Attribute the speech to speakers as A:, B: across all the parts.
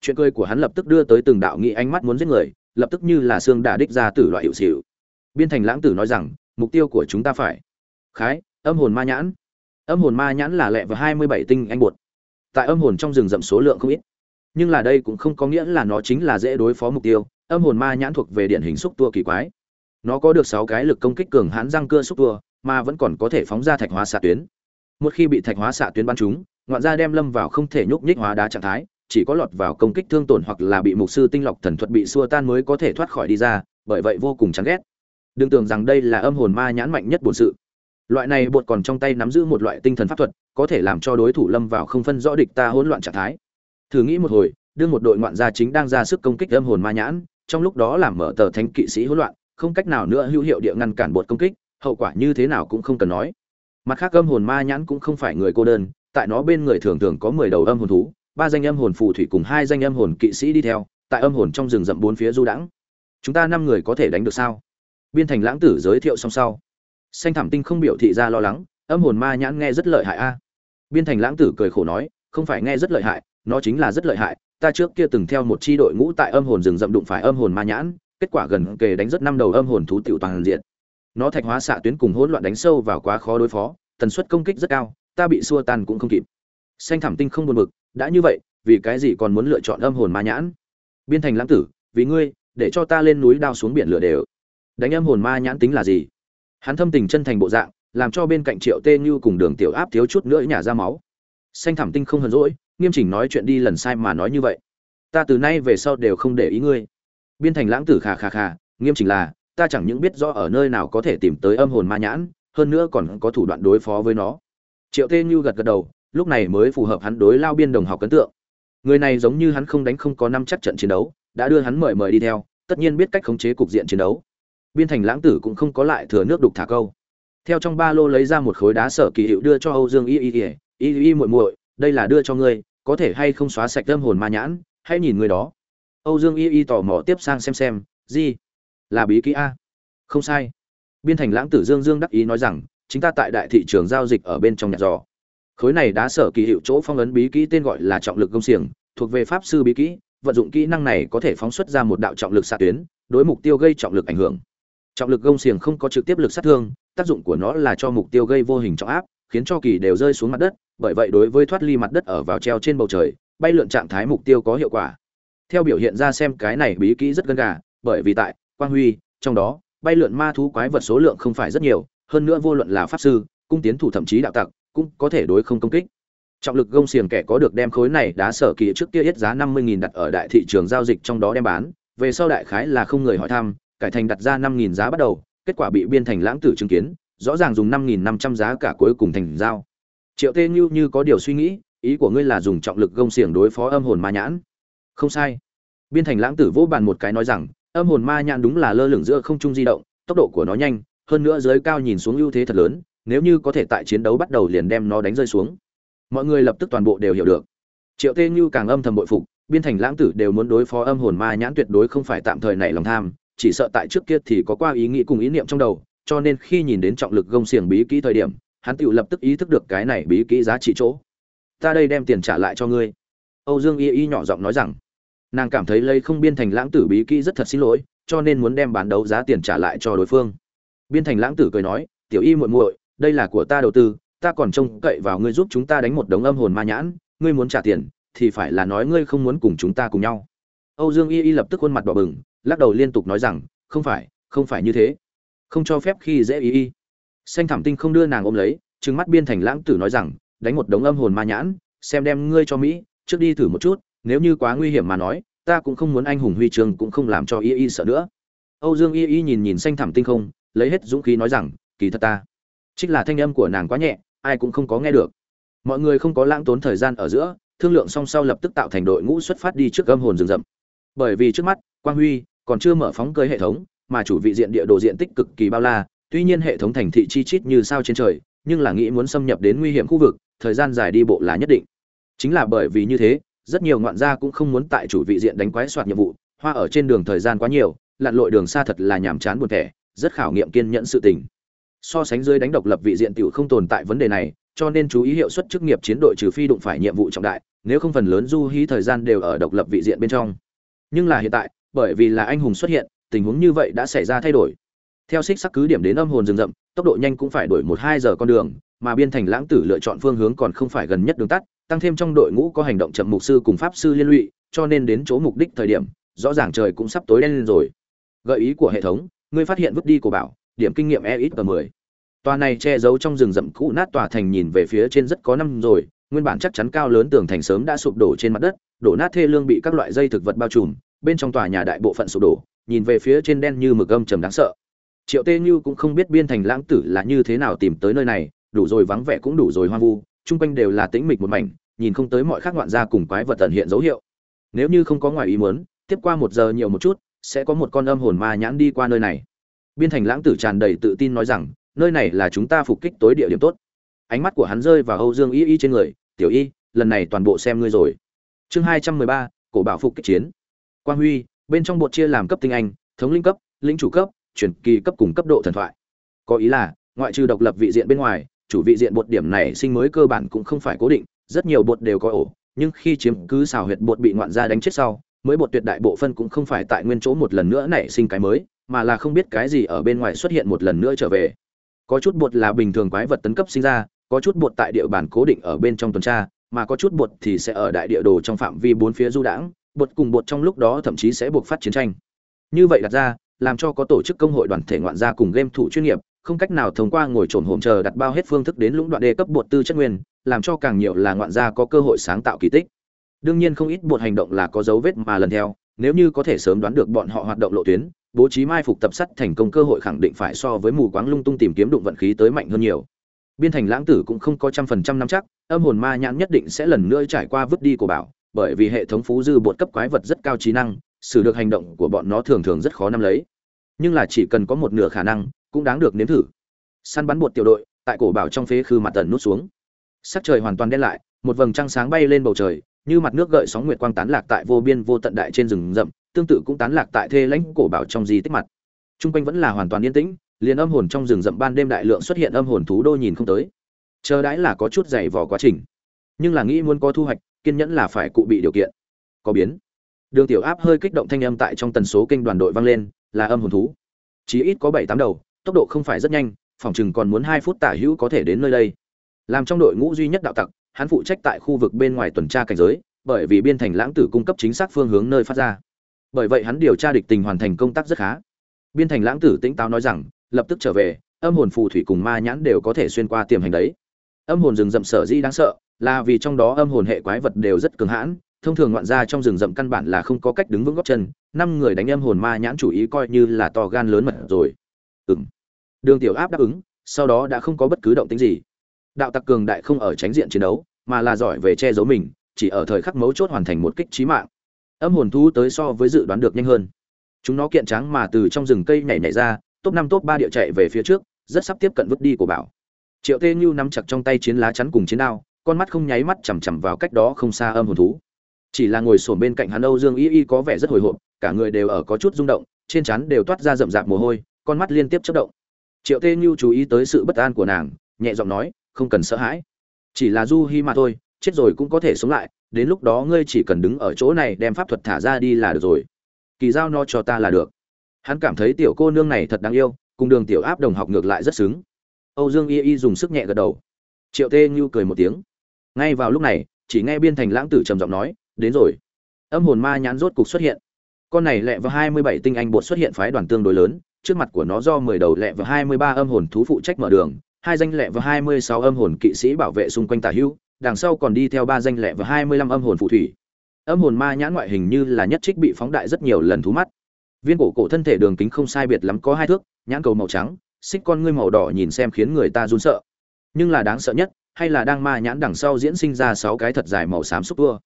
A: chuyện cười của hắn lập tức đưa tới từng đạo nghị ánh mắt muốn giết người, lập tức như là xương đả đích ra tử loại hiệu xịu biên thành lãng tử nói rằng, mục tiêu của chúng ta phải khái, âm hồn ma nhãn. Âm hồn ma nhãn là lẹ và hai mươi bảy tinh anh bột. Tại âm hồn trong rừng rậm số lượng không ít. Nhưng là đây cũng không có nghĩa là nó chính là dễ đối phó mục tiêu. Âm hồn ma nhãn thuộc về điển hình xúc tua kỳ quái. Nó có được sáu cái lực công kích cường hãn răng cưa xúc tua, mà vẫn còn có thể phóng ra thạch hóa xạ tuyến. Một khi bị thạch hóa xạ tuyến bắn trúng, ngoạn ra đem lâm vào không thể nhúc nhích hóa đá trạng thái chỉ có lọt vào công kích thương tổn hoặc là bị mục sư tinh lọc thần thuật bị xua tan mới có thể thoát khỏi đi ra, bởi vậy vô cùng chán ghét. Đừng tưởng rằng đây là âm hồn ma nhãn mạnh nhất bổn sự. Loại này bột còn trong tay nắm giữ một loại tinh thần pháp thuật, có thể làm cho đối thủ lâm vào không phân rõ địch ta hỗn loạn trạng thái. Thử nghĩ một hồi, đương một đội ngoạn gia chính đang ra sức công kích âm hồn ma nhãn, trong lúc đó làm mở tờ thánh kỵ sĩ hỗn loạn, không cách nào nữa hữu hiệu địa ngăn cản bột công kích, hậu quả như thế nào cũng không cần nói. Mặt khác âm hồn ma nhãn cũng không phải người cô đơn, tại nó bên người thường thường có mười đầu âm hồn thú ba danh âm hồn phù thủy cùng hai danh âm hồn kỵ sĩ đi theo, tại âm hồn trong rừng rậm bốn phía du đãng. Chúng ta năm người có thể đánh được sao? Biên thành lãng tử giới thiệu xong sau. Xanh thảm tinh không biểu thị ra lo lắng, âm hồn ma nhãn nghe rất lợi hại a. Biên thành lãng tử cười khổ nói, không phải nghe rất lợi hại, nó chính là rất lợi hại, ta trước kia từng theo một chi đội ngũ tại âm hồn rừng rậm đụng phải âm hồn ma nhãn, kết quả gần kề đánh rất năm đầu âm hồn thú tiểu toàn diện. Nó thạch hóa xạ tuyến cùng hỗn loạn đánh sâu vào quá khó đối phó, tần suất công kích rất cao, ta bị xua tan cũng không kịp. Xanh thảm tinh không buồn bực đã như vậy, vì cái gì còn muốn lựa chọn âm hồn ma nhãn? Biên thành lãng tử, vì ngươi, để cho ta lên núi đao xuống biển lửa đều. Đánh âm hồn ma nhãn tính là gì? Hắn thâm tình chân thành bộ dạng, làm cho bên cạnh triệu tê như cùng đường tiểu áp thiếu chút nữa nhả ra máu. Xanh thảm tinh không hờn rỗi nghiêm chỉnh nói chuyện đi lần sai mà nói như vậy. Ta từ nay về sau đều không để ý ngươi. Biên thành lãng tử khà khà khà, nghiêm chỉnh là, ta chẳng những biết rõ ở nơi nào có thể tìm tới âm hồn ma nhãn, hơn nữa còn có thủ đoạn đối phó với nó. Triệu tê như gật gật đầu lúc này mới phù hợp hắn đối lao biên đồng học ấn tượng. Người này giống như hắn không đánh không có năm chắc trận chiến đấu, đã đưa hắn mời mời đi theo, tất nhiên biết cách khống chế cục diện chiến đấu. Biên thành lãng tử cũng không có lại thừa nước đục thả câu. Theo trong ba lô lấy ra một khối đá sở kỳ hiệu đưa cho âu dương y y y y y muội muội, đây là đưa cho ngươi, có thể hay không xóa sạch tâm hồn ma nhãn, hãy nhìn người đó. Âu dương y y tò mò tiếp sang xem xem, gì? Là bí kỹ a? Không sai. Biên thành lãng tử dương dương đắc ý nói rằng chúng ta tại đại thị trường giao dịch ở bên trong nhà giò khối này đá sở kỳ hiệu chỗ phong ấn bí kỹ tên gọi là trọng lực công xiềng, thuộc về pháp sư bí kỹ, vận dụng kỹ năng này có thể phóng xuất ra một đạo trọng lực xạ tuyến, đối mục tiêu gây trọng lực ảnh hưởng. Trọng lực gông xiềng không có trực tiếp lực sát thương, tác dụng của nó là cho mục tiêu gây vô hình trọng áp, khiến cho kỳ đều rơi xuống mặt đất, bởi vậy đối với thoát ly mặt đất ở vào treo trên bầu trời, bay lượn trạng thái mục tiêu có hiệu quả. Theo biểu hiện ra xem cái này bí kỹ rất gần gà, bởi vì tại quang huy, trong đó, bay lượn ma thú quái vật số lượng không phải rất nhiều, hơn nữa vô luận là pháp sư, cung tiến thủ thậm chí đạo tặc cũng có thể đối không công kích. Trọng lực gông xiềng kẻ có được đem khối này đá sở kỳ trước kia hết giá năm mươi đặt ở đại thị trường giao dịch trong đó đem bán. Về sau đại khái là không người hỏi thăm, cải thành đặt ra năm nghìn giá bắt đầu, kết quả bị biên thành lãng tử chứng kiến, rõ ràng dùng năm nghìn năm trăm giá cả cuối cùng thành giao. Triệu tê như như có điều suy nghĩ, ý của ngươi là dùng trọng lực gông xiềng đối phó âm hồn ma nhãn. Không sai. Biên thành lãng tử vỗ bàn một cái nói rằng, âm hồn ma nhãn đúng là lơ lửng giữa không trung di động, tốc độ của nó nhanh, hơn nữa dưới cao nhìn xuống ưu thế thật lớn nếu như có thể tại chiến đấu bắt đầu liền đem nó đánh rơi xuống. Mọi người lập tức toàn bộ đều hiểu được. Triệu tê như càng âm thầm bội phục, biên thành lãng tử đều muốn đối phó âm hồn ma nhãn tuyệt đối không phải tạm thời nảy lòng tham, chỉ sợ tại trước kia thì có qua ý nghĩ cùng ý niệm trong đầu, cho nên khi nhìn đến trọng lực gông xiềng bí kỹ thời điểm, hắn tự lập tức ý thức được cái này bí kỹ giá trị chỗ. Ta đây đem tiền trả lại cho ngươi. Âu dương y y nhỏ giọng nói rằng. Nàng cảm thấy lấy không biên thành lãng tử bí kỹ rất thật xin lỗi, cho nên muốn đem bán đấu giá tiền trả lại cho đối phương. Biên thành lãng tử cười nói, tiểu y muội muội đây là của ta đầu tư, ta còn trông cậy vào ngươi giúp chúng ta đánh một đống âm hồn ma nhãn, ngươi muốn trả tiền, thì phải là nói ngươi không muốn cùng chúng ta cùng nhau. Âu dương y y lập tức khuôn mặt đỏ bừng, lắc đầu liên tục nói rằng, không phải không phải như thế. Không cho phép khi dễ y y. Xanh thảm tinh không đưa nàng ôm lấy, trừng mắt biên thành lãng tử nói rằng, đánh một đống âm hồn ma nhãn, xem đem ngươi cho mỹ, trước đi thử một chút, nếu như quá nguy hiểm mà nói, ta cũng không muốn anh hùng huy trường cũng không làm cho y y sợ nữa. Âu dương y y nhìn nhìn xanh thảm tinh không, lấy hết dũng khí nói rằng, kỳ thật ta trích là thanh âm của nàng quá nhẹ, ai cũng không có nghe được. Mọi người không có lãng tốn thời gian ở giữa, thương lượng song sau lập tức tạo thành đội ngũ xuất phát đi trước âm hồn rừng rậm. Bởi vì trước mắt, quang huy còn chưa mở phóng cơi hệ thống, mà chủ vị diện địa đồ diện tích cực kỳ bao la, tuy nhiên hệ thống thành thị chi chít như sao trên trời, nhưng là nghĩ muốn xâm nhập đến nguy hiểm khu vực, thời gian dài đi bộ là nhất định. Chính là bởi vì như thế, rất nhiều ngoạn gia cũng không muốn tại chủ vị diện đánh quái soạt nhiệm vụ, hoa ở trên đường thời gian quá nhiều, lặn lội đường xa thật là nhàm chán buồn thẻ, rất khảo nghiệm kiên nhẫn sự tình so sánh dưới đánh độc lập vị diện tiểu không tồn tại vấn đề này, cho nên chú ý hiệu suất chức nghiệp chiến đội trừ phi đụng phải nhiệm vụ trọng đại, nếu không phần lớn du hí thời gian đều ở độc lập vị diện bên trong. Nhưng là hiện tại, bởi vì là anh hùng xuất hiện, tình huống như vậy đã xảy ra thay đổi. Theo xích sắc cứ điểm đến âm hồn rừng rậm, tốc độ nhanh cũng phải đổi một hai giờ con đường, mà biên thành lãng tử lựa chọn phương hướng còn không phải gần nhất đường tắt, tăng thêm trong đội ngũ có hành động chậm mục sư cùng pháp sư liên lụy, cho nên đến chỗ mục đích thời điểm, rõ ràng trời cũng sắp tối đen lên rồi. Gợi ý của hệ thống, ngươi phát hiện vứt đi của bảo điểm kinh nghiệm e ít ở mười. Tòa này che giấu trong rừng rậm cũ nát tòa thành nhìn về phía trên rất có năm rồi, nguyên bản chắc chắn cao lớn tường thành sớm đã sụp đổ trên mặt đất, đổ nát thê lương bị các loại dây thực vật bao trùm, bên trong tòa nhà đại bộ phận sụp đổ, nhìn về phía trên đen như mực âm trầm đáng sợ. Triệu tê như cũng không biết biên thành lãng tử là như thế nào tìm tới nơi này, đủ rồi vắng vẻ cũng đủ rồi hoang vu, chung quanh đều là tĩnh mịch một mảnh, nhìn không tới mọi khác ngoạn gia cùng quái vật tận hiện dấu hiệu. Nếu như không có ngoài ý muốn, tiếp qua một giờ nhiều một chút, sẽ có một con âm hồn ma nhãn đi qua nơi này biên thành lãng tử tràn đầy tự tin nói rằng, nơi này là chúng ta phục kích tối địa điểm tốt. Ánh mắt của hắn rơi vào âu dương y y trên người, tiểu y, lần này toàn bộ xem ngươi rồi. Chương hai trăm mười ba, cổ bảo phục kích chiến. Quang huy, bên trong bột chia làm cấp tinh anh, thống linh cấp lĩnh chủ cấp, chuyển kỳ cấp cùng cấp độ thần thoại. Có ý là, ngoại trừ độc lập vị diện bên ngoài, chủ vị diện bột điểm này sinh mới cơ bản cũng không phải cố định, rất nhiều bột đều có ổ, nhưng khi chiếm cứ xào huyệt bột bị ngoạn gia đánh chết sau, mới bột tuyệt đại bộ phân cũng không phải tại nguyên chỗ một lần nữa nảy sinh cái mới mà là không biết cái gì ở bên ngoài xuất hiện một lần nữa trở về. Có chút bột là bình thường quái vật tấn cấp sinh ra, có chút bột tại địa bàn cố định ở bên trong tuần tra, mà có chút bột thì sẽ ở đại địa đồ trong phạm vi bốn phía du đãng, bột cùng bột trong lúc đó thậm chí sẽ buộc phát chiến tranh. Như vậy đặt ra, làm cho có tổ chức công hội đoàn thể ngoạn gia cùng game thủ chuyên nghiệp, không cách nào thông qua ngồi trồn hổm chờ đặt bao hết phương thức đến lũng đoạn đề cấp bột tư chất nguyên, làm cho càng nhiều là ngoạn gia có cơ hội sáng tạo kỳ tích. Đương nhiên không ít bột hành động là có dấu vết mà lần theo, nếu như có thể sớm đoán được bọn họ hoạt động lộ tuyến bố trí mai phục tập sắt thành công cơ hội khẳng định phải so với mù quáng lung tung tìm kiếm đụng vận khí tới mạnh hơn nhiều. Biên thành lãng tử cũng không có trăm phần trăm nắm chắc, âm hồn ma nhãn nhất định sẽ lần nữa trải qua vứt đi của bảo, bởi vì hệ thống phú dư bột cấp quái vật rất cao trí năng, xử được hành động của bọn nó thường thường rất khó nắm lấy. Nhưng là chỉ cần có một nửa khả năng, cũng đáng được nếm thử. Săn bắn bột tiểu đội, tại cổ bảo trong phế khư mặt tần nút xuống. Sắc trời hoàn toàn đen lại, một vầng trăng sáng bay lên bầu trời, như mặt nước gợi sóng nguyệt quang tán lạc tại vô biên vô tận đại trên rừng rậm tương tự cũng tán lạc tại thê lãnh cổ bảo trong di tích mặt. Trung quanh vẫn là hoàn toàn yên tĩnh, liền âm hồn trong rừng rậm ban đêm đại lượng xuất hiện âm hồn thú đô nhìn không tới. Chờ đãi là có chút dày vò quá trình. Nhưng là nghĩ muốn có thu hoạch, kiên nhẫn là phải cụ bị điều kiện. Có biến. Đường tiểu áp hơi kích động thanh âm tại trong tần số kênh đoàn đội vang lên, là âm hồn thú. Chí ít có bảy tám đầu, tốc độ không phải rất nhanh, phòng chừng còn muốn hai phút tả hữu có thể đến nơi đây. Làm trong đội ngũ duy nhất đạo tặc, hắn phụ trách tại khu vực bên ngoài tuần tra cảnh giới, bởi vì biên thành lãng tử cung cấp chính xác phương hướng nơi phát ra bởi vậy hắn điều tra địch tình hoàn thành công tác rất khá. Biên thành lãng tử tĩnh táo nói rằng, lập tức trở về, âm hồn phù thủy cùng ma nhãn đều có thể xuyên qua tiềm hành đấy. Âm hồn rừng rậm sở dĩ đáng sợ, là vì trong đó âm hồn hệ quái vật đều rất cường hãn, thông thường ngoạn ra trong rừng rậm căn bản là không có cách đứng vững góc chân, năm người đánh âm hồn ma nhãn chủ ý coi như là to gan lớn mật rồi. Ừng đường tiểu áp đáp ứng, sau đó đã không có bất cứ động tính gì. Đạo tặc cường đại không ở tránh diện chiến đấu, mà là giỏi về che giấu mình, chỉ ở thời khắc mấu chốt hoàn thành một kích trí mạng âm hồn thú tới so với dự đoán được nhanh hơn. Chúng nó kiện trắng mà từ trong rừng cây nhảy nhảy ra, top năm, top ba địa chạy về phía trước, rất sắp tiếp cận vứt đi của bảo. Triệu tê như nắm chặt trong tay chiến lá chắn cùng chiến đao, con mắt không nháy mắt chằm chằm vào cách đó không xa âm hồn thú. Chỉ là ngồi sổm bên cạnh hắn âu dương y y có vẻ rất hồi hộp, cả người đều ở có chút rung động, trên trán đều toát ra rậm rạp mồ hôi, con mắt liên tiếp chất động. Triệu tê như chú ý tới sự bất an của nàng, nhẹ giọng nói, không cần sợ hãi. Chỉ là du hi mà thôi, chết rồi cũng có thể sống lại đến lúc đó ngươi chỉ cần đứng ở chỗ này đem pháp thuật thả ra đi là được rồi. Kỳ giao nó cho ta là được. Hắn cảm thấy tiểu cô nương này thật đáng yêu, cùng đường tiểu áp đồng học ngược lại rất xứng. Âu dương y y dùng sức nhẹ gật đầu. Triệu tê như cười một tiếng. Ngay vào lúc này, chỉ nghe biên thành lãng tử trầm giọng nói, đến rồi. Âm hồn ma nhãn rốt cục xuất hiện. Con này lẹ vào hai mươi bảy tinh anh bột xuất hiện phái đoàn tương đối lớn, trước mặt của nó do mười đầu lẹ vào hai mươi ba âm hồn thú phụ trách mở đường, hai danh lẹ và hai mươi sáu âm hồn kỵ sĩ bảo vệ xung quanh tả hữu đằng sau còn đi theo ba danh lệ và hai mươi lăm âm hồn phù thủy. Âm hồn ma nhãn ngoại hình như là nhất trích bị phóng đại rất nhiều lần thú mắt. Viên cổ cổ thân thể đường kính không sai biệt lắm có hai thước, nhãn cầu màu trắng, xích con ngươi màu đỏ nhìn xem khiến người ta run sợ. Nhưng là đáng sợ nhất, hay là đang ma nhãn đằng sau diễn sinh ra sáu cái thật dài màu xám xúc tua.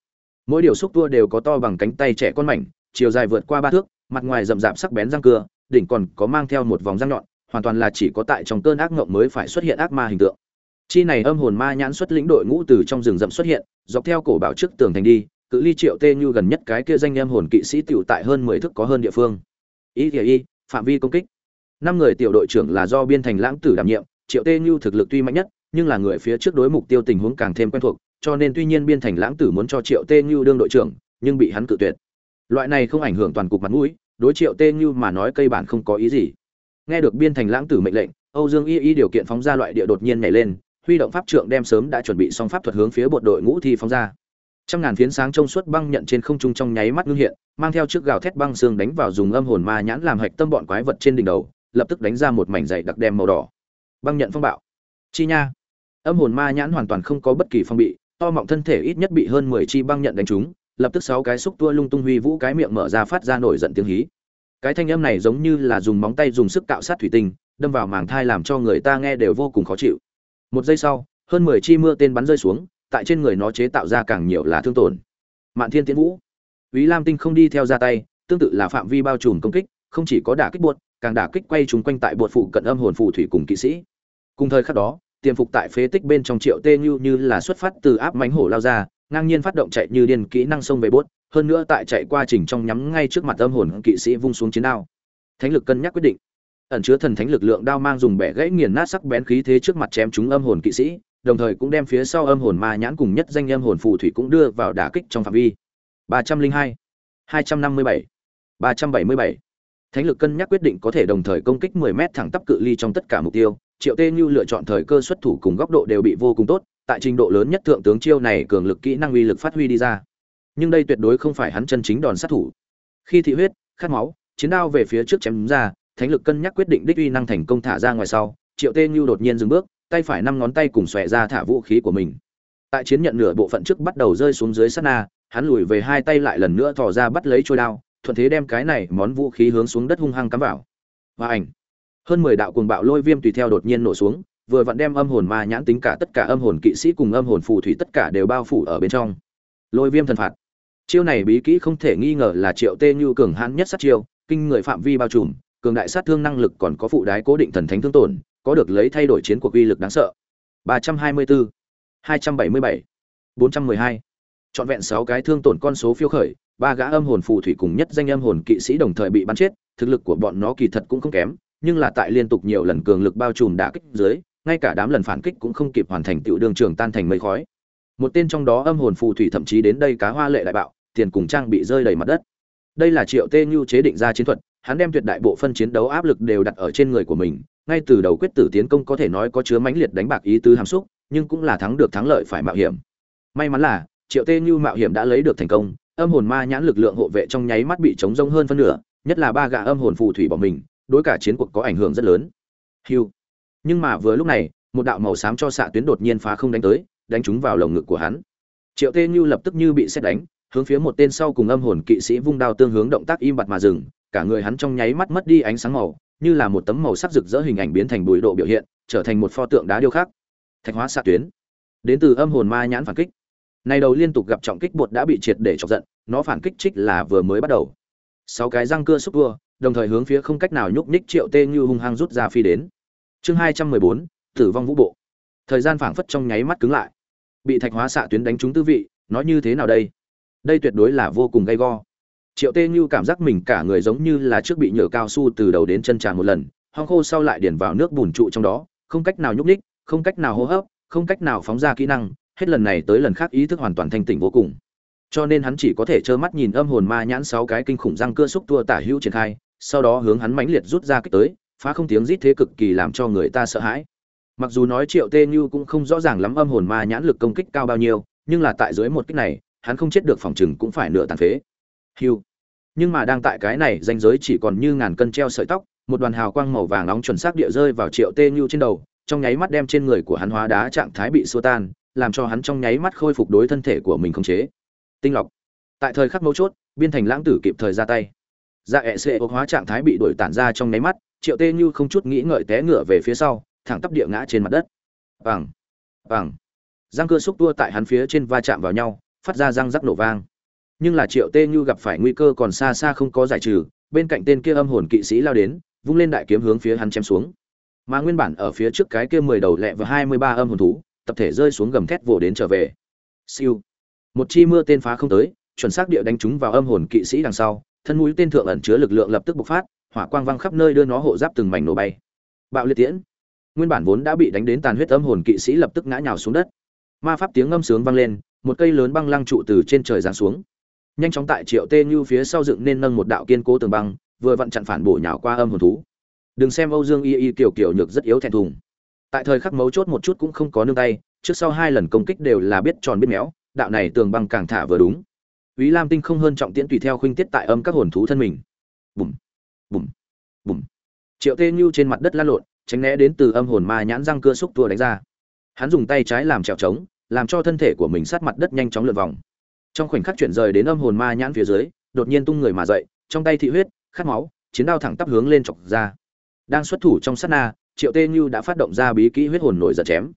A: Mỗi điều xúc tua đều có to bằng cánh tay trẻ con mảnh, chiều dài vượt qua ba thước, mặt ngoài rậm rạp sắc bén răng cưa, đỉnh còn có mang theo một vòng răng nhọn, hoàn toàn là chỉ có tại trong cơn ác ngộng mới phải xuất hiện ác ma hình tượng chi này âm hồn ma nhãn xuất lĩnh đội ngũ từ trong rừng rậm xuất hiện, dọc theo cổ bảo trước tường thành đi, cự ly triệu tê như gần nhất cái kia danh âm hồn kỵ sĩ tiểu tại hơn mười thước có hơn địa phương. Ý thì y, phạm vi công kích. Năm người tiểu đội trưởng là do biên thành lãng tử đảm nhiệm, triệu tê như thực lực tuy mạnh nhất, nhưng là người phía trước đối mục tiêu tình huống càng thêm quen thuộc, cho nên tuy nhiên biên thành lãng tử muốn cho triệu tê như đương đội trưởng, nhưng bị hắn cự tuyệt. Loại này không ảnh hưởng toàn cục mặt mũi, đối triệu tê như mà nói cây bản không có ý gì. Nghe được biên thành lãng tử mệnh lệnh, âu dương y y điều kiện phóng ra loại địa đột nhiên nhảy lên huy động pháp trượng đem sớm đã chuẩn bị xong pháp thuật hướng phía bộ đội ngũ thi phóng ra. Trăm ngàn phiến sáng trong suốt băng nhận trên không trung trong nháy mắt ngưng hiện, mang theo chiếc gào thét băng xương đánh vào dùng âm hồn ma nhãn làm hạch tâm bọn quái vật trên đỉnh đầu, lập tức đánh ra một mảnh dày đặc đem màu đỏ. Băng nhận phong bạo. Chi nha. Âm hồn ma nhãn hoàn toàn không có bất kỳ phong bị, to mọng thân thể ít nhất bị hơn mười chi băng nhận đánh trúng, lập tức sáu cái xúc tua lung tung huy vũ cái miệng mở ra phát ra nổi giận tiếng hí. Cái thanh âm này giống như là dùng móng tay dùng sức cạo sát thủy tinh, đâm vào màng thai làm cho người ta nghe đều vô cùng khó chịu một giây sau hơn mười chi mưa tên bắn rơi xuống tại trên người nó chế tạo ra càng nhiều là thương tổn mạn thiên tiến vũ ý Lam Tinh không đi theo ra tay, tương tự là phạm vi bao trùm công kích, không chỉ có đả kích buột, càng đả kích quay chúng quanh tại buột phụ cận âm hồn phù thủy cùng kỵ sĩ. Cùng thời khắc đó, tiềm phục tại phế tích bên trong Triệu Tê Như như là xuất phát từ áp mánh hổ lao ra, ngang nhiên phát động chạy như điên kỹ năng sông về buốt, hơn nữa tại chạy qua trình trong nhắm ngay trước mặt âm hồn kỵ sĩ vung xuống chiến đao. Thánh lực cân nhắc quyết định, ẩn chứa thần thánh lực lượng đao mang dùng bẻ gãy nghiền nát sắc bén khí thế trước mặt chém chúng âm hồn kỵ sĩ, đồng thời cũng đem phía sau âm hồn ma nhãn cùng nhất danh âm hồn phù thủy cũng đưa vào đả kích trong phạm vi. 302 257, 377. Thánh lực cân nhắc quyết định có thể đồng thời công kích 10 mét thẳng tắp cự ly trong tất cả mục tiêu, Triệu Tê Như lựa chọn thời cơ xuất thủ cùng góc độ đều bị vô cùng tốt, tại trình độ lớn nhất thượng tướng chiêu này cường lực kỹ năng uy lực phát huy đi ra. Nhưng đây tuyệt đối không phải hắn chân chính đòn sát thủ. Khi thị huyết, khát máu, chiến đao về phía trước chém ra, thánh lực cân nhắc quyết định đích uy năng thành công thả ra ngoài sau, Triệu Tê Như đột nhiên dừng bước, tay phải năm ngón tay cùng xòe ra thả vũ khí của mình. Tại chiến nhận nửa bộ phận trước bắt đầu rơi xuống dưới sát na, hắn lùi về hai tay lại lần nữa thò ra bắt lấy trôi đao thuận thế đem cái này món vũ khí hướng xuống đất hung hăng cắm vào. Và ảnh. Hơn mười đạo cuồng bạo lôi viêm tùy theo đột nhiên nổ xuống vừa vặn đem âm hồn ma nhãn tính cả tất cả âm hồn kỵ sĩ cùng âm hồn phù thủy tất cả đều bao phủ ở bên trong. Lôi viêm thần phạt. Chiêu này bí kỹ không thể nghi ngờ là triệu tê như cường hãn nhất sát chiêu kinh người phạm vi bao trùm cường đại sát thương năng lực còn có phụ đái cố định thần thánh thương tổn, có được lấy thay đổi chiến cuộc uy lực đáng sợ. 324 277 412 trọn vẹn sáu cái thương tổn con số phiêu khởi, ba gã âm hồn phù thủy cùng nhất danh âm hồn kỵ sĩ đồng thời bị bắn chết, thực lực của bọn nó kỳ thật cũng không kém, nhưng là tại liên tục nhiều lần cường lực bao trùm đã kích dưới, ngay cả đám lần phản kích cũng không kịp hoàn thành tiểu đường trường tan thành mây khói. Một tên trong đó âm hồn phù thủy thậm chí đến đây cá hoa lệ đại bạo, tiền cùng trang bị rơi đầy mặt đất. Đây là triệu tê như chế định ra chiến thuật hắn đem tuyệt đại bộ phân chiến đấu áp lực đều đặt ở trên người của mình, ngay từ đầu quyết tử tiến công có thể nói có chứa mãnh liệt đánh bạc ý tứ hàm xúc, nhưng cũng là thắng được thắng lợi phải mạo hiểm. May mắn là, triệu tê như mạo hiểm đã lấy được thành công, âm hồn ma nhãn lực lượng hộ vệ trong nháy mắt bị chống rông hơn phân nửa, nhất là ba gã âm hồn phù thủy bỏ mình, đối cả chiến cuộc có ảnh hưởng rất lớn. Hiu. Nhưng mà vừa lúc này, một đạo màu xám cho xạ tuyến đột nhiên phá không đánh tới, đánh trúng vào lồng ngực của hắn. Triệu tê như lập tức như bị xét đánh, hướng phía một tên sau cùng âm hồn kỵ sĩ vung đao tương hướng động tác im bặt mà dừng cả người hắn trong nháy mắt mất đi ánh sáng màu như là một tấm màu sắc rực rỡ hình ảnh biến thành bụi độ biểu hiện trở thành một pho tượng đá điêu khắc thạch hóa xạ tuyến đến từ âm hồn ma nhãn phản kích này đầu liên tục gặp trọng kích bột đã bị triệt để chọc giận, nó phản kích trích là vừa mới bắt đầu. Sáu cái răng cưa xúc vua đồng thời hướng phía không cách nào nhúc nhích Triệu Tê Như hung hăng rút ra phi đến. Chương hai trăm mười bốn Tử vong vũ bộ. Thời gian phảng phất trong nháy mắt cứng lại. Bị thạch hóa xạ tuyến đánh trúng tư vị, nói như thế nào đây? Đây tuyệt đối là vô cùng gay go. Triệu Tê Như cảm giác mình cả người giống như là trước bị nhựa cao su từ đầu đến chân tràn một lần, hong khô sau lại điền vào nước bùn trụ trong đó, không cách nào nhúc nhích, không cách nào hô hấp, không cách nào phóng ra kỹ năng, hết lần này tới lần khác ý thức hoàn toàn thanh tỉnh vô cùng. Cho nên hắn chỉ có thể trơ mắt nhìn âm hồn ma nhãn sáu cái kinh khủng răng cưa xúc tua tả hữu triển khai sau đó hướng hắn mãnh liệt rút ra kích tới phá không tiếng rít thế cực kỳ làm cho người ta sợ hãi. Mặc dù nói triệu tê như cũng không rõ ràng lắm âm hồn ma nhãn lực công kích cao bao nhiêu nhưng là tại dưới một kích này hắn không chết được phòng chừng cũng phải nửa tàn phế hiu nhưng mà đang tại cái này danh giới chỉ còn như ngàn cân treo sợi tóc, một đoàn hào quang màu vàng nóng chuẩn xác địa rơi vào triệu tê Nhu trên đầu, trong nháy mắt đem trên người của hắn hóa đá trạng thái bị xua tan, làm cho hắn trong nháy mắt khôi phục đối thân thể của mình khống chế. Tinh lọc. Tại thời khắc mấu chốt, biên thành lãng tử kịp thời ra tay. Dạ ẹ sẽ hóa trạng thái bị đổi tản ra trong nháy mắt, triệu tê như không chút nghĩ ngợi té ngửa về phía sau, thẳng tắp địa ngã trên mặt đất. Bằng bằng răng cơ xúc tua tại hắn phía trên va chạm vào nhau, phát ra răng rắc nổ vang nhưng là triệu tê như gặp phải nguy cơ còn xa xa không có giải trừ, bên cạnh tên kia âm hồn kỵ sĩ lao đến, vung lên đại kiếm hướng phía hắn chém xuống. Mà nguyên bản ở phía trước cái kia mười đầu lẹ và hai mươi ba âm hồn thú, tập thể rơi xuống gầm thét vồ đến trở về. Siêu. Một chi mưa tên phá không tới, chuẩn xác địa đánh chúng vào âm hồn kỵ sĩ đằng sau, thân mũi tên thượng ẩn chứa lực lượng lập tức bộc phát, hỏa quang văng khắp nơi đưa nó hộ giáp từng mảnh nổ bay. Bạo liệt tiễn. Nguyên bản vốn đã bị đánh đến tàn huyết âm hồn kỵ sĩ lập tức ngã nhào xuống đất. Ma pháp tiếng ngâm sướng vang lên, một cây lớn băng lăng trụ từ trên trời giáng xuống nhanh chóng tại triệu tê như phía sau dựng nên nâng một đạo kiên cố tường băng vừa vặn chặn phản bổ nhào qua âm hồn thú đừng xem âu dương y y kiểu kiểu nhược rất yếu thẹn thùng tại thời khắc mấu chốt một chút cũng không có nương tay trước sau hai lần công kích đều là biết tròn biết méo đạo này tường băng càng thả vừa đúng ý Lam Tinh không hơn trọng tiễn tùy theo khuynh tiết tại âm các hồn thú thân mình. Bùm, bùm, bùm. Triệu Tê như trên mặt đất lăn lộn, tránh né đến từ âm hồn ma nhãn răng cưa xúc tua đánh ra. Hắn dùng tay trái làm trèo trống, làm cho thân thể của mình sát mặt đất nhanh chóng lượn vòng. Trong khoảnh khắc chuyển rời đến âm hồn ma nhãn phía dưới, đột nhiên tung người mà dậy, trong tay thị huyết, khát máu, chiến đao thẳng tắp hướng lên chọc ra. Đang xuất thủ trong sát na, Triệu Tê như đã phát động ra bí kỹ huyết hồn nổi giận chém.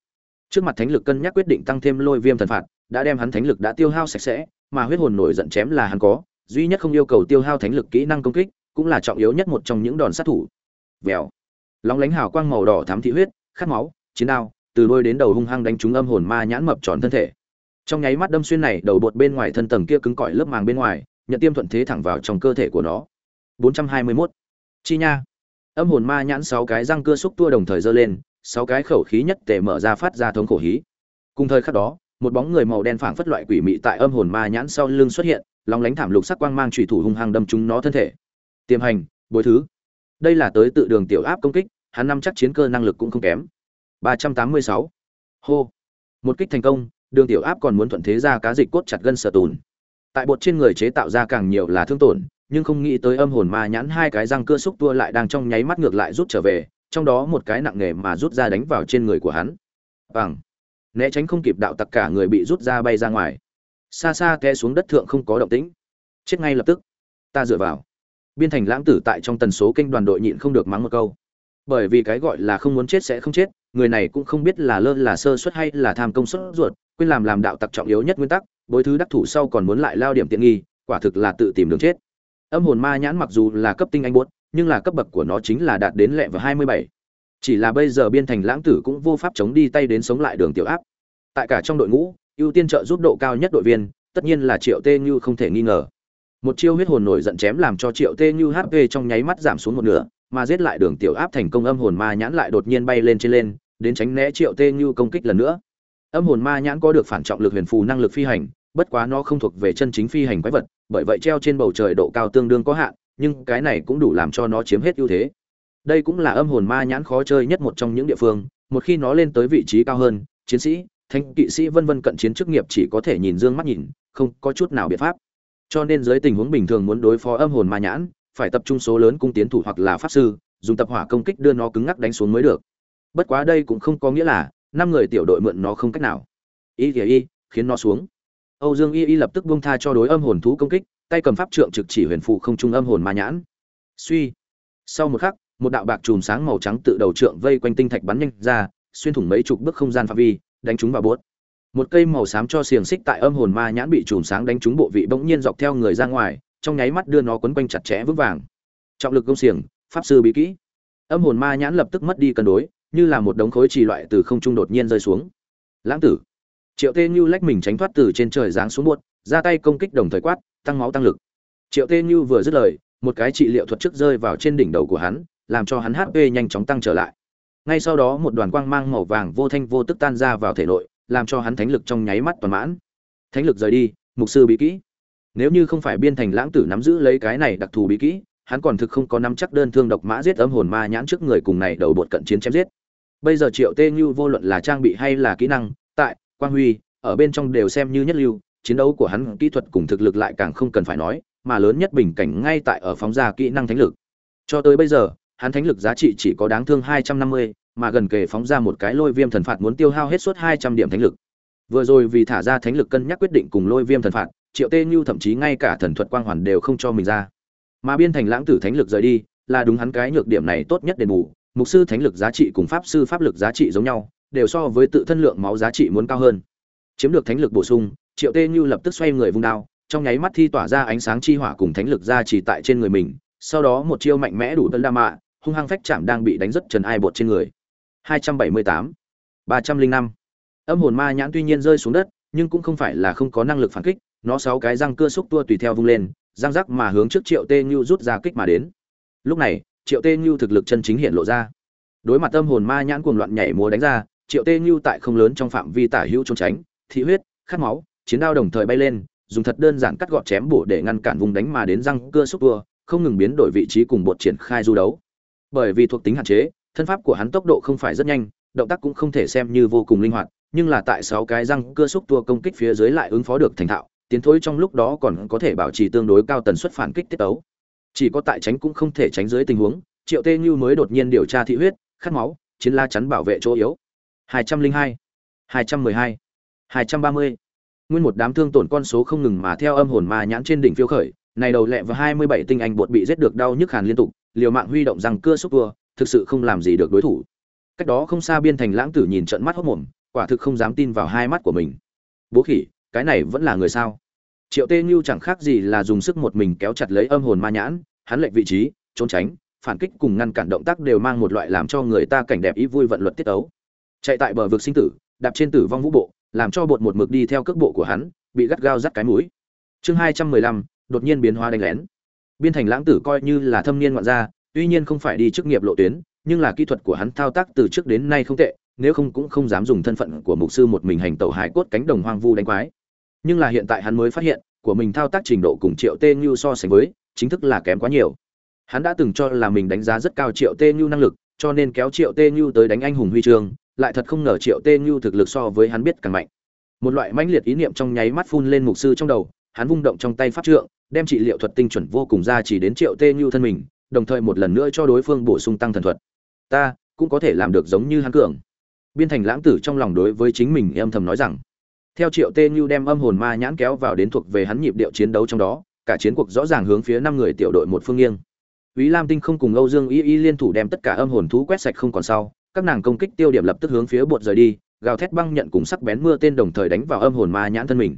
A: Trước mặt thánh lực cân nhắc quyết định tăng thêm lôi viêm thần phạt, đã đem hắn thánh lực đã tiêu hao sạch sẽ, mà huyết hồn nổi giận chém là hắn có, duy nhất không yêu cầu tiêu hao thánh lực kỹ năng công kích, cũng là trọng yếu nhất một trong những đòn sát thủ. Vèo. Lóng lánh hào quang màu đỏ thắm thị huyết, khát máu, chiến đao, từ đôi đến đầu hung hăng đánh trúng âm hồn ma nhãn mập tròn thân thể. Trong nháy mắt đâm xuyên này, đầu bột bên ngoài thân tầng kia cứng cỏi lớp màng bên ngoài, nhận tiêm thuận thế thẳng vào trong cơ thể của nó. 421. Chi nha. Âm hồn ma nhãn sáu cái răng cưa xúc tua đồng thời giơ lên, sáu cái khẩu khí nhất tề mở ra phát ra thống khổ hí. Cùng thời khắc đó, một bóng người màu đen phảng phất loại quỷ mị tại âm hồn ma nhãn sau lưng xuất hiện lóng lánh thảm lục sắc quang mang trùy thủ hung hăng đâm chúng nó thân thể tiềm hành bối thứ đây là tới tự đường tiểu áp công kích hắn năm chắc chiến cơ năng lực cũng không kém 386. hô một kích thành công đường tiểu áp còn muốn thuận thế ra cá dịch cốt chặt gân sở tùn. Tại bột trên người chế tạo ra càng nhiều là thương tổn, nhưng không nghĩ tới âm hồn ma nhãn hai cái răng cưa xúc tua lại đang trong nháy mắt ngược lại rút trở về, trong đó một cái nặng nề mà rút ra đánh vào trên người của hắn. Bằng. Né tránh không kịp đạo tặc cả người bị rút ra bay ra ngoài. Xa xa té xuống đất thượng không có động tĩnh. Chết ngay lập tức. Ta dựa vào. Biên thành lãng tử tại trong tần số kênh đoàn đội nhịn không được mắng một câu. Bởi vì cái gọi là không muốn chết sẽ không chết người này cũng không biết là lơ là sơ suất hay là tham công suất ruột, quên làm làm đạo tặc trọng yếu nhất nguyên tắc, bối thứ đắc thủ sau còn muốn lại lao điểm tiện nghi, quả thực là tự tìm đường chết. Âm hồn ma nhãn mặc dù là cấp tinh anh buốt, nhưng là cấp bậc của nó chính là đạt đến lẹ vào hai mươi bảy. Chỉ là bây giờ biên thành lãng tử cũng vô pháp chống đi tay đến sống lại đường tiểu áp. Tại cả trong đội ngũ, ưu tiên trợ giúp độ cao nhất đội viên, tất nhiên là triệu tê như không thể nghi ngờ. Một chiêu huyết hồn nổi giận chém làm cho triệu tê như hp trong nháy mắt giảm xuống một nửa, mà giết lại đường tiểu áp thành công âm hồn ma nhãn lại đột nhiên bay lên trên lên đến tránh né triệu tê như công kích lần nữa. Âm hồn ma nhãn có được phản trọng lực huyền phù năng lực phi hành, bất quá nó không thuộc về chân chính phi hành quái vật, bởi vậy treo trên bầu trời độ cao tương đương có hạn, nhưng cái này cũng đủ làm cho nó chiếm hết ưu thế. Đây cũng là âm hồn ma nhãn khó chơi nhất một trong những địa phương, một khi nó lên tới vị trí cao hơn, chiến sĩ thanh kỵ sĩ vân vân cận chiến chức nghiệp chỉ có thể nhìn dương mắt nhìn, không có chút nào biện pháp. Cho nên dưới tình huống bình thường muốn đối phó âm hồn ma nhãn, phải tập trung số lớn cung tiến thủ hoặc là pháp sư, dùng tập hỏa công kích đưa nó cứng ngắc đánh xuống mới được bất quá đây cũng không có nghĩa là năm người tiểu đội mượn nó không cách nào. Y thì y, khiến nó xuống. Âu dương y y lập tức buông tha cho đối âm hồn thú công kích, tay cầm pháp trượng trực chỉ huyền phụ không trung âm hồn ma nhãn. Suy. Sau một khắc, một đạo bạc chùm sáng màu trắng tự đầu trượng vây quanh tinh thạch bắn nhanh ra, xuyên thủng mấy chục bước không gian phạm vi, đánh chúng vào bốt một cây màu xám cho xiềng xích tại âm hồn ma nhãn bị chùm sáng đánh trúng bộ vị bỗng nhiên dọc theo người ra ngoài, trong nháy mắt đưa nó quấn quanh chặt chẽ vững vàng. Trọng lực công xiềng, pháp sư bí kỹ. Âm hồn ma nhãn lập tức mất đi cân đối như là một đống khối trì loại từ không trung đột nhiên rơi xuống. Lãng tử. Triệu tê như lách mình tránh thoát từ trên trời giáng xuống buốt, ra tay công kích đồng thời quát, tăng máu tăng lực. Triệu tê như vừa dứt lời, một cái trị liệu thuật trước rơi vào trên đỉnh đầu của hắn, làm cho hắn hp nhanh chóng tăng trở lại. Ngay sau đó một đoàn quang mang màu vàng vô thanh vô tức tan ra vào thể nội, làm cho hắn thánh lực trong nháy mắt toàn mãn. Thánh lực rời đi, mục sư bí kỹ. Nếu như không phải biên thành lãng tử nắm giữ lấy cái này đặc thù bí kỹ hắn còn thực không có nắm chắc đơn thương độc mã giết âm hồn ma nhãn trước người cùng này đầu bột cận chiến chém giết bây giờ triệu tê như vô luận là trang bị hay là kỹ năng tại quang huy ở bên trong đều xem như nhất lưu chiến đấu của hắn kỹ thuật cùng thực lực lại càng không cần phải nói mà lớn nhất bình cảnh ngay tại ở phóng ra kỹ năng thánh lực cho tới bây giờ hắn thánh lực giá trị chỉ có đáng thương 250, mà gần kề phóng ra một cái lôi viêm thần phạt muốn tiêu hao hết suốt 200 điểm thánh lực. Vừa rồi vì thả ra thánh lực cân nhắc quyết định cùng lôi viêm thần phạt, Triệu Tê Nhu thậm chí ngay cả thần thuật quang hoàn đều không cho mình ra. Mà biên thành lãng tử thánh lực rời đi, là đúng hắn cái nhược điểm này tốt nhất đền bù. Mục sư thánh lực giá trị cùng pháp sư pháp lực giá trị giống nhau, đều so với tự thân lượng máu giá trị muốn cao hơn. Chiếm được thánh lực bổ sung, Triệu Tê Như lập tức xoay người vung đao, trong nháy mắt thi tỏa ra ánh sáng chi hỏa cùng thánh lực ra chỉ tại trên người mình, sau đó một chiêu mạnh mẽ đủ tân đa mạ, hung hăng phách chạm đang bị đánh rất trần ai bột trên người 278 305 âm hồn ma nhãn tuy nhiên rơi xuống đất nhưng cũng không phải là không có năng lực phản kích nó sáu cái răng cưa xúc tua tùy theo vung lên răng rắc mà hướng trước triệu tê như rút ra kích mà đến. Lúc này, triệu tê như thực lực chân chính hiện lộ ra. Đối mặt tâm hồn ma nhãn cuồng loạn nhảy múa đánh ra, triệu tê như tại không lớn trong phạm vi tả hữu trốn tránh, thị huyết, khát máu, chiến đao đồng thời bay lên, dùng thật đơn giản cắt gọt chém bổ để ngăn cản vùng đánh mà đến răng cưa xúc tua không ngừng biến đổi vị trí cùng bột triển khai du đấu. Bởi vì thuộc tính hạn chế, thân pháp của hắn tốc độ không phải rất nhanh, động tác cũng không thể xem như vô cùng linh hoạt, nhưng là tại sáu cái răng cưa xúc tua công kích phía dưới lại ứng phó được thành thạo tiến thối trong lúc đó còn có thể bảo trì tương đối cao tần suất phản kích tiết tấu. Chỉ có tại tránh cũng không thể tránh dưới tình huống triệu tê như mới đột nhiên điều tra thị huyết khát máu chiến la chắn bảo vệ chỗ yếu. 202, 212, 230. nguyên một đám thương tổn con số không ngừng mà theo âm hồn ma nhãn trên đỉnh phiêu khởi này đầu lẹ và 27 tinh anh bột bị giết được đau nhức hàn liên tục liều mạng huy động răng cưa xúc vừa, thực sự không làm gì được đối thủ. Cách đó không xa biên thành lãng tử nhìn trận mắt hốc mồm quả thực không dám tin vào hai mắt của mình. Bố khỉ cái này vẫn là người sao? Triệu tê như chẳng khác gì là dùng sức một mình kéo chặt lấy âm hồn ma nhãn, hắn lệnh vị trí, trốn tránh, phản kích cùng ngăn cản động tác đều mang một loại làm cho người ta cảnh đẹp ý vui vận luật tiết ấu. Chạy tại bờ vực sinh tử, đạp trên tử vong vũ bộ, làm cho bột một mực đi theo cước bộ của hắn, bị gắt gao dắt cái mũi. Chương hai trăm mười lăm, đột nhiên biến hóa đánh lén. Biên thành lãng tử coi như là thâm niên ngoạn gia, tuy nhiên không phải đi chức nghiệp lộ tuyến, nhưng là kỹ thuật của hắn thao tác từ trước đến nay không tệ nếu không cũng không dám dùng thân phận của mục sư một mình hành tẩu hải cốt cánh đồng hoang vu đánh quái. Nhưng là hiện tại hắn mới phát hiện, của mình thao tác trình độ cùng triệu tê như so sánh với, chính thức là kém quá nhiều. Hắn đã từng cho là mình đánh giá rất cao triệu tê như năng lực, cho nên kéo triệu tê như tới đánh anh hùng huy chương, lại thật không ngờ triệu tê như thực lực so với hắn biết càng mạnh. Một loại mãnh liệt ý niệm trong nháy mắt phun lên mục sư trong đầu, hắn vung động trong tay pháp trượng, đem trị liệu thuật tinh chuẩn vô cùng ra chỉ đến triệu tê như thân mình, đồng thời một lần nữa cho đối phương bổ sung tăng thần thuật. Ta, cũng có thể làm được giống như hắn cường biên thành lãng tử trong lòng đối với chính mình âm thầm nói rằng theo triệu tê như đem âm hồn ma nhãn kéo vào đến thuộc về hắn nhịp điệu chiến đấu trong đó cả chiến cuộc rõ ràng hướng phía năm người tiểu đội một phương nghiêng ý Lam Tinh không cùng Âu Dương Y Y liên thủ đem tất cả âm hồn thú quét sạch không còn sau, các nàng công kích tiêu điểm lập tức hướng phía bột rời đi, gào thét băng nhận cùng sắc bén mưa tên đồng thời đánh vào âm hồn ma nhãn thân mình.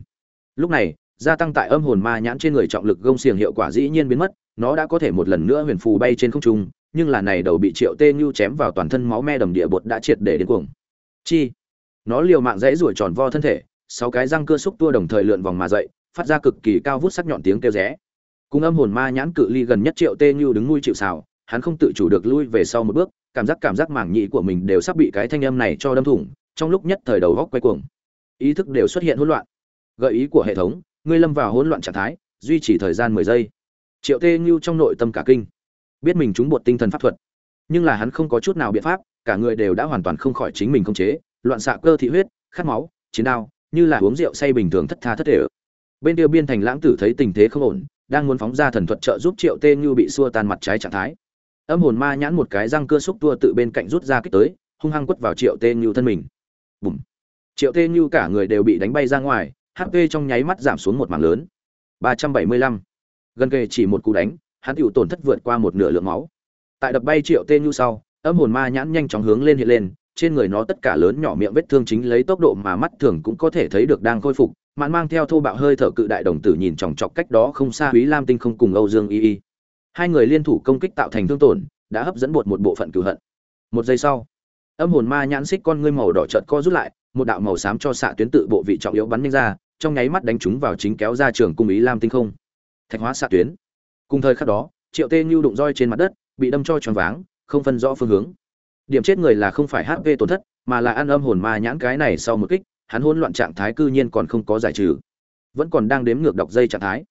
A: Lúc này, gia tăng tại âm hồn ma nhãn trên người trọng lực gông xiềng hiệu quả dĩ nhiên biến mất, nó đã có thể một lần nữa huyền phù bay trên không trung, nhưng là này đầu bị Triệu Tê Nhu chém vào toàn thân máu me đầm địa bột đã triệt để đến cuồng. Chi? Nó liều mạng rẽ ruổi tròn vo thân thể, sáu cái răng cưa xúc tua đồng thời lượn vòng mà dậy, phát ra cực kỳ cao vút sắc nhọn tiếng kêu rẽ. Cùng âm hồn ma nhãn cự ly gần nhất triệu tê như đứng nuôi chịu xào hắn không tự chủ được lui về sau một bước cảm giác cảm giác mảng nhị của mình đều sắp bị cái thanh âm này cho đâm thủng trong lúc nhất thời đầu góc quay cuồng. Ý thức đều xuất hiện hỗn loạn. Gợi ý của hệ thống ngươi lâm vào hỗn loạn trạng thái duy trì thời gian mười giây. Triệu tê như trong nội tâm cả kinh. Biết mình trúng bột tinh thần pháp thuật nhưng là hắn không có chút nào biện pháp cả người đều đã hoàn toàn không khỏi chính mình không chế, loạn xạ cơ thị huyết, khát máu, chiến đao, như là uống rượu say bình thường thất tha thất thể. Bên kia biên thành lãng tử thấy tình thế không ổn, đang muốn phóng ra thần thuật trợ giúp triệu tê như bị xua tan mặt trái trạng thái. Âm hồn ma nhãn một cái răng cưa xúc tua tự bên cạnh rút ra kích tới, hung hăng quất vào triệu tê như thân mình. Bùm. Triệu tê như cả người đều bị đánh bay ra ngoài hp trong nháy mắt giảm xuống một mảng lớn. Ba trăm bảy mươi lăm. Gần kề chỉ một cú đánh, hắn chịu tổn thất vượt qua một nửa lượng máu. Tại đập bay triệu tê như sau âm hồn ma nhãn nhanh chóng hướng lên hiện lên trên người nó tất cả lớn nhỏ miệng vết thương chính lấy tốc độ mà mắt thường cũng có thể thấy được đang khôi phục mạn mang theo thô bạo hơi thở cự đại đồng tử nhìn chòng chọc cách đó không xa Úy Lam Tinh không cùng Âu Dương Y Y. Hai người liên thủ công kích tạo thành thương tổn, đã hấp dẫn bột một bộ phận cửu hận. Một giây sau, âm hồn ma nhãn xích con ngươi màu đỏ chợt co rút lại, một đạo màu xám cho xạ tuyến tự bộ vị trọng yếu bắn nhanh ra, trong nháy mắt đánh trúng vào chính kéo ra trường cung Ý Lam Tinh không. Thạch hóa xạ tuyến. Cùng thời khắc đó, Triệu Tê Nhu đụng roi trên mặt đất, bị đâm cho tròn váng, không phân rõ phương hướng. Điểm chết người là không phải HP tổn thất, mà là ăn âm hồn ma nhãn cái này sau một kích, hắn hỗn loạn trạng thái cư nhiên còn không có giải trừ. Vẫn còn đang đếm ngược đọc dây trạng thái.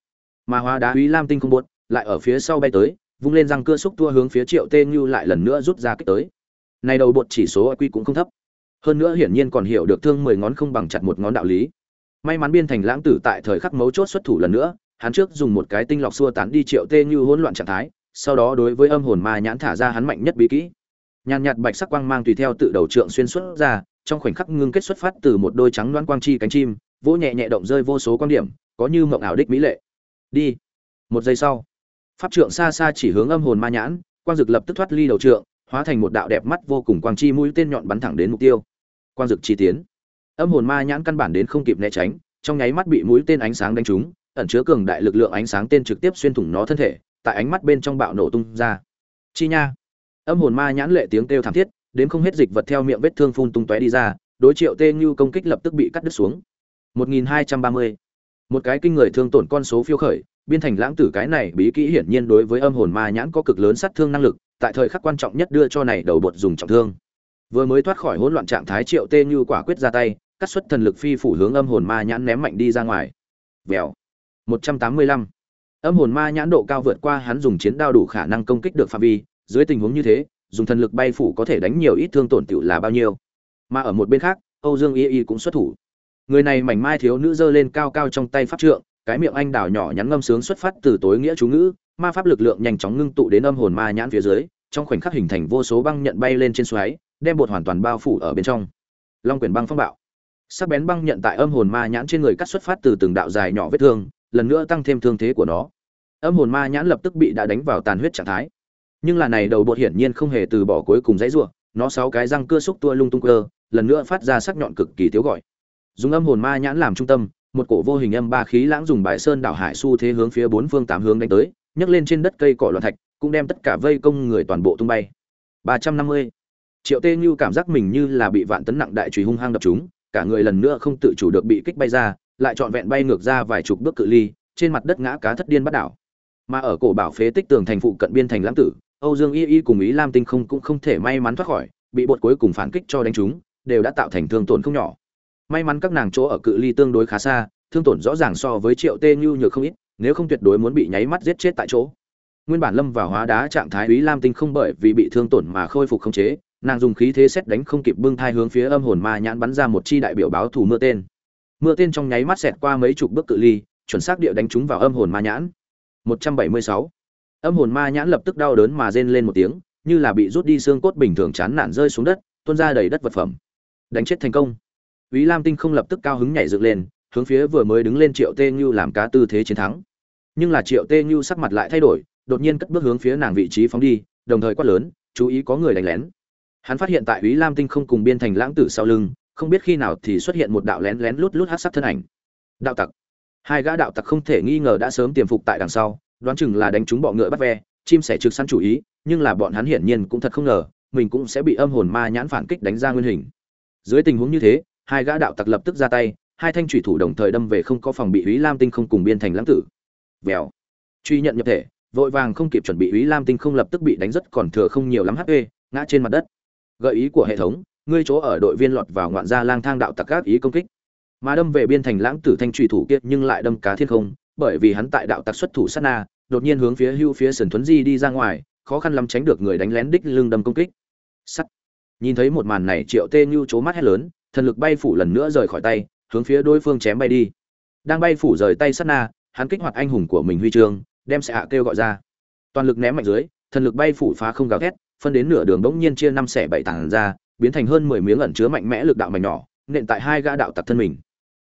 A: Mà hóa đá úy lam tinh không buốt lại ở phía sau bay tới vung lên răng cưa xúc tua hướng phía triệu tê như lại lần nữa rút ra kích tới. Này đầu bột chỉ số IQ cũng không thấp. Hơn nữa hiển nhiên còn hiểu được thương mười ngón không bằng chặt một ngón đạo lý. May mắn biên thành lãng tử tại thời khắc mấu chốt xuất thủ lần nữa hắn trước dùng một cái tinh lọc xua tán đi triệu tê như hỗn loạn trạng thái sau đó đối với âm hồn ma nhãn thả ra hắn mạnh nhất bí kỹ. Nhàn nhạt bạch sắc quang mang tùy theo tự đầu trượng xuyên xuất ra, trong khoảnh khắc ngưng kết xuất phát từ một đôi trắng đoán quang chi cánh chim, vỗ nhẹ nhẹ động rơi vô số quan điểm, có như mộng ảo đích mỹ lệ. Đi. Một giây sau, pháp trượng xa xa chỉ hướng âm hồn ma nhãn, quang dực lập tức thoát ly đầu trượng, hóa thành một đạo đẹp mắt vô cùng quang chi mũi tên nhọn bắn thẳng đến mục tiêu. Quang dực chi tiến. Âm hồn ma nhãn căn bản đến không kịp né tránh, trong nháy mắt bị mũi tên ánh sáng đánh trúng, ẩn chứa cường đại lực lượng ánh sáng tên trực tiếp xuyên thủng nó thân thể tại ánh mắt bên trong bạo nổ tung ra. Chi nha. Âm hồn ma nhãn lệ tiếng kêu thảm thiết, đến không hết dịch vật theo miệng vết thương phun tung tóe đi ra, đối triệu tê như công kích lập tức bị cắt đứt xuống. 1230. một cái kinh người thương tổn con số phiêu khởi, biên thành lãng tử cái này bí kỹ hiển nhiên đối với âm hồn ma nhãn có cực lớn sát thương năng lực, tại thời khắc quan trọng nhất đưa cho này đầu bột dùng trọng thương. Vừa mới thoát khỏi hỗn loạn trạng thái triệu tê như quả quyết ra tay, cắt xuất thần lực phi phủ hướng âm hồn ma nhãn ném mạnh đi ra ngoài. Vèo. 185 âm hồn ma nhãn độ cao vượt qua hắn dùng chiến đao đủ khả năng công kích được phạm vi, dưới tình huống như thế, dùng thần lực bay phủ có thể đánh nhiều ít thương tổn tiểu là bao nhiêu. Mà ở một bên khác, âu dương y y cũng xuất thủ. Người này mảnh mai thiếu nữ giơ lên cao cao trong tay pháp trượng, cái miệng anh đào nhỏ nhắn ngâm sướng xuất phát từ tối nghĩa chú ngữ, ma pháp lực lượng nhanh chóng ngưng tụ đến âm hồn ma nhãn phía dưới, trong khoảnh khắc hình thành vô số băng nhận bay lên trên xoáy, đem bột hoàn toàn bao phủ ở bên trong. Long quyển băng phong bạo. Sắc bén băng nhận tại âm hồn ma nhãn trên người cắt xuất phát từ từng đạo dài nhỏ vết thương lần nữa tăng thêm thương thế của nó. Âm hồn ma nhãn lập tức bị đã đánh vào tàn huyết trạng thái. Nhưng là này đầu bột hiển nhiên không hề từ bỏ cuối cùng dãy rủa, nó sáu cái răng cưa xúc tua lung tung cơ, lần nữa phát ra sắc nhọn cực kỳ thiếu gọi. Dùng âm hồn ma nhãn làm trung tâm, một cổ vô hình âm ba khí lãng dùng bài sơn đảo hải xu thế hướng phía bốn phương tám hướng đánh tới, nhấc lên trên đất cây cỏ loạn thạch, cũng đem tất cả vây công người toàn bộ tung bay. Ba trăm năm mươi. Triệu tê như cảm giác mình như là bị vạn tấn nặng đại trùy hung hăng đập chúng cả người lần nữa không tự chủ được bị kích bay ra lại trọn vẹn bay ngược ra vài chục bước cự ly, trên mặt đất ngã cá thất điên bắt đảo. Mà ở cổ bảo phế tích tường thành phụ cận biên thành lãng tử, âu dương y y cùng ý lam tinh không cũng không thể may mắn thoát khỏi, bị bột cuối cùng phản kích cho đánh trúng, đều đã tạo thành thương tổn không nhỏ. May mắn các nàng chỗ ở cự ly tương đối khá xa, thương tổn rõ ràng so với triệu tê như nhược không ít, nếu không tuyệt đối muốn bị nháy mắt giết chết tại chỗ. Nguyên bản lâm vào hóa đá trạng thái ý lam tinh không bởi vì bị thương tổn mà khôi phục không chế, nàng dùng khí thế xét đánh không kịp bưng thai hướng phía âm hồn ma nhãn bắn ra một chi đại biểu báo thủ mưa tên mưa tên trong nháy mắt xẹt qua mấy chục bước cự ly chuẩn xác địa đánh trúng vào âm hồn ma nhãn 176. âm hồn ma nhãn lập tức đau đớn mà rên lên một tiếng như là bị rút đi xương cốt bình thường chán nản rơi xuống đất tuôn ra đầy đất vật phẩm đánh chết thành công Vĩ Lam Tinh không lập tức cao hứng nhảy dựng lên, hướng phía vừa mới đứng lên Triệu Tê Như làm cá tư thế chiến thắng. Nhưng là Triệu Tê Như sắc mặt lại thay đổi, đột nhiên cất bước hướng phía nàng vị trí phóng đi, đồng thời quát lớn, chú ý có người đánh lén. Hắn phát hiện tại Vĩ Lam Tinh không cùng biên thành lãng tử sau lưng, không biết khi nào thì xuất hiện một đạo lén lén lút lút hát sắc thân ảnh. Đạo tặc. Hai gã đạo tặc không thể nghi ngờ đã sớm tiềm phục tại đằng sau, đoán chừng là đánh trúng bọ ngựa bắt ve, chim sẻ trực săn chủ ý, nhưng là bọn hắn hiển nhiên cũng thật không ngờ, mình cũng sẽ bị âm hồn ma nhãn phản kích đánh ra nguyên hình. Dưới tình huống như thế, hai gã đạo tặc lập tức ra tay hai thanh thủy thủ đồng thời đâm về không có phòng bị ý Lam Tinh không cùng biên thành lãng tử. Vèo. Truy nhận nhập thể, vội vàng không kịp chuẩn bị ý Lam Tinh không lập tức bị đánh rất còn thừa không nhiều lắm HP, ngã trên mặt đất. Gợi ý của hệ thống, ngươi chỗ ở đội viên lọt vào ngoạn gia lang thang đạo tặc các ý công kích. Mà đâm về biên thành lãng tử thanh trùy thủ kiệt nhưng lại đâm cá thiên không, bởi vì hắn tại đạo tặc xuất thủ sát na, đột nhiên hướng phía hưu phía sườn thuấn di đi ra ngoài, khó khăn lắm tránh được người đánh lén đích lưng đâm công kích. Sắt. Nhìn thấy một màn này, Triệu Tê Nhu chố mắt hét lớn, thần lực bay phủ lần nữa rời khỏi tay hướng phía đối phương chém bay đi đang bay phủ rời tay sát na hắn kích hoạt anh hùng của mình huy chương đem xạ kêu gọi ra toàn lực ném mạnh dưới thần lực bay phủ phá không gào thét phân đến nửa đường bỗng nhiên chia năm xẻ bảy tảng ra biến thành hơn mười miếng ẩn chứa mạnh mẽ lực đạo mảnh nhỏ, nện tại hai gã đạo tặc thân mình.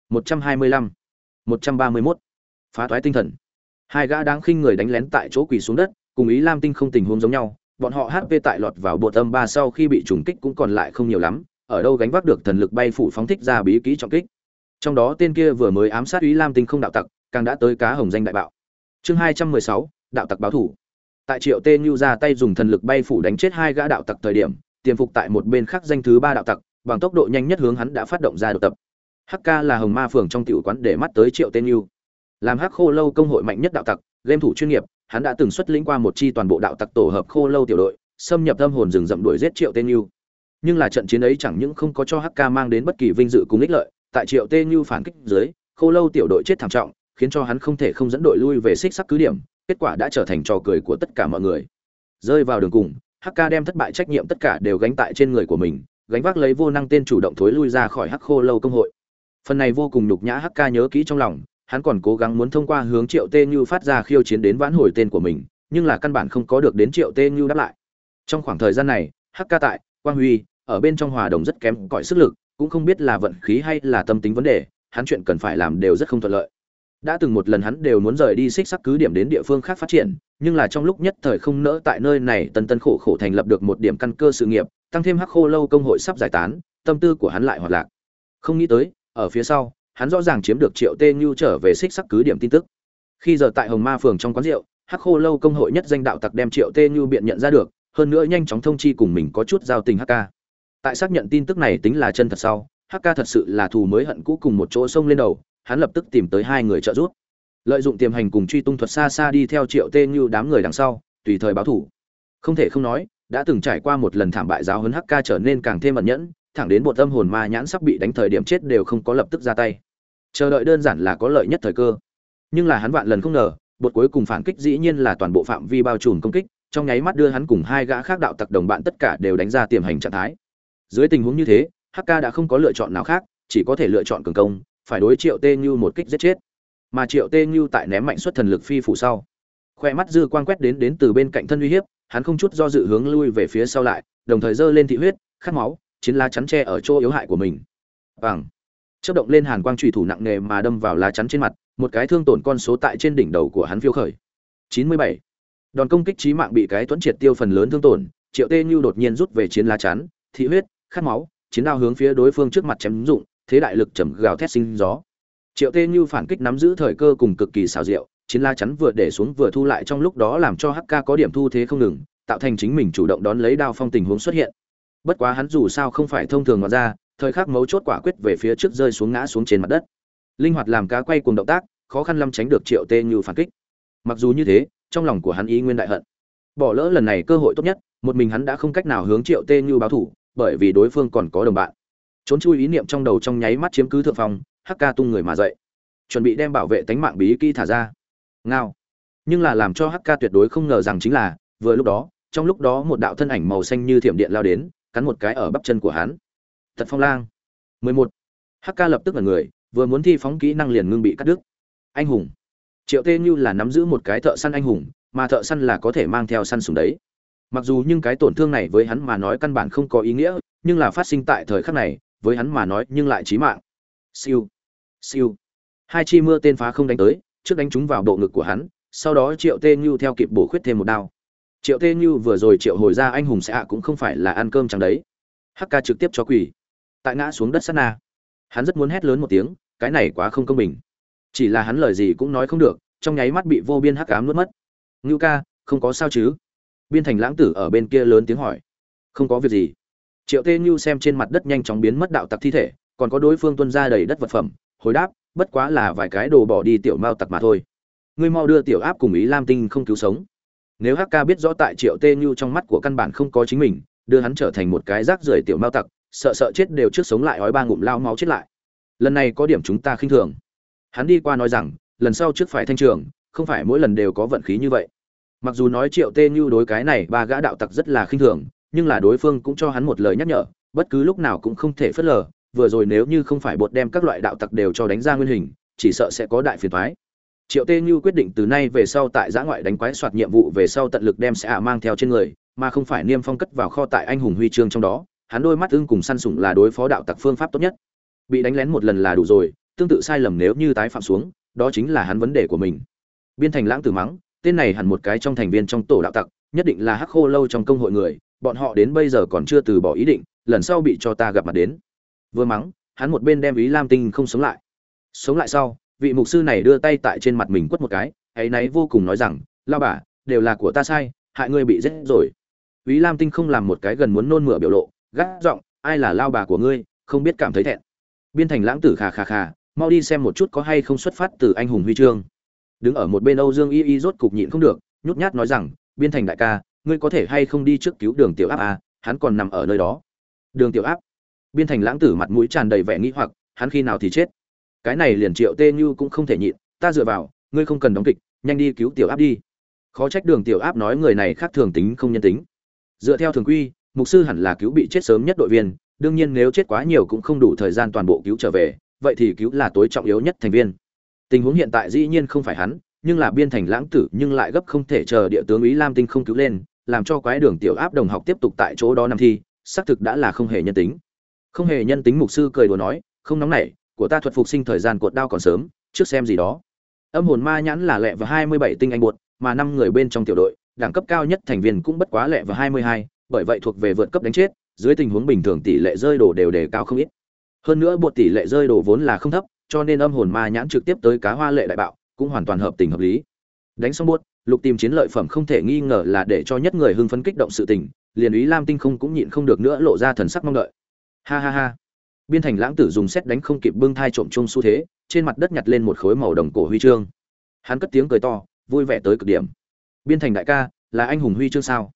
A: Một trăm hai mươi lăm, một trăm ba mươi mốt. Phá toái tinh thần. Hai gã đáng khinh người đánh lén tại chỗ quỳ xuống đất, cùng ý lam tinh không tình huống giống nhau, bọn họ hp tại lọt vào bộ tâm ba sau khi bị trùng kích cũng còn lại không nhiều lắm, ở đâu gánh vác được thần lực bay phủ phóng thích ra bí kỹ trọng kích. Trong đó tên kia vừa mới ám sát ý lam tinh không đạo tặc, càng đã tới cá hồng danh đại bạo. Chương hai trăm mười sáu, đạo tặc báo thủ. Tại triệu tên nhu ra tay dùng thần lực bay phủ đánh chết hai gã đạo tặc thời điểm tiềm phục tại một bên khác danh thứ ba đạo tặc, bằng tốc độ nhanh nhất hướng hắn đã phát động ra độc tập. Hk là hồng ma phường trong tiểu quán để mắt tới triệu tên yêu. Làm hắc khô lâu công hội mạnh nhất đạo tặc, game thủ chuyên nghiệp, hắn đã từng xuất lĩnh qua một chi toàn bộ đạo tặc tổ hợp khô lâu tiểu đội, xâm nhập tâm hồn rừng rậm đuổi giết triệu tên yêu. Nhưng là trận chiến ấy chẳng những không có cho hk mang đến bất kỳ vinh dự cùng ích lợi, tại triệu tên yêu phản kích dưới, khô lâu tiểu đội chết thảm trọng, khiến cho hắn không thể không dẫn đội lui về xích sắc cứ điểm, kết quả đã trở thành trò cười của tất cả mọi người. Rơi vào đường cùng hk đem thất bại trách nhiệm tất cả đều gánh tại trên người của mình gánh vác lấy vô năng tên chủ động thối lui ra khỏi hắc khô lâu công hội phần này vô cùng nhục nhã hk nhớ kỹ trong lòng hắn còn cố gắng muốn thông qua hướng triệu tê như phát ra khiêu chiến đến vãn hồi tên của mình nhưng là căn bản không có được đến triệu tê như đáp lại trong khoảng thời gian này hk tại quang huy ở bên trong hòa đồng rất kém cỏi sức lực, cũng không biết là vận khí hay là tâm tính vấn đề, hắn chuyện cần phải làm đều rất không thuận lợi. Đã từng một lần hắn đều muốn rời đi xích sắc cứ điểm đến địa phương khác phát triển, nhưng là trong lúc nhất thời không nỡ tại nơi này tân tân khổ khổ thành lập được một điểm căn cơ sự nghiệp, tăng thêm hắc khô lâu công hội sắp giải tán, tâm tư của hắn lại hoạt lạc. Không nghĩ tới, ở phía sau, hắn rõ ràng chiếm được Triệu Tê Nhu trở về xích sắc cứ điểm tin tức. Khi giờ tại Hồng Ma phường trong quán rượu, hắc khô lâu công hội nhất danh đạo tặc đem Triệu Tê Nhu biện nhận ra được, hơn nữa nhanh chóng thông chi cùng mình có chút giao tình hắc ca tại xác nhận tin tức này tính là chân thật sau hk thật sự là thù mới hận cũ cùng một chỗ sông lên đầu hắn lập tức tìm tới hai người trợ giúp. Lợi dụng tiềm hành cùng truy tung thuật xa xa đi theo triệu tên như đám người đằng sau, tùy thời báo thủ. Không thể không nói, đã từng trải qua một lần thảm bại giáo huấn hk trở nên càng thêm ẩn nhẫn, thẳng đến bộ âm hồn ma nhãn sắp bị đánh thời điểm chết đều không có lập tức ra tay. Chờ đợi đơn giản là có lợi nhất thời cơ. Nhưng là hắn vạn lần không ngờ, bột cuối cùng phản kích dĩ nhiên là toàn bộ phạm vi bao trùm công kích, trong nháy mắt đưa hắn cùng hai gã khác đạo tặc đồng bạn tất cả đều đánh ra tiềm hành trạng thái. Dưới tình huống như thế hk đã không có lựa chọn nào khác, chỉ có thể lựa chọn cường công phải đối triệu tê như một kích giết chết. Mà triệu tê như tại ném mạnh xuất thần lực phi phủ sau. Khoe mắt dư quan quét đến đến từ bên cạnh thân uy hiếp, hắn không chút do dự hướng lui về phía sau lại, đồng thời giơ lên thị huyết, khát máu, chiến lá chắn tre ở chỗ yếu hại của mình. Bằng chớp động lên hàn quang trùy thủ nặng nề mà đâm vào lá chắn trên mặt, một cái thương tổn con số tại trên đỉnh đầu của hắn phiêu khởi. 97. đòn công kích trí mạng bị cái tuấn triệt tiêu phần lớn thương tổn, triệu tê như đột nhiên rút về chiến lá chắn, thị huyết, khát máu, chiến đao hướng phía đối phương trước mặt chém dụng thế đại lực trầm gào thét sinh gió. Triệu tê như phản kích nắm giữ thời cơ cùng cực kỳ xảo diệu, chiến la chắn vừa để xuống vừa thu lại trong lúc đó làm cho hk có điểm thu thế không ngừng, tạo thành chính mình chủ động đón lấy đao phong tình huống xuất hiện. Bất quá hắn dù sao không phải thông thường mà ra, thời khắc mấu chốt quả quyết về phía trước rơi xuống ngã xuống trên mặt đất. Linh hoạt làm cá quay cùng động tác, khó khăn lâm tránh được triệu tê như phản kích. Mặc dù như thế, trong lòng của hắn ý nguyên đại hận. Bỏ lỡ lần này cơ hội tốt nhất, một mình hắn đã không cách nào hướng triệu tê như báo thủ, bởi vì đối phương còn có đồng bạn trốn chui ý niệm trong đầu trong nháy mắt chiếm cứ thượng phòng hk tung người mà dậy. Chuẩn bị đem bảo vệ tánh mạng bí kỹ thả ra. Ngao. Nhưng là làm cho hk tuyệt đối không ngờ rằng chính là, vừa lúc đó, trong lúc đó một đạo thân ảnh màu xanh như thiểm điện lao đến, cắn một cái ở bắp chân của hắn. Thật phong lang. 11. hk lập tức là người, vừa muốn thi phóng kỹ năng liền ngưng bị cắt đứt. Anh hùng. Triệu tê như là nắm giữ một cái thợ săn anh hùng, mà thợ săn là có thể mang theo săn súng đấy. Mặc dù nhưng cái tổn thương này với hắn mà nói căn bản không có ý nghĩa, nhưng là phát sinh tại thời khắc này với hắn mà nói nhưng lại chí mạng. Siêu. Siêu. Hai chi mưa tên phá không đánh tới, trước đánh chúng vào bộ ngực của hắn, sau đó triệu tê nhu theo kịp bổ khuyết thêm một đao. Triệu tê nhu vừa rồi triệu hồi ra anh hùng sẽ ạ cũng không phải là ăn cơm chẳng đấy. Hắc ca trực tiếp cho quỳ tại ngã xuống đất sát na. Hắn rất muốn hét lớn một tiếng, cái này quá không công bình. Chỉ là hắn lời gì cũng nói không được, trong nháy mắt bị vô biên hắc ám nuốt mất. Ngưu ca, không có sao chứ? Biên thành lãng tử ở bên kia lớn tiếng hỏi. Không có việc gì triệu tê như xem trên mặt đất nhanh chóng biến mất đạo tặc thi thể, còn có đối phương tuân ra đầy đất vật phẩm, hồi đáp, bất quá là vài cái đồ bỏ đi tiểu mao tặc mà thôi. Ngươi mau đưa tiểu áp cùng ý lam tinh không cứu sống. Nếu hk biết rõ tại triệu tê như trong mắt của căn bản không có chính mình, đưa hắn trở thành một cái rác rưởi tiểu mao tặc, sợ sợ chết đều trước sống lại ói ba ngụm lao máu chết lại. Lần này có điểm chúng ta khinh thường. Hắn đi qua nói rằng, lần sau trước phải thanh trường, không phải mỗi lần đều có vận khí như vậy. Mặc dù nói triệu tê như đối cái này ba gã đạo tặc rất là khinh thường nhưng là đối phương cũng cho hắn một lời nhắc nhở, bất cứ lúc nào cũng không thể phớt lờ, vừa rồi nếu như không phải bột đem các loại đạo tặc đều cho đánh ra nguyên hình, chỉ sợ sẽ có đại phiền thoái triệu tê như quyết định từ nay về sau tại giã ngoại đánh quái soạt nhiệm vụ về sau tận lực đem sẽ ả mang theo trên người, mà không phải niêm phong cất vào kho tại anh hùng huy chương trong đó, hắn đôi mắt ưng cùng săn sủng là đối phó đạo tặc phương pháp tốt nhất. Bị đánh lén một lần là đủ rồi, tương tự sai lầm nếu như tái phạm xuống, đó chính là hắn vấn đề của mình. Biên thành lãng tử mắng, tên này hẳn một cái trong thành viên trong tổ đạo tặc, nhất định là hắc khô lâu trong công hội người bọn họ đến bây giờ còn chưa từ bỏ ý định, lần sau bị cho ta gặp mặt đến. Vừa mắng, hắn một bên đem ý lam tinh không sống lại. Sống lại sau, vị mục sư này đưa tay tại trên mặt mình quất một cái, ấy náy vô cùng nói rằng, lao bà, đều là của ta sai, hại ngươi bị giết rồi. Ý lam tinh không làm một cái gần muốn nôn mửa biểu lộ, gắt giọng, ai là lao bà của ngươi, không biết cảm thấy thẹn. Biên thành lãng tử khà khà khà, mau đi xem một chút có hay không xuất phát từ anh hùng huy chương. Đứng ở một bên âu dương y y rốt cục nhịn không được, nhút nhát nói rằng, biên thành đại ca ngươi có thể hay không đi trước cứu đường tiểu áp à, hắn còn nằm ở nơi đó. Đường tiểu áp. Biên thành lãng tử mặt mũi tràn đầy vẻ nghĩ hoặc hắn khi nào thì chết? Cái này liền triệu tê như cũng không thể nhịn ta dựa vào ngươi không cần đóng kịch nhanh đi cứu tiểu áp đi. Khó trách đường tiểu áp nói người này khác thường tính không nhân tính. Dựa theo thường quy mục sư hẳn là cứu bị chết sớm nhất đội viên đương nhiên nếu chết quá nhiều cũng không đủ thời gian toàn bộ cứu trở về vậy thì cứu là tối trọng yếu nhất thành viên. Tình huống hiện tại dĩ nhiên không phải hắn nhưng là biên thành lãng tử nhưng lại gấp không thể chờ địa tướng ý lam tinh không cứu lên làm cho quái đường tiểu áp đồng học tiếp tục tại chỗ đó nằm thi, xác thực đã là không hề nhân tính. Không hề nhân tính mục sư cười đùa nói, không nóng nảy, của ta thuật phục sinh thời gian cột đao còn sớm, trước xem gì đó. Âm hồn ma nhãn là lẹ và hai mươi bảy tinh anh bột mà năm người bên trong tiểu đội, đẳng cấp cao nhất thành viên cũng bất quá lẹ và hai mươi hai, bởi vậy thuộc về vượt cấp đánh chết, dưới tình huống bình thường tỷ lệ rơi đồ đều đề cao không ít. Hơn nữa bột tỷ lệ rơi đồ vốn là không thấp, cho nên âm hồn ma nhãn trực tiếp tới cá hoa lệ đại bạo, cũng hoàn toàn hợp tình hợp lý. Đánh xong bột lục tìm chiến lợi phẩm không thể nghi ngờ là để cho nhất người hưng phấn kích động sự tình, liền ý lam tinh không cũng nhịn không được nữa lộ ra thần sắc mong đợi. Ha ha ha. Biên thành lãng tử dùng xét đánh không kịp bưng thai trộm chung xu thế, trên mặt đất nhặt lên một khối màu đồng cổ huy chương. Hắn cất tiếng cười to, vui vẻ tới cực điểm. Biên thành đại ca, là anh hùng huy chương sao?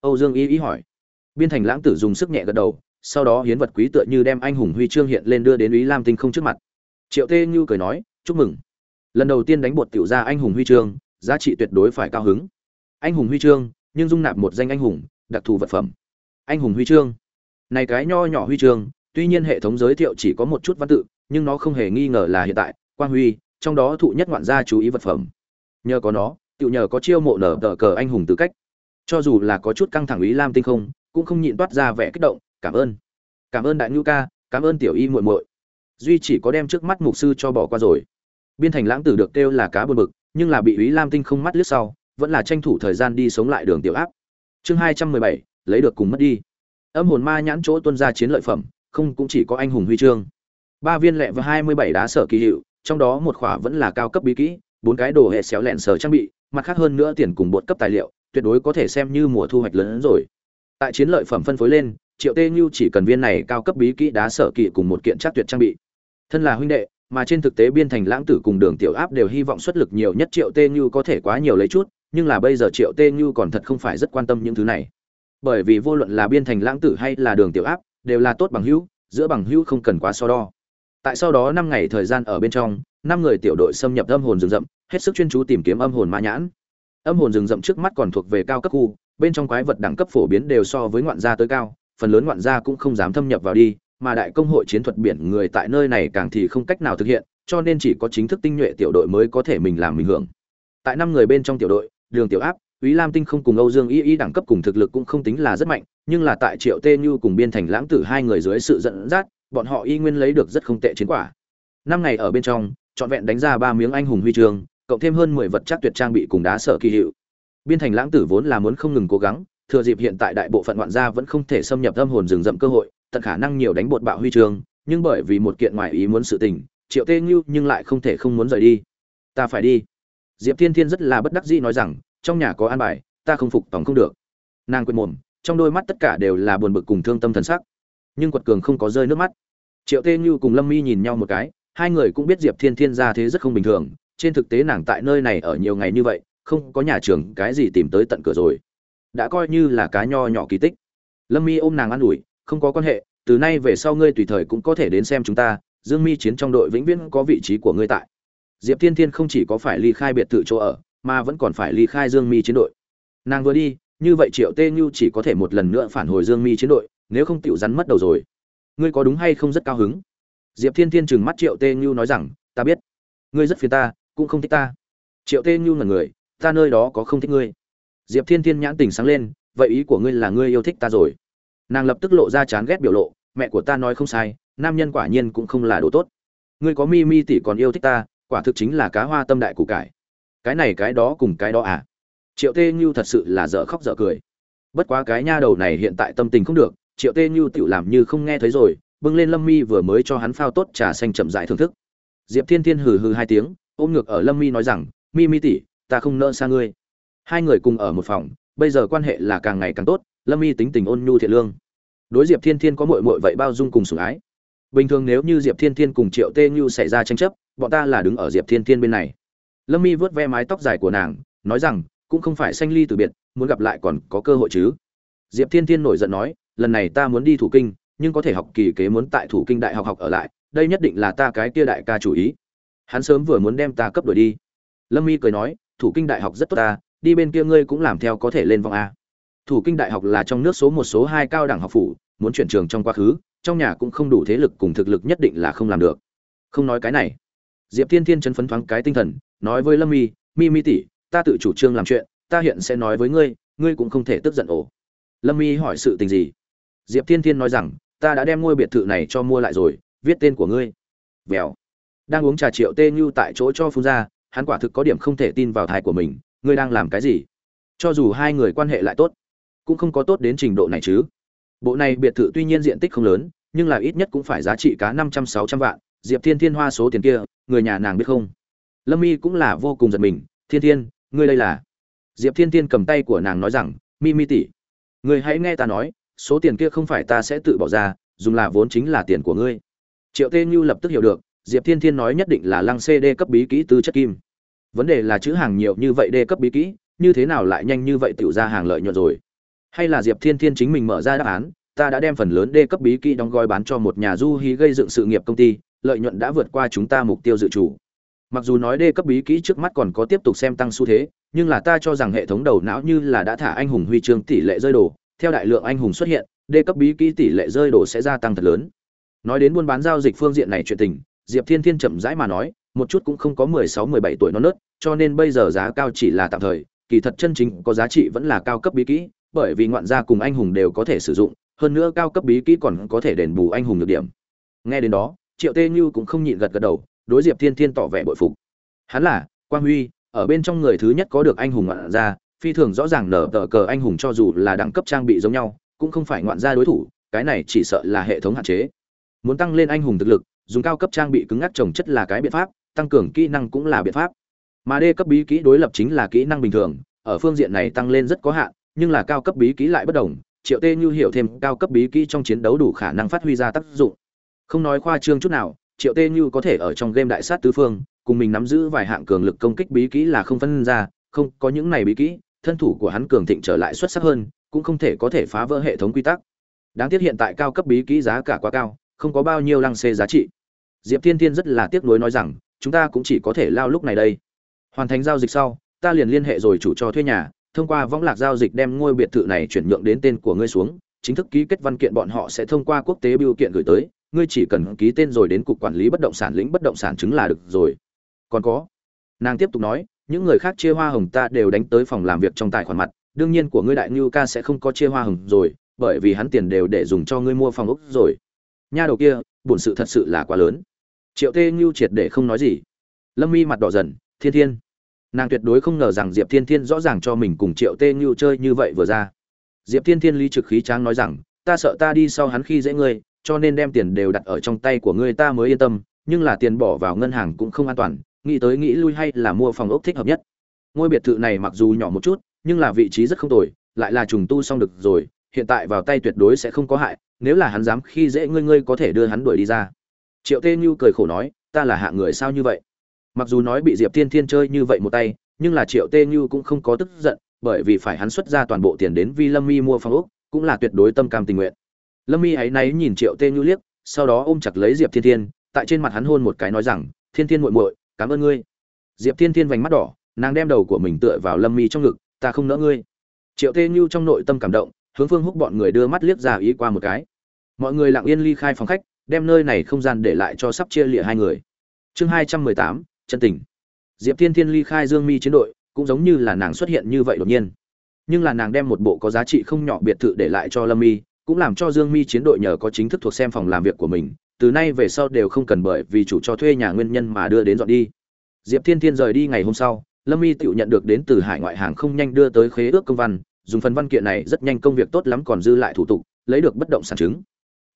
A: Âu dương y ý hỏi. Biên thành lãng tử dùng sức nhẹ gật đầu, sau đó hiến vật quý tựa như đem anh hùng huy chương hiện lên đưa đến ý lam tinh không trước mặt. Triệu tê như cười nói, chúc mừng. Lần đầu tiên đánh bột tiểu ra anh hùng huy chương giá trị tuyệt đối phải cao hứng. Anh hùng huy chương, nhưng dung nạp một danh anh hùng, đặc thù vật phẩm. Anh hùng huy chương. Này cái nho nhỏ huy chương, tuy nhiên hệ thống giới thiệu chỉ có một chút văn tự, nhưng nó không hề nghi ngờ là hiện tại, quang huy, trong đó thụ nhất ngoạn gia chú ý vật phẩm. Nhờ có nó tự nhờ có chiêu mộ nở tờ cờ anh hùng tư cách. Cho dù là có chút căng thẳng ý lam tinh không, cũng không nhịn toát ra vẻ kích động, cảm ơn. Cảm ơn đại ngưu ca, cảm ơn tiểu y muội muội. Duy chỉ có đem trước mắt mục sư cho bỏ qua rồi. Biên thành lãng tử được kêu là cá buồn bực nhưng là bị ý lam tinh không mắt lướt sau, vẫn là tranh thủ thời gian đi sống lại đường tiểu áp. Chương hai trăm mười bảy, lấy được cùng mất đi. Âm hồn ma nhãn chỗ tuân ra chiến lợi phẩm, không cũng chỉ có anh hùng huy chương. Ba viên lẹ và hai mươi bảy đá sở kỳ hiệu, trong đó một khỏa vẫn là cao cấp bí kỹ, bốn cái đồ hệ xéo lẹn sở trang bị, mặt khác hơn nữa tiền cùng bột cấp tài liệu, tuyệt đối có thể xem như mùa thu hoạch lớn hơn rồi. Tại chiến lợi phẩm phân phối lên, triệu tê như chỉ cần viên này cao cấp bí kỹ đá sở kỵ cùng một kiện chắc tuyệt trang bị. Thân là huynh đệ mà trên thực tế biên thành lãng tử cùng đường tiểu áp đều hy vọng xuất lực nhiều nhất triệu tê như có thể quá nhiều lấy chút, nhưng là bây giờ triệu tê như còn thật không phải rất quan tâm những thứ này. Bởi vì vô luận là biên thành lãng tử hay là đường tiểu áp, đều là tốt bằng hữu, giữa bằng hữu không cần quá so đo. Tại sau đó năm ngày thời gian ở bên trong, năm người tiểu đội xâm nhập âm hồn rừng rậm, hết sức chuyên chú tìm kiếm âm hồn ma nhãn. Âm hồn rừng rậm trước mắt còn thuộc về cao cấp khu, bên trong quái vật đẳng cấp phổ biến đều so với ngoạn gia tới cao, phần lớn ngoạn gia cũng không dám thâm nhập vào đi mà đại công hội chiến thuật biển người tại nơi này càng thì không cách nào thực hiện cho nên chỉ có chính thức tinh nhuệ tiểu đội mới có thể mình làm mình hưởng tại năm người bên trong tiểu đội đường tiểu áp Úy Lam Tinh không cùng Âu Dương Y Y đẳng cấp cùng thực lực cũng không tính là rất mạnh, nhưng là tại Triệu Tê Như cùng Biên Thành Lãng Tử hai người dưới sự dẫn dắt, bọn họ y nguyên lấy được rất không tệ chiến quả. Năm ngày ở bên trong, trọn vẹn đánh ra ba miếng anh hùng huy chương, cộng thêm hơn 10 vật chắc tuyệt trang bị cùng đá sở kỳ hiệu. Biên Thành Lãng Tử vốn là muốn không ngừng cố gắng, thừa dịp hiện tại đại bộ phận ngoạn gia vẫn không thể xâm nhập âm hồn rừng rậm cơ hội, tận khả năng nhiều đánh bột bạo huy trường, nhưng bởi vì một kiện ngoài ý muốn sự tình, Triệu Tê Như nhưng lại không thể không muốn rời đi. Ta phải đi. Diệp Thiên Thiên rất là bất đắc dĩ nói rằng, trong nhà có an bài ta không phục tòng không được. Nàng quên mồm trong đôi mắt tất cả đều là buồn bực cùng thương tâm thần sắc. Nhưng quật cường không có rơi nước mắt. Triệu tê như cùng lâm mi nhìn nhau một cái hai người cũng biết diệp thiên thiên ra thế rất không bình thường trên thực tế nàng tại nơi này ở nhiều ngày như vậy không có nhà trường cái gì tìm tới tận cửa rồi. Đã coi như là cá nho nhỏ kỳ tích. Lâm mi ôm nàng an ủi không có quan hệ từ nay về sau ngươi tùy thời cũng có thể đến xem chúng ta dương mi chiến trong đội vĩnh viễn có vị trí của ngươi tại diệp thiên thiên không chỉ có phải ly khai biệt thự chỗ ở mà vẫn còn phải ly khai Dương Mi chiến đội. Nàng vừa đi, như vậy Triệu Tê Như chỉ có thể một lần nữa phản hồi Dương Mi chiến đội, nếu không tiểu rắn mất đầu rồi. Ngươi có đúng hay không rất cao hứng? Diệp Thiên Thiên trừng mắt Triệu Tê Như nói rằng, ta biết, ngươi rất phiền ta, cũng không thích ta. Triệu Tê Như là người, ta nơi đó có không thích ngươi. Diệp Thiên Thiên nhãn tình sáng lên, vậy ý của ngươi là ngươi yêu thích ta rồi. Nàng lập tức lộ ra chán ghét biểu lộ, mẹ của ta nói không sai, nam nhân quả nhiên cũng không là đồ tốt. Ngươi có Mi Mi tỷ còn yêu thích ta, quả thực chính là cá hoa tâm đại củ cải. Cái này cái đó cùng cái đó à? Triệu tê như thật sự là dở khóc dở cười. Bất quá cái nha đầu này hiện tại tâm tình không được triệu tê như tự làm như không nghe thấy rồi bưng lên lâm mi vừa mới cho hắn phao tốt trà xanh chậm dại thưởng thức. Diệp thiên thiên hừ hừ hai tiếng ôm ngược ở lâm mi nói rằng mi mi tỷ ta không nợ xa ngươi. Hai người cùng ở một phòng bây giờ quan hệ là càng ngày càng tốt, lâm Y tính tình ôn nhu thiện lương. Đối diệp thiên thiên có mội mội vậy bao dung cùng sủng ái. Bình thường nếu như diệp thiên thiên cùng triệu tê như xảy ra tranh chấp, bọn ta là đứng ở diệp thiên thiên bên này. Lâm Y vớt ve mái tóc dài của nàng, nói rằng, cũng không phải sanh ly từ biệt, muốn gặp lại còn có cơ hội chứ. Diệp thiên thiên nổi giận nói, lần này ta muốn đi thủ kinh, nhưng có thể học kỳ kế muốn tại thủ kinh đại học học ở lại, đây nhất định là ta cái kia đại ca chủ ý. Hắn sớm vừa muốn đem ta cấp đổi đi. Lâm Y cười nói, thủ kinh đại học rất tốt ta đi bên kia ngươi cũng làm theo có thể lên vòng a. Thủ kinh đại học là trong nước số một số hai cao đẳng học phủ, muốn chuyển trường trong quá khứ, trong nhà cũng không đủ thế lực cùng thực lực nhất định là không làm được. Không nói cái này. Diệp thiên thiên chấn phấn thoáng cái tinh thần, nói với lâm mi mi mi tỷ, ta tự chủ trương làm chuyện, ta hiện sẽ nói với ngươi ngươi cũng không thể tức giận ổ lâm mi hỏi sự tình gì? Diệp thiên thiên nói rằng, ta đã đem ngôi biệt thự này cho mua lại rồi, viết tên của ngươi. Vèo. Đang uống trà triệu tê như tại chỗ cho phun ra, hắn quả thực có điểm không thể tin vào thai của mình ngươi đang làm cái gì? Cho dù hai người quan hệ lại tốt, cũng không có tốt đến trình độ này chứ. Bộ này biệt thự tuy nhiên diện tích không lớn, nhưng là ít nhất cũng phải giá trị cá năm trăm, sáu trăm vạn. Diệp thiên thiên hoa số tiền kia, người nhà nàng biết không? Lâm y cũng là vô cùng giật mình. Thiên thiên, ngươi đây là? Diệp thiên thiên cầm tay của nàng nói rằng, mi mi tỷ, ngươi hãy nghe ta nói, số tiền kia không phải ta sẽ tự bỏ ra, dùng là vốn chính là tiền của ngươi. Triệu tê như lập tức hiểu được, diệp thiên thiên nói nhất định là lăng cd cấp bí kỹ tư chất kim vấn đề là chữ hàng nhiều như vậy đê cấp bí kỹ như thế nào lại nhanh như vậy tiểu ra hàng lợi nhuận rồi? Hay là diệp thiên thiên chính mình mở ra đáp án ta đã đem phần lớn đê cấp bí kỹ đóng gói bán cho một nhà du hí gây dựng sự nghiệp công ty lợi nhuận đã vượt qua chúng ta mục tiêu dự trù. Mặc dù nói đê cấp bí kỹ trước mắt còn có tiếp tục xem tăng xu thế nhưng là ta cho rằng hệ thống đầu não như là đã thả anh hùng huy chương tỷ lệ rơi đổ, theo đại lượng anh hùng xuất hiện đê cấp bí kỹ tỷ lệ rơi đổ sẽ gia tăng thật lớn. Nói đến buôn bán giao dịch phương diện này chuyện tình diệp thiên thiên chậm rãi mà nói một chút cũng không có mười sáu, mười bảy tuổi nó nớt, cho nên bây giờ giá cao chỉ là tạm thời, kỳ thật chân chính có giá trị vẫn là cao cấp bí kỹ, bởi vì ngoạn gia cùng anh hùng đều có thể sử dụng, hơn nữa cao cấp bí kỹ còn có thể đền bù anh hùng được điểm. Nghe đến đó, triệu tê như cũng không nhịn gật gật đầu, đối diệp thiên thiên tỏ vẻ bội phục. Hắn là quang huy, ở bên trong người thứ nhất có được anh hùng ngoạn gia, phi thường rõ ràng nở tờ cờ anh hùng cho dù là đẳng cấp trang bị giống nhau, cũng không phải ngoạn gia đối thủ, cái này chỉ sợ là hệ thống hạn chế. Muốn tăng lên anh hùng thực lực, dùng cao cấp trang bị cứng ngắc trồng chất là cái biện pháp tăng cường kỹ năng cũng là biện pháp. Mà đê cấp bí kỹ đối lập chính là kỹ năng bình thường, ở phương diện này tăng lên rất có hạn, nhưng là cao cấp bí kỹ lại bất đồng, triệu tê như hiểu thêm cao cấp bí kỹ trong chiến đấu đủ khả năng phát huy ra tác dụng. Không nói khoa trương chút nào, triệu tê như có thể ở trong game đại sát tứ phương, cùng mình nắm giữ vài hạng cường lực công kích bí kỹ là không phân ra, không, có những này bí kỹ, thân thủ của hắn cường thịnh trở lại xuất sắc hơn, cũng không thể có thể phá vỡ hệ thống quy tắc. Đáng tiếc hiện tại cao cấp bí kỹ giá cả quá cao, không có bao nhiêu lăng xê giá trị. Diệp thiên thiên rất là tiếc nuối nói rằng chúng ta cũng chỉ có thể lao lúc này đây. Hoàn thành giao dịch sau, ta liền liên hệ rồi chủ cho thuê nhà, thông qua võng lạc giao dịch đem ngôi biệt thự này chuyển nhượng đến tên của ngươi xuống, chính thức ký kết văn kiện bọn họ sẽ thông qua quốc tế biêu kiện gửi tới, ngươi chỉ cần ký tên rồi đến cục quản lý bất động sản lĩnh bất động sản chứng là được rồi. Còn có, nàng tiếp tục nói, những người khác chia hoa hồng ta đều đánh tới phòng làm việc trong tài khoản mặt, đương nhiên của ngươi đại ngưu ca sẽ không có chia hoa hồng rồi, bởi vì hắn tiền đều để dùng cho ngươi mua phòng ốc rồi. Nha đầu kia, bổn sự thật sự là quá lớn triệu tê ngưu triệt để không nói gì. Lâm mi mặt đỏ dần, thiên thiên. Nàng tuyệt đối không ngờ rằng diệp thiên thiên rõ ràng cho mình cùng triệu tê ngưu chơi như vậy vừa ra. Diệp thiên thiên ly trực khí tráng nói rằng, ta sợ ta đi sau hắn khi dễ ngươi, cho nên đem tiền đều đặt ở trong tay của ngươi ta mới yên tâm, nhưng là tiền bỏ vào ngân hàng cũng không an toàn, nghĩ tới nghĩ lui hay là mua phòng ốc thích hợp nhất. Ngôi biệt thự này mặc dù nhỏ một chút, nhưng là vị trí rất không tồi, lại là trùng tu xong được rồi, hiện tại vào tay tuyệt đối sẽ không có hại, nếu là hắn dám khi dễ ngươi ngươi có thể đưa hắn đuổi đi ra triệu tê như cười khổ nói, ta là hạ người sao như vậy? Mặc dù nói bị diệp thiên thiên chơi như vậy một tay, nhưng là triệu tê như cũng không có tức giận, bởi vì phải hắn xuất ra toàn bộ tiền đến vi lâm mi mua phòng úc cũng là tuyệt đối tâm cam tình nguyện. Lâm mi ấy náy nhìn triệu tê như liếc, sau đó ôm chặt lấy diệp thiên thiên, tại trên mặt hắn hôn một cái nói rằng, thiên thiên muội muội, cảm ơn ngươi. Diệp thiên thiên vành mắt đỏ, nàng đem đầu của mình tựa vào lâm mi trong ngực, ta không nỡ ngươi. Triệu tê như trong nội tâm cảm động, hướng phương húc bọn người đưa mắt liếc ra ý qua một cái. Mọi người lặng yên ly khai phòng khách đem nơi này không gian để lại cho sắp chia lịa hai người. Chương hai trăm mười tám, chân tình. Diệp thiên thiên ly khai dương mi chiến đội, cũng giống như là nàng xuất hiện như vậy đột nhiên. Nhưng là nàng đem một bộ có giá trị không nhỏ biệt thự để lại cho lâm mi, cũng làm cho dương mi chiến đội nhờ có chính thức thuộc xem phòng làm việc của mình, từ nay về sau đều không cần bởi vì chủ cho thuê nhà nguyên nhân mà đưa đến dọn đi. Diệp thiên thiên rời đi ngày hôm sau, lâm mi tự nhận được đến từ hải ngoại hàng không nhanh đưa tới khế ước công văn, dùng phần văn kiện này rất nhanh công việc tốt lắm còn dư lại thủ tục, lấy được bất động sản chứng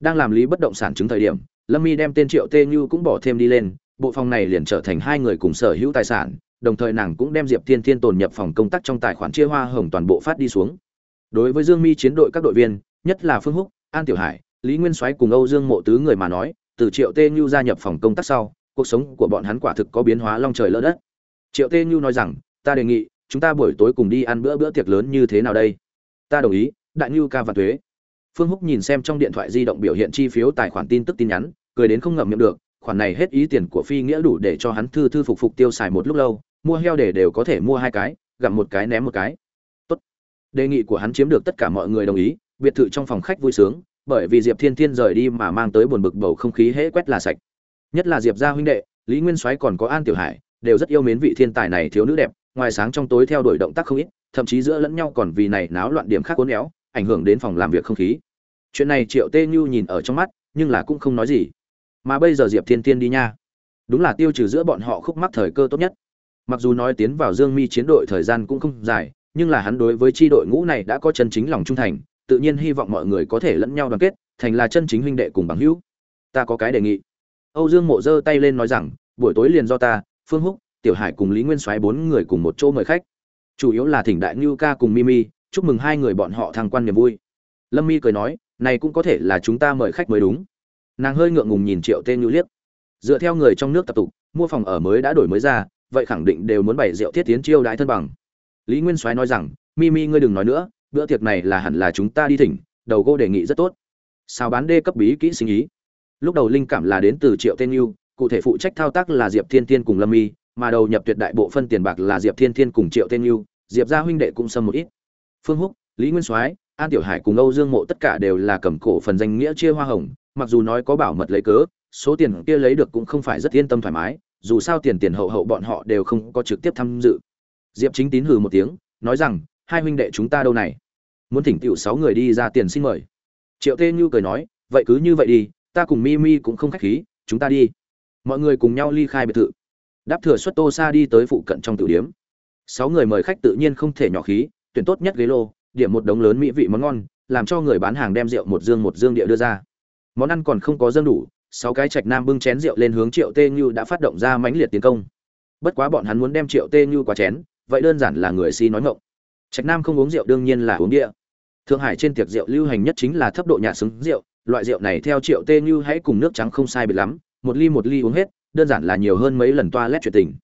A: đang làm lý bất động sản chứng thời điểm, lâm mi đem tên triệu tê như cũng bỏ thêm đi lên, bộ phòng này liền trở thành hai người cùng sở hữu tài sản, đồng thời nàng cũng đem diệp thiên thiên tồn nhập phòng công tác trong tài khoản chia hoa hồng toàn bộ phát đi xuống. Đối với dương mi chiến đội các đội viên, nhất là phương húc, an tiểu hải, lý nguyên soái cùng âu dương mộ tứ người mà nói, từ triệu tê như gia nhập phòng công tác sau, cuộc sống của bọn hắn quả thực có biến hóa long trời lỡ đất. Triệu tê như nói rằng, ta đề nghị, chúng ta buổi tối cùng đi ăn bữa bữa tiệc lớn như thế nào đây? Ta đồng ý, đại như ca và thuế phương húc nhìn xem trong điện thoại di động biểu hiện chi phiếu tài khoản tin tức tin nhắn, cười đến không ngậm miệng được, khoản này hết ý tiền của phi nghĩa đủ để cho hắn thư thư phục phục tiêu xài một lúc lâu, mua heo để đều có thể mua hai cái, gặm một cái ném một cái. Tốt. đề nghị của hắn chiếm được tất cả mọi người đồng ý, biệt thự trong phòng khách vui sướng, bởi vì diệp thiên thiên rời đi mà mang tới buồn bực bầu không khí hễ quét là sạch. Nhất là diệp gia huynh đệ, lý nguyên soái còn có an tiểu hải, đều rất yêu mến vị thiên tài này thiếu nữ đẹp, ngoài sáng trong tối theo đuổi động tác không ít, thậm chí giữa lẫn nhau còn vì này náo loạn điểm khác cuốn éo, ảnh hưởng đến phòng làm việc không khí chuyện này triệu tê như nhìn ở trong mắt, nhưng là cũng không nói gì. Mà bây giờ diệp thiên tiên đi nha. Đúng là tiêu trừ giữa bọn họ khúc mắc thời cơ tốt nhất. Mặc dù nói tiến vào dương mi chiến đội thời gian cũng không dài, nhưng là hắn đối với tri đội ngũ này đã có chân chính lòng trung thành, tự nhiên hy vọng mọi người có thể lẫn nhau đoàn kết, thành là chân chính huynh đệ cùng bằng hữu. Ta có cái đề nghị. Âu dương mộ giơ tay lên nói rằng, buổi tối liền do ta, phương húc, tiểu hải cùng lý nguyên soái bốn người cùng một chỗ mời khách. Chủ yếu là thỉnh đại ngưu ca cùng mimi, chúc mừng hai người bọn họ thăng quan niềm vui. Lâm mi cười nói này cũng có thể là chúng ta mời khách mới đúng. Nàng hơi ngượng ngùng nhìn triệu tên nhu liếc. Dựa theo người trong nước tập tục, mua phòng ở mới đã đổi mới ra, vậy khẳng định đều muốn bày rượu thiết tiến chiêu đãi thân bằng. Lý nguyên soái nói rằng mimi ngươi đừng nói nữa, bữa tiệc này là hẳn là chúng ta đi thỉnh, đầu cô đề nghị rất tốt. Sao bán đê cấp bí kỹ sinh ý? Lúc đầu linh cảm là đến từ triệu tên yêu cụ thể phụ trách thao tác là diệp thiên thiên cùng lâm y mà đầu nhập tuyệt đại bộ phân tiền bạc là diệp thiên thiên cùng triệu tên yêu diệp gia huynh đệ cũng xâm một ít. Phương húc, lý nguyên soái an tiểu hải cùng âu dương mộ tất cả đều là cầm cổ phần danh nghĩa chia hoa hồng, mặc dù nói có bảo mật lấy cớ, số tiền kia lấy được cũng không phải rất yên tâm thoải mái, dù sao tiền tiền hậu hậu bọn họ đều không có trực tiếp tham dự. Diệp chính tín hừ một tiếng, nói rằng, hai huynh đệ chúng ta đâu này? Muốn thỉnh tiểu sáu người đi ra tiền xin mời. Triệu tê như cười nói, vậy cứ như vậy đi, ta cùng mi mi cũng không khách khí, chúng ta đi. Mọi người cùng nhau ly khai biệt thự. Đáp thừa xuất tô xa đi tới phụ cận trong tử điếm sáu người mời khách tự nhiên không thể nhỏ khí, tuyển tốt nhất ghế lô điểm một đống lớn mỹ vị món ngon, làm cho người bán hàng đem rượu một dương một dương địa đưa ra. Món ăn còn không có dâng đủ, sáu cái trạch nam bưng chén rượu lên hướng triệu tê như đã phát động ra mãnh liệt tiến công. Bất quá bọn hắn muốn đem triệu tê như qua chén, vậy đơn giản là người si nói ngộng trạch nam không uống rượu đương nhiên là uống địa. Thượng hải trên tiệc rượu lưu hành nhất chính là thấp độ nhạt xứng rượu, loại rượu này theo triệu tê như hãy cùng nước trắng không sai biệt lắm, một ly một ly uống hết, đơn giản là nhiều hơn mấy lần toa lét chuyện tình.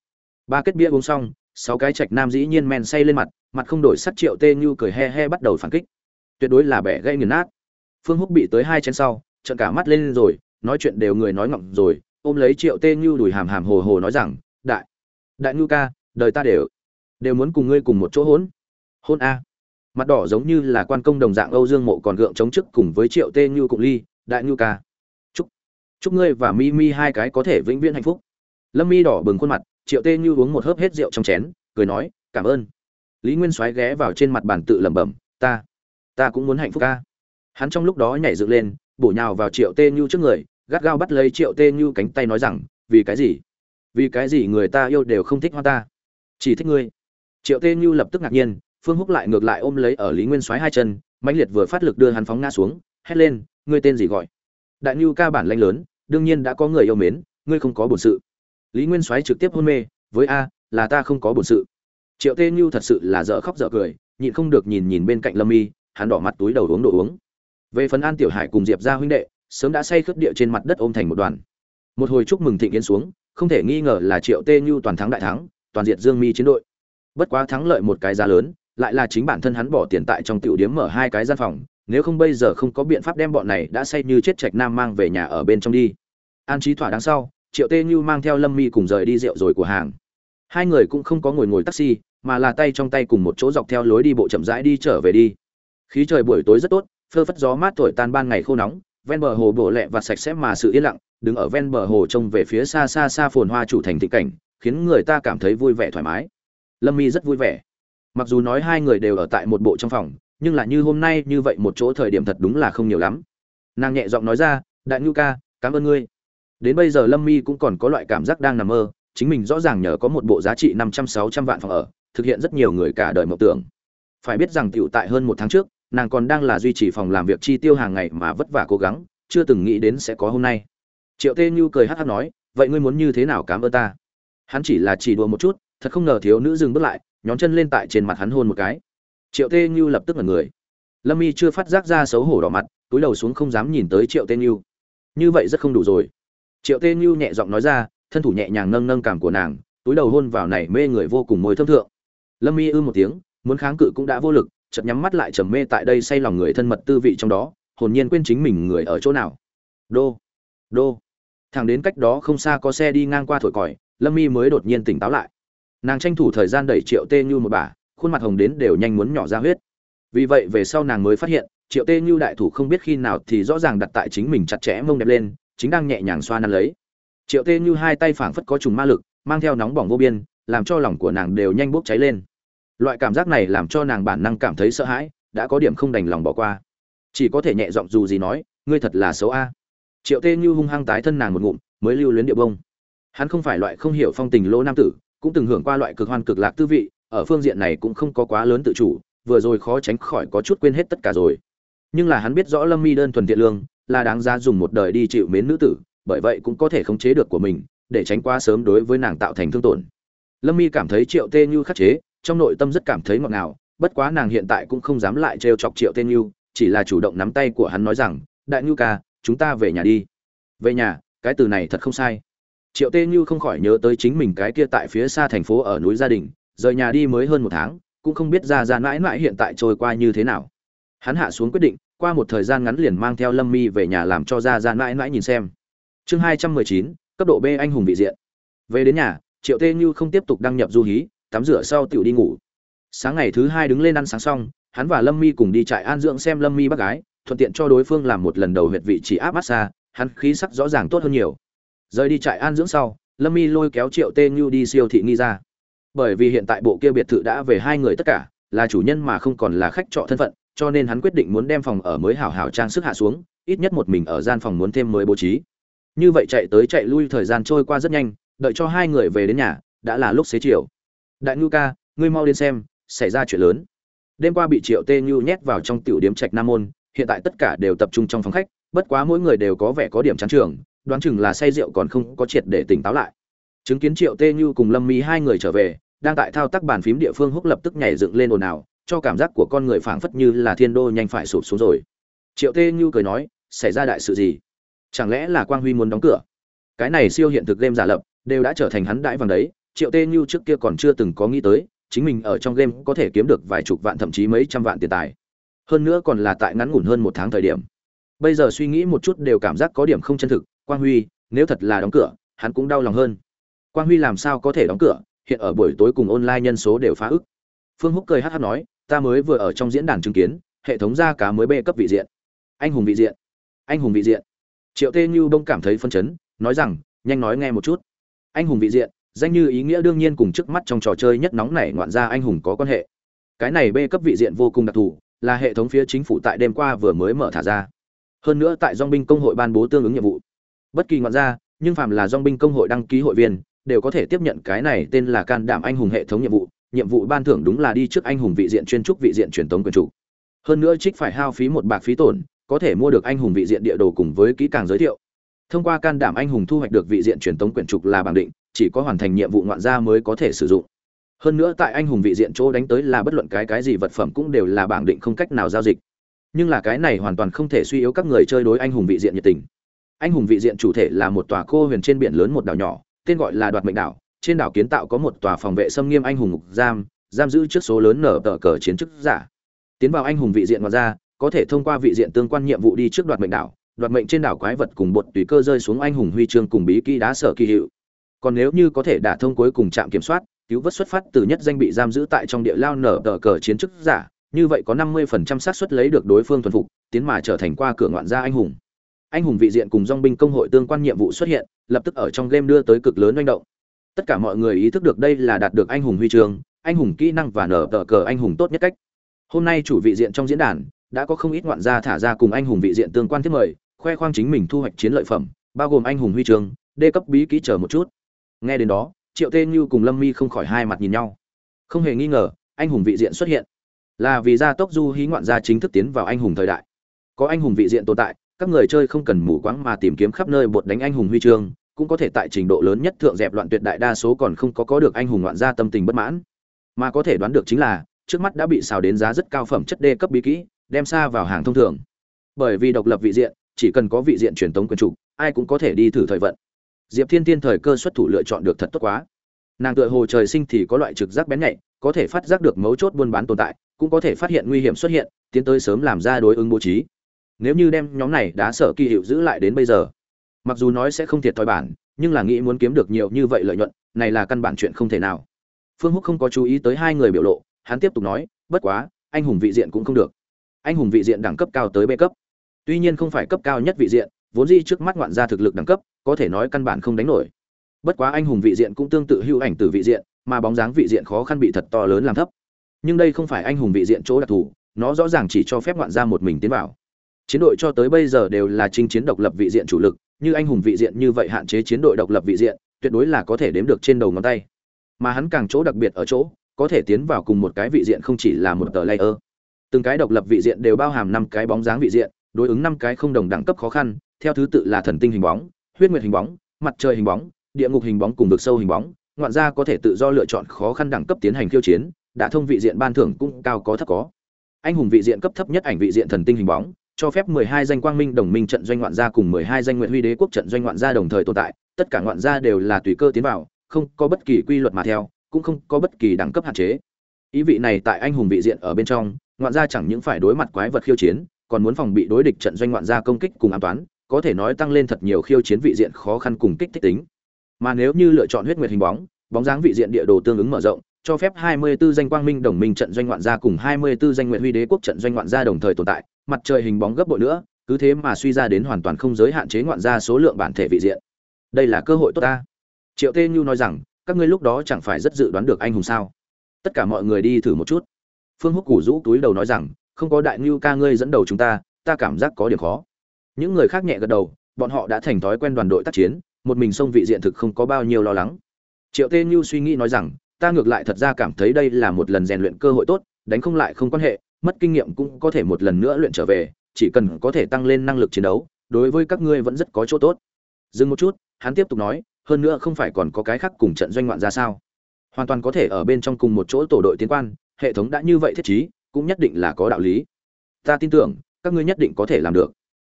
A: Ba kết bia uống xong sáu cái trạch nam dĩ nhiên men say lên mặt mặt không đổi sắc triệu tê như cười he he bắt đầu phản kích. Tuyệt đối là bẻ gây nghiền nát. Phương húc bị tới hai chén sau trận cả mắt lên rồi, nói chuyện đều người nói ngọng rồi, ôm lấy triệu tê như đùi hàm hàm hồ hồ nói rằng, đại đại ngưu ca, đời ta đều đều muốn cùng ngươi cùng một chỗ hôn. Hôn a? Mặt đỏ giống như là quan công đồng dạng âu dương mộ còn gượng chống chức cùng với triệu tê như cụng ly, đại ngưu ca, chúc chúc ngươi và mi mi hai cái có thể vĩnh viễn hạnh phúc. Lâm mi đỏ bừng khuôn mặt triệu tê như uống một hớp hết rượu trong chén, cười nói, cảm ơn. Lý nguyên soái ghé vào trên mặt bàn tự lẩm bẩm, ta ta cũng muốn hạnh phúc ca. Hắn trong lúc đó nhảy dựng lên, bổ nhào vào triệu tê như trước người, gắt gao bắt lấy triệu tê như cánh tay nói rằng, vì cái gì? Vì cái gì người ta yêu đều không thích hoa ta? Chỉ thích ngươi. Triệu tê như lập tức ngạc nhiên, phương húc lại ngược lại ôm lấy ở lý nguyên soái hai chân, mãnh liệt vừa phát lực đưa hắn phóng ngã xuống, hét lên, ngươi tên gì gọi? Đại như ca bản lanh lớn, đương nhiên đã có người yêu mến, ngươi không có bổn sự lý nguyên soái trực tiếp hôn mê, với a, là ta không có bổn sự. Triệu tê như thật sự là dở khóc dở cười, nhịn không được nhìn nhìn bên cạnh lâm y, hắn đỏ mặt túi đầu uống đồ uống. Về phần an tiểu hải cùng diệp ra huynh đệ, sớm đã say khướp địa trên mặt đất ôm thành một đoàn. Một hồi chúc mừng thịnh yến xuống, không thể nghi ngờ là triệu tê như toàn thắng đại thắng, toàn diệt dương mi chiến đội. Bất quá thắng lợi một cái giá lớn, lại là chính bản thân hắn bỏ tiền tại trong tiểu điếm mở hai cái gian phòng, nếu không bây giờ không có biện pháp đem bọn này đã say như chết trạch nam mang về nhà ở bên trong đi. An trí thỏa đáng sau triệu tê như mang theo lâm mi cùng rời đi rượu rồi của hàng. Hai người cũng không có ngồi ngồi taxi, mà là tay trong tay cùng một chỗ dọc theo lối đi bộ chậm rãi đi trở về đi. Khí trời buổi tối rất tốt, phơ phất gió mát thổi tan ban ngày khô nóng, ven bờ hồ bổ lẹ và sạch sẽ mà sự yên lặng, đứng ở ven bờ hồ trông về phía xa xa xa phồn hoa chủ thành thị cảnh, khiến người ta cảm thấy vui vẻ thoải mái. Lâm mi rất vui vẻ. Mặc dù nói hai người đều ở tại một bộ trong phòng, nhưng là như hôm nay như vậy một chỗ thời điểm thật đúng là không nhiều lắm. Nàng nhẹ giọng nói ra, đại ngưu ca, cảm ơn ngươi đến bây giờ lâm mi cũng còn có loại cảm giác đang nằm mơ, chính mình rõ ràng nhờ có một bộ giá trị năm trăm sáu trăm vạn phòng ở, thực hiện rất nhiều người cả đời mộng tưởng. Phải biết rằng tiểu tại hơn một tháng trước, nàng còn đang là duy trì phòng làm việc chi tiêu hàng ngày mà vất vả cố gắng, chưa từng nghĩ đến sẽ có hôm nay. Triệu tê như cười hát hát nói, vậy ngươi muốn như thế nào cảm ơn ta? Hắn chỉ là chỉ đùa một chút, thật không ngờ thiếu nữ dừng bước lại, nhón chân lên tại trên mặt hắn hôn một cái. Triệu tê như lập tức là người. Lâm y chưa phát giác ra xấu hổ đỏ mặt, túi đầu xuống không dám nhìn tới triệu tê như. Như vậy rất không đủ rồi triệu tê như nhẹ giọng nói ra, thân thủ nhẹ nhàng nâng nâng cảm của nàng, túi đầu hôn vào này mê người vô cùng môi thơm thượng. Lâm y ư một tiếng, muốn kháng cự cũng đã vô lực, chợt nhắm mắt lại trầm mê tại đây say lòng người thân mật tư vị trong đó, hồn nhiên quên chính mình người ở chỗ nào. Đô đô. Thằng đến cách đó không xa có xe đi ngang qua thổi còi, lâm y mới đột nhiên tỉnh táo lại. Nàng tranh thủ thời gian đẩy triệu tê như một bà, khuôn mặt hồng đến đều nhanh muốn nhỏ ra huyết. Vì vậy về sau nàng mới phát hiện, triệu tê như đại thủ không biết khi nào thì rõ ràng đặt tại chính mình chặt chẽ mông đẹp lên chính đang nhẹ nhàng xoa năn lấy. Triệu tê như hai tay phảng phất có trùng ma lực, mang theo nóng bỏng vô biên, làm cho lòng của nàng đều nhanh bốc cháy lên. Loại cảm giác này làm cho nàng bản năng cảm thấy sợ hãi, đã có điểm không đành lòng bỏ qua. Chỉ có thể nhẹ giọng dù gì nói, ngươi thật là xấu a. Triệu tê như hung hăng tái thân nàng một ngụm, mới lưu luyến địa bông. Hắn không phải loại không hiểu phong tình lỗ nam tử, cũng từng hưởng qua loại cực hoan cực lạc tư vị, ở phương diện này cũng không có quá lớn tự chủ, vừa rồi khó tránh khỏi có chút quên hết tất cả rồi. Nhưng là hắn biết rõ lâm mi đơn thuần thiện lương là đáng ra dùng một đời đi chịu mến nữ tử, bởi vậy cũng có thể khống chế được của mình, để tránh quá sớm đối với nàng tạo thành thương tổn. Lâm mi cảm thấy triệu tê như khắc chế, trong nội tâm rất cảm thấy ngọt ngào, bất quá nàng hiện tại cũng không dám lại trêu chọc triệu tê như, chỉ là chủ động nắm tay của hắn nói rằng, đại như ca, chúng ta về nhà đi. Về nhà? Cái từ này thật không sai. Triệu tê như không khỏi nhớ tới chính mình cái kia tại phía xa thành phố ở núi gia đình, rời nhà đi mới hơn một tháng, cũng không biết ra ra mãi mãi hiện tại trôi qua như thế nào. Hắn hạ xuống quyết định qua một thời gian ngắn liền mang theo lâm mi về nhà làm cho ra ra mãi mãi nhìn xem. Chương hai trăm mười chín, cấp độ b anh hùng vị diện. Về đến nhà, triệu tê như không tiếp tục đăng nhập du hí, tắm rửa sau tiểu đi ngủ. Sáng ngày thứ hai đứng lên ăn sáng xong, hắn và lâm mi cùng đi trại an dưỡng xem lâm mi bác gái, thuận tiện cho đối phương làm một lần đầu huyệt vị chỉ áp massage, hắn khí sắc rõ ràng tốt hơn nhiều. Rời đi trại an dưỡng sau, lâm mi lôi kéo triệu tê như đi siêu thị nghi ra. Bởi vì hiện tại bộ kia biệt thự đã về hai người tất cả, là chủ nhân mà không còn là khách trọ thân phận cho nên hắn quyết định muốn đem phòng ở mới hảo hảo trang sức hạ xuống, ít nhất một mình ở gian phòng muốn thêm mới bố trí. Như vậy chạy tới chạy lui thời gian trôi qua rất nhanh, đợi cho hai người về đến nhà, đã là lúc xế chiều. Đại ngưu ca, ngươi mau đến xem, xảy ra chuyện lớn. Đêm qua bị triệu tê như nhét vào trong tiểu điểm trạch nam môn, hiện tại tất cả đều tập trung trong phòng khách, bất quá mỗi người đều có vẻ có điểm chán trường, đoán chừng là say rượu còn không có triệt để tỉnh táo lại. Chứng kiến triệu tê như cùng lâm mỹ hai người trở về, đang tại thao tác bàn phím địa phương húc lập tức nhảy dựng lên ồn ào cho cảm giác của con người phảng phất như là thiên đô nhanh phải sụp xuống rồi. Triệu tê như cười nói, xảy ra đại sự gì? Chẳng lẽ là quang huy muốn đóng cửa? Cái này siêu hiện thực game giả lập, đều đã trở thành hắn đãi vàng đấy. Triệu tê như trước kia còn chưa từng có nghĩ tới, chính mình ở trong game có thể kiếm được vài chục vạn thậm chí mấy trăm vạn tiền tài. Hơn nữa còn là tại ngắn ngủn hơn một tháng thời điểm. Bây giờ suy nghĩ một chút đều cảm giác có điểm không chân thực, quang huy, nếu thật là đóng cửa, hắn cũng đau lòng hơn. Quang huy làm sao có thể đóng cửa? Hiện ở buổi tối cùng online nhân số đều phá ức. Phương húc cười hát hát nói ta mới vừa ở trong diễn đàn chứng kiến, hệ thống ra cá mới bê cấp vị diện. Anh hùng vị diện. Anh hùng vị diện. Triệu tê như đông cảm thấy phân chấn, nói rằng, nhanh nói nghe một chút. Anh hùng vị diện, danh như ý nghĩa đương nhiên cùng trước mắt trong trò chơi nhất nóng này ngoạn ra anh hùng có quan hệ. Cái này b cấp vị diện vô cùng đặc thù, là hệ thống phía chính phủ tại đêm qua vừa mới mở thả ra. Hơn nữa tại dong binh công hội ban bố tương ứng nhiệm vụ. Bất kỳ ngoạn ra nhưng phạm là dong binh công hội đăng ký hội viên, đều có thể tiếp nhận cái này tên là can đảm anh hùng hệ thống nhiệm vụ nhiệm vụ ban thưởng đúng là đi trước anh hùng vị diện chuyên trúc vị diện truyền tống quyền chủ. Hơn nữa trích phải hao phí một bạc phí tổn, có thể mua được anh hùng vị diện địa đồ cùng với kỹ càng giới thiệu. Thông qua can đảm anh hùng thu hoạch được vị diện truyền tống quyển trục là bằng định, chỉ có hoàn thành nhiệm vụ ngoạn gia mới có thể sử dụng. Hơn nữa tại anh hùng vị diện chỗ đánh tới là bất luận cái cái gì vật phẩm cũng đều là bảng định không cách nào giao dịch. Nhưng là cái này hoàn toàn không thể suy yếu các người chơi đối anh hùng vị diện nhiệt tình. Anh hùng vị diện chủ thể là một tòa cô huyền trên biển lớn một đảo nhỏ, tên gọi là đoạt mệnh đảo trên đảo kiến tạo có một tòa phòng vệ xâm nghiêm anh hùng ngục giam giam giữ trước số lớn nở tờ cờ chiến chức giả. Tiến vào anh hùng vị diện ngoài ra, có thể thông qua vị diện tương quan nhiệm vụ đi trước đoạt mệnh đảo, đoạt mệnh trên đảo quái vật cùng bột tùy cơ rơi xuống anh hùng huy chương cùng bí kỹ đá sở kỳ hiệu. Còn nếu như có thể đả thông cuối cùng trạm kiểm soát, cứu vớt xuất phát từ nhất danh bị giam giữ tại trong địa lao nở tờ cờ chiến chức giả, như vậy có 50% xác suất lấy được đối phương thuần phục, tiến mà trở thành qua cửa ngoạn gia anh hùng. Anh hùng vị diện cùng dong binh công hội tương quan nhiệm vụ xuất hiện, lập tức ở trong game đưa tới cực lớn manh động tất cả mọi người ý thức được đây là đạt được anh hùng huy chương, anh hùng kỹ năng và nở tờ cờ anh hùng tốt nhất cách. Hôm nay chủ vị diện trong diễn đàn, đã có không ít ngoạn gia thả ra cùng anh hùng vị diện tương quan thiết mời, khoe khoang chính mình thu hoạch chiến lợi phẩm, bao gồm anh hùng huy chương đê cấp bí kỹ chờ một chút. Nghe đến đó, triệu tê như cùng lâm mi không khỏi hai mặt nhìn nhau. Không hề nghi ngờ, anh hùng vị diện xuất hiện. Là vì gia tốc du hí ngoạn gia chính thức tiến vào anh hùng thời đại. Có anh hùng vị diện tồn tại, các người chơi không cần mù quáng mà tìm kiếm khắp nơi bột đánh anh hùng huy chương cũng có thể tại trình độ lớn nhất thượng dẹp loạn tuyệt đại đa số còn không có có được anh hùng loạn gia tâm tình bất mãn. Mà có thể đoán được chính là, trước mắt đã bị xào đến giá rất cao phẩm chất đê cấp bí kỹ, đem xa vào hàng thông thường. Bởi vì độc lập vị diện, chỉ cần có vị diện truyền tống quyền chủ, ai cũng có thể đi thử thời vận. Diệp thiên tiên thời cơ xuất thủ lựa chọn được thật tốt quá. Nàng tựa hồ trời sinh thì có loại trực giác bén nhạy, có thể phát giác được mấu chốt buôn bán tồn tại, cũng có thể phát hiện nguy hiểm xuất hiện, tiến tới sớm làm ra đối ứng bố trí. Nếu như đem nhóm này đá sở kỳ hiệu giữ lại đến bây giờ mặc dù nói sẽ không thiệt thòi bản, nhưng là nghĩ muốn kiếm được nhiều như vậy lợi nhuận, này là căn bản chuyện không thể nào. Phương húc không có chú ý tới hai người biểu lộ, hắn tiếp tục nói, bất quá, anh hùng vị diện cũng không được. Anh hùng vị diện đẳng cấp cao tới b cấp. Tuy nhiên không phải cấp cao nhất vị diện, vốn di trước mắt ngoạn gia thực lực đẳng cấp, có thể nói căn bản không đánh nổi. Bất quá anh hùng vị diện cũng tương tự hữu ảnh từ vị diện, mà bóng dáng vị diện khó khăn bị thật to lớn làm thấp. Nhưng đây không phải anh hùng vị diện chỗ đặc thù, nó rõ ràng chỉ cho phép ngoạn gia một mình tiến vào. Chiến đội cho tới bây giờ đều là chinh chiến độc lập vị diện chủ lực như anh hùng vị diện như vậy hạn chế chiến đội độc lập vị diện, tuyệt đối là có thể đếm được trên đầu ngón tay. Mà hắn càng chỗ đặc biệt ở chỗ, có thể tiến vào cùng một cái vị diện không chỉ là một tờ layer. Từng cái độc lập vị diện đều bao hàm năm cái bóng dáng vị diện, đối ứng năm cái không đồng đẳng cấp khó khăn, theo thứ tự là thần tinh hình bóng, huyết nguyệt hình bóng, mặt trời hình bóng, địa ngục hình bóng cùng vực sâu hình bóng. Ngoạn gia có thể tự do lựa chọn khó khăn đẳng cấp tiến hành khiêu chiến, đã thông vị diện ban thưởng cũng cao có thấp có. Anh hùng vị diện cấp thấp nhất ảnh vị diện thần tinh hình bóng cho phép 12 danh quang minh đồng minh trận doanh ngoạn gia cùng 12 danh nguyện huy đế quốc trận doanh ngoạn gia đồng thời tồn tại tất cả ngoạn gia đều là tùy cơ tiến vào không có bất kỳ quy luật mà theo cũng không có bất kỳ đẳng cấp hạn chế. Ý vị này tại anh hùng vị diện ở bên trong ngoạn gia chẳng những phải đối mặt quái vật khiêu chiến còn muốn phòng bị đối địch trận doanh ngoạn gia công kích cùng an toán có thể nói tăng lên thật nhiều khiêu chiến vị diện khó khăn cùng kích thích tính. Mà nếu như lựa chọn huyết nguyệt hình bóng bóng dáng vị diện địa đồ tương ứng mở rộng cho phép 24 danh quang minh đồng minh trận doanh ngoạn gia cùng 24 danh nguyện huy đế quốc trận doanh ngoạn gia đồng thời tồn tại, mặt trời hình bóng gấp bội nữa, cứ thế mà suy ra đến hoàn toàn không giới hạn chế ngoạn ra số lượng bản thể vị diện. Đây là cơ hội tốt ta. Triệu Tê Như nói rằng, các ngươi lúc đó chẳng phải rất dự đoán được anh hùng sao? Tất cả mọi người đi thử một chút. Phương Húc củ rũ túi đầu nói rằng, không có đại Nưu ca ngươi dẫn đầu chúng ta, ta cảm giác có điểm khó. Những người khác nhẹ gật đầu, bọn họ đã thành thói quen đoàn đội tác chiến, một mình xông vị diện thực không có bao nhiêu lo lắng. Triệu Tê Như suy nghĩ nói rằng, ta ngược lại thật ra cảm thấy đây là một lần rèn luyện cơ hội tốt đánh không lại không quan hệ mất kinh nghiệm cũng có thể một lần nữa luyện trở về chỉ cần có thể tăng lên năng lực chiến đấu đối với các ngươi vẫn rất có chỗ tốt. Dừng một chút hắn tiếp tục nói hơn nữa không phải còn có cái khác cùng trận doanh ngoạn ra sao? Hoàn toàn có thể ở bên trong cùng một chỗ tổ đội tiến quan hệ thống đã như vậy thiết trí, cũng nhất định là có đạo lý. Ta tin tưởng các ngươi nhất định có thể làm được.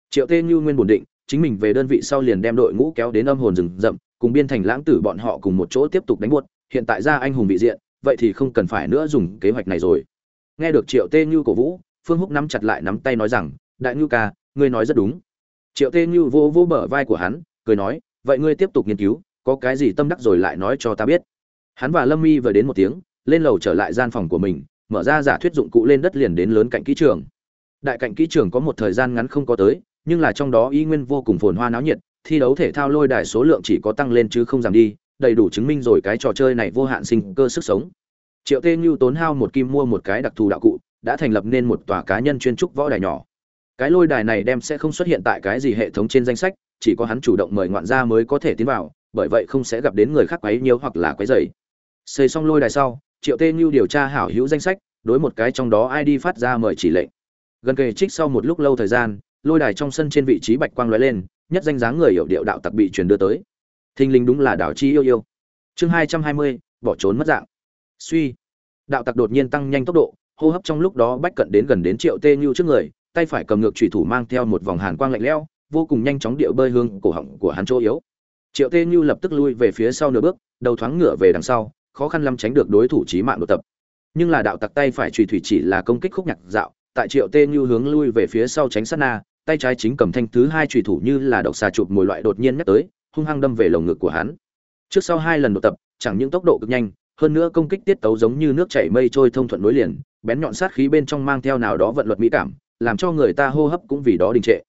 A: Triệu tê như nguyên bổn định chính mình về đơn vị sau liền đem đội ngũ kéo đến âm hồn rừng rậm cùng biên thành lãng tử bọn họ cùng một chỗ tiếp tục đánh buốt. Hiện tại ra anh hùng bị diện vậy thì không cần phải nữa dùng kế hoạch này rồi nghe được triệu tê như cổ vũ, phương húc nắm chặt lại nắm tay nói rằng, đại ngưu ca, ngươi nói rất đúng. Triệu tê như vô vô bờ vai của hắn, cười nói, vậy ngươi tiếp tục nghiên cứu, có cái gì tâm đắc rồi lại nói cho ta biết. Hắn và lâm mi vừa đến một tiếng, lên lầu trở lại gian phòng của mình, mở ra giả thuyết dụng cụ lên đất liền đến lớn cạnh kỹ trường. Đại cạnh kỹ trường có một thời gian ngắn không có tới, nhưng là trong đó y nguyên vô cùng phồn hoa náo nhiệt, thi đấu thể thao lôi đài số lượng chỉ có tăng lên chứ không giảm đi, đầy đủ chứng minh rồi cái trò chơi này vô hạn sinh cơ sức sống triệu tê như tốn hao một kim mua một cái đặc thù đạo cụ, đã thành lập nên một tòa cá nhân chuyên trúc võ đài nhỏ. Cái lôi đài này đem sẽ không xuất hiện tại cái gì hệ thống trên danh sách, chỉ có hắn chủ động mời ngoạn gia mới có thể tiến vào, bởi vậy không sẽ gặp đến người khác quấy nhiều hoặc là quấy rầy. Xây xong lôi đài sau, triệu tê như điều tra hảo hữu danh sách, đối một cái trong đó id phát ra mời chỉ lệnh. Gần kề trích sau một lúc lâu thời gian, lôi đài trong sân trên vị trí bạch quang lóe lên, nhất danh dáng người hiểu điệu đạo tặc bị truyền đưa tới. Thình lình đúng là đảo chi yêu yêu. Chương hai trăm hai mươi, bỏ trốn mất dạng. Suy đạo tặc đột nhiên tăng nhanh tốc độ hô hấp trong lúc đó bách cận đến gần đến triệu tê như trước người tay phải cầm ngược trùy thủ mang theo một vòng hàn quang lạnh lẽo vô cùng nhanh chóng điệu bơi hương cổ họng của hắn chỗ yếu triệu tê như lập tức lui về phía sau nửa bước đầu thoáng ngựa về đằng sau khó khăn lắm tránh được đối thủ trí mạng đột tập nhưng là đạo tặc tay phải trùy thủy chỉ là công kích khúc nhạc dạo tại triệu tê như hướng lui về phía sau tránh sát na tay trái chính cầm thanh thứ hai trùy thủ như là độc xà chụp mồi loại đột nhiên nhắc tới hung hăng đâm về lồng ngực của hắn. Trước sau hai lần đột tập, chẳng những tốc độ cực nhanh, hơn nữa công kích tiết tấu giống như nước chảy mây trôi thông thuận nối liền, bén nhọn sát khí bên trong mang theo nào đó vận luật mỹ cảm, làm cho người ta hô hấp cũng vì đó đình trệ.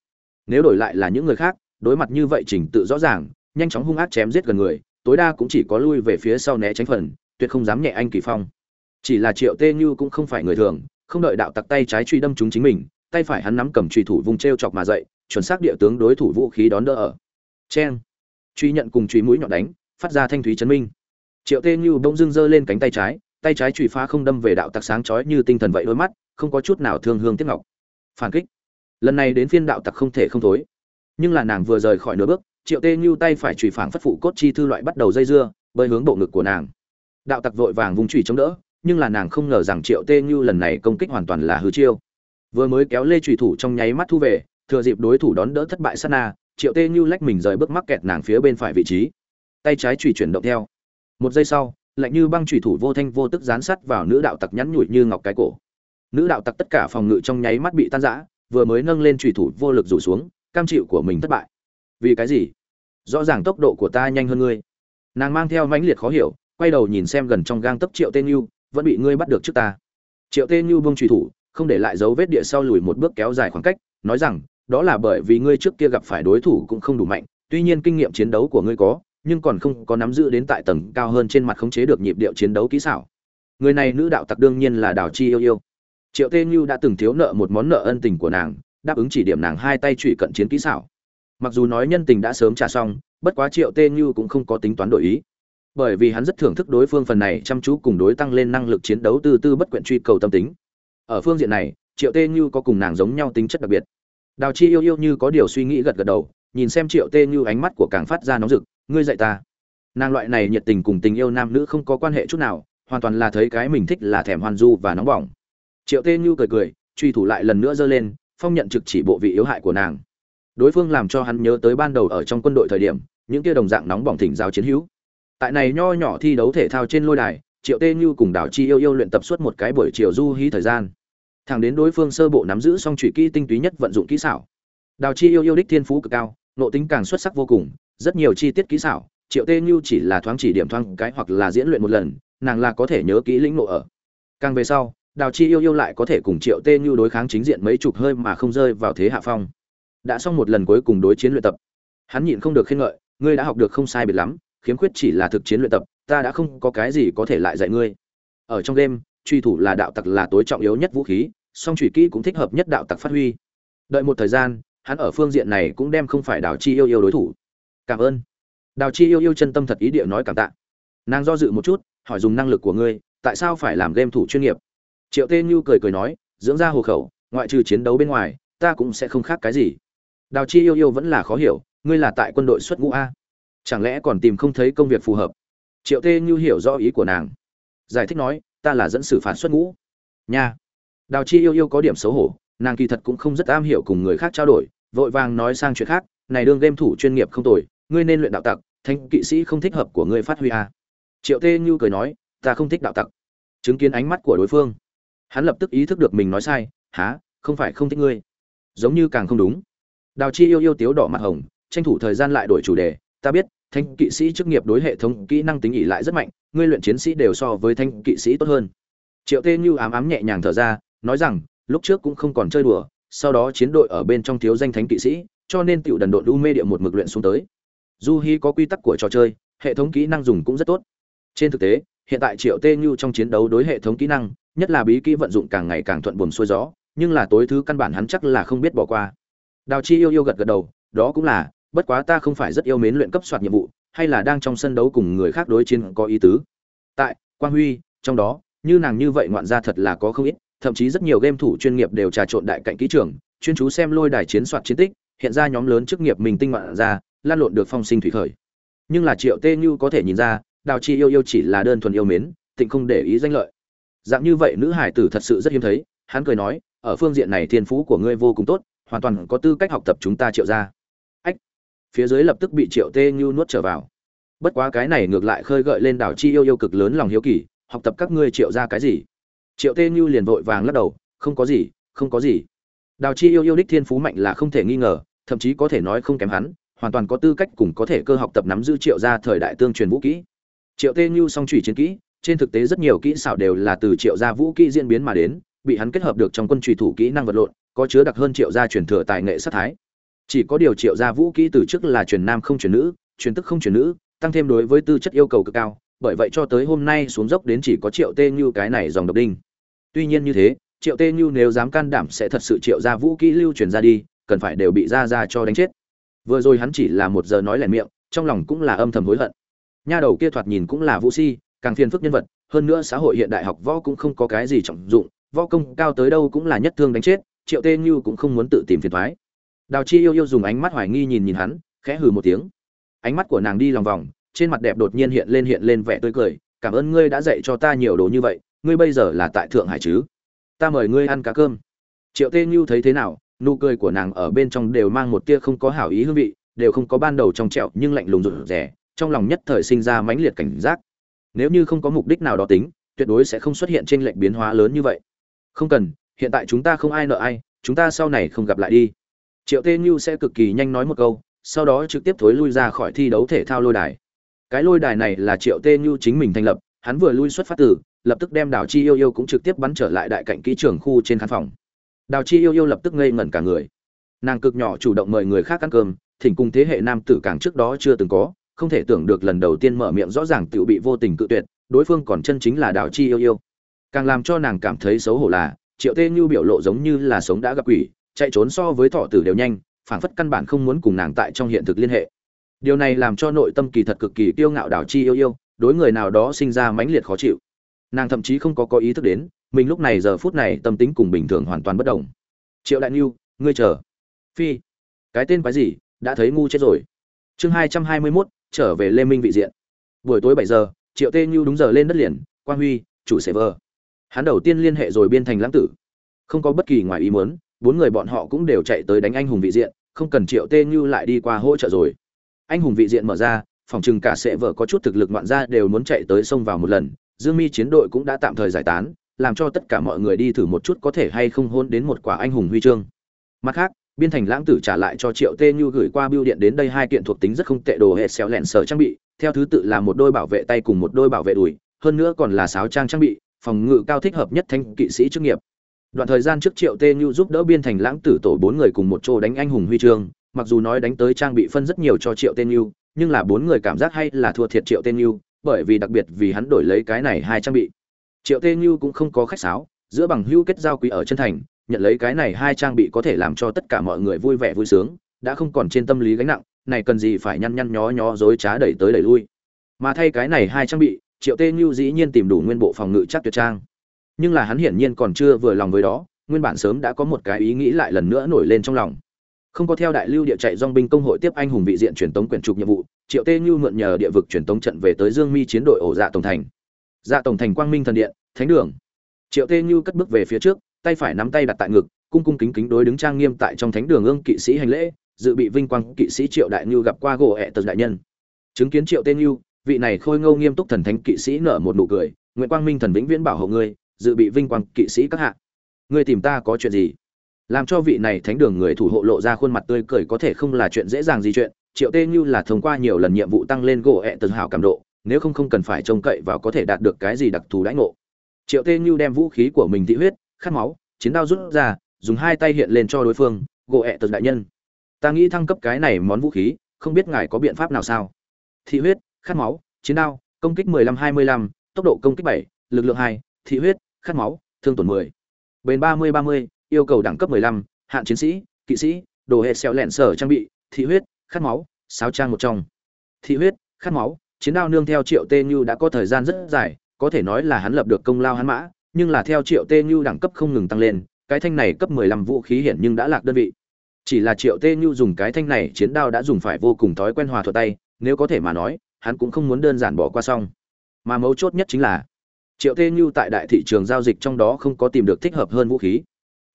A: Nếu đổi lại là những người khác, đối mặt như vậy trình tự rõ ràng, nhanh chóng hung ác chém giết gần người, tối đa cũng chỉ có lui về phía sau né tránh phần, tuyệt không dám nhẹ anh kỳ phong. Chỉ là Triệu Tê Như cũng không phải người thường, không đợi đạo tặc tay trái truy đâm chúng chính mình, tay phải hắn nắm cầm truy thủ vung treo chọc mà dậy, chuẩn xác địa tướng đối thủ vũ khí đón đỡ ở. Chen truy nhận cùng truy mũi nhọn đánh phát ra thanh thúy chấn minh triệu tê như bỗng dưng giơ lên cánh tay trái tay trái truy phá không đâm về đạo tặc sáng chói như tinh thần vậy đôi mắt, không có chút nào thương hương tiếc ngọc. Phản kích. Lần này đến phiên đạo tặc không thể không thối. Nhưng là nàng vừa rời khỏi nửa bước, triệu tê như tay phải truy phảng phất phụ cốt chi thư loại bắt đầu dây dưa, bơi hướng bộ ngực của nàng. Đạo tặc vội vàng vùng truy chống đỡ, nhưng là nàng không ngờ rằng triệu tê như lần này công kích hoàn toàn là hư chiêu. Vừa mới kéo lê trùy thủ trong nháy mắt thu về, thừa dịp đối thủ đón đỡ thất bại sát na, triệu tê như lách mình rời bước mắc kẹt nàng phía bên phải vị trí. Tay trái chùy chuyển động theo một giây sau lạnh như băng chùy thủ vô thanh vô tức dán sắt vào nữ đạo tặc nhắn nhủi như ngọc cái cổ. Nữ đạo tặc tất cả phòng ngự trong nháy mắt bị tan rã vừa mới nâng lên chùy thủ vô lực rủ xuống cam chịu của mình thất bại. Vì cái gì? Rõ ràng tốc độ của ta nhanh hơn ngươi. Nàng mang theo mãnh liệt khó hiểu quay đầu nhìn xem gần trong gang tấp triệu tên như vẫn bị ngươi bắt được trước ta. Triệu tên như bông trùy thủ không để lại dấu vết địa sau lùi một bước kéo dài khoảng cách nói rằng đó là bởi vì ngươi trước kia gặp phải đối thủ cũng không đủ mạnh, tuy nhiên kinh nghiệm chiến đấu của ngươi có, nhưng còn không có nắm giữ đến tại tầng cao hơn trên mặt khống chế được nhịp điệu chiến đấu kỹ xảo. Người này nữ đạo tặc đương nhiên là Đào Chi yêu yêu. Triệu Tê Như đã từng thiếu nợ một món nợ ân tình của nàng, đáp ứng chỉ điểm nàng hai tay chủy cận chiến kỹ xảo. Mặc dù nói nhân tình đã sớm trả xong, bất quá Triệu Tê Như cũng không có tính toán đổi ý. Bởi vì hắn rất thưởng thức đối phương phần này chăm chú cùng đối tăng lên năng lực chiến đấu từ từ bất quyện truy cầu tâm tính. Ở phương diện này, Triệu Tê Như có cùng nàng giống nhau tính chất đặc biệt đào chi yêu yêu như có điều suy nghĩ gật gật đầu nhìn xem triệu tê như ánh mắt của càng phát ra nóng rực ngươi dạy ta. Nàng loại này nhiệt tình cùng tình yêu nam nữ không có quan hệ chút nào, hoàn toàn là thấy cái mình thích là thèm hoan du và nóng bỏng. Triệu tê như cười cười, truy thủ lại lần nữa giơ lên, phong nhận trực chỉ bộ vị yếu hại của nàng. Đối phương làm cho hắn nhớ tới ban đầu ở trong quân đội thời điểm, những kia đồng dạng nóng bỏng thỉnh giáo chiến hữu. Tại này nho nhỏ thi đấu thể thao trên lôi đài, triệu tê như cùng đảo chi yêu yêu luyện tập suốt một cái buổi chiều du hí thời gian. Thẳng đến đối phương sơ bộ nắm giữ song trụy kỹ tinh túy nhất vận dụng kỹ xảo. Đào chi yêu yêu đích thiên phú cực cao nộ tính càng xuất sắc vô cùng rất nhiều chi tiết kỹ xảo, triệu tê như chỉ là thoáng chỉ điểm thoáng cái hoặc là diễn luyện một lần, nàng là có thể nhớ kỹ lĩnh nộ ở. Càng về sau, đào chi yêu yêu lại có thể cùng triệu tê như đối kháng chính diện mấy chục hơi mà không rơi vào thế hạ phong. Đã xong một lần cuối cùng đối chiến luyện tập. Hắn nhịn không được khen ngợi, ngươi đã học được không sai biệt lắm, khiếm khuyết chỉ là thực chiến luyện tập, ta đã không có cái gì có thể lại dạy ngươi. Ở trong đêm, truy thủ là đạo tặc là tối trọng yếu nhất vũ khí, song truy kỹ cũng thích hợp nhất đạo tặc phát huy. Đợi một thời gian, hắn ở phương diện này cũng đem không phải đào chi yêu yêu đối thủ cảm ơn. Đào chi yêu yêu chân tâm thật ý địa nói cảm tạ. Nàng do dự một chút, hỏi dùng năng lực của ngươi, tại sao phải làm game thủ chuyên nghiệp? Triệu tê như cười cười nói, dưỡng ra hồ khẩu, ngoại trừ chiến đấu bên ngoài, ta cũng sẽ không khác cái gì. Đào chi yêu yêu vẫn là khó hiểu, ngươi là tại quân đội xuất ngũ a? Chẳng lẽ còn tìm không thấy công việc phù hợp? Triệu tê như hiểu rõ ý của nàng. Giải thích nói, ta là dẫn xử phạt xuất ngũ. Nha. Đào chi yêu yêu có điểm xấu hổ, nàng kỳ thật cũng không rất am hiểu cùng người khác trao đổi, vội vàng nói sang chuyện khác này đương game thủ chuyên nghiệp không tồi, ngươi nên luyện đạo tặc thanh kỵ sĩ không thích hợp của ngươi phát huy a triệu tê như cười nói, ta không thích đạo tặc. Chứng kiến ánh mắt của đối phương, hắn lập tức ý thức được mình nói sai, há, không phải không thích ngươi. Giống như càng không đúng. Đào chi yêu yêu tiếu đỏ mặt hồng, tranh thủ thời gian lại đổi chủ đề, ta biết thanh kỵ sĩ chức nghiệp đối hệ thống kỹ năng tính ỉ lại rất mạnh, ngươi luyện chiến sĩ đều so với thanh kỵ sĩ tốt hơn. Triệu tê như ám ám nhẹ nhàng thở ra, nói rằng, lúc trước cũng không còn chơi đùa, sau đó chiến đội ở bên trong thiếu danh thánh kỵ sĩ cho nên tiểu đần độn u mê địa một mực luyện xuống tới. Du hi có quy tắc của trò chơi, hệ thống kỹ năng dùng cũng rất tốt. Trên thực tế, hiện tại triệu tê như trong chiến đấu đối hệ thống kỹ năng, nhất là bí kỹ vận dụng càng ngày càng thuận buồm xuôi gió, nhưng là tối thứ căn bản hắn chắc là không biết bỏ qua. Đào chi yêu yêu gật gật đầu, đó cũng là, bất quá ta không phải rất yêu mến luyện cấp soạt nhiệm vụ, hay là đang trong sân đấu cùng người khác đối chiến có ý tứ. Tại, quang huy, trong đó, như nàng như vậy ngoạn ra thật là có không ít, thậm chí rất nhiều game thủ chuyên nghiệp đều trà trộn đại cạnh kỹ trường, chuyên chú xem lôi đài chiến soạt chiến tích hiện ra nhóm lớn chức nghiệp mình tinh ngoạn ra, lan lộn được phong sinh thủy khởi. Nhưng là triệu tê như có thể nhìn ra, đào chi yêu yêu chỉ là đơn thuần yêu mến, tịnh không để ý danh lợi. Dạng như vậy nữ hải tử thật sự rất hiếm thấy, hắn cười nói, ở phương diện này thiên phú của ngươi vô cùng tốt, hoàn toàn có tư cách học tập chúng ta triệu ra ách, phía dưới lập tức bị triệu tê như nuốt trở vào. Bất quá cái này ngược lại khơi gợi lên đảo chi yêu yêu cực lớn lòng hiếu kỳ, học tập các ngươi triệu ra cái gì? Triệu tê như liền vội vàng lắc đầu, không có gì, không có gì. Đào chi yêu yêu đích thiên phú mạnh là không thể nghi ngờ thậm chí có thể nói không kém hắn, hoàn toàn có tư cách cùng có thể cơ học tập nắm giữ triệu gia thời đại tương truyền vũ kỹ. Triệu tê như song trùy chiến kỹ, trên thực tế rất nhiều kỹ xảo đều là từ triệu gia vũ kỹ diễn biến mà đến, bị hắn kết hợp được trong quân trùy thủ kỹ năng vật lộn, có chứa đặc hơn triệu gia truyền thừa tài nghệ sát thái. Chỉ có điều triệu gia vũ kỹ từ trước là truyền nam không truyền nữ, truyền tức không truyền nữ, tăng thêm đối với tư chất yêu cầu cực cao, bởi vậy cho tới hôm nay xuống dốc đến chỉ có triệu tê như cái này dòng độc đinh. Tuy nhiên như thế, triệu tê như nếu dám can đảm sẽ thật sự triệu gia vũ kỹ lưu truyền ra đi cần phải đều bị ra ra cho đánh chết. Vừa rồi hắn chỉ là một giờ nói lẻn miệng, trong lòng cũng là âm thầm hối hận. Nha đầu kia thoạt nhìn cũng là vũ si, càng phiền phức nhân vật, hơn nữa xã hội hiện đại học võ cũng không có cái gì trọng dụng, võ công cao tới đâu cũng là nhất thương đánh chết, triệu tê như cũng không muốn tự tìm phiền thoái đào chi yêu yêu dùng ánh mắt hoài nghi nhìn nhìn hắn, khẽ hừ một tiếng. Ánh mắt của nàng đi lòng vòng, trên mặt đẹp đột nhiên hiện lên hiện lên vẻ tươi cười, cảm ơn ngươi đã dạy cho ta nhiều đồ như vậy, ngươi bây giờ là tại thượng hải chứ? Ta mời ngươi ăn cá cơm. Triệu tê như thấy thế nào nụ cười của nàng ở bên trong đều mang một tia không có hảo ý hương vị, đều không có ban đầu trong trẹo nhưng lạnh lùng rụt rè. trong lòng nhất thời sinh ra mãnh liệt cảnh giác. Nếu như không có mục đích nào đó tính, tuyệt đối sẽ không xuất hiện trên lệnh biến hóa lớn như vậy. Không cần, hiện tại chúng ta không ai nợ ai, chúng ta sau này không gặp lại đi. Triệu tê như sẽ cực kỳ nhanh nói một câu, sau đó trực tiếp thối lui ra khỏi thi đấu thể thao lôi đài. Cái lôi đài này là triệu tê như chính mình thành lập, hắn vừa lui xuất phát từ, lập tức đem đào chi yêu yêu cũng trực tiếp bắn trở lại đại cạnh kỹ trường khu trên khán phòng đào chi yêu yêu lập tức ngây ngẩn cả người. Nàng cực nhỏ chủ động mời người khác ăn cơm, thỉnh cùng thế hệ nam tử càng trước đó chưa từng có, không thể tưởng được lần đầu tiên mở miệng rõ ràng tự bị vô tình cự tuyệt, đối phương còn chân chính là đào chi yêu yêu. Càng làm cho nàng cảm thấy xấu hổ là, triệu tê như biểu lộ giống như là sống đã gặp quỷ, chạy trốn so với thọ tử đều nhanh, phảng phất căn bản không muốn cùng nàng tại trong hiện thực liên hệ. Điều này làm cho nội tâm kỳ thật cực kỳ kiêu ngạo đào chi yêu yêu, đối người nào đó sinh ra mãnh liệt khó chịu nàng thậm chí không có có ý thức đến, mình lúc này giờ phút này tâm tính cùng bình thường hoàn toàn bất đồng. Triệu đại niu ngươi chờ. Phi, cái tên quái gì, đã thấy ngu chết rồi. Chương hai trăm hai mươi mốt, trở về lê minh vị diện. Buổi tối bảy giờ, triệu tê như đúng giờ lên đất liền, quang huy, chủ server hắn đầu tiên liên hệ rồi biên thành lãng tử. Không có bất kỳ ngoài ý muốn, bốn người bọn họ cũng đều chạy tới đánh anh hùng vị diện, không cần triệu tê như lại đi qua hỗ trợ rồi. Anh hùng vị diện mở ra, phòng chừng cả sẽ vợ có chút thực lực ngoạn ra đều muốn chạy tới sông vào một lần dương mi chiến đội cũng đã tạm thời giải tán, làm cho tất cả mọi người đi thử một chút có thể hay không hôn đến một quả anh hùng huy chương. Mặt khác, biên thành lãng tử trả lại cho triệu tê như gửi qua bưu điện đến đây hai kiện thuộc tính rất không tệ đồ hệ xéo lẹn sở trang bị, theo thứ tự là một đôi bảo vệ tay cùng một đôi bảo vệ đùi, hơn nữa còn là sáo trang trang bị, phòng ngự cao thích hợp nhất thanh kỵ sĩ chức nghiệp. Đoạn thời gian trước triệu tê như giúp đỡ biên thành lãng tử tổ bốn người cùng một chỗ đánh anh hùng huy chương, mặc dù nói đánh tới trang bị phân rất nhiều cho triệu tên như, nhưng là bốn người cảm giác hay là thua thiệt triệu tên như bởi vì đặc biệt vì hắn đổi lấy cái này hai trang bị. Triệu tê như cũng không có khách sáo, giữa bằng hữu kết giao quý ở chân thành, nhận lấy cái này hai trang bị có thể làm cho tất cả mọi người vui vẻ vui sướng, đã không còn trên tâm lý gánh nặng, này cần gì phải nhăn nhăn nhó nhó dối trá đẩy tới đẩy lui. Mà thay cái này hai trang bị, triệu tê như dĩ nhiên tìm đủ nguyên bộ phòng ngự chắc tuyệt trang. Nhưng là hắn hiển nhiên còn chưa vừa lòng với đó, nguyên bản sớm đã có một cái ý nghĩ lại lần nữa nổi lên trong lòng không có theo đại lưu địa chạy dong binh công hội tiếp anh hùng vị diện truyền tống quyển trục nhiệm vụ, triệu tê như mượn nhờ địa vực truyền tống trận về tới dương mi chiến đội ổ dạ tổng thành. Dạ tổng thành quang minh thần điện, thánh đường. Triệu tê như cất bước về phía trước, tay phải nắm tay đặt tại ngực, cung cung kính kính đối đứng trang nghiêm tại trong thánh đường ương kỵ sĩ hành lễ, dự bị vinh quang kỵ sĩ triệu đại như gặp qua gỗ ẹ tật đại nhân. Chứng kiến triệu Tê như, vị này khôi ngâu nghiêm túc thần thánh kỵ sĩ nở một nụ cười nguyễn quang minh thần vĩnh viễn bảo hộ ngươi, dự bị vinh quang kỵ sĩ các hạ. Ngươi tìm ta có chuyện gì? Làm cho vị này thánh đường người thủ hộ lộ ra khuôn mặt tươi cười có thể không là chuyện dễ dàng gì chuyện. Triệu tê như là thông qua nhiều lần nhiệm vụ tăng lên gỗ ẹ tần hảo cảm độ nếu không không cần phải trông cậy vào có thể đạt được cái gì đặc thù đãi ngộ. Triệu tê như đem vũ khí của mình thị huyết khát máu chiến đao rút ra dùng hai tay hiện lên cho đối phương gỗ ẹ tần đại nhân ta nghĩ thăng cấp cái này món vũ khí không biết ngài có biện pháp nào sao? Thị huyết khát máu chiến đao công kích 15-25, tốc độ công kích bảy lực lượng hai thị huyết khát máu thương tổn 10. bền 30-30, yêu cầu đẳng cấp 15, hạn chiến sĩ kỵ sĩ đồ hệ xèo lẹn sở trang bị thị huyết khát máu sáo trang một trong. Thị huyết khát máu chiến đao nương theo triệu tê như đã có thời gian rất dài có thể nói là hắn lập được công lao hắn mã nhưng là theo triệu tê như đẳng cấp không ngừng tăng lên cái thanh này cấp 15 vũ khí hiện nhưng đã lạc đơn vị. Chỉ là triệu tê như dùng cái thanh này chiến đao đã dùng phải vô cùng thói quen hòa thuật tay nếu có thể mà nói hắn cũng không muốn đơn giản bỏ qua xong. Mà mấu chốt nhất chính là triệu tê như tại đại thị trường giao dịch trong đó không có tìm được thích hợp hơn vũ khí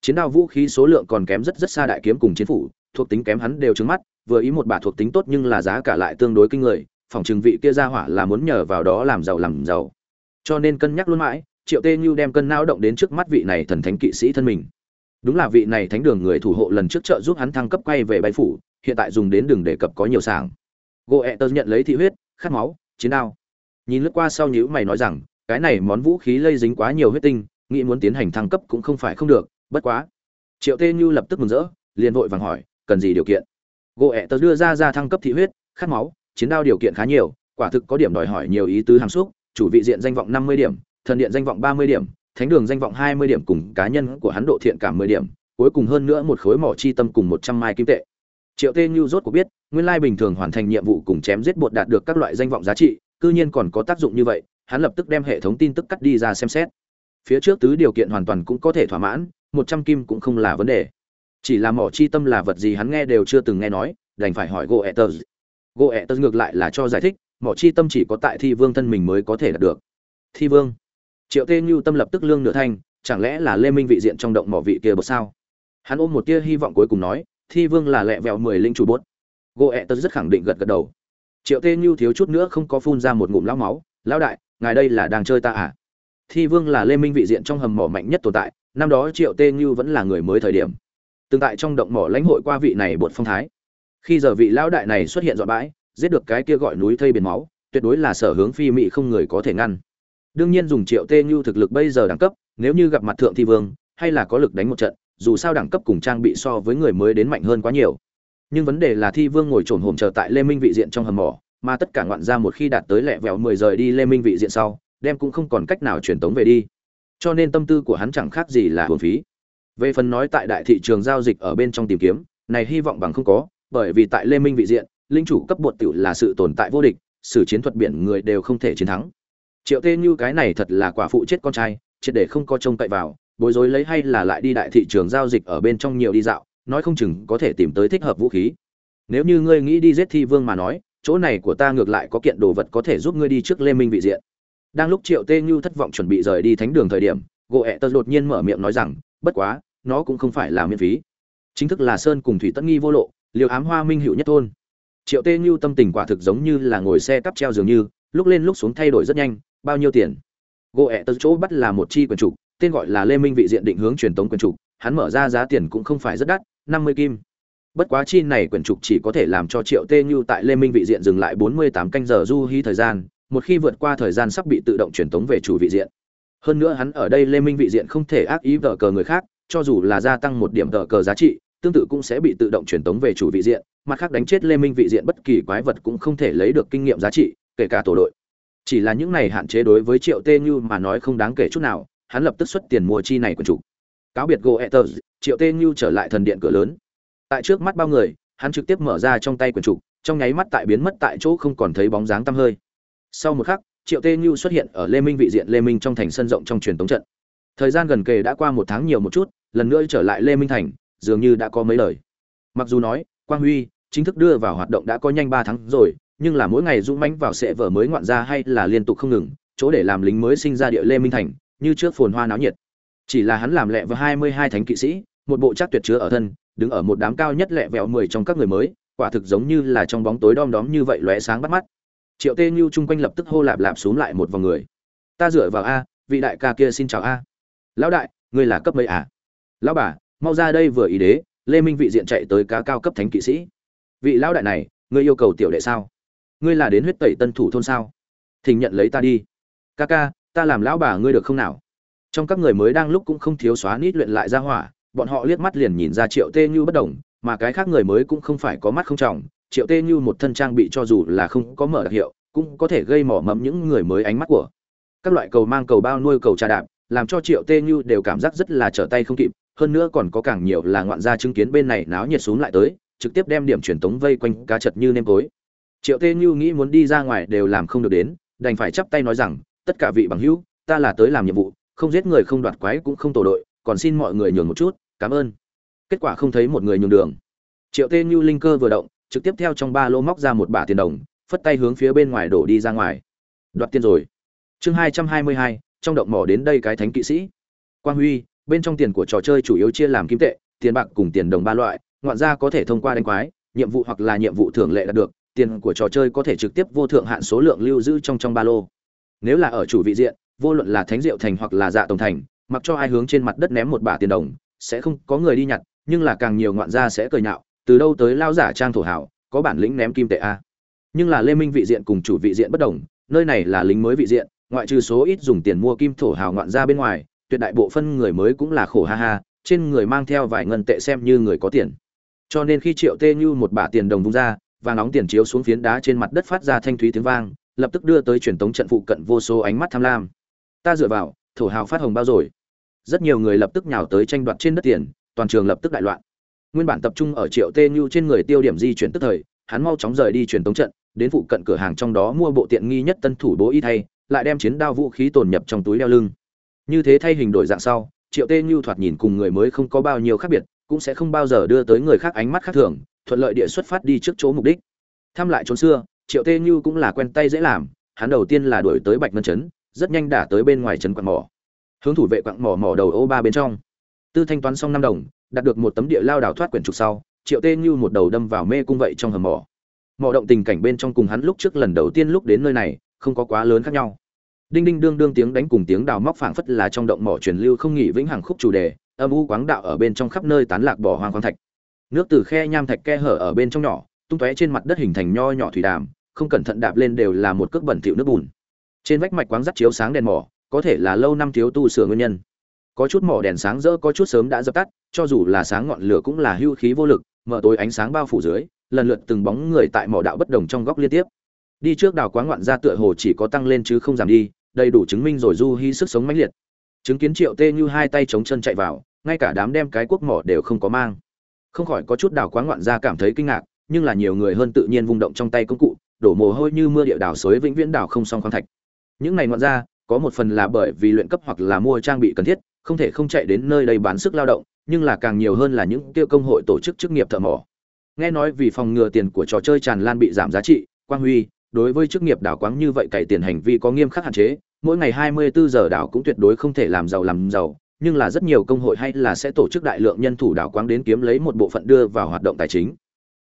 A: chiến đao vũ khí số lượng còn kém rất rất xa đại kiếm cùng chiến phủ, thuộc tính kém hắn đều trứng mắt, vừa ý một bả thuộc tính tốt nhưng là giá cả lại tương đối kinh người, phòng trừng vị kia ra hỏa là muốn nhờ vào đó làm giàu làm giàu. Cho nên cân nhắc luôn mãi, triệu tê như đem cân não động đến trước mắt vị này thần thánh kỵ sĩ thân mình. Đúng là vị này thánh đường người thủ hộ lần trước trợ giúp hắn thăng cấp quay về bay phủ, hiện tại dùng đến đường đề cập có nhiều sảng. Gỗ ẹ tơ nhận lấy thị huyết, khát máu, chiến đao. Nhìn lướt qua sau nhữ mày nói rằng, cái này món vũ khí lây dính quá nhiều huyết tinh, nghĩ muốn tiến hành thăng cấp cũng không phải không được bất quá. Triệu tê như lập tức mừng rỡ, liền vội vàng hỏi, cần gì điều kiện? Gỗ ẹ tơ đưa ra ra thăng cấp thị huyết, khát máu, chiến đao điều kiện khá nhiều, quả thực có điểm đòi hỏi nhiều ý tứ hàm xúc, chủ vị diện danh vọng năm mươi điểm, thần điện danh vọng ba mươi điểm, thánh đường danh vọng hai mươi điểm cùng cá nhân của hắn độ thiện cảm mười điểm, cuối cùng hơn nữa một khối mỏ chi tâm cùng một trăm mai kim tệ. Triệu tê như rốt của biết, nguyên lai bình thường hoàn thành nhiệm vụ cùng chém giết bột đạt được các loại danh vọng giá trị, cư nhiên còn có tác dụng như vậy, hắn lập tức đem hệ thống tin tức cắt đi ra xem xét. Phía trước tứ điều kiện hoàn toàn cũng có thể thỏa mãn một trăm kim cũng không là vấn đề. Chỉ là mỏ chi tâm là vật gì hắn nghe đều chưa từng nghe nói, đành phải hỏi goethers goethers ngược lại là cho giải thích, mỏ chi tâm chỉ có tại thi vương thân mình mới có thể đạt được. Thi vương. Triệu tê như tâm lập tức lương nửa thanh, chẳng lẽ là lê minh vị diện trong động mỏ vị kia bột sao? Hắn ôm một tia hy vọng cuối cùng nói, thi vương là lẹ vẹo mười linh chủ bốt gỗ rất khẳng định gật gật đầu. Triệu tê như thiếu chút nữa không có phun ra một ngụm lão máu, lão đại, ngài đây là đang chơi ta à? Thi vương là lê minh vị diện trong hầm mỏ mạnh nhất tồn tại năm đó triệu tê như vẫn là người mới thời điểm. Tương tại trong động mỏ lãnh hội qua vị này bột phong thái. Khi giờ vị lão đại này xuất hiện dọn bãi, giết được cái kia gọi núi thây biển máu, tuyệt đối là sở hướng phi mị không người có thể ngăn. Đương nhiên dùng triệu tê như thực lực bây giờ đẳng cấp, nếu như gặp mặt thượng thi vương, hay là có lực đánh một trận, dù sao đẳng cấp cùng trang bị so với người mới đến mạnh hơn quá nhiều. Nhưng vấn đề là thi vương ngồi trồn hồm chờ tại lê minh vị diện trong hầm mỏ, mà tất cả ngoạn ra một khi đạt tới lẹ vẹo mười rời đi lê minh vị diện sau, đem cũng không còn cách nào truyền tống về đi cho nên tâm tư của hắn chẳng khác gì là hồn phí. Về phần nói tại đại thị trường giao dịch ở bên trong tìm kiếm, này hy vọng bằng không có, bởi vì tại lê minh vị diện, linh chủ cấp bột tiểu là sự tồn tại vô địch sử chiến thuật biển người đều không thể chiến thắng. Triệu tê như cái này thật là quả phụ chết con trai triệt để không có trông cậy vào, bối rối lấy hay là lại đi đại thị trường giao dịch ở bên trong nhiều đi dạo, nói không chừng có thể tìm tới thích hợp vũ khí. Nếu như ngươi nghĩ đi giết thi vương mà nói, chỗ này của ta ngược lại có kiện đồ vật có thể giúp ngươi đi trước lê minh vị diện đang lúc triệu tê như thất vọng chuẩn bị rời đi thánh đường thời điểm gỗ ẹ tật đột nhiên mở miệng nói rằng, bất quá, nó cũng không phải là miễn phí. Chính thức là sơn cùng thủy tất nghi vô lộ liều ám hoa minh hữu nhất thôn. Triệu tê như tâm tình quả thực giống như là ngồi xe cắp treo dường như, lúc lên lúc xuống thay đổi rất nhanh, bao nhiêu tiền? Gỗ ẹ tật chỗ bắt là một chi quần trục, tên gọi là lê minh vị diện định hướng truyền tống quyền trục, hắn mở ra giá tiền cũng không phải rất đắt, năm mươi kim. Bất quá chi này quyển trục chỉ có thể làm cho triệu tê như tại lê minh vị diện dừng lại bốn mươi tám canh giờ du hí thời gian một khi vượt qua thời gian sắp bị tự động truyền tống về chủ vị diện. Hơn nữa hắn ở đây lê minh vị diện không thể ác ý vợ cờ người khác, cho dù là gia tăng một điểm vợ cờ giá trị, tương tự cũng sẽ bị tự động truyền tống về chủ vị diện, mặt khác đánh chết lê minh vị diện bất kỳ quái vật cũng không thể lấy được kinh nghiệm giá trị, kể cả tổ đội. Chỉ là những này hạn chế đối với triệu tê như mà nói không đáng kể chút nào, hắn lập tức xuất tiền mua chi này của chủ. Cáo biệt goethers triệu tê như trở lại thần điện cửa lớn. Tại trước mắt bao người, hắn trực tiếp mở ra trong tay quyển trục trong nháy mắt tại biến mất tại chỗ không còn thấy bóng dáng tăm hơi sau một khắc, triệu tê như xuất hiện ở lê minh vị diện lê minh trong thành sân rộng trong truyền tống trận. Thời gian gần kề đã qua một tháng nhiều một chút, lần nữa trở lại lê minh thành, dường như đã có mấy lời. Mặc dù nói, quang huy chính thức đưa vào hoạt động đã có nhanh ba tháng rồi, nhưng là mỗi ngày dũng mãnh vào sẽ vở mới ngoạn ra hay là liên tục không ngừng, chỗ để làm lính mới sinh ra địa lê minh thành, như trước phồn hoa náo nhiệt. Chỉ là hắn làm lẹ với hai mươi hai thánh kỵ sĩ, một bộ chắc tuyệt chứa ở thân, đứng ở một đám cao nhất lẹ vẹo mười trong các người mới, quả thực giống như là trong bóng tối đom đóm như vậy lóe sáng bắt mắt triệu tê như chung quanh lập tức hô lạp lạp xuống lại một vòng người. Ta dựa vào a, vị đại ca kia xin chào a. Lão đại, ngươi là cấp mấy à lão bà, mau ra đây vừa ý đế, lê minh vị diện chạy tới cá cao cấp thánh kỵ sĩ. Vị lão đại này, ngươi yêu cầu tiểu đệ sao? Ngươi là đến huyết tẩy tân thủ thôn sao? Thỉnh nhận lấy ta đi. Ca ca, ta làm lão bà ngươi được không nào? Trong các người mới đang lúc cũng không thiếu xóa nít luyện lại ra hỏa, bọn họ liếc mắt liền nhìn ra triệu tê như bất đồng, mà cái khác người mới cũng không phải có mắt không trọng triệu tê như một thân trang bị cho dù là không có mở đặc hiệu, cũng có thể gây mỏ mẫm những người mới ánh mắt của. Các loại cầu mang, cầu bao nuôi, cầu trà đạp, làm cho triệu tê như đều cảm giác rất là trở tay không kịp, hơn nữa còn có càng nhiều là ngoạn gia chứng kiến bên này náo nhiệt xuống lại tới, trực tiếp đem điểm truyền tống vây quanh cá chật như nêm tối. Triệu tê như nghĩ muốn đi ra ngoài đều làm không được đến, đành phải chắp tay nói rằng, tất cả vị bằng hữu, ta là tới làm nhiệm vụ, không giết người không đoạt quái cũng không tổ đội, còn xin mọi người nhường một chút, cảm ơn. Kết quả không thấy một người nhường đường. Triệu tê như linh cơ vừa động trực tiếp theo trong ba lô móc ra một bả tiền đồng, phất tay hướng phía bên ngoài đổ đi ra ngoài. Đoạt tiền rồi. Chương hai trăm hai mươi hai, trong động mỏ đến đây cái thánh kỵ sĩ. Quang huy, bên trong tiền của trò chơi chủ yếu chia làm kim tệ, tiền bạc cùng tiền đồng ba loại, ngoạn ra có thể thông qua đánh quái, nhiệm vụ hoặc là nhiệm vụ thưởng lệ đạt được, tiền của trò chơi có thể trực tiếp vô thượng hạn số lượng lưu giữ trong trong ba lô. Nếu là ở chủ vị diện, vô luận là thánh diệu thành hoặc là dạ tổng thành, mặc cho ai hướng trên mặt đất ném một bả tiền đồng, sẽ không có người đi nhặt, nhưng là càng nhiều ngoạn gia sẽ cười nhạo từ đâu tới lao giả trang thổ hảo, có bản lĩnh ném kim tệ a nhưng là lê minh vị diện cùng chủ vị diện bất đồng, nơi này là lính mới vị diện, ngoại trừ số ít dùng tiền mua kim thổ hào ngoạn ra bên ngoài, tuyệt đại bộ phân người mới cũng là khổ ha ha, trên người mang theo vài ngân tệ xem như người có tiền. Cho nên khi triệu tê như một bả tiền đồng vung ra và nóng tiền chiếu xuống phiến đá trên mặt đất phát ra thanh thúy tiếng vang, lập tức đưa tới truyền tống trận phụ cận vô số ánh mắt tham lam. Ta dựa vào, thổ hào phát hồng bao rồi. Rất nhiều người lập tức nhào tới tranh đoạt trên đất tiền, toàn trường lập tức đại loạn nguyên bản tập trung ở triệu tê như trên người tiêu điểm di chuyển tức thời, hắn mau chóng rời đi truyền tống trận, đến phụ cận cửa hàng trong đó mua bộ tiện nghi nhất tân thủ bố y thay, lại đem chiến đao vũ khí tồn nhập trong túi đeo lưng. Như thế thay hình đổi dạng sau, triệu tê như thoạt nhìn cùng người mới không có bao nhiêu khác biệt, cũng sẽ không bao giờ đưa tới người khác ánh mắt khác thường, thuận lợi địa xuất phát đi trước chỗ mục đích. Thăm lại chốn xưa, triệu tê như cũng là quen tay dễ làm, hắn đầu tiên là đuổi tới bạch ngân chấn rất nhanh đả tới bên ngoài trấn quặng mỏ. Hướng thủ vệ quặng mỏ mỏ đầu ô ba bên trong. Tư thanh toán xong năm đồng đạt được một tấm địa lao đào thoát quyển trục sau, triệu tê như một đầu đâm vào mê cung vậy trong hầm mỏ. Mỏ động tình cảnh bên trong cùng hắn lúc trước lần đầu tiên lúc đến nơi này, không có quá lớn khác nhau. Đinh đinh đương đương tiếng đánh cùng tiếng đào móc phảng phất là trong động mỏ truyền lưu không nghỉ vĩnh hằng khúc chủ đề, âm u quáng đạo ở bên trong khắp nơi tán lạc bỏ hoang khoáng thạch. Nước từ khe nham thạch khe hở ở bên trong nhỏ, tung tóe trên mặt đất hình thành nho nhỏ thủy đàm, không cẩn thận đạp lên đều là một cước bẩn thỉu nước bùn. Trên vách mạch quáng rắt chiếu sáng đèn mỏ, có thể là lâu năm thiếu tu sửa nguyên nhân có chút mỏ đèn sáng rỡ, có chút sớm đã dập tắt, cho dù là sáng ngọn lửa cũng là hưu khí vô lực, mở tối ánh sáng bao phủ dưới, lần lượt từng bóng người tại mỏ đạo bất đồng trong góc liên tiếp. Đi trước đào quán ngoạn ra tựa hồ chỉ có tăng lên chứ không giảm đi, đầy đủ chứng minh rồi du hy sức sống mãnh liệt. Chứng kiến triệu tê như hai tay chống chân chạy vào, ngay cả đám đem cái quốc mỏ đều không có mang. Không khỏi có chút đào quán ngoạn ra cảm thấy kinh ngạc, nhưng là nhiều người hơn tự nhiên vung động trong tay công cụ, đổ mồ hôi như mưa địa đào suối vĩnh viễn đào không xong khoáng thạch. Những này ngoạn ra, có một phần là bởi vì luyện cấp hoặc là mua trang bị cần thiết không thể không chạy đến nơi đây bán sức lao động, nhưng là càng nhiều hơn là những tiêu công hội tổ chức chức nghiệp thợ mỏ. Nghe nói vì phòng ngừa tiền của trò chơi tràn lan bị giảm giá trị, quang huy, đối với chức nghiệp đảo quáng như vậy cày tiền hành vi có nghiêm khắc hạn chế, mỗi ngày 24 giờ đảo cũng tuyệt đối không thể làm giàu làm giàu, nhưng là rất nhiều công hội hay là sẽ tổ chức đại lượng nhân thủ đảo quáng đến kiếm lấy một bộ phận đưa vào hoạt động tài chính.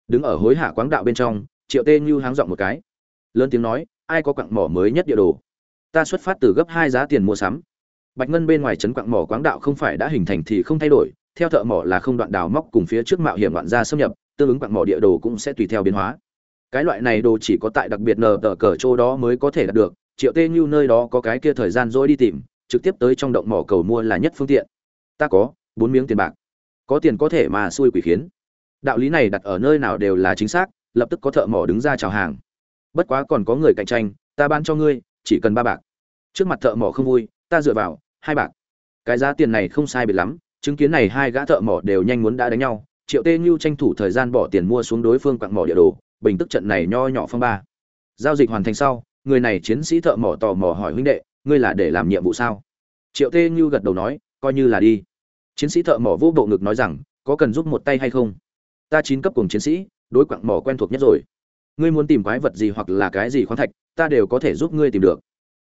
A: Đứng ở hối hạ quáng đạo bên trong, triệu tê như háng giọng một cái. Lớn tiếng nói, ai có quặng mỏ mới nhất địa đồ? Ta xuất phát từ gấp hai giá tiền mua sắm bạch ngân bên ngoài trấn quạng mỏ quáng đạo không phải đã hình thành thì không thay đổi, theo thợ mỏ là không đoạn đào móc cùng phía trước mạo hiểm đoạn ra xâm nhập, tương ứng quạng mỏ địa đồ cũng sẽ tùy theo biến hóa. Cái loại này đồ chỉ có tại đặc biệt nờ tờ cờ chỗ đó mới có thể đạt được, triệu tê như nơi đó có cái kia thời gian dỗi đi tìm, trực tiếp tới trong động mỏ cầu mua là nhất phương tiện. Ta có, bốn miếng tiền bạc. Có tiền có thể mà xui quỷ khiến. Đạo lý này đặt ở nơi nào đều là chính xác, lập tức có thợ mỏ đứng ra chào hàng. Bất quá còn có người cạnh tranh, ta bán cho ngươi, chỉ cần ba bạc. Trước mặt thợ mỏ không vui, ta dựa vào hai bạc. Cái giá tiền này không sai biệt lắm, chứng kiến này hai gã thợ mỏ đều nhanh muốn đã đánh nhau, triệu tê như tranh thủ thời gian bỏ tiền mua xuống đối phương quặng mỏ địa đồ, bình tức trận này nho nhỏ phong ba. Giao dịch hoàn thành sau, người này chiến sĩ thợ mỏ tò mò hỏi huynh đệ, ngươi là để làm nhiệm vụ sao? Triệu tê như gật đầu nói, coi như là đi. Chiến sĩ thợ mỏ vô bộ ngực nói rằng, có cần giúp một tay hay không? Ta chín cấp cùng chiến sĩ, đối quặng mỏ quen thuộc nhất rồi. Ngươi muốn tìm quái vật gì hoặc là cái gì khoáng thạch, ta đều có thể giúp ngươi tìm được.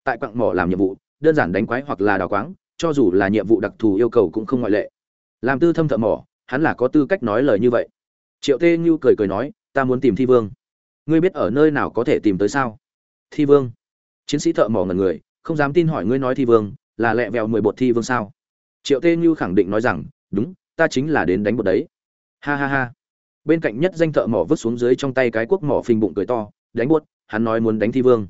A: Tại quặng mỏ làm nhiệm vụ đơn giản đánh quái hoặc là đào quáng, cho dù là nhiệm vụ đặc thù yêu cầu cũng không ngoại lệ. Làm tư thâm thợ mỏ, hắn là có tư cách nói lời như vậy. Triệu tê như cười cười nói, ta muốn tìm thi vương. Ngươi biết ở nơi nào có thể tìm tới sao? Thi vương. Chiến sĩ thợ mỏ ngần người, không dám tin hỏi ngươi nói thi vương, là lẹ vẹo mười bột thi vương sao? Triệu tê như khẳng định nói rằng, đúng, ta chính là đến đánh bột đấy. Ha ha ha. Bên cạnh nhất danh thợ mỏ vứt xuống dưới trong tay cái cuốc mỏ phình bụng cười to, đánh bột, hắn nói muốn đánh thi vương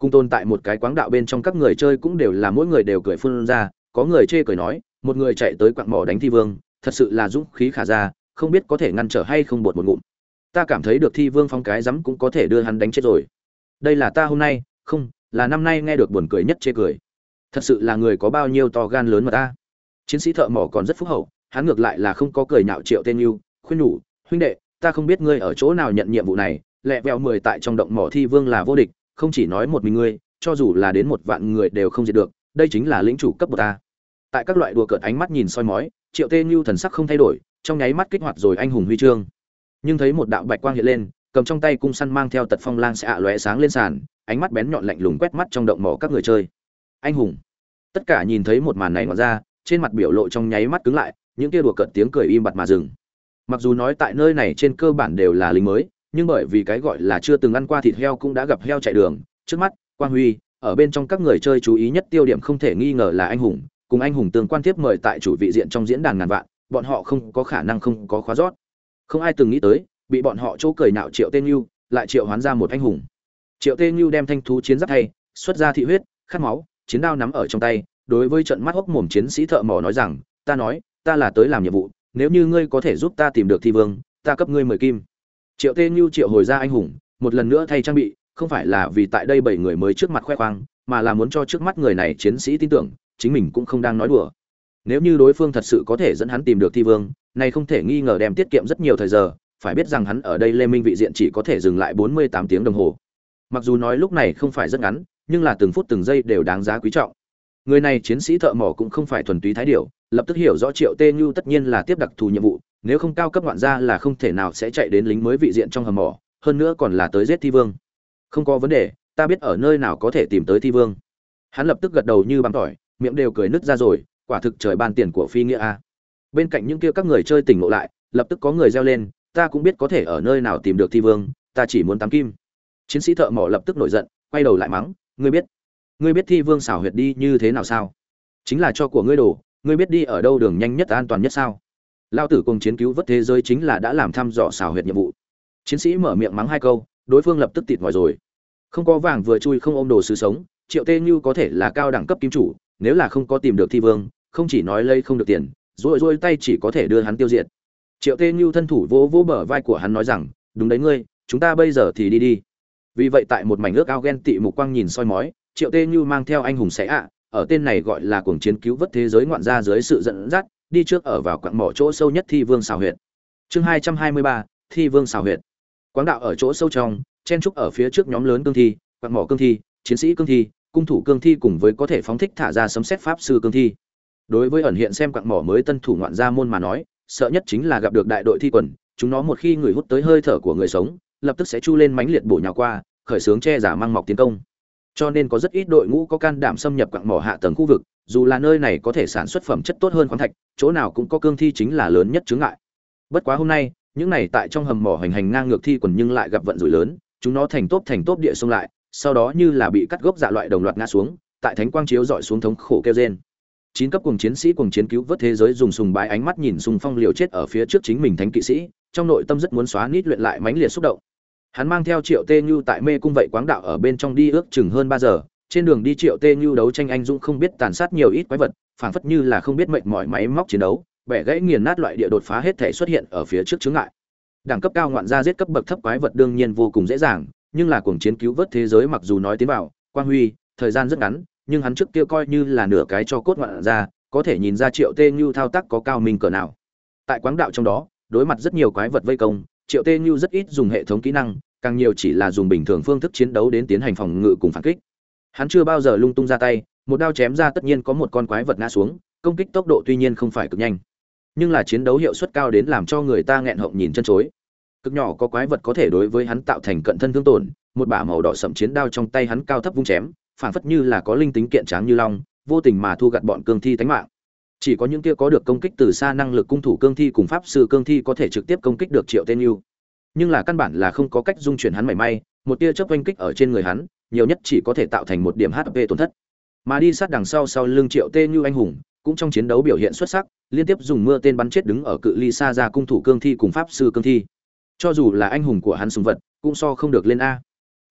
A: cung tồn tại một cái quáng đạo bên trong các người chơi cũng đều là mỗi người đều cười phun ra, có người chê cười nói, một người chạy tới quặng mỏ đánh thi vương, thật sự là dũng khí khả ra, không biết có thể ngăn trở hay không bột một ngụm. Ta cảm thấy được thi vương phong cái rắm cũng có thể đưa hắn đánh chết rồi. Đây là ta hôm nay, không, là năm nay nghe được buồn cười nhất chê cười. Thật sự là người có bao nhiêu to gan lớn mà ta. Chiến sĩ thợ mỏ còn rất phúc hậu, hắn ngược lại là không có cười nhạo triệu tên yêu khuyên nhủ, huynh đệ, ta không biết ngươi ở chỗ nào nhận nhiệm vụ này, lẹ vẹo mười tại trong động mỏ thi vương là vô địch không chỉ nói một mình ngươi, cho dù là đến một vạn người đều không diệt được, đây chính là lĩnh chủ cấp của ta. Tại các loại đùa cợt ánh mắt nhìn soi mói, triệu tê như thần sắc không thay đổi, trong nháy mắt kích hoạt rồi anh hùng huy chương. Nhưng thấy một đạo bạch quang hiện lên, cầm trong tay cung săn mang theo tật phong lang sẽ ạ lóe sáng lên sàn, ánh mắt bén nhọn lạnh lùng quét mắt trong động mỏ các người chơi. Anh hùng. Tất cả nhìn thấy một màn này ngọt ra, trên mặt biểu lộ trong nháy mắt cứng lại, những kia đùa cợt tiếng cười im bặt mà dừng. Mặc dù nói tại nơi này trên cơ bản đều là lính mới nhưng bởi vì cái gọi là chưa từng ăn qua thịt heo cũng đã gặp heo chạy đường, trước mắt, quang huy, ở bên trong các người chơi chú ý nhất tiêu điểm không thể nghi ngờ là anh hùng, cùng anh hùng tương quan tiếp mời tại chủ vị diện trong diễn đàn ngàn vạn, bọn họ không có khả năng không có khóa rót. Không ai từng nghĩ tới, bị bọn họ chỗ cười nạo triệu tên như lại triệu hoán ra một anh hùng. Triệu tên như đem thanh thú chiến giáp thay, xuất ra thị huyết, khát máu, chiến đao nắm ở trong tay, đối với trận mắt hốc mồm chiến sĩ thợ mỏ nói rằng, ta nói, ta là tới làm nhiệm vụ, nếu như ngươi có thể giúp ta tìm được thi vương, ta cấp ngươi mười kim triệu Tê như triệu hồi ra anh hùng, một lần nữa thay trang bị, không phải là vì tại đây bảy người mới trước mặt khoe khoang, mà là muốn cho trước mắt người này chiến sĩ tin tưởng, chính mình cũng không đang nói đùa. Nếu như đối phương thật sự có thể dẫn hắn tìm được thi vương, này không thể nghi ngờ đem tiết kiệm rất nhiều thời giờ, phải biết rằng hắn ở đây lê minh vị diện chỉ có thể dừng lại bốn mươi tám tiếng đồng hồ. Mặc dù nói lúc này không phải rất ngắn, nhưng là từng phút từng giây đều đáng giá quý trọng. Người này chiến sĩ thợ mỏ cũng không phải thuần túy thái điểu, lập tức hiểu rõ triệu tê như tất nhiên là tiếp đặc thù nhiệm vụ nếu không cao cấp ngoạn gia là không thể nào sẽ chạy đến lính mới vị diện trong hầm mỏ, hơn nữa còn là tới giết thi vương. Không có vấn đề, ta biết ở nơi nào có thể tìm tới thi vương. Hắn lập tức gật đầu như băng tỏi, miệng đều cười nứt ra rồi, quả thực trời ban tiền của phi nghĩa a. Bên cạnh những kia các người chơi tỉnh ngộ lại, lập tức có người reo lên, ta cũng biết có thể ở nơi nào tìm được thi vương, ta chỉ muốn tám kim. Chiến sĩ thợ mỏ lập tức nổi giận, quay đầu lại mắng, ngươi biết ngươi biết thi vương xảo huyệt đi như thế nào sao? Chính là cho của ngươi đồ, ngươi biết đi ở đâu đường nhanh nhất, an toàn nhất sao? Lao tử cùng chiến cứu vớt thế giới chính là đã làm thăm dò xào huyệt nhiệm vụ. Chiến sĩ mở miệng mắng hai câu, đối phương lập tức tịt ngòi rồi. Không có vàng vừa chui, không ôm đồ sứ sống, triệu tê như có thể là cao đẳng cấp kim chủ, nếu là không có tìm được thi vương, không chỉ nói lây không được tiền, rồi rồi tay chỉ có thể đưa hắn tiêu diệt. Triệu tê như thân thủ vỗ vỗ bờ vai của hắn nói rằng, đúng đấy ngươi, chúng ta bây giờ thì đi đi. Vì vậy tại một mảnh ước ao ghen tị mục quang nhìn soi mói, triệu tê như mang theo anh hùng sẽ ạ, ở tên này gọi là cuồng chiến cứu vớt thế giới ngoạn gia dưới sự dẫn dắt đi trước ở vào quặng mỏ chỗ sâu nhất thi vương xào huyệt. Chương hai trăm hai mươi ba, thi vương xào huyệt. Quáng đạo ở chỗ sâu trong, chen trúc ở phía trước nhóm lớn cương thi, quặng mỏ cương thi, chiến sĩ cương thi, cung thủ cương thi cùng với có thể phóng thích thả ra sấm xét pháp sư cương thi. Đối với ẩn hiện xem quặng mỏ mới tân thủ ngoạn gia môn mà nói, sợ nhất chính là gặp được đại đội thi quần, chúng nó một khi người hút tới hơi thở của người sống, lập tức sẽ chu lên mánh liệt bổ nhào qua, khởi xướng che giả mang mọc tiến công. Cho nên có rất ít đội ngũ có can đảm xâm nhập quặng mỏ hạ tầng khu vực, dù là nơi này có thể sản xuất phẩm chất tốt hơn khoáng thạch chỗ nào cũng có cương thi chính là lớn nhất chướng ngại. Bất quá hôm nay, những này tại trong hầm mỏ hành hành ngang ngược thi quần nhưng lại gặp vận rủi lớn, chúng nó thành tốt thành tốt địa xông lại, sau đó như là bị cắt gốc dạ loại đồng loạt ngã xuống, tại thánh quang chiếu dọi xuống thống khổ kêu rên. Chín cấp cùng chiến sĩ cùng chiến cứu vớt thế giới dùng sùng bái ánh mắt nhìn sùng phong liều chết ở phía trước chính mình thánh kỵ sĩ, trong nội tâm rất muốn xóa nít luyện lại mãnh liệt xúc động. Hắn mang theo triệu tê như tại mê cung vậy quáng đạo ở bên trong đi ước chừng hơn ba giờ trên đường đi triệu tê như đấu tranh anh dũng không biết tàn sát nhiều ít quái vật, phảng phất như là không biết mệnh mọi máy móc chiến đấu, bẻ gãy nghiền nát loại địa đột phá hết thể xuất hiện ở phía trước chướng ngại. Đẳng cấp cao ngoạn gia giết cấp bậc thấp quái vật đương nhiên vô cùng dễ dàng, nhưng là cuồng chiến cứu vớt thế giới mặc dù nói tiến vào, quang huy, thời gian rất ngắn, nhưng hắn trước kia coi như là nửa cái cho cốt ngoạn ra có thể nhìn ra triệu tê như thao tác có cao minh cỡ nào. Tại quáng đạo trong đó, đối mặt rất nhiều quái vật vây công, triệu tê như rất ít dùng hệ thống kỹ năng, càng nhiều chỉ là dùng bình thường phương thức chiến đấu đến tiến hành phòng ngự cùng phản kích hắn chưa bao giờ lung tung ra tay, một đao chém ra tất nhiên có một con quái vật ngã xuống, công kích tốc độ tuy nhiên không phải cực nhanh. Nhưng là chiến đấu hiệu suất cao đến làm cho người ta nghẹn họng nhìn chân chối. Cực nhỏ có quái vật có thể đối với hắn tạo thành cận thân thương tổn, một bả màu đỏ sậm chiến đao trong tay hắn cao thấp vung chém, phản phất như là có linh tính kiện tráng như long, vô tình mà thu gặt bọn cương thi tánh mạng. Chỉ có những kia có được công kích từ xa năng lực cung thủ cương thi cùng pháp sư cương thi có thể trực tiếp công kích được triệu tên yêu. Nhưng là căn bản là không có cách dung chuyển hắn mảy may, một tia chớp oanh kích ở trên người hắn nhiều nhất chỉ có thể tạo thành một điểm hp tổn thất. Mà đi sát đằng sau sau lưng triệu tê như anh hùng, cũng trong chiến đấu biểu hiện xuất sắc, liên tiếp dùng mưa tên bắn chết đứng ở cự ly xa ra cung thủ cương thi cùng pháp sư cương thi. Cho dù là anh hùng của hắn sùng vật, cũng so không được lên a.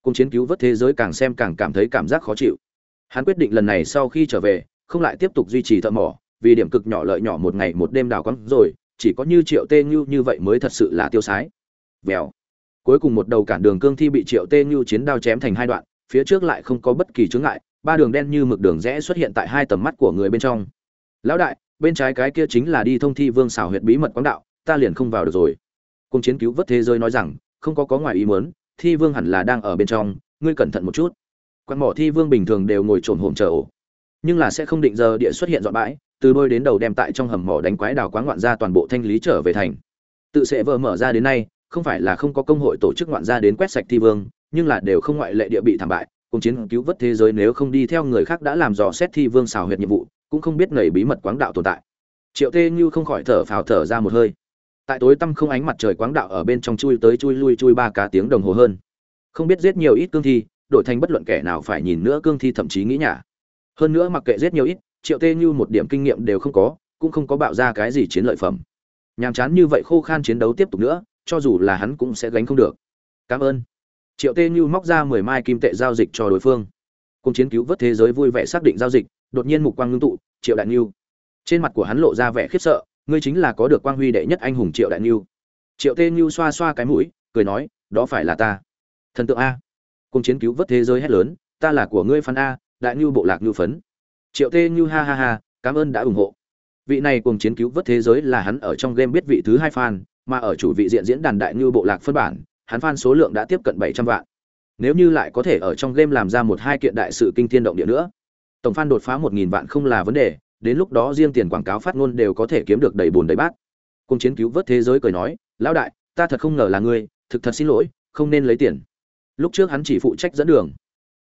A: Cùng chiến cứu vớt thế giới càng xem càng cảm thấy cảm giác khó chịu. Hắn quyết định lần này sau khi trở về, không lại tiếp tục duy trì thợ mỏ, vì điểm cực nhỏ lợi nhỏ một ngày một đêm đào quăng rồi, chỉ có như triệu tê như như vậy mới thật sự là tiêu sái. Vèo. Cuối cùng một đầu cản đường cương thi bị triệu tê như chiến đao chém thành hai đoạn phía trước lại không có bất kỳ chướng ngại, ba đường đen như mực đường rẽ xuất hiện tại hai tầm mắt của người bên trong. Lão đại, bên trái cái kia chính là đi thông thi vương xảo huyệt bí mật quán đạo, ta liền không vào được rồi. Cùng chiến cứu vớt thế giới nói rằng, không có có ngoài ý muốn, thi vương hẳn là đang ở bên trong, ngươi cẩn thận một chút. Quan mỏ thi vương bình thường đều ngồi trồn hổm chờ ổ. Nhưng là sẽ không định giờ địa xuất hiện dọn bãi, từ đôi đến đầu đem tại trong hầm mỏ đánh quái đào quán ngoạn ra toàn bộ thanh lý trở về thành. Tự sẽ vợ mở ra đến nay, không phải là không có công hội tổ chức ngoạn ra đến quét sạch thi vương nhưng là đều không ngoại lệ địa bị thảm bại, cùng chiến cứu vớt thế giới nếu không đi theo người khác đã làm dò xét thi vương xào huyệt nhiệm vụ, cũng không biết nảy bí mật quáng đạo tồn tại. Triệu tê như không khỏi thở phào thở ra một hơi. Tại tối tăm không ánh mặt trời quáng đạo ở bên trong chui tới chui lui chui ba cá tiếng đồng hồ hơn. Không biết giết nhiều ít cương thi, đổi thành bất luận kẻ nào phải nhìn nữa cương thi thậm chí nghĩ nhả. Hơn nữa mặc kệ giết nhiều ít, triệu tê như một điểm kinh nghiệm đều không có, cũng không có bạo ra cái gì chiến lợi phẩm. Nhàm chán như vậy khô khan chiến đấu tiếp tục nữa, cho dù là hắn cũng sẽ gánh không được. Cảm ơn triệu tê như móc ra mười mai kim tệ giao dịch cho đối phương. Cùng chiến cứu vớt thế giới vui vẻ xác định giao dịch, đột nhiên mục quang ngưng tụ, triệu đại niu trên mặt của hắn lộ ra vẻ khiếp sợ, ngươi chính là có được quang huy đệ nhất anh hùng triệu đại niu triệu tê niu xoa xoa cái mũi, cười nói, đó phải là ta. Thần tượng a. Cùng chiến cứu vớt thế giới hét lớn, ta là của ngươi phan a, đại niu bộ lạc niu phấn. Triệu tê niu ha ha ha, cảm ơn đã ủng hộ. Vị này cùng chiến cứu vớt thế giới là hắn ở trong game biết vị thứ hai fan, mà ở chủ vị diện diễn đàn đại niu bộ lạc phân bản hắn fan số lượng đã tiếp cận bảy trăm vạn. Nếu như lại có thể ở trong game làm ra một hai kiện đại sự kinh thiên động địa nữa, tổng fan đột phá một nghìn vạn không là vấn đề, đến lúc đó riêng tiền quảng cáo phát ngôn đều có thể kiếm được đầy buồn đầy bát. Cung chiến cứu vớt thế giới cười nói, lão đại, ta thật không ngờ là ngươi, thực thật xin lỗi, không nên lấy tiền. Lúc trước hắn chỉ phụ trách dẫn đường,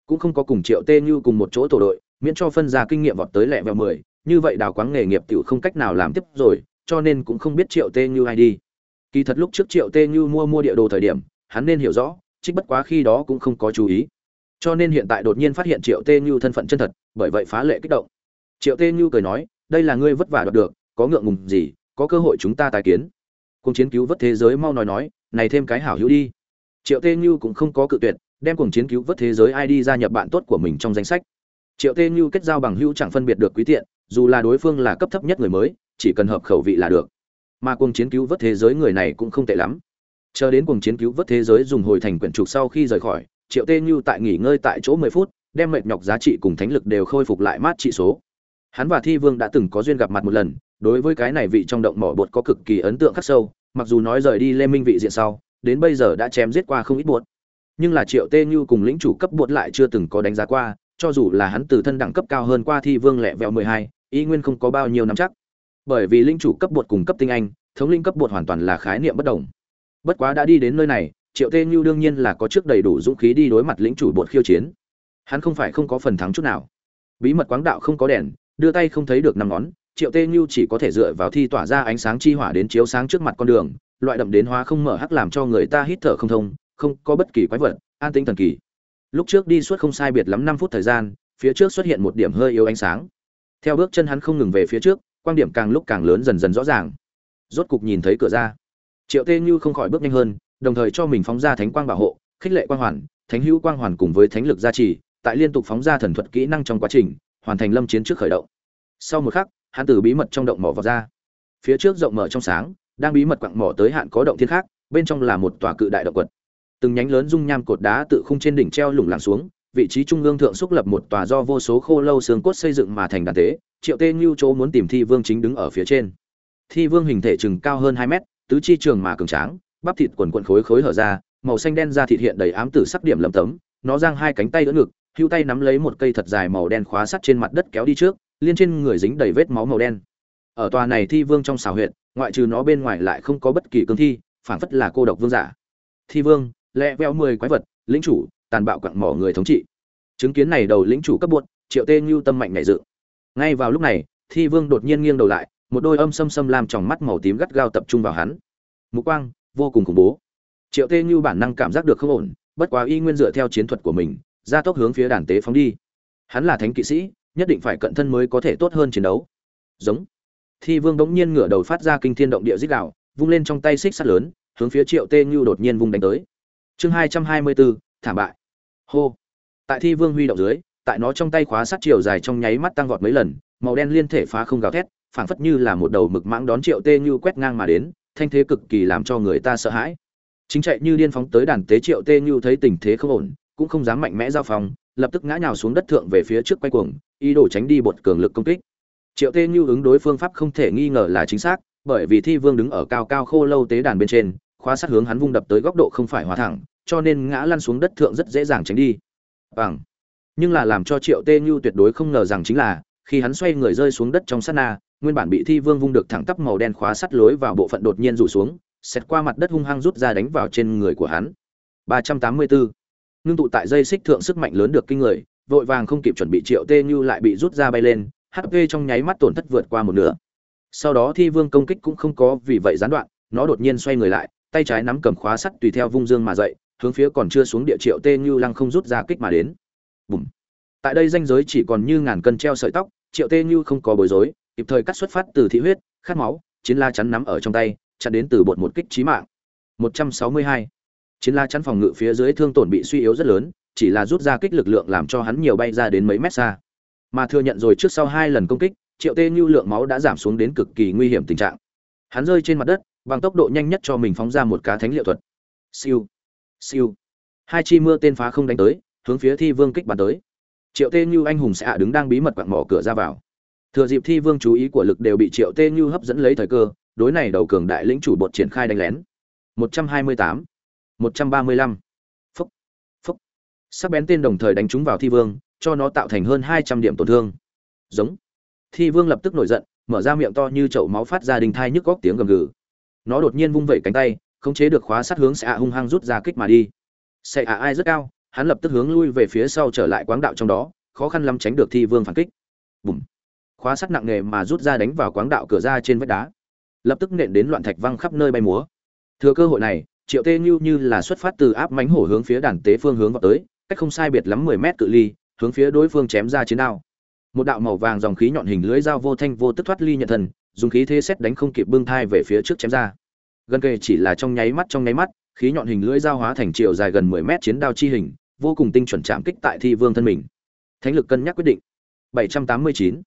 A: cũng không có cùng triệu tê như cùng một chỗ tổ đội, miễn cho phân ra kinh nghiệm vọt tới lẹ vẹo mười, như vậy đào quáng nghề nghiệp tiểu không cách nào làm tiếp rồi, cho nên cũng không biết triệu tê như ai đi. Kỳ thật lúc trước triệu tê như mua mua địa đồ thời điểm hắn nên hiểu rõ, trích bất quá khi đó cũng không có chú ý. Cho nên hiện tại đột nhiên phát hiện triệu tê như thân phận chân thật, bởi vậy phá lệ kích động. Triệu tê như cười nói, đây là ngươi vất vả đoạt được, có ngượng ngùng gì, có cơ hội chúng ta tài kiến. Cùng chiến cứu vớt thế giới mau nói nói, này thêm cái hảo hữu đi. Triệu tê như cũng không có cự tuyệt, đem cùng chiến cứu vớt thế giới id gia nhập bạn tốt của mình trong danh sách. Triệu tê như kết giao bằng hữu chẳng phân biệt được quý tiện, dù là đối phương là cấp thấp nhất người mới, chỉ cần hợp khẩu vị là được. Mà cùng chiến cứu vớt thế giới người này cũng không tệ lắm chờ đến cùng chiến cứu vớt thế giới dùng hồi thành quyển trục sau khi rời khỏi, triệu tê như tại nghỉ ngơi tại chỗ mười phút, đem mệt nhọc giá trị cùng thánh lực đều khôi phục lại mát trị số. Hắn và thi vương đã từng có duyên gặp mặt một lần, đối với cái này vị trong động mỏ bột có cực kỳ ấn tượng khắc sâu, mặc dù nói rời đi lê minh vị diện sau, đến bây giờ đã chém giết qua không ít bột. Nhưng là triệu tê như cùng lĩnh chủ cấp bột lại chưa từng có đánh giá qua, cho dù là hắn từ thân đẳng cấp cao hơn qua thi vương lẹ vẹo mười hai y nguyên không có bao nhiêu năm chắc. Bởi vì lĩnh chủ cấp bột cùng cấp tinh anh, thống linh cấp bột hoàn toàn là khái niệm bất đồng bất quá đã đi đến nơi này, triệu tê như đương nhiên là có trước đầy đủ dũng khí đi đối mặt lĩnh chủ bột khiêu chiến. Hắn không phải không có phần thắng chút nào. Bí mật quáng đạo không có đèn, đưa tay không thấy được năm ngón, triệu tê như chỉ có thể dựa vào thi tỏa ra ánh sáng chi hỏa đến chiếu sáng trước mặt con đường, loại đậm đến hóa không mở hắc làm cho người ta hít thở không thông, không có bất kỳ quái vật, an tĩnh thần kỳ. Lúc trước đi suốt không sai biệt lắm năm phút thời gian, phía trước xuất hiện một điểm hơi yếu ánh sáng. Theo bước chân hắn không ngừng về phía trước quan điểm càng lúc càng lớn dần dần rõ ràng. Rốt cục nhìn thấy cửa ra triệu tê như không khỏi bước nhanh hơn, đồng thời cho mình phóng ra thánh quang bảo hộ, khích lệ quang hoàn, thánh hữu quang hoàn cùng với thánh lực gia trì, tại liên tục phóng ra thần thuật kỹ năng trong quá trình, hoàn thành lâm chiến trước khởi động. Sau một khắc, hắn từ bí mật trong động mỏ vào ra. Phía trước rộng mở trong sáng, đang bí mật quặng mỏ tới hạn có động thiên khác, bên trong là một tòa cự đại động quật. Từng nhánh lớn dung nham cột đá tự khung trên đỉnh treo lủng lẳng xuống, vị trí trung ương thượng xúc lập một tòa do vô số khô lâu xương cốt xây dựng mà thành đàn tế, triệu tê như chỗ muốn tìm thi vương chính đứng ở phía trên. Thi vương hình thể chừng cao hơn hai mét tứ chi trường mà cường tráng, bắp thịt quần quần khối khối hở ra, màu xanh đen da thịt hiện đầy ám tử sắc điểm lấm tấm, nó giang hai cánh tay đỡ ngực, hưu tay nắm lấy một cây thật dài màu đen khóa sắt trên mặt đất kéo đi trước, liên trên người dính đầy vết máu màu đen. Ở tòa này thi vương trong xảo huyện ngoại trừ nó bên ngoài lại không có bất kỳ cương thi, phảng phất là cô độc vương giả. Thi vương, lẹ veo mười quái vật, lĩnh chủ, tàn bạo quặng mỏ người thống trị. Chứng kiến này đầu lĩnh chủ cấp buộc, triệu tê như tâm mạnh nảy dự ngay vào lúc này, thi vương đột nhiên nghiêng đầu lại một đôi âm xâm xâm làm tròng mắt màu tím gắt gao tập trung vào hắn. Mục quang, vô cùng khủng bố. Triệu tê như bản năng cảm giác được không ổn, bất quá y nguyên dựa theo chiến thuật của mình, ra tốc hướng phía đàn tế phóng đi. Hắn là thánh kỵ sĩ, nhất định phải cận thân mới có thể tốt hơn chiến đấu. Giống. Thi vương bỗng nhiên ngửa đầu phát ra kinh thiên động địa dích đạo vung lên trong tay xích sắt lớn, hướng phía triệu tê như đột nhiên vung đánh tới. Chương hai trăm hai mươi bốn thảm bại. Hô. Tại thi vương huy động dưới, tại nó trong tay khóa sắt chiều dài trong nháy mắt tăng vọt mấy lần, màu đen liên thể phá không gào thét phảng phất như là một đầu mực mãng đón triệu tê như quét ngang mà đến, thanh thế cực kỳ làm cho người ta sợ hãi. Chính chạy như điên phóng tới đàn tế triệu tê như thấy tình thế không ổn, cũng không dám mạnh mẽ giao phòng, lập tức ngã nhào xuống đất thượng về phía trước quay cuồng, ý đồ tránh đi bột cường lực công kích. Triệu tê như ứng đối phương pháp không thể nghi ngờ là chính xác, bởi vì thi vương đứng ở cao cao khô lâu tế đàn bên trên, khóa sát hướng hắn vung đập tới góc độ không phải hòa thẳng, cho nên ngã lăn xuống đất thượng rất dễ dàng tránh đi. Bằng. Nhưng là làm cho triệu tê như tuyệt đối không ngờ rằng chính là, khi hắn xoay người rơi xuống đất trong sát na nguyên bản bị thi vương vung được thẳng tắp màu đen khóa sắt lối vào bộ phận đột nhiên rủ xuống xét qua mặt đất hung hăng rút ra đánh vào trên người của hắn 384. ngưng tụ tại dây xích thượng sức mạnh lớn được kinh người, vội vàng không kịp chuẩn bị triệu tê như lại bị rút ra bay lên hp trong nháy mắt tổn thất vượt qua một nửa sau đó thi vương công kích cũng không có vì vậy gián đoạn, nó đột nhiên xoay người lại, tay trái nắm cầm khóa sắt tùy theo vung dương mà dậy, hướng phía còn chưa xuống địa triệu tê như lăng không rút ra kích mà đến Bùm. tại đây danh giới chỉ còn như ngàn cân treo sợi tóc, triệu tê như không có bối rối kịp thời cắt xuất phát từ thị huyết, khát máu, chiến la chắn nắm ở trong tay, chặn đến từ bột một kích chí mạng. 162. chiến la chắn phòng ngự phía dưới thương tổn bị suy yếu rất lớn, chỉ là rút ra kích lực lượng làm cho hắn nhiều bay ra đến mấy mét xa. Mà thừa nhận rồi trước sau hai lần công kích, triệu tê Nhu lượng máu đã giảm xuống đến cực kỳ nguy hiểm tình trạng. Hắn rơi trên mặt đất, bằng tốc độ nhanh nhất cho mình phóng ra một cá thánh liệu thuật. Siêu. Siêu. Hai chi mưa tên phá không đánh tới, hướng phía thi vương kích bắn tới. Triệu tê Nhu anh hùng sẽ đứng đang bí mật quặn mỏ cửa ra vào thừa dịp thi vương chú ý của lực đều bị triệu tê như hấp dẫn lấy thời cơ đối này đầu cường đại lĩnh chủ bột triển khai đánh lén. 128, 135, phúc phúc. Sắc bén tên đồng thời đánh trúng vào thi vương cho nó tạo thành hơn 200 điểm tổn thương. Giống. Thi vương lập tức nổi giận mở ra miệng to như chậu máu phát ra đình thai nhức góc tiếng gầm gừ. Nó đột nhiên vung vẩy cánh tay khống chế được khóa sát hướng xạ ạ hung hăng rút ra kích mà đi. Xạ ạ ai rất cao hắn lập tức hướng lui về phía sau trở lại quáng đạo trong đó khó khăn lắm tránh được thi vương phản kích. Bùm khóa sắt nặng nề mà rút ra đánh vào quáng đạo cửa ra trên vách đá. Lập tức nện đến loạn thạch văng khắp nơi bay múa. Thừa cơ hội này, triệu tê như như là xuất phát từ áp mánh hổ hướng phía đàn tế phương hướng vào tới, cách không sai biệt lắm mười mét cự ly, hướng phía đối phương chém ra chiến đao. Một đạo màu vàng dòng khí nhọn hình lưỡi dao vô thanh vô tức thoát ly nhận thần, dùng khí thế xét đánh không kịp bưng thai về phía trước chém ra. Gần kề chỉ là trong nháy mắt trong nháy mắt, khí nhọn hình lưỡi dao hóa thành chiều dài gần mười mét chiến đao chi hình, vô cùng tinh chuẩn chạm kích tại thi vương thân mình. Thánh lực cân nhắc quyết định. 789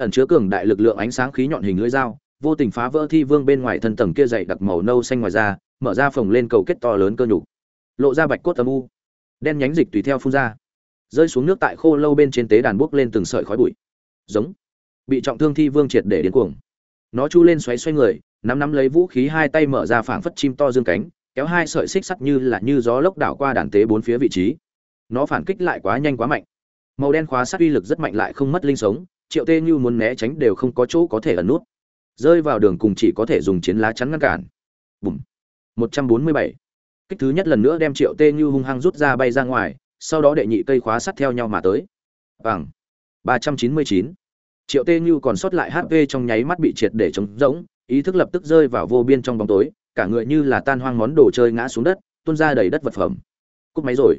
A: ẩn chứa cường đại lực lượng ánh sáng khí nhọn hình lưỡi dao, vô tình phá vỡ thi vương bên ngoài thân tầng kia dày đặc màu nâu xanh ngoài ra mở ra phồng lên cầu kết to lớn cơ nhục. Lộ ra bạch cốt âm u. Đen nhánh dịch tùy theo phun ra. Rơi xuống nước tại khô lâu bên trên tế đàn bốc lên từng sợi khói bụi. Giống. Bị trọng thương thi vương triệt để điên cuồng. Nó chu lên xoáy xoay người, nắm nắm lấy vũ khí hai tay mở ra phảng phất chim to dương cánh, kéo hai sợi xích sắt như là như gió lốc đảo qua đàn tế bốn phía vị trí. Nó phản kích lại quá nhanh quá mạnh. Màu đen khóa sát uy lực rất mạnh lại không mất linh sống triệu tê như muốn né tránh đều không có chỗ có thể ẩn nút. Rơi vào đường cùng chỉ có thể dùng chiến lá chắn ngăn cản. Bùm. Một trăm bốn mươi bảy. Kích thứ nhất lần nữa đem triệu tê như hung hăng rút ra bay ra ngoài, sau đó đệ nhị cây khóa sắt theo nhau mà tới. Bằng ba trăm chín mươi chín. Triệu tê như còn sót lại hp trong nháy mắt bị triệt để trống rỗng, ý thức lập tức rơi vào vô biên trong bóng tối, cả người như là tan hoang món đồ chơi ngã xuống đất, tuôn ra đầy đất vật phẩm. Cúp máy rồi.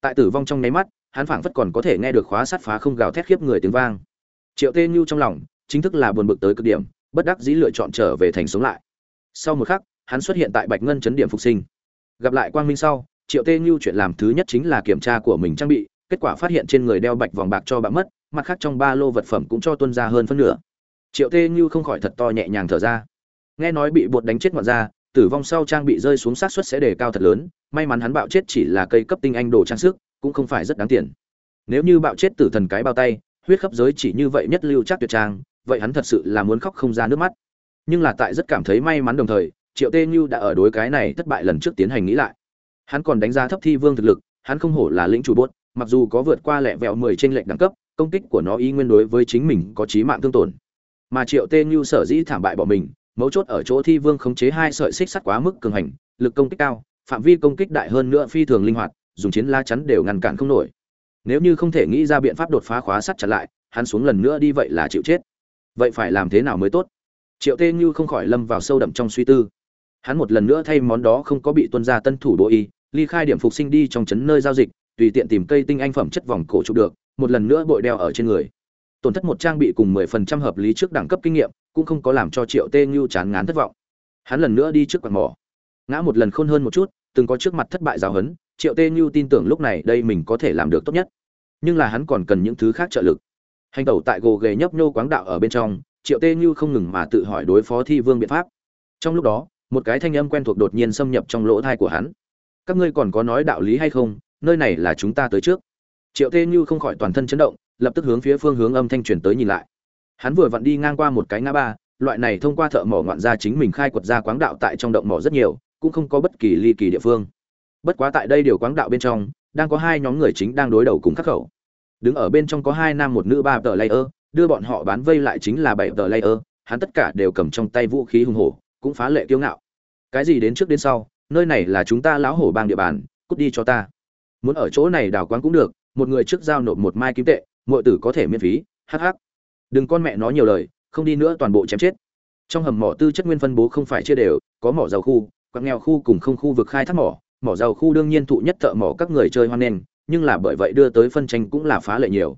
A: Tại tử vong trong nháy mắt, hắn phảng phất còn có thể nghe được khóa sắt phá không gào thét khiếp người tiếng vang triệu tê nhu trong lòng, chính thức là buồn bực tới cực điểm, bất đắc dĩ lựa chọn trở về thành sống lại. Sau một khắc, hắn xuất hiện tại bạch ngân chấn điểm phục sinh. Gặp lại quang minh sau, triệu tê nhu chuyện làm thứ nhất chính là kiểm tra của mình trang bị, kết quả phát hiện trên người đeo bạch vòng bạc cho bạn mất, mặt khác trong ba lô vật phẩm cũng cho tuân ra hơn phân nửa. Triệu tê như không khỏi thật to nhẹ nhàng thở ra. Nghe nói bị bột đánh chết ngoạn ra tử vong sau trang bị rơi xuống sát xuất sẽ đề cao thật lớn, may mắn hắn bạo chết chỉ là cây cấp tinh anh đồ trang sức, cũng không phải rất đáng tiền. Nếu như bạo chết tử thần cái bao tay huyết khắp giới chỉ như vậy nhất lưu chắc tuyệt trang, vậy hắn thật sự là muốn khóc không ra nước mắt. Nhưng là tại rất cảm thấy may mắn đồng thời, triệu tê như đã ở đối cái này thất bại lần trước tiến hành nghĩ lại. Hắn còn đánh giá thấp thi vương thực lực, hắn không hổ là lĩnh chủ bốt, mặc dù có vượt qua lẹ vẹo mười trên lệnh đẳng cấp, công kích của nó y nguyên đối với chính mình có chí mạng thương tổn. Mà triệu tê như sở dĩ thảm bại bỏ mình, mấu chốt ở chỗ thi vương khống chế hai sợi xích sắt quá mức cường hành, lực công kích cao, phạm vi công kích đại hơn nữa phi thường linh hoạt, dùng chiến la chắn đều ngăn cản không nổi nếu như không thể nghĩ ra biện pháp đột phá khóa sắt chặt lại, hắn xuống lần nữa đi vậy là chịu chết. Vậy phải làm thế nào mới tốt? Triệu tê như không khỏi lâm vào sâu đậm trong suy tư. Hắn một lần nữa thay món đó không có bị tuân ra tân thủ bộ y ly khai điểm phục sinh đi trong trấn nơi giao dịch, tùy tiện tìm cây tinh anh phẩm chất vòng cổ chụp được, một lần nữa bội đeo ở trên người. Tổn thất một trang bị cùng mười phần trăm hợp lý trước đẳng cấp kinh nghiệm, cũng không có làm cho triệu tê như chán ngán thất vọng. Hắn lần nữa đi trước quạt mỏ. Ngã một lần khôn hơn một chút, từng có trước mặt thất bại giáo hấn triệu tê như tin tưởng lúc này đây mình có thể làm được tốt nhất. Nhưng là hắn còn cần những thứ khác trợ lực. Hành tẩu tại gồ ghề nhấp nhô quáng đạo ở bên trong, triệu tê như không ngừng mà tự hỏi đối phó thi vương biện pháp. Trong lúc đó, một cái thanh âm quen thuộc đột nhiên xâm nhập trong lỗ thai của hắn. Các ngươi còn có nói đạo lý hay không? Nơi này là chúng ta tới trước. Triệu tê như không khỏi toàn thân chấn động, lập tức hướng phía phương hướng âm thanh truyền tới nhìn lại. Hắn vừa vặn đi ngang qua một cái ngã ba, loại này thông qua thợ mỏ ngoạn ra chính mình khai quật ra quáng đạo tại trong động mỏ rất nhiều, cũng không có bất kỳ ly kỳ địa phương bất quá tại đây điều quáng đạo bên trong, đang có hai nhóm người chính đang đối đầu cùng khắc khẩu. Đứng ở bên trong có hai nam một nữ ba tờ layer, đưa bọn họ bán vây lại chính là bảy tờ layer, hắn tất cả đều cầm trong tay vũ khí hùng hổ, cũng phá lệ kiêu ngạo. Cái gì đến trước đến sau, nơi này là chúng ta lão hổ bang địa bàn, cút đi cho ta. Muốn ở chỗ này đào quán cũng được, một người trước giao nộp một mai kim tệ mọi tử có thể miễn phí hh đừng con mẹ nó nhiều lời, không đi nữa toàn bộ chém chết. Trong hầm mỏ tư chất nguyên phân bố không phải chia đều, có mỏ giàu khu, quặng nghèo khu cùng không khu vực khai thác mỏ mỏ giàu khu đương nhiên thụ nhất thợ mỏ các người chơi hoan nghênh, nhưng là bởi vậy đưa tới phân tranh cũng là phá lệ nhiều.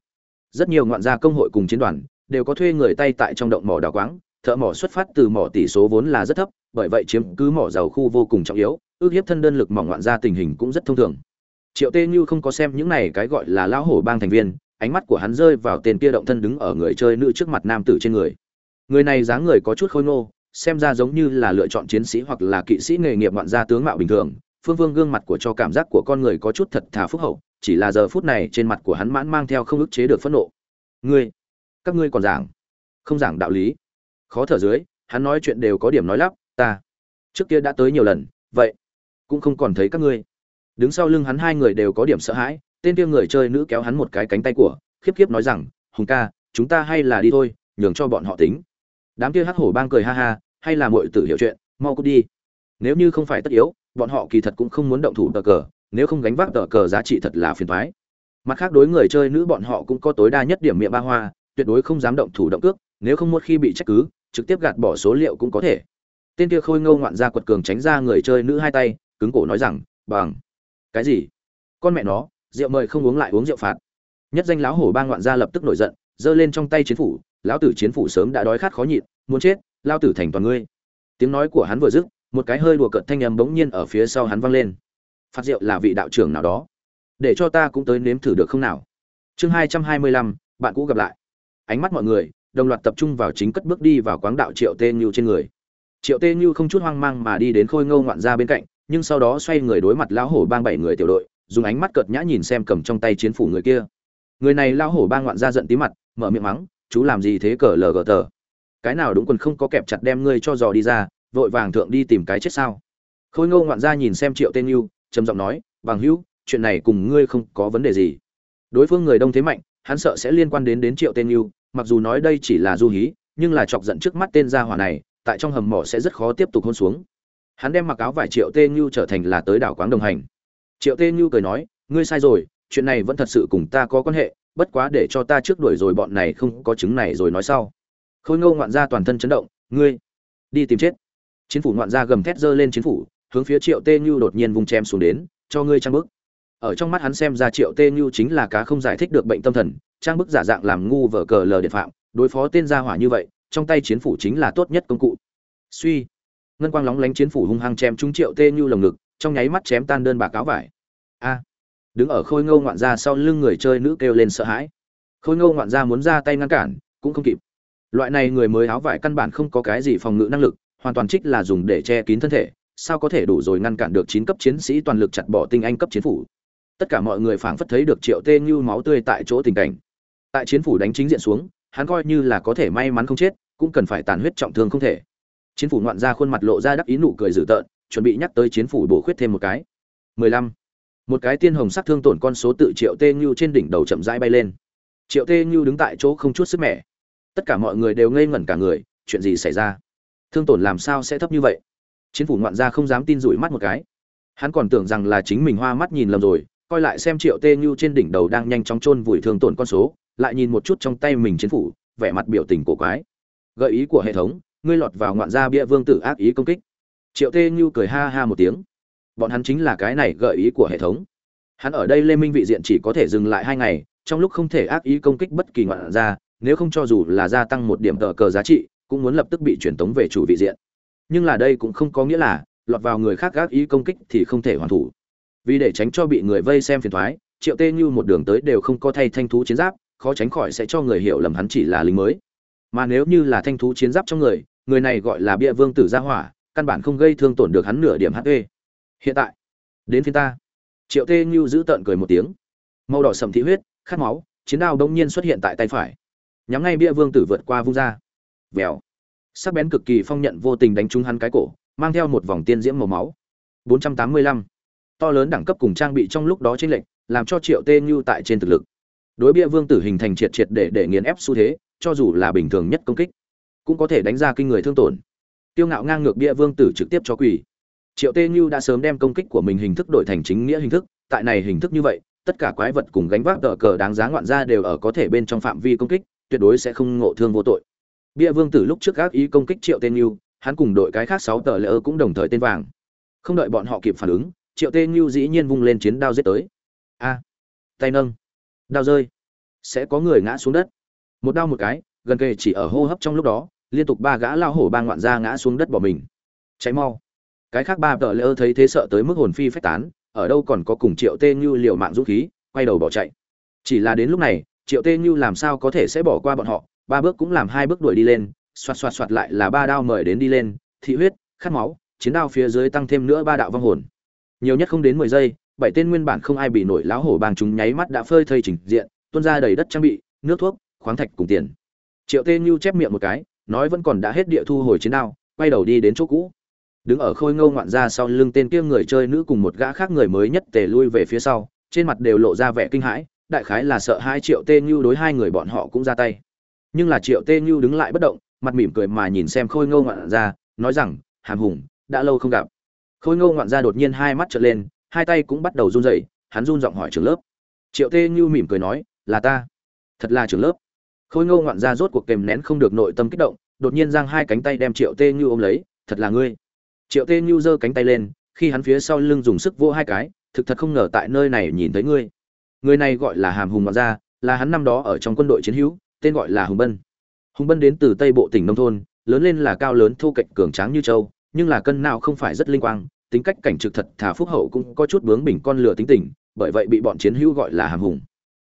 A: Rất nhiều ngoạn gia công hội cùng chiến đoàn đều có thuê người tay tại trong động mỏ đào quáng, thợ mỏ xuất phát từ mỏ tỷ số vốn là rất thấp, bởi vậy chiếm cứ mỏ giàu khu vô cùng trọng yếu, ước hiếp thân đơn lực mỏ ngoạn gia tình hình cũng rất thông thường. Triệu tê như không có xem những này cái gọi là lão hổ bang thành viên, ánh mắt của hắn rơi vào tên kia động thân đứng ở người chơi nữ trước mặt nam tử trên người. Người này dáng người có chút khôi ngô, xem ra giống như là lựa chọn chiến sĩ hoặc là kỵ sĩ nghề nghiệp ngoạn gia tướng mạo bình thường phương vương gương mặt của cho cảm giác của con người có chút thật thà phúc hậu, chỉ là giờ phút này trên mặt của hắn mãn mang theo không ức chế được phẫn nộ. Ngươi, các ngươi còn giảng? Không giảng đạo lý. Khó thở dưới, hắn nói chuyện đều có điểm nói lắp, ta, trước kia đã tới nhiều lần, vậy cũng không còn thấy các ngươi. Đứng sau lưng hắn hai người đều có điểm sợ hãi, tên kia người chơi nữ kéo hắn một cái cánh tay của, khiếp khiếp nói rằng, hùng ca, chúng ta hay là đi thôi, nhường cho bọn họ tính. Đám kia hắc hổ bang cười ha ha, hay là mọi tử hiểu chuyện, mau cút đi. Nếu như không phải tất yếu bọn họ kỳ thật cũng không muốn động thủ tờ cờ, nếu không gánh vác tờ cờ giá trị thật là phiền thoái mặt khác đối người chơi nữ bọn họ cũng có tối đa nhất điểm miệng ba hoa, tuyệt đối không dám động thủ động cước, nếu không một khi bị trách cứ, trực tiếp gạt bỏ số liệu cũng có thể. Tên kia khôi ngâu ngoạn ra quật cường tránh ra người chơi nữ hai tay, cứng cổ nói rằng, bằng. Cái gì? Con mẹ nó, rượu mời không uống lại uống rượu phạt. Nhất danh lão hổ ba ngoạn gia lập tức nổi giận, giơ lên trong tay chiến phủ, lão tử chiến phủ sớm đã đói khát khó nhịn, muốn chết, lao tử thành toàn ngươi. Tiếng nói của hắn vừa dứt một cái hơi đùa cợt thanh âm bỗng nhiên ở phía sau hắn vang lên. Phạt rượu là vị đạo trưởng nào đó. Để cho ta cũng tới nếm thử được không nào? Chương hai trăm hai mươi lăm, bạn cũ gặp lại. Ánh mắt mọi người, đồng loạt tập trung vào chính cất bước đi vào quáng đạo triệu tê như trên người. Triệu tê như không chút hoang mang mà đi đến khôi ngâu ngoạn ra bên cạnh, nhưng sau đó xoay người đối mặt lão hổ bang bảy người tiểu đội, dùng ánh mắt cợt nhã nhìn xem cầm trong tay chiến phủ người kia. Người này lão hổ bang ngoạn ra giận tí mặt, mở miệng mắng, chú làm gì thế cờ lờ gờ tờ? Cái nào đúng quần không có kẹp chặt đem ngươi cho dò đi ra vội vàng thượng đi tìm cái chết sao? Khôi ngô ngoạn ra nhìn xem triệu tên yêu trầm giọng nói, bằng hữu, chuyện này cùng ngươi không có vấn đề gì. Đối phương người đông thế mạnh, hắn sợ sẽ liên quan đến đến triệu tên yêu mặc dù nói đây chỉ là du hí, nhưng là chọc giận trước mắt tên gia hỏa này, tại trong hầm mỏ sẽ rất khó tiếp tục hôn xuống. Hắn đem mặc áo vải triệu tên như trở thành là tới đảo quáng đồng hành. Triệu tên như cười nói, ngươi sai rồi, chuyện này vẫn thật sự cùng ta có quan hệ, bất quá để cho ta trước đuổi rồi bọn này không có chứng này rồi nói sau. Khôi ngô ngoạn ra toàn thân chấn động, ngươi, đi tìm chết chiến phủ ngoạn ra gầm thét giơ lên chiến phủ, hướng phía triệu tê như đột nhiên vùng chém xuống đến, cho ngươi trang bức. Ở trong mắt hắn xem ra triệu tê như chính là cá không giải thích được bệnh tâm thần, trang bức giả dạng làm ngu vở cờ lờ điện phạm, đối phó tên gia hỏa như vậy, trong tay chiến phủ chính là tốt nhất công cụ. Suy. Ngân quang lóng lánh chiến phủ hung hăng chém trúng triệu tê như lồng ngực, trong nháy mắt chém tan đơn bà cáo vải. A. Đứng ở khôi ngâu ngoạn ra sau lưng người chơi nữ kêu lên sợ hãi. Khôi ngâu ngoạn ra muốn ra tay ngăn cản, cũng không kịp. Loại này người mới áo vải căn bản không có cái gì phòng ngự năng lực hoàn toàn trích là dùng để che kín thân thể, sao có thể đủ rồi ngăn cản được chín cấp chiến sĩ toàn lực chặt bỏ tinh anh cấp chiến phủ? Tất cả mọi người phảng phất thấy được triệu tê như máu tươi tại chỗ tình cảnh. Tại chiến phủ đánh chính diện xuống, hắn coi như là có thể may mắn không chết, cũng cần phải tàn huyết trọng thương không thể. Chiến phủ ngoạn ra khuôn mặt lộ ra đắc ý nụ cười dữ tợn, chuẩn bị nhắc tới chiến phủ bổ khuyết thêm một cái. 15. một cái tiên hồng sắc thương tổn con số tự triệu tê như trên đỉnh đầu chậm rãi bay lên. Triệu tê như đứng tại chỗ không chút sức mẻ. Tất cả mọi người đều ngây ngẩn cả người, chuyện gì xảy ra? Thương tổn làm sao sẽ thấp như vậy? Chiến phủ ngoạn gia không dám tin rủi mắt một cái. Hắn còn tưởng rằng là chính mình hoa mắt nhìn lầm rồi, coi lại xem triệu tê như trên đỉnh đầu đang nhanh chóng chôn vùi thương tổn con số, lại nhìn một chút trong tay mình chiến phủ, vẻ mặt biểu tình cổ quái. Gợi ý của hệ thống, ngươi lọt vào ngoạn gia bia vương tử ác ý công kích. Triệu tê như cười ha ha một tiếng. Bọn hắn chính là cái này gợi ý của hệ thống. Hắn ở đây lê minh vị diện chỉ có thể dừng lại hai ngày, trong lúc không thể ác ý công kích bất kỳ ngoạn gia, nếu không cho dù là gia tăng một điểm tờ cờ giá trị cũng muốn lập tức bị truyền tống về chủ vị diện. Nhưng là đây cũng không có nghĩa là, lọt vào người khác gác ý công kích thì không thể hoàn thủ. Vì để tránh cho bị người vây xem phiền thoái, triệu tê như một đường tới đều không có thay thanh thú chiến giáp, khó tránh khỏi sẽ cho người hiểu lầm hắn chỉ là lính mới. Mà nếu như là thanh thú chiến giáp trong người người này gọi là bia vương tử gia hỏa, căn bản không gây thương tổn được hắn nửa điểm hp hiện tại, đến phiên ta. Triệu tê như giữ tợn cười một tiếng. Màu đỏ sầm thị huyết, khát máu, chiến đao đông nhiên xuất hiện tại tay phải. Nhắm ngay bia vương tử vượt qua vung ra vèo. Sắc bén cực kỳ phong nhận vô tình đánh trúng hắn cái cổ, mang theo một vòng tiên diễm màu máu. 485. to lớn đẳng cấp cùng trang bị trong lúc đó chênh lệch, làm cho triệu tê như tại trên thực lực. Đối bia vương tử hình thành triệt triệt để để nghiền ép xu thế, cho dù là bình thường nhất công kích, cũng có thể đánh ra kinh người thương tổn. Tiêu ngạo ngang ngược bia vương tử trực tiếp cho quỳ. Triệu tê như đã sớm đem công kích của mình hình thức đổi thành chính nghĩa hình thức, tại này hình thức như vậy, tất cả quái vật cùng gánh vác tờ cờ đáng giá ngoạn ra đều ở có thể bên trong phạm vi công kích, tuyệt đối sẽ không ngộ thương vô tội bia vương tử lúc trước gác ý công kích triệu tên như hắn cùng đội cái khác sáu tờ lỡ cũng đồng thời tên vàng. Không đợi bọn họ kịp phản ứng, triệu tên như dĩ nhiên vung lên chiến đao giết tới. A, tay nâng. Đao rơi. Sẽ có người ngã xuống đất. Một đao một cái, gần kề chỉ ở hô hấp trong lúc đó, liên tục ba gã lao hổ ba ngoạn ra ngã xuống đất bỏ mình. Cháy mau. Cái khác ba tờ lỡ thấy thế sợ tới mức hồn phi phách tán, ở đâu còn có cùng triệu tên như liều mạng dũng khí, quay đầu bỏ chạy. Chỉ là đến lúc này, triệu tên như làm sao có thể sẽ bỏ qua bọn họ ba bước cũng làm hai bước đuổi đi lên, xoạt xoạt xoạt lại là ba đao mời đến đi lên, thị huyết, khát máu, chiến đao phía dưới tăng thêm nữa ba đạo vong hồn. Nhiều nhất không đến mười giây, bảy tên nguyên bản không ai bị nổi láo hổ bàng chúng nháy mắt đã phơi thây trình diện, tuôn ra đầy đất trang bị, nước thuốc, khoáng thạch cùng tiền. Triệu tê như chép miệng một cái, nói vẫn còn đã hết địa thu hồi chiến đao, quay đầu đi đến chỗ cũ. Đứng ở khôi ngâu ngoạn ra sau lưng tên kia người chơi nữ cùng một gã khác người mới nhất tề lui về phía sau, trên mặt đều lộ ra vẻ kinh hãi, đại khái là sợ hai triệu tê như đối hai người bọn họ cũng ra tay nhưng là triệu tê như đứng lại bất động, mặt mỉm cười mà nhìn xem khôi ngô ngoạn ra nói rằng, hàm hùng, đã lâu không gặp. Khôi ngô ngoạn ra đột nhiên hai mắt trợn lên, hai tay cũng bắt đầu run rẩy, hắn run giọng hỏi trường lớp. Triệu tê như mỉm cười nói, là ta. Thật là trường lớp. Khôi ngô ngoạn ra rốt cuộc kềm nén không được nội tâm kích động, đột nhiên giang hai cánh tay đem triệu tê như ôm lấy, thật là ngươi. Triệu tê như giơ cánh tay lên, khi hắn phía sau lưng dùng sức vô hai cái, thực thật không ngờ tại nơi này nhìn thấy ngươi. Người này gọi là hàm hùng ngoạn gia, là hắn năm đó ở trong quân đội chiến hữu tên gọi là hùng bân. Hùng bân đến từ tây bộ tỉnh nông thôn, lớn lên là cao lớn, thô kệch, cường tráng như châu, nhưng là cân nào không phải rất linh quang, tính cách cảnh trực thật, thà phúc hậu cũng có chút bướng bỉnh con lửa tính tình, bởi vậy bị bọn chiến hữu gọi là hàm hùng.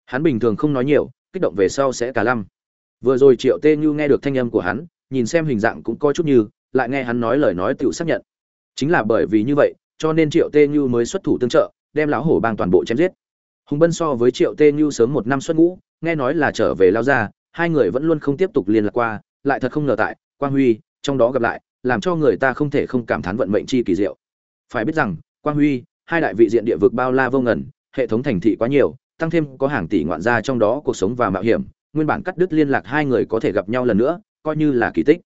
A: Hắn bình thường không nói nhiều, kích động về sau sẽ cả lăm. Vừa rồi triệu tê như nghe được thanh âm của hắn, nhìn xem hình dạng cũng có chút như, lại nghe hắn nói lời nói tựu xác nhận. Chính là bởi vì như vậy, cho nên triệu tê như mới xuất thủ tương trợ, đem lão hổ bang toàn bộ chém giết. Hùng bân so với triệu tê như sớm một năm xuất ngũ, nghe nói là trở về lao ra hai người vẫn luôn không tiếp tục liên lạc qua, lại thật không ngờ tại, quang huy, trong đó gặp lại, làm cho người ta không thể không cảm thán vận mệnh chi kỳ diệu. Phải biết rằng, quang huy, hai đại vị diện địa vực bao la vô ngần, hệ thống thành thị quá nhiều, tăng thêm có hàng tỷ ngoạn gia trong đó cuộc sống và mạo hiểm, nguyên bản cắt đứt liên lạc hai người có thể gặp nhau lần nữa, coi như là kỳ tích.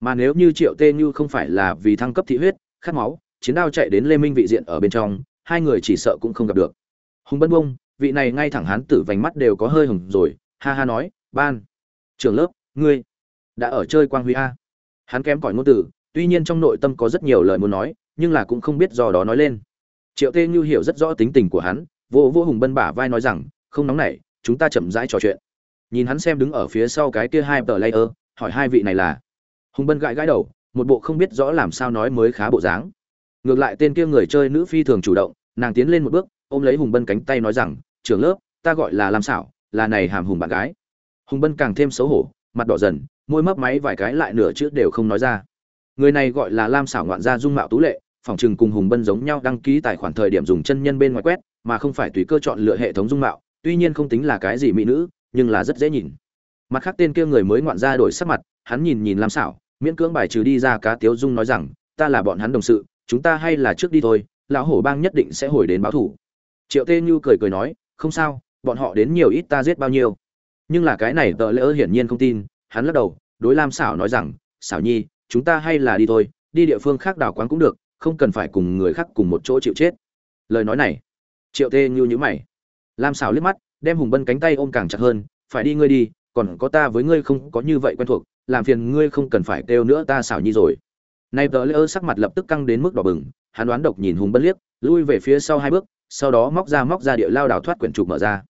A: Mà nếu như triệu tê như không phải là vì thăng cấp thị huyết, khát máu, chiến đao chạy đến lê minh vị diện ở bên trong, hai người chỉ sợ cũng không gặp được. Hùng bân bông, vị này ngay thẳng hán tử vành mắt đều có hơi hồng rồi, ha ha nói ban. Trường lớp, ngươi đã ở chơi quang huy a. Hắn kém cỏi ngôn từ, tuy nhiên trong nội tâm có rất nhiều lời muốn nói, nhưng là cũng không biết do đó nói lên. Triệu tê như hiểu rất rõ tính tình của hắn, vô vô hùng bân bả vai nói rằng, không nóng nảy, chúng ta chậm rãi trò chuyện. Nhìn hắn xem đứng ở phía sau cái kia hai tờ layer, hỏi hai vị này là. Hùng bân gãi gãi đầu, một bộ không biết rõ làm sao nói mới khá bộ dáng. Ngược lại tên kia người chơi nữ phi thường chủ động, nàng tiến lên một bước, ôm lấy hùng bân cánh tay nói rằng, trưởng lớp, ta gọi là làm xảo là này hàm hùng bạn gái hùng bân càng thêm xấu hổ, mặt đỏ dần, môi mấp máy vài cái lại nửa chữ đều không nói ra. Người này gọi là lam xảo ngoạn gia dung mạo tú lệ phòng chừng cùng hùng bân giống nhau đăng ký tài khoản thời điểm dùng chân nhân bên ngoài quét, mà không phải tùy cơ chọn lựa hệ thống dung mạo, tuy nhiên không tính là cái gì mỹ nữ, nhưng là rất dễ nhìn. Mặt khác tên kia người mới ngoạn ra đổi sắc mặt, hắn nhìn nhìn lam xảo miễn cưỡng bài trừ đi ra cá tiếu dung nói rằng, ta là bọn hắn đồng sự, chúng ta hay là trước đi thôi, lão hổ bang nhất định sẽ hồi đến báo thủ. Triệu tê như cười cười nói, không sao, bọn họ đến nhiều ít ta giết bao nhiêu nhưng là cái này tờ lỡ hiển nhiên không tin, hắn lắc đầu, đối lam xảo nói rằng xảo nhi, chúng ta hay là đi thôi, đi địa phương khác đào quán cũng được, không cần phải cùng người khác cùng một chỗ chịu chết. Lời nói này, triệu tê như nhữ mày. Lam xảo liếc mắt, đem hùng bân cánh tay ôm càng chặt hơn, phải đi ngươi đi, còn có ta với ngươi không có như vậy quen thuộc, làm phiền ngươi không cần phải kêu nữa ta xảo nhi rồi. Nay tờ lỡ sắc mặt lập tức căng đến mức đỏ bừng, hắn đoán độc nhìn hùng bân liếc, lui về phía sau hai bước, sau đó móc ra móc ra địa lao đào thoát quyển trục mở ra.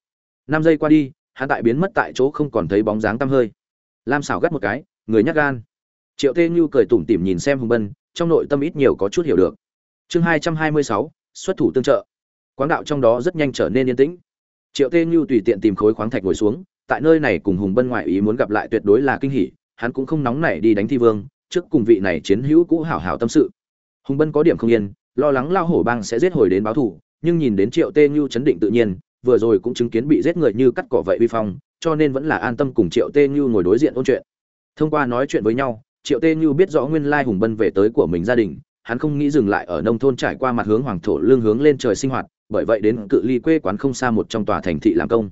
A: Năm giây qua đi hắn tại biến mất tại chỗ không còn thấy bóng dáng tăm hơi. Lam xảo gắt một cái, người nhắc gan. Triệu tê như cười tủm tỉm nhìn xem hùng bân, trong nội tâm ít nhiều có chút hiểu được. Chương hai trăm hai mươi sáu, xuất thủ tương trợ. Quán đạo trong đó rất nhanh trở nên yên tĩnh. Triệu tê như tùy tiện tìm khối khoáng thạch ngồi xuống, tại nơi này cùng hùng bân ngoại ý muốn gặp lại tuyệt đối là kinh hỉ, hắn cũng không nóng nảy đi đánh thi vương, trước cùng vị này chiến hữu cũ hảo hảo tâm sự. Hùng bân có điểm không yên, lo lắng lao hổ bang sẽ giết hồi đến báo thù, nhưng nhìn đến triệu tê như chấn định tự nhiên vừa rồi cũng chứng kiến bị giết người như cắt cỏ vậy vi phong, cho nên vẫn là an tâm cùng triệu tê như ngồi đối diện ôn chuyện. Thông qua nói chuyện với nhau, triệu tê như biết rõ nguyên lai hùng bân về tới của mình gia đình, hắn không nghĩ dừng lại ở nông thôn trải qua mặt hướng hoàng thổ lương hướng lên trời sinh hoạt, bởi vậy đến cự ly quê quán không xa một trong tòa thành thị làm công.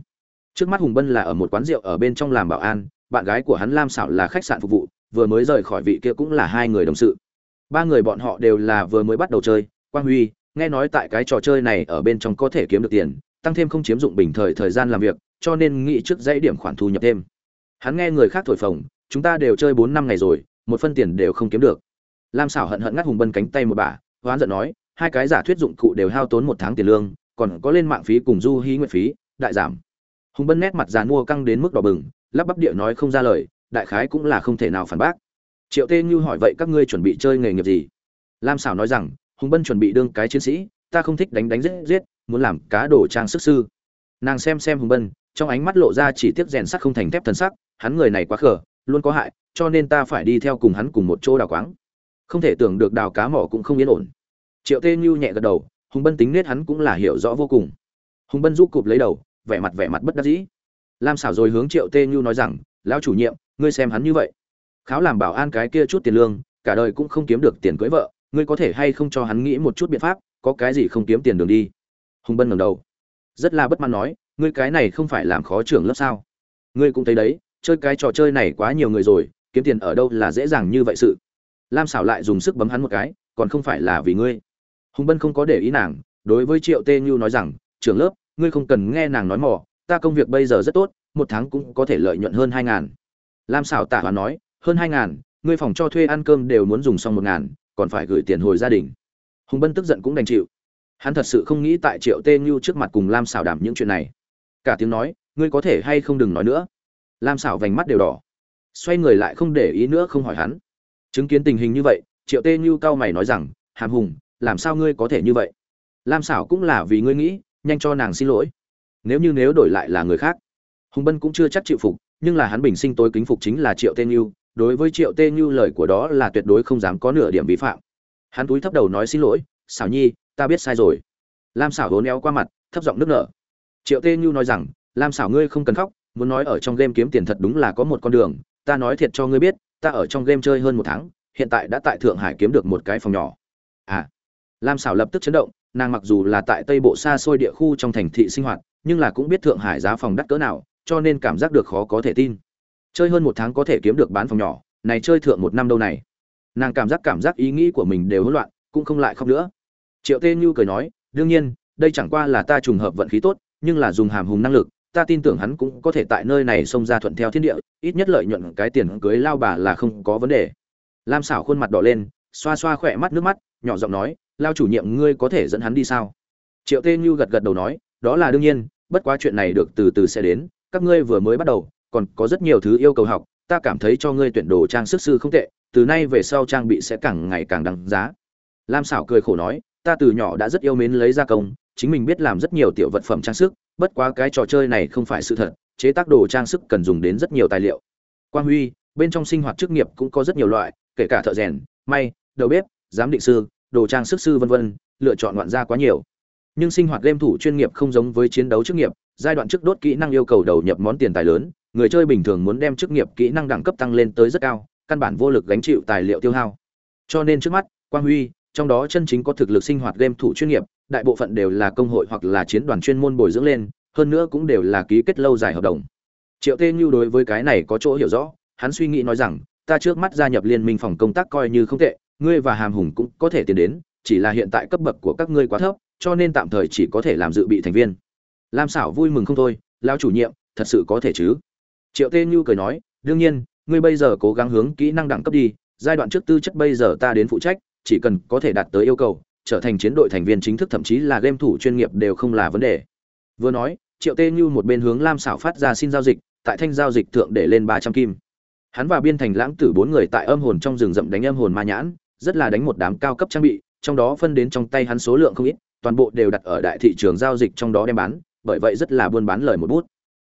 A: Trước mắt hùng bân là ở một quán rượu ở bên trong làm bảo an, bạn gái của hắn lam xảo là khách sạn phục vụ, vừa mới rời khỏi vị kia cũng là hai người đồng sự. Ba người bọn họ đều là vừa mới bắt đầu chơi, quang huy, nghe nói tại cái trò chơi này ở bên trong có thể kiếm được tiền tăng thêm không chiếm dụng bình thời thời gian làm việc, cho nên nghĩ trước dãy điểm khoản thu nhập thêm. Hắn nghe người khác thổi phồng, chúng ta đều chơi bốn năm ngày rồi, một phân tiền đều không kiếm được. Lam Sảo hận hận ngắt hùng bân cánh tay một bà hoán giận nói, hai cái giả thuyết dụng cụ đều hao tốn một tháng tiền lương, còn có lên mạng phí cùng du hí nguyện phí, đại giảm. Hùng bân nét mặt giàn mua căng đến mức đỏ bừng, lắp bắp địa nói không ra lời, đại khái cũng là không thể nào phản bác. Triệu tê như hỏi, vậy các ngươi chuẩn bị chơi nghề nghiệp gì? Lam Sảo nói rằng, hùng bân chuẩn bị đương cái chiến sĩ, ta không thích đánh đánh giết giết muốn làm cá đồ trang sức sư. Nàng xem xem hùng bân, trong ánh mắt lộ ra chỉ tiếc rèn sắt không thành thép thần sắc, hắn người này quá khờ, luôn có hại, cho nên ta phải đi theo cùng hắn cùng một chỗ đào quáng. Không thể tưởng được đào cá mỏ cũng không yên ổn. Triệu tê như nhẹ gật đầu, hùng bân tính nết hắn cũng là hiểu rõ vô cùng. Hùng bân giúp cụp lấy đầu, vẻ mặt vẻ mặt bất đắc dĩ. Lam xảo rồi hướng triệu tê như nói rằng, lão chủ nhiệm, ngươi xem hắn như vậy. Kháo làm bảo an cái kia chút tiền lương, cả đời cũng không kiếm được tiền cưới vợ, ngươi có thể hay không cho hắn nghĩ một chút biện pháp, có cái gì không kiếm tiền đường đi? Hùng bân ngẩng đầu. Rất là bất mãn nói, ngươi cái này không phải làm khó trưởng lớp sao? Ngươi cũng thấy đấy, chơi cái trò chơi này quá nhiều người rồi, kiếm tiền ở đâu là dễ dàng như vậy sự? Lam xảo lại dùng sức bấm hắn một cái, còn không phải là vì ngươi. Hùng bân không có để ý nàng, đối với triệu tê như nói rằng, trưởng lớp, ngươi không cần nghe nàng nói mỏ ta công việc bây giờ rất tốt, một tháng cũng có thể lợi nhuận hơn hai ngàn. Lam xảo tả hoàn nói, hơn hai ngàn, ngươi phòng cho thuê ăn cơm đều muốn dùng xong một ngàn, còn phải gửi tiền hồi gia đình. Hùng bân tức giận cũng đành chịu hắn thật sự không nghĩ tại triệu tê như trước mặt cùng lam xảo đảm những chuyện này. Cả tiếng nói, ngươi có thể hay không đừng nói nữa. Lam xảo vành mắt đều đỏ. Xoay người lại không để ý nữa không hỏi hắn. Chứng kiến tình hình như vậy, triệu tê như cao mày nói rằng, hàm hùng, làm sao ngươi có thể như vậy? Lam xảo cũng là vì ngươi nghĩ, nhanh cho nàng xin lỗi. Nếu như nếu đổi lại là người khác, hùng bân cũng chưa chắc chịu phục, nhưng là hắn bình sinh tối kính phục chính là triệu tê như, đối với triệu tê như lời của đó là tuyệt đối không dám có nửa điểm vi phạm. Hắn túi thấp đầu nói xin lỗi xảo nhi ta biết sai rồi. Lam xảo hố éo qua mặt, thấp giọng nước nở. Triệu tê như nói rằng, lam xảo ngươi không cần khóc, muốn nói ở trong game kiếm tiền thật đúng là có một con đường, ta nói thiệt cho ngươi biết, ta ở trong game chơi hơn một tháng, hiện tại đã tại thượng hải kiếm được một cái phòng nhỏ. À. Lam xảo lập tức chấn động, nàng mặc dù là tại tây bộ xa xôi địa khu trong thành thị sinh hoạt, nhưng là cũng biết thượng hải giá phòng đắt cỡ nào, cho nên cảm giác được khó có thể tin. Chơi hơn một tháng có thể kiếm được bán phòng nhỏ, này chơi thượng một năm đâu này. Nàng cảm giác cảm giác ý nghĩ của mình đều hỗn loạn, cũng không lại khóc nữa triệu tê như cười nói, đương nhiên, đây chẳng qua là ta trùng hợp vận khí tốt, nhưng là dùng hàm hùng năng lực, ta tin tưởng hắn cũng có thể tại nơi này xông ra thuận theo thiên địa, ít nhất lợi nhuận cái tiền cưới lao bà là không có vấn đề. Lam xảo khuôn mặt đỏ lên, xoa xoa khỏe mắt nước mắt, nhỏ giọng nói, lao chủ nhiệm ngươi có thể dẫn hắn đi sao? Triệu tê như gật gật đầu nói, đó là đương nhiên, bất quá chuyện này được từ từ sẽ đến, các ngươi vừa mới bắt đầu, còn có rất nhiều thứ yêu cầu học, ta cảm thấy cho ngươi tuyển đồ trang sức sư không tệ, từ nay về sau trang bị sẽ càng ngày càng đáng giá. Lam xảo cười khổ nói ta từ nhỏ đã rất yêu mến lấy gia công, chính mình biết làm rất nhiều tiểu vật phẩm trang sức, bất quá cái trò chơi này không phải sự thật, chế tác đồ trang sức cần dùng đến rất nhiều tài liệu. Quang huy, bên trong sinh hoạt chức nghiệp cũng có rất nhiều loại, kể cả thợ rèn, may, đầu bếp, giám định sư, đồ trang sức sư vân vân, lựa chọn ngoạn gia quá nhiều. Nhưng sinh hoạt game thủ chuyên nghiệp không giống với chiến đấu chức nghiệp, giai đoạn trước đốt kỹ năng yêu cầu đầu nhập món tiền tài lớn, người chơi bình thường muốn đem chức nghiệp kỹ năng đẳng cấp tăng lên tới rất cao, căn bản vô lực gánh chịu tài liệu tiêu hao. Cho nên trước mắt, quang huy trong đó chân chính có thực lực sinh hoạt game thủ chuyên nghiệp, đại bộ phận đều là công hội hoặc là chiến đoàn chuyên môn bồi dưỡng lên, hơn nữa cũng đều là ký kết lâu dài hợp đồng. Triệu tê Nhu đối với cái này có chỗ hiểu rõ, hắn suy nghĩ nói rằng, ta trước mắt gia nhập liên minh phòng công tác coi như không tệ, ngươi và hàm hùng cũng có thể tiến đến, chỉ là hiện tại cấp bậc của các ngươi quá thấp, cho nên tạm thời chỉ có thể làm dự bị thành viên. Lam Sảo vui mừng không thôi, lão chủ nhiệm, thật sự có thể chứ? Triệu tê Nhu cười nói, đương nhiên, ngươi bây giờ cố gắng hướng kỹ năng đẳng cấp đi, giai đoạn trước tư chất bây giờ ta đến phụ trách chỉ cần có thể đạt tới yêu cầu, trở thành chiến đội thành viên chính thức thậm chí là game thủ chuyên nghiệp đều không là vấn đề. Vừa nói, triệu tê như một bên hướng lam xảo phát ra xin giao dịch, tại thanh giao dịch thượng để lên ba trăm kim. Hắn và biên thành lãng tử bốn người tại âm hồn trong rừng rậm đánh âm hồn ma nhãn, rất là đánh một đám cao cấp trang bị, trong đó phân đến trong tay hắn số lượng không ít, toàn bộ đều đặt ở đại thị trường giao dịch trong đó đem bán, bởi vậy rất là buôn bán lời một bút.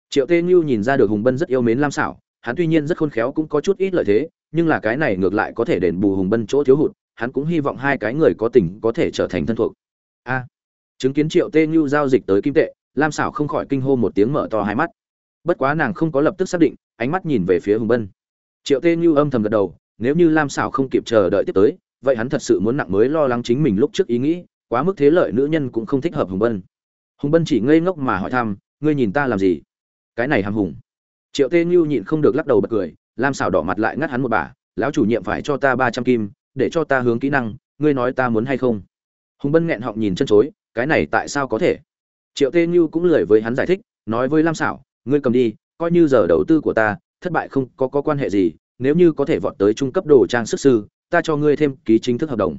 A: Triệu tê như nhìn ra được hùng bân rất yêu mến lam xảo hắn tuy nhiên rất khôn khéo cũng có chút ít lợi thế, nhưng là cái này ngược lại có thể đền bù hùng bân chỗ thiếu hụt hắn cũng hy vọng hai cái người có tình có thể trở thành thân thuộc. A. Chứng kiến triệu tê như giao dịch tới kim tệ, lam xảo không khỏi kinh hô một tiếng mở to hai mắt. Bất quá nàng không có lập tức xác định, ánh mắt nhìn về phía hùng bân. Triệu tê như âm thầm gật đầu, nếu như lam xảo không kịp chờ đợi tiếp tới, vậy hắn thật sự muốn nặng mới lo lắng chính mình lúc trước ý nghĩ, quá mức thế lợi nữ nhân cũng không thích hợp hùng bân. Hùng bân chỉ ngây ngốc mà hỏi thăm, ngươi nhìn ta làm gì? Cái này hàm hùng. Triệu tê như nhịn không được lắc đầu bật cười, lam xảo đỏ mặt lại ngắt hắn một bà lão chủ nhiệm phải cho ta ba trăm kim để cho ta hướng kỹ năng ngươi nói ta muốn hay không? Hùng bân nghẹn họng nhìn chân chối cái này tại sao có thể? Triệu tê như cũng lười với hắn giải thích nói với lam xảo ngươi cầm đi coi như giờ đầu tư của ta thất bại không có, có quan hệ gì nếu như có thể vọt tới trung cấp đồ trang sức sư ta cho ngươi thêm ký chính thức hợp đồng.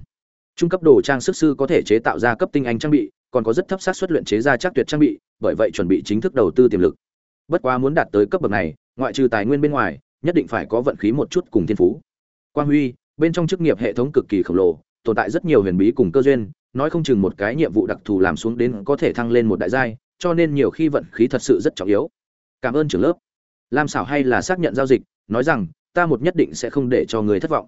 A: Trung cấp đồ trang sức sư có thể chế tạo ra cấp tinh anh trang bị còn có rất thấp xác suất luyện chế ra chắc tuyệt trang bị bởi vậy chuẩn bị chính thức đầu tư tiềm lực. Bất quá muốn đạt tới cấp bậc này ngoại trừ tài nguyên bên ngoài nhất định phải có vận khí một chút cùng thiên phú. Quang huy bên trong chức nghiệp hệ thống cực kỳ khổng lồ, tồn tại rất nhiều huyền bí cùng cơ duyên, nói không chừng một cái nhiệm vụ đặc thù làm xuống đến có thể thăng lên một đại giai, cho nên nhiều khi vận khí thật sự rất trọng yếu. Cảm ơn trưởng lớp. Lam xảo hay là xác nhận giao dịch, nói rằng, ta một nhất định sẽ không để cho người thất vọng.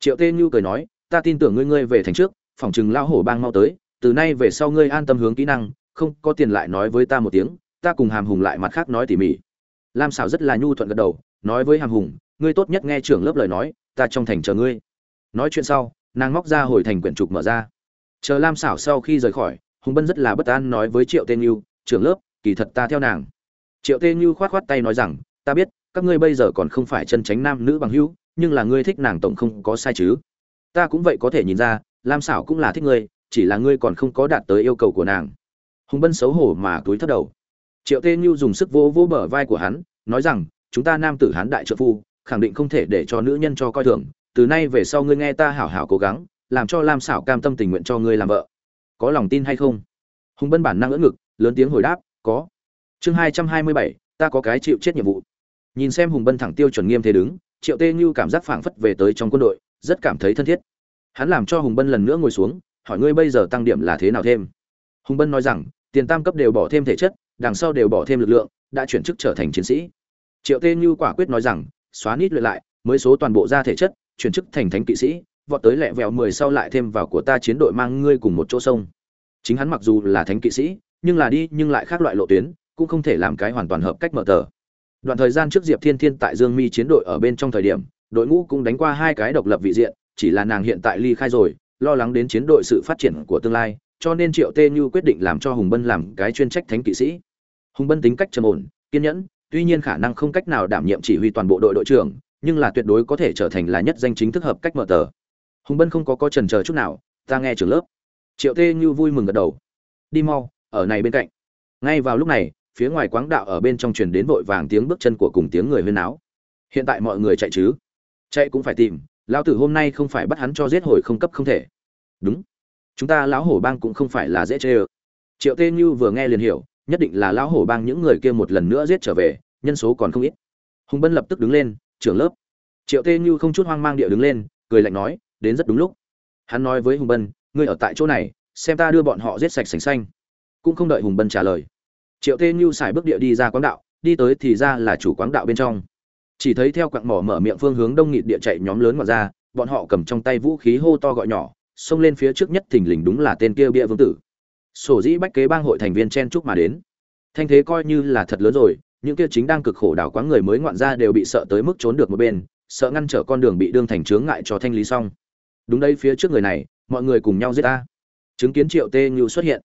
A: Triệu tê như cười nói, ta tin tưởng ngươi ngươi về thành trước, phòng chừng lao hổ bang mau tới, từ nay về sau ngươi an tâm hướng kỹ năng, không có tiền lại nói với ta một tiếng, ta cùng hàm hùng lại mặt khác nói tỉ mỉ. Lam xảo rất là nhu thuận gật đầu, nói với hàm hùng, ngươi tốt nhất nghe trưởng lớp lời nói ta trong thành chờ ngươi. Nói chuyện sau, nàng móc ra hồi thành quyển trục mở ra. Chờ lam xảo sau khi rời khỏi, hùng bân rất là bất an nói với triệu tên như trưởng lớp, kỳ thật ta theo nàng. Triệu tên như khoát khoát tay nói rằng, ta biết, các ngươi bây giờ còn không phải chân tránh nam nữ bằng hữu, nhưng là ngươi thích nàng tổng không có sai chứ. Ta cũng vậy có thể nhìn ra, lam xảo cũng là thích ngươi, chỉ là ngươi còn không có đạt tới yêu cầu của nàng. Hùng bân xấu hổ mà túi thất đầu. Triệu tê như dùng sức vô vô bờ vai của hắn, nói rằng, chúng ta nam tử hán đại trợ phu khẳng định không thể để cho nữ nhân cho coi thường. Từ nay về sau ngươi nghe ta hảo hảo cố gắng, làm cho lam xảo cam tâm tình nguyện cho ngươi làm vợ. Có lòng tin hay không? Hùng bân bản năng ưỡn ngực, lớn tiếng hồi đáp, có. Chương hai trăm hai mươi bảy, ta có cái chịu chết nhiệm vụ. Nhìn xem hùng bân thẳng tiêu chuẩn nghiêm thế đứng, triệu tê như cảm giác phảng phất về tới trong quân đội, rất cảm thấy thân thiết. Hắn làm cho hùng bân lần nữa ngồi xuống, hỏi ngươi bây giờ tăng điểm là thế nào thêm? Hùng bân nói rằng, tiền tam cấp đều bỏ thêm thể chất, đằng sau đều bỏ thêm lực lượng, đã chuyển chức trở thành chiến sĩ. Triệu tê như quả quyết nói rằng xóa nít luyện lại, mới số toàn bộ ra thể chất, chuyển chức thành thánh kỵ sĩ, vọt tới lẹ vẹo mười sau lại thêm vào của ta chiến đội mang ngươi cùng một chỗ sông. Chính hắn mặc dù là thánh kỵ sĩ, nhưng là đi, nhưng lại khác loại lộ tuyến, cũng không thể làm cái hoàn toàn hợp cách mở tờ. Đoạn thời gian trước diệp thiên thiên tại dương mi chiến đội ở bên trong thời điểm, đội ngũ cũng đánh qua hai cái độc lập vị diện, chỉ là nàng hiện tại ly khai rồi, lo lắng đến chiến đội sự phát triển của tương lai, cho nên triệu tê như quyết định làm cho hùng bân làm cái chuyên trách thánh kỵ sĩ. Hùng bân tính cách trầm ổn, kiên nhẫn tuy nhiên khả năng không cách nào đảm nhiệm chỉ huy toàn bộ đội đội trưởng, nhưng là tuyệt đối có thể trở thành là nhất danh chính thức hợp cách mở tờ. Hùng bân không có có trần chờ chút nào, ta nghe trường lớp. Triệu tê như vui mừng gật đầu. Đi mau, ở này bên cạnh. Ngay vào lúc này, phía ngoài quáng đạo ở bên trong truyền đến vội vàng tiếng bước chân của cùng tiếng người huyên náo. Hiện tại mọi người chạy chứ? Chạy cũng phải tìm, lão tử hôm nay không phải bắt hắn cho giết hồi không cấp không thể. Đúng. Chúng ta lão hổ bang cũng không phải là dễ chơi triệu tê như vừa nghe liền hiểu nhất định là lão hổ bang những người kia một lần nữa giết trở về, nhân số còn không ít. Hùng bân lập tức đứng lên, trưởng lớp. Triệu tê như không chút hoang mang địa đứng lên, cười lạnh nói, đến rất đúng lúc. Hắn nói với hùng bân, ngươi ở tại chỗ này, xem ta đưa bọn họ giết sạch sành xanh. Cũng không đợi hùng bân trả lời, triệu tê như xài bước địa đi ra quán đạo, đi tới thì ra là chủ quán đạo bên trong. Chỉ thấy theo quặng mỏ mở miệng phương hướng đông nghịt địa chạy nhóm lớn mà ra, bọn họ cầm trong tay vũ khí hô to gọi nhỏ, xông lên phía trước nhất thình lình đúng là tên kia bia vương tử sổ dĩ bách kế bang hội thành viên chen chúc mà đến. Thanh thế coi như là thật lớn rồi, những kia chính đang cực khổ đảo quáng người mới ngoạn ra đều bị sợ tới mức trốn được một bên, sợ ngăn trở con đường bị đương thành chướng ngại cho thanh lý xong. Đúng đây phía trước người này, mọi người cùng nhau giết ta. Chứng kiến triệu tê như xuất hiện.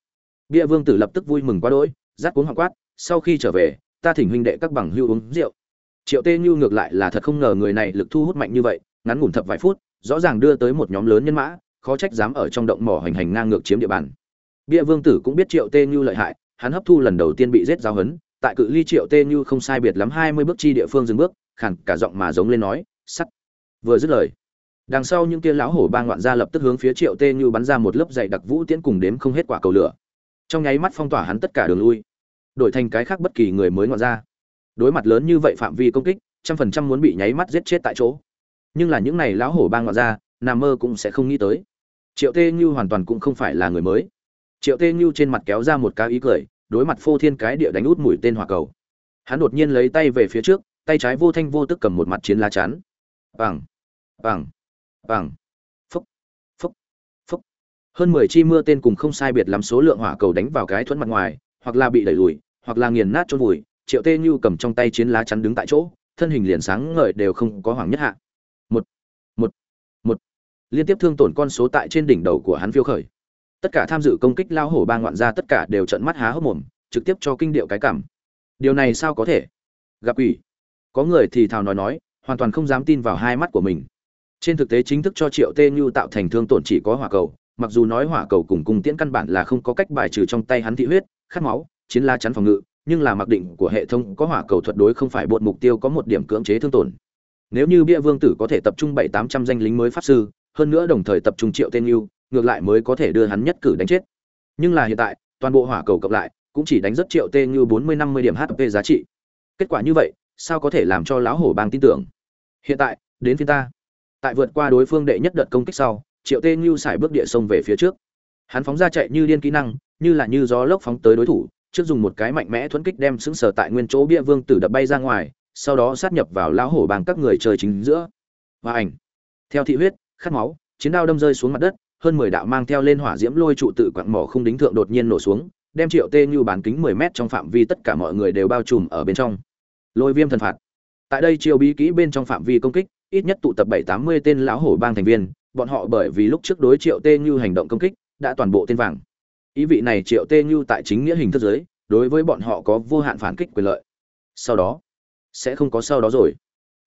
A: Bia vương tử lập tức vui mừng quá đỗi rát cuốn hoàng quát, sau khi trở về, ta thỉnh huynh đệ các bằng hưu uống rượu. Triệu tê như ngược lại là thật không ngờ người này lực thu hút mạnh như vậy, ngắn ngủn thập vài phút, rõ ràng đưa tới một nhóm lớn nhân mã, khó trách dám ở trong động mỏ hành hành ngang ngược chiếm địa bàn bia vương tử cũng biết triệu tê như lợi hại, hắn hấp thu lần đầu tiên bị giết giáo hấn tại cự ly triệu tê như không sai biệt lắm hai mươi bước chi địa phương dừng bước khẳng cả giọng mà giống lên nói, sắt. Vừa dứt lời, đằng sau những kia lão hổ ba ngoạn ra lập tức hướng phía triệu tê như bắn ra một lớp dày đặc vũ tiễn cùng đếm không hết quả cầu lửa. Trong nháy mắt phong tỏa hắn tất cả đường lui, đổi thành cái khác bất kỳ người mới ngoạn ra đối mặt lớn như vậy phạm vi công kích, trăm phần trăm muốn bị nháy mắt giết chết tại chỗ. Nhưng là những này lão hổ ba ngoạn ra nằm mơ cũng sẽ không nghĩ tới. Triệu tê như hoàn toàn cũng không phải là người mới triệu tê như trên mặt kéo ra một cái ý cười, đối mặt phô thiên cái địa đánh út mũi tên hỏa cầu. Hắn đột nhiên lấy tay về phía trước, tay trái vô thanh vô tức cầm một mặt chiến lá chắn. Bằng bằng bằng. Phúc phúc phúc. Hơn mười chi mưa tên cùng không sai biệt lắm số lượng hỏa cầu đánh vào cái thuẫn mặt ngoài, hoặc là bị đẩy lùi, hoặc là nghiền nát trôn vùi, triệu tê như cầm trong tay chiến lá chắn đứng tại chỗ, thân hình liền sáng ngời đều không có hoàng nhất hạ. Một một một. Liên tiếp thương tổn con số tại trên đỉnh đầu của hắn phiêu khởi tất cả tham dự công kích lao hổ ba ngoạn ra tất cả đều trận mắt há hốc mồm, trực tiếp cho kinh điệu cái cảm. Điều này sao có thể? Gặp ủy có người thì thào nói nói, hoàn toàn không dám tin vào hai mắt của mình. Trên thực tế chính thức cho triệu tê như tạo thành thương tổn chỉ có hỏa cầu, mặc dù nói hỏa cầu cùng cung tiễn căn bản là không có cách bài trừ trong tay hắn thị huyết, khát máu, chiến la chắn phòng ngự, nhưng là mặc định của hệ thống có hỏa cầu thuật đối không phải bột mục tiêu có một điểm cưỡng chế thương tổn. Nếu như bia vương tử có thể tập trung bảy tám trăm danh lính mới pháp sư, hơn nữa đồng thời tập trung triệu tên yêu ngược lại mới có thể đưa hắn nhất cử đánh chết. Nhưng là hiện tại, toàn bộ hỏa cầu cộng lại, cũng chỉ đánh rất triệu tê như bốn mươi năm mươi điểm hp giá trị. Kết quả như vậy, sao có thể làm cho lão hổ bang tin tưởng? Hiện tại, đến phía ta. Tại vượt qua đối phương đệ nhất đợt công kích sau, triệu tê như xài bước địa sông về phía trước. Hắn phóng ra chạy như điên kỹ năng, như là như gió lốc phóng tới đối thủ, trước dùng một cái mạnh mẽ thuẫn kích đem xứng sở tại nguyên chỗ bia vương tử đập bay ra ngoài, sau đó sát nhập vào lão hổ bang các người chơi chính giữa. Và ảnh. Theo thị huyết, khát máu, chiến đao đâm rơi xuống mặt đất hơn mười đạo mang theo lên hỏa diễm lôi trụ tự quặng mỏ không đính thượng đột nhiên nổ xuống, đem triệu tê như bán kính mười mét trong phạm vi tất cả mọi người đều bao trùm ở bên trong. Lôi viêm thần phạt. Tại đây chiêu bí kỹ bên trong phạm vi công kích, ít nhất tụ tập bảy tám mươi tên lão hổ bang thành viên, bọn họ bởi vì lúc trước đối triệu tê như hành động công kích, đã toàn bộ tên vàng. Ý vị này triệu tê như tại chính nghĩa hình thức giới, đối với bọn họ có vô hạn phản kích quyền lợi. Sau đó, sẽ không có sau đó rồi.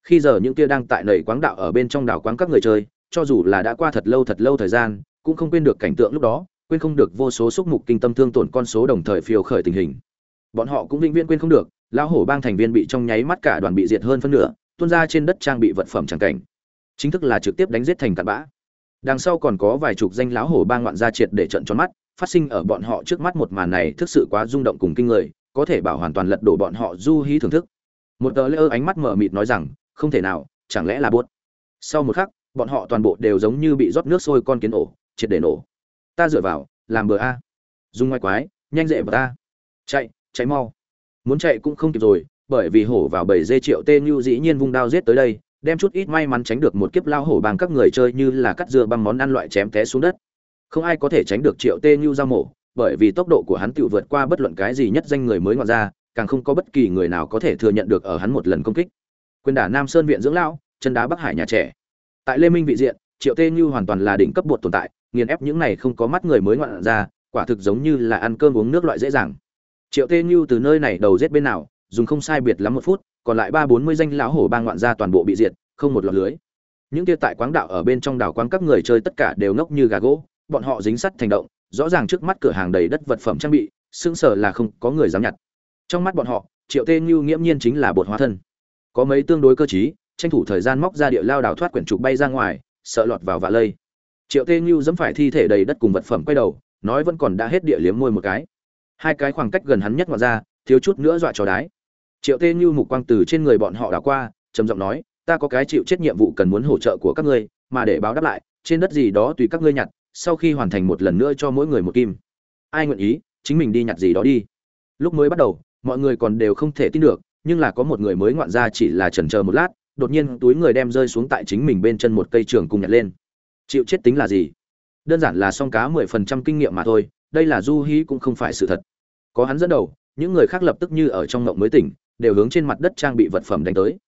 A: Khi giờ những kia đang tại nảy quáng đạo ở bên trong đảo quáng các người chơi cho dù là đã qua thật lâu thật lâu thời gian, cũng không quên được cảnh tượng lúc đó, quên không được vô số xúc mục kinh tâm thương tổn con số đồng thời phiêu khởi tình hình. Bọn họ cũng vĩnh viễn quên không được, lão hổ bang thành viên bị trong nháy mắt cả đoàn bị diệt hơn phân nửa, tuôn ra trên đất trang bị vật phẩm chẳng cảnh. Chính thức là trực tiếp đánh giết thành cặn bã. Đằng sau còn có vài chục danh lão hổ bang ngoạn gia triệt để trận tròn mắt, phát sinh ở bọn họ trước mắt một màn này thực sự quá rung động cùng kinh người, có thể bảo hoàn toàn lật đổ bọn họ du hí thưởng thức. Một tờ lễ ánh mắt mở mịt nói rằng, không thể nào, chẳng lẽ là buốt? Sau một khắc bọn họ toàn bộ đều giống như bị rót nước sôi con kiến ổ, triệt để nổ. Ta dựa vào, làm bờ a. Dùng ngoài quái, nhanh dễ vào ta. Chạy chạy mau. Muốn chạy cũng không kịp rồi, bởi vì hổ vào bảy dê triệu tê như dĩ nhiên vung đao giết tới đây, đem chút ít may mắn tránh được một kiếp lao hổ bằng các người chơi như là cắt dưa bằng món ăn loại chém té xuống đất. Không ai có thể tránh được triệu tê như ra mổ, bởi vì tốc độ của hắn tự vượt qua bất luận cái gì nhất danh người mới ngoạn ra, càng không có bất kỳ người nào có thể thừa nhận được ở hắn một lần công kích. Quyền đả nam sơn viện dưỡng lão, chân đá bắc hải nhà trẻ tại lê minh vị diện, triệu tê như hoàn toàn là đỉnh cấp bột tồn tại, nghiền ép những này không có mắt người mới ngoạn ra, quả thực giống như là ăn cơm uống nước loại dễ dàng. Triệu tê như từ nơi này đầu rết bên nào, dùng không sai biệt lắm một phút, còn lại ba bốn mươi danh lão hổ ba ngoạn ra toàn bộ bị diệt, không một lọt lưới. Những kia tại quáng đạo ở bên trong đảo quáng các người chơi tất cả đều ngốc như gà gỗ, bọn họ dính sắt thành động, rõ ràng trước mắt cửa hàng đầy đất vật phẩm trang bị xương sở là không có người dám nhặt. Trong mắt bọn họ, triệu tê như nghiễm nhiên chính là bột hóa thân. Có mấy tương đối cơ chí tranh thủ thời gian móc ra địa lao đảo thoát quyển trục bay ra ngoài, sợ lọt vào vạ lây. Triệu tê như dẫm phải thi thể đầy đất cùng vật phẩm quay đầu, nói vẫn còn đã hết địa liếm môi một cái. Hai cái khoảng cách gần hắn nhất ngoài ra, thiếu chút nữa dọa cho đái. Triệu tê như mục quang từ trên người bọn họ đã qua, trầm giọng nói, ta có cái chịu chết nhiệm vụ cần muốn hỗ trợ của các ngươi, mà để báo đáp lại, trên đất gì đó tùy các ngươi nhặt, sau khi hoàn thành một lần nữa cho mỗi người một kim. Ai nguyện ý, chính mình đi nhặt gì đó đi. Lúc mới bắt đầu, mọi người còn đều không thể tin được, nhưng là có một người mới ngoạn ra chỉ là chần chờ một lát đột nhiên túi người đem rơi xuống tại chính mình bên chân một cây trường cung nhặt lên. Chịu chết tính là gì? Đơn giản là song cá mười phần trăm kinh nghiệm mà thôi, đây là du hí cũng không phải sự thật. Có hắn dẫn đầu, những người khác lập tức như ở trong ngộng mới tỉnh, đều hướng trên mặt đất trang bị vật phẩm đánh tới.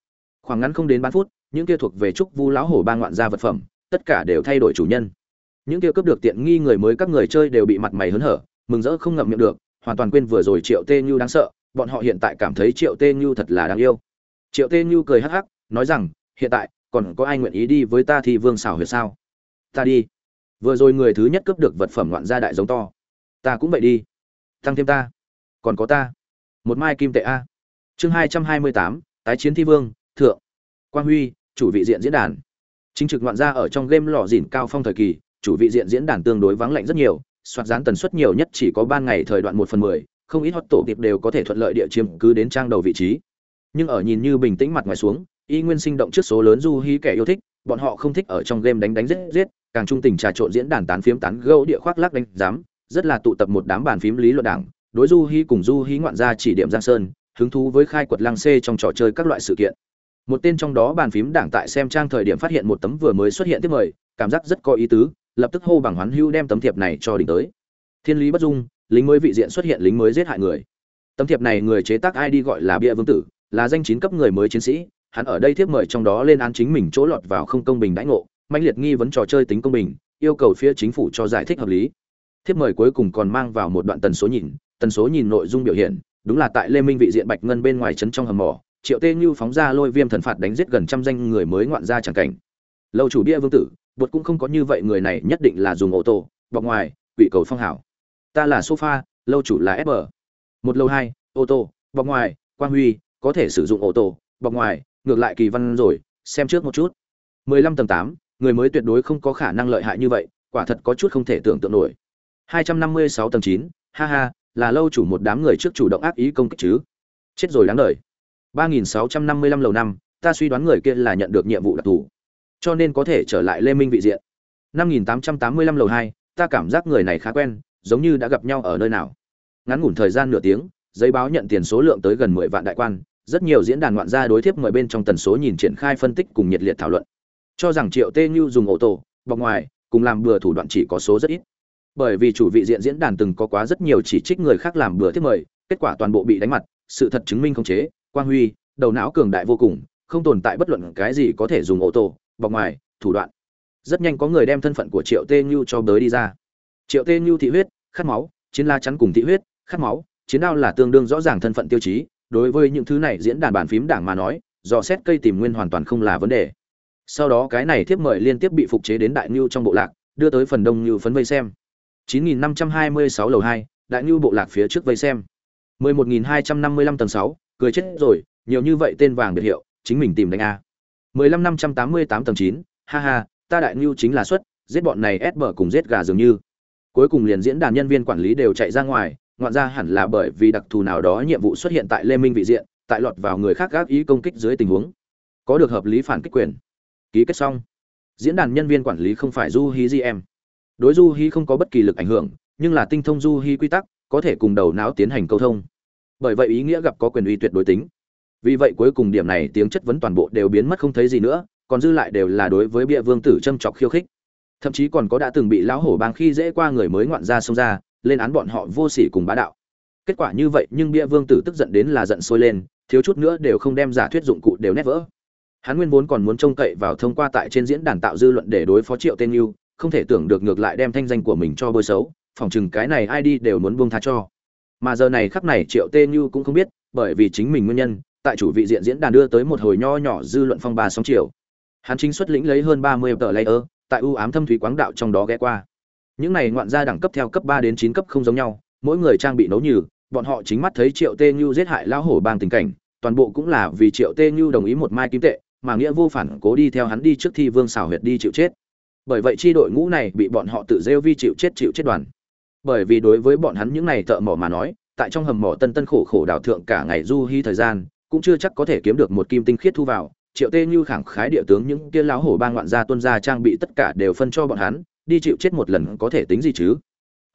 A: Khoảng ngắn không đến ba phút, những kia thuộc về trúc vu lão hổ ba ngoạn gia vật phẩm, tất cả đều thay đổi chủ nhân. Những kia cướp được tiện nghi người mới các người chơi đều bị mặt mày hớn hở, mừng rỡ không ngậm miệng được, hoàn toàn quên vừa rồi triệu tê như đáng sợ, bọn họ hiện tại cảm thấy triệu tê như thật là đáng yêu. Triệu tê như cười hắc hắc nói rằng, hiện tại, còn có ai nguyện ý đi với ta thì vương xảo huyệt sao? Ta đi. Vừa rồi người thứ nhất cướp được vật phẩm loạn gia đại giống to. Ta cũng vậy đi. Tăng thêm ta. Còn có ta. Một mai kim tệ a. Chương hai trăm hai mươi tám, tái chiến thi vương, thượng. Quang huy, chủ vị diện diễn đàn. Chính trực loạn gia ở trong game lò dỉn cao phong thời kỳ, chủ vị diện diễn đàn tương đối vắng lạnh rất nhiều, soạt dán tần suất nhiều nhất chỉ có ban ngày thời đoạn một phần mười, không ít hot tổ tiệp đều có thể thuận lợi địa chiếm cứ đến trang đầu vị trí. Nhưng ở nhìn như bình tĩnh mặt ngoài xuống y nguyên sinh động trước số lớn du hí kẻ yêu thích, bọn họ không thích ở trong game đánh đánh giết giết, càng trung tình trà trộn diễn đàn tán phiếm tán gẫu địa khoác lắc đánh giám, rất là tụ tập một đám bàn phím lý luận đảng, đối du hí cùng du hí ngoạn gia chỉ điểm giang sơn, hứng thú với khai quật lăng xê trong trò chơi các loại sự kiện. Một tên trong đó bàn phím đảng tại xem trang thời điểm phát hiện một tấm vừa mới xuất hiện tiếp mời, cảm giác rất có ý tứ, lập tức hô bằng hoán hưu đem tấm thiệp này cho đỉnh tới. Thiên lý bất dung, lính mới vị diện xuất hiện lính mới giết hại người. Tấm thiệp này người chế tác id gọi là bia vương tử, là danh chín cấp người mới chiến sĩ hắn ở đây thiếp mời trong đó lên án chính mình chỗ lọt vào không công bình đãi ngộ, mãnh liệt nghi vấn trò chơi tính công bình, yêu cầu phía chính phủ cho giải thích hợp lý. Thiếp mời cuối cùng còn mang vào một đoạn tần số nhìn, tần số nhìn nội dung biểu hiện, đúng là tại lê minh vị diện bạch ngân bên ngoài trấn trong hầm mỏ, triệu tê như phóng ra lôi viêm thần phạt đánh giết gần trăm danh người mới ngoạn ra chẳng cảnh. Lâu chủ bia vương tử, bột cũng không có như vậy người này nhất định là dùng ô tô, bọc ngoài, quỷ cầu phong hảo. Ta là sofa, lâu chủ là fb một lâu hai, ô tô, bọc ngoài, quang huy, có thể sử dụng ô tô, bọc ngoài ngược lại kỳ văn rồi, xem trước một chút. mười lăm tầng tám, người mới tuyệt đối không có khả năng lợi hại như vậy, quả thật có chút không thể tưởng tượng nổi. hai trăm năm mươi sáu tầng chín, ha ha, là lâu chủ một đám người trước chủ động ác ý công kích chứ. Chết rồi đáng đời. ba nghìn sáu trăm năm mươi lăm lầu năm, ta suy đoán người kia là nhận được nhiệm vụ đặc thù. Cho nên có thể trở lại lê minh vị diện. năm nghìn tám trăm tám mươi lăm lầu hai, ta cảm giác người này khá quen, giống như đã gặp nhau ở nơi nào. Ngắn ngủn thời gian nửa tiếng, giấy báo nhận tiền số lượng tới gần mười vạn đại quan rất nhiều diễn đàn ngoạn gia đối thiếp mời bên trong tần số nhìn triển khai phân tích cùng nhiệt liệt thảo luận. Cho rằng triệu tê như dùng ô tô bọc ngoài, cùng làm bừa thủ đoạn chỉ có số rất ít. Bởi vì chủ vị diện diễn đàn từng có quá rất nhiều chỉ trích người khác làm bừa thiếp mời, kết quả toàn bộ bị đánh mặt, sự thật chứng minh không chế, quang huy, đầu não cường đại vô cùng, không tồn tại bất luận cái gì có thể dùng ô tô bọc ngoài, thủ đoạn. Rất nhanh có người đem thân phận của triệu tê như cho bới đi ra. Triệu tê như thị huyết, khát máu, chiến la chắn cùng thị huyết, khát máu, chiến đao là tương đương rõ ràng thân phận tiêu chí đối với những thứ này diễn đàn bàn phím đảng mà nói dò xét cây tìm nguyên hoàn toàn không là vấn đề. Sau đó cái này tiếp mời liên tiếp bị phục chế đến đại ngưu trong bộ lạc đưa tới phần đông ngưu phấn vây xem. 9526 lầu 2, đại ngưu bộ lạc phía trước vây xem. 11255 tầng 6, cười chết rồi nhiều như vậy tên vàng biệt hiệu chính mình tìm đánh a. 15588 tầng 9, ha ha ta đại ngưu chính là xuất giết bọn này ép bờ cùng giết gà dường như. Cuối cùng liền diễn đàn nhân viên quản lý đều chạy ra ngoài ngoạn ra hẳn là bởi vì đặc thù nào đó nhiệm vụ xuất hiện tại lê minh vị diện, tại lọt vào người khác gác ý công kích dưới tình huống. Có được hợp lý phản kích quyền. Ký kết xong. Diễn đàn nhân viên quản lý không phải du hí gm đối du hí không có bất kỳ lực ảnh hưởng, nhưng là tinh thông du hí quy tắc, có thể cùng đầu não tiến hành câu thông. Bởi vậy ý nghĩa gặp có quyền uy tuyệt đối tính. Vì vậy cuối cùng điểm này tiếng chất vấn toàn bộ đều biến mất không thấy gì nữa, còn dư lại đều là đối với bịa vương tử châm chọc khiêu khích. Thậm chí còn có đã từng bị lão hổ bang khi dễ qua người mới ngoạn ra xông ra lên án bọn họ vô sỉ cùng bá đạo. Kết quả như vậy nhưng bia vương tử tức giận đến là giận sôi lên, thiếu chút nữa đều không đem giả thuyết dụng cụ đều nét vỡ. Hắn nguyên vốn còn muốn trông cậy vào thông qua tại trên diễn đàn tạo dư luận để đối phó triệu tên yêu không thể tưởng được ngược lại đem thanh danh của mình cho bôi xấu phòng chừng cái này ai đi đều muốn buông tha cho. Mà giờ này khắc này triệu tên yêu cũng không biết, bởi vì chính mình nguyên nhân, tại chủ vị diện diễn đàn đưa tới một hồi nho nhỏ dư luận phong ba sóng chiều. Hắn chính xuất lĩnh lấy hơn ba mươi tờ layer, tại ưu ám thâm thúy quáng đạo trong đó ghé qua những này ngoạn gia đẳng cấp theo cấp ba đến chín cấp không giống nhau, mỗi người trang bị nấu nhừ, bọn họ chính mắt thấy triệu tê như giết hại lão hổ bang tình cảnh, toàn bộ cũng là vì triệu tê như đồng ý một mai kim tệ, mà nghĩa vô phản cố đi theo hắn đi trước thi vương xảo huyệt đi chịu chết. Bởi vậy chi đội ngũ này bị bọn họ tự rêu vi chịu chết chịu chết đoàn. Bởi vì đối với bọn hắn những này thợ mỏ mà nói, tại trong hầm mỏ tân tân khổ khổ đào thượng cả ngày du hy thời gian, cũng chưa chắc có thể kiếm được một kim tinh khiết thu vào, triệu tê như khẳng khái địa tướng những kia lão hổ ba ngoạn gia tuân gia trang bị tất cả đều phân cho bọn hắn đi chịu chết một lần có thể tính gì chứ?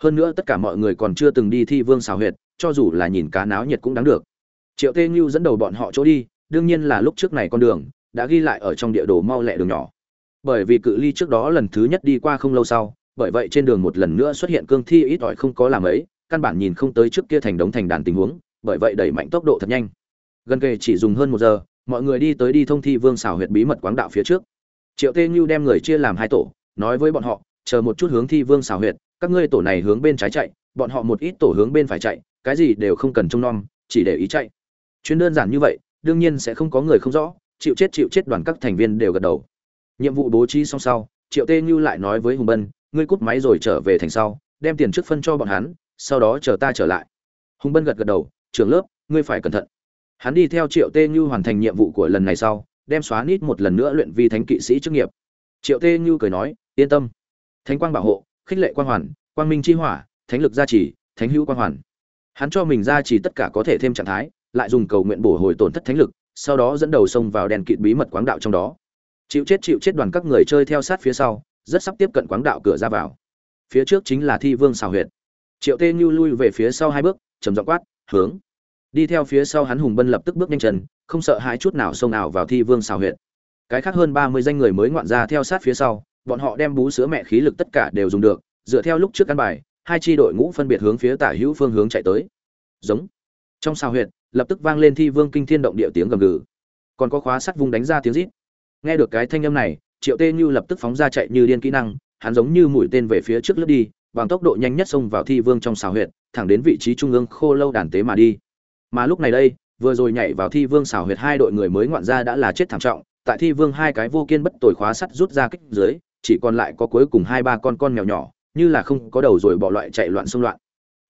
A: Hơn nữa tất cả mọi người còn chưa từng đi thi vương xào huyệt, cho dù là nhìn cá náo nhiệt cũng đáng được. Triệu tê như dẫn đầu bọn họ chỗ đi, đương nhiên là lúc trước này con đường, đã ghi lại ở trong địa đồ mau lẹ đường nhỏ. Bởi vì cự ly trước đó lần thứ nhất đi qua không lâu sau, bởi vậy trên đường một lần nữa xuất hiện cương thi ít ỏi không có làm ấy, căn bản nhìn không tới trước kia thành đống thành đàn tình huống, bởi vậy đẩy mạnh tốc độ thật nhanh. Gần kề chỉ dùng hơn một giờ, mọi người đi tới đi thông thi vương xảo huyệt bí mật quáng đạo phía trước. Triệu tê như đem người chia làm hai tổ, nói với bọn họ chờ một chút hướng thi vương xào huyệt, các ngươi tổ này hướng bên trái chạy, bọn họ một ít tổ hướng bên phải chạy, cái gì đều không cần trông nom, chỉ để ý chạy. Chuyến đơn giản như vậy, đương nhiên sẽ không có người không rõ, chịu chết chịu chết đoàn các thành viên đều gật đầu. Nhiệm vụ bố trí xong sau, triệu tê như lại nói với hùng bân, ngươi cút máy rồi trở về thành sau, đem tiền trước phân cho bọn hắn, sau đó chờ ta trở lại. Hùng bân gật gật đầu, trưởng lớp, ngươi phải cẩn thận. Hắn đi theo triệu tê như hoàn thành nhiệm vụ của lần này sau, đem xóa nít một lần nữa luyện vi thánh kỵ sĩ chức nghiệp. Triệu tê như cười nói, yên tâm thánh quang bảo hộ, khích lệ quang hoàn, quang minh chi hỏa, thánh lực gia trì, thánh hữu quang hoàn. Hắn cho mình gia trì tất cả có thể thêm trạng thái, lại dùng cầu nguyện bổ hồi tổn thất thánh lực, sau đó dẫn đầu xông vào đèn kịt bí mật quáng đạo trong đó. Chịu chết chịu chết đoàn các người chơi theo sát phía sau, rất sắp tiếp cận quáng đạo cửa ra vào. Phía trước chính là thi vương xào huyệt. Triệu tê như lui về phía sau hai bước, trầm giọng quát, hướng. Đi theo phía sau hắn hùng bân lập tức bước nhanh chân, không sợ hãi chút nào xông ảo vào thi vương xào huyệt. Cái khác hơn ba mươi danh người mới ngoạn ra theo sát phía sau bọn họ đem bú sữa mẹ khí lực tất cả đều dùng được, dựa theo lúc trước căn bài, hai chi đội ngũ phân biệt hướng phía tả hữu phương hướng chạy tới. Giống. Trong sao huyệt, lập tức vang lên thi vương kinh thiên động địa tiếng gầm gừ. Còn có khóa sắt vung đánh ra tiếng rít. Nghe được cái thanh âm này, triệu tê như lập tức phóng ra chạy như điên kỹ năng, hắn giống như mũi tên về phía trước lướt đi, bằng tốc độ nhanh nhất xông vào thi vương trong xào huyệt, thẳng đến vị trí trung ương khô lâu đàn tế mà đi. Mà lúc này đây, vừa rồi nhảy vào thi vương xào huyệt hai đội người mới ngoạn ra đã là chết thảm trọng, tại thi vương hai cái vô kiên bất tồi khóa sắt rút ra kích dưới chỉ còn lại có cuối cùng hai ba con con mèo nhỏ, như là không có đầu rồi bỏ loại chạy loạn xung loạn.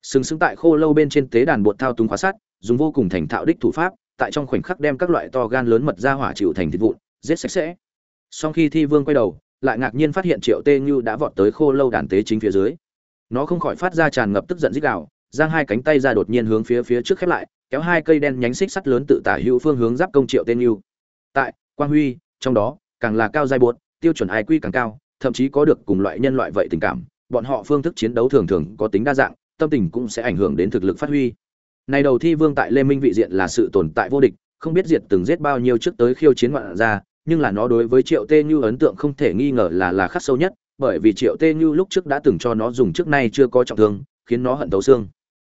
A: Sừng sững tại khô lâu bên trên tế đàn bột thao túng khóa sắt, dùng vô cùng thành thạo đích thủ pháp, tại trong khoảnh khắc đem các loại to gan lớn mật ra hỏa chịu thành thịt vụn, giết sạch sẽ. Sau khi thi vương quay đầu, lại ngạc nhiên phát hiện triệu tê như đã vọt tới khô lâu đàn tế chính phía dưới. Nó không khỏi phát ra tràn ngập tức giận dích đạo giang hai cánh tay ra đột nhiên hướng phía phía trước khép lại, kéo hai cây đen nhánh xích sắt lớn tự tả hữu phương hướng giáp công triệu tên như. Tại, quang huy, trong đó, càng là cao giai buột tiêu chuẩn ai quy càng cao, thậm chí có được cùng loại nhân loại vậy tình cảm, bọn họ phương thức chiến đấu thường thường có tính đa dạng, tâm tình cũng sẽ ảnh hưởng đến thực lực phát huy. Này đầu thi vương tại lê minh vị diện là sự tồn tại vô địch, không biết diệt từng giết bao nhiêu trước tới khiêu chiến ngoạn ra nhưng là nó đối với triệu tê như ấn tượng không thể nghi ngờ là là khắc sâu nhất, bởi vì triệu tê như lúc trước đã từng cho nó dùng trước nay chưa có trọng thương, khiến nó hận tấu xương.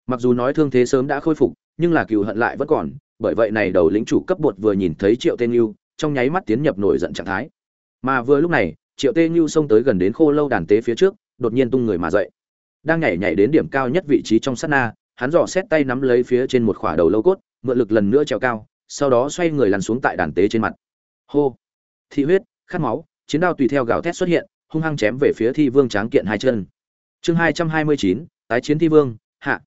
A: Mặc dù nói thương thế sớm đã khôi phục, nhưng là cừu hận lại vẫn còn, bởi vậy này đầu lĩnh chủ cấp bột vừa nhìn thấy triệu tê như, trong nháy mắt tiến nhập nổi giận trạng thái mà vừa lúc này, triệu tê như xông tới gần đến khô lâu đàn tế phía trước, đột nhiên tung người mà dậy. Đang nhảy nhảy đến điểm cao nhất vị trí trong sát na, hắn dò xét tay nắm lấy phía trên một khỏa đầu lâu cốt, mượn lực lần nữa trèo cao, sau đó xoay người lăn xuống tại đàn tế trên mặt. Hô! Thị huyết, khát máu, chiến đao tùy theo gào thét xuất hiện, hung hăng chém về phía thi vương tráng kiện hai chân. Chương hai trăm hai mươi chín, tái chiến thi vương, hạ.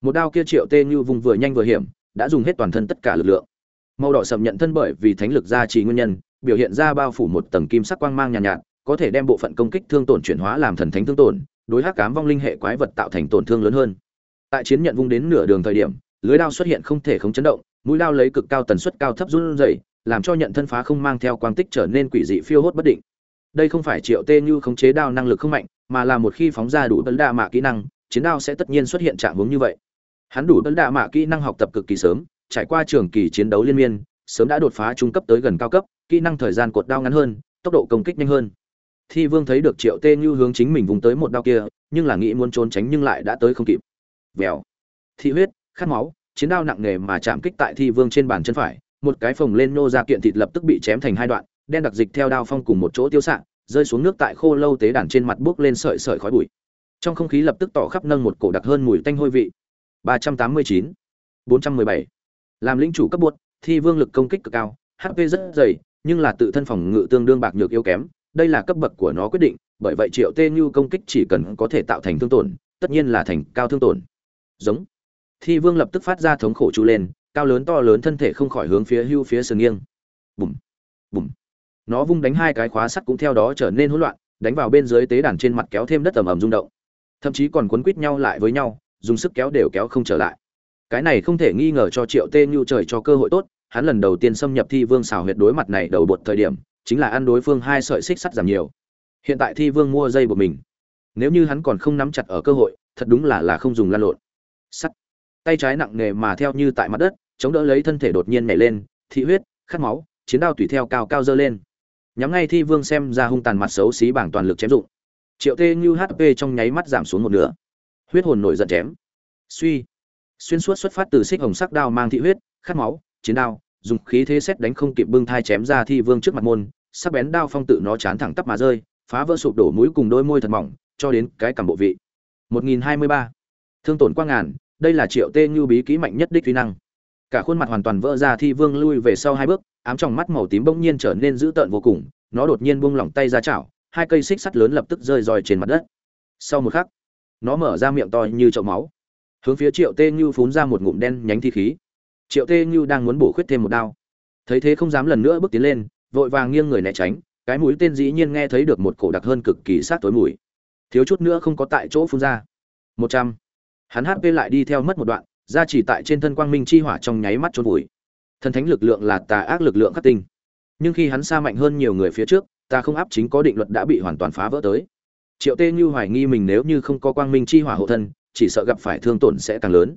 A: Một đao kia triệu tê như vùng vừa nhanh vừa hiểm, đã dùng hết toàn thân tất cả lực lượng. Màu đỏ sầm nhận thân bởi vì thánh lực gia trì nguyên nhân biểu hiện ra bao phủ một tầng kim sắc quang mang nhàn nhạt, nhạt có thể đem bộ phận công kích thương tổn chuyển hóa làm thần thánh thương tổn đối hắc cám vong linh hệ quái vật tạo thành tổn thương lớn hơn. Tại chiến nhận vung đến nửa đường thời điểm lưới đao xuất hiện không thể không chấn động mũi đao lấy cực cao tần suất cao thấp run rẩy làm cho nhận thân phá không mang theo quang tích trở nên quỷ dị phiêu hốt bất định. Đây không phải triệu tê như khống chế đao năng lực không mạnh mà là một khi phóng ra đủ tấn đa mạ kỹ năng chiến đao sẽ tất nhiên xuất hiện trạng huống như vậy. Hắn đủ tấn đa mạ kỹ năng học tập cực kỳ sớm trải qua trường kỳ chiến đấu liên miên sớm đã đột phá trung cấp tới gần cao cấp kỹ năng thời gian cột đao ngắn hơn, tốc độ công kích nhanh hơn. Thi vương thấy được triệu tê như hướng chính mình vùng tới một đao kia, nhưng là nghĩ muốn trốn tránh nhưng lại đã tới không kịp. Vèo. Thi huyết, khát máu, chiến đao nặng nề mà chạm kích tại thi vương trên bàn chân phải, một cái phồng lên nô ra kiện thịt lập tức bị chém thành hai đoạn, đen đặc dịch theo đao phong cùng một chỗ tiêu xạ, rơi xuống nước tại khô lâu tế đàn trên mặt bước lên sợi sợi khói bụi. Trong không khí lập tức tỏ khắp nâng một cổ đặc hơn mùi tanh hôi vị. 389 417 làm lĩnh chủ cấp buốt, thi vương lực công kích cực cao hp rất dày nhưng là tự thân phòng ngự tương đương bạc nhược yếu kém, đây là cấp bậc của nó quyết định, bởi vậy triệu tê nhu công kích chỉ cần có thể tạo thành thương tổn, tất nhiên là thành cao thương tổn. Giống. Thi vương lập tức phát ra thống khổ chú lên, cao lớn to lớn thân thể không khỏi hướng phía hưu phía sườn nghiêng. Bùm. Bùm. Nó vung đánh hai cái khóa sắt cũng theo đó trở nên hỗn loạn, đánh vào bên dưới tế đàn trên mặt kéo thêm đất ẩm ẩm rung động. Thậm chí còn quấn quít nhau lại với nhau, dùng sức kéo đều kéo không trở lại. Cái này không thể nghi ngờ cho triệu tê nhu trời cho cơ hội tốt hắn lần đầu tiên xâm nhập thi vương xào huyệt đối mặt này đầu bột thời điểm, chính là ăn đối phương hai sợi xích sắt giảm nhiều. Hiện tại thi vương mua dây bột mình. Nếu như hắn còn không nắm chặt ở cơ hội, thật đúng là là không dùng lan lộn. Sắt. Tay trái nặng nề mà theo như tại mặt đất, chống đỡ lấy thân thể đột nhiên nhảy lên, thị huyết, khát máu, chiến đao tùy theo cao cao dơ lên. Nhắm ngay thi vương xem ra hung tàn mặt xấu xí bảng toàn lực chém dụng. Triệu tê như hp trong nháy mắt giảm xuống một nửa. Huyết hồn nổi giận chém. Suy. Xuyên suốt xuất phát từ xích hồng sắc đao mang thị huyết, khát máu chiến đao, dùng khí thế xét đánh không kịp bưng thai chém ra thi vương trước mặt môn, sắc bén đao phong tự nó chán thẳng tắp mà rơi, phá vỡ sụp đổ mũi cùng đôi môi thật mỏng, cho đến cái cằm bộ vị. 1023. thương tổn quang ngàn, đây là triệu tê như bí kỹ mạnh nhất đích uy năng. Cả khuôn mặt hoàn toàn vỡ ra thi vương lui về sau hai bước, ám trong mắt màu tím bỗng nhiên trở nên dữ tợn vô cùng, nó đột nhiên buông lỏng tay ra chảo, hai cây xích sắt lớn lập tức rơi roi trên mặt đất. Sau một khắc, nó mở ra miệng to như chậu máu. Hướng phía triệu tê như phun ra một ngụm đen nhánh thi khí triệu tê như đang muốn bổ khuyết thêm một đao. Thấy thế không dám lần nữa bước tiến lên, vội vàng nghiêng người né tránh, cái mũi tên dĩ nhiên nghe thấy được một cổ đặc hơn cực kỳ sát tối mùi. Thiếu chút nữa không có tại chỗ phun ra. Một trăm. Hắn hp lại đi theo mất một đoạn, ra chỉ tại trên thân quang minh chi hỏa trong nháy mắt trốn vùi. Thần thánh lực lượng là tà ác lực lượng khắc tinh. Nhưng khi hắn xa mạnh hơn nhiều người phía trước, ta không áp chính có định luật đã bị hoàn toàn phá vỡ tới. Triệu tê như hoài nghi mình nếu như không có quang minh chi hỏa hộ thân, chỉ sợ gặp phải thương tổn sẽ càng lớn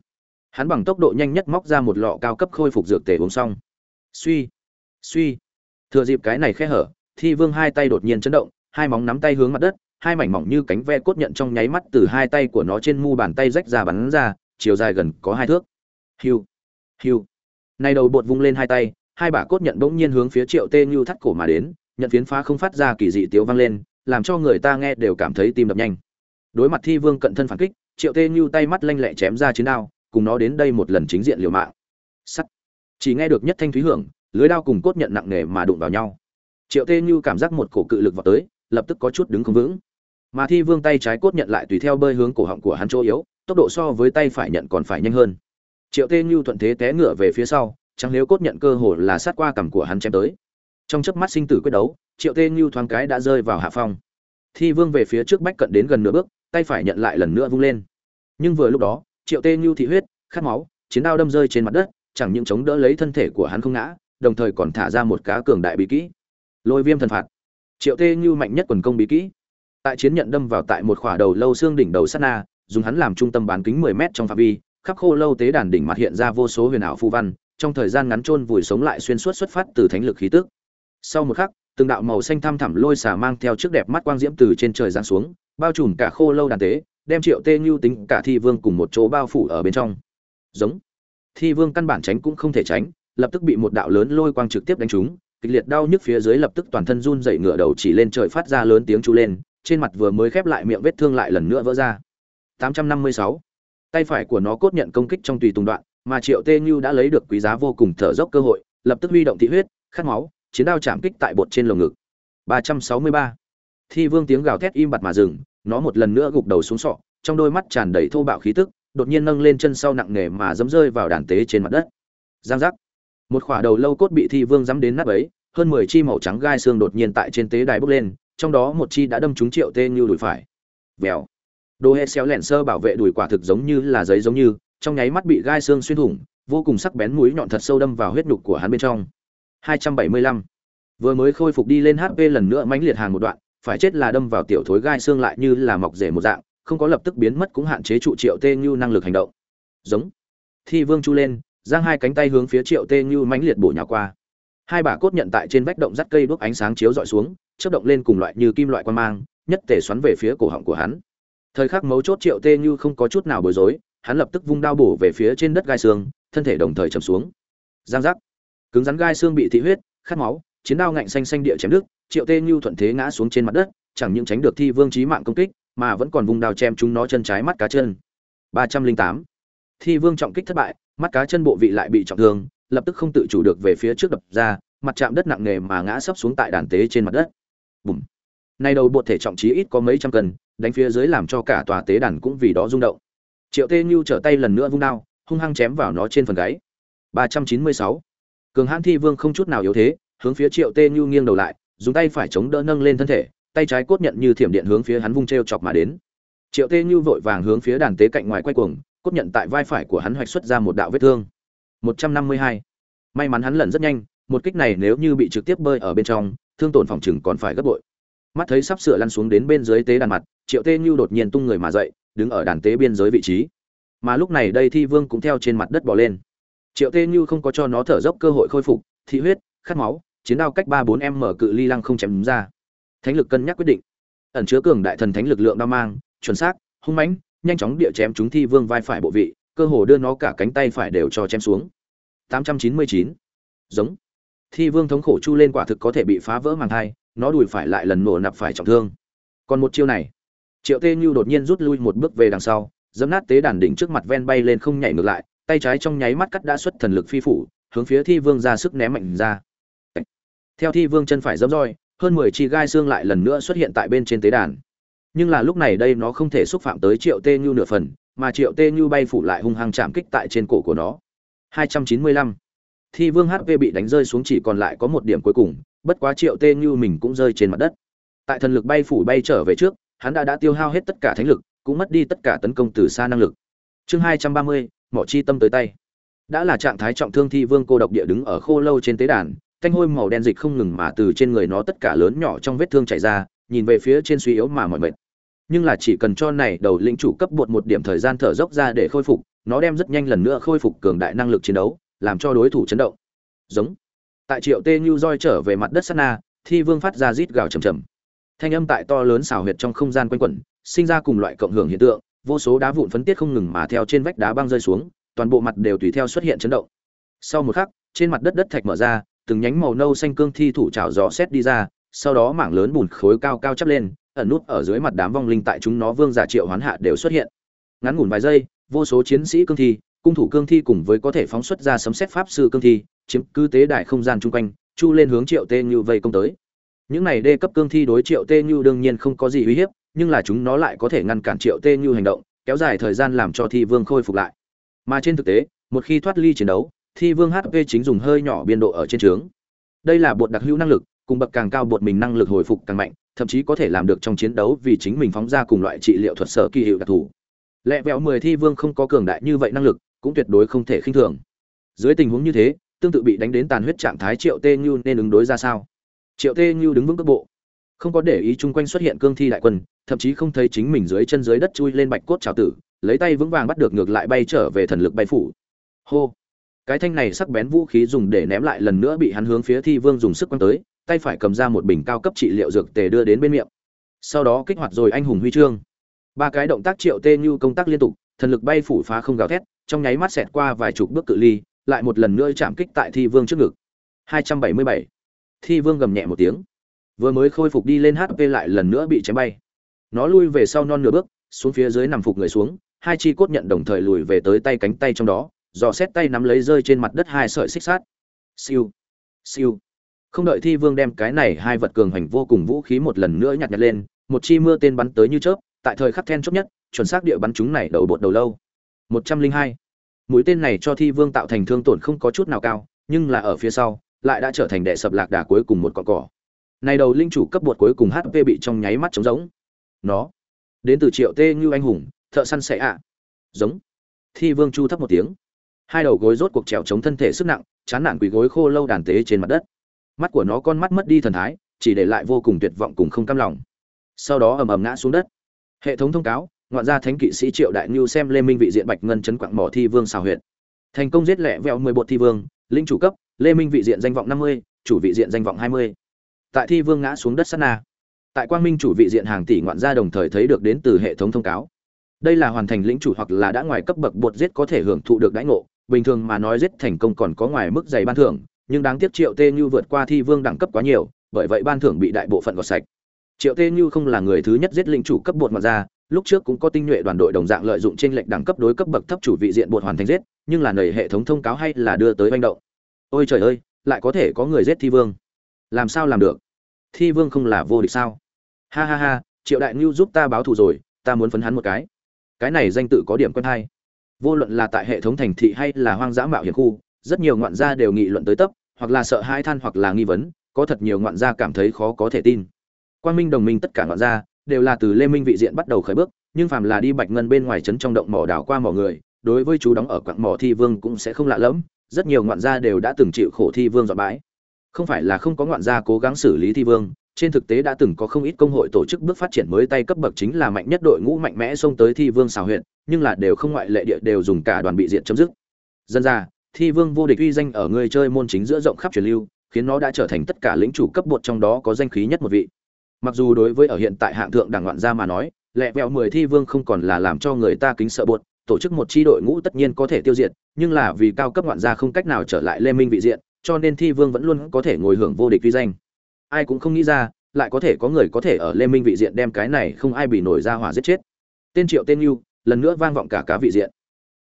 A: hắn bằng tốc độ nhanh nhất móc ra một lọ cao cấp khôi phục dược tề uống xong. Suy suy. Thừa dịp cái này khe hở, thi vương hai tay đột nhiên chấn động, hai móng nắm tay hướng mặt đất, hai mảnh mỏng như cánh ve cốt nhận trong nháy mắt từ hai tay của nó trên mu bàn tay rách ra bắn ra, chiều dài gần có hai thước. Hiu hiu. Nay đầu bột vung lên hai tay, hai bả cốt nhận bỗng nhiên hướng phía triệu tê như thắt cổ mà đến, nhận phiến phá không phát ra kỳ dị tiếu vang lên, làm cho người ta nghe đều cảm thấy tim đập nhanh. Đối mặt thi vương cận thân phản kích, triệu tê như tay mắt lanh lẹ chém ra chiến đao cùng nó đến đây một lần chính diện liều mạng. Sắt. Chỉ nghe được nhất thanh thúy hưởng, lưới đao cùng cốt nhận nặng nề mà đụng vào nhau. Triệu tê như cảm giác một cổ cự lực vào tới, lập tức có chút đứng không vững. Mà thi vương tay trái cốt nhận lại tùy theo bơi hướng cổ họng của hắn chỗ yếu, tốc độ so với tay phải nhận còn phải nhanh hơn. Triệu tê như thuận thế té ngựa về phía sau, chẳng nếu cốt nhận cơ hồ là sát qua cằm của hắn chém tới. Trong chớp mắt sinh tử quyết đấu, triệu tê như thoáng cái đã rơi vào hạ phong. Thi vương về phía trước bách cận đến gần nửa bước, tay phải nhận lại lần nữa vung lên. Nhưng vừa lúc đó triệu tê như thị huyết, khát máu, chiến đao đâm rơi trên mặt đất, chẳng những chống đỡ lấy thân thể của hắn không ngã, đồng thời còn thả ra một cá cường đại bí kỹ. Lôi viêm thần phạt. Triệu tê như mạnh nhất quần công bí kỹ. Tại chiến nhận đâm vào tại một khỏa đầu lâu xương đỉnh đầu sát na, dùng hắn làm trung tâm bán kính 10 mét trong phạm vi, khắp khô lâu tế đàn đỉnh mặt hiện ra vô số huyền ảo phù văn, trong thời gian ngắn chôn vùi sống lại xuyên suốt xuất phát từ thánh lực khí tức. Sau một khắc, từng đạo màu xanh thăm thẳm lôi xả mang theo chiếc đẹp mắt quang diễm từ trên trời giáng xuống, bao trùm cả khô lâu đàn tế đem triệu tê như tính cả thi vương cùng một chỗ bao phủ ở bên trong giống thi vương căn bản tránh cũng không thể tránh, lập tức bị một đạo lớn lôi quang trực tiếp đánh trúng, kịch liệt đau nhức phía dưới lập tức toàn thân run dậy ngửa đầu chỉ lên trời phát ra lớn tiếng chú lên, trên mặt vừa mới khép lại miệng vết thương lại lần nữa vỡ ra 856. tay phải của nó cốt nhận công kích trong tùy tùng đoạn, mà triệu tê như đã lấy được quý giá vô cùng thở dốc cơ hội, lập tức huy động thị huyết, khát máu, chiến đao chạm kích tại bột trên lồng ngực 363. thi vương tiếng gào thét im bặt mà dừng nó một lần nữa gục đầu xuống sọ, trong đôi mắt tràn đầy thô bạo khí tức, đột nhiên nâng lên chân sau nặng nề mà dấm rơi vào đàn tế trên mặt đất. Giang giác. Một khỏa đầu lâu cốt bị thi vương dắm đến nắp ấy, hơn mười chi màu trắng gai xương đột nhiên tại trên tế đài bốc lên, trong đó một chi đã đâm trúng triệu tê như đùi phải. Vèo. Đồ hệ xéo lẻn sơ bảo vệ đùi quả thực giống như là giấy giống như, trong nháy mắt bị gai xương xuyên thủng, vô cùng sắc bén mũi nhọn thật sâu đâm vào huyết nhục của hắn bên trong. 275. vừa mới khôi phục đi lên hp lần nữa mãnh liệt hàng một đoạn phải chết là đâm vào tiểu thối gai xương lại như là mọc rể một dạng, không có lập tức biến mất cũng hạn chế trụ triệu tê như năng lực hành động. Giống. Thi vương chu lên, giang hai cánh tay hướng phía triệu tê như mãnh liệt bổ nhào qua. Hai bà cốt nhận tại trên vách động dắt cây đuốc ánh sáng chiếu dọi xuống, chớp động lên cùng loại như kim loại quan mang, nhất tể xoắn về phía cổ họng của hắn. Thời khắc mấu chốt triệu tê như không có chút nào bối rối, hắn lập tức vung đao bổ về phía trên đất gai xương, thân thể đồng thời chầm xuống. Giang giác. Cứng rắn gai xương bị thị huyết, khát máu, chiến đao ngạnh xanh xanh địa chém đứt triệu tê như thuận thế ngã xuống trên mặt đất, chẳng những tránh được thi vương chí mạng công kích, mà vẫn còn vung đao chém chúng nó chân trái mắt cá chân. Ba trăm linh tám. Thi vương trọng kích thất bại, mắt cá chân bộ vị lại bị trọng thương, lập tức không tự chủ được về phía trước đập ra, mặt chạm đất nặng nề mà ngã sấp xuống tại đàn tế trên mặt đất. Bùm. Nay đầu bột thể trọng trí ít có mấy trăm cân, đánh phía dưới làm cho cả tòa tế đàn cũng vì đó rung động. Triệu tê như trở tay lần nữa vung đao, hung hăng chém vào nó trên phần gáy. Ba trăm chín mươi sáu. Cường hãn thi vương không chút nào yếu thế, hướng phía triệu tê như nghiêng đầu lại dùng tay phải chống đỡ nâng lên thân thể, tay trái cốt nhận như thiểm điện hướng phía hắn vung t chọc mà đến. Triệu tê như vội vàng hướng phía đàn tế cạnh ngoài quay cuồng, cốt nhận tại vai phải của hắn hoạch xuất ra một đạo vết thương. 152. may mắn hắn lẩn rất nhanh, một kích này nếu như bị trực tiếp bơi ở bên trong, thương tổn phòng chừng còn phải gấp bội. Mắt thấy sắp sửa lăn xuống đến bên dưới tế đàn mặt, triệu tê như đột nhiên tung người mà dậy, đứng ở đàn tế biên giới vị trí. Mà lúc này đây thi vương cũng theo trên mặt đất bỏ lên. Triệu tê như không có cho nó thở dốc cơ hội khôi phục, thị huyết, khát máu chiến đao cách ba bốn em mở cự ly lăng không chém ra. Thánh lực cân nhắc quyết định. Ẩn chứa cường đại thần thánh lực lượng đao mang, chuẩn xác, hung mãnh, nhanh chóng địa chém chúng thi vương vai phải bộ vị, cơ hồ đưa nó cả cánh tay phải đều cho chém xuống. 899. giống. Thi vương thống khổ chu lên quả thực có thể bị phá vỡ màng thai, nó đùi phải lại lần nổ nạp phải trọng thương. Còn một chiêu này, triệu tê như đột nhiên rút lui một bước về đằng sau, dẫm nát tế đàn đỉnh trước mặt ven bay lên không nhảy ngược lại, tay trái trong nháy mắt cắt đã xuất thần lực phi phủ, hướng phía thi vương ra sức ném mạnh ra theo thi vương chân phải giẫm roi hơn mười chi gai xương lại lần nữa xuất hiện tại bên trên tế đàn. Nhưng là lúc này đây nó không thể xúc phạm tới triệu tê như nửa phần mà triệu tê như bay phủ lại hung hăng chạm kích tại trên cổ của nó. 295. thi vương hp bị đánh rơi xuống chỉ còn lại có một điểm cuối cùng bất quá triệu tê như mình cũng rơi trên mặt đất. Tại thần lực bay phủ bay trở về trước hắn đã đã tiêu hao hết tất cả thánh lực cũng mất đi tất cả tấn công từ xa năng lực. Chương 230, mỏ chi tâm tới tay. Đã là trạng thái trọng thương thi vương cô độc địa đứng ở khô lâu trên tế đàn canh hôi màu đen dịch không ngừng mà từ trên người nó tất cả lớn nhỏ trong vết thương chảy ra, nhìn về phía trên suy yếu mà mỏi mệt. Nhưng là chỉ cần cho này đầu lĩnh chủ cấp bột một điểm thời gian thở dốc ra để khôi phục, nó đem rất nhanh lần nữa khôi phục cường đại năng lực chiến đấu, làm cho đối thủ chấn động. Giống. Tại triệu tê như roi trở về mặt đất sana thi vương phát ra rít gào trầm trầm thanh âm tại to lớn xào huyệt trong không gian quanh quẩn, sinh ra cùng loại cộng hưởng hiện tượng, vô số đá vụn phấn tiết không ngừng mà theo trên vách đá băng rơi xuống, toàn bộ mặt đều tùy theo xuất hiện chấn động. Sau một khắc, trên mặt đất đất thạch mở ra từng nhánh màu nâu xanh cương thi thủ trào gió xét đi ra, sau đó mảng lớn bùn khối cao cao chắp lên, ẩn nút ở dưới mặt đám vong linh tại chúng nó vương giả triệu hoán hạ đều xuất hiện. Ngắn ngủn vài giây, vô số chiến sĩ cương thi, cung thủ cương thi cùng với có thể phóng xuất ra sấm xét pháp sư cương thi, chiếm cứ tế đại không gian chung quanh, chu lên hướng triệu tê như vây công tới. Những này đê cấp cương thi đối triệu tê như đương nhiên không có gì uy hiếp, nhưng là chúng nó lại có thể ngăn cản triệu tê như hành động, kéo dài thời gian làm cho thi vương khôi phục lại. Mà trên thực tế, một khi thoát ly chiến đấu thi vương hp chính dùng hơi nhỏ biên độ ở trên trướng. Đây là bột đặc hữu năng lực, cùng bậc càng cao bột mình năng lực hồi phục càng mạnh, thậm chí có thể làm được trong chiến đấu vì chính mình phóng ra cùng loại trị liệu thuật sở kỳ hiệu đặc thù. Lẹ vẹo mười thi vương không có cường đại như vậy năng lực, cũng tuyệt đối không thể khinh thường. Dưới tình huống như thế, tương tự bị đánh đến tàn huyết trạng thái triệu tê như nên ứng đối ra sao? Triệu tê như đứng vững cước bộ. Không có để ý chung quanh xuất hiện cương thi đại quân, thậm chí không thấy chính mình dưới chân dưới đất chui lên bạch cốt trào tử, lấy tay vững vàng bắt được ngược lại bay trở về thần lực bay phủ. Hô! Cái thanh này sắc bén vũ khí dùng để ném lại lần nữa bị hắn hướng phía thi vương dùng sức quăng tới, tay phải cầm ra một bình cao cấp trị liệu dược tề đưa đến bên miệng. Sau đó kích hoạt rồi anh hùng huy chương. Ba cái động tác triệu tê như công tác liên tục, thần lực bay phủ phá không gào thét, trong nháy mắt xẹt qua vài chục bước cự ly, lại một lần nữa chạm kích tại thi vương trước ngực. 277. thi vương gầm nhẹ một tiếng. Vừa mới khôi phục đi lên hp lại lần nữa bị chém bay. Nó lui về sau non nửa bước, xuống phía dưới nằm phục người xuống, hai chi cốt nhận đồng thời lùi về tới tay cánh tay trong đó dò xét tay nắm lấy rơi trên mặt đất hai sợi xích sát siêu. Siêu. Không đợi thi vương đem cái này hai vật cường hành vô cùng vũ khí một lần nữa nhặt nhặt lên, một chi mưa tên bắn tới như chớp, tại thời khắc then chốt nhất, chuẩn xác địa bắn chúng này đầu bột đầu lâu. Một trăm linh hai. Mũi tên này cho thi vương tạo thành thương tổn không có chút nào cao, nhưng là ở phía sau, lại đã trở thành đệ sập lạc đà cuối cùng một cọn cỏ này đầu linh chủ cấp bột cuối cùng hp bị trong nháy mắt trống giống nó. Đến từ triệu tê như anh hùng, thợ săn sẽ ạ. Giống. Thi vương chu thấp một tiếng hai đầu gối rốt cuộc trèo chống thân thể sức nặng, chán nản quỳ gối khô lâu đàn tế trên mặt đất. Mắt của nó con mắt mất đi thần thái, chỉ để lại vô cùng tuyệt vọng cùng không cam lòng. Sau đó ầm ầm ngã xuống đất. Hệ thống thông cáo, ngoạn gia thánh kỵ sĩ triệu đại ngưu xem lê minh vị diện bạch ngân chấn quạng mỏ thi vương xào huyện thành công giết lẹ vẹo mười bột thi vương linh chủ cấp, lê minh vị diện danh vọng năm mươi, chủ vị diện danh vọng hai mươi. Tại thi vương ngã xuống đất sắt na. Tại quang minh chủ vị diện hàng tỷ ngoạn gia đồng thời thấy được đến từ hệ thống thông cáo. Đây là hoàn thành lĩnh chủ hoặc là đã ngoài cấp bậc bột giết có thể hưởng thụ được đãi ngộ bình thường mà nói giết thành công còn có ngoài mức dày ban thưởng, nhưng đáng tiếc triệu tê như vượt qua thi vương đẳng cấp quá nhiều, bởi vậy ban thưởng bị đại bộ phận gọt sạch. Triệu tê như không là người thứ nhất giết lĩnh chủ cấp bột mà ra lúc trước cũng có tinh nhuệ đoàn đội đồng dạng lợi dụng trên lệnh đẳng cấp đối cấp bậc thấp chủ vị diện bột hoàn thành giết, nhưng là nầy hệ thống thông cáo hay là đưa tới manh động. Ôi trời ơi, lại có thể có người giết thi vương. Làm sao làm được? Thi vương không là vô địch sao? Ha ha ha, triệu đại ngưu giúp ta báo thù rồi, ta muốn phấn hắn một cái. Cái này danh tự có điểm quen hay vô luận là tại hệ thống thành thị hay là hoang dã mạo hiểm khu, rất nhiều ngoạn gia đều nghị luận tới tấp, hoặc là sợ hai than hoặc là nghi vấn, có thật nhiều ngoạn gia cảm thấy khó có thể tin. Quan minh đồng minh tất cả ngoạn gia đều là từ lê minh vị diện bắt đầu khởi bước, nhưng phàm là đi bạch ngân bên ngoài trấn trong động mỏ đảo qua mỏ người, đối với chú đóng ở quặng mỏ thi vương cũng sẽ không lạ lẫm, rất nhiều ngoạn gia đều đã từng chịu khổ thi vương dọn bãi. Không phải là không có ngoạn gia cố gắng xử lý thi vương trên thực tế đã từng có không ít công hội tổ chức bước phát triển mới tay cấp bậc chính là mạnh nhất đội ngũ mạnh mẽ xông tới thi vương xào huyện, nhưng là đều không ngoại lệ địa đều dùng cả đoàn bị diện chấm dứt. Dân ra, thi vương vô địch uy danh ở người chơi môn chính giữa rộng khắp truyền lưu, khiến nó đã trở thành tất cả lĩnh chủ cấp bột trong đó có danh khí nhất một vị. Mặc dù đối với ở hiện tại hạng thượng đảng loạn gia mà nói, lẹ vẹo mười thi vương không còn là làm cho người ta kính sợ bột, tổ chức một chi đội ngũ tất nhiên có thể tiêu diệt, nhưng là vì cao cấp ngoạn gia không cách nào trở lại lê minh vị diện, cho nên thi vương vẫn luôn có thể ngồi hưởng vô địch uy danh ai cũng không nghĩ ra, lại có thể có người có thể ở lê minh vị diện đem cái này không ai bị nổi ra hỏa giết chết. Tên triệu tên như lần nữa vang vọng cả cá vị diện.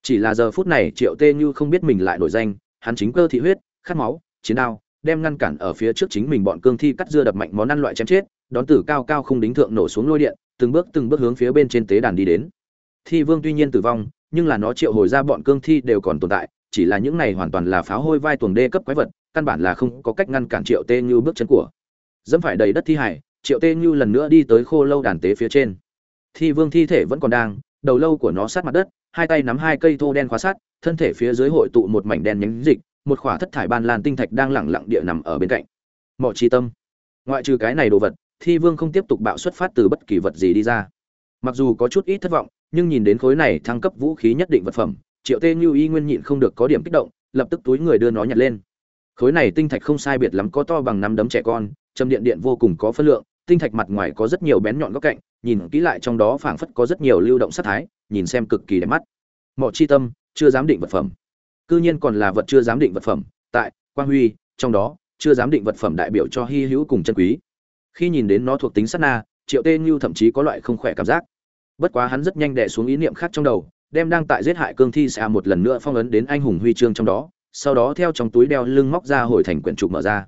A: Chỉ là giờ phút này triệu tên như không biết mình lại nổi danh, hắn chính cơ thị huyết, khát máu, chiến đao, đem ngăn cản ở phía trước chính mình bọn cương thi cắt dưa đập mạnh món ăn loại chém chết, đón tử cao cao không đính thượng nổ xuống lôi điện, từng bước từng bước hướng phía bên trên tế đàn đi đến. Thi vương tuy nhiên tử vong, nhưng là nó triệu hồi ra bọn cương thi đều còn tồn tại, chỉ là những này hoàn toàn là pháo hôi vai tuồng đê cấp quái vật, căn bản là không có cách ngăn cản triệu tê như bước chân của dẫm phải đầy đất thi hải triệu tê như lần nữa đi tới khô lâu đàn tế phía trên. Thi vương thi thể vẫn còn đang, đầu lâu của nó sát mặt đất, hai tay nắm hai cây thô đen khóa sát thân thể phía dưới hội tụ một mảnh đen nhánh dịch, một khỏa thất thải ban lan tinh thạch đang lẳng lặng địa nằm ở bên cạnh. Mọi chi tâm. Ngoại trừ cái này đồ vật, thi vương không tiếp tục bạo xuất phát từ bất kỳ vật gì đi ra. Mặc dù có chút ít thất vọng, nhưng nhìn đến khối này thăng cấp vũ khí nhất định vật phẩm, triệu tê như y nguyên nhịn không được có điểm kích động, lập tức túi người đưa nó nhặt lên. Khối này tinh thạch không sai biệt lắm có to bằng năm đấm trẻ con châm điện điện vô cùng có phân lượng, tinh thạch mặt ngoài có rất nhiều bén nhọn góc cạnh, nhìn kỹ lại trong đó phảng phất có rất nhiều lưu động sát thái, nhìn xem cực kỳ đẹp mắt. Mỏ chi tâm, chưa giám định vật phẩm. Cư nhiên còn là vật chưa giám định vật phẩm, tại quang huy, trong đó, chưa giám định vật phẩm đại biểu cho hy hữu cùng chân quý. Khi nhìn đến nó thuộc tính sát na, triệu tê như thậm chí có loại không khỏe cảm giác. Bất quá hắn rất nhanh đè xuống ý niệm khác trong đầu, đem đang tại giết hại cương thi xa một lần nữa phong ấn đến anh hùng huy chương trong đó, sau đó theo trong túi đeo lưng móc ra hồi thành quyển trục mở ra.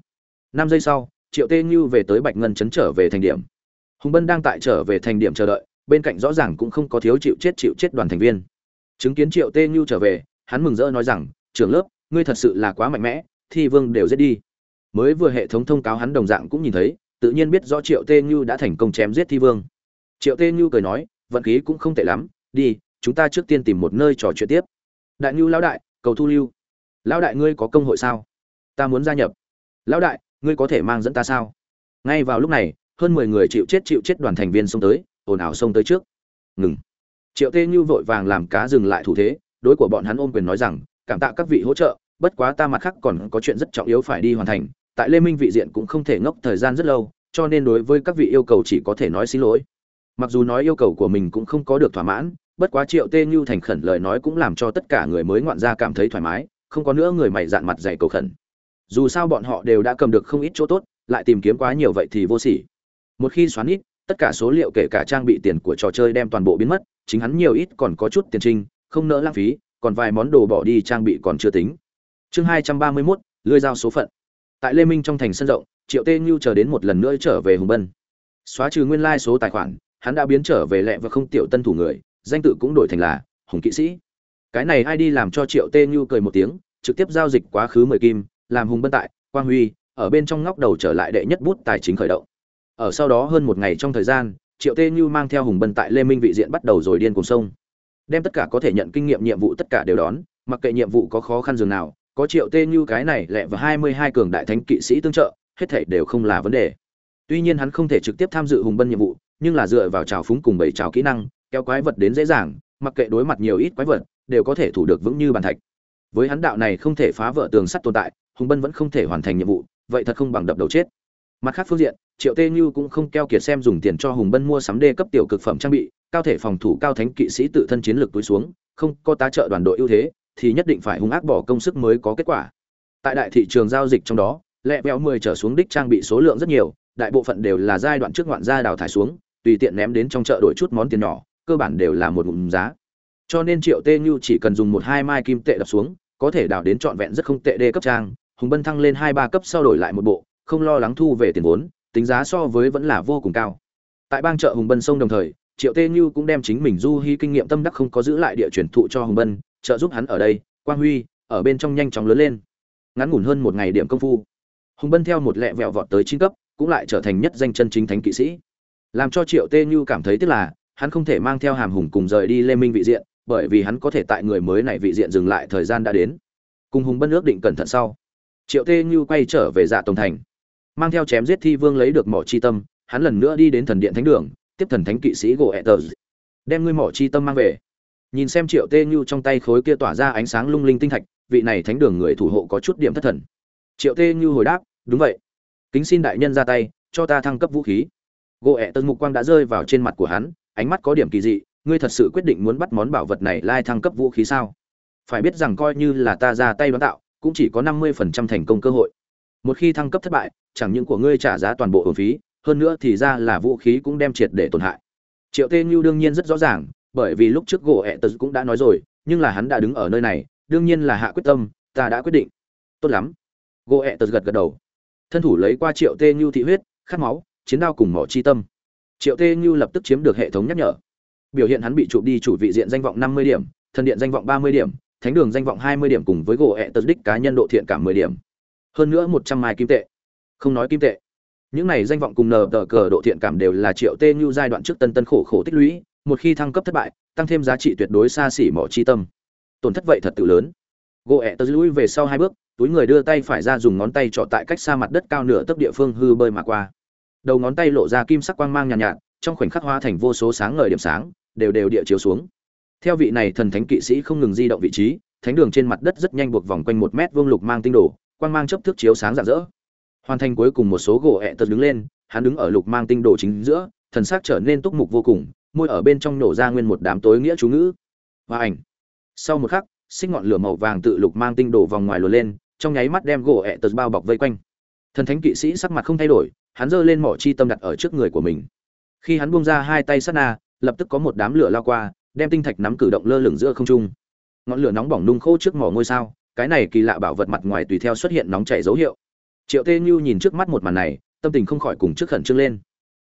A: Năm giây sau triệu tê như về tới bạch ngân chấn trở về thành điểm. Hùng bân đang tại trở về thành điểm chờ đợi, bên cạnh rõ ràng cũng không có thiếu chịu chết chịu chết đoàn thành viên. Chứng kiến triệu tê như trở về, hắn mừng rỡ nói rằng, trưởng lớp, ngươi thật sự là quá mạnh mẽ, thi vương đều giết đi. Mới vừa hệ thống thông cáo hắn đồng dạng cũng nhìn thấy, tự nhiên biết rõ triệu tê như đã thành công chém giết thi vương. Triệu tê như cười nói, vận khí cũng không tệ lắm, đi, chúng ta trước tiên tìm một nơi trò chuyện tiếp. Đại ngưu lão đại, cầu thu lưu. Lão đại, ngươi có công hội sao? Ta muốn gia nhập. Lão đại ngươi có thể mang dẫn ta sao? Ngay vào lúc này, hơn mười người chịu chết chịu chết đoàn thành viên xông tới, ồn ào xông tới trước. Ngừng. Triệu tê như vội vàng làm cá dừng lại thủ thế, đối của bọn hắn ôm quyền nói rằng, cảm tạ các vị hỗ trợ, bất quá ta mặt khác còn có chuyện rất trọng yếu phải đi hoàn thành, tại lê minh vị diện cũng không thể ngốc thời gian rất lâu, cho nên đối với các vị yêu cầu chỉ có thể nói xin lỗi. Mặc dù nói yêu cầu của mình cũng không có được thỏa mãn, bất quá triệu tê như thành khẩn lời nói cũng làm cho tất cả người mới ngoạn ra cảm thấy thoải mái, không có nữa người mày dạn mặt dày cầu khẩn dù sao bọn họ đều đã cầm được không ít chỗ tốt, lại tìm kiếm quá nhiều vậy thì vô sỉ. Một khi xoắn ít, tất cả số liệu kể cả trang bị tiền của trò chơi đem toàn bộ biến mất, chính hắn nhiều ít còn có chút tiền trinh, không nỡ lãng phí, còn vài món đồ bỏ đi trang bị còn chưa tính. Chương hai trăm ba mươi mốt, lưới dao số phận. Tại lê minh trong thành sân rộng, triệu tê như chờ đến một lần nữa trở về hùng bân. Xóa trừ nguyên lai số tài khoản, hắn đã biến trở về lẹ và không tiểu tân thủ người, danh tự cũng đổi thành là hùng kỵ sĩ. Cái này ai đi làm cho triệu tê như cười một tiếng, trực tiếp giao dịch quá khứ mười kim làm hùng bân tại, quang huy, ở bên trong ngóc đầu trở lại đệ nhất bút tài chính khởi động. Ở sau đó hơn một ngày trong thời gian, triệu tê như mang theo hùng bân tại lê minh vị diện bắt đầu rồi điên cùng sông. Đem tất cả có thể nhận kinh nghiệm nhiệm vụ tất cả đều đón, mặc kệ nhiệm vụ có khó khăn dường nào, có triệu tê như cái này lẹ và hai mươi hai cường đại thánh kỵ sĩ tương trợ, hết thảy đều không là vấn đề. Tuy nhiên hắn không thể trực tiếp tham dự hùng bân nhiệm vụ, nhưng là dựa vào trào phúng cùng bảy trào kỹ năng, kéo quái vật đến dễ dàng, mặc kệ đối mặt nhiều ít quái vật, đều có thể thủ được vững như bàn thạch. Với hắn đạo này không thể phá vỡ tường sắt tồn tại hùng bân vẫn không thể hoàn thành nhiệm vụ, vậy thật không bằng đập đầu chết. Mặt khác phương diện, triệu tê như cũng không keo kiệt xem dùng tiền cho hùng bân mua sắm đê cấp tiểu cực phẩm trang bị, cao thể phòng thủ cao thánh kỵ sĩ tự thân chiến lược túi xuống, không có tá trợ đoàn đội ưu thế, thì nhất định phải hung ác bỏ công sức mới có kết quả. Tại đại thị trường giao dịch trong đó, lẹ béo mười trở xuống đích trang bị số lượng rất nhiều, đại bộ phận đều là giai đoạn trước ngoạn gia đào thải xuống, tùy tiện ném đến trong chợ đổi chút món tiền nhỏ, cơ bản đều là một ngụm giá. Cho nên triệu tê như chỉ cần dùng một hai mai kim tệ đập xuống, có thể đào đến trọn vẹn rất không tệ đê cấp trang hùng bân thăng lên hai ba cấp sau đổi lại một bộ, không lo lắng thu về tiền vốn, tính giá so với vẫn là vô cùng cao. Tại bang chợ hùng bân sông đồng thời, triệu tê như cũng đem chính mình du hy kinh nghiệm tâm đắc không có giữ lại địa truyền thụ cho hùng bân, trợ giúp hắn ở đây, quang huy, ở bên trong nhanh chóng lớn lên. Ngắn ngủn hơn một ngày điểm công phu, hùng bân theo một lẹ vẹo vọt tới chín cấp, cũng lại trở thành nhất danh chân chính thánh kỵ sĩ. Làm cho triệu tê như cảm thấy tức là, hắn không thể mang theo hàm hùng cùng rời đi lê minh vị diện, bởi vì hắn có thể tại người mới này vị diện dừng lại thời gian đã đến. Cùng hùng bân ước định cẩn thận sau triệu tê như quay trở về dạ tổng thành. Mang theo chém giết thi vương lấy được mỏ chi tâm, hắn lần nữa đi đến thần điện thánh đường, tiếp thần thánh kỵ sĩ gỗ ẹ tờ đem ngươi mỏ chi tâm mang về. Nhìn xem triệu tê như trong tay khối kia tỏa ra ánh sáng lung linh tinh thạch, vị này thánh đường người thủ hộ có chút điểm thất thần. Triệu tê như hồi đáp, đúng vậy. Kính xin đại nhân ra tay, cho ta thăng cấp vũ khí. Gỗ ẹ tờ mục quang đã rơi vào trên mặt của hắn, ánh mắt có điểm kỳ dị, ngươi thật sự quyết định muốn bắt món bảo vật này lai thăng cấp vũ khí sao? Phải biết rằng coi như là ta ra tay đoán tạo cũng chỉ có năm mươi phần trăm thành công cơ hội. Một khi thăng cấp thất bại, chẳng những của ngươi trả giá toàn bộ hồn phí, hơn nữa thì ra là vũ khí cũng đem triệt để tổn hại. Triệu tê như đương nhiên rất rõ ràng, bởi vì lúc trước gỗ ẹ tật cũng đã nói rồi, nhưng là hắn đã đứng ở nơi này, đương nhiên là hạ quyết tâm, ta đã quyết định. Tốt lắm. Gỗ ẹ tật gật gật đầu. Thân thủ lấy qua triệu tê như thị huyết, khát máu, chiến đao cùng mỏ chi tâm. Triệu tê như lập tức chiếm được hệ thống nhắc nhở. Biểu hiện hắn bị chụp đi chủ vị diện danh vọng năm mươi điểm thần điện danh vọng ba mươi điểm thánh đường danh vọng hai mươi điểm cùng với gỗ ẹ tật đích cá nhân độ thiện cảm mười điểm. Hơn nữa một trăm mai kim tệ. Không nói kim tệ. Những này danh vọng cùng nờ tờ cờ độ thiện cảm đều là triệu tê như giai đoạn trước tân tân khổ khổ tích lũy một khi thăng cấp thất bại tăng thêm giá trị tuyệt đối xa xỉ mỏ chi tâm. Tổn thất vậy thật tự lớn. Gỗ ẹ tật lũi về sau hai bước túi người đưa tay phải ra dùng ngón tay trọ tại cách xa mặt đất cao nửa tấc địa phương hư bơi mà qua. Đầu ngón tay lộ ra kim sắc quang mang nhàn nhạt, nhạt trong khoảnh khắc hoa thành vô số sáng ngời điểm sáng đều đều địa chiếu xuống theo vị này thần thánh kỵ sĩ không ngừng di động vị trí, thánh đường trên mặt đất rất nhanh buộc vòng quanh một mét vuông lục mang tinh đồ, quang mang chấp thước chiếu sáng rạng rỡ. Hoàn thành cuối cùng một số gỗ ẹ tật đứng lên, hắn đứng ở lục mang tinh đồ chính giữa, thần sắc trở nên túc mục vô cùng, môi ở bên trong nổ ra nguyên một đám tối nghĩa chú ngữ. Và ảnh. Sau một khắc, xích ngọn lửa màu vàng tự lục mang tinh đổ vòng ngoài lùa lên, trong nháy mắt đem gỗ ẹ tật bao bọc vây quanh. Thần thánh kỵ sĩ sắc mặt không thay đổi, hắn giơ lên mỏ chi tâm đặt ở trước người của mình. Khi hắn buông ra hai tay sát na, lập tức có một đám lửa lao qua đem tinh thạch nắm cử động lơ lửng giữa không trung. Ngọn lửa nóng bỏng nung khô trước mỏ ngôi sao, cái này kỳ lạ bảo vật mặt ngoài tùy theo xuất hiện nóng chảy dấu hiệu. Triệu tê như nhìn trước mắt một màn này, tâm tình không khỏi cùng trước khẩn trương lên.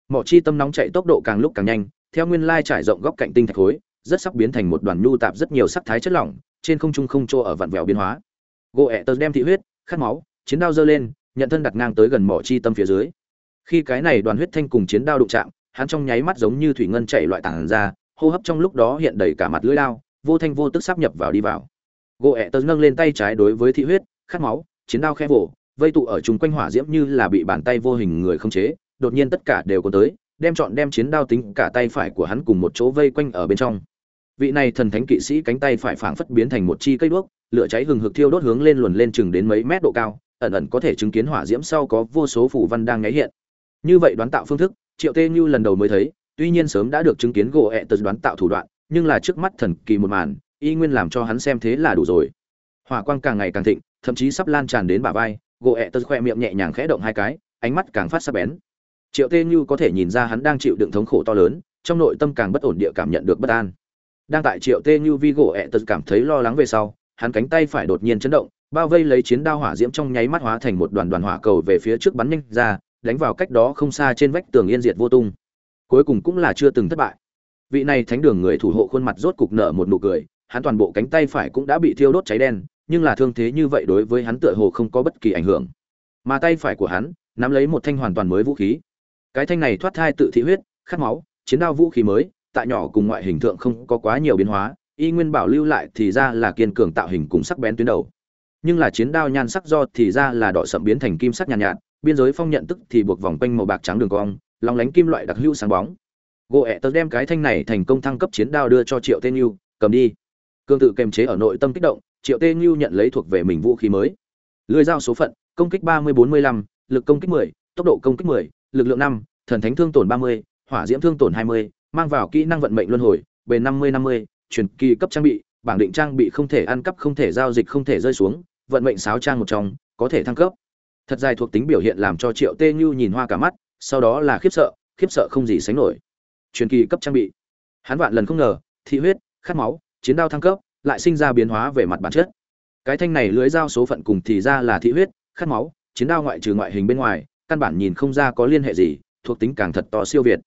A: Mỏ chi tâm nóng chạy tốc độ càng lúc càng nhanh, theo nguyên lai trải rộng góc cạnh tinh thạch khối, rất sắp biến thành một đoàn nhu tạp rất nhiều sắc thái chất lỏng, trên không trung không chỗ ở vặn vẹo biến hóa. Gỗ ẹ tơ đem thị huyết, khát máu, chiến đao giơ lên, nhận thân đặt ngang tới gần mỏ chi tâm phía dưới. Khi cái này đoàn huyết thanh cùng chiến đao đụng chạm, hắn trong nháy mắt giống như thủy ngân chạy loại tảng ra hô hấp trong lúc đó hiện đầy cả mặt lưỡi lao vô thanh vô tức sắp nhập vào đi vào. Gỗ ẹ tớ nâng lên tay trái đối với thị huyết khát máu chiến đao khe vồ, vây tụ ở chung quanh hỏa diễm như là bị bàn tay vô hình người không chế đột nhiên tất cả đều có tới đem chọn đem chiến đao tính cả tay phải của hắn cùng một chỗ vây quanh ở bên trong. Vị này thần thánh kỵ sĩ cánh tay phải phảng phất biến thành một chi cây đuốc lửa cháy hừng hực thiêu đốt hướng lên luồn lên chừng đến mấy mét độ cao ẩn ẩn có thể chứng kiến hỏa diễm sau có vô số phủ văn đang nháy hiện. Như vậy đoán tạo phương thức triệu tê như lần đầu mới thấy tuy nhiên sớm đã được chứng kiến gỗ ẹ tật đoán tạo thủ đoạn, nhưng là trước mắt thần kỳ một màn, y nguyên làm cho hắn xem thế là đủ rồi. Hỏa quang càng ngày càng thịnh, thậm chí sắp lan tràn đến bả vai, gỗ ẹ tật khoe miệng nhẹ nhàng khẽ động hai cái, ánh mắt càng phát sắc bén. Triệu tê như có thể nhìn ra hắn đang chịu đựng thống khổ to lớn, trong nội tâm càng bất ổn địa cảm nhận được bất an. Đang tại triệu tê như vi gỗ ẹ tật cảm thấy lo lắng về sau, hắn cánh tay phải đột nhiên chấn động, bao vây lấy chiến đao hỏa diễm trong nháy mắt hóa thành một đoàn đoàn hỏa cầu về phía trước bắn nhanh ra, đánh vào cách đó không xa trên vách tường yên diệt vô tung cuối cùng cũng là chưa từng thất bại. Vị này thánh đường người thủ hộ khuôn mặt rốt cục nở một nụ cười hắn toàn bộ cánh tay phải cũng đã bị thiêu đốt cháy đen nhưng là thương thế như vậy đối với hắn tựa hồ không có bất kỳ ảnh hưởng. Mà tay phải của hắn nắm lấy một thanh hoàn toàn mới vũ khí. Cái thanh này thoát thai tự thị huyết khát máu chiến đao vũ khí mới tại nhỏ cùng ngoại hình tượng không có quá nhiều biến hóa y nguyên bảo lưu lại thì ra là kiên cường tạo hình cùng sắc bén tuyến đầu. Nhưng là chiến đao nhan sắc do thì ra là đỏ sậm biến thành kim sắc nhàn nhạt, nhạt biên giới phong nhận tức thì buộc vòng quanh màu bạc trắng đường cong Lòng lánh kim loại đặc hữu sáng bóng. Gỗ ẹ tớ đem cái thanh này thành công thăng cấp chiến đao đưa cho triệu tên yêu cầm đi. Cương tự kềm chế ở nội tâm kích động, triệu tên yêu nhận lấy thuộc về mình vũ khí mới. Lưới dao số phận, công kích ba mươi bốn mươi lăm, lực công kích mười, tốc độ công kích mười, lực lượng năm, thần thánh thương tổn ba mươi, hỏa diễm thương tổn hai mươi, mang vào kỹ năng vận mệnh luân hồi, bền năm mươi năm mươi, truyền kỳ cấp trang bị, bảng định trang bị không thể ăn cắp, không thể giao dịch, không thể rơi xuống, vận mệnh sáo trang một trong, có thể thăng cấp. Thật dài thuộc tính biểu hiện làm cho triệu tê như nhìn hoa cả mắt sau đó là khiếp sợ khiếp sợ không gì sánh nổi. Truyền kỳ cấp trang bị. Hắn vạn lần không ngờ thị huyết khát máu chiến đao thăng cấp lại sinh ra biến hóa về mặt bản chất. Cái thanh này lưới giao số phận cùng thì ra là thị huyết khát máu chiến đao ngoại trừ ngoại hình bên ngoài căn bản nhìn không ra có liên hệ gì thuộc tính càng thật to siêu việt.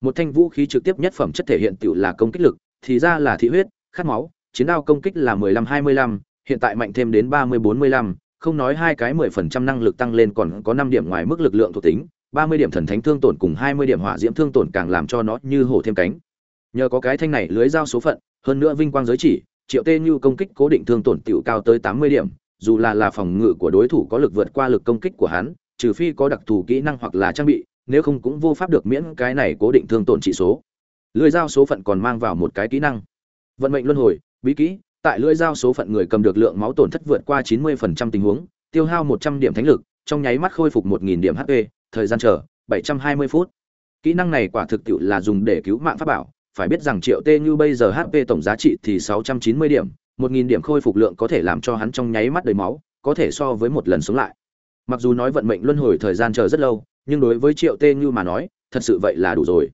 A: Một thanh vũ khí trực tiếp nhất phẩm chất thể hiện tựu là công kích lực thì ra là thị huyết khát máu chiến đao công kích là 15-25, hiện tại mạnh thêm đến 30-45, không nói hai cái 10% năng lực tăng lên còn có 5 điểm ngoài mức lực lượng thuộc tính. 30 điểm thần thánh thương tổn cùng 20 điểm hỏa diễm thương tổn càng làm cho nó như hổ thêm cánh. Nhờ có cái thanh này lưới giao số phận, hơn nữa vinh quang giới chỉ, triệu tê như công kích cố định thương tổn tiểu cao tới 80 điểm, dù là là phòng ngự của đối thủ có lực vượt qua lực công kích của hắn, trừ phi có đặc thù kỹ năng hoặc là trang bị, nếu không cũng vô pháp được miễn cái này cố định thương tổn trị số. Lưỡi dao số phận còn mang vào một cái kỹ năng. Vận mệnh luân hồi, bí kỹ, tại lưỡi dao số phận người cầm được lượng máu tổn thất vượt qua 90% tình huống, tiêu hao 100 điểm thánh lực, trong nháy mắt khôi phục 1.000 điểm hp thời gian chờ 720 phút. Kỹ năng này quả thực tiệu là dùng để cứu mạng pháp bảo. Phải biết rằng triệu tê như bây giờ hp tổng giá trị thì 690 điểm 1000 điểm khôi phục lượng có thể làm cho hắn trong nháy mắt đầy máu, có thể so với một lần sống lại. Mặc dù nói vận mệnh luân hồi thời gian chờ rất lâu, nhưng đối với triệu tê như mà nói, thật sự vậy là đủ rồi.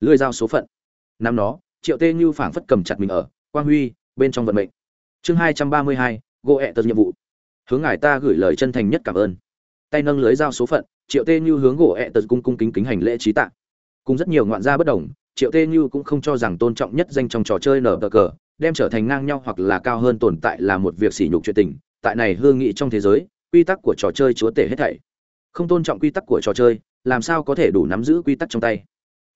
A: Lưỡi dao số phận. Năm đó triệu tê như phảng phất cầm chặt mình ở, quang huy, bên trong vận mệnh. Chương hai trăm ba mươi hai gỗ ẹ tật nhiệm vụ. Hướng ngài ta gửi lời chân thành nhất cảm ơn. Tay nâng lưới dao số phận triệu tê như hướng gỗ ẹ tật cung cung kính kính hành lễ trí tạ. Cùng rất nhiều ngoạn gia bất đồng, triệu tê như cũng không cho rằng tôn trọng nhất danh trong trò chơi nở cờ, đem trở thành ngang nhau hoặc là cao hơn tồn tại là một việc sỉ nhục chuyện tình. Tại này hương nghị trong thế giới, quy tắc của trò chơi chúa tể hết thảy. Không tôn trọng quy tắc của trò chơi, làm sao có thể đủ nắm giữ quy tắc trong tay?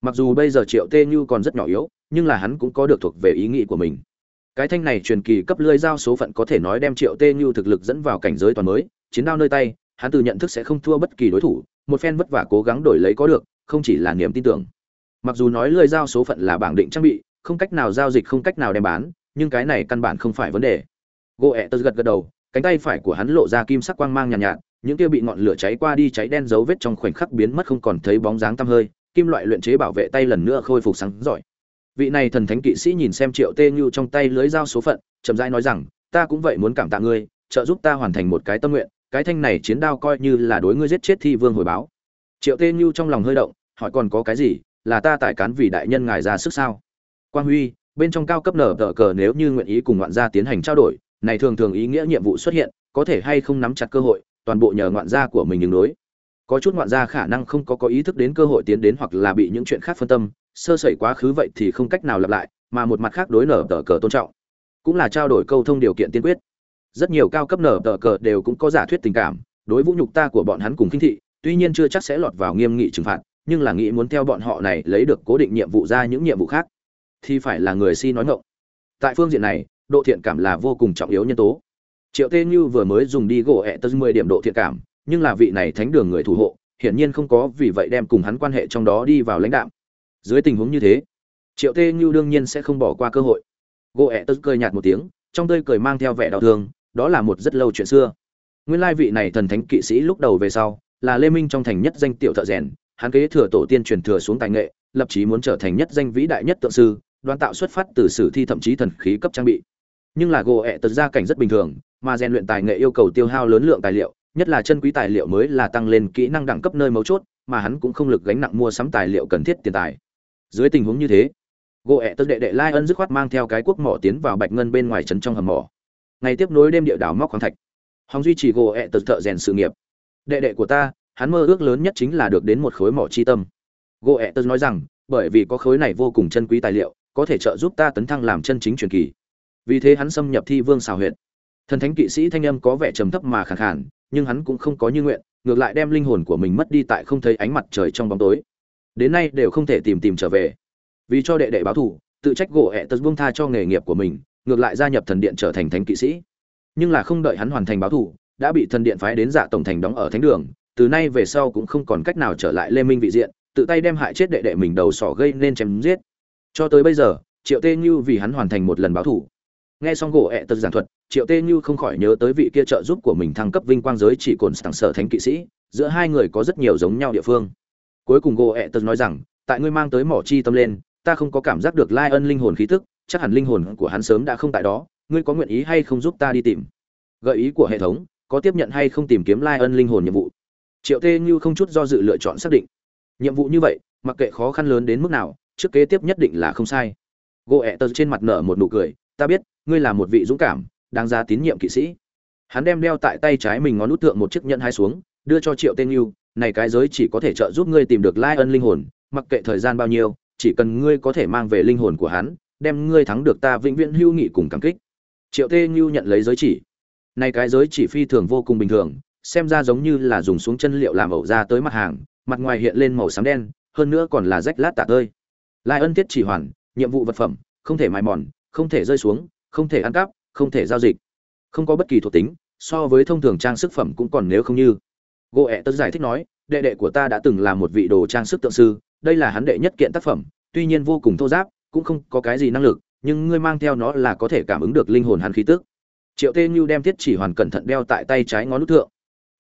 A: Mặc dù bây giờ triệu tê như còn rất nhỏ yếu, nhưng là hắn cũng có được thuộc về ý nghĩ của mình. Cái thanh này truyền kỳ cấp lưỡi giao số phận có thể nói đem triệu tê như thực lực dẫn vào cảnh giới toàn mới, chiến đao nơi tay hắn từ nhận thức sẽ không thua bất kỳ đối thủ một phen vất vả cố gắng đổi lấy có được không chỉ là niềm tin tưởng. Mặc dù nói lưỡi giao số phận là bảng định trang bị không cách nào giao dịch không cách nào đem bán nhưng cái này căn bản không phải vấn đề. Gỗ ẹ tớ gật gật đầu cánh tay phải của hắn lộ ra kim sắc quang mang nhàn nhạt, nhạt những kia bị ngọn lửa cháy qua đi cháy đen dấu vết trong khoảnh khắc biến mất không còn thấy bóng dáng tăm hơi kim loại luyện chế bảo vệ tay lần nữa khôi phục sáng giỏi. Vị này thần thánh kỵ sĩ nhìn xem triệu tê như trong tay lưới dao số phận chậm rãi nói rằng ta cũng vậy muốn cảm tạ ngươi trợ giúp ta hoàn thành một cái tâm nguyện cái thanh này chiến đao coi như là đối ngươi giết chết thi vương hồi báo. Triệu tê như trong lòng hơi động, hỏi còn có cái gì, là ta tại cán vì đại nhân ngài ra sức sao? Quang huy, bên trong cao cấp nở tờ cờ nếu như nguyện ý cùng ngoạn gia tiến hành trao đổi, này thường thường ý nghĩa nhiệm vụ xuất hiện, có thể hay không nắm chặt cơ hội, toàn bộ nhờ ngoạn gia của mình đứng đối. Có chút ngoạn gia khả năng không có có ý thức đến cơ hội tiến đến hoặc là bị những chuyện khác phân tâm, sơ sẩy quá khứ vậy thì không cách nào lặp lại, mà một mặt khác đối nở tờ cờ tôn trọng. Cũng là trao đổi câu thông điều kiện tiên quyết rất nhiều cao cấp nở tờ cờ đều cũng có giả thuyết tình cảm, đối vũ nhục ta của bọn hắn cùng kinh thị, tuy nhiên chưa chắc sẽ lọt vào nghiêm nghị trừng phạt, nhưng là nghĩ muốn theo bọn họ này lấy được cố định nhiệm vụ ra những nhiệm vụ khác, thì phải là người si nói ngộng tại phương diện này, độ thiện cảm là vô cùng trọng yếu nhân tố. Triệu tê như vừa mới dùng đi gỗ ẹ tớ mười điểm độ thiện cảm, nhưng là vị này thánh đường người thủ hộ, hiển nhiên không có vì vậy đem cùng hắn quan hệ trong đó đi vào lãnh đạm. Dưới tình huống như thế, triệu tê như đương nhiên sẽ không bỏ qua cơ hội. Gỗ ẹ tớ cười nhạt một tiếng, trong tơi cười mang theo vẻ đau thương đó là một rất lâu chuyện xưa. Nguyên lai vị này thần thánh kỵ sĩ lúc đầu về sau, là lê minh trong thành nhất danh tiểu thợ rèn, hắn kế thừa tổ tiên truyền thừa xuống tài nghệ, lập chí muốn trở thành nhất danh vĩ đại nhất tượng sư, đoán tạo xuất phát từ sử thi thậm chí thần khí cấp trang bị. Nhưng là gỗ ẹ tật gia cảnh rất bình thường, mà rèn luyện tài nghệ yêu cầu tiêu hao lớn lượng tài liệu, nhất là chân quý tài liệu mới là tăng lên kỹ năng đẳng cấp nơi mấu chốt, mà hắn cũng không lực gánh nặng mua sắm tài liệu cần thiết tiền tài. Dưới tình huống như thế gỗ ẹ tật đệ đệ lai ân dứt khoát mang theo cái quốc mỏ tiến vào bạch ngân bên ngoài trấn trong hầm mỏ ngày tiếp nối đêm địa đảo móc khoáng thạch. Hòng duy trì gỗ ẹ tật thợ rèn sự nghiệp. Đệ đệ của ta, hắn mơ ước lớn nhất chính là được đến một khối mỏ chi tâm. Gỗ ẹ tật nói rằng, bởi vì có khối này vô cùng chân quý tài liệu, có thể trợ giúp ta tấn thăng làm chân chính truyền kỳ. Vì thế hắn xâm nhập thi vương xào huyện thần thánh kỵ sĩ thanh âm có vẻ trầm thấp mà khẳng khản nhưng hắn cũng không có như nguyện, ngược lại đem linh hồn của mình mất đi tại không thấy ánh mặt trời trong bóng tối. Đến nay đều không thể tìm tìm trở về. Vì cho đệ đệ báo thủ tự trách gỗ ẹ tật buông tha cho nghề nghiệp của mình ngược lại gia nhập thần điện trở thành thánh kỵ sĩ. Nhưng là không đợi hắn hoàn thành báo thủ đã bị thần điện phái đến dạ tổng thành đóng ở thánh đường, từ nay về sau cũng không còn cách nào trở lại lê minh vị diện, tự tay đem hại chết đệ đệ mình đầu sỏ gây nên chém giết. Cho tới bây giờ, triệu tê như vì hắn hoàn thành một lần báo thủ nghe xong gỗ ẹ tật giảng thuật, triệu tê như không khỏi nhớ tới vị kia trợ giúp của mình thăng cấp vinh quang giới chỉ cồn sẵn sở thánh kỵ sĩ, giữa hai người có rất nhiều giống nhau địa phương. Cuối cùng gỗ ẹ tật nói rằng, tại ngươi mang tới mỏ chi tâm lên, ta không có cảm giác được lai ân linh hồn khí tức chắc hẳn linh hồn của hắn sớm đã không tại đó, ngươi có nguyện ý hay không giúp ta đi tìm? Gợi ý của hệ thống, có tiếp nhận hay không tìm kiếm lai ân linh hồn nhiệm vụ? Triệu tê như không chút do dự lựa chọn xác định. Nhiệm vụ như vậy, mặc kệ khó khăn lớn đến mức nào, trước kế tiếp nhất định là không sai. Gỗ ẹ tờ trên mặt nở một nụ cười, ta biết, ngươi là một vị dũng cảm, đáng ra tín nhiệm kỵ sĩ. Hắn đem đeo tại tay trái mình ngón nút tượng một chiếc nhẫn hai xuống, đưa cho triệu tên yêu này cái giới chỉ có thể trợ giúp ngươi tìm được lai ân linh hồn, mặc kệ thời gian bao nhiêu, chỉ cần ngươi có thể mang về linh hồn của hắn đem ngươi thắng được ta vĩnh viễn hưu nghị cùng cảm kích. Triệu tê như nhận lấy giới chỉ. Nay cái giới chỉ phi thường vô cùng bình thường, xem ra giống như là dùng xuống chân liệu làm ẩu ra tới mặt hàng, mặt ngoài hiện lên màu xám đen, hơn nữa còn là rách lát tạ tơi. Lai ân thiết chỉ hoàn, nhiệm vụ vật phẩm, không thể mài mòn, không thể rơi xuống, không thể ăn cắp, không thể giao dịch. Không có bất kỳ thuộc tính, so với thông thường trang sức phẩm cũng còn nếu không như. Gỗ ẹ tớ giải thích nói, đệ đệ của ta đã từng là một vị đồ trang sức tượng sư, đây là hắn đệ nhất kiện tác phẩm, tuy nhiên vô cùng thô giáp cũng không có cái gì năng lực, nhưng ngươi mang theo nó là có thể cảm ứng được linh hồn hắn khí tức. Triệu tê như đem thiết chỉ hoàn cẩn thận đeo tại tay trái ngón nút thượng.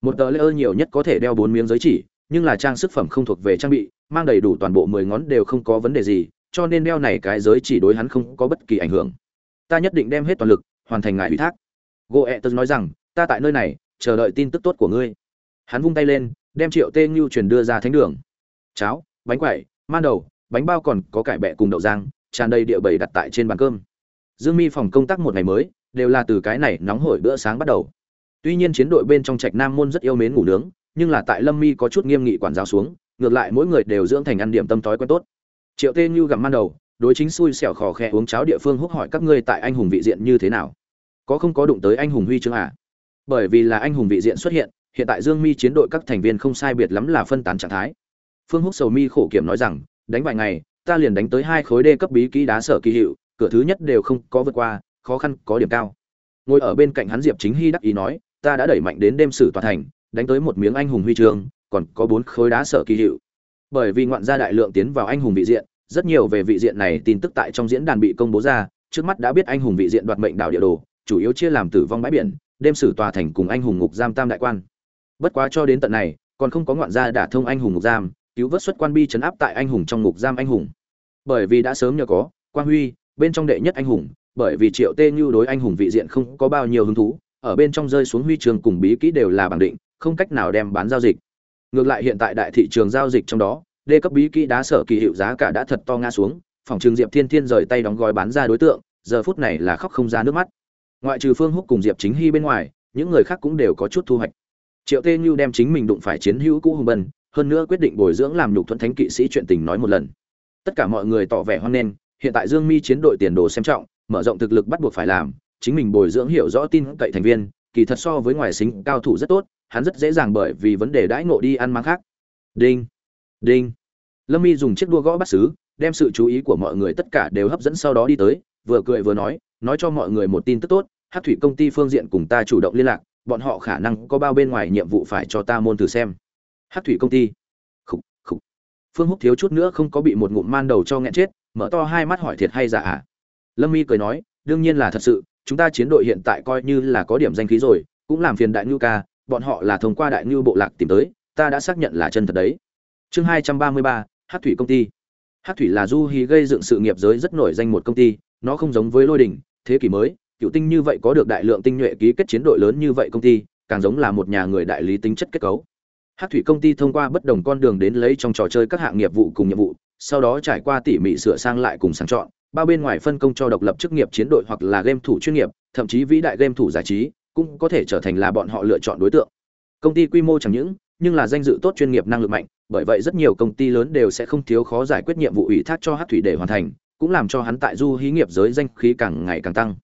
A: Một tờ lễ ơ nhiều nhất có thể đeo bốn miếng giới chỉ, nhưng là trang sức phẩm không thuộc về trang bị, mang đầy đủ toàn bộ mười ngón đều không có vấn đề gì, cho nên đeo này cái giới chỉ đối hắn không có bất kỳ ảnh hưởng. Ta nhất định đem hết toàn lực, hoàn thành ngài ủy thác. Goethe nói rằng, ta tại nơi này, chờ đợi tin tức tốt của ngươi. Hắn vung tay lên, đem triệu tê như truyền đưa ra thánh đường. Cháo, bánh quẩy, man đầu, bánh bao còn có cải bẹ cùng đậu giang tràn đầy địa bầy đặt tại trên bàn cơm. Dương mi phòng công tác một ngày mới, đều là từ cái này nóng hổi bữa sáng bắt đầu. Tuy nhiên chiến đội bên trong trạch nam môn rất yêu mến ngủ nướng, nhưng là tại lâm mi có chút nghiêm nghị quản giáo xuống, ngược lại mỗi người đều dưỡng thành ăn điểm tâm thói quen tốt. Triệu tê như gặm man đầu, đối chính xui xẻo khò khẽ uống cháo địa phương húc hỏi các ngươi tại anh hùng vị diện như thế nào. Có không có đụng tới anh hùng huy chương à? Bởi vì là anh hùng vị diện xuất hiện hiện tại dương mi chiến đội các thành viên không sai biệt lắm là phân tán trạng thái. Phương húc sầu mi khổ kiểm nói rằng, đánh vài ngày ta liền đánh tới hai khối đê cấp bí kỹ đá sở kỳ hiệu, cửa thứ nhất đều không có vượt qua, khó khăn có điểm cao. Ngồi ở bên cạnh hắn diệp chính hy đắc ý nói, ta đã đẩy mạnh đến đêm sử tòa thành, đánh tới một miếng anh hùng huy chương, còn có bốn khối đá sở kỳ hiệu. Bởi vì ngoạn gia đại lượng tiến vào anh hùng vị diện, rất nhiều về vị diện này tin tức tại trong diễn đàn bị công bố ra, trước mắt đã biết anh hùng vị diện đoạt mệnh đảo địa đồ, chủ yếu chia làm tử vong bãi biển, đêm sử tòa thành cùng anh hùng ngục giam tam đại quan. Bất quá cho đến tận này, còn không có ngoạn gia đả thông anh hùng ngục giam cứu vớt xuất quan bi chấn áp tại anh hùng trong ngục giam anh hùng. Bởi vì đã sớm nhờ có quan huy, bên trong đệ nhất anh hùng, bởi vì triệu tê như đối anh hùng vị diện không có bao nhiêu hứng thú, ở bên trong rơi xuống huy trường cùng bí kỹ đều là bằng định, không cách nào đem bán giao dịch. Ngược lại hiện tại đại thị trường giao dịch trong đó đê cấp bí kỹ đá sở kỳ hiệu giá cả đã thật to ngã xuống, phòng trường diệp thiên thiên rời tay đóng gói bán ra đối tượng, giờ phút này là khóc không ra nước mắt. Ngoại trừ phương húc cùng diệp chính hy bên ngoài, những người khác cũng đều có chút thu hoạch. Triệu tê như đem chính mình đụng phải chiến hữu cũ hùng bần hơn nữa quyết định bồi dưỡng làm nhục thuận thánh kỵ sĩ chuyện tình nói một lần. Tất cả mọi người tỏ vẻ hoan nghênh, hiện tại dương mi chiến đội tiền đồ xem trọng, mở rộng thực lực bắt buộc phải làm, chính mình bồi dưỡng hiểu rõ tin cậy thành viên, kỳ thật so với ngoài xính cao thủ rất tốt, hắn rất dễ dàng bởi vì vấn đề đãi ngộ đi ăn mang khác. Đinh đinh. Lâm mi dùng chiếc đua gõ bắt xứ, đem sự chú ý của mọi người tất cả đều hấp dẫn sau đó đi tới, vừa cười vừa nói nói cho mọi người một tin tức tốt, hát thủy công ty phương diện cùng ta chủ động liên lạc, bọn họ khả năng có bao bên ngoài nhiệm vụ phải cho ta môn thử xem hát thủy công ty. Khúc khúc phương húc thiếu chút nữa không có bị một ngụm man đầu cho nghẹn chết, mở to hai mắt hỏi thiệt hay giả à lâm y cười nói, đương nhiên là thật sự, chúng ta chiến đội hiện tại coi như là có điểm danh khí rồi, cũng làm phiền đại ngưu ca, bọn họ là thông qua đại ngưu bộ lạc tìm tới, ta đã xác nhận là chân thật đấy. Chương hai trăm ba mươi ba, hát thủy công ty. Hát thủy là du hí gây dựng sự nghiệp giới rất nổi danh một công ty, nó không giống với lôi đình thế kỷ mới, cựu tinh như vậy có được đại lượng tinh nhuệ ký kết chiến đội lớn như vậy công ty, càng giống là một nhà người đại lý tính chất kết cấu hát thủy công ty thông qua bất đồng con đường đến lấy trong trò chơi các hạng nghiệp vụ cùng nhiệm vụ, sau đó trải qua tỉ mỉ sửa sang lại cùng sàng chọn, ba bên ngoài phân công cho độc lập chức nghiệp chiến đội hoặc là game thủ chuyên nghiệp, thậm chí vĩ đại game thủ giải trí, cũng có thể trở thành là bọn họ lựa chọn đối tượng. Công ty quy mô chẳng những, nhưng là danh dự tốt chuyên nghiệp năng lực mạnh, bởi vậy rất nhiều công ty lớn đều sẽ không thiếu khó giải quyết nhiệm vụ ủy thác cho hát thủy để hoàn thành, cũng làm cho hắn tại du hí nghiệp giới danh khí càng ngày càng tăng.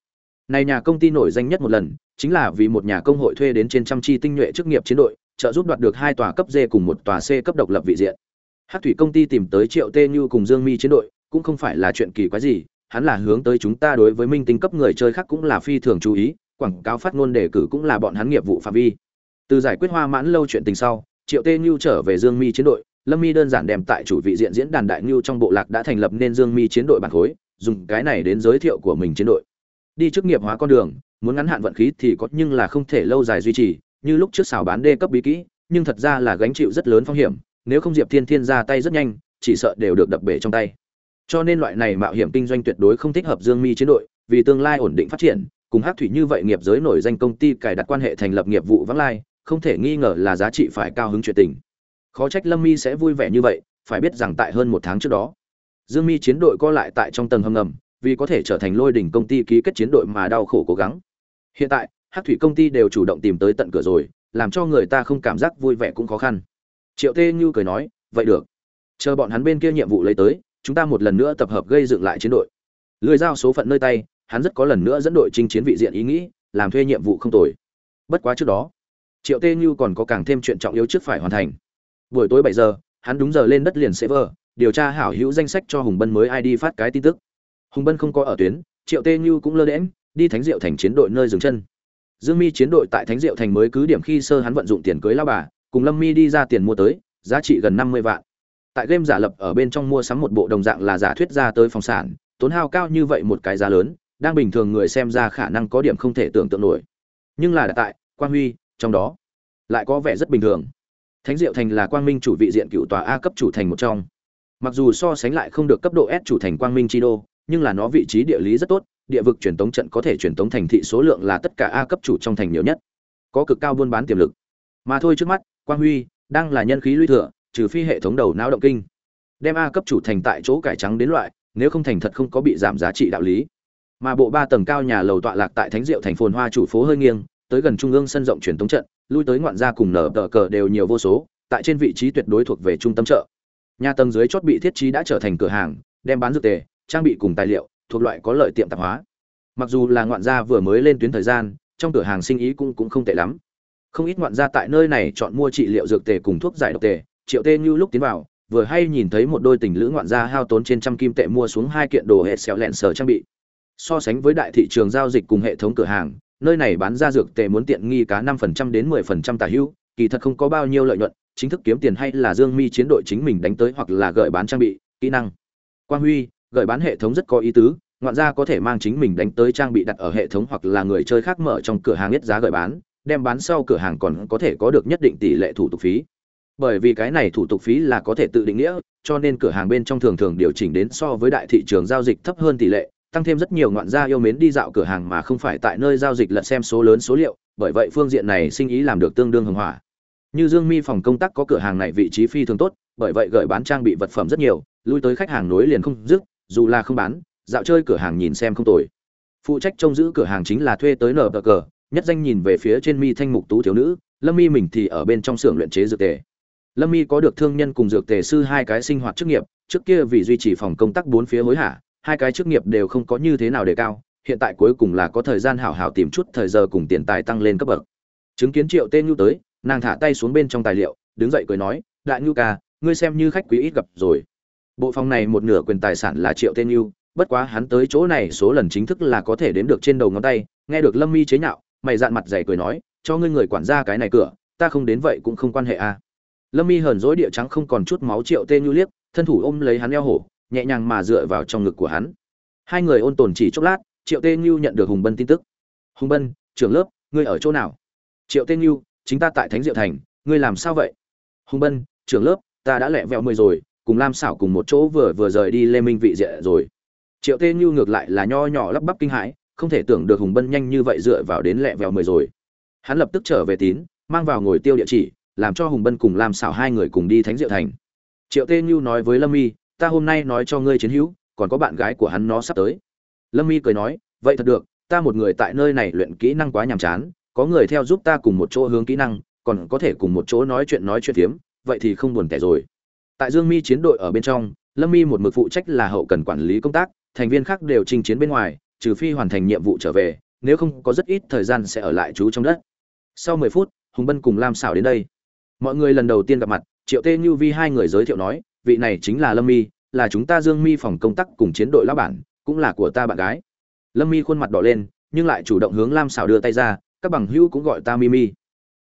A: Này nhà công ty nổi danh nhất một lần, chính là vì một nhà công hội thuê đến trên trăm chi tinh nhuệ chức nghiệp chiến đội trợ giúp đoạt được hai tòa cấp D cùng một tòa C cấp độc lập vị diện. Hắc thủy công ty tìm tới Triệu Tê Như cùng Dương Mi chiến đội, cũng không phải là chuyện kỳ quái gì, hắn là hướng tới chúng ta đối với minh tinh cấp người chơi khác cũng là phi thường chú ý, quảng cáo phát ngôn đề cử cũng là bọn hắn nghiệp vụ phạm vi. Từ giải quyết hoa mãn lâu chuyện tình sau, Triệu Tê Như trở về Dương Mi chiến đội, Lâm Mi đơn giản đem tại chủ vị diện diễn đàn đại Nhu trong bộ lạc đã thành lập nên Dương Mi chiến đội bản khối, dùng cái này đến giới thiệu của mình chiến đội. Đi chức nghiệp hóa con đường, muốn ngắn hạn vận khí thì có nhưng là không thể lâu dài duy trì, như lúc trước xào bán đê cấp bí kỹ, nhưng thật ra là gánh chịu rất lớn phong hiểm, nếu không Diệp Thiên Thiên ra tay rất nhanh, chỉ sợ đều được đập bể trong tay. Cho nên loại này mạo hiểm kinh doanh tuyệt đối không thích hợp Dương Mi chiến đội, vì tương lai ổn định phát triển, cùng Hắc Thủy như vậy nghiệp giới nổi danh công ty cài đặt quan hệ thành lập nghiệp vụ vắng lai, không thể nghi ngờ là giá trị phải cao hứng chuyện tình. Khó trách Lâm Mi sẽ vui vẻ như vậy, phải biết rằng tại hơn một tháng trước đó, Dương Mi chiến đội co lại tại trong tầng hầm ngầm, vì có thể trở thành lôi đỉnh công ty ký kết chiến đội mà đau khổ cố gắng. Hiện tại, Hát thủy công ty đều chủ động tìm tới tận cửa rồi, làm cho người ta không cảm giác vui vẻ cũng khó khăn. Triệu Tê Như cười nói, vậy được, chờ bọn hắn bên kia nhiệm vụ lấy tới, chúng ta một lần nữa tập hợp gây dựng lại chiến đội. Lười giao số phận nơi tay, hắn rất có lần nữa dẫn đội chinh chiến vị diện ý nghĩ, làm thuê nhiệm vụ không tồi. Bất quá trước đó, Triệu Tê Như còn có càng thêm chuyện trọng yếu trước phải hoàn thành. Buổi tối bảy giờ, hắn đúng giờ lên đất liền server, điều tra hảo hữu danh sách cho Hùng Bân mới ID phát cái tin tức. Hùng Bân không có ở tuyến, Triệu Tê Như cũng lơ đễm đi thánh diệu thành chiến đội nơi dừng chân dương mi chiến đội tại thánh diệu thành mới cứ điểm khi sơ hắn vận dụng tiền cưới lao bà, cùng lâm mi đi ra tiền mua tới, giá trị gần năm mươi vạn. Tại game giả lập ở bên trong mua sắm một bộ đồng dạng là giả thuyết ra tới phòng sản, tốn hao cao như vậy một cái giá lớn, đang bình thường người xem ra khả năng có điểm không thể tưởng tượng nổi. Nhưng là tại quang huy, trong đó lại có vẻ rất bình thường. Thánh diệu thành là quang minh chủ vị diện cựu tòa a cấp chủ thành một trong. Mặc dù so sánh lại không được cấp độ s chủ thành quang minh chi đô, nhưng là nó vị trí địa lý rất tốt địa vực truyền tống trận có thể truyền tống thành thị số lượng là tất cả a cấp chủ trong thành nhiều nhất. Có cực cao buôn bán tiềm lực. Mà thôi trước mắt, quang huy đang là nhân khí lũy thừa, trừ phi hệ thống đầu não động kinh. Đem a cấp chủ thành tại chỗ cải trắng đến loại, nếu không thành thật không có bị giảm giá trị đạo lý. Mà bộ ba tầng cao nhà lầu tọa lạc tại thánh diệu thành phồn hoa chủ phố hơi nghiêng, tới gần trung ương sân rộng truyền thống trận, lui tới ngoạn gia cùng nở tờ cờ đều nhiều vô số, tại trên vị trí tuyệt đối thuộc về trung tâm chợ. Nhà tầng dưới chót bị thiết trí đã trở thành cửa hàng, đem bán dược tề, trang bị cùng tài liệu thuộc loại có lợi tiệm tạp hóa. Mặc dù là ngoạn gia vừa mới lên tuyến thời gian, trong cửa hàng sinh ý cũng cũng không tệ lắm. Không ít ngoạn gia tại nơi này chọn mua trị liệu dược tề cùng thuốc giải độc tề, triệu tê như lúc tiến vào, vừa hay nhìn thấy một đôi tình lữ ngoạn gia hao tốn trên trăm kim tệ mua xuống hai kiện đồ hệ xẹo lẹn sở trang bị. So sánh với đại thị trường giao dịch cùng hệ thống cửa hàng, nơi này bán ra dược tề muốn tiện nghi cá năm phần trăm đến mười phần trăm tả hữu kỳ thật không có bao nhiêu lợi nhuận, chính thức kiếm tiền hay là dương mi chiến đội chính mình đánh tới hoặc là gợi bán trang bị, kỹ năng. Quang huy gợi bán hệ thống rất có ý tứ, ngoạn gia có thể mang chính mình đánh tới trang bị đặt ở hệ thống hoặc là người chơi khác mở trong cửa hàng ít giá gợi bán, đem bán sau cửa hàng còn có thể có được nhất định tỷ lệ thủ tục phí. Bởi vì cái này thủ tục phí là có thể tự định nghĩa, cho nên cửa hàng bên trong thường thường điều chỉnh đến so với đại thị trường giao dịch thấp hơn tỷ lệ, tăng thêm rất nhiều ngoạn gia yêu mến đi dạo cửa hàng mà không phải tại nơi giao dịch lật xem số lớn số liệu, bởi vậy phương diện này sinh ý làm được tương đương hưng hỏa. Như dương mi phòng công tác có cửa hàng này vị trí phi thường tốt, bởi vậy gửi bán trang bị vật phẩm rất nhiều, lui tới khách hàng nối liền không dứt dù là không bán, dạo chơi cửa hàng nhìn xem không tồi. Phụ trách trông giữ cửa hàng chính là thuê tới nở cờ, nhất danh nhìn về phía trên mi thanh mục tú thiếu nữ, lâm mi mình thì ở bên trong xưởng luyện chế dược tề. Lâm mi có được thương nhân cùng dược tề sư hai cái sinh hoạt chức nghiệp, trước kia vì duy trì phòng công tác bốn phía hối hả, hai cái chức nghiệp đều không có như thế nào để cao, hiện tại cuối cùng là có thời gian hảo hảo tìm chút thời giờ cùng tiền tài tăng lên cấp bậc. Chứng kiến triệu tên nhu tới, nàng thả tay xuống bên trong tài liệu, đứng dậy cười nói, đại nhu ca, ngươi xem như khách quý ít gặp rồi bộ phòng này một nửa quyền tài sản là triệu tên yêu. bất quá hắn tới chỗ này số lần chính thức là có thể đếm được trên đầu ngón tay nghe được lâm mi chế nhạo mày dạn mặt dày cười nói cho ngươi người quản gia cái này cửa ta không đến vậy cũng không quan hệ a à. lâm mi hờn dỗi địa trắng không còn chút máu triệu tên yêu liếc thân thủ ôm lấy hắn eo hổ nhẹ nhàng mà dựa vào trong ngực của hắn hai người ôn tồn chỉ chốc lát triệu tên yêu nhận được hùng bân tin tức hùng bân trưởng lớp ngươi ở chỗ nào triệu tên yêu, chính ta tại thánh diệu thành ngươi làm sao vậy hùng bân trưởng lớp ta đã lẹ vẹo mười rồi cùng lam xảo cùng một chỗ vừa vừa rời đi lê minh vị diện rồi. Triệu tê như ngược lại là nho nhỏ lắp bắp kinh hãi, không thể tưởng được hùng bân nhanh như vậy dựa vào đến lẹ vẹo mười rồi. Hắn lập tức trở về tín, mang vào ngồi tiêu địa chỉ, làm cho hùng bân cùng lam xảo hai người cùng đi thánh diệu thành. Triệu tê như nói với lâm y, ta hôm nay nói cho ngươi chiến hữu, còn có bạn gái của hắn nó sắp tới. Lâm y cười nói, vậy thật được, ta một người tại nơi này luyện kỹ năng quá nhàm chán, có người theo giúp ta cùng một chỗ hướng kỹ năng, còn có thể cùng một chỗ nói chuyện nói chuyện phiếm, vậy thì không buồn tẻ rồi tại dương mi chiến đội ở bên trong, lâm mi một mực phụ trách là hậu cần quản lý công tác, thành viên khác đều trình chiến bên ngoài, trừ phi hoàn thành nhiệm vụ trở về, nếu không có rất ít thời gian sẽ ở lại trú trong đất. Sau mười phút, hùng bân cùng lam xảo đến đây. Mọi người lần đầu tiên gặp mặt, triệu tê như vi hai người giới thiệu nói, vị này chính là lâm mi, là chúng ta dương mi phòng công tác cùng chiến đội lão bản, cũng là của ta bạn gái. Lâm mi khuôn mặt đỏ lên, nhưng lại chủ động hướng lam xảo đưa tay ra, các bằng hữu cũng gọi ta mimi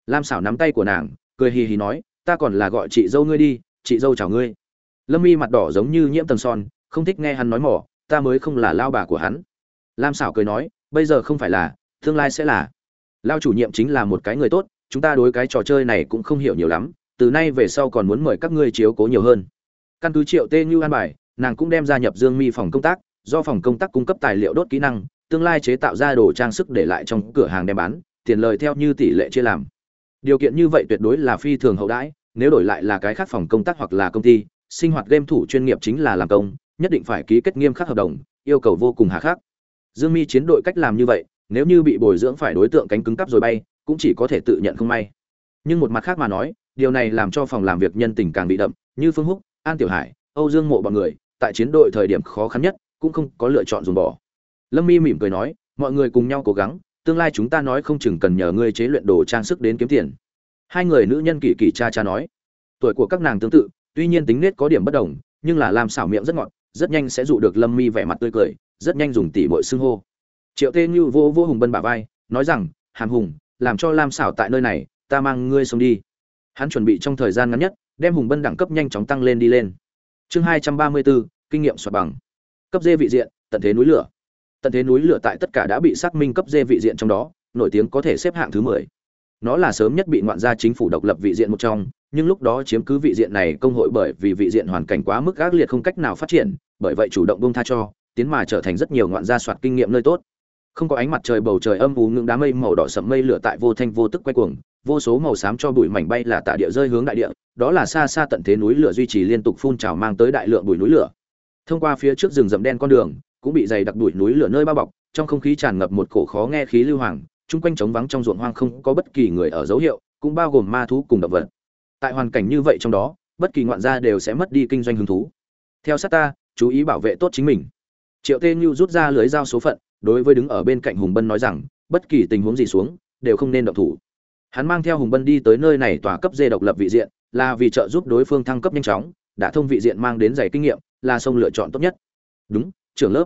A: lam xảo nắm tay của nàng, cười hì hì nói, ta còn là gọi chị dâu ngươi đi chị dâu chào ngươi. Lâm Y mặt đỏ giống như nhiễm tầm son, không thích nghe hắn nói mỏ, ta mới không là lao bà của hắn. Lam xảo cười nói, bây giờ không phải là, tương lai sẽ là. Lao chủ nhiệm chính là một cái người tốt, chúng ta đối cái trò chơi này cũng không hiểu nhiều lắm, từ nay về sau còn muốn mời các ngươi chiếu cố nhiều hơn. Căn cứ triệu tê như an bài, nàng cũng đem gia nhập dương mi phòng công tác, do phòng công tác cung cấp tài liệu đốt kỹ năng, tương lai chế tạo ra đồ trang sức để lại trong cửa hàng đem bán, tiền lời theo như tỷ lệ chia làm. Điều kiện như vậy tuyệt đối là phi thường hậu đãi nếu đổi lại là cái khác phòng công tác hoặc là công ty, sinh hoạt game thủ chuyên nghiệp chính là làm công, nhất định phải ký kết nghiêm khắc hợp đồng, yêu cầu vô cùng hà khắc. Dương mi chiến đội cách làm như vậy, nếu như bị bồi dưỡng phải đối tượng cánh cứng cắp rồi bay, cũng chỉ có thể tự nhận không may. Nhưng một mặt khác mà nói, điều này làm cho phòng làm việc nhân tình càng bị đậm, như phương húc, an tiểu hải, âu dương mộ bọn người, tại chiến đội thời điểm khó khăn nhất, cũng không có lựa chọn dùng bỏ. Lâm mi mỉm cười nói, mọi người cùng nhau cố gắng, tương lai chúng ta nói không chừng cần nhờ ngươi chế luyện đồ trang sức đến kiếm tiền hai người nữ nhân kỳ kỳ cha cha nói, tuổi của các nàng tương tự, tuy nhiên tính nết có điểm bất đồng, nhưng là làm xảo miệng rất ngọt, rất nhanh sẽ dụ được lâm mi vẻ mặt tươi cười, rất nhanh dùng tỉ bội xưng hô. Triệu tê như vô vô hùng bân bà vai, nói rằng, hàm hùng, làm cho lam xảo tại nơi này, ta mang ngươi sống đi. Hắn chuẩn bị trong thời gian ngắn nhất, đem hùng bân đẳng cấp nhanh chóng tăng lên đi lên. Chương hai trăm ba mươi bốn, kinh nghiệm soạt bằng. Cấp dê vị diện, tận thế núi lửa. Tận thế núi lửa tại tất cả đã bị xác minh cấp dê vị diện trong đó, nổi tiếng có thể xếp hạng thứ mười nó là sớm nhất bị ngoạn gia chính phủ độc lập vị diện một trong, nhưng lúc đó chiếm cứ vị diện này công hội bởi vì vị diện hoàn cảnh quá mức ác liệt không cách nào phát triển, bởi vậy chủ động bông tha cho, tiến mà trở thành rất nhiều ngoạn gia soạt kinh nghiệm nơi tốt. Không có ánh mặt trời bầu trời âm u ngưỡng đá mây màu đỏ sậm mây lửa tại vô thanh vô tức quay cuồng, vô số màu xám cho bụi mảnh bay là tạ địa rơi hướng đại địa, đó là xa xa tận thế núi lửa duy trì liên tục phun trào mang tới đại lượng bụi núi lửa. Thông qua phía trước rừng rậm đen con đường, cũng bị dày đặc bụi núi lửa nơi bao bọc, trong không khí tràn ngập một cổ khó nghe khí lưu hoàng chung quanh trống vắng trong ruộng hoang không có bất kỳ người ở dấu hiệu, cũng bao gồm ma thú cùng động vật. Tại hoàn cảnh như vậy trong đó, bất kỳ ngoạn gia đều sẽ mất đi kinh doanh hứng thú. Theo sát ta, chú ý bảo vệ tốt chính mình. Triệu tê như rút ra lưới dao số phận, đối với đứng ở bên cạnh hùng bân nói rằng, bất kỳ tình huống gì xuống, đều không nên động thủ. Hắn mang theo hùng bân đi tới nơi này tòa cấp dê độc lập vị diện, là vì trợ giúp đối phương thăng cấp nhanh chóng, đã thông vị diện mang đến giày kinh nghiệm, là sông lựa chọn tốt nhất. Đúng, trưởng lớp.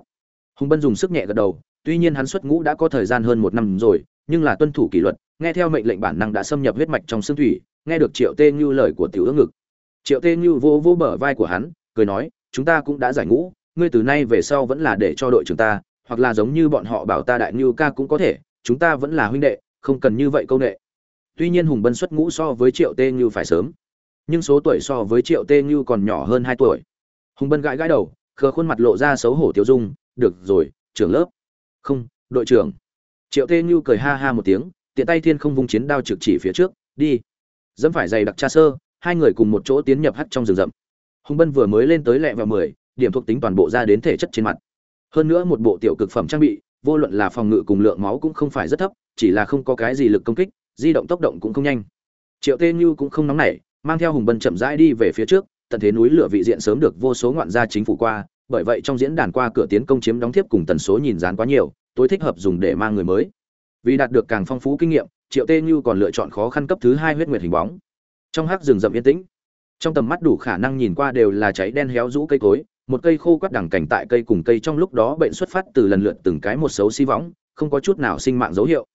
A: Hùng bân dùng sức nhẹ gật đầu, tuy nhiên hắn xuất ngũ đã có thời gian hơn một năm rồi nhưng là tuân thủ kỷ luật, nghe theo mệnh lệnh bản năng đã xâm nhập huyết mạch trong xương thủy, nghe được triệu tê như lời của tiểu ước ngực. Triệu tê như vô vô bờ vai của hắn, cười nói, chúng ta cũng đã giải ngũ, ngươi từ nay về sau vẫn là để cho đội trưởng ta, hoặc là giống như bọn họ bảo ta đại như ca cũng có thể, chúng ta vẫn là huynh đệ, không cần như vậy câu nệ. Tuy nhiên hùng bân xuất ngũ so với triệu tê như phải sớm, nhưng số tuổi so với triệu tê như còn nhỏ hơn hai tuổi. Hùng bân gãi gãi đầu, khờ khuôn mặt lộ ra xấu hổ tiêu dung, được rồi, trưởng lớp. Không, đội trưởng triệu tê như cười ha ha một tiếng, tiện tay thiên không vung chiến đao trực chỉ phía trước, đi. Dẫm phải giày đặc tra sơ, hai người cùng một chỗ tiến nhập hắt trong rừng rậm. Hùng bân vừa mới lên tới lẹ vào mười, điểm thuộc tính toàn bộ ra đến thể chất trên mặt. Hơn nữa một bộ tiểu cực phẩm trang bị, vô luận là phòng ngự cùng lượng máu cũng không phải rất thấp, chỉ là không có cái gì lực công kích, di động tốc động cũng không nhanh. Triệu tê như cũng không nóng nảy, mang theo hùng bân chậm rãi đi về phía trước, tận thế núi lửa vị diện sớm được vô số ngoạn gia chính phủ qua, bởi vậy trong diễn đàn qua cửa tiến công chiếm đóng tiếp cùng tần số nhìn dán quá nhiều tối thích hợp dùng để mang người mới. Vì đạt được càng phong phú kinh nghiệm, triệu tê như còn lựa chọn khó khăn cấp thứ hai huyết nguyệt hình bóng. Trong hắc rừng rậm yên tĩnh, trong tầm mắt đủ khả năng nhìn qua đều là cháy đen héo rũ cây cối, một cây khô quắt đằng cảnh tại cây cùng cây trong lúc đó bệnh xuất phát từ lần lượt từng cái một xấu xí võng, không có chút nào sinh mạng dấu hiệu.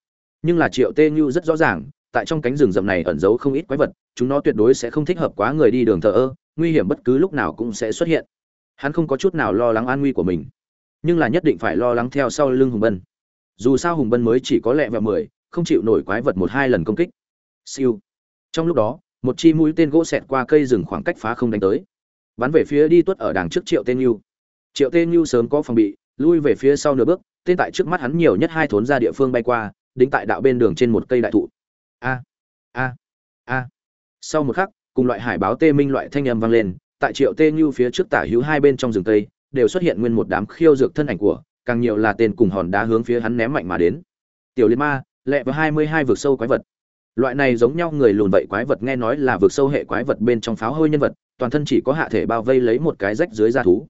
A: Nhưng là triệu tê như rất rõ ràng, tại trong cánh rừng rậm này ẩn giấu không ít quái vật, chúng nó tuyệt đối sẽ không thích hợp quá người đi đường thờ ơ, nguy hiểm bất cứ lúc nào cũng sẽ xuất hiện. Hắn không có chút nào lo lắng an nguy của mình nhưng là nhất định phải lo lắng theo sau lưng hùng bân. Dù sao hùng bân mới chỉ có lẹ và mười, không chịu nổi quái vật một hai lần công kích. Siêu. Trong lúc đó, một chi mũi tên gỗ xẹt qua cây rừng khoảng cách phá không đánh tới. Bắn về phía đi tuất ở đằng trước triệu tên nhu. Triệu tên nhu sớm có phòng bị, lui về phía sau nửa bước, tên tại trước mắt hắn nhiều nhất hai thốn ra địa phương bay qua, đính tại đạo bên đường trên một cây đại thụ. A a a. Sau một khắc, cùng loại hải báo tê minh loại thanh âm vang lên, tại triệu tê như phía trước tả hữu hai bên trong rừng tây đều xuất hiện nguyên một đám khiêu dược thân ảnh của, càng nhiều là tên cùng hòn đá hướng phía hắn ném mạnh mà đến. Tiểu liên ma, lẹ vào hai mươi hai vực sâu quái vật. Loại này giống nhau người lùn vậy quái vật nghe nói là vực sâu hệ quái vật bên trong pháo hơi nhân vật, toàn thân chỉ có hạ thể bao vây lấy một cái rách dưới da thú.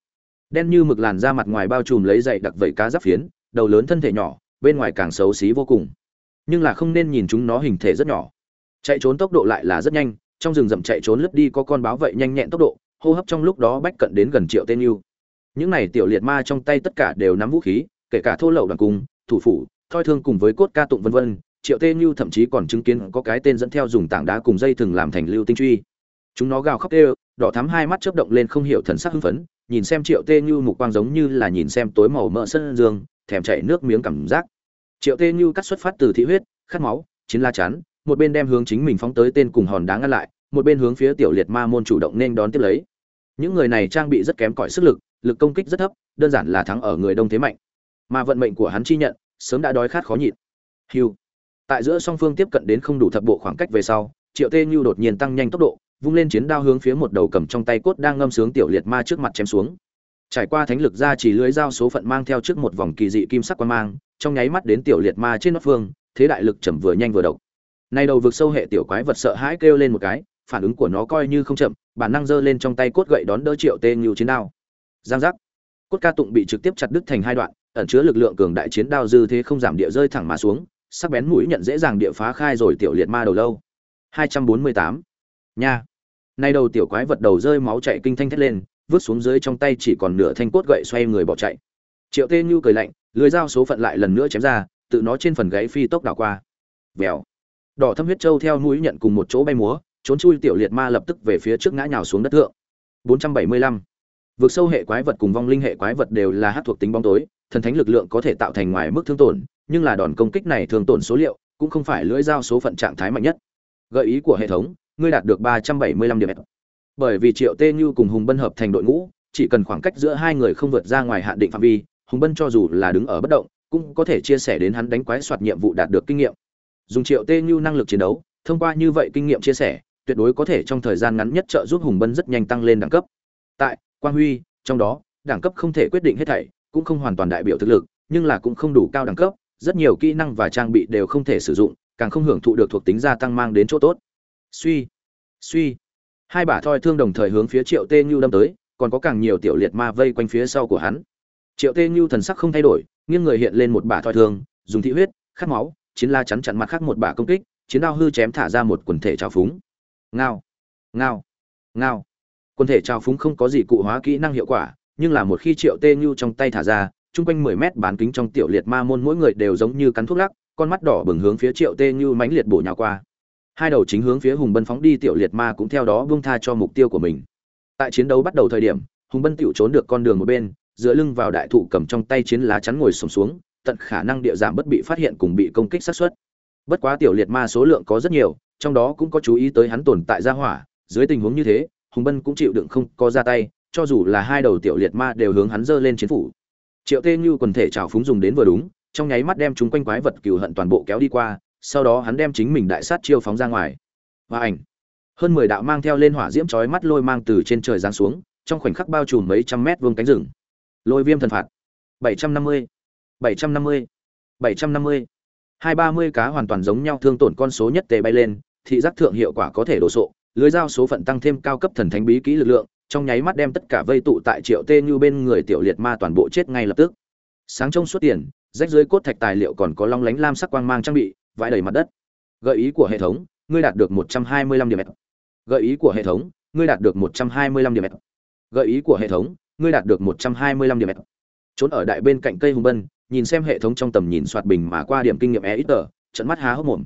A: Đen như mực làn da mặt ngoài bao trùm lấy dày đặc vảy cá giáp phiến, đầu lớn thân thể nhỏ, bên ngoài càng xấu xí vô cùng. Nhưng là không nên nhìn chúng nó hình thể rất nhỏ. Chạy trốn tốc độ lại là rất nhanh, trong rừng rậm chạy trốn lướt đi có con báo vậy nhanh nhẹn tốc độ, hô hấp trong lúc đó bách cận đến gần triệu tên yêu những này tiểu liệt ma trong tay tất cả đều nắm vũ khí, kể cả thô lậu đoàn cung, thủ phủ, thoi thương cùng với cốt ca tụng vân vân, triệu tê như thậm chí còn chứng kiến có cái tên dẫn theo dùng tảng đá cùng dây thừng làm thành lưu tinh truy. Chúng nó gào khóc kêu, đỏ thắm hai mắt chớp động lên không hiểu thần sắc hưng phấn, nhìn xem triệu tê như mục quang giống như là nhìn xem tối màu mỡ sân dương, thèm chảy nước miếng cảm giác. Triệu tê như cắt xuất phát từ thị huyết, khát máu chiến la chắn, một bên đem hướng chính mình phóng tới tên cùng hòn đá ngăn lại, một bên hướng phía tiểu liệt ma môn chủ động nên đón tiếp lấy. Những người này trang bị rất kém cỏi sức lực lực công kích rất thấp, đơn giản là thắng ở người đông thế mạnh. Mà vận mệnh của hắn chi nhận, sớm đã đói khát khó nhịn. Hiu tại giữa song phương tiếp cận đến không đủ thập bộ khoảng cách về sau, triệu tê nhu đột nhiên tăng nhanh tốc độ, vung lên chiến đao hướng phía một đầu cầm trong tay cốt đang ngâm sướng tiểu liệt ma trước mặt chém xuống. Trải qua thánh lực ra chỉ lưới dao số phận mang theo trước một vòng kỳ dị kim sắc quang mang, trong nháy mắt đến tiểu liệt ma trên nó phương, thế đại lực chậm vừa nhanh vừa độc. Nay đầu vực sâu hệ tiểu quái vật sợ hãi kêu lên một cái, phản ứng của nó coi như không chậm, bản năng giơ lên trong tay cốt gậy đón đỡ triệu tê nhu chiến đao giang giác. Cốt ca tụng bị trực tiếp chặt đứt thành hai đoạn, ẩn chứa lực lượng cường đại chiến đao dư thế không giảm địa rơi thẳng mà xuống, sắc bén mũi nhận dễ dàng địa phá khai rồi tiểu liệt ma đầu lâu. 248. nha. Nay đầu tiểu quái vật đầu rơi máu chạy kinh thanh thét lên, vứt xuống dưới trong tay chỉ còn nửa thanh cốt gậy xoay người bỏ chạy. Triệu tê như cười lạnh lưới dao số phận lại lần nữa chém ra, tự nó trên phần gáy phi tốc đảo qua. Vèo. Đỏ thâm huyết châu theo mũi nhận cùng một chỗ bay múa, trốn chui tiểu liệt ma lập tức về phía trước ngã nhào xuống đất thượng. 475 vượt sâu hệ quái vật cùng vong linh hệ quái vật đều là hát thuộc tính bóng tối, thần thánh lực lượng có thể tạo thành ngoài mức thương tổn, nhưng là đòn công kích này thường tổn số liệu cũng không phải lưỡi dao số phận trạng thái mạnh nhất. Gợi ý của hệ thống, ngươi đạt được 375 điểm. Bởi vì triệu tê như cùng hùng bân hợp thành đội ngũ, chỉ cần khoảng cách giữa hai người không vượt ra ngoài hạn định phạm vi, hùng bân cho dù là đứng ở bất động, cũng có thể chia sẻ đến hắn đánh quái soạt nhiệm vụ đạt được kinh nghiệm. Dùng triệu tê như năng lực chiến đấu, thông qua như vậy kinh nghiệm chia sẻ, tuyệt đối có thể trong thời gian ngắn nhất trợ giúp hùng bân rất nhanh tăng lên đẳng cấp. Tại quang huy, trong đó, đẳng cấp không thể quyết định hết thảy, cũng không hoàn toàn đại biểu thực lực, nhưng là cũng không đủ cao đẳng cấp, rất nhiều kỹ năng và trang bị đều không thể sử dụng, càng không hưởng thụ được thuộc tính gia tăng mang đến chỗ tốt. Suy suy. Hai bả thoi thương đồng thời hướng phía triệu tê như đâm tới, còn có càng nhiều tiểu liệt ma vây quanh phía sau của hắn. Triệu tê như thần sắc không thay đổi, nghiêng người hiện lên một bả thoi thương, dùng thị huyết, khát máu, chiến la chắn chặn mặt khác một bả công kích, chiến đao hư chém thả ra một quần thể trào phúng. Ngao ngao ngao quần thể trào phúng không có gì cụ hóa kỹ năng hiệu quả nhưng là một khi triệu tê như trong tay thả ra chung quanh mười mét bán kính trong tiểu liệt ma môn mỗi người đều giống như cắn thuốc lắc con mắt đỏ bừng hướng phía triệu tê như mãnh liệt bổ nhào qua. Hai đầu chính hướng phía hùng bân phóng đi tiểu liệt ma cũng theo đó buông tha cho mục tiêu của mình. Tại chiến đấu bắt đầu thời điểm hùng bân tiểu trốn được con đường một bên dựa lưng vào đại thụ cầm trong tay chiến lá chắn ngồi sùng xuống, xuống tận khả năng địa giảm bất bị phát hiện cùng bị công kích sát xuất bất quá tiểu liệt ma số lượng có rất nhiều trong đó cũng có chú ý tới hắn tồn tại gia hỏa dưới tình huống như thế hùng bân cũng chịu đựng không có ra tay, cho dù là hai đầu tiểu liệt ma đều hướng hắn dơ lên chiến phủ. Triệu tê như quần thể trào phúng dùng đến vừa đúng, trong nháy mắt đem chúng quanh quái vật cừu hận toàn bộ kéo đi qua, sau đó hắn đem chính mình đại sát chiêu phóng ra ngoài. Và ảnh. Hơn mười đạo mang theo lên hỏa diễm chói mắt lôi mang từ trên trời giáng xuống, trong khoảnh khắc bao trùm mấy trăm mét vuông cánh rừng. Lôi viêm thần phạt. bảy trăm năm mươi. bảy trăm năm mươi. bảy trăm năm mươi. Hai ba mươi cá hoàn toàn giống nhau thương tổn con số nhất tề bay lên, thị giác thượng hiệu quả có thể đồ sộ lưới dao số phận tăng thêm cao cấp thần thánh bí kỹ lực lượng, trong nháy mắt đem tất cả vây tụ tại triệu tê như bên người tiểu liệt ma toàn bộ chết ngay lập tức. Sáng trong suốt tiền, rách dưới cốt thạch tài liệu còn có long lánh lam sắc quang mang trang bị, vãi đầy mặt đất. Gợi ý của hệ thống, ngươi đạt được một trăm hai mươi lăm điểm. Gợi ý của hệ thống, ngươi đạt được một trăm hai mươi lăm điểm. Gợi ý của hệ thống, ngươi đạt được một trăm hai mươi lăm điểm. Trốn ở đại bên cạnh cây hùng bân, nhìn xem hệ thống trong tầm nhìn soạt bình mà qua điểm kinh nghiệm e ít tờ, trận mắt há hốc mồm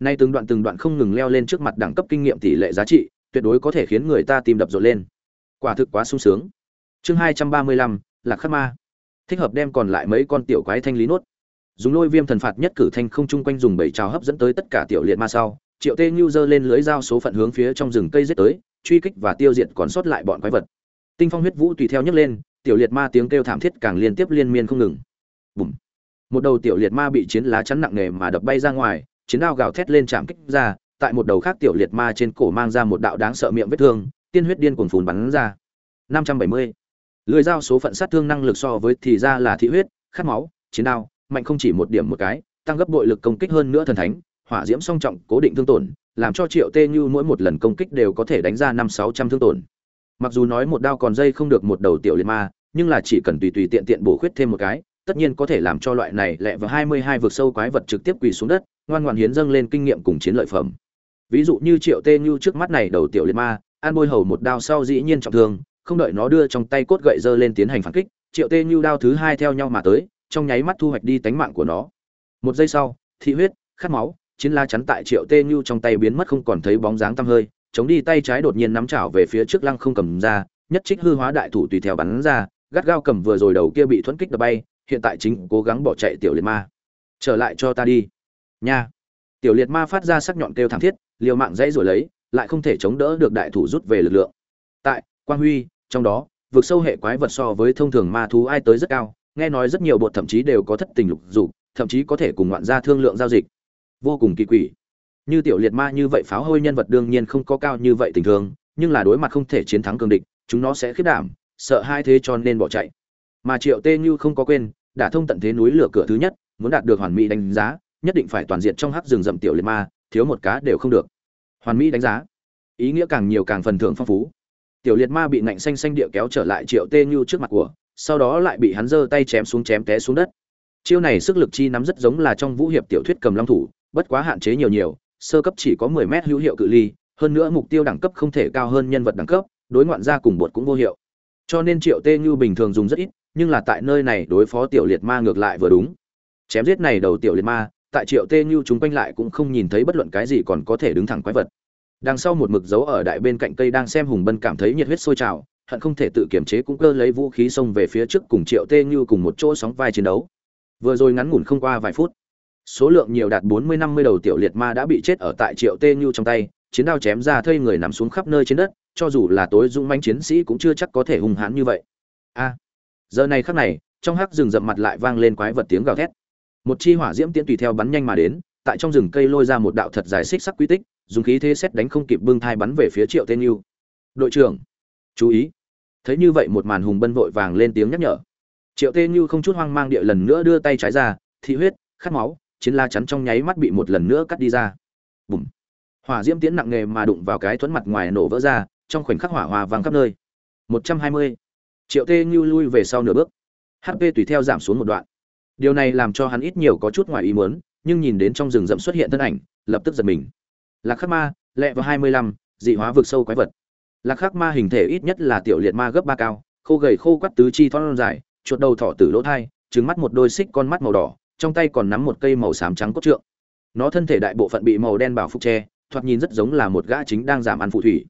A: nay từng đoạn từng đoạn không ngừng leo lên trước mặt đẳng cấp kinh nghiệm tỷ lệ giá trị, tuyệt đối có thể khiến người ta tìm đập rộn lên. Quả thực quá sung sướng. Chương hai trăm ba mươi lăm là khắc ma. Thích hợp đem còn lại mấy con tiểu quái thanh lý nốt. Dùng lôi viêm thần phạt nhất cử thanh không chung quanh dùng bảy trào hấp dẫn tới tất cả tiểu liệt ma sau, triệu tê như giơ lên lưới dao số phận hướng phía trong rừng cây giết tới, truy kích và tiêu diệt còn sót lại bọn quái vật. Tinh phong huyết vũ tùy theo nhấc lên, tiểu liệt ma tiếng kêu thảm thiết càng liên tiếp liên miên không ngừng. Bùm. một đầu tiểu liệt ma bị chiến lá chắn nặng nề mà đập bay ra ngoài chiến đao gào thét lên chạm kích ra, tại một đầu khác tiểu liệt ma trên cổ mang ra một đạo đáng sợ miệng vết thương, tiên huyết điên cuồng phun bắn ra 570. lưỡi dao số phận sát thương năng lực so với thì ra là thị huyết, khát máu, chiến đao, mạnh không chỉ một điểm một cái, tăng gấp bội lực công kích hơn nữa thần thánh, hỏa diễm song trọng, cố định thương tổn, làm cho triệu tê như mỗi một lần công kích đều có thể đánh ra năm sáu trăm thương tổn mặc dù nói một đao còn dây không được một đầu tiểu liệt ma, nhưng là chỉ cần tùy tùy tiện tiện bổ khuyết thêm một cái tất nhiên có thể làm cho loại này lẹ vào hai mươi hai vực sâu quái vật trực tiếp quỳ xuống đất, ngoan ngoãn hiến dâng lên kinh nghiệm cùng chiến lợi phẩm. Ví dụ như triệu tê Nhu trước mắt này đầu tiểu liệt ma, an bôi hầu một đao sau dĩ nhiên trọng thương, không đợi nó đưa trong tay cốt gậy giơ lên tiến hành phản kích, triệu tê Nhu đao thứ hai theo nhau mà tới, trong nháy mắt thu hoạch đi tánh mạng của nó. Một giây sau, thị huyết, khát máu, chiến la chắn tại triệu tê Nhu trong tay biến mất không còn thấy bóng dáng tăm hơi, chống đi tay trái đột nhiên nắm chảo về phía trước lăng không cầm ra, nhất trích hư hóa đại thủ tùy theo bắn ra, gắt gao cầm vừa rồi đầu kia bị thuẫn kích đập bay hiện tại chính cố gắng bỏ chạy tiểu liệt ma. Trở lại cho ta đi. Nha. Tiểu liệt ma phát ra sắc nhọn kêu thảm thiết, liều mạng dãy rồi lấy, lại không thể chống đỡ được đại thủ rút về lực lượng. Tại, quang huy, trong đó vượt sâu hệ quái vật so với thông thường ma thú ai tới rất cao, nghe nói rất nhiều bột thậm chí đều có thất tình lục dục, thậm chí có thể cùng ngoạn gia thương lượng giao dịch. Vô cùng kỳ quỷ. Như tiểu liệt ma như vậy pháo hôi nhân vật đương nhiên không có cao như vậy tình thường nhưng là đối mặt không thể chiến thắng cường địch, chúng nó sẽ khiết đảm, sợ hai thế cho nên bỏ chạy. Mà triệu tê như không có quên đã thông tận thế núi lửa cửa thứ nhất, muốn đạt được hoàn mỹ đánh giá, nhất định phải toàn diện trong hắc rừng rậm tiểu liệt ma, thiếu một cá đều không được. Hoàn mỹ đánh giá. Ý nghĩa càng nhiều càng phần thưởng phong phú. Tiểu liệt ma bị nạnh xanh xanh địa kéo trở lại triệu tê nhu trước mặt của, sau đó lại bị hắn giơ tay chém xuống chém té xuống đất. Chiêu này sức lực chi nắm rất giống là trong vũ hiệp tiểu thuyết cầm long thủ, bất quá hạn chế nhiều nhiều, sơ cấp chỉ có 10 mét hữu hiệu cự ly, hơn nữa mục tiêu đẳng cấp không thể cao hơn nhân vật đẳng cấp, đối ngoạn gia cùng bột cũng vô hiệu. Cho nên triệu tê như bình thường dùng rất ít nhưng là tại nơi này đối phó tiểu liệt ma ngược lại vừa đúng. Chém giết này đầu tiểu liệt ma, tại triệu tê như chúng quanh lại cũng không nhìn thấy bất luận cái gì còn có thể đứng thẳng quái vật. Đằng sau một mực dấu ở đại bên cạnh cây đang xem hùng bân cảm thấy nhiệt huyết sôi trào, hận không thể tự kiểm chế cũng cơ lấy vũ khí xông về phía trước cùng triệu tê như cùng một chỗ sóng vai chiến đấu. Vừa rồi ngắn ngủn không qua vài phút, số lượng nhiều đạt bốn mươi năm mươi đầu tiểu liệt ma đã bị chết ở tại triệu tê như trong tay, chiến đao chém ra thây người nằm xuống khắp nơi trên đất, cho dù là tối dũng manh chiến sĩ cũng chưa chắc có thể hung hãn như vậy. A! Giờ này khắc này, trong hắc rừng rậm mặt lại vang lên quái vật tiếng gào thét. Một chi hỏa diễm tiễn tùy theo bắn nhanh mà đến, tại trong rừng cây lôi ra một đạo thật dài xích sắc quy tích, dùng khí thế xét đánh không kịp bưng thai bắn về phía triệu tên yêu. Đội trưởng, chú ý. Thấy như vậy một màn hùng bân vội vàng lên tiếng nhắc nhở. Triệu tên như không chút hoang mang địa lần nữa đưa tay trái ra, thị huyết, khát máu, chiến la chắn trong nháy mắt bị một lần nữa cắt đi ra. Bùm! Hỏa diễm tiễn nặng nề mà đụng vào cái thuẫn mặt ngoài nổ vỡ ra, trong khoảnh khắc hỏa hòa vang khắp nơi. Một trăm hai mươi triệu tê như lui về sau nửa bước. Hp tùy theo giảm xuống một đoạn. Điều này làm cho hắn ít nhiều có chút ngoài ý muốn, nhưng nhìn đến trong rừng rậm xuất hiện thân ảnh, lập tức giật mình. Lạc khắc ma lẹ vào hai mươi lăm, dị hóa vực sâu quái vật. Lạc khắc ma hình thể ít nhất là tiểu liệt ma gấp ba cao, khô gầy khô quắt tứ chi thon dài, chuột đầu thỏ tử lỗ thai, trứng mắt một đôi xích con mắt màu đỏ, trong tay còn nắm một cây màu xám trắng cốt trượng. Nó thân thể đại bộ phận bị màu đen bảo phục che, thoạt nhìn rất giống là một gã chính đang giảm ăn phụ thủy.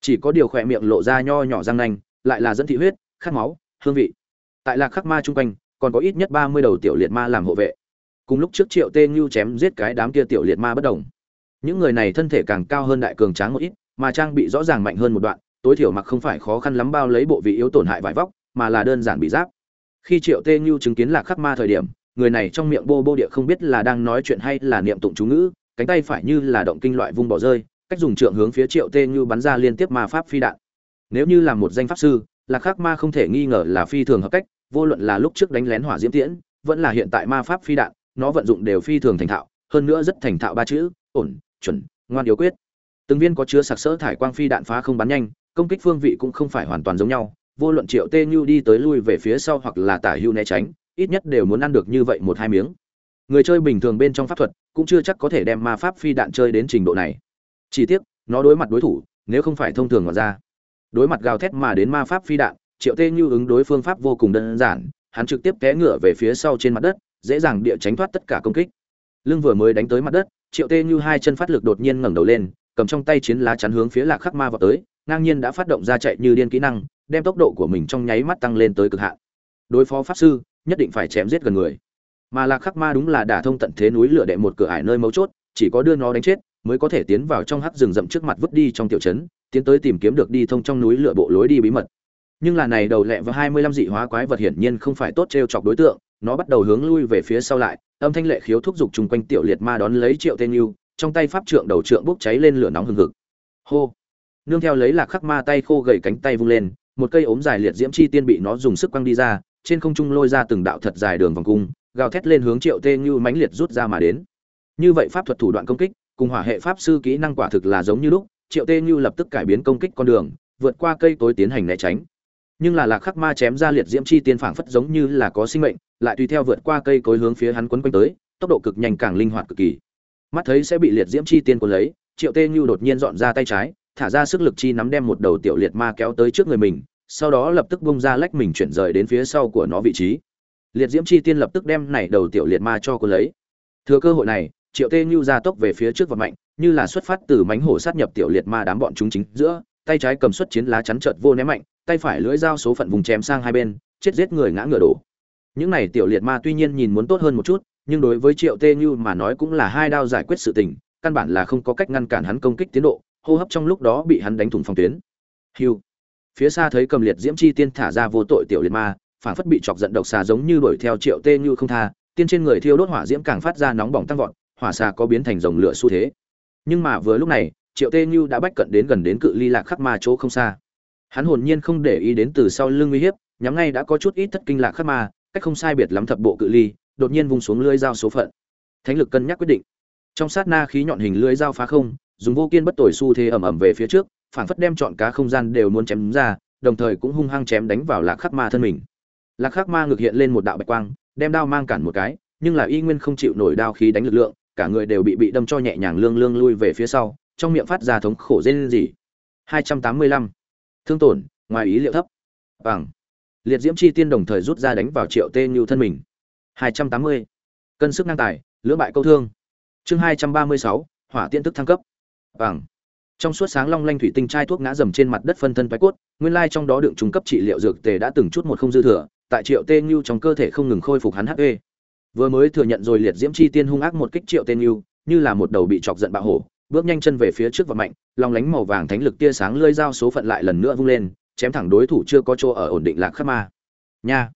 A: Chỉ có điều khỏe miệng lộ ra nho nhỏ răng nanh, lại là dẫn thị huyết khát máu, hương vị. Tại lạc khắc ma chung quanh, còn có ít nhất ba mươi đầu tiểu liệt ma làm hộ vệ. Cùng lúc trước triệu tê ngưu chém giết cái đám kia tiểu liệt ma bất đồng. Những người này thân thể càng cao hơn đại cường tráng một ít, mà trang bị rõ ràng mạnh hơn một đoạn, tối thiểu mặc không phải khó khăn lắm bao lấy bộ vị yếu tổn hại vải vóc, mà là đơn giản bị giáp. Khi triệu tê ngưu chứng kiến lạc khắc ma thời điểm, người này trong miệng bô bô địa không biết là đang nói chuyện hay là niệm tụng chú ngữ, cánh tay phải như là động kinh loại vung bỏ rơi, cách dùng trượng hướng phía triệu tê ngưu bắn ra liên tiếp ma pháp phi đạn. Nếu như là một danh pháp sư lạc khắc ma không thể nghi ngờ là phi thường hợp cách, vô luận là lúc trước đánh lén hỏa diễm tiễn, vẫn là hiện tại ma pháp phi đạn, nó vận dụng đều phi thường thành thạo, hơn nữa rất thành thạo ba chữ, ổn, chuẩn, ngoan yếu quyết. Từng viên có chứa sặc sỡ thải quang phi đạn phá không bắn nhanh, công kích phương vị cũng không phải hoàn toàn giống nhau, vô luận triệu tê như đi tới lui về phía sau hoặc là tả hưu né tránh, ít nhất đều muốn ăn được như vậy một hai miếng. Người chơi bình thường bên trong pháp thuật cũng chưa chắc có thể đem ma pháp phi đạn chơi đến trình độ này. Chỉ tiếc, nó đối mặt đối thủ, nếu không phải thông thường mà ra đối mặt gào thét mà đến ma pháp phi đạn, triệu tê như ứng đối phương pháp vô cùng đơn giản, hắn trực tiếp té ngựa về phía sau trên mặt đất, dễ dàng địa tránh thoát tất cả công kích. Lưng vừa mới đánh tới mặt đất, triệu tê như hai chân phát lực đột nhiên ngẩng đầu lên, cầm trong tay chiến lá chắn hướng phía lạc khắc ma vào tới, ngang nhiên đã phát động ra chạy như điên kỹ năng, đem tốc độ của mình trong nháy mắt tăng lên tới cực hạn. Đối phó pháp sư, nhất định phải chém giết gần người. Mà lạc khắc ma đúng là đả thông tận thế núi lửa đệ một cửa ải nơi mấu chốt, chỉ có đưa nó đánh chết, mới có thể tiến vào trong hắc rừng rậm trước mặt vứt đi trong tiểu trấn tiến tới tìm kiếm được đi thông trong núi lửa bộ lối đi bí mật. Nhưng là này đầu lẹ và hai mươi lăm dị hóa quái vật hiển nhiên không phải tốt trêu chọc đối tượng, nó bắt đầu hướng lui về phía sau lại, âm thanh lệ khiếu thúc giục chung quanh tiểu liệt ma đón lấy triệu tên yêu trong tay pháp trượng đầu trượng bốc cháy lên lửa nóng hừng hực. Hô! Nương theo lấy lạc khắc ma tay khô gầy cánh tay vung lên, một cây ốm dài liệt diễm chi tiên bị nó dùng sức quăng đi ra, trên không trung lôi ra từng đạo thật dài đường vòng cung, gào thét lên hướng triệu tê như mãnh liệt rút ra mà đến. Như vậy pháp thuật thủ đoạn công kích, cùng hỏa hệ pháp sư kỹ năng quả thực là giống như lúc triệu tê như lập tức cải biến công kích con đường, vượt qua cây tối tiến hành né tránh. Nhưng là lạc khắc ma chém ra liệt diễm chi tiên phảng phất giống như là có sinh mệnh, lại tùy theo vượt qua cây cối hướng phía hắn quấn quanh tới, tốc độ cực nhanh càng linh hoạt cực kỳ. Mắt thấy sẽ bị liệt diễm chi tiên cuốn lấy, triệu tê như đột nhiên dọn ra tay trái, thả ra sức lực chi nắm đem một đầu tiểu liệt ma kéo tới trước người mình, sau đó lập tức bung ra lách mình chuyển rời đến phía sau của nó vị trí. Liệt diễm chi tiên lập tức đem này đầu tiểu liệt ma cho cuốn lấy. Thừa cơ hội này triệu tê như ra tốc về phía trước vật mạnh, như là xuất phát từ mánh hổ sát nhập tiểu liệt ma đám bọn chúng chính giữa, tay trái cầm xuất chiến lá chắn trợt vô ném mạnh, tay phải lưỡi dao số phận vùng chém sang hai bên, chết giết người ngã ngựa đổ. Những này tiểu liệt ma tuy nhiên nhìn muốn tốt hơn một chút, nhưng đối với triệu tê như mà nói cũng là hai đao giải quyết sự tình, căn bản là không có cách ngăn cản hắn công kích tiến độ, hô hấp trong lúc đó bị hắn đánh thủng phòng tuyến. Hiu phía xa thấy cầm liệt diễm chi tiên thả ra vô tội tiểu liệt ma phản phất bị chọc giận độc xà giống như đuổi theo triệu tê như không tha, tiên trên người thiêu đốt hỏa diễm càng phát ra nóng bỏng tăng vọt hỏa xà có biến thành dòng lửa xu thế. Nhưng mà vừa lúc này, triệu tê như đã bách cận đến gần đến cự ly lạc khắc ma chỗ không xa. Hắn hồn nhiên không để ý đến từ sau lưng uy hiếp, nhắm ngay đã có chút ít thất kinh lạc khắc ma, cách không sai biệt lắm thập bộ cự ly, đột nhiên vung xuống lưới dao số phận. Thánh lực cân nhắc quyết định. Trong sát na khí nhọn hình lưới dao phá không, dùng vô kiên bất tồi xu thế ẩm ẩm về phía trước phản phất đem chọn cá không gian đều muốn chém ra, đồng thời cũng hung hăng chém đánh vào lạc khắc ma thân mình. Lạc khắc ma ngược hiện lên một đạo bạch quang, đem đao mang cản một cái, nhưng là y nguyên không chịu nổi đao khí đánh lực lượng cả người đều bị bị đâm cho nhẹ nhàng lương lương lui về phía sau, trong miệng phát ra thống khổ rên rỉ. 285. thương tổn, ngoài ý liệu thấp. Bằng. Liệt diễm chi tiên đồng thời rút ra đánh vào triệu tê nưu thân mình. 280. cân sức năng tài, lưỡng bại câu thương. Chương hai trăm ba mươi sáu, hỏa tiên tức thăng cấp. Bằng. Trong suốt sáng long lanh thủy tinh chai thuốc ngã dầm trên mặt đất phân thân thoái cốt, nguyên lai trong đó đựng trung cấp trị liệu dược tề đã từng chút một không dư thừa, tại triệu tê nưu trong cơ thể không ngừng khôi phục hắn hp vừa mới thừa nhận rồi liệt diễm chi tiên hung ác một kích triệu tên yêu, như là một đầu bị chọc giận bạo hổ, bước nhanh chân về phía trước và mạnh lòng lánh màu vàng thánh lực tia sáng lơi dao số phận lại lần nữa vung lên, chém thẳng đối thủ chưa có chỗ ở ổn định lạc khắc ma. Nha!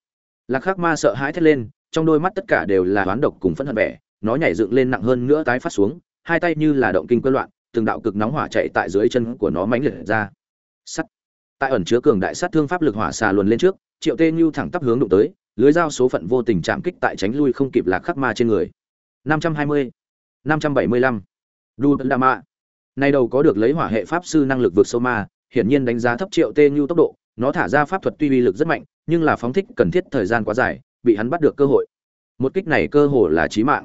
A: Lạc khắc ma sợ hãi thét lên, trong đôi mắt tất cả đều là oán độc cùng phẫn hận vẻ, nó nhảy dựng lên nặng hơn nữa tái phát xuống, hai tay như là động kinh quân loạn, từng đạo cực nóng hỏa chạy tại dưới chân của nó mãnh liệt ra. Sắt! Tại ẩn chứa cường đại sát thương pháp lực hỏa xà luồn lên trước, triệu tê như thẳng tắp hướng đụng tới lưới dao số phận vô tình chạm kích tại tránh lui không kịp lạc khắc ma trên người. 520 575 đu đa ma. Nay đầu có được lấy hỏa hệ pháp sư năng lực vượt sâu ma, hiển nhiên đánh giá thấp triệu tê như tốc độ, nó thả ra pháp thuật tuy uy lực rất mạnh, nhưng là phóng thích cần thiết thời gian quá dài, bị hắn bắt được cơ hội. Một kích này cơ hồ là chí mạng.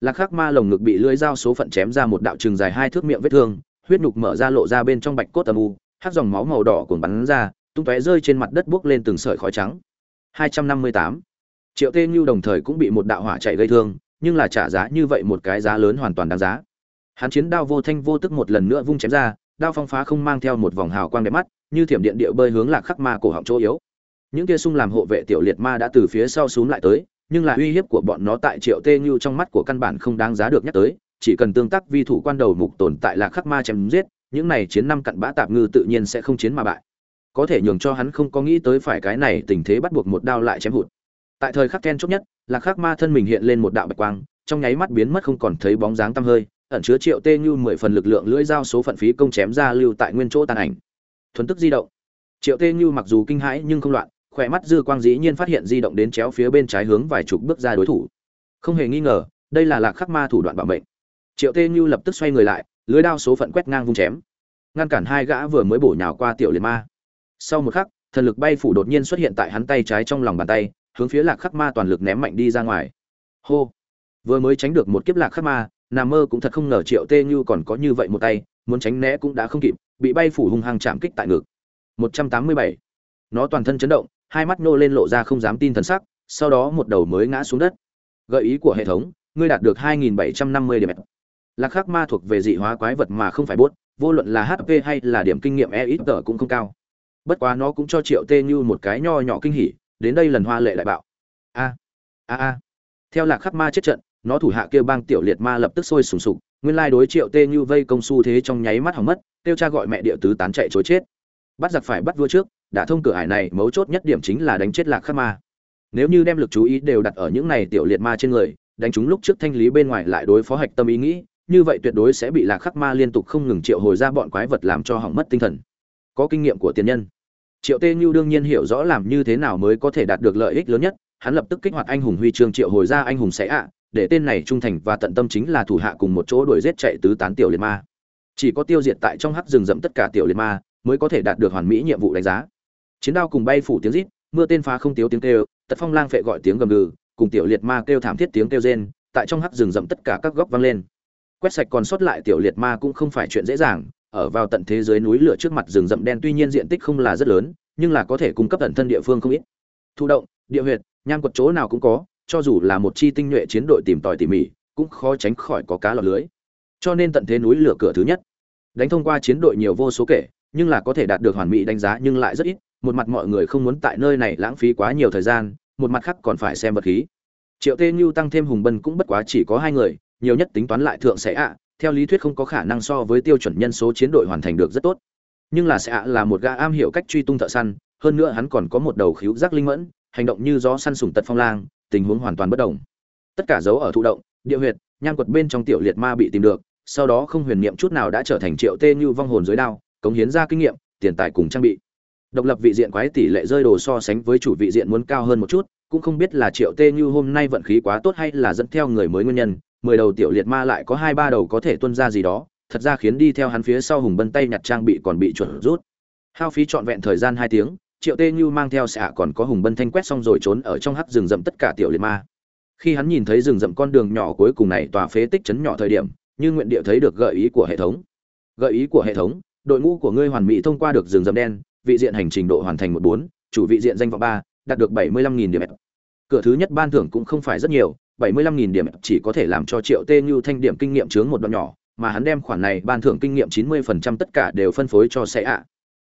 A: Lạc khắc ma lồng ngực bị lưỡi dao số phận chém ra một đạo trường dài hai thước miệng vết thương, huyết nhục mở ra lộ ra bên trong bạch cốt âm u hát dòng máu màu đỏ cuồn bắn ra, tung tóe rơi trên mặt đất buốc lên từng sợi khói trắng. 258. triệu tê Nhu đồng thời cũng bị một đạo hỏa chạy gây thương, nhưng là trả giá như vậy một cái giá lớn hoàn toàn đáng giá. Hắn chiến đao vô thanh vô tức một lần nữa vung chém ra, đao phong phá không mang theo một vòng hào quang đẹp mắt, như thiểm điện địa bơi hướng lạc khắc ma cổ họng chỗ yếu. Những kia sung làm hộ vệ tiểu liệt ma đã từ phía sau xuống lại tới, nhưng là uy hiếp của bọn nó tại triệu tê Nhu trong mắt của căn bản không đáng giá được nhắc tới, chỉ cần tương tác vi thủ quan đầu mục tồn tại lạc khắc ma chém giết, những này chiến năm cặn bã tạp ngư tự nhiên sẽ không chiến mà bại có thể nhường cho hắn không có nghĩ tới phải cái này tình thế bắt buộc một đao lại chém hụt. Tại thời khắc then chốt nhất, lạc khắc ma thân mình hiện lên một đạo bạch quang, trong nháy mắt biến mất không còn thấy bóng dáng tăm hơi, ẩn chứa triệu tê như mười phần lực lượng lưỡi dao số phận phí công chém ra lưu tại nguyên chỗ tàn ảnh. Thuấn tức di động. Triệu tê như mặc dù kinh hãi nhưng không loạn, khỏe mắt dư quang dĩ nhiên phát hiện di động đến chéo phía bên trái hướng vài chục bước ra đối thủ. Không hề nghi ngờ, đây là lạc khắc ma thủ đoạn bảo mệnh. Triệu tê như lập tức xoay người lại lưới đao số phận quét ngang vung chém. Ngăn cản hai gã vừa mới bổ nhào qua tiểu liệt ma sau một khắc, thần lực bay phủ đột nhiên xuất hiện tại hắn tay trái trong lòng bàn tay, hướng phía lạc khắc ma toàn lực ném mạnh đi ra ngoài. Hô! Vừa mới tránh được một kiếp lạc khắc ma, nà mơ cũng thật không ngờ triệu tê như còn có như vậy một tay, muốn tránh né cũng đã không kịp, bị bay phủ hung hăng chạm kích tại ngực. 187. nó toàn thân chấn động, hai mắt nô lên lộ ra không dám tin thần sắc, sau đó một đầu mới ngã xuống đất. Gợi ý của hệ thống, ngươi đạt được 2.750 điểm. Lạc khắc ma thuộc về dị hóa quái vật mà không phải bốt, vô luận là hp hay là điểm kinh nghiệm e ít tờ cũng không cao bất quá nó cũng cho triệu tê như một cái nho nhỏ kinh hỉ, đến đây lần hoa lệ lại bạo a a a. Theo lạc khắc ma chết trận, nó thủ hạ kia bang tiểu liệt ma lập tức sôi sùng sục, nguyên lai đối triệu tê như vây công su thế trong nháy mắt hỏng mất, kêu cha gọi mẹ địa tứ tán chạy chối chết. Bắt giặc phải bắt vua trước, đã thông cửa ải này, mấu chốt nhất điểm chính là đánh chết lạc khắc ma. Nếu như đem lực chú ý đều đặt ở những này tiểu liệt ma trên người, đánh chúng lúc trước thanh lý bên ngoài lại đối phó hạch tâm ý nghĩ, như vậy tuyệt đối sẽ bị lạc khắc ma liên tục không ngừng triệu hồi ra bọn quái vật làm cho hỏng mất tinh thần có kinh nghiệm của tiền nhân. Triệu tê như đương nhiên hiểu rõ làm như thế nào mới có thể đạt được lợi ích lớn nhất, hắn lập tức kích hoạt anh hùng huy chương triệu hồi ra anh hùng sẽ ạ, để tên này trung thành và tận tâm chính là thủ hạ cùng một chỗ đuổi giết chạy tứ tán tiểu liệt ma. Chỉ có tiêu diệt tại trong hắc rừng rậm tất cả tiểu liệt ma, mới có thể đạt được hoàn mỹ nhiệm vụ đánh giá. Chiến đao cùng bay phủ tiếng rít, mưa tên phá không tiếu tiếng kêu, tật phong lang phệ gọi tiếng gầm gừ, cùng tiểu liệt ma kêu thảm thiết tiếng kêu rên, tại trong hắc rừng rậm tất cả các góc vang lên. Quét sạch còn sót lại tiểu liệt ma cũng không phải chuyện dễ dàng ở vào tận thế giới núi lửa trước mặt rừng rậm đen tuy nhiên diện tích không là rất lớn, nhưng là có thể cung cấp tận thân địa phương không ít. Thụ động, địa huyệt, nham quật chỗ nào cũng có, cho dù là một chi tinh nhuệ chiến đội tìm tòi tỉ mỉ, cũng khó tránh khỏi có cá lọt lưới. Cho nên tận thế núi lửa cửa thứ nhất. Đánh thông qua chiến đội nhiều vô số kể, nhưng là có thể đạt được hoàn mỹ đánh giá nhưng lại rất ít, một mặt mọi người không muốn tại nơi này lãng phí quá nhiều thời gian, một mặt khác còn phải xem vật khí. Triệu tê nhu tăng thêm hùng bân cũng bất quá chỉ có hai người, nhiều nhất tính toán lại thượng sẽ ạ theo lý thuyết không có khả năng so với tiêu chuẩn nhân số chiến đội hoàn thành được rất tốt. Nhưng là sẽ ạ là một gã am hiểu cách truy tung thợ săn, hơn nữa hắn còn có một đầu khíu giác linh mẫn, hành động như gió săn sùng tật phong lang, tình huống hoàn toàn bất đồng. Tất cả dấu ở thụ động, địa huyệt, nham quật bên trong tiểu liệt ma bị tìm được, sau đó không huyền niệm chút nào đã trở thành triệu tê như vong hồn dưới đao, cống hiến ra kinh nghiệm, tiền tài cùng trang bị. Độc lập vị diện quái tỷ lệ rơi đồ so sánh với chủ vị diện muốn cao hơn một chút, cũng không biết là triệu tê như hôm nay vận khí quá tốt hay là dẫn theo người mới nguyên nhân mười đầu tiểu liệt ma lại có hai ba đầu có thể tuân ra gì đó, thật ra khiến đi theo hắn phía sau hùng bân tay nhặt trang bị còn bị chuẩn rút. Hao phí trọn vẹn thời gian hai tiếng, triệu tê như mang theo xạ còn có hùng bân thanh quét xong rồi trốn ở trong hắc rừng rậm tất cả tiểu liệt ma. Khi hắn nhìn thấy rừng rậm con đường nhỏ cuối cùng này tòa phế tích chấn nhỏ thời điểm, như nguyện địa thấy được gợi ý của hệ thống. Gợi ý của hệ thống, đội ngũ của ngươi hoàn mỹ thông qua được rừng rậm đen, vị diện hành trình độ hoàn thành một bốn, chủ vị diện danh vọng ba, đạt được bảy mươi lăm nghìn điểm. Cửa thứ nhất ban thưởng cũng không phải rất nhiều bảy mươi lăm nghìn điểm chỉ có thể làm cho triệu tê như thanh điểm kinh nghiệm chướng một đoạn nhỏ, mà hắn đem khoản này ban thưởng kinh nghiệm chín mươi phần trăm tất cả đều phân phối cho sẽ ạ.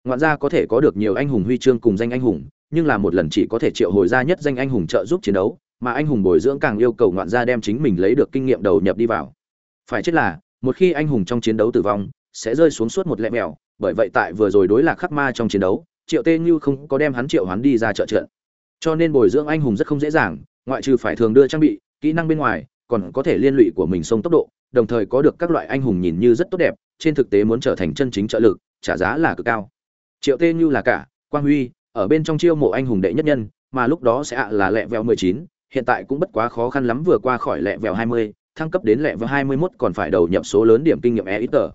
A: Ngoạn ra có thể có được nhiều anh hùng huy chương cùng danh anh hùng, nhưng là một lần chỉ có thể triệu hồi ra nhất danh anh hùng trợ giúp chiến đấu, mà anh hùng bồi dưỡng càng yêu cầu ngoạn gia đem chính mình lấy được kinh nghiệm đầu nhập đi vào. Phải chết là, một khi anh hùng trong chiến đấu tử vong, sẽ rơi xuống suốt một lẹ mèo, bởi vậy tại vừa rồi đối lạc khắc ma trong chiến đấu, triệu tê như không có đem hắn triệu hắn đi ra trợ trận. Cho nên bồi dưỡng anh hùng rất không dễ dàng, ngoại trừ phải thường đưa trang bị kỹ năng bên ngoài, còn có thể liên lụy của mình sông tốc độ, đồng thời có được các loại anh hùng nhìn như rất tốt đẹp, trên thực tế muốn trở thành chân chính trợ lực, trả giá là cực cao. Triệu tê như là cả, quang huy, ở bên trong chiêu mộ anh hùng đệ nhất nhân, mà lúc đó sẽ ạ là lẹ vẹo mười chín, hiện tại cũng bất quá khó khăn lắm vừa qua khỏi lẹ vẹo hai mươi, thăng cấp đến lẹ vẹo hai mươi 21 còn phải đầu nhập số lớn điểm kinh nghiệm e ít tờ.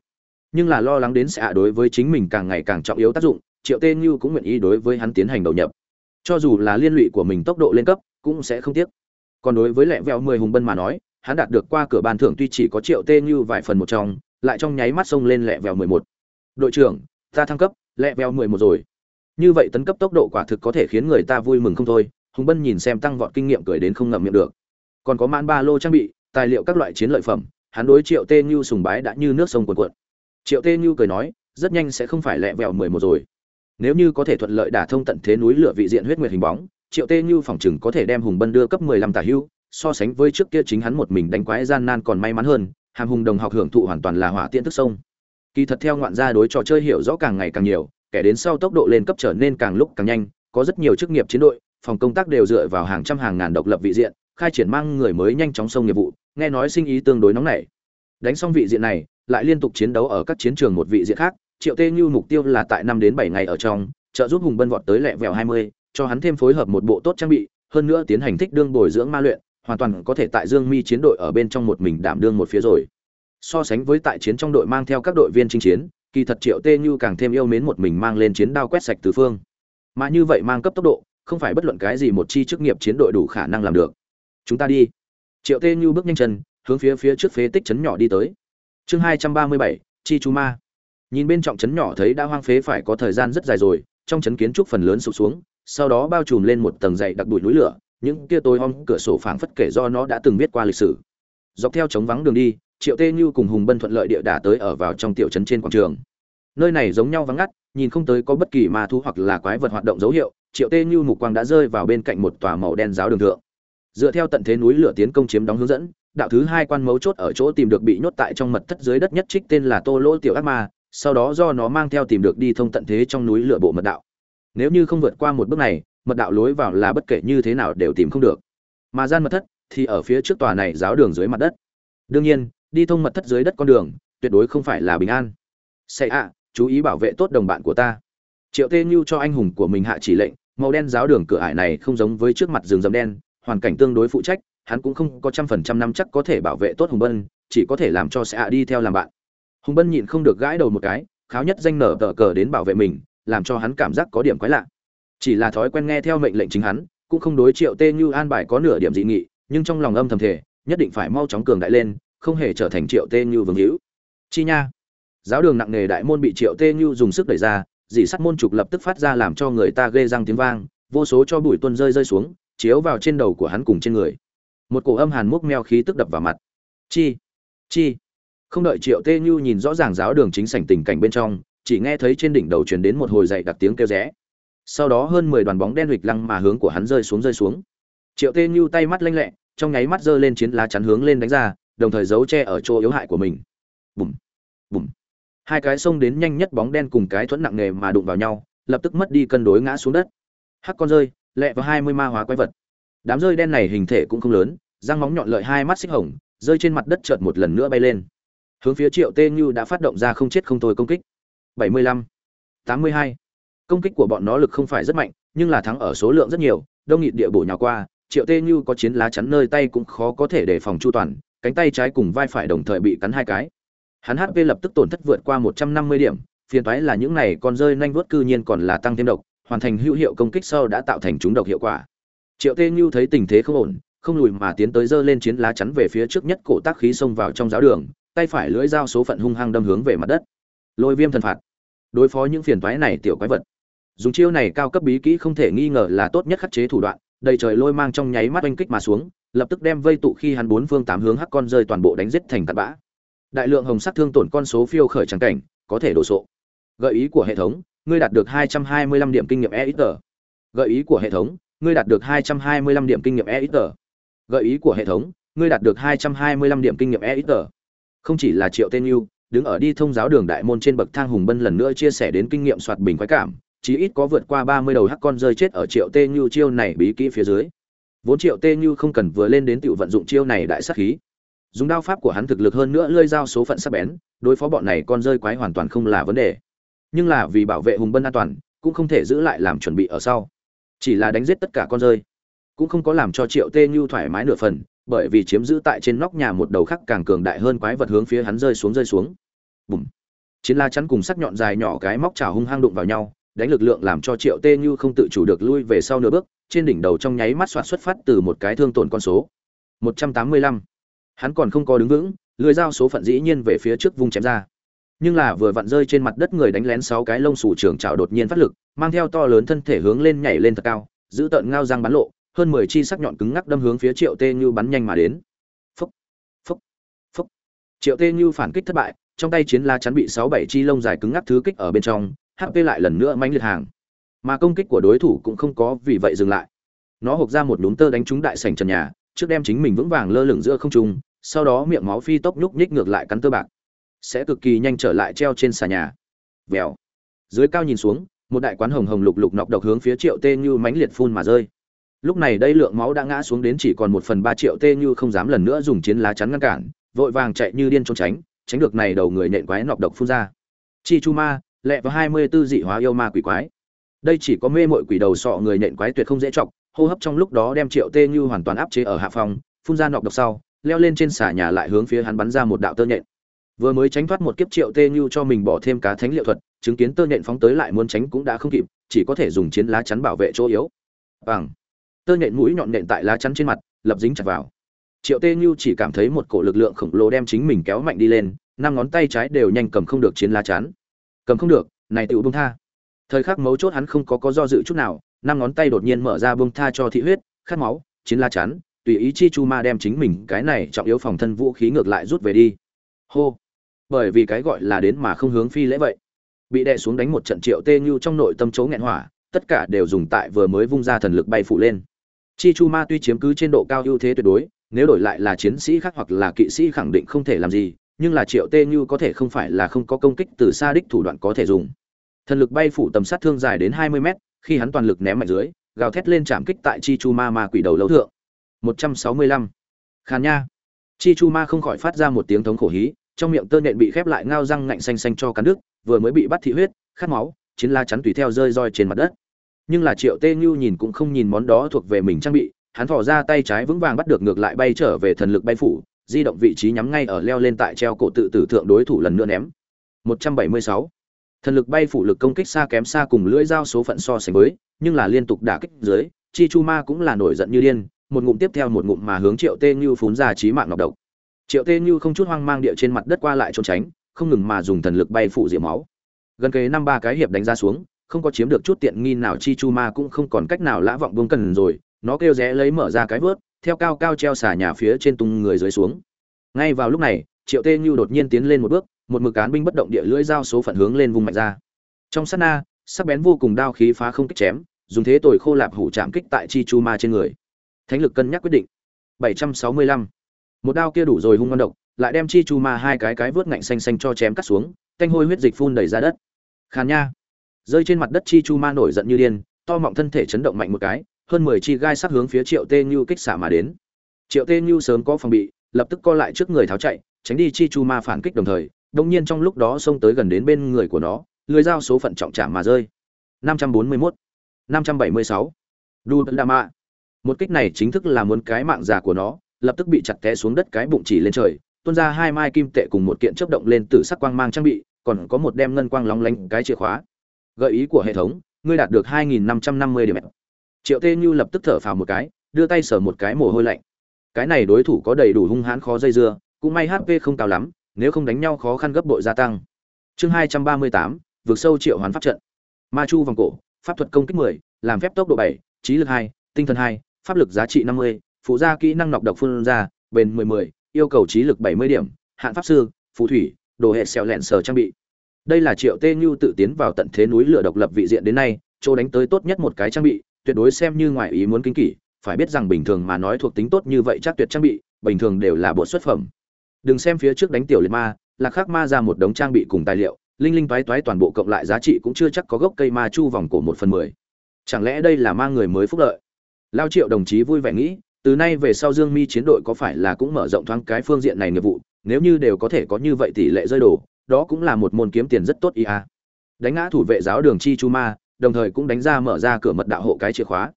A: Nhưng là lo lắng đến sẽ ạ đối với chính mình càng ngày càng trọng yếu tác dụng, triệu tê như cũng nguyện ý đối với hắn tiến hành đầu nhập. Cho dù là liên lụy của mình tốc độ lên cấp, cũng sẽ không tiếc còn đối với lẹ vẹo mười hùng bân mà nói, hắn đạt được qua cửa ban thưởng tuy chỉ có triệu tê như vài phần một trong, lại trong nháy mắt xông lên lẹ vẹo mười một. Đội trưởng, ta thăng cấp, lẹ vẹo mười một rồi. Như vậy tấn cấp tốc độ quả thực có thể khiến người ta vui mừng không thôi, hùng bân nhìn xem tăng vọt kinh nghiệm cười đến không ngậm miệng được. Còn có man ba lô trang bị, tài liệu các loại chiến lợi phẩm, hắn đối triệu tê như sùng bái đã như nước sông cuồn cuộn. Triệu tê như cười nói, rất nhanh sẽ không phải lẹ vẹo mười một rồi. Nếu như có thể thuận lợi đả thông tận thế núi lửa vị diện huyết nguyệt hình bóng triệu tê như phòng chừng có thể đem hùng bân đưa cấp mười lăm tả hưu so sánh với trước kia chính hắn một mình đánh quái gian nan còn may mắn hơn, hàm hùng đồng học hưởng thụ hoàn toàn là hỏa tiễn tức sông. Kỳ thật theo ngoạn gia đối trò chơi hiểu rõ càng ngày càng nhiều, kẻ đến sau tốc độ lên cấp trở nên càng lúc càng nhanh, có rất nhiều chức nghiệp chiến đội, phòng công tác đều dựa vào hàng trăm hàng ngàn độc lập vị diện, khai triển mang người mới nhanh chóng sông nghiệp vụ, nghe nói sinh ý tương đối nóng nảy. Đánh xong vị diện này, lại liên tục chiến đấu ở các chiến trường một vị diện khác, triệu tê như mục tiêu là tại năm đến bảy ngày ở trong, trợ giúp hùng bân vọt tới lẹ vẹo hai mươi cho hắn thêm phối hợp một bộ tốt trang bị, hơn nữa tiến hành thích đương bồi dưỡng ma luyện, hoàn toàn có thể tại dương mi chiến đội ở bên trong một mình đảm đương một phía rồi. So sánh với tại chiến trong đội mang theo các đội viên chinh chiến, kỳ thật triệu tê như càng thêm yêu mến một mình mang lên chiến đao quét sạch tứ phương. Mà như vậy mang cấp tốc độ, không phải bất luận cái gì một chi chức nghiệp chiến đội đủ khả năng làm được. Chúng ta đi. Triệu tê như bước nhanh chân, hướng phía phía trước phế tích trấn nhỏ đi tới. Chương hai trăm ba mươi bảy, chi chú ma. Nhìn bên trọng trấn nhỏ thấy đã hoang phế phải có thời gian rất dài rồi, trong trấn kiến trúc phần lớn sụp xuống sau đó bao trùm lên một tầng dày đặc bụi núi lửa, những kia tối om cửa sổ phảng phất kể do nó đã từng viết qua lịch sử. Dọc theo trống vắng đường đi, triệu tê như cùng hùng bân thuận lợi địa đà tới ở vào trong tiểu trấn trên quảng trường. Nơi này giống nhau vắng ngắt, nhìn không tới có bất kỳ ma thú hoặc là quái vật hoạt động dấu hiệu, triệu tê như mục quang đã rơi vào bên cạnh một tòa màu đen giáo đường thượng. Dựa theo tận thế núi lửa tiến công chiếm đóng hướng dẫn, đạo thứ hai quan mấu chốt ở chỗ tìm được bị nhốt tại trong mật thất dưới đất nhất trích tên là tô lỗ tiểu ác ma, sau đó do nó mang theo tìm được đi thông tận thế trong núi lửa bộ mật đạo nếu như không vượt qua một bước này, mật đạo lối vào là bất kể như thế nào đều tìm không được. Mà gian mật thất thì ở phía trước tòa này giáo đường dưới mặt đất. Đương nhiên, đi thông mật thất dưới đất con đường, tuyệt đối không phải là bình an. Sẽ ạ, chú ý bảo vệ tốt đồng bạn của ta. Triệu tê như cho anh hùng của mình hạ chỉ lệnh, màu đen giáo đường cửa ải này không giống với trước mặt rừng rậm đen, hoàn cảnh tương đối phụ trách, hắn cũng không có trăm phần trăm năm chắc có thể bảo vệ tốt hùng bân, chỉ có thể làm cho sẽ ạ đi theo làm bạn. Hùng bân nhịn không được gãi đầu một cái, kháo nhất danh nở tờ cờ đến bảo vệ mình làm cho hắn cảm giác có điểm quái lạ. Chỉ là thói quen nghe theo mệnh lệnh chính hắn, cũng không đối triệu tê như an bài có nửa điểm dị nghị, nhưng trong lòng âm thầm thể nhất định phải mau chóng cường đại lên, không hề trở thành triệu tê như vương hữu. Chi nha. Giáo đường nặng nề đại môn bị triệu tê như dùng sức đẩy ra dì sắt môn trục lập tức phát ra làm cho người ta ghê răng tiếng vang, vô số cho bụi tuân rơi rơi xuống, chiếu vào trên đầu của hắn cùng trên người. Một cổ âm hàn múc meo khí tức đập vào mặt. Chi. Chi. Không đợi triệu tê như nhìn rõ ràng giáo đường chính sảnh tình cảnh bên trong chỉ nghe thấy trên đỉnh đầu truyền đến một hồi dậy đặc tiếng kêu rẽ. Sau đó hơn mười đoàn bóng đen huỵch lăng mà hướng của hắn rơi xuống rơi xuống. Triệu tê như tay mắt lanh lẹ, trong nháy mắt giơ lên chiến lá chắn hướng lên đánh ra, đồng thời giấu che ở chỗ yếu hại của mình. Bùm bùm. Hai cái xông đến nhanh nhất bóng đen cùng cái thuẫn nặng nề mà đụng vào nhau, lập tức mất đi cân đối ngã xuống đất. Hắc con rơi, lẹ vào hai mươi ma hóa quái vật. Đám rơi đen này hình thể cũng không lớn, răng móng nhọn lợi hai mắt xích hồng, rơi trên mặt đất chợt một lần nữa bay lên. Hướng phía triệu tê như đã phát động ra không chết không thôi công kích. 75. 82. công kích của bọn nó lực không phải rất mạnh, nhưng là thắng ở số lượng rất nhiều đông nghịt địa bổ nhào qua, triệu tê như có chiến lá chắn nơi tay cũng khó có thể đề phòng chu toàn, cánh tay trái cùng vai phải đồng thời bị cắn hai cái hắn hp lập tức tổn thất vượt qua 150 điểm, phiền toái là những này con rơi nhanh vuốt cư nhiên còn là tăng thêm độc, hoàn thành hữu hiệu công kích sau đã tạo thành chúng độc hiệu quả triệu tê như thấy tình thế không ổn, không lùi mà tiến tới giơ lên chiến lá chắn về phía trước nhất cổ tác khí xông vào trong giáo đường, tay phải lưỡi dao số phận hung hăng đâm hướng về mặt đất lôi viêm thần phạt đối phó những phiền toái này tiểu quái vật dùng chiêu này cao cấp bí kỹ không thể nghi ngờ là tốt nhất khắc chế thủ đoạn đầy trời lôi mang trong nháy mắt oanh kích mà xuống lập tức đem vây tụ khi hắn bốn phương tám hướng hắc con rơi toàn bộ đánh giết thành tạt bã đại lượng hồng sắc thương tổn con số phiêu khởi trắng cảnh có thể đổ sộ gợi ý của hệ thống ngươi đạt được 225 điểm kinh nghiệm EXP. Gợi ý của hệ thống, ngươi đạt được 225 điểm kinh nghiệm EXP. Gợi ý của hệ thống, ngươi đạt được 225 điểm kinh nghiệm EXP. Không chỉ là Triệu Tên yêu đứng ở đi thông giáo đường đại môn trên bậc thang hùng bân lần nữa chia sẻ đến kinh nghiệm soạt bình khoái cảm, chí ít có vượt qua 30 đầu hắc con rơi chết ở Triệu tê như chiêu này bí kỹ phía dưới. Vốn Triệu tê như không cần vừa lên đến tiểu vận dụng chiêu này đại sát khí. Dùng đao pháp của hắn thực lực hơn nữa lơi dao số phận sắc bén, đối phó bọn này con rơi quái hoàn toàn không là vấn đề nhưng là vì bảo vệ hùng bân an toàn cũng không thể giữ lại làm chuẩn bị ở sau chỉ là đánh giết tất cả con rơi cũng không có làm cho triệu tê như thoải mái nửa phần bởi vì chiếm giữ tại trên nóc nhà một đầu khác càng cường đại hơn quái vật hướng phía hắn rơi xuống rơi xuống. Bùm. Chiến la chắn cùng sắc nhọn dài nhỏ cái móc chảo hung hăng đụng vào nhau, đánh lực lượng làm cho triệu tê như không tự chủ được lui về sau nửa bước, trên đỉnh đầu trong nháy mắt xoạt xuất phát từ một cái thương tổn con số. Một trăm tám mươi lăm. Hắn còn không có đứng vững, lưỡi dao số phận dĩ nhiên về phía trước vung chém ra. Nhưng là vừa vặn rơi trên mặt đất người đánh lén sáu cái lông sủ trưởng chảo đột nhiên phát lực, mang theo to lớn thân thể hướng lên nhảy lên thật cao, giữ tận ngao răng bắn lộ hơn mười chi sắc nhọn cứng ngắc đâm hướng phía triệu tê như bắn nhanh mà đến. Phốc, phốc, phốc. triệu tê như phản kích thất bại trong tay chiến la chắn bị sáu bảy chi lông dài cứng ngắc thứ kích ở bên trong hp lại lần nữa mãnh liệt hàng. Mà công kích của đối thủ cũng không có vì vậy dừng lại. Nó hộc ra một núm tơ đánh trúng đại sảnh trần nhà trước đem chính mình vững vàng lơ lửng giữa không trung sau đó miệng máu phi tốc nhúc nhích ngược lại cắn tơ bạc. Sẽ cực kỳ nhanh trở lại treo trên xà nhà. Vèo. Dưới cao nhìn xuống một đại quán hồng hồng lục lục nọc độc hướng phía triệu tê như mãnh liệt phun mà rơi lúc này đây lượng máu đã ngã xuống đến chỉ còn một phần ba triệu tê như không dám lần nữa dùng chiến lá chắn ngăn cản, vội vàng chạy như điên trốn tránh tránh được này đầu người nện quái nọc độc phun ra. Chi chu ma, lẹ vào hai mươi tư dị hóa yêu ma quỷ quái. Đây chỉ có mê mội quỷ đầu sọ người nện quái tuyệt không dễ chọc, hô hấp trong lúc đó đem triệu tê như hoàn toàn áp chế ở hạ phòng, phun ra nọc độc sau, leo lên trên xà nhà lại hướng phía hắn bắn ra một đạo tơ nhện. Vừa mới tránh thoát một kiếp triệu tê như cho mình bỏ thêm cá thánh liệu thuật, chứng kiến tơ nhện phóng tới lại muốn tránh cũng đã không kịp, chỉ có thể dùng chiến lá chắn bảo vệ chỗ yếu. Bằng tơ nhện mũi nhọn nện tại lá chắn trên mặt, lập dính chặt vào. Triệu tê như chỉ cảm thấy một cổ lực lượng khổng lồ đem chính mình kéo mạnh đi lên, năm ngón tay trái đều nhanh cầm không được chiến lá chắn. Cầm không được, này tựu bông tha. Thời khắc mấu chốt hắn không có có do dự chút nào, năm ngón tay đột nhiên mở ra bông tha cho thị huyết, khát máu, chiến lá chắn, tùy ý chi chu ma đem chính mình cái này trọng yếu phòng thân vũ khí ngược lại rút về đi. Hô. Bởi vì cái gọi là đến mà không hướng phi lễ vậy. Bị đè xuống đánh một trận triệu tê như trong nội tâm chấu nghẹn hỏa, tất cả đều dùng tại vừa mới vung ra thần lực bay phủ lên chi chu ma tuy chiếm cứ trên độ cao ưu thế tuyệt đối, nếu đổi lại là chiến sĩ khác hoặc là kỵ sĩ khẳng định không thể làm gì, nhưng là triệu tê như có thể không phải là không có công kích từ xa đích thủ đoạn có thể dùng. Thần lực bay phủ tầm sát thương dài đến hai mươi mét, khi hắn toàn lực ném mạnh dưới, gào thét lên chạm kích tại chi chu ma ma quỷ đầu lâu thượng. Một trăm sáu mươi lăm. Khàn nha. Chi chu ma không khỏi phát ra một tiếng thống khổ hí, trong miệng tơ nện bị khép lại ngao răng ngạnh xanh xanh cho cắn nước vừa mới bị bắt thị huyết, khát máu, chiến la chắn tùy theo rơi roi trên mặt đất nhưng là triệu tê như nhìn cũng không nhìn món đó thuộc về mình trang bị, hắn thỏ ra tay trái vững vàng bắt được ngược lại bay trở về thần lực bay phủ, di động vị trí nhắm ngay ở leo lên tại treo cổ tự tử thượng đối thủ lần nữa ném. 176. thần lực bay phủ lực công kích xa kém xa cùng lưỡi dao số phận so sánh với, nhưng là liên tục đả kích dưới, chi chu ma cũng là nổi giận như điên, một ngụm tiếp theo một ngụm mà hướng triệu tê như phún ra trí mạng ngọc độc. Triệu tê như không chút hoang mang địa trên mặt đất qua lại trốn tránh, không ngừng mà dùng thần lực bay phủ diễm máu. Gần kế năm ba cái hiệp đánh ra xuống không có chiếm được chút tiện nghi nào, chi chu ma cũng không còn cách nào lã vọng buông cần rồi. Nó kêu rẽ lấy mở ra cái vớt, theo cao cao treo xả nhà phía trên tung người dưới xuống. Ngay vào lúc này, triệu tê như đột nhiên tiến lên một bước, một mực cán binh bất động địa lưỡi dao số phận hướng lên vùng mạnh ra. Trong sát na, sắc bén vô cùng đao khí phá không kích chém, dùng thế tồi khô lạp hủ chạm kích tại chi chu ma trên người. Thánh lực cân nhắc quyết định. 765 một đao kia đủ rồi hung ngon độc, lại đem chi chu ma hai cái cái vớt ngạnh xanh xanh cho chém cắt xuống canh hôi huyết dịch phun đầy ra đất. Khàn nha rơi trên mặt đất chi chu ma nổi giận như điên, to mọng thân thể chấn động mạnh một cái, hơn mười chi gai sắc hướng phía triệu tê như kích xả mà đến. Triệu tê như sớm có phòng bị, lập tức co lại trước người tháo chạy, tránh đi chi chu ma phản kích đồng thời đông nhiên trong lúc đó xông tới gần đến bên người của nó lưới dao số phận trọng trả mà rơi. 541 576 đu đà mạ một kích này chính thức là muốn cái mạng già của nó, lập tức bị chặt té xuống đất cái bụng chỉ lên trời, tuôn ra hai mai kim tệ cùng một kiện chớp động lên từ sắc quang mang trang bị, còn có một đem ngân quang lóng lánh cái chìa khóa gợi ý của hệ thống ngươi đạt được 2.550 điểm. Triệu tê như lập tức thở phào một cái đưa tay sờ một cái mồ hôi lạnh. Cái này đối thủ có đầy đủ hung hãn khó dây dưa cũng may hp không cao lắm nếu không đánh nhau khó khăn gấp bội gia tăng. Chương 238, vượt sâu triệu hoán pháp trận. Ma chu vòng cổ pháp thuật công kích 10, làm phép tốc độ 7, trí lực 2, tinh thần 2, pháp lực giá trị năm mươi phụ gia kỹ năng nọc độc phun ra bền mười mười yêu cầu trí lực bảy mươi điểm hạn pháp sư phù thủy đồ hệ xèo lẹn sở trang bị đây là triệu tê như tự tiến vào tận thế núi lửa độc lập vị diện đến nay, chỗ đánh tới tốt nhất một cái trang bị, tuyệt đối xem như ngoài ý muốn kinh kỷ, phải biết rằng bình thường mà nói thuộc tính tốt như vậy chắc tuyệt trang bị, bình thường đều là bộ xuất phẩm đừng xem phía trước đánh tiểu liệt ma là khắc ma ra một đống trang bị cùng tài liệu, linh linh toái toái toàn bộ cộng lại giá trị cũng chưa chắc có gốc cây ma chu vòng cổ một phần mười chẳng lẽ đây là ma người mới phúc lợi lao triệu đồng chí vui vẻ nghĩ, từ nay về sau dương mi chiến đội có phải là cũng mở rộng thoáng cái phương diện này nghiệp vụ, nếu như đều có thể có như vậy tỷ lệ rơi đổ đó cũng là một môn kiếm tiền rất tốt ý a. Đánh ngã thủ vệ giáo đường chi chu ma, đồng thời cũng đánh ra mở ra cửa mật đạo hộ cái chìa khóa.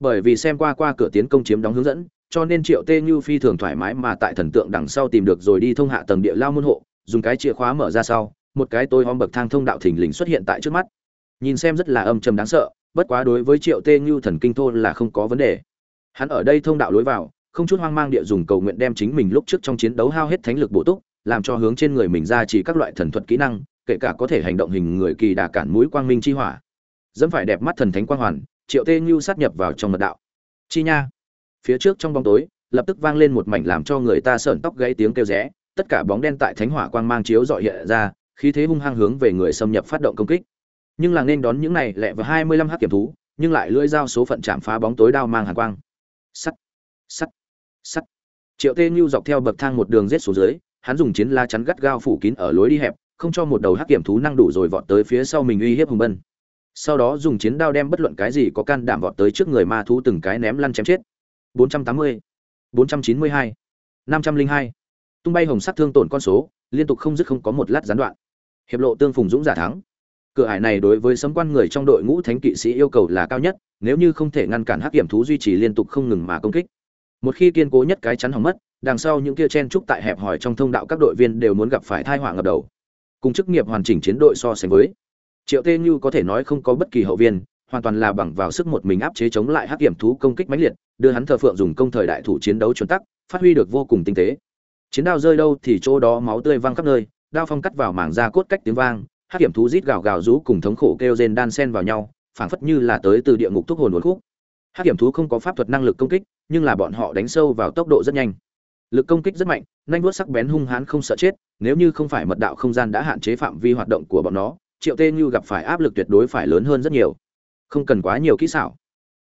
A: Bởi vì xem qua qua cửa tiến công chiếm đóng hướng dẫn, cho nên triệu tê như phi thường thoải mái mà tại thần tượng đằng sau tìm được rồi đi thông hạ tầng địa lao môn hộ, dùng cái chìa khóa mở ra sau, một cái tôi om bậc thang thông đạo thình lình xuất hiện tại trước mắt. Nhìn xem rất là âm trầm đáng sợ, bất quá đối với triệu tê như thần kinh thôn là không có vấn đề. Hắn ở đây thông đạo lối vào, không chút hoang mang địa dùng cầu nguyện đem chính mình lúc trước trong chiến đấu hao hết thánh lực bổ túc làm cho hướng trên người mình ra chỉ các loại thần thuật kỹ năng, kể cả có thể hành động hình người kỳ đà cản mũi quang minh chi hỏa. Dẫm phải đẹp mắt thần thánh quang hoàn, triệu tê như sát nhập vào trong mật đạo. Chi nha. Phía trước trong bóng tối, lập tức vang lên một mảnh làm cho người ta sợn tóc gãy tiếng kêu rẽ, tất cả bóng đen tại thánh hỏa quang mang chiếu dọi hiện ra, khí thế hung hăng hướng về người xâm nhập phát động công kích. Nhưng là nên đón những này lẹ vào hai mươi lăm hắc kiểm thú, nhưng lại lưỡi dao số phận chạm phá bóng tối đao mang hàn quang. Sắt sắt sắt. Triệu tê như dọc theo bậc thang một đường rết xuống dưới hắn dùng chiến la chắn gắt gao phủ kín ở lối đi hẹp không cho một đầu hắc kiểm thú năng đủ rồi vọt tới phía sau mình uy hiếp hùng bân. Sau đó dùng chiến đao đem bất luận cái gì có can đảm vọt tới trước người ma thú từng cái ném lăn chém chết. 480, 492, 502. tung bay hồng sắc thương tổn con số liên tục không dứt không có một lát gián đoạn. Hiệp lộ tương phùng dũng giả thắng. Cửa hải này đối với sấm quan người trong đội ngũ thánh kỵ sĩ yêu cầu là cao nhất nếu như không thể ngăn cản hắc kiểm thú duy trì liên tục không ngừng mà công kích. Một khi kiên cố nhất cái chắn hỏng mất đằng sau những kia chen trúc tại hẹp hòi trong thông đạo các đội viên đều muốn gặp phải thai họa ngập đầu. Cùng chức nghiệp hoàn chỉnh chiến đội so sánh với, triệu tê như có thể nói không có bất kỳ hậu viên, hoàn toàn là bằng vào sức một mình áp chế chống lại hắc kiểm thú công kích mãnh liệt, đưa hắn thờ phượng dùng công thời đại thủ chiến đấu chuẩn tắc, phát huy được vô cùng tinh tế. Chiến đao rơi đâu thì chỗ đó máu tươi văng khắp nơi, đao phong cắt vào mảng da cốt cách tiếng vang, hắc kiểm thú rít gào gào rú cùng thống khổ kêu rên đan sen vào nhau, phảng phất như là tới từ địa ngục thúc hồn uốn khúc. Hắc kiểm thú không có pháp thuật năng lực công kích, nhưng là bọn họ đánh sâu vào tốc độ rất nhanh lực công kích rất mạnh nhanh vuốt sắc bén hung hãn không sợ chết, nếu như không phải mật đạo không gian đã hạn chế phạm vi hoạt động của bọn nó, triệu tê như gặp phải áp lực tuyệt đối phải lớn hơn rất nhiều. Không cần quá nhiều kỹ xảo.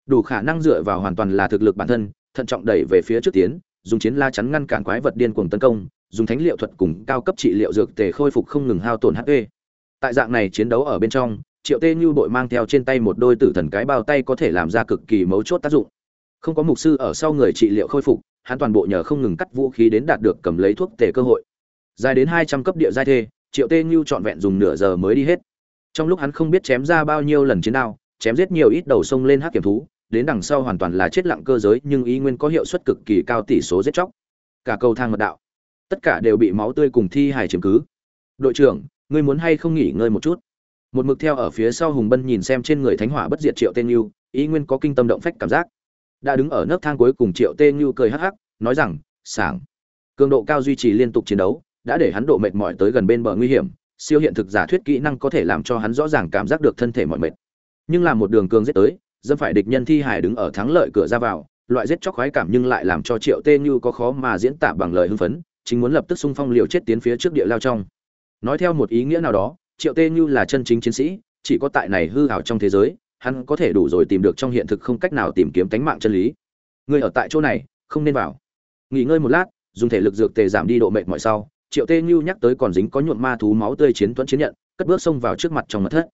A: Đủ khả năng dựa vào hoàn toàn là thực lực bản thân, thận trọng đẩy về phía trước tiến, dùng chiến la chắn ngăn cản quái vật điên cuồng tấn công, dùng thánh liệu thuật cùng cao cấp trị liệu dược tề khôi phục không ngừng hao tổn hp tại dạng này chiến đấu ở bên trong, triệu tê như bội mang theo trên tay một đôi tử thần cái bao tay có thể làm ra cực kỳ mấu chốt tác dụng. Không có mục sư ở sau người trị liệu khôi phục hắn toàn bộ nhờ không ngừng cắt vũ khí đến đạt được cầm lấy thuốc tề cơ hội. Dài đến hai trăm cấp địa giai thê, triệu tê như trọn vẹn dùng nửa giờ mới đi hết. Trong lúc hắn không biết chém ra bao nhiêu lần chiến đao, chém giết nhiều ít đầu sông lên hắc kiểm thú, đến đằng sau hoàn toàn là chết lặng cơ giới, nhưng ý nguyên có hiệu suất cực kỳ cao tỷ số giết chóc. Cả cầu thang mật đạo, tất cả đều bị máu tươi cùng thi hài chiếm cứ. Đội trưởng, ngươi muốn hay không nghỉ ngơi một chút? Một mực theo ở phía sau hùng bân nhìn xem trên người thánh hỏa bất diệt triệu tên yêu ý nguyên có kinh tâm động phách cảm giác đã đứng ở nấc thang cuối cùng triệu tê như cười hắc hắc, nói rằng, sảng. Cường độ cao duy trì liên tục chiến đấu, đã để hắn độ mệt mỏi tới gần bên bờ nguy hiểm, siêu hiện thực giả thuyết kỹ năng có thể làm cho hắn rõ ràng cảm giác được thân thể mọi mệt. Nhưng là một đường cường giết tới, dâm phải địch nhân thi hải đứng ở thắng lợi cửa ra vào, loại giết chóc khoái cảm nhưng lại làm cho triệu tê như có khó mà diễn tả bằng lời hưng phấn, chính muốn lập tức xung phong liều chết tiến phía trước địa lao trong. Nói theo một ý nghĩa nào đó, triệu tê như là chân chính chiến sĩ, chỉ có tại này hư hảo trong thế giới hắn có thể đủ rồi tìm được trong hiện thực không cách nào tìm kiếm tánh mạng chân lý. Người ở tại chỗ này, không nên vào. Nghỉ ngơi một lát, dùng thể lực dược tề giảm đi độ mệt mọi sau, triệu tê như nhắc tới còn dính có nhuộm ma thú máu tươi chiến tuấn chiến nhận, cất bước xông vào trước mặt trong mật thất.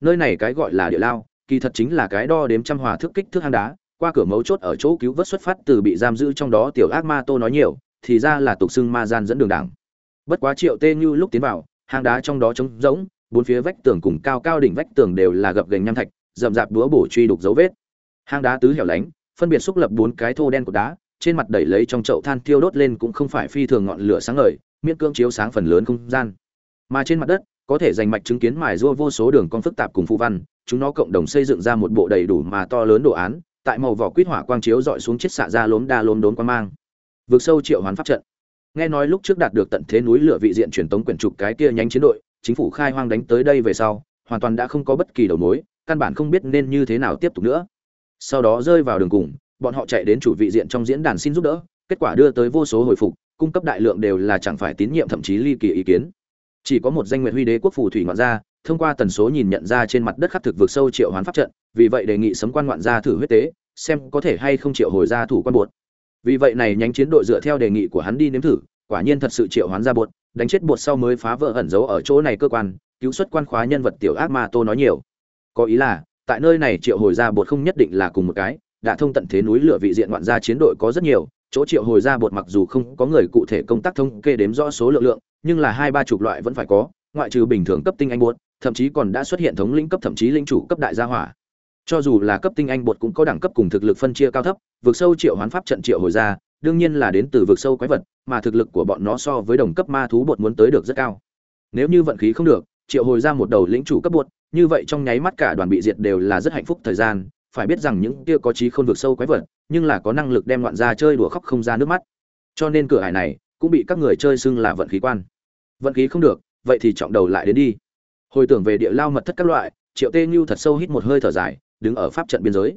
A: Nơi này cái gọi là địa lao, kỳ thật chính là cái đo đếm trăm hòa thước kích thước hang đá, qua cửa mấu chốt ở chỗ cứu vớt xuất phát từ bị giam giữ trong đó tiểu ác ma tô nói nhiều, thì ra là tục xưng ma gian dẫn đường đảng. Bất quá triệu tê như lúc tiến vào, hang đá trong đó trống rỗng, bốn phía vách tường cùng cao cao đỉnh vách tường đều là gập gành nham thạch rậm rạp đúa bổ truy đục dấu vết. Hang đá tứ hẻo lánh, phân biệt xúc lập bốn cái thô đen của đá, trên mặt đẩy lấy trong chậu than thiêu đốt lên cũng không phải phi thường ngọn lửa sáng ngời, miễn cưỡng chiếu sáng phần lớn không gian. Mà trên mặt đất, có thể dành mạch chứng kiến mài rua vô số đường con phức tạp cùng phụ văn, chúng nó cộng đồng xây dựng ra một bộ đầy đủ mà to lớn đồ án, tại màu vỏ quýt hỏa quang chiếu dọi xuống chiếc xạ ra lốm đa lốm đốn quan mang. Vượt sâu triệu hoán pháp trận. Nghe nói lúc trước đạt được tận thế núi lửa vị diện truyền tống quyển trục cái kia nhánh chiến đội, chính phủ khai hoang đánh tới đây về sau, hoàn toàn đã không có bất kỳ đầu mối căn bản không biết nên như thế nào tiếp tục nữa. Sau đó rơi vào đường cùng, bọn họ chạy đến chủ vị diện trong diễn đàn xin giúp đỡ, kết quả đưa tới vô số hồi phục, cung cấp đại lượng đều là chẳng phải tín nhiệm thậm chí ly kỳ ý kiến. Chỉ có một danh nguyện huy đế quốc phù thủy ngoạn gia, thông qua tần số nhìn nhận ra trên mặt đất khắc thực vực sâu triệu hoán pháp trận, vì vậy đề nghị sấm quan ngoạn gia thử huyết tế, xem có thể hay không triệu hồi ra thủ quan bột. Vì vậy này nhánh chiến đội dựa theo đề nghị của hắn đi nếm thử, quả nhiên thật sự triệu hoán ra bột, đánh chết bột sau mới phá vỡ ẩn giấu ở chỗ này cơ quan, cứu xuất quan khóa nhân vật tiểu ác ma tô nói nhiều có ý là, tại nơi này triệu hồi ra bột không nhất định là cùng một cái, đã thông tận thế núi lửa vị diện ngoạn gia chiến đội có rất nhiều, chỗ triệu hồi ra bột mặc dù không có người cụ thể công tác thông kê đếm rõ số lượng lượng, nhưng là hai ba chục loại vẫn phải có, ngoại trừ bình thường cấp tinh anh bột, thậm chí còn đã xuất hiện thống lĩnh cấp thậm chí lĩnh chủ cấp đại gia hỏa. Cho dù là cấp tinh anh bột cũng có đẳng cấp cùng thực lực phân chia cao thấp vượt sâu triệu hoán pháp trận triệu hồi ra, đương nhiên là đến từ vực sâu quái vật, mà thực lực của bọn nó so với đồng cấp ma thú bột muốn tới được rất cao. Nếu như vận khí không được, triệu hồi ra một đầu lĩnh chủ cấp bột như vậy trong nháy mắt cả đoàn bị diệt đều là rất hạnh phúc thời gian, phải biết rằng những kia có trí khôn vượt sâu quái vật, nhưng là có năng lực đem loạn ra chơi đùa khóc không ra nước mắt. Cho nên cửa hải này cũng bị các người chơi xưng là vận khí quan. Vận khí không được, vậy thì trọng đầu lại đến đi. Hồi tưởng về địa lao mật thất các loại, triệu tê như thật sâu hít một hơi thở dài, đứng ở pháp trận biên giới.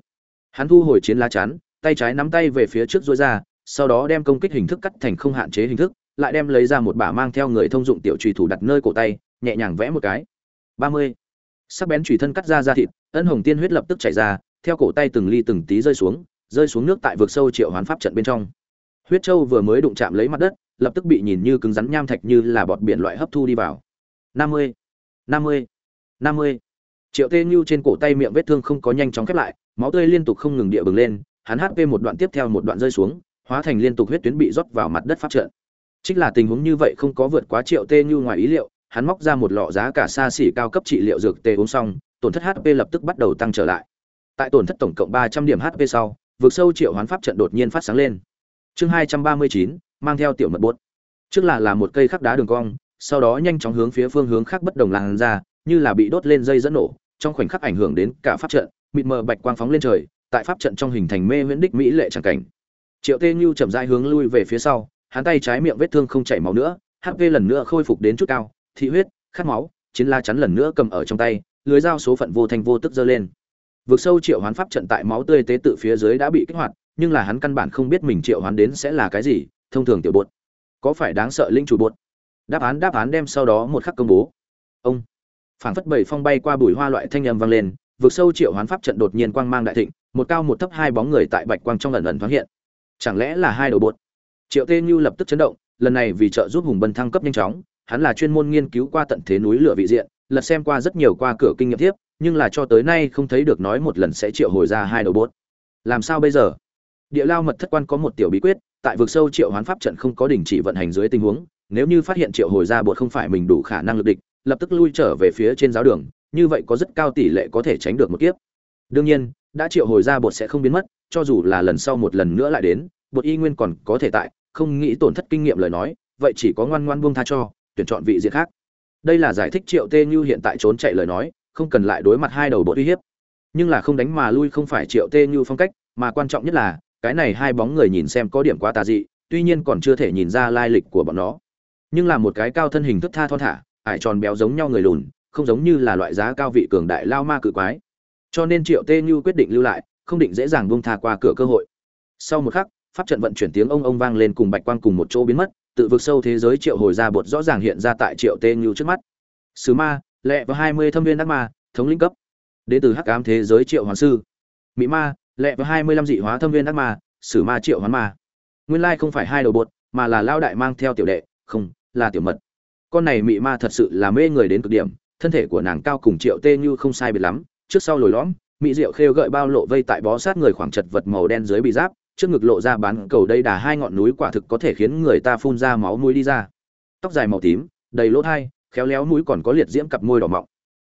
A: Hắn thu hồi chiến lá chắn, tay trái nắm tay về phía trước dối ra, sau đó đem công kích hình thức cắt thành không hạn chế hình thức, lại đem lấy ra một bả mang theo người thông dụng tiểu trùy thủ đặt nơi cổ tay, nhẹ nhàng vẽ một cái. ba mươi sắc bén chủy thân cắt ra da thịt, ân hồng tiên huyết lập tức chảy ra, theo cổ tay từng ly từng tí rơi xuống rơi xuống nước tại vực sâu triệu hoán pháp trận bên trong. Huyết châu vừa mới đụng chạm lấy mặt đất, lập tức bị nhìn như cứng rắn nham thạch như là bọt biển loại hấp thu đi vào. Năm mươi năm mươi năm mươi. Triệu tê như trên cổ tay miệng vết thương không có nhanh chóng khép lại, máu tươi liên tục không ngừng địa bừng lên, hắn hp một đoạn tiếp theo một đoạn rơi xuống, hóa thành liên tục huyết tuyến bị rót vào mặt đất pháp trận. Chính là tình huống như vậy không có vượt quá triệu tê như ngoài ý liệu hắn móc ra một lọ giá cả xa xỉ cao cấp trị liệu dược tê uống xong tổn thất hp lập tức bắt đầu tăng trở lại. Tại tổn thất tổng cộng ba trăm điểm hp sau vực sâu triệu hoán pháp trận đột nhiên phát sáng lên. Chương hai trăm ba mươi chín mang theo tiểu mật bút, trước là là một cây khắc đá đường cong sau đó nhanh chóng hướng phía phương hướng khác bất đồng lan ra như là bị đốt lên dây dẫn nổ trong khoảnh khắc ảnh hưởng đến cả pháp trận mịt mờ bạch quang phóng lên trời tại pháp trận trong hình thành mê huyễn đích mỹ lệ chẳng cảnh. Triệu tê như chậm rãi hướng lui về phía sau hắn tay trái miệng vết thương không chảy máu nữa hp lần nữa khôi phục đến chút cao thị huyết, khát máu, chiến la chắn lần nữa cầm ở trong tay, lưới dao số phận vô thành vô tức giơ lên. Vượt sâu triệu hoán pháp trận tại máu tươi tế tự phía dưới đã bị kích hoạt, nhưng là hắn căn bản không biết mình triệu hoán đến sẽ là cái gì, thông thường tiểu bột. Có phải đáng sợ linh chủ bột? Đáp án đáp án đem sau đó một khắc công bố. Ông. Phảng phất bảy phong bay qua bụi hoa loại thanh âm vang lên vượt sâu triệu hoán pháp trận đột nhiên quang mang đại thịnh, một cao một thấp hai bóng người tại bạch quang trong ẩn ẩn thoáng hiện. Chẳng lẽ là hai đầu bột? Triệu tê như lập tức chấn động, lần này vì trợ giúp hùng bân thăng cấp nhanh chóng hắn là chuyên môn nghiên cứu qua tận thế núi lửa vị diện, lật xem qua rất nhiều qua cửa kinh nghiệm tiếp nhưng là cho tới nay không thấy được nói một lần sẽ triệu hồi ra hai đầu bốt. Làm sao bây giờ? Địa lao mật thất quan có một tiểu bí quyết, tại vực sâu triệu hoán pháp trận không có đình chỉ vận hành dưới tình huống, nếu như phát hiện triệu hồi ra bột không phải mình đủ khả năng lực địch, lập tức lui trở về phía trên giáo đường, như vậy có rất cao tỷ lệ có thể tránh được một kiếp. Đương nhiên, đã triệu hồi ra bột sẽ không biến mất, cho dù là lần sau một lần nữa lại đến, bột y nguyên còn có thể tại, không nghĩ tổn thất kinh nghiệm lời nói, vậy chỉ có ngoan ngoan buông tha cho tuyển chọn vị diện khác. Đây là giải thích triệu tê như hiện tại trốn chạy lời nói, không cần lại đối mặt hai đầu bột uy hiếp. Nhưng là không đánh mà lui không phải triệu tê như phong cách, mà quan trọng nhất là, cái này hai bóng người nhìn xem có điểm quá tà dị, tuy nhiên còn chưa thể nhìn ra lai lịch của bọn nó. Nhưng là một cái cao thân hình thức tha thon thả, ải tròn béo giống nhau người lùn, không giống như là loại giá cao vị cường đại lao ma cự quái. Cho nên triệu tê như quyết định lưu lại, không định dễ dàng buông tha qua cửa cơ hội. Sau một khắc, pháp trận vận chuyển tiếng ông ông vang lên cùng bạch quang cùng một chỗ biến mất tự vực sâu thế giới triệu hồi ra bột rõ ràng hiện ra tại triệu tê như trước mắt. Sứ ma, lẹ và hai mươi thâm viên ác ma, thống lĩnh cấp. Đến từ hắc ám thế giới triệu hoàn sư. Mỹ ma, lẹ và hai mươi lăm dị hóa thâm viên ác ma sử ma triệu hoán ma. Nguyên lai không phải hai đầu bột, mà là lao đại mang theo tiểu đệ, không, là tiểu mật. Con này mị ma thật sự là mê người đến cực điểm, thân thể của nàng cao cùng triệu tê như không sai biệt lắm. Trước sau lồi lõm mỹ diệu khêu gợi bao lộ vây tại bó sát người khoảng chật vật màu đen dưới bị giáp trước ngực lộ ra bán cầu đây đà hai ngọn núi quả thực có thể khiến người ta phun ra máu mũi đi ra. Tóc dài màu tím, đầy lỗ thai, khéo léo mũi còn có liệt diễm cặp môi đỏ mọng.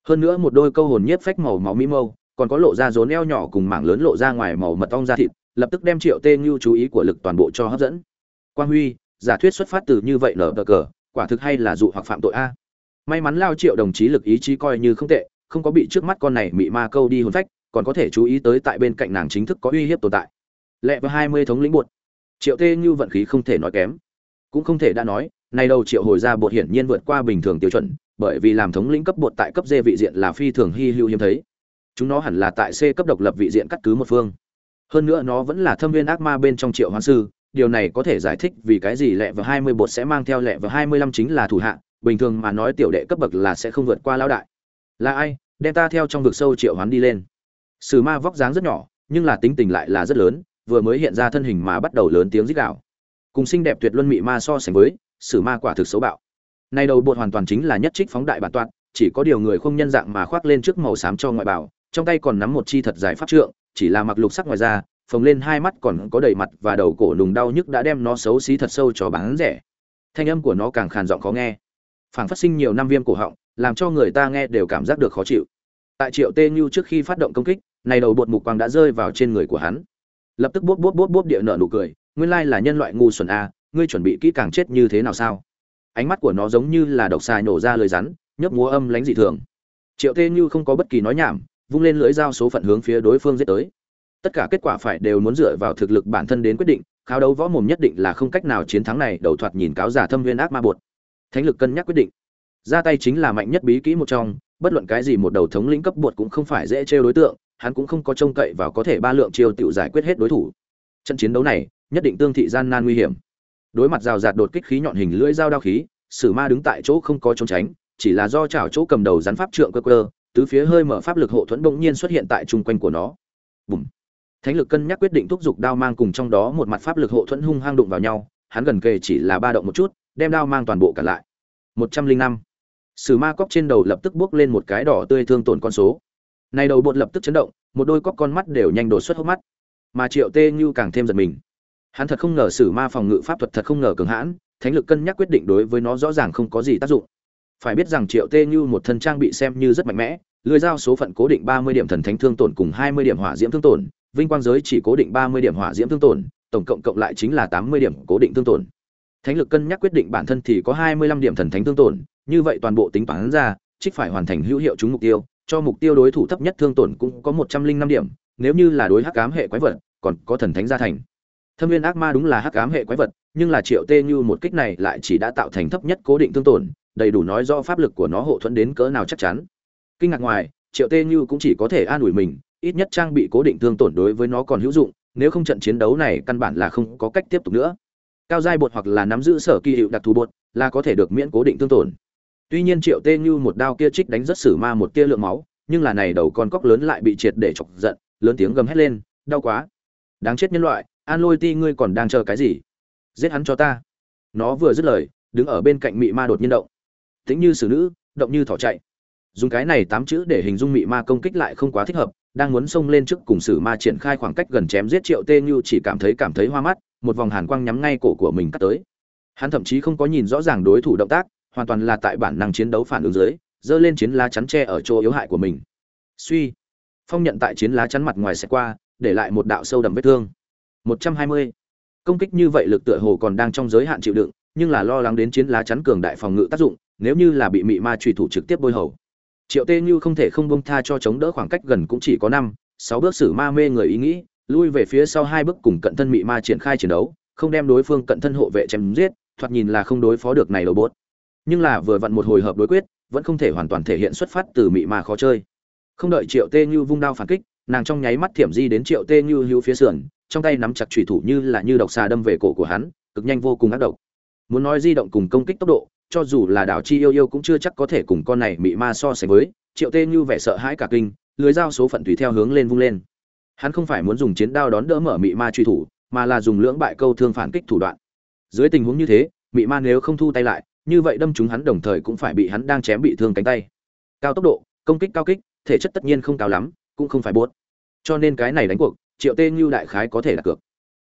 A: Hơn nữa một đôi câu hồn nhiếp phách màu máu mỹ mâu, còn có lộ ra rốn eo nhỏ cùng mảng lớn lộ ra ngoài màu mật ong da thịt, lập tức đem triệu tê như chú ý của lực toàn bộ cho hấp dẫn. Quang huy, giả thuyết xuất phát từ như vậy nở bờ cờ, quả thực hay là dụ hoặc phạm tội a. May mắn lao triệu đồng chí lực ý chí coi như không tệ, không có bị trước mắt con này mị ma câu đi hồn phách, còn có thể chú ý tới tại bên cạnh nàng chính thức có uy hiếp tồn tại lẹ và hai mươi thống lĩnh bột. Triệu tê như vận khí không thể nói kém. Cũng không thể đã nói nay đầu triệu hồi ra bột hiển nhiên vượt qua bình thường tiêu chuẩn, bởi vì làm thống lĩnh cấp bột tại cấp D vị diện là phi thường hy hữu hiếm thấy. Chúng nó hẳn là tại C cấp độc lập vị diện cắt cứ một phương. Hơn nữa nó vẫn là thâm viên ác ma bên trong triệu hoán sư, điều này có thể giải thích vì cái gì lẹ và hai mươi bột sẽ mang theo lẹ và hai mươi lăm chính là thủ hạ, bình thường mà nói tiểu đệ cấp bậc là sẽ không vượt qua lão đại. Là ai? Đem ta theo trong vực sâu triệu hoán đi lên. Sử ma vóc dáng rất nhỏ, nhưng là tính tình lại là rất lớn vừa mới hiện ra thân hình mà bắt đầu lớn tiếng rít gào. Cùng xinh đẹp tuyệt luân mị ma so sánh với sử ma quả thực xấu bạo. Nay đầu bột hoàn toàn chính là nhất trích phóng đại bản toàn, chỉ có điều người không nhân dạng mà khoác lên trước màu xám cho ngoại bảo trong tay còn nắm một chi thật dài pháp trượng chỉ là mặc lục sắc ngoài ra phồng lên hai mắt còn có đầy mặt và đầu cổ nùng đau nhức đã đem nó xấu xí thật sâu cho bán rẻ. Thanh âm của nó càng khàn giọng khó nghe. Phảng phát sinh nhiều năm viêm cổ họng làm cho người ta nghe đều cảm giác được khó chịu. Tại triệu tê nhu trước khi phát động công kích này đầu bột mục quang đã rơi vào trên người của hắn lập tức bốp bốp bốp bốp địa nợ nụ cười, nguyên lai là nhân loại ngu xuẩn a, ngươi chuẩn bị kỹ càng chết như thế nào sao? Ánh mắt của nó giống như là độc xài nổ ra lời rắn, nhấp múa âm lánh dị thường. Triệu tê như không có bất kỳ nói nhảm, vung lên lưỡi dao số phận hướng phía đối phương giết tới. Tất cả kết quả phải đều muốn dựa vào thực lực bản thân đến quyết định, kháo đấu võ mồm nhất định là không cách nào chiến thắng này, đầu thoạt nhìn cáo giả thâm viên ác ma bột. Thánh lực cân nhắc quyết định. Ra tay chính là mạnh nhất bí kỹ một trong, bất luận cái gì một đầu thống lĩnh cấp bột cũng không phải dễ trêu đối tượng hắn cũng không có trông cậy vào có thể ba lượng chiêu tự giải quyết hết đối thủ. Trận chiến đấu này, nhất định tương thị gian nan nguy hiểm. Đối mặt rào rạt đột kích khí nhọn hình lưỡi dao đao khí, sử ma đứng tại chỗ không có trốn tránh, chỉ là do chảo chỗ cầm đầu rắn pháp trượng cơ cơ tứ phía hơi mở pháp lực hộ thuẫn bỗng nhiên xuất hiện tại trung quanh của nó. Bùm. Thánh lực cân nhắc quyết định thúc giục đao mang cùng trong đó một mặt pháp lực hộ thuẫn hung hăng đụng vào nhau, hắn gần kề chỉ là ba động một chút, đem đao mang toàn bộ cả lại. Một trăm linh năm. Sử ma cóc trên đầu lập tức bước lên một cái đỏ tươi thương tổn con số này đầu bột lập tức chấn động, một đôi cóc con mắt đều nhanh đổ xuất hốc mắt. Mà triệu tê như càng thêm giật mình. Hắn thật không ngờ sử ma phòng ngự pháp thuật thật không ngờ cường hãn, thánh lực cân nhắc quyết định đối với nó rõ ràng không có gì tác dụng. Phải biết rằng triệu tê như một thân trang bị xem như rất mạnh mẽ lưới dao số phận cố định ba mươi điểm thần thánh thương tổn cùng hai mươi điểm hỏa diễm thương tổn, vinh quang giới chỉ cố định ba mươi điểm hỏa diễm thương tổn, tổng cộng cộng lại chính là tám mươi điểm cố định thương tổn. Thánh lực cân nhắc quyết định bản thân thì có hai mươi lăm điểm thần thánh thương tổn, như vậy toàn bộ tính toán ra, trích phải hoàn thành hữu hiệu chúng mục tiêu cho mục tiêu đối thủ thấp nhất thương tổn cũng có một trăm linh năm điểm, nếu như là đối hắc ám hệ quái vật, còn có thần thánh gia thành. Thâm viên ác ma đúng là hắc ám hệ quái vật, nhưng là triệu tê như một kích này lại chỉ đã tạo thành thấp nhất cố định thương tổn, đầy đủ nói do pháp lực của nó hộ thuẫn đến cỡ nào chắc chắn. Kinh ngạc ngoài, triệu tê như cũng chỉ có thể an ủi mình, ít nhất trang bị cố định thương tổn đối với nó còn hữu dụng, nếu không trận chiến đấu này căn bản là không có cách tiếp tục nữa. Cao giai bột hoặc là nắm giữ sở kỳ hiệu đặc thù bột là có thể được miễn cố định thương tổn tuy nhiên triệu tê như một đao kia trích đánh rất sử ma một tia lượng máu, nhưng là này đầu con cóc lớn lại bị triệt để chọc giận, lớn tiếng gầm hét lên, đau quá! Đáng chết nhân loại, an lôi ti ngươi còn đang chờ cái gì? Giết hắn cho ta! Nó vừa dứt lời, đứng ở bên cạnh mị ma đột nhiên động. Tính như xử nữ, động như thỏ chạy. Dùng cái này tám chữ để hình dung mị ma công kích lại không quá thích hợp, đang muốn xông lên trước cùng sử ma triển khai khoảng cách gần chém giết triệu tê như chỉ cảm thấy cảm thấy hoa mắt, một vòng hàn quang nhắm ngay cổ của mình cắt tới. Hắn thậm chí không có nhìn rõ ràng đối thủ động tác hoàn toàn là tại bản năng chiến đấu phản ứng dưới dơ lên chiến lá chắn tre ở chỗ yếu hại của mình. Suy, phong nhận tại chiến lá chắn mặt ngoài sẽ qua, để lại một đạo sâu đậm vết thương. 120. công kích như vậy lực tựa hồ còn đang trong giới hạn chịu đựng, nhưng là lo lắng đến chiến lá chắn cường đại phòng ngự tác dụng, nếu như là bị mị ma truy thủ trực tiếp bôi hầu. Triệu tê như không thể không bông tha cho chống đỡ khoảng cách gần cũng chỉ có năm, sáu bước xử ma mê người ý nghĩ, lui về phía sau hai bước cùng cận thân mị ma triển khai chiến đấu, không đem đối phương cận thân hộ vệ chém giết, thoạt nhìn là không đối phó được này robot nhưng là vừa vặn một hồi hợp đối quyết, vẫn không thể hoàn toàn thể hiện xuất phát từ mị ma khó chơi. Không đợi triệu tê như vung đao phản kích, nàng trong nháy mắt thiểm di đến triệu tê như hữu phía sườn, trong tay nắm chặt trùy thủ như là như độc xà đâm về cổ của hắn, cực nhanh vô cùng ác độc. Muốn nói di động cùng công kích tốc độ, cho dù là đảo chi yêu yêu cũng chưa chắc có thể cùng con này mị ma so sánh với, triệu tê như vẻ sợ hãi cả kinh, lưới dao số phận tùy theo hướng lên vung lên. Hắn không phải muốn dùng chiến đao đón đỡ mở mị ma truy thủ, mà là dùng lưỡng bại câu thương phản kích thủ đoạn. Dưới tình huống như thế, mị ma nếu không thu tay lại như vậy đâm chúng hắn đồng thời cũng phải bị hắn đang chém bị thương cánh tay. Cao tốc độ, công kích cao kích, thể chất tất nhiên không cao lắm, cũng không phải buốt. Cho nên cái này đánh cuộc, triệu tê như đại khái có thể đặt cược.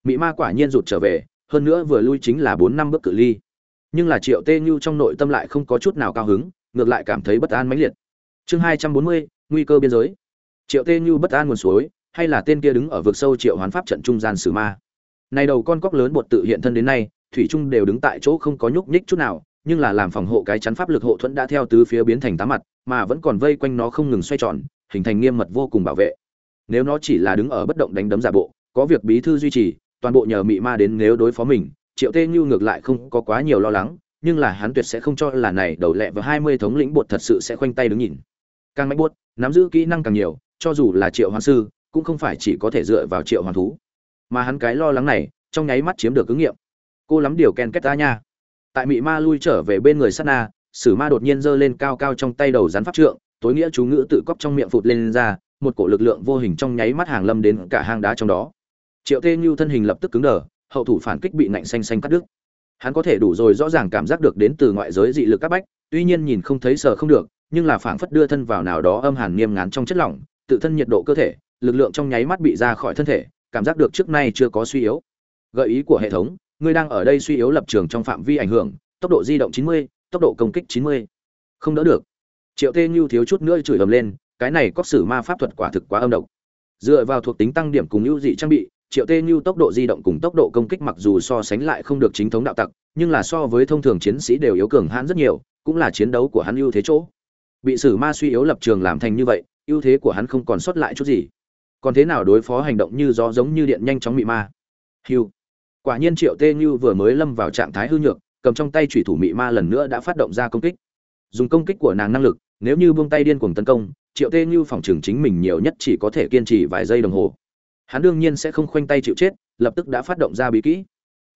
A: Mị ma quả nhiên rụt trở về, hơn nữa vừa lui chính là bốn năm bước cự ly. Nhưng là triệu tê như trong nội tâm lại không có chút nào cao hứng, ngược lại cảm thấy bất an mãnh liệt. Chương hai trăm bốn mươi, nguy cơ biên giới. Triệu tê như bất an nguồn suối, hay là tên kia đứng ở vực sâu triệu hoán pháp trận trung gian sử ma. Này đầu con cóc lớn bột tự hiện thân đến nay, thủy trung đều đứng tại chỗ không có nhúc nhích chút nào nhưng là làm phòng hộ cái chắn pháp lực hộ thuẫn đã theo tứ phía biến thành tám mặt, mà vẫn còn vây quanh nó không ngừng xoay tròn, hình thành nghiêm mật vô cùng bảo vệ. Nếu nó chỉ là đứng ở bất động đánh đấm giả bộ, có việc bí thư duy trì, toàn bộ nhờ mị ma đến nếu đối phó mình, triệu tê nhu ngược lại không có quá nhiều lo lắng, nhưng là hắn tuyệt sẽ không cho là này đầu lẹ và hai mươi thống lĩnh bột thật sự sẽ khoanh tay đứng nhìn. Càng mạnh buốt nắm giữ kỹ năng càng nhiều, cho dù là triệu hoàng sư, cũng không phải chỉ có thể dựa vào triệu hoàn thú. Mà hắn cái lo lắng này, trong nháy mắt chiếm được ứng nghiệm. Cô lắm điều ken kết ta nha tại mị ma lui trở về bên người sát na sử ma đột nhiên giơ lên cao cao trong tay đầu rắn pháp trượng tối nghĩa chú ngữ tự cóc trong miệng phụt lên, lên ra một cổ lực lượng vô hình trong nháy mắt hàng lâm đến cả hang đá trong đó. Triệu tê như thân hình lập tức cứng đờ hậu thủ phản kích bị nạnh xanh xanh cắt đứt. Hắn có thể đủ rồi rõ ràng cảm giác được đến từ ngoại giới dị lực các bách tuy nhiên nhìn không thấy sờ không được nhưng là phảng phất đưa thân vào nào đó âm hàn nghiêm ngán trong chất lỏng tự thân nhiệt độ cơ thể lực lượng trong nháy mắt bị ra khỏi thân thể cảm giác được trước nay chưa có suy yếu. Gợi ý của hệ thống ngươi đang ở đây suy yếu lập trường trong phạm vi ảnh hưởng tốc độ di động 90, tốc độ công kích 90. không đỡ được. Triệu tê như thiếu chút nữa chửi ầm lên cái này có sử ma pháp thuật quả thực quá âm độc. Dựa vào thuộc tính tăng điểm cùng ưu dị trang bị triệu tê như tốc độ di động cùng tốc độ công kích mặc dù so sánh lại không được chính thống đạo tặc nhưng là so với thông thường chiến sĩ đều yếu cường hãn rất nhiều cũng là chiến đấu của hắn ưu thế chỗ. Bị sử ma suy yếu lập trường làm thành như vậy ưu thế của hắn không còn sót lại chút gì. Còn thế nào đối phó hành động như gió giống như điện nhanh chóng mị ma? Hiu quả nhiên triệu tê như vừa mới lâm vào trạng thái hư nhược, cầm trong tay thủy thủ mị ma lần nữa đã phát động ra công kích. Dùng công kích của nàng năng lực, nếu như buông tay điên cuồng tấn công, triệu tê như phòng trường chính mình nhiều nhất chỉ có thể kiên trì vài giây đồng hồ. Hắn đương nhiên sẽ không khoanh tay chịu chết, lập tức đã phát động ra bí kỹ.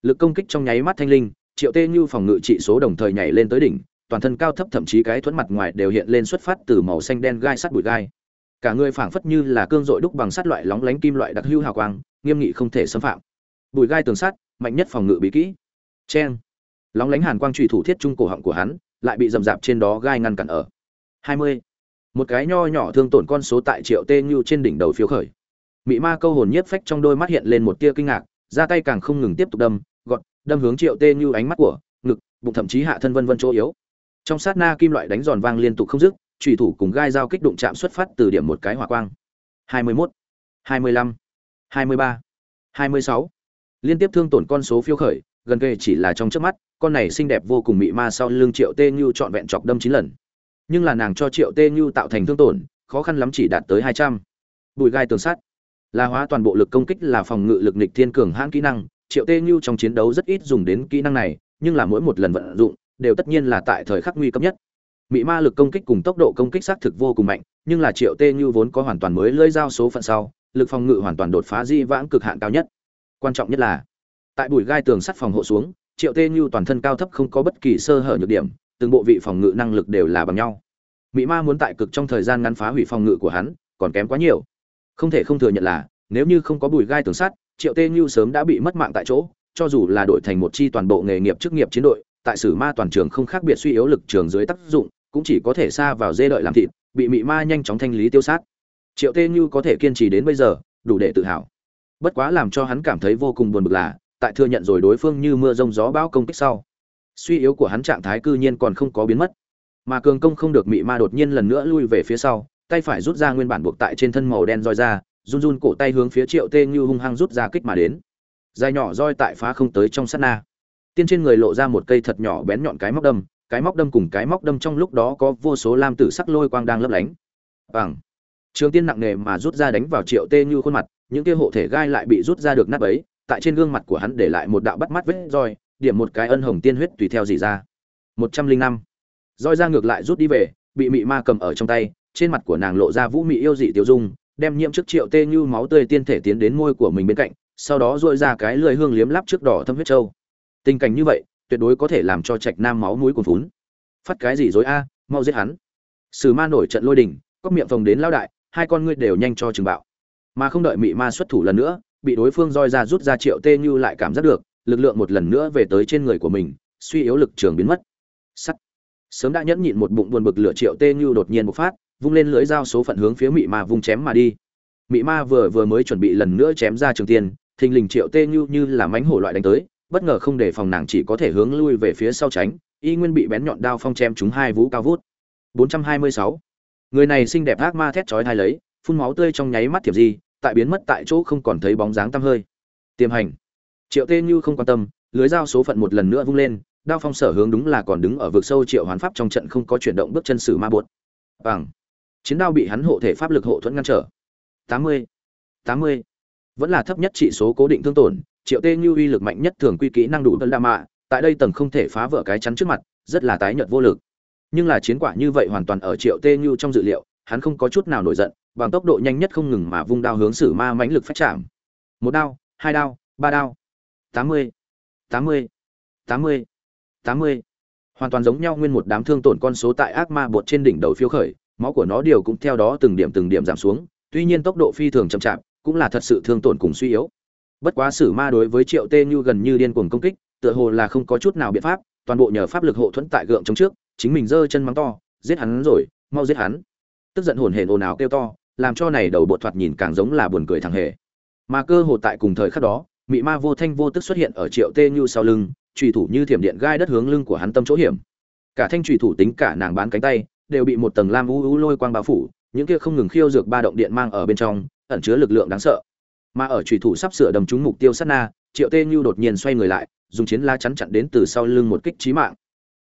A: Lực công kích trong nháy mắt thanh linh, triệu tê như phòng ngự trị số đồng thời nhảy lên tới đỉnh, toàn thân cao thấp thậm chí cái thuẫn mặt ngoài đều hiện lên xuất phát từ màu xanh đen gai sắt bụi gai. Cả người phảng phất như là cương dội đúc bằng sắt loại lóng lánh kim loại đặc hữu hào quang, nghiêm nghị không thể xâm phạm. Bùi gai tường sắt mạnh nhất phòng ngự bí kỹ. Chen lóng lánh hàn quang trùy thủ thiết trung cổ họng của hắn lại bị rậm rạp trên đó gai ngăn cản ở. Hai mươi. Một cái nho nhỏ thương tổn con số tại triệu tê như trên đỉnh đầu phiếu khởi. Mị ma câu hồn nhiếp phách trong đôi mắt hiện lên một tia kinh ngạc ra tay càng không ngừng tiếp tục đâm gọt đâm hướng triệu tê như ánh mắt của ngực bụng thậm chí hạ thân vân vân chỗ yếu. Trong sát na kim loại đánh giòn vang liên tục không dứt trùy thủ cùng gai dao kích đụng chạm xuất phát từ điểm một cái hỏa quang. 21, 25, 23, 26 liên tiếp thương tổn con số phiêu khởi, gần kề chỉ là trong trước mắt, con này xinh đẹp vô cùng mị ma sau lưng triệu tê như trọn vẹn chọc đâm chín lần. Nhưng là nàng cho triệu tê như tạo thành thương tổn, khó khăn lắm chỉ đạt tới hai trăm. Bùi gai tường sắt. Là hóa toàn bộ lực công kích, là phòng ngự lực nịch thiên cường hãn kỹ năng, triệu tê như trong chiến đấu rất ít dùng đến kỹ năng này, nhưng là mỗi một lần vận dụng, đều tất nhiên là tại thời khắc nguy cấp nhất. Mị ma lực công kích cùng tốc độ công kích xác thực vô cùng mạnh, nhưng là triệu tê như vốn có hoàn toàn mới lưỡi dao số phận sau, lực phòng ngự hoàn toàn đột phá di vãng cực hạn cao nhất quan trọng nhất là, tại bùi gai tường sắt phòng hộ xuống, triệu tê như toàn thân cao thấp không có bất kỳ sơ hở nhược điểm, từng bộ vị phòng ngự năng lực đều là bằng nhau. Mỹ ma muốn tại cực trong thời gian ngắn phá hủy phòng ngự của hắn, còn kém quá nhiều. Không thể không thừa nhận là, nếu như không có bùi gai tường sắt, triệu tê như sớm đã bị mất mạng tại chỗ, cho dù là đội thành một chi toàn bộ nghề nghiệp chức nghiệp chiến đội, tại sử ma toàn trường không khác biệt suy yếu lực trường dưới tác dụng, cũng chỉ có thể xa vào dê đợi làm thịt, bị mị ma nhanh chóng thanh lý tiêu sát. Triệu tê như có thể kiên trì đến bây giờ, đủ để tự hào bất quá làm cho hắn cảm thấy vô cùng buồn bực là, tại thừa nhận rồi đối phương như mưa rông gió bão công kích sau, suy yếu của hắn trạng thái cư nhiên còn không có biến mất. Mà cường công không được mị ma đột nhiên lần nữa lui về phía sau, tay phải rút ra nguyên bản buộc tại trên thân màu đen roi ra, run run cổ tay hướng phía triệu tê như hung hăng rút ra kích mà đến. Dài nhỏ roi tại phá không tới trong sát na. Tiên trên người lộ ra một cây thật nhỏ bén nhọn cái móc đâm, cái móc đâm cùng cái móc đâm trong lúc đó có vô số lam tử sắc lôi quang đang lấp lánh. Bằng trường tiên nặng nề mà rút ra đánh vào triệu tê như khuôn mặt, những kia hộ thể gai lại bị rút ra được nắp ấy tại trên gương mặt của hắn để lại một đạo bắt mắt vết roi, điểm một cái ân hồng tiên huyết tùy theo gì ra. Một trăm linh năm. Roi ra ngược lại rút đi về, bị mị ma cầm ở trong tay, trên mặt của nàng lộ ra vũ mị yêu dị tiêu dung, đem nhiễm trước triệu tê như máu tươi tiên thể tiến đến môi của mình bên cạnh, sau đó dội ra cái lười hương liếm lắp trước đỏ thâm huyết trâu. Tình cảnh như vậy, tuyệt đối có thể làm cho trạch nam máu mũi cuồn phún phát cái gì dối a, mau giết hắn. Sử ma nổi trận lôi đình, có miệng vòng đến lao đại hai con ngươi đều nhanh cho trừng bạo. Mà không đợi mị ma xuất thủ lần nữa, bị đối phương roi ra rút ra triệu tê như lại cảm giác được, lực lượng một lần nữa về tới trên người của mình, suy yếu lực trường biến mất. Sắt. Sớm đã nhẫn nhịn một bụng buồn bực lửa triệu tê như đột nhiên bộc phát, vung lên lưỡi dao số phận hướng phía mị ma vung chém mà đi. Mị ma vừa vừa mới chuẩn bị lần nữa chém ra trường tiên, thình lình triệu tê như như là mánh hổ loại đánh tới, bất ngờ không để phòng nàng chỉ có thể hướng lui về phía sau tránh, y nguyên bị bén nhọn đao phong chém trúng hai vũ cao vút. 426 người này xinh đẹp ác ma thét chói tai lấy, phun máu tươi trong nháy mắt thiệp di, tại biến mất tại chỗ không còn thấy bóng dáng tăm hơi. Tiềm hành. Triệu tê như không quan tâm, lưới dao số phận một lần nữa vung lên, đao phong sở hướng đúng là còn đứng ở vực sâu triệu hoán pháp trong trận không có chuyển động bước chân sử ma buột bằng. Chiến đao bị hắn hộ thể pháp lực hộ thuẫn ngăn trở. 80. 80. vẫn là thấp nhất trị số cố định thương tổn, triệu tê như uy lực mạnh nhất thường quy kỹ năng đủ tân đa mạ tại đây tầng không thể phá vỡ cái chắn trước mặt, rất là tái nhợt vô lực nhưng là chiến quả như vậy hoàn toàn ở triệu tê như trong dự liệu, hắn không có chút nào nổi giận, bằng tốc độ nhanh nhất không ngừng mà vung đao hướng sử ma mãnh lực phát chạm. Một đao, hai đao, ba đao. Tám mươi tám mươi tám mươi tám mươi. Hoàn toàn giống nhau nguyên một đám thương tổn con số tại ác ma bột trên đỉnh đầu phiêu khởi, máu của nó điều cũng theo đó từng điểm từng điểm giảm xuống, tuy nhiên tốc độ phi thường chậm chạp, cũng là thật sự thương tổn cùng suy yếu. Bất quá sử ma đối với triệu tê như gần như điên cuồng công kích, tựa hồ là không có chút nào biện pháp, toàn bộ nhờ pháp lực hộ thuẫn tại gượng chống trước chính mình giơ chân mắng to, giết hắn rồi, mau giết hắn. Tức giận hồn hển ồn ào kêu to, làm cho này đầu bộ thoạt nhìn càng giống là buồn cười thằng hề. Mà cơ hồ tại cùng thời khắc đó, mị ma vô thanh vô tức xuất hiện ở triệu tê như sau lưng, trùy thủ như thiểm điện gai đất hướng lưng của hắn tâm chỗ hiểm. Cả thanh trùy thủ tính cả nàng bán cánh tay, đều bị một tầng lam u u lôi quang bao phủ, những kia không ngừng khiêu dược ba động điện mang ở bên trong, ẩn chứa lực lượng đáng sợ. Mà ở trùy thủ sắp sửa đầm trúng mục tiêu sát na, triệu tê như đột nhiên xoay người lại, dùng chiến la chắn chặn đến từ sau lưng một kích trí mạng.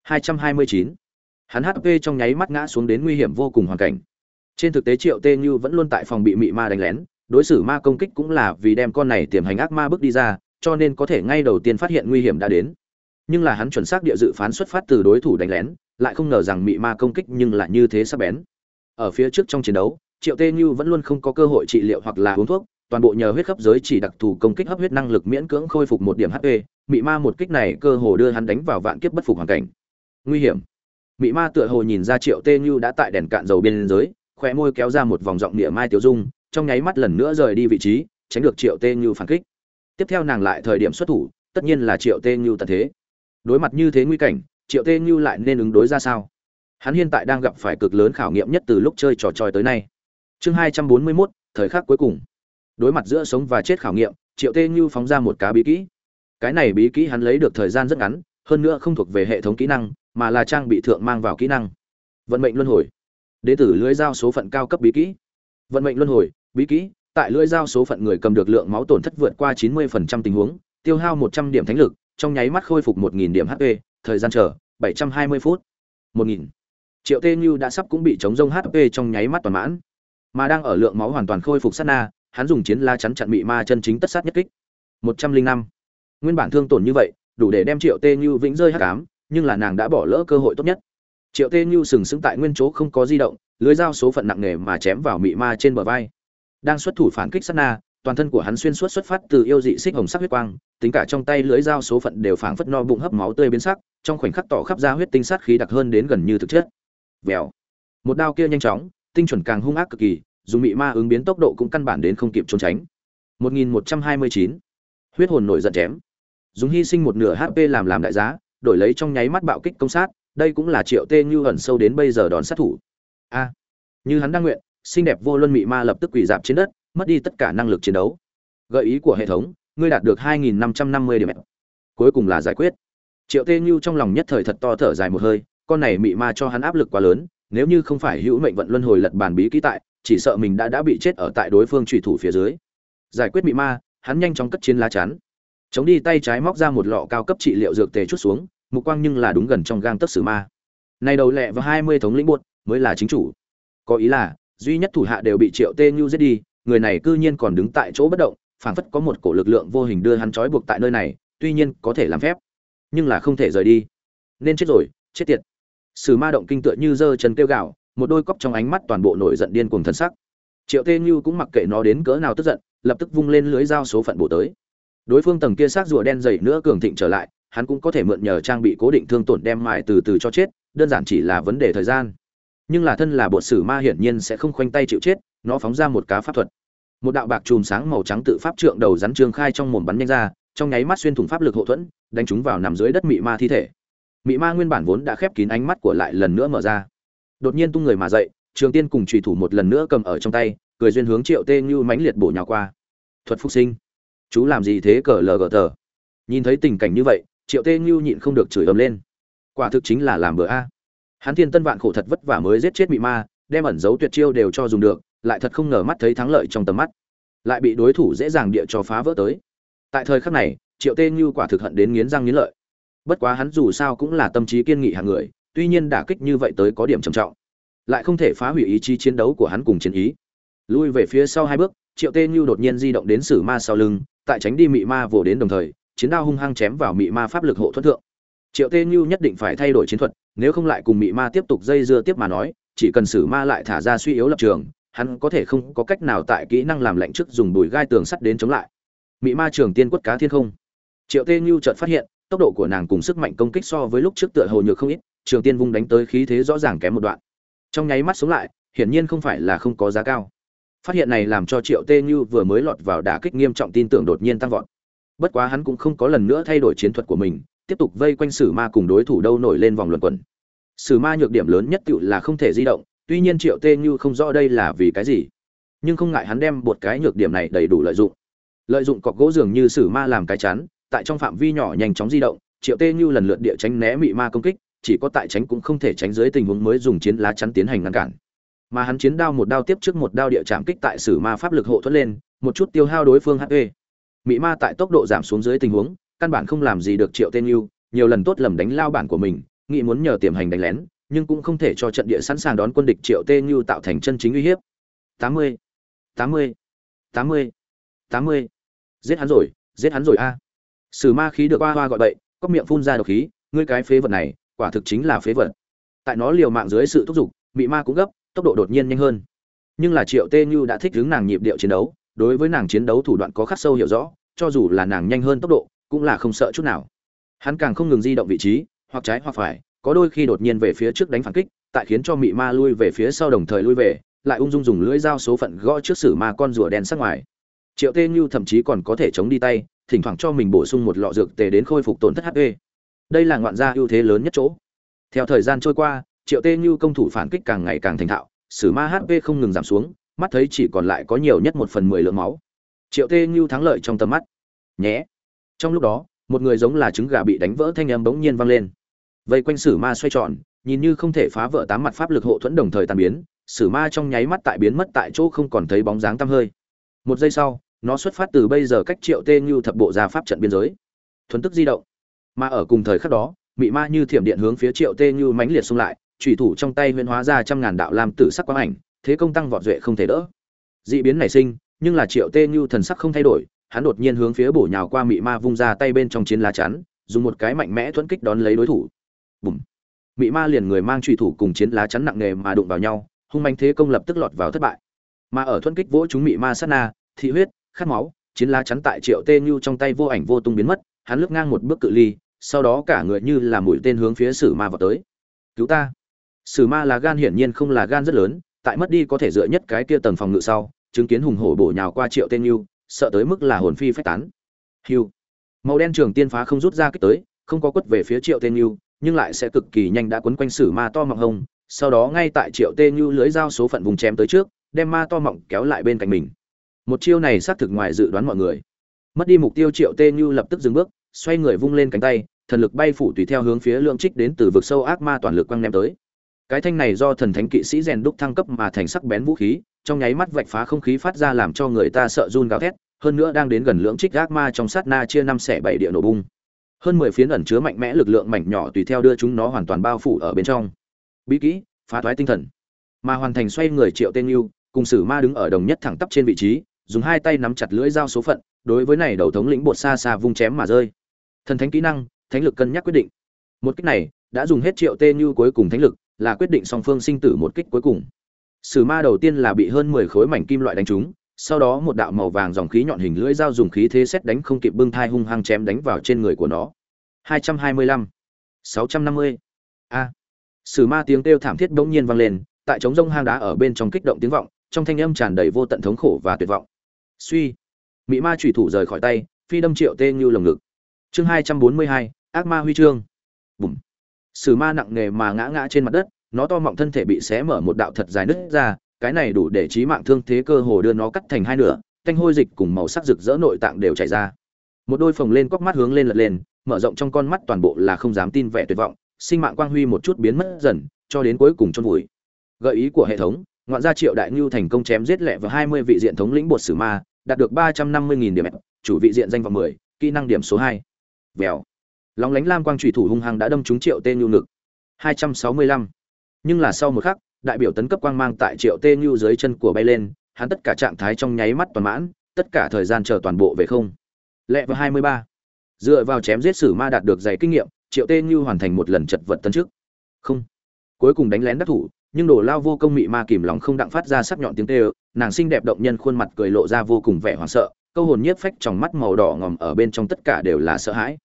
A: 229 hắn hp trong nháy mắt ngã xuống đến nguy hiểm vô cùng hoàn cảnh. Trên thực tế triệu tê như vẫn luôn tại phòng bị mị ma đánh lén, đối xử ma công kích cũng là vì đem con này tiềm hành ác ma bước đi ra, cho nên có thể ngay đầu tiên phát hiện nguy hiểm đã đến. Nhưng là hắn chuẩn xác địa dự phán xuất phát từ đối thủ đánh lén, lại không ngờ rằng mị ma công kích nhưng lại như thế sắc bén. Ở phía trước trong chiến đấu, triệu tê như vẫn luôn không có cơ hội trị liệu hoặc là uống thuốc, toàn bộ nhờ huyết khớp giới chỉ đặc thù công kích hấp huyết năng lực miễn cưỡng khôi phục một điểm hp mị ma một kích này cơ hồ đưa hắn đánh vào vạn kiếp bất phục hoàn cảnh. Nguy hiểm mị ma tựa hồ nhìn ra triệu tê như đã tại đèn cạn dầu bên dưới khóe môi kéo ra một vòng giọng địa mai tiểu dung, trong nháy mắt lần nữa rời đi vị trí, tránh được triệu tê như phản kích. Tiếp theo nàng lại thời điểm xuất thủ, tất nhiên là triệu tê như tận thế. Đối mặt như thế nguy cảnh, triệu tê như lại nên ứng đối ra sao? Hắn hiện tại đang gặp phải cực lớn khảo nghiệm nhất từ lúc chơi trò chơi tới nay. Chương hai trăm bốn mươi mốt, thời khắc cuối cùng. Đối mặt giữa sống và chết khảo nghiệm, triệu tê như phóng ra một cá bí kỹ. Cái này bí kỹ hắn lấy được thời gian rất ngắn, hơn nữa không thuộc về hệ thống kỹ năng mà là trang bị thượng mang vào kỹ năng. Vận mệnh luân hồi. Đ ế tử lưới giao số phận cao cấp bí kỹ. Vận mệnh luân hồi, bí kỹ, tại lưỡi giao số phận người cầm được lượng máu tổn thất vượt qua 90% tình huống, tiêu hao 100 điểm thánh lực, trong nháy mắt khôi phục 1.000 điểm hp thời gian chờ 720 phút. 1.000 triệu tê như đã sắp cũng bị chống rông hp trong nháy mắt toàn mãn. Mà đang ở lượng máu hoàn toàn khôi phục sát na, hắn dùng chiến la chắn chặn bị ma chân chính tất sát nhất kích. 105 nguyên bản thương tổn như vậy, đủ để đem triệu tê như vĩnh rơi hắc ám nhưng là nàng đã bỏ lỡ cơ hội tốt nhất. Triệu tê như sừng sững tại nguyên chỗ không có di động, lưới dao số phận nặng nề mà chém vào mị ma trên bờ vai. Đang xuất thủ phản kích sát na, toàn thân của hắn xuyên suốt xuất phát từ yêu dị xích hồng sắc huyết quang, tính cả trong tay lưới dao số phận đều phảng phất no bụng hấp máu tươi biến sắc, trong khoảnh khắc tỏ khắp ra huyết tinh sát khí đặc hơn đến gần như thực chất. Vèo. Một đao kia nhanh chóng, tinh chuẩn càng hung ác cực kỳ, dùng mị ma ứng biến tốc độ cũng căn bản đến không kịp trốn tránh. 1129 huyết hồn nổi giận chém. Dùng hy sinh một nửa hp làm làm đại giá đổi lấy trong nháy mắt bạo kích công sát, đây cũng là triệu tê như ẩn sâu đến bây giờ đòn sát thủ. A, như hắn đang nguyện, xinh đẹp vô luân mị ma lập tức quỳ dạp trên đất, mất đi tất cả năng lực chiến đấu. Gợi ý của hệ thống, ngươi đạt được 2.550 điểm. Cuối cùng là giải quyết. Triệu tê như trong lòng nhất thời thật to thở dài một hơi, con này mị ma cho hắn áp lực quá lớn, nếu như không phải hữu mệnh vận luân hồi lật bàn bí kỹ tại, chỉ sợ mình đã đã bị chết ở tại đối phương trùy thủ phía dưới. Giải quyết mị ma, hắn nhanh chóng cất chiến lá chắn chống đi tay trái móc ra một lọ cao cấp trị liệu dược tề chút xuống, mục quang nhưng là đúng gần trong gang tấc sử ma. Này đầu lẹ và hai mươi thống lĩnh buốt mới là chính chủ. Có ý là, duy nhất thủ hạ đều bị triệu tê như giết đi, người này cư nhiên còn đứng tại chỗ bất động, phảng phất có một cổ lực lượng vô hình đưa hắn trói buộc tại nơi này, tuy nhiên có thể làm phép. Nhưng là không thể rời đi. Nên chết rồi, chết tiệt. Sử ma động kinh tựa như giơ chân kêu gạo một đôi cóc trong ánh mắt toàn bộ nổi giận điên cuồng thân sắc. Triệu tê như cũng mặc kệ nó đến cỡ nào tức giận, lập tức vung lên lưới dao số phận bổ tới đối phương tầng kia xác rùa đen dày nữa cường thịnh trở lại, hắn cũng có thể mượn nhờ trang bị cố định thương tổn đem mài từ từ cho chết, đơn giản chỉ là vấn đề thời gian. Nhưng là thân là bột sử ma hiển nhiên sẽ không khoanh tay chịu chết, nó phóng ra một cá pháp thuật. Một đạo bạc chùm sáng màu trắng tự pháp trượng đầu rắn trương khai trong mồm bắn nhanh ra, trong nháy mắt xuyên thủng pháp lực hậu thuẫn, đánh chúng vào nằm dưới đất mị ma thi thể. Mị ma nguyên bản vốn đã khép kín ánh mắt của lại lần nữa mở ra. Đột nhiên tung người mà dậy, trường tiên cùng trùy thủ một lần nữa cầm ở trong tay, cười duyên hướng triệu tê như mãnh liệt bổ nhào qua. Thuật phục sinh chú làm gì thế cờ lờ gờ tờ? Nhìn thấy tình cảnh như vậy, triệu tê như nhịn không được chửi ầm lên. Quả thực chính là làm bữa a. Hắn thiên tân vạn khổ thật vất vả mới giết chết bị ma, đem ẩn dấu tuyệt chiêu đều cho dùng được, lại thật không ngờ mắt thấy thắng lợi trong tầm mắt. Lại bị đối thủ dễ dàng địa cho phá vỡ tới. Tại thời khắc này, triệu tê như quả thực hận đến nghiến răng nghiến lợi. Bất quá hắn dù sao cũng là tâm trí kiên nghị hàng người, tuy nhiên đả kích như vậy tới có điểm trầm trọng. Lại không thể phá hủy ý chí chiến đấu của hắn cùng chiến ý. Lui về phía sau hai bước triệu tê như đột nhiên di động đến sử ma sau lưng, tại tránh đi mị ma vồ đến đồng thời, chiến đao hung hăng chém vào mị ma pháp lực hộ thuẫn thượng. Triệu tê như nhất định phải thay đổi chiến thuật, nếu không lại cùng mị ma tiếp tục dây dưa tiếp mà nói, chỉ cần sử ma lại thả ra suy yếu lập trường, hắn có thể không có cách nào tại kỹ năng làm lạnh trước dùng đùi gai tường sắt đến chống lại. Mị ma trường tiên quất cá thiên không. Triệu tê như chợt phát hiện, tốc độ của nàng cùng sức mạnh công kích so với lúc trước tựa hồ nhược không ít, trường tiên vung đánh tới khí thế rõ ràng kém một đoạn. Trong nháy mắt sống lại, hiển nhiên không phải là không có giá cao phát hiện này làm cho triệu tê như vừa mới lọt vào đả kích nghiêm trọng tin tưởng đột nhiên tăng vọt. Bất quá hắn cũng không có lần nữa thay đổi chiến thuật của mình, tiếp tục vây quanh sử ma cùng đối thủ đâu nổi lên vòng luẩn quẩn. Sử ma nhược điểm lớn nhất cựu là không thể di động, tuy nhiên triệu tê như không rõ đây là vì cái gì, nhưng không ngại hắn đem một cái nhược điểm này đầy đủ lợi dụng. Lợi dụng cọc gỗ dường như sử ma làm cái chắn, tại trong phạm vi nhỏ nhanh chóng di động, triệu tê như lần lượt địa tránh né mị ma công kích, chỉ có tại tránh cũng không thể tránh dưới tình huống mới dùng chiến lá chắn tiến hành ngăn cản mà hắn chiến đao một đao tiếp trước một đao địa chạm kích tại sử ma pháp lực hộ thuẫn lên một chút tiêu hao đối phương hp mị ma tại tốc độ giảm xuống dưới tình huống căn bản không làm gì được triệu tên yêu nhiều lần tốt lầm đánh lao bản của mình nghĩ muốn nhờ tiềm hành đánh lén nhưng cũng không thể cho trận địa sẵn sàng đón quân địch triệu tên như tạo thành chân chính uy hiếp. 80, 80, 80, 80. giết hắn rồi giết hắn rồi a. Sử ma khí được hoa hoa gọi bậy có miệng phun ra độc khí ngươi cái phế vật này quả thực chính là phế vật. Tại nó liều mạng dưới sự thúc giục mị ma cũng gấp tốc độ đột nhiên nhanh hơn. Nhưng là triệu tê như đã thích hướng nàng nhịp điệu chiến đấu, đối với nàng chiến đấu thủ đoạn có khắc sâu hiểu rõ, cho dù là nàng nhanh hơn tốc độ, cũng là không sợ chút nào. Hắn càng không ngừng di động vị trí, hoặc trái hoặc phải, có đôi khi đột nhiên về phía trước đánh phản kích, tại khiến cho mị ma lui về phía sau đồng thời lui về, lại ung dung dùng lưỡi dao số phận gõ trước sử ma con rùa đen sắc ngoài. Triệu tê như thậm chí còn có thể chống đi tay, thỉnh thoảng cho mình bổ sung một lọ dược tề đến khôi phục tổn thất hp đây là ngoạn gia ưu thế lớn nhất chỗ. Theo thời gian trôi qua triệu tê như công thủ phản kích càng ngày càng thành thạo, sử ma hp không ngừng giảm xuống, mắt thấy chỉ còn lại có nhiều nhất một phần mười lượng máu. Triệu tê như thắng lợi trong tầm mắt. Nhé. Trong lúc đó, một người giống là trứng gà bị đánh vỡ thanh âm bỗng nhiên vang lên. Vây quanh sử ma xoay tròn, nhìn như không thể phá vỡ tám mặt pháp lực hộ thuẫn đồng thời tàn biến, sử ma trong nháy mắt tại biến mất tại chỗ không còn thấy bóng dáng tăm hơi. Một giây sau, nó xuất phát từ bây giờ cách triệu tê như thập bộ ra pháp trận biên giới. Thuấn tức di động. Mà ở cùng thời khắc đó, mị ma như thiểm điện hướng phía triệu tê như mãnh liệt xung lại trùy thủ trong tay huyễn hóa ra trăm ngàn đạo lam tử sắc quang ảnh, thế công tăng vọt duệ không thể đỡ. Dị biến nảy sinh, nhưng là triệu tê nhu thần sắc không thay đổi, hắn đột nhiên hướng phía bổ nhào qua mị ma vung ra tay bên trong chiến lá chắn, dùng một cái mạnh mẽ thuẫn kích đón lấy đối thủ. Bùm! Mị ma liền người mang trùy thủ cùng chiến lá chắn nặng nề mà đụng vào nhau, hung manh thế công lập tức lọt vào thất bại. Mà ở thuẫn kích vỗ chúng mị ma sát na, thị huyết, khát máu, chiến lá chắn tại triệu tê nhu trong tay vô ảnh vô tung biến mất, hắn lướt ngang một bước cự ly, sau đó cả người như là mũi tên hướng phía sử ma vào tới. Cứu ta! Sử ma là gan hiển nhiên không là gan rất lớn, tại mất đi có thể dựa nhất cái kia tầng phòng ngự sau, chứng kiến hùng hổ bổ nhào qua triệu tên yêu sợ tới mức là hồn phi phách tán. Hiu màu đen trường tiên phá không rút ra kích tới, không có quất về phía triệu tên yêu nhưng lại sẽ cực kỳ nhanh đã quấn quanh sử ma to mọng hồng. sau đó ngay tại triệu tên yêu lưới dao số phận vùng chém tới trước, đem ma to mọng kéo lại bên cạnh mình. Một chiêu này xác thực ngoài dự đoán mọi người. Mất đi mục tiêu, triệu tên Nưu lập tức dừng bước, xoay người vung lên cánh tay, thần lực bay phủ tùy theo hướng phía lượng trích đến từ vực sâu ác ma toàn lực quăng ném tới cái thanh này do thần thánh kỵ sĩ rèn đúc thăng cấp mà thành sắc bén vũ khí, trong nháy mắt vạch phá không khí phát ra làm cho người ta sợ run gào thét, hơn nữa đang đến gần lưỡng trích gác ma trong sát na chia năm xẻ bảy địa nổ bung. Hơn mười phiến ẩn chứa mạnh mẽ lực lượng mảnh nhỏ tùy theo đưa chúng nó hoàn toàn bao phủ ở bên trong. Bí kỹ, phá thoái tinh thần. Mà hoàn thành xoay người triệu tên yêu cùng sử ma đứng ở đồng nhất thẳng tắp trên vị trí, dùng hai tay nắm chặt lưỡi dao số phận, đối với này đầu thống lĩnh bột xa xa vung chém mà rơi. Thần thánh kỹ năng, thánh lực cân nhắc quyết định. Một cách này, đã dùng hết triệu tên như cuối cùng thánh lực là quyết định song phương sinh tử một kích cuối cùng. Sử ma đầu tiên là bị hơn mười khối mảnh kim loại đánh trúng sau đó một đạo màu vàng dòng khí nhọn hình lưỡi dao dùng khí thế xét đánh không kịp bưng thai hung hăng chém đánh vào trên người của nó. 225 650 a. Sử ma tiếng kêu thảm thiết bỗng nhiên vang lên tại trống rông hang đá ở bên trong kích động tiếng vọng trong thanh âm tràn đầy vô tận thống khổ và tuyệt vọng. Suy. Mị ma chủy thủ rời khỏi tay phi đâm triệu tên như lồng ngực. Chương 242, ác ma huy chương. Bùm sử ma nặng nề mà ngã ngã trên mặt đất, nó to mọng thân thể bị xé mở một đạo thật dài nứt ra, cái này đủ để trí mạng thương thế cơ hồ đưa nó cắt thành hai nửa, thanh hôi dịch cùng màu sắc rực rỡ nội tạng đều chảy ra. Một đôi phồng lên cóc mắt hướng lên lật lên, mở rộng trong con mắt toàn bộ là không dám tin vẻ tuyệt vọng, sinh mạng quang huy một chút biến mất dần, cho đến cuối cùng chôn vùi. Gợi ý của hệ thống, ngoạn gia triệu đại ngưu thành công chém giết lẹ vào hai mươi vị diện thống lĩnh bột sử ma, đạt được ba trăm năm mươi nghìn điểm, chủ vị diện danh vào mười, kỹ năng điểm số hai. Vèo lóng lánh lam quang trùy thủ hung hăng đã đâm trúng triệu tê nhu ngực. Hai trăm sáu mươi lăm. Nhưng là sau một khắc, đại biểu tấn cấp quang mang tại triệu tê nhu dưới chân của bay lên, hắn tất cả trạng thái trong nháy mắt toàn mãn, tất cả thời gian chờ toàn bộ về không. Lẹ vào hai mươi ba. Dựa vào chém giết sử ma đạt được dày kinh nghiệm, triệu tê nhu hoàn thành một lần chật vật tấn trước không. Cuối cùng đánh lén đắc thủ, nhưng đồ lao vô công mị ma kìm lòng không đặng phát ra sắc nhọn tiếng tê nàng xinh đẹp động nhân khuôn mặt cười lộ ra vô cùng vẻ hoảng sợ, câu hồn nhiếp phách trong mắt màu đỏ ngòm ở bên trong tất cả đều là sợ hãi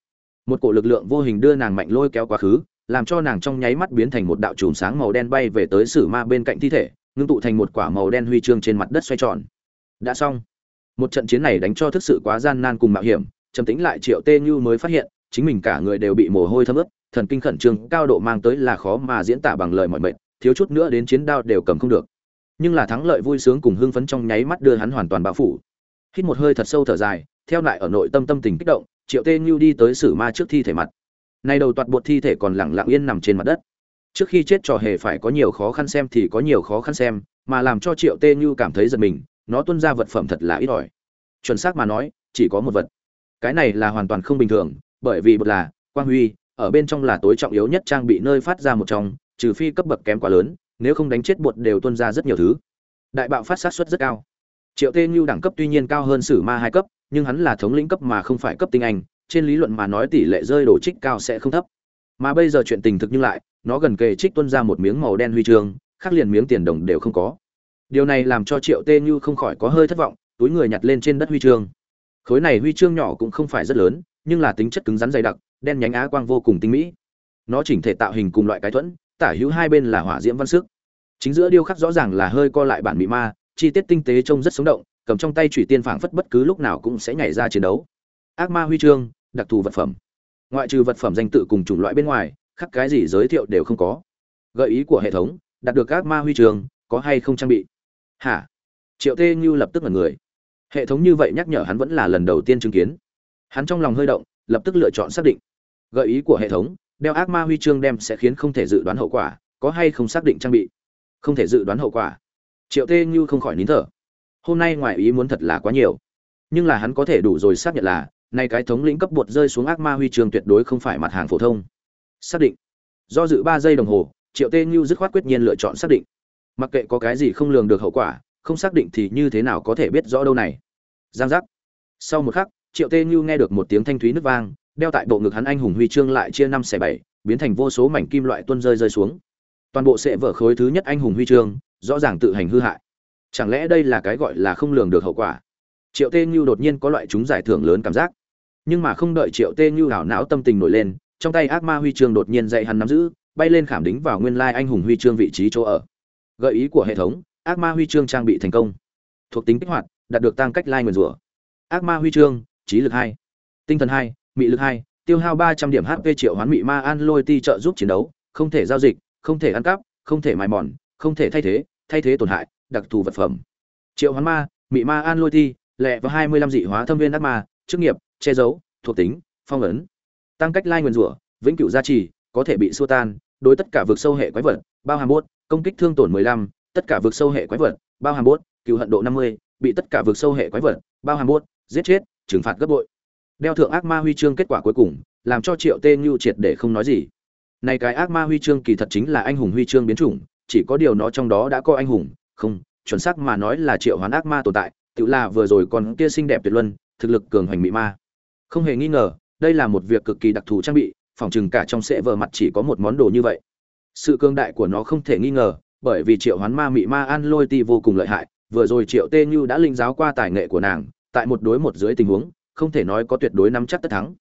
A: một cổ lực lượng vô hình đưa nàng mạnh lôi kéo quá khứ, làm cho nàng trong nháy mắt biến thành một đạo chùm sáng màu đen bay về tới sử ma bên cạnh thi thể, ngưng tụ thành một quả màu đen huy chương trên mặt đất xoay tròn. Đã xong. Một trận chiến này đánh cho thực sự quá gian nan cùng mạo hiểm, trầm tĩnh lại triệu tê như mới phát hiện, chính mình cả người đều bị mồ hôi thấm ướt, thần kinh khẩn trương, cao độ mang tới là khó mà diễn tả bằng lời mọi mệnh, thiếu chút nữa đến chiến đao đều cầm không được. Nhưng là thắng lợi vui sướng cùng hưng phấn trong nháy mắt đưa hắn hoàn toàn bao phủ. Hít một hơi thật sâu thở dài, theo lại ở nội tâm tâm tình kích động triệu tê như đi tới sử ma trước thi thể mặt. Nay đầu toạt bột thi thể còn lẳng lặng yên nằm trên mặt đất. Trước khi chết trò hề phải có nhiều khó khăn xem thì có nhiều khó khăn xem, mà làm cho triệu tê như cảm thấy giật mình, nó tuân ra vật phẩm thật là ít ỏi. Chuẩn xác mà nói, chỉ có một vật. Cái này là hoàn toàn không bình thường, bởi vì bột là, quang huy, ở bên trong là tối trọng yếu nhất trang bị nơi phát ra một trong, trừ phi cấp bậc kém quá lớn, nếu không đánh chết bột đều tuân ra rất nhiều thứ. Đại bạo phát sát suất rất cao. Triệu tê như đẳng cấp tuy nhiên cao hơn sử ma hai cấp nhưng hắn là thống lĩnh cấp mà không phải cấp tinh anh, trên lý luận mà nói tỷ lệ rơi đổ trích cao sẽ không thấp. Mà bây giờ chuyện tình thực nhưng lại, nó gần kề trích tuân ra một miếng màu đen huy chương, khác liền miếng tiền đồng đều không có. Điều này làm cho triệu tê như không khỏi có hơi thất vọng, túi người nhặt lên trên đất huy chương. Khối này huy chương nhỏ cũng không phải rất lớn, nhưng là tính chất cứng rắn dày đặc, đen nhánh á quang vô cùng tinh mỹ. Nó chỉnh thể tạo hình cùng loại cái thuẫn, tả hữu hai bên là hỏa diễm văn sức. Chính giữa điêu khắc rõ ràng là hơi co lại bản mị ma chi tiết tinh tế trông rất sống động, cầm trong tay chủy tiên phảng phất bất cứ lúc nào cũng sẽ nhảy ra chiến đấu. Ác ma huy chương, đặc thù vật phẩm. Ngoại trừ vật phẩm danh tự cùng chủng loại bên ngoài khắc cái gì giới thiệu đều không có. Gợi ý của hệ thống, đạt được ác ma huy chương, có hay không trang bị? Hả? Triệu tê như lập tức là người. Hệ thống như vậy nhắc nhở hắn vẫn là lần đầu tiên chứng kiến. Hắn trong lòng hơi động, lập tức lựa chọn xác định. Gợi ý của hệ thống, đeo ác ma huy chương đem sẽ khiến không thể dự đoán hậu quả, có hay không xác định trang bị? Không thể dự đoán hậu quả triệu tê như không khỏi nín thở. Hôm nay ngoài ý muốn thật là quá nhiều. Nhưng là hắn có thể đủ rồi xác nhận là, nay cái thống lĩnh cấp bột rơi xuống ác ma huy chương tuyệt đối không phải mặt hàng phổ thông. Xác định. Do dự ba giây đồng hồ, triệu tê như dứt khoát quyết nhiên lựa chọn xác định. Mặc kệ có cái gì không lường được hậu quả, không xác định thì như thế nào có thể biết rõ đâu này. Giang giác. Sau một khắc, triệu tê như nghe được một tiếng thanh thúy nước vang, đeo tại bộ ngực hắn anh hùng huy chương lại chia năm xẻ bảy, biến thành vô số mảnh kim loại tuôn rơi rơi xuống. Toàn bộ sệ vở khối thứ nhất anh hùng huy chương rõ ràng tự hành hư hại. Chẳng lẽ đây là cái gọi là không lường được hậu quả? Triệu tê như đột nhiên có loại chúng giải thưởng lớn cảm giác. Nhưng mà không đợi triệu tê như hảo não tâm tình nổi lên, trong tay ác ma huy chương đột nhiên dậy hắn nắm giữ, bay lên khảm đính vào nguyên lai anh hùng huy chương vị trí chỗ ở. Gợi ý của hệ thống, ác ma huy chương trang bị thành công. Thuộc tính kích hoạt, đạt được tăng cách lai nguyền rủa. Ác ma huy chương, trí lực hai, tinh thần hai, mị lực hai, tiêu hao ba trăm điểm hp triệu hoán mị ma an lôi ti trợ giúp chiến đấu, không thể giao dịch, không thể ăn cắp, không thể mài mòn, không thể thay thế thay thế tổn hại, đặc thù vật phẩm. Triệu hoán ma, mị ma an lôi ti lẹ và hai mươi lăm dị hóa thâm viên ác ma, chức nghiệp, che giấu, thuộc tính, phong ấn. Tăng cách lai nguyền rủa, vĩnh cửu gia trì, có thể bị xua tan, đối tất cả vực sâu hệ quái vật, bao hàm bốt, công kích thương tổn mười lăm, tất cả vực sâu hệ quái vật, bao hàm bốt cựu hận độ năm mươi, bị tất cả vực sâu hệ quái vật, bao hàm bốt, giết chết, trừng phạt gấp bội. Đeo thượng ác ma huy chương kết quả cuối cùng, làm cho triệu tê như triệt để không nói gì. Này cái ác ma huy chương kỳ thật chính là anh hùng huy chương biến chủng chỉ có điều nó trong đó đã có anh hùng, không, chuẩn xác mà nói là triệu hoán ác ma tồn tại, tự là vừa rồi còn kia xinh đẹp tuyệt luân, thực lực cường hoành mỹ ma. Không hề nghi ngờ, đây là một việc cực kỳ đặc thù trang bị phòng chừng cả trong sẽ vờ mặt chỉ có một món đồ như vậy. Sự cương đại của nó không thể nghi ngờ, bởi vì triệu hoán ma mị ma an lôi ti vô cùng lợi hại, vừa rồi triệu tê như đã linh giáo qua tài nghệ của nàng, tại một đối một dưới tình huống, không thể nói có tuyệt đối nắm chắc tất thắng.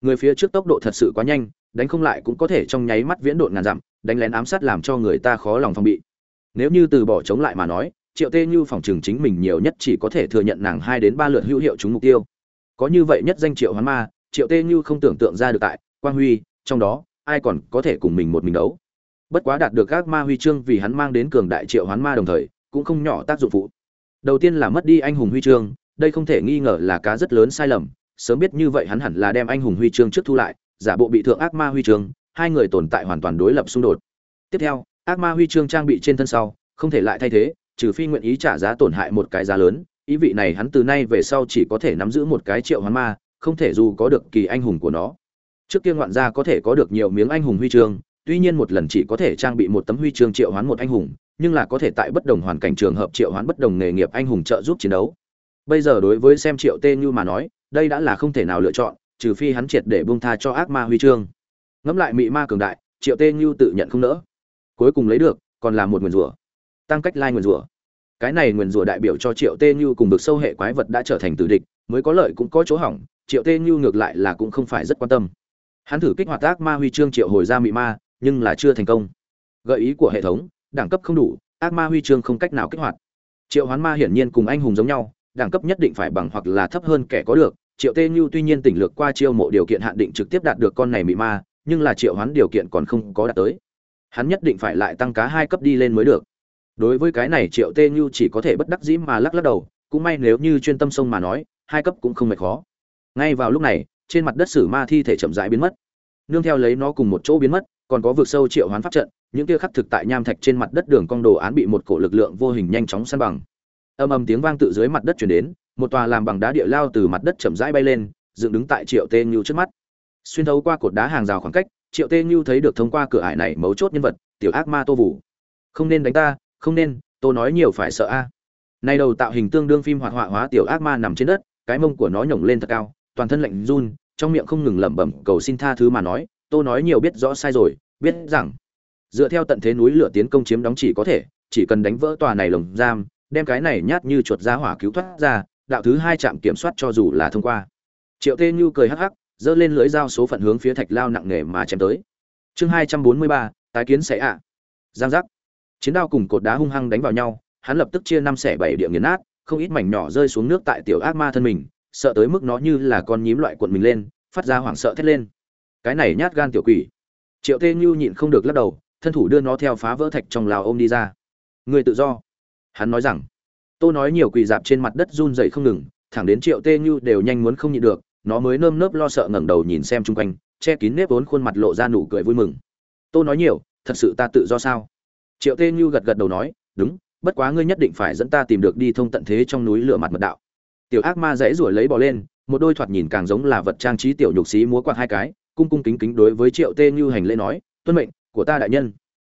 A: Người phía trước tốc độ thật sự quá nhanh, đánh không lại cũng có thể trong nháy mắt viễn độn ngàn dặm đánh lén ám sát làm cho người ta khó lòng phòng bị. Nếu như từ bỏ chống lại mà nói, triệu tê như phòng trường chính mình nhiều nhất chỉ có thể thừa nhận nàng hai đến ba lượt hữu hiệu trúng mục tiêu. Có như vậy nhất danh triệu hoán ma, triệu tê như không tưởng tượng ra được tại quang huy, trong đó, ai còn có thể cùng mình một mình đấu. Bất quá đạt được các ma huy chương vì hắn mang đến cường đại triệu hoán ma đồng thời, cũng không nhỏ tác dụng phụ. Đầu tiên là mất đi anh hùng huy chương, đây không thể nghi ngờ là cá rất lớn sai lầm. Sớm biết như vậy hắn hẳn là đem anh hùng huy chương trước thu lại, giả bộ bị thượng ác ma huy chương hai người tồn tại hoàn toàn đối lập xung đột. Tiếp theo, ác ma huy chương trang bị trên thân sau, không thể lại thay thế, trừ phi nguyện ý trả giá tổn hại một cái giá lớn. Ý vị này hắn từ nay về sau chỉ có thể nắm giữ một cái triệu hoán ma, không thể dù có được kỳ anh hùng của nó. Trước kia ngoạn gia có thể có được nhiều miếng anh hùng huy chương, tuy nhiên một lần chỉ có thể trang bị một tấm huy chương triệu hoán một anh hùng, nhưng là có thể tại bất đồng hoàn cảnh trường hợp triệu hoán bất đồng nghề nghiệp anh hùng trợ giúp chiến đấu. Bây giờ đối với xem triệu tê như mà nói, đây đã là không thể nào lựa chọn, trừ phi hắn triệt để buông tha cho ác ma huy chương ngẫm lại mị ma cường đại, triệu tê như tự nhận không nỡ. Cuối cùng lấy được, còn là một nguyền rủa. Tăng cách lai nguyền rủa. Cái này nguyền rủa đại biểu cho triệu tê như cùng được sâu hệ quái vật đã trở thành tử địch, mới có lợi cũng có chỗ hỏng, triệu tê như ngược lại là cũng không phải rất quan tâm. Hắn thử kích hoạt ác ma huy chương triệu hồi ra mị ma, nhưng là chưa thành công. Gợi ý của hệ thống, đẳng cấp không đủ, ác ma huy chương không cách nào kích hoạt. Triệu hoán ma hiển nhiên cùng anh hùng giống nhau, đẳng cấp nhất định phải bằng hoặc là thấp hơn kẻ có được. Triệu tê như tuy nhiên tỉnh lược qua chiêu mộ điều kiện hạn định trực tiếp đạt được con này mị ma nhưng là triệu hoán điều kiện còn không có đạt tới. Hắn nhất định phải lại tăng cá hai cấp đi lên mới được. Đối với cái này triệu tê như chỉ có thể bất đắc dĩ mà lắc lắc đầu, cũng may nếu như chuyên tâm sông mà nói, hai cấp cũng không mệt khó. Ngay vào lúc này, trên mặt đất sử ma thi thể chậm rãi biến mất. Nương theo lấy nó cùng một chỗ biến mất, còn có vực sâu triệu hoán pháp trận, những kia khắc thực tại nham thạch trên mặt đất đường cong đồ án bị một cổ lực lượng vô hình nhanh chóng săn bằng. Âm âm tiếng vang tự dưới mặt đất chuyển đến, một tòa làm bằng đá địa lao từ mặt đất chậm rãi bay lên, dựng đứng tại triệu tê như trước mắt xuyên thấu qua cột đá hàng rào khoảng cách, triệu tê như thấy được thông qua cửa ải này mấu chốt nhân vật, tiểu ác ma tô vũ. Không nên đánh ta, không nên, tôi nói nhiều phải sợ a. Nay đầu tạo hình tương đương phim hoạt họa hóa tiểu ác ma nằm trên đất, cái mông của nó nhổng lên thật cao, toàn thân lạnh run, trong miệng không ngừng lẩm bẩm, cầu xin tha thứ mà nói, tôi nói nhiều biết rõ sai rồi, biết rằng, dựa theo tận thế núi lửa tiến công chiếm đóng chỉ có thể, chỉ cần đánh vỡ tòa này lồng giam, đem cái này nhát như chuột ra hỏa cứu thoát ra, đạo thứ hai trạm kiểm soát cho dù là thông qua. Triệu tê như cười hắc hắc giơ lên lưới dao số phận hướng phía thạch lao nặng nề mà chém tới. Chương hai trăm bốn mươi ba, tái kiến sẽ ạ. Giang giác. Chiến đao cùng cột đá hung hăng đánh vào nhau, hắn lập tức chia năm xẻ bảy địa nghiền nát, không ít mảnh nhỏ rơi xuống nước tại tiểu ác ma thân mình, sợ tới mức nó như là con nhím loại cuộn mình lên, phát ra hoảng sợ thét lên. Cái này nhát gan tiểu quỷ. Triệu tê nhu nhịn không được lắc đầu, thân thủ đưa nó theo phá vỡ thạch trong lào ôm đi ra. Người tự do. Hắn nói rằng tôi nói nhiều quỷ dạp trên mặt đất run rẩy không ngừng, thẳng đến triệu tê nhu đều nhanh muốn không nhịn được nó mới nơm nớp lo sợ ngẩng đầu nhìn xem chung quanh, che kín nếp vốn khuôn mặt lộ ra nụ cười vui mừng. Tôi nói nhiều, thật sự ta tự do sao? Triệu tê như gật gật đầu nói, đúng, bất quá ngươi nhất định phải dẫn ta tìm được đi thông tận thế trong núi lửa mặt mật đạo. Tiểu ác ma dãy ruổi lấy bỏ lên, một đôi thoạt nhìn càng giống là vật trang trí tiểu nhục xí múa quạt hai cái, cung cung kính kính đối với triệu tê như hành lễ nói, tuân mệnh của ta đại nhân.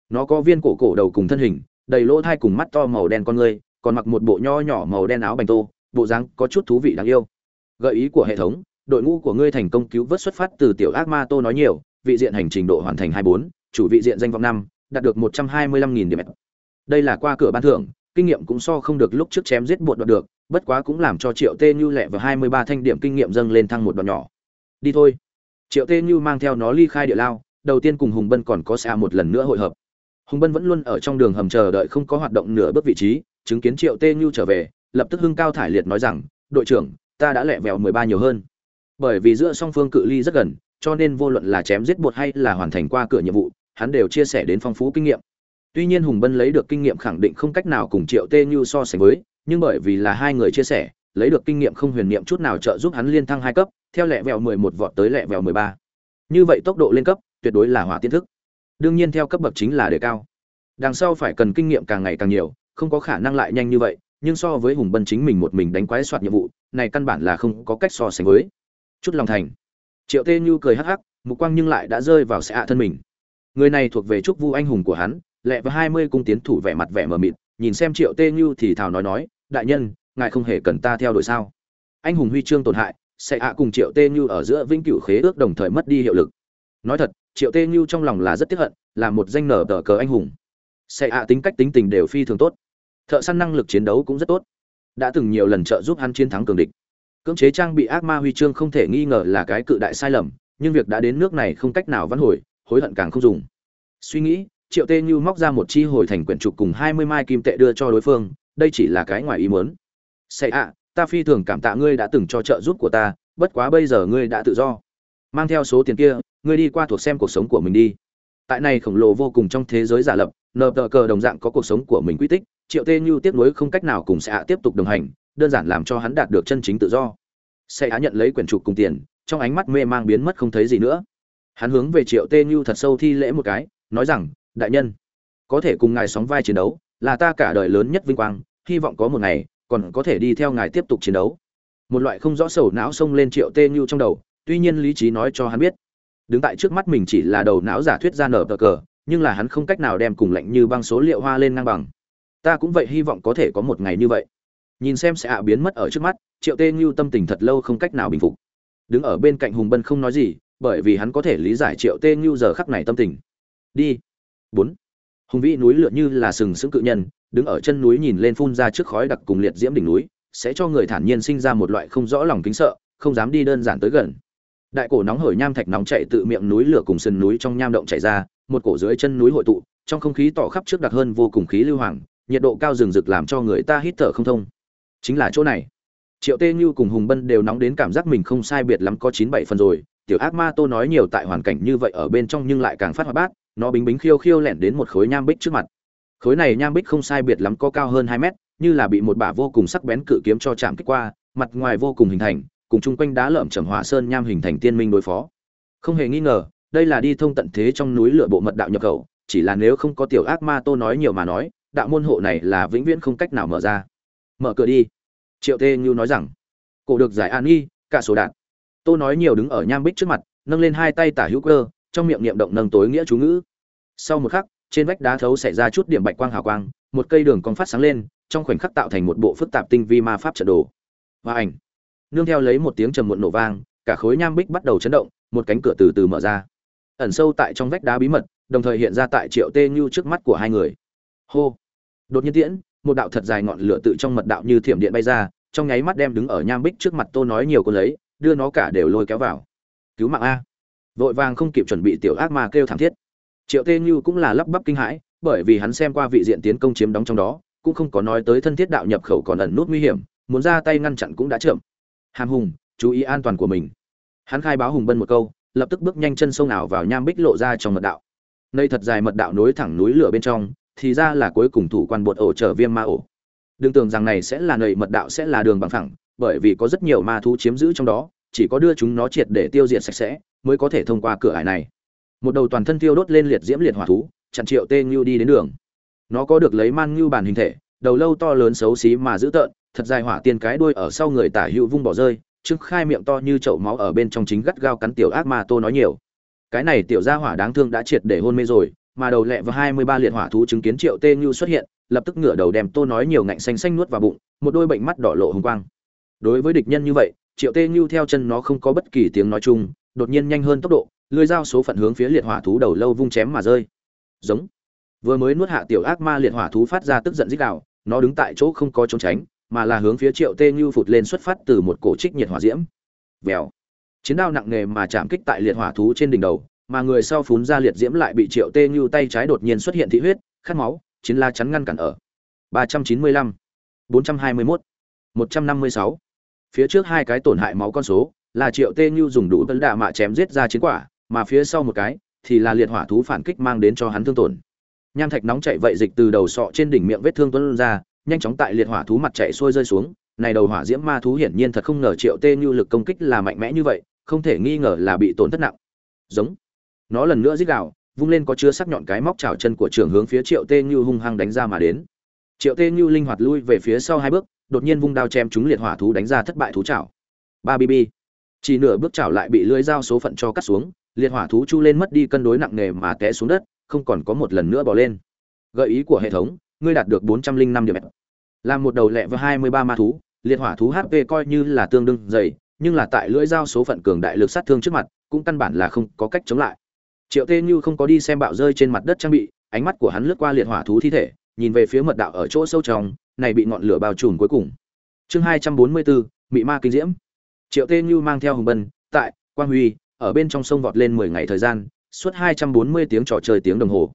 A: Nó có viên cổ cổ đầu cùng thân hình, đầy lỗ thai cùng mắt to màu đen con ngươi, còn mặc một bộ nho nhỏ màu đen áo bành tô, bộ dáng có chút thú vị đáng yêu. Gợi ý của hệ thống đội ngũ của ngươi thành công cứu vớt xuất phát từ tiểu ác ma tô nói nhiều, vị diện hành trình độ hoàn thành hai bốn, chủ vị diện danh vọng năm, đạt được một trăm hai mươi lăm nghìn điểm. Đây là qua cửa ban thưởng, kinh nghiệm cũng so không được lúc trước chém giết bột đoạt được, bất quá cũng làm cho triệu tê như lẹ và hai mươi ba thanh điểm kinh nghiệm dâng lên thăng một đoạn nhỏ. Đi thôi. Triệu tê như mang theo nó ly khai địa lao, đầu tiên cùng hùng bân còn có xa một lần nữa hội hợp. Hùng bân vẫn luôn ở trong đường hầm chờ đợi không có hoạt động nửa bước vị trí, chứng kiến triệu tê như trở về, lập tức hưng cao thải liệt nói rằng, đội trưởng, ta đã lẹ vẹo mười ba nhiều hơn bởi vì giữa song phương cự ly rất gần, cho nên vô luận là chém giết bột hay là hoàn thành qua cửa nhiệm vụ, hắn đều chia sẻ đến phong phú kinh nghiệm. Tuy nhiên hùng bân lấy được kinh nghiệm khẳng định không cách nào cùng triệu tê như so sánh với, nhưng bởi vì là hai người chia sẻ, lấy được kinh nghiệm không huyền niệm chút nào trợ giúp hắn liên thăng hai cấp, theo lẹ vẹo mười một vọt tới lẹ vẹo mười ba. Như vậy tốc độ lên cấp, tuyệt đối là hỏa tiến thức. Đương nhiên theo cấp bậc chính là đề cao. Đằng sau phải cần kinh nghiệm càng ngày càng nhiều, không có khả năng lại nhanh như vậy, nhưng so với hùng bân chính mình một mình đánh quái soạt nhiệm vụ, này căn bản là không có cách so sánh với chút lòng thành. Triệu tê như cười hắc hắc, mục quang nhưng lại đã rơi vào xe ạ thân mình. Người này thuộc về trúc vu anh hùng của hắn, lẹ và hai mươi cung tiến thủ vẻ mặt vẻ mờ mịt, nhìn xem triệu tê như thì thào nói nói, đại nhân, ngài không hề cần ta theo đuổi sao? Anh hùng huy chương tổn hại sẽ ạ cùng triệu tê như ở giữa vĩnh cửu khế ước đồng thời mất đi hiệu lực. Nói thật, triệu tê như trong lòng là rất tiếc hận, là một danh nở tờ cờ anh hùng. Sẽ ạ tính cách tính tình đều phi thường tốt. Thợ săn năng lực chiến đấu cũng rất tốt. Đã từng nhiều lần trợ giúp hắn chiến thắng cường địch cưỡng chế trang bị ác ma huy chương không thể nghi ngờ là cái cự đại sai lầm, nhưng việc đã đến nước này không cách nào vãn hồi, hối hận càng không dùng. Suy nghĩ, triệu tê như móc ra một chi hồi thành quyển trục cùng hai mươi mai kim tệ đưa cho đối phương, đây chỉ là cái ngoài ý muốn. Sẽ ạ, ta phi thường cảm tạ ngươi đã từng cho trợ giúp của ta, bất quá bây giờ ngươi đã tự do. Mang theo số tiền kia, ngươi đi qua thuộc xem cuộc sống của mình đi. Tại này khổng lồ vô cùng trong thế giới giả lập nợ tờ cờ đồng dạng có cuộc sống của mình quy tích, triệu tê như tiếc nuối không cách nào cùng sẽ ạ tiếp tục đồng hành đơn giản làm cho hắn đạt được chân chính tự do. Sẽ á nhận lấy quyển trục cùng tiền, trong ánh mắt mê mang biến mất không thấy gì nữa. Hắn hướng về triệu tê như thật sâu thi lễ một cái, nói rằng, đại nhân, có thể cùng ngài sóng vai chiến đấu là ta cả đời lớn nhất vinh quang, hy vọng có một ngày, còn có thể đi theo ngài tiếp tục chiến đấu. Một loại không rõ sầu não xông lên triệu tê như trong đầu, tuy nhiên lý trí nói cho hắn biết. Đứng tại trước mắt mình chỉ là đầu não giả thuyết ra nở cờ cờ, nhưng là hắn không cách nào đem cùng lạnh như băng số liệu hoa lên ngang bằng. Ta cũng vậy, hy vọng có thể có một ngày như vậy nhìn xem sẽ ạ biến mất ở trước mắt, triệu tê như tâm tình thật lâu không cách nào bình phục. Đứng ở bên cạnh hùng bân không nói gì, bởi vì hắn có thể lý giải triệu tê như giờ khắc này tâm tình. Đi. Bốn. Hùng vĩ núi lượn như là sừng sững cự nhân, đứng ở chân núi nhìn lên phun ra trước khói đặc cùng liệt diễm đỉnh núi, sẽ cho người thản nhiên sinh ra một loại không rõ lòng kính sợ, không dám đi đơn giản tới gần. Đại cổ nóng hởi nham thạch nóng chạy tự miệng núi lửa cùng sườn núi trong nham động chảy ra, một cổ dưới chân núi hội tụ, trong không khí tỏ khắp trước đặc hơn vô cùng khí lưu hoàng, nhiệt độ cao rừng rực làm cho người ta hít thở không thông chính là chỗ này. Triệu tê như cùng hùng bân đều nóng đến cảm giác mình không sai biệt lắm có chín bảy phần rồi, tiểu ác ma tô nói nhiều tại hoàn cảnh như vậy ở bên trong nhưng lại càng phát hoạt bát, nó bính bính khiêu khiêu lẻn đến một khối nham bích trước mặt. Khối này nham bích không sai biệt lắm có cao hơn hai mét, như là bị một bả vô cùng sắc bén cự kiếm cho chạm kích qua, mặt ngoài vô cùng hình thành, cùng chung quanh đá lởm chởm hỏa sơn nham hình thành tiên minh đối phó. Không hề nghi ngờ, đây là đi thông tận thế trong núi lửa bộ mật đạo nhập khẩu, chỉ là nếu không có tiểu ác ma tô nói nhiều mà nói, đạo môn hộ này là vĩnh viễn không cách nào mở ra mở cửa đi. Triệu tê như nói rằng, cổ được giải an nghi cả số đạn. Tô nói nhiều đứng ở nham bích trước mặt, nâng lên hai tay tả hữu cơ, trong miệng niệm động nâng tối nghĩa chú ngữ. Sau một khắc, trên vách đá thấu xảy ra chút điểm bạch quang hào quang, một cây đường cong phát sáng lên, trong khoảnh khắc tạo thành một bộ phức tạp tinh vi ma pháp trận đồ. Và ảnh. Nương theo lấy một tiếng trầm muộn nổ vang, cả khối nham bích bắt đầu chấn động, một cánh cửa từ từ mở ra. Ẩn sâu tại trong vách đá bí mật, đồng thời hiện ra tại triệu tê như trước mắt của hai người. Hô. Đột nhiên tiễn một đạo thật dài ngọn lửa tự trong mật đạo như thiểm điện bay ra, trong nháy mắt đem đứng ở nham bích trước mặt tô nói nhiều cô lấy, đưa nó cả đều lôi kéo vào. Cứu mạng a. Vội vàng không kịp chuẩn bị tiểu ác ma kêu thảm thiết. Triệu tê như cũng là lắp bắp kinh hãi, bởi vì hắn xem qua vị diện tiến công chiếm đóng trong đó, cũng không có nói tới thân thiết đạo nhập khẩu còn ẩn nút nguy hiểm, muốn ra tay ngăn chặn cũng đã chậm. Hàm hùng, chú ý an toàn của mình. Hắn khai báo hùng bân một câu, lập tức bước nhanh chân sông ảo vào nham bích lộ ra trong mật đạo. Nơi thật dài mật đạo nối thẳng núi lửa bên trong thì ra là cuối cùng thủ quan bột ổ trở viêm ma ổ. Đừng tưởng rằng này sẽ là nầy mật đạo sẽ là đường bằng phẳng, bởi vì có rất nhiều ma thú chiếm giữ trong đó, chỉ có đưa chúng nó triệt để tiêu diệt sạch sẽ, mới có thể thông qua cửa ải này. Một đầu toàn thân tiêu đốt lên liệt diễm liệt hỏa thú, chặn triệu tê ngưu đi đến đường. Nó có được lấy man ngưu bản hình thể, đầu lâu to lớn xấu xí mà dữ tợn, thật dài hỏa tiên cái đuôi ở sau người tả hữu vung bỏ rơi trước khai miệng to như chậu máu ở bên trong chính gắt gao cắn tiểu ác ma tô nói nhiều. Cái này tiểu gia hỏa đáng thương đã triệt để hôn mê rồi mà đầu lẹ và hai mươi ba liệt hỏa thú chứng kiến triệu tê Nhu xuất hiện lập tức ngửa đầu đem tô nói nhiều ngạnh xanh xanh nuốt vào bụng một đôi bệnh mắt đỏ lộ hồng quang. Đối với địch nhân như vậy triệu tê Nhu theo chân nó không có bất kỳ tiếng nói chung đột nhiên nhanh hơn tốc độ lưỡi dao số phận hướng phía liệt hỏa thú đầu lâu vung chém mà rơi. Giống. Vừa mới nuốt hạ tiểu ác ma liệt hỏa thú phát ra tức giận dích gào, nó đứng tại chỗ không có trốn tránh mà là hướng phía triệu tê Nhu phụt lên xuất phát từ một cổ trích nhiệt hỏa diễm. Vèo. Chiến đao nặng nề mà chạm kích tại liệt hỏa thú trên đỉnh đầu mà người sau phún ra liệt diễm lại bị triệu tê Nhu tay trái đột nhiên xuất hiện thị huyết khát máu chiến la chắn ngăn cản ở. 395, 421, 156. phía trước hai cái tổn hại máu con số là triệu tê Nhu dùng đủ tấn đả mạ chém giết ra chiến quả mà phía sau một cái thì là liệt hỏa thú phản kích mang đến cho hắn thương tổn. Nham thạch nóng chảy vậy dịch từ đầu sọ trên đỉnh miệng vết thương tuôn ra nhanh chóng tại liệt hỏa thú mặt chạy xuôi rơi xuống. Này đầu hỏa diễm ma thú hiển nhiên thật không ngờ triệu tê Nhu lực công kích là mạnh mẽ như vậy không thể nghi ngờ là bị tổn thất nặng. Giống nó lần nữa rít gào, vung lên có chứa sắc nhọn cái móc chảo chân của trưởng hướng phía triệu tê như hung hăng đánh ra mà đến. Triệu tê như linh hoạt lui về phía sau hai bước, đột nhiên vung đao chém chúng liệt hỏa thú đánh ra thất bại thú chảo. Ba bb chỉ nửa bước chảo lại bị lưỡi dao số phận cho cắt xuống, liệt hỏa thú chu lên mất đi cân đối nặng nề mà té xuống đất, không còn có một lần nữa bỏ lên. Gợi ý của hệ thống, ngươi đạt được bốn trăm linh năm điểm. Làm một đầu lẹ và hai mươi ba ma thú, liệt hỏa thú hp coi như là tương đương dày, nhưng là tại lưỡi dao số phận cường đại lực sát thương trước mặt, cũng căn bản là không có cách chống lại triệu tê như không có đi xem bạo rơi trên mặt đất trang bị, ánh mắt của hắn lướt qua liệt hỏa thú thi thể, nhìn về phía mật đạo ở chỗ sâu trong, này bị ngọn lửa bao trùm cuối cùng. Chương hai trăm bốn mươi bốn, mị ma kinh diễm. Triệu tê như mang theo hùng bân, tại, quang huy, ở bên trong sông vọt lên mười ngày thời gian, suốt hai trăm bốn mươi tiếng trò chơi tiếng đồng hồ.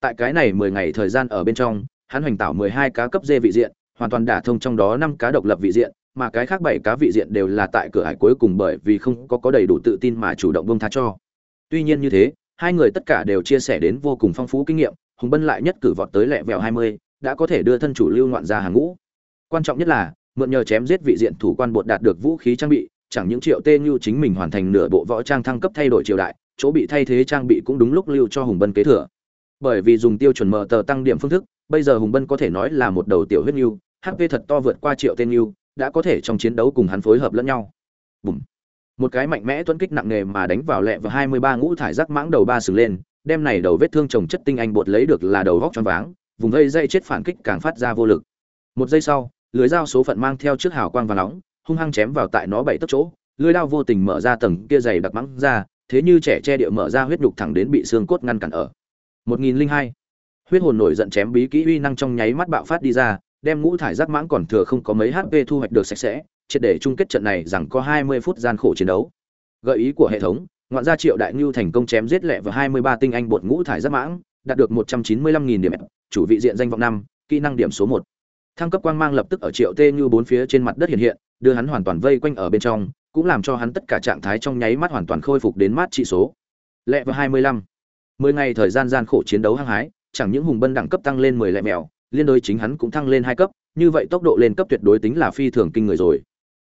A: Tại cái này mười ngày thời gian ở bên trong, hắn hoành tạo mười hai cá cấp dê vị diện, hoàn toàn đả thông trong đó năm cá độc lập vị diện, mà cái khác bảy cá vị diện đều là tại cửa hải cuối cùng bởi vì không có có đầy đủ tự tin mà chủ động bông tha cho. Tuy nhiên như thế hai người tất cả đều chia sẻ đến vô cùng phong phú kinh nghiệm, hùng bân lại nhất cử vọt tới lẹ vẹo hai mươi, đã có thể đưa thân chủ lưu ngoạn ra hàng ngũ. Quan trọng nhất là, mượn nhờ chém giết vị diện thủ quan bột đạt được vũ khí trang bị, chẳng những triệu tê như chính mình hoàn thành nửa bộ võ trang thăng cấp thay đổi triều đại, chỗ bị thay thế trang bị cũng đúng lúc lưu cho hùng bân kế thừa. Bởi vì dùng tiêu chuẩn mở tờ tăng điểm phương thức, bây giờ hùng bân có thể nói là một đầu tiểu huyết như hp thật to vượt qua triệu tên như, đã có thể trong chiến đấu cùng hắn phối hợp lẫn nhau. Bùm một cái mạnh mẽ tuấn kích nặng nề mà đánh vào lẹ và hai mươi ba ngũ thải rắc mãng đầu ba sừng lên, đem này đầu vết thương trồng chất tinh anh bột lấy được là đầu góc choáng váng, vùng dây dây chết phản kích càng phát ra vô lực. Một giây sau, lưới dao số phận mang theo trước hào quang và nóng, hung hăng chém vào tại nó bảy tấc chỗ, lưới đao vô tình mở ra tầng kia dày đặc mắng ra, thế như trẻ che địa mở ra huyết nhục thẳng đến bị xương cốt ngăn cản ở. Một nghìn linh hai, huyết hồn nổi giận chém bí kỹ uy năng trong nháy mắt bạo phát đi ra, đem ngũ thải giác mãng còn thừa không có mấy hp thu hoạch được sạch sẽ triệt để chung kết trận này rằng có 20 phút gian khổ chiến đấu gợi ý của hệ thống, ngoạn gia triệu đại Nưu thành công chém giết lẹ và 23 tinh anh bột ngũ thải giác mãng, đạt được 195.000 điểm chủ vị diện danh vọng năm, kỹ năng điểm số 1. thăng cấp quang mang lập tức ở triệu tê như bốn phía trên mặt đất hiện hiện, đưa hắn hoàn toàn vây quanh ở bên trong, cũng làm cho hắn tất cả trạng thái trong nháy mắt hoàn toàn khôi phục đến mát trị số lẹ và 25. 10 ngày thời gian gian khổ chiến đấu hăng hái, chẳng những hùng bân đẳng cấp tăng lên 10 lẹ mèo liên đối chính hắn cũng thăng lên hai cấp, như vậy tốc độ lên cấp tuyệt đối tính là phi thường kinh người rồi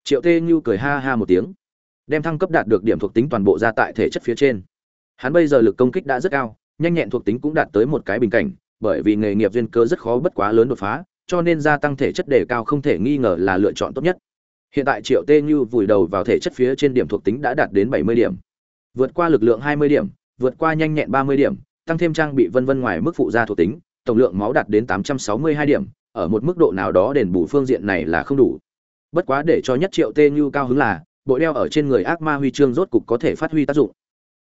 A: triệu tê như cười ha ha một tiếng. Đem thăng cấp đạt được điểm thuộc tính toàn bộ ra tại thể chất phía trên. Hắn bây giờ lực công kích đã rất cao, nhanh nhẹn thuộc tính cũng đạt tới một cái bình cảnh, bởi vì nghề nghiệp duyên cơ rất khó bất quá lớn đột phá, cho nên gia tăng thể chất đề cao không thể nghi ngờ là lựa chọn tốt nhất. Hiện tại triệu tê như vùi đầu vào thể chất phía trên điểm thuộc tính đã đạt đến bảy mươi điểm. Vượt qua lực lượng hai mươi điểm, vượt qua nhanh nhẹn ba mươi điểm, tăng thêm trang bị vân vân ngoài mức phụ gia thuộc tính, tổng lượng máu đạt đến tám trăm sáu mươi hai điểm, ở một mức độ nào đó đền bù phương diện này là không đủ bất quá để cho nhất triệu tê như cao hứng là, bộ đeo ở trên người ác ma huy chương rốt cục có thể phát huy tác dụng.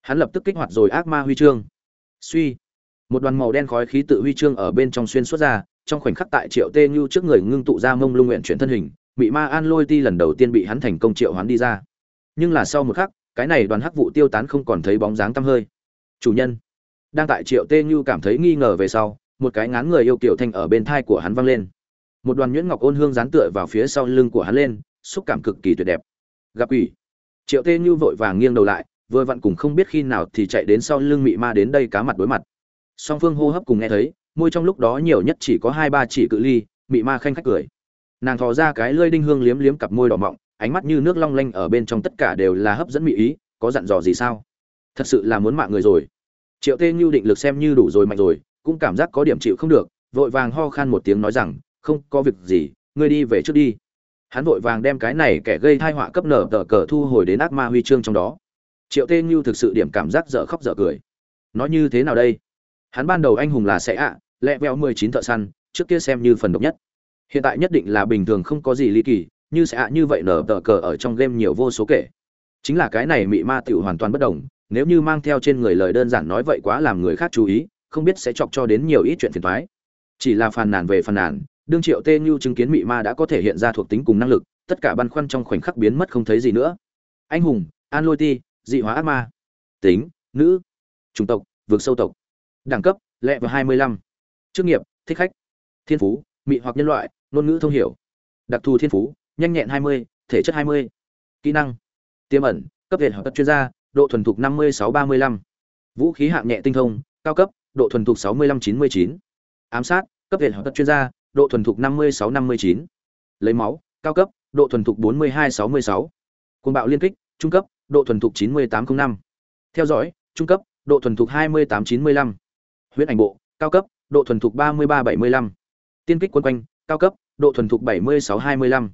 A: Hắn lập tức kích hoạt rồi ác ma huy chương. Suy. Một đoàn màu đen khói khí tự huy chương ở bên trong xuyên xuất ra, trong khoảnh khắc tại triệu tê như trước người ngưng tụ ra mông lung nguyện chuyển thân hình bị ma an lôi ti lần đầu tiên bị hắn thành công triệu hoán đi ra. Nhưng là sau một khắc, cái này đoàn hắc vụ tiêu tán không còn thấy bóng dáng tăm hơi. Chủ nhân. Đang tại triệu tê như cảm thấy nghi ngờ về sau, một cái ngán người yêu kiểu thanh ở bên thai của hắn vang lên một đoàn nhuyễn ngọc ôn hương dán tựa vào phía sau lưng của hắn lên, xúc cảm cực kỳ tuyệt đẹp. Gặp quỷ. Triệu tê như vội vàng nghiêng đầu lại, vừa vặn cùng không biết khi nào thì chạy đến sau lưng mị ma đến đây cá mặt đối mặt. Song phương hô hấp cùng nghe thấy, môi trong lúc đó nhiều nhất chỉ có hai ba chỉ cự ly, mị ma khanh khách cười. Nàng thò ra cái lơi đinh hương liếm liếm cặp môi đỏ mọng, ánh mắt như nước long lanh ở bên trong tất cả đều là hấp dẫn mị ý, có dặn dò gì sao? Thật sự là muốn mạng người rồi. Triệu tê như định lực xem như đủ rồi mạnh rồi, cũng cảm giác có điểm chịu không được, vội vàng ho khan một tiếng nói rằng không có việc gì ngươi đi về trước đi. Hắn vội vàng đem cái này kẻ gây thai họa cấp nở tờ cờ thu hồi đến ác ma huy chương trong đó. Triệu tê như thực sự điểm cảm giác dở khóc dở cười. Nói như thế nào đây? Hắn ban đầu anh hùng là sẽ ạ à, lẹ veo mười chín thợ săn trước kia xem như phần độc nhất. Hiện tại nhất định là bình thường không có gì ly kỳ như sẽ ạ như vậy nở tờ cờ ở trong game nhiều vô số kể. Chính là cái này mị ma tiểu hoàn toàn bất đồng nếu như mang theo trên người lời đơn giản nói vậy quá làm người khác chú ý không biết sẽ chọc cho đến nhiều ít chuyện phiền thoái chỉ là phàn nàn về phàn nàn đương triệu tê như chứng kiến mị ma đã có thể hiện ra thuộc tính cùng năng lực, tất cả băn khoăn trong khoảnh khắc biến mất không thấy gì nữa. Anh hùng, an lôi ti, dị hóa ác ma. Tính, nữ. Chủng tộc vượt sâu tộc. Đẳng cấp lẹ và hai mươi lăm. Chức nghiệp, thích khách. Thiên phú, mị hoặc nhân loại, ngôn ngữ thông hiểu. Đặc thù thiên phú, nhanh nhẹn hai mươi, thể chất hai mươi. Kỹ năng, tiềm ẩn, cấp viện hợp chuyên gia, độ thuần thục năm mươi sáu ba mươi lăm. Vũ khí hạng nhẹ tinh thông, cao cấp, độ thuần thục sáu mươi lăm chín mươi chín. Ám sát, cấp viện hợp chuyên gia độ thuần thục 56-59. Lấy máu, cao cấp, độ thuần thục 42-66. Cuồng bạo liên kích, trung cấp, độ thuần thục 98-05. Theo dõi, trung cấp, độ thuần thục 28-95. Huyễn ảnh bộ, cao cấp, độ thuần thục 33-75. Tiên kích quân quanh, cao cấp, độ thuần thục 76-25.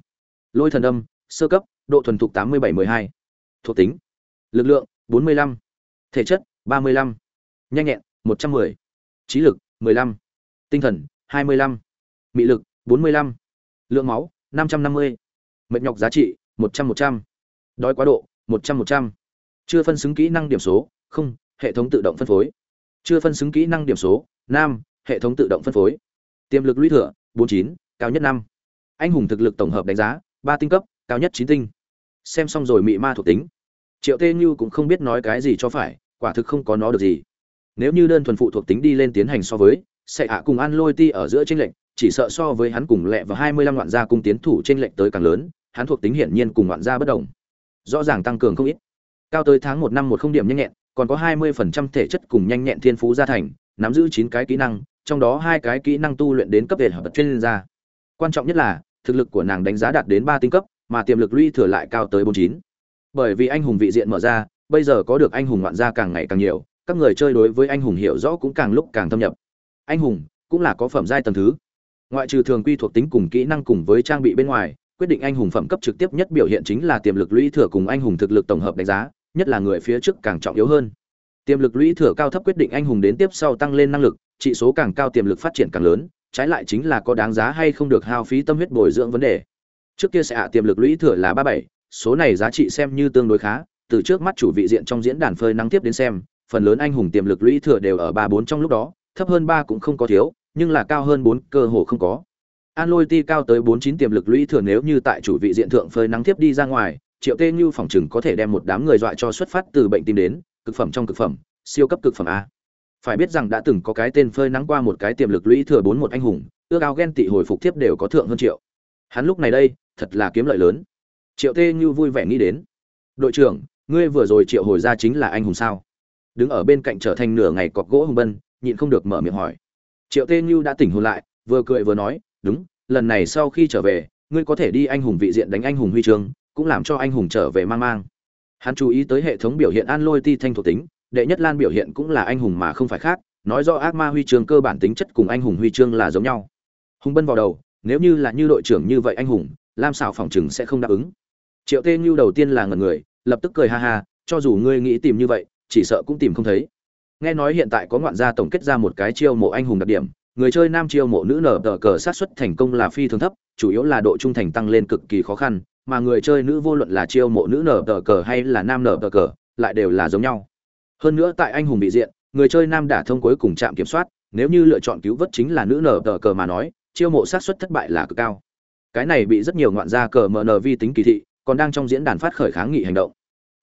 A: Lôi thần âm, sơ cấp, độ thuần thục 87-12. Thuộc tính, lực lượng, 45. Thể chất, 35. Nhanh nhẹn, 110. Trí lực, 15. Tinh thần, 25 mị lực 45. lượng máu 550. mệt nhọc giá trị 100-100. đói quá độ 100-100. chưa phân xứng kỹ năng điểm số không hệ thống tự động phân phối chưa phân xứng kỹ năng điểm số nam hệ thống tự động phân phối tiềm lực lũy thừa 49, cao nhất 5. anh hùng thực lực tổng hợp đánh giá ba tinh cấp cao nhất chín tinh xem xong rồi mị ma thuộc tính triệu tê như cũng không biết nói cái gì cho phải quả thực không có nó được gì nếu như đơn thuần phụ thuộc tính đi lên tiến hành so với sẽ hạ cùng ăn lôi ti ở giữa chênh lệnh chỉ sợ so với hắn cùng lẹ và hai mươi lăm ngoạn gia cung tiến thủ trên lệnh tới càng lớn, hắn thuộc tính hiển nhiên cùng ngoạn gia bất đồng. Rõ ràng tăng cường không ít. Cao tới tháng một năm một không điểm nhanh nhẹn, còn có hai mươi phần trăm thể chất cùng nhanh nhẹn thiên phú gia thành, nắm giữ chín cái kỹ năng, trong đó hai cái kỹ năng tu luyện đến cấp hệ hợp chuyên gia. Quan trọng nhất là, thực lực của nàng đánh giá đạt đến ba tinh cấp, mà tiềm lực lũy thừa lại cao tới bốn chín. Bởi vì anh hùng vị diện mở ra, bây giờ có được anh hùng ngoạn gia càng ngày càng nhiều, các người chơi đối với anh hùng hiểu rõ cũng càng lúc càng thâm nhập. Anh hùng cũng là có phẩm giai tầng thứ ngoại trừ thường quy thuộc tính cùng kỹ năng cùng với trang bị bên ngoài, quyết định anh hùng phẩm cấp trực tiếp nhất biểu hiện chính là tiềm lực lũy thừa cùng anh hùng thực lực tổng hợp đánh giá, nhất là người phía trước càng trọng yếu hơn. Tiềm lực lũy thừa cao thấp quyết định anh hùng đến tiếp sau tăng lên năng lực trị số càng cao tiềm lực phát triển càng lớn, trái lại chính là có đáng giá hay không được hao phí tâm huyết bồi dưỡng vấn đề. Trước kia sẽ hạ tiềm lực lũy thừa là ba bảy, số này giá trị xem như tương đối khá, từ trước mắt chủ vị diện trong diễn đàn phơi nắng tiếp đến xem, phần lớn anh hùng tiềm lực lũy thừa đều ở ba bốn trong lúc đó, thấp hơn ba cũng không có thiếu nhưng là cao hơn bốn, cơ hồ không có. An lôi ti cao tới bốn chín tiềm lực lũy thừa nếu như tại chủ vị diện thượng phơi nắng tiếp đi ra ngoài, triệu tê như phòng chừng có thể đem một đám người dọa cho xuất phát từ bệnh tim đến, cực phẩm trong cực phẩm, siêu cấp cực phẩm a. Phải biết rằng đã từng có cái tên phơi nắng qua một cái tiềm lực lũy thừa bốn một anh hùng, ước ao ghen tị hồi phục tiếp đều có thượng hơn triệu. Hắn lúc này đây, thật là kiếm lợi lớn. Triệu tê như vui vẻ nghĩ đến. Đội trưởng, ngươi vừa rồi triệu hồi ra chính là anh hùng sao? Đứng ở bên cạnh trở thành nửa ngày cọc gỗ hùng bân, nhịn không được mở miệng hỏi triệu tê như đã tỉnh hồn lại, vừa cười vừa nói, đúng, lần này sau khi trở về, ngươi có thể đi anh hùng vị diện đánh anh hùng huy chương, cũng làm cho anh hùng trở về mang mang. Hắn chú ý tới hệ thống biểu hiện an lôi ti thanh thuộc tính, đệ nhất lan biểu hiện cũng là anh hùng mà không phải khác, nói do ác ma huy chương cơ bản tính chất cùng anh hùng huy chương là giống nhau. Hùng bân vào đầu, nếu như là như đội trưởng như vậy anh hùng, lam xảo phòng chừng sẽ không đáp ứng. Triệu tê như đầu tiên là ngần người, lập tức cười ha ha, cho dù ngươi nghĩ tìm như vậy, chỉ sợ cũng tìm không thấy nghe nói hiện tại có ngoạn gia tổng kết ra một cái chiêu mộ anh hùng đặc điểm, người chơi nam chiêu mộ nữ nở tờ cờ sát xuất thành công là phi thường thấp, chủ yếu là độ trung thành tăng lên cực kỳ khó khăn, mà người chơi nữ vô luận là chiêu mộ nữ nở tờ cờ hay là nam nở tờ cờ, lại đều là giống nhau. Hơn nữa tại anh hùng bị diện, người chơi nam đả thông cuối cùng chạm kiểm soát, nếu như lựa chọn cứu vớt chính là nữ nở tờ cờ mà nói, chiêu mộ sát xuất thất bại là cực cao. Cái này bị rất nhiều ngoạn gia cờ mn vi tính kỳ thị, còn đang trong diễn đàn phát khởi kháng nghị hành động.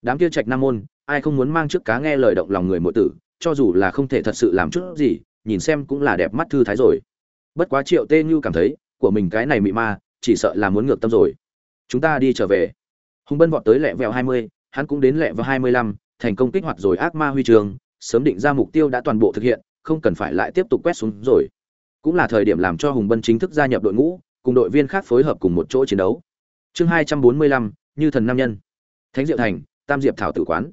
A: Đám kia trạch nam môn, ai không muốn mang trước cá nghe lời động lòng người mộ tử cho dù là không thể thật sự làm chút gì, nhìn xem cũng là đẹp mắt thư thái rồi. Bất quá triệu tê như cảm thấy, của mình cái này mị ma, chỉ sợ là muốn ngược tâm rồi. Chúng ta đi trở về. Hùng bân vọt tới lẹ vẹo hai mươi, hắn cũng đến lẹ vào hai mươi lăm, thành công kích hoạt rồi ác ma huy trường, sớm định ra mục tiêu đã toàn bộ thực hiện, không cần phải lại tiếp tục quét xuống rồi. Cũng là thời điểm làm cho hùng bân chính thức gia nhập đội ngũ, cùng đội viên khác phối hợp cùng một chỗ chiến đấu. Chương hai trăm bốn mươi lăm, như thần nam nhân. Thánh diệu thành, tam diệp thảo tử quán.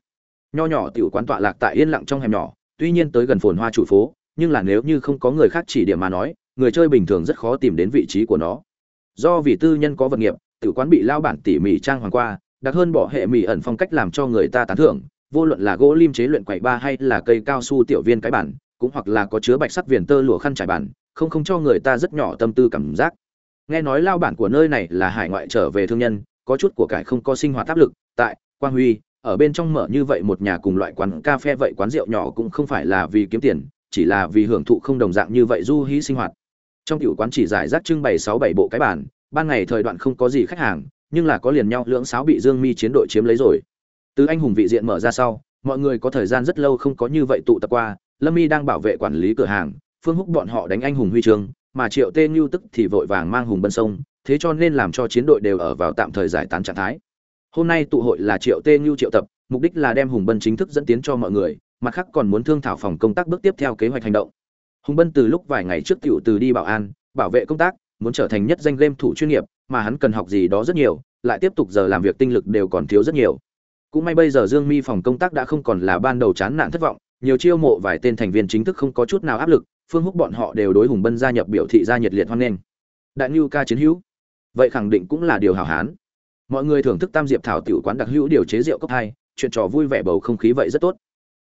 A: Nho nhỏ tiểu quán tọa lạc tại yên lặng trong hẻm nhỏ tuy nhiên tới gần phồn hoa chủ phố, nhưng là nếu như không có người khác chỉ điểm mà nói, người chơi bình thường rất khó tìm đến vị trí của nó. Do vì tư nhân có vật nghiệp, tử quán bị lao bản tỉ mỉ trang hoàng qua, đặc hơn bỏ hệ mì ẩn phong cách làm cho người ta tán thưởng, vô luận là gỗ lim chế luyện quậy ba hay là cây cao su tiểu viên cái bản, cũng hoặc là có chứa bạch sắc viền tơ lụa khăn trải bản, không không cho người ta rất nhỏ tâm tư cảm giác. Nghe nói lao bản của nơi này là hải ngoại trở về thương nhân, có chút của cải không có sinh hoạt áp lực, tại, quang huy ở bên trong mở như vậy một nhà cùng loại quán cà phê vậy quán rượu nhỏ cũng không phải là vì kiếm tiền, chỉ là vì hưởng thụ không đồng dạng như vậy du hí sinh hoạt. Trong tiểu quán chỉ giải rác trưng bày sáu bảy bộ cái bàn, ban ngày thời đoạn không có gì khách hàng, nhưng là có liền nhau lưỡng sáo bị dương mi chiến đội chiếm lấy rồi. Từ anh hùng vị diện mở ra sau, mọi người có thời gian rất lâu không có như vậy tụ tập qua, lâm mi đang bảo vệ quản lý cửa hàng, phương húc bọn họ đánh anh hùng huy chương, mà triệu tê Nưu tức thì vội vàng mang hùng bân sông, thế cho nên làm cho chiến đội đều ở vào tạm thời giải tán trạng thái hôm nay tụ hội là triệu tê như triệu tập, mục đích là đem hùng bân chính thức dẫn tiến cho mọi người, mặt khác còn muốn thương thảo phòng công tác bước tiếp theo kế hoạch hành động. Hùng bân từ lúc vài ngày trước t từ đi bảo an, bảo vệ công tác, muốn trở thành nhất danh game thủ chuyên nghiệp, mà hắn cần học gì đó rất nhiều, lại tiếp tục giờ làm việc tinh lực đều còn thiếu rất nhiều. Cũng may bây giờ dương mi phòng công tác đã không còn là ban đầu chán nản thất vọng, nhiều chiêu mộ vài tên thành viên chính thức không có chút nào áp lực, phương húc bọn họ đều đối hùng bân gia nhập biểu thị gia nhiệt liệt hoan nghênh. Đại ngưu ca chiến hữu, vậy khẳng định cũng là điều hảo hán mọi người thưởng thức tam diệp thảo tiểu quán đặc hữu điều chế rượu cấp hai, chuyện trò vui vẻ bầu không khí vậy rất tốt.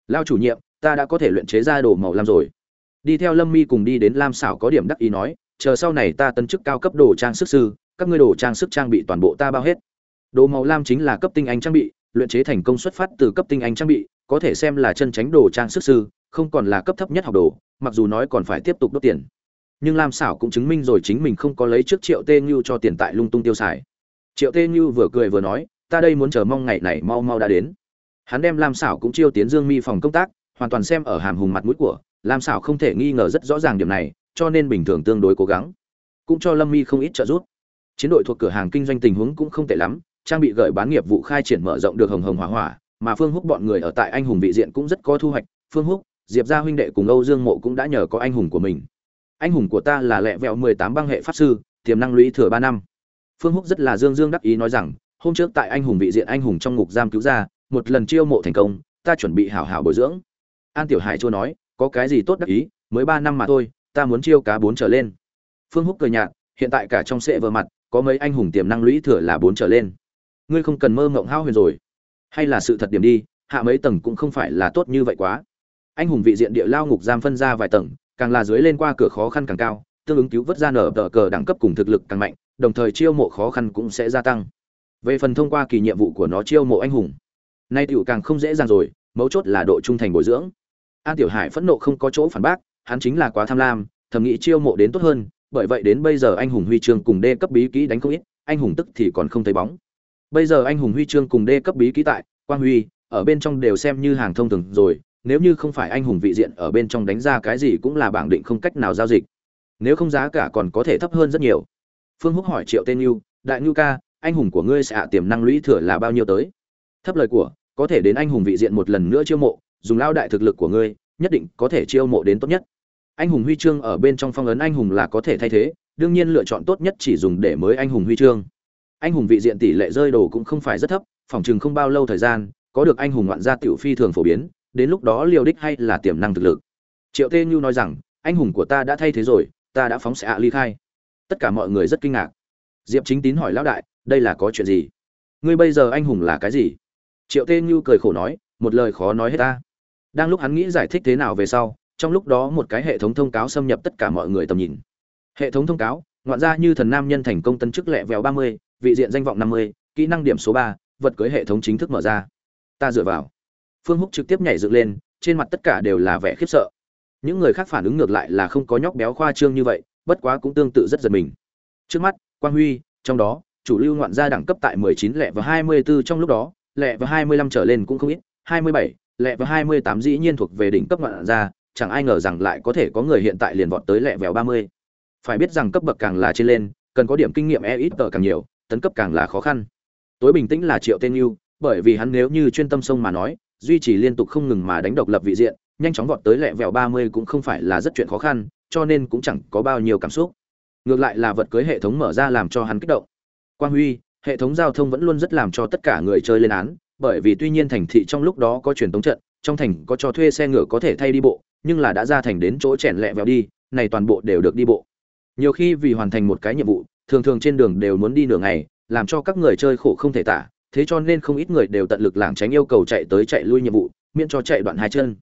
A: Lao chủ nhiệm, ta đã có thể luyện chế ra đồ màu lam rồi. Đi theo lâm mi cùng đi đến lam xảo có điểm đắc ý nói, chờ sau này ta tân chức cao cấp đồ trang sức sư, các ngươi đồ trang sức trang bị toàn bộ ta bao hết. Đồ màu lam chính là cấp tinh anh trang bị, luyện chế thành công xuất phát từ cấp tinh anh trang bị, có thể xem là chân tránh đồ trang sức sư, không còn là cấp thấp nhất học đồ, mặc dù nói còn phải tiếp tục đốt tiền. Nhưng lam xảo cũng chứng minh rồi chính mình không có lấy trước triệu tê như cho tiền tại lung tung tiêu xài triệu tê như vừa cười vừa nói, ta đây muốn chờ mong ngày này mau mau đã đến. Hắn đem lam xảo cũng chiêu tiến dương mi phòng công tác, hoàn toàn xem ở hàm hùng mặt mũi của, lam xảo không thể nghi ngờ rất rõ ràng điểm này, cho nên bình thường tương đối cố gắng. Cũng cho lâm mi không ít trợ giúp. Chiến đội thuộc cửa hàng kinh doanh tình huống cũng không tệ lắm, trang bị gửi bán nghiệp vụ khai triển mở rộng được hồng hồng hỏa hỏa, mà phương húc bọn người ở tại anh hùng vị diện cũng rất có thu hoạch. Phương húc, diệp gia huynh đệ cùng âu dương mộ cũng đã nhờ có anh hùng của mình. Anh hùng của ta là lẹ vẹo mười tám băng hệ pháp sư, tiềm năng lũy thừa ba năm phương húc rất là dương dương đắc ý nói rằng, hôm trước tại anh hùng vị diện anh hùng trong ngục giam cứu ra, một lần chiêu mộ thành công, ta chuẩn bị hảo hảo bồi dưỡng. An tiểu hải chua nói, có cái gì tốt đắc ý, mới ba năm mà thôi, ta muốn chiêu cá bốn trở lên. Phương húc cười nhạt, hiện tại cả trong sệ vợ mặt, có mấy anh hùng tiềm năng lũy thừa là bốn trở lên. Ngươi không cần mơ mộng hao huyền rồi. Hay là sự thật điểm đi, hạ mấy tầng cũng không phải là tốt như vậy quá. Anh hùng vị diện địa lao ngục giam phân ra vài tầng, càng là dưới lên qua cửa khó khăn càng cao, tương ứng cứu vớt ra nở tờ cờ đẳng cấp cùng thực lực càng mạnh đồng thời chiêu mộ khó khăn cũng sẽ gia tăng. Về phần thông qua kỳ nhiệm vụ của nó chiêu mộ anh hùng, nay tiểu càng không dễ dàng rồi, mấu chốt là độ trung thành bồi dưỡng. An tiểu hải phẫn nộ không có chỗ phản bác, hắn chính là quá tham lam, thầm nghĩ chiêu mộ đến tốt hơn, bởi vậy đến bây giờ anh hùng huy chương cùng đê cấp bí kỹ đánh không ít, anh hùng tức thì còn không thấy bóng. Bây giờ anh hùng huy chương cùng đê cấp bí kỹ tại quang huy, ở bên trong đều xem như hàng thông thường rồi, nếu như không phải anh hùng vị diện ở bên trong đánh ra cái gì cũng là bảng định không cách nào giao dịch. Nếu không giá cả còn có thể thấp hơn rất nhiều phương húc hỏi triệu tên Nhu, đại ngưu ca anh hùng của ngươi sẽ hạ tiềm năng lũy thừa là bao nhiêu tới? Thấp lời của có thể đến anh hùng vị diện một lần nữa chiêu mộ dùng lao đại thực lực của ngươi nhất định có thể chiêu mộ đến tốt nhất. Anh hùng huy chương ở bên trong phong ấn anh hùng là có thể thay thế đương nhiên lựa chọn tốt nhất chỉ dùng để mới anh hùng huy chương. Anh hùng vị diện tỷ lệ rơi đồ cũng không phải rất thấp phòng chừng không bao lâu thời gian có được anh hùng ngoạn gia tiểu phi thường phổ biến đến lúc đó liều đích hay là tiềm năng thực lực. Triệu tê như nói rằng anh hùng của ta đã thay thế rồi ta đã phóng xạ ly khai tất cả mọi người rất kinh ngạc. Diệp chính tín hỏi lão đại, đây là có chuyện gì? Ngươi bây giờ anh hùng là cái gì? Triệu tê như cười khổ nói, một lời khó nói hết ta. Đang lúc hắn nghĩ giải thích thế nào về sau, trong lúc đó một cái hệ thống thông cáo xâm nhập tất cả mọi người tầm nhìn. Hệ thống thông cáo, ngoạn ra như thần nam nhân thành công tân chức lẹ vèo ba mươi, vị diện danh vọng năm mươi, kỹ năng điểm số ba, vật cưới hệ thống chính thức mở ra. Ta dựa vào. Phương húc trực tiếp nhảy dựng lên, trên mặt tất cả đều là vẻ khiếp sợ. Những người khác phản ứng ngược lại là không có nhóc béo khoa trương như vậy bất quá cũng tương tự rất giật mình trước mắt quang huy trong đó chủ lưu ngoạn gia đẳng cấp tại 19 lẻ và 24 trong lúc đó lẻ và 25 trở lên cũng không ít 27, lẻ và 28 dĩ nhiên thuộc về đỉnh cấp ngoạn gia chẳng ai ngờ rằng lại có thể có người hiện tại liền vọt tới lẻ vèo 30. phải biết rằng cấp bậc càng là trên lên cần có điểm kinh nghiệm e ít tờ càng nhiều tấn cấp càng là khó khăn tối bình tĩnh là triệu tên yêu bởi vì hắn nếu như chuyên tâm sông mà nói duy trì liên tục không ngừng mà đánh độc lập vị diện nhanh chóng vọt tới lẹ vẹo ba mươi cũng không phải là rất chuyện khó khăn cho nên cũng chẳng có bao nhiêu cảm xúc. Ngược lại là vật cưới hệ thống mở ra làm cho hắn kích động. Quang huy, hệ thống giao thông vẫn luôn rất làm cho tất cả người chơi lên án, bởi vì tuy nhiên thành thị trong lúc đó có truyền tống trận, trong thành có cho thuê xe ngựa có thể thay đi bộ, nhưng là đã ra thành đến chỗ chèn lẹ vẹo đi, này toàn bộ đều được đi bộ. Nhiều khi vì hoàn thành một cái nhiệm vụ, thường thường trên đường đều muốn đi nửa ngày, làm cho các người chơi khổ không thể tả, thế cho nên không ít người đều tận lực lảng tránh yêu cầu chạy tới chạy lui nhiệm vụ, miễn cho chạy đoạn hai chân.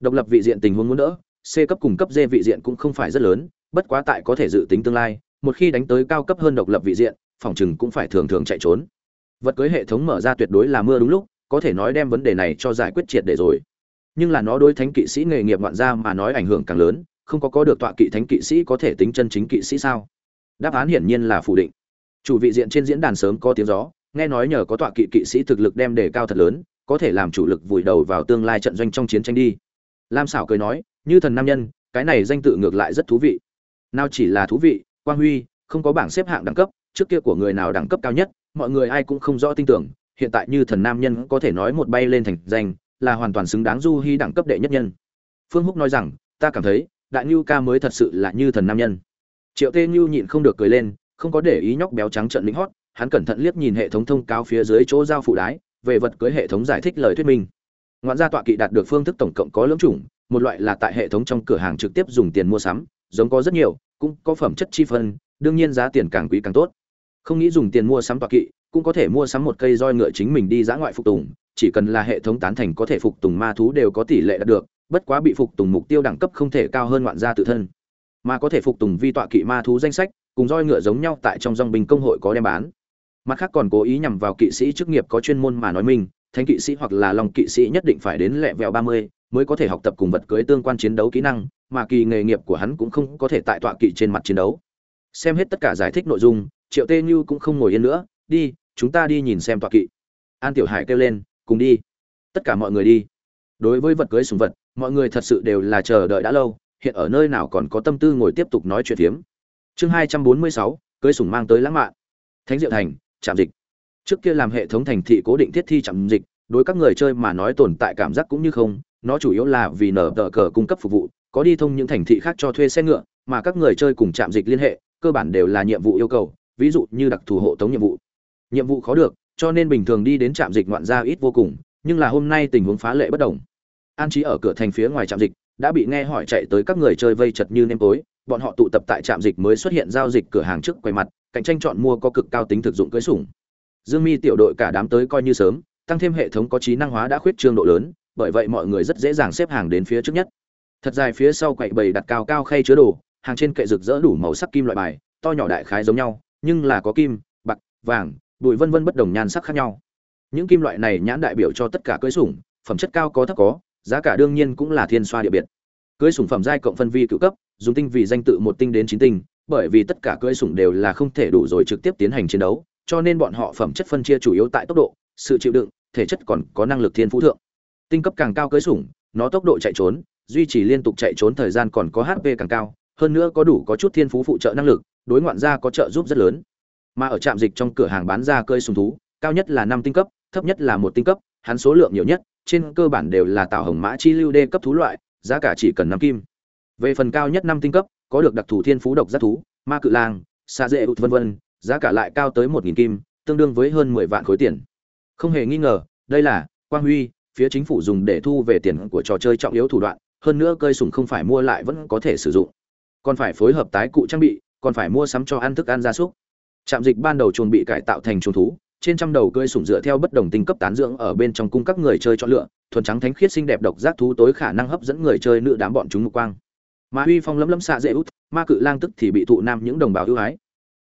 A: Độc lập vị diện tình huống muốn đỡ c cấp cùng cấp d vị diện cũng không phải rất lớn, bất quá tại có thể dự tính tương lai, một khi đánh tới cao cấp hơn độc lập vị diện, phòng trừng cũng phải thường thường chạy trốn. Vật cưới hệ thống mở ra tuyệt đối là mưa đúng lúc, có thể nói đem vấn đề này cho giải quyết triệt để rồi. Nhưng là nó đối thánh kỵ sĩ nghề nghiệp ngoạn gia mà nói ảnh hưởng càng lớn, không có có được tọa kỵ thánh kỵ sĩ có thể tính chân chính kỵ sĩ sao? Đáp án hiển nhiên là phủ định. Chủ vị diện trên diễn đàn sớm có tiếng gió, nghe nói nhờ có tọa kỵ kỵ sĩ thực lực đem đề cao thật lớn, có thể làm chủ lực vùi đầu vào tương lai trận doanh trong chiến tranh đi. Lam Sảo cười nói như thần nam nhân, cái này danh tự ngược lại rất thú vị. Nào chỉ là thú vị, quang huy, không có bảng xếp hạng đẳng cấp, trước kia của người nào đẳng cấp cao nhất, mọi người ai cũng không rõ tin tưởng, hiện tại như thần nam nhân có thể nói một bay lên thành danh, là hoàn toàn xứng đáng du hy đẳng cấp đệ nhất nhân. Phương húc nói rằng, ta cảm thấy, đại ngưu ca mới thật sự là như thần nam nhân. Triệu tê ngưu nhịn không được cười lên, không có để ý nhóc béo trắng trận lính hót, hắn cẩn thận liếc nhìn hệ thống thông cáo phía dưới chỗ giao phụ đái, về vật cưới hệ thống giải thích lời thuyết minh. Ngoạn gia tọa kỵ đạt được phương thức tổng cộng có lưỡng chủng một loại là tại hệ thống trong cửa hàng trực tiếp dùng tiền mua sắm, giống có rất nhiều, cũng có phẩm chất chi phân, đương nhiên giá tiền càng quý càng tốt. Không nghĩ dùng tiền mua sắm tọa kỵ, cũng có thể mua sắm một cây roi ngựa chính mình đi dã ngoại phục tùng, chỉ cần là hệ thống tán thành có thể phục tùng ma thú đều có tỷ lệ đạt được, bất quá bị phục tùng mục tiêu đẳng cấp không thể cao hơn ngoạn gia tự thân. Mà có thể phục tùng vi tọa kỵ ma thú danh sách, cùng roi ngựa giống nhau tại trong dòng binh công hội có đem bán. Mặt khác còn cố ý nhằm vào kỵ sĩ chức nghiệp có chuyên môn mà nói mình, thánh kỵ sĩ hoặc là lòng kỵ sĩ nhất định phải đến lẹ vẹo ba mươi mới có thể học tập cùng vật cưới tương quan chiến đấu kỹ năng, mà kỳ nghề nghiệp của hắn cũng không có thể tại tọa kỵ trên mặt chiến đấu. Xem hết tất cả giải thích nội dung, triệu tê như cũng không ngồi yên nữa, đi, chúng ta đi nhìn xem tọa kỵ. An tiểu hải kêu lên, cùng đi. Tất cả mọi người đi. Đối với vật cưới sùng vật, mọi người thật sự đều là chờ đợi đã lâu, hiện ở nơi nào còn có tâm tư ngồi tiếp tục nói chuyện phiếm. Chương hai trăm bốn mươi sáu, cưới sùng mang tới lãng mạn. Thánh diệu thành, trạm dịch. Trước kia làm hệ thống thành thị cố định thiết thi trạm dịch, đối các người chơi mà nói tồn tại cảm giác cũng như không nó chủ yếu là vì nở tờ cờ cung cấp phục vụ, có đi thông những thành thị khác cho thuê xe ngựa, mà các người chơi cùng trạm dịch liên hệ, cơ bản đều là nhiệm vụ yêu cầu, ví dụ như đặc thù hộ tống nhiệm vụ. Nhiệm vụ khó được, cho nên bình thường đi đến trạm dịch ngoạn ra ít vô cùng, nhưng là hôm nay tình huống phá lệ bất đồng. An trí ở cửa thành phía ngoài trạm dịch, đã bị nghe hỏi chạy tới các người chơi vây chật như nêm tối, bọn họ tụ tập tại trạm dịch mới xuất hiện giao dịch cửa hàng trước quầy mặt, cạnh tranh chọn mua có cực cao tính thực dụng cưới sủng. Dương mi tiểu đội cả đám tới coi như sớm, tăng thêm hệ thống có trí năng hóa đã khuyết trương độ lớn bởi vậy mọi người rất dễ dàng xếp hàng đến phía trước nhất. Thật dài phía sau quậy bầy đặt cao cao khay chứa đồ, hàng trên kệ rực rỡ đủ màu sắc kim loại bài, to nhỏ đại khái giống nhau, nhưng là có kim, bạc, vàng, bụi vân vân bất đồng nhan sắc khác nhau. Những kim loại này nhãn đại biểu cho tất cả cưới sủng, phẩm chất cao có thấp có, giá cả đương nhiên cũng là thiên xoa địa biệt. Cưới sủng phẩm giai cộng phân vi cựu cấp, dùng tinh vì danh tự một tinh đến chín tinh, bởi vì tất cả cưới sủng đều là không thể đủ rồi trực tiếp tiến hành chiến đấu, cho nên bọn họ phẩm chất phân chia chủ yếu tại tốc độ, sự chịu đựng, thể chất còn có năng lực thiên phú thượng tinh cấp càng cao cưới sủng, nó tốc độ chạy trốn, duy trì liên tục chạy trốn thời gian còn có hp càng cao, hơn nữa có đủ có chút thiên phú phụ trợ năng lực, đối ngoạn gia có trợ giúp rất lớn. Mà ở trạm dịch trong cửa hàng bán ra cơi sùng thú, cao nhất là năm tinh cấp, thấp nhất là một tinh cấp, hắn số lượng nhiều nhất, trên cơ bản đều là tạo hồng mã chi lưu đê cấp thú loại, giá cả chỉ cần năm kim. Về phần cao nhất năm tinh cấp, có được đặc thù thiên phú độc giác thú, ma cự lang xa dễ ụt vân vân, giá cả lại cao tới một nghìn kim, tương đương với hơn mười vạn khối tiền. Không hề nghi ngờ, đây là quang huy phía chính phủ dùng để thu về tiền của trò chơi trọng yếu thủ đoạn, hơn nữa cơi sùng không phải mua lại vẫn có thể sử dụng. Còn phải phối hợp tái cụ trang bị, còn phải mua sắm cho ăn thức ăn gia súc. Trạm dịch ban đầu chuồng bị cải tạo thành chuồng thú, trên trăm đầu cơi sủng dựa theo bất đồng tinh cấp tán dưỡng ở bên trong cung các người chơi chọn lựa, thuần trắng thánh khiết xinh đẹp độc giác thú tối khả năng hấp dẫn người chơi nữ đám bọn chúng mục quang. Mà huy phong lấm lấm xạ dễ út, ma cự lang tức thì bị thụ nam những đồng bào ưu ái.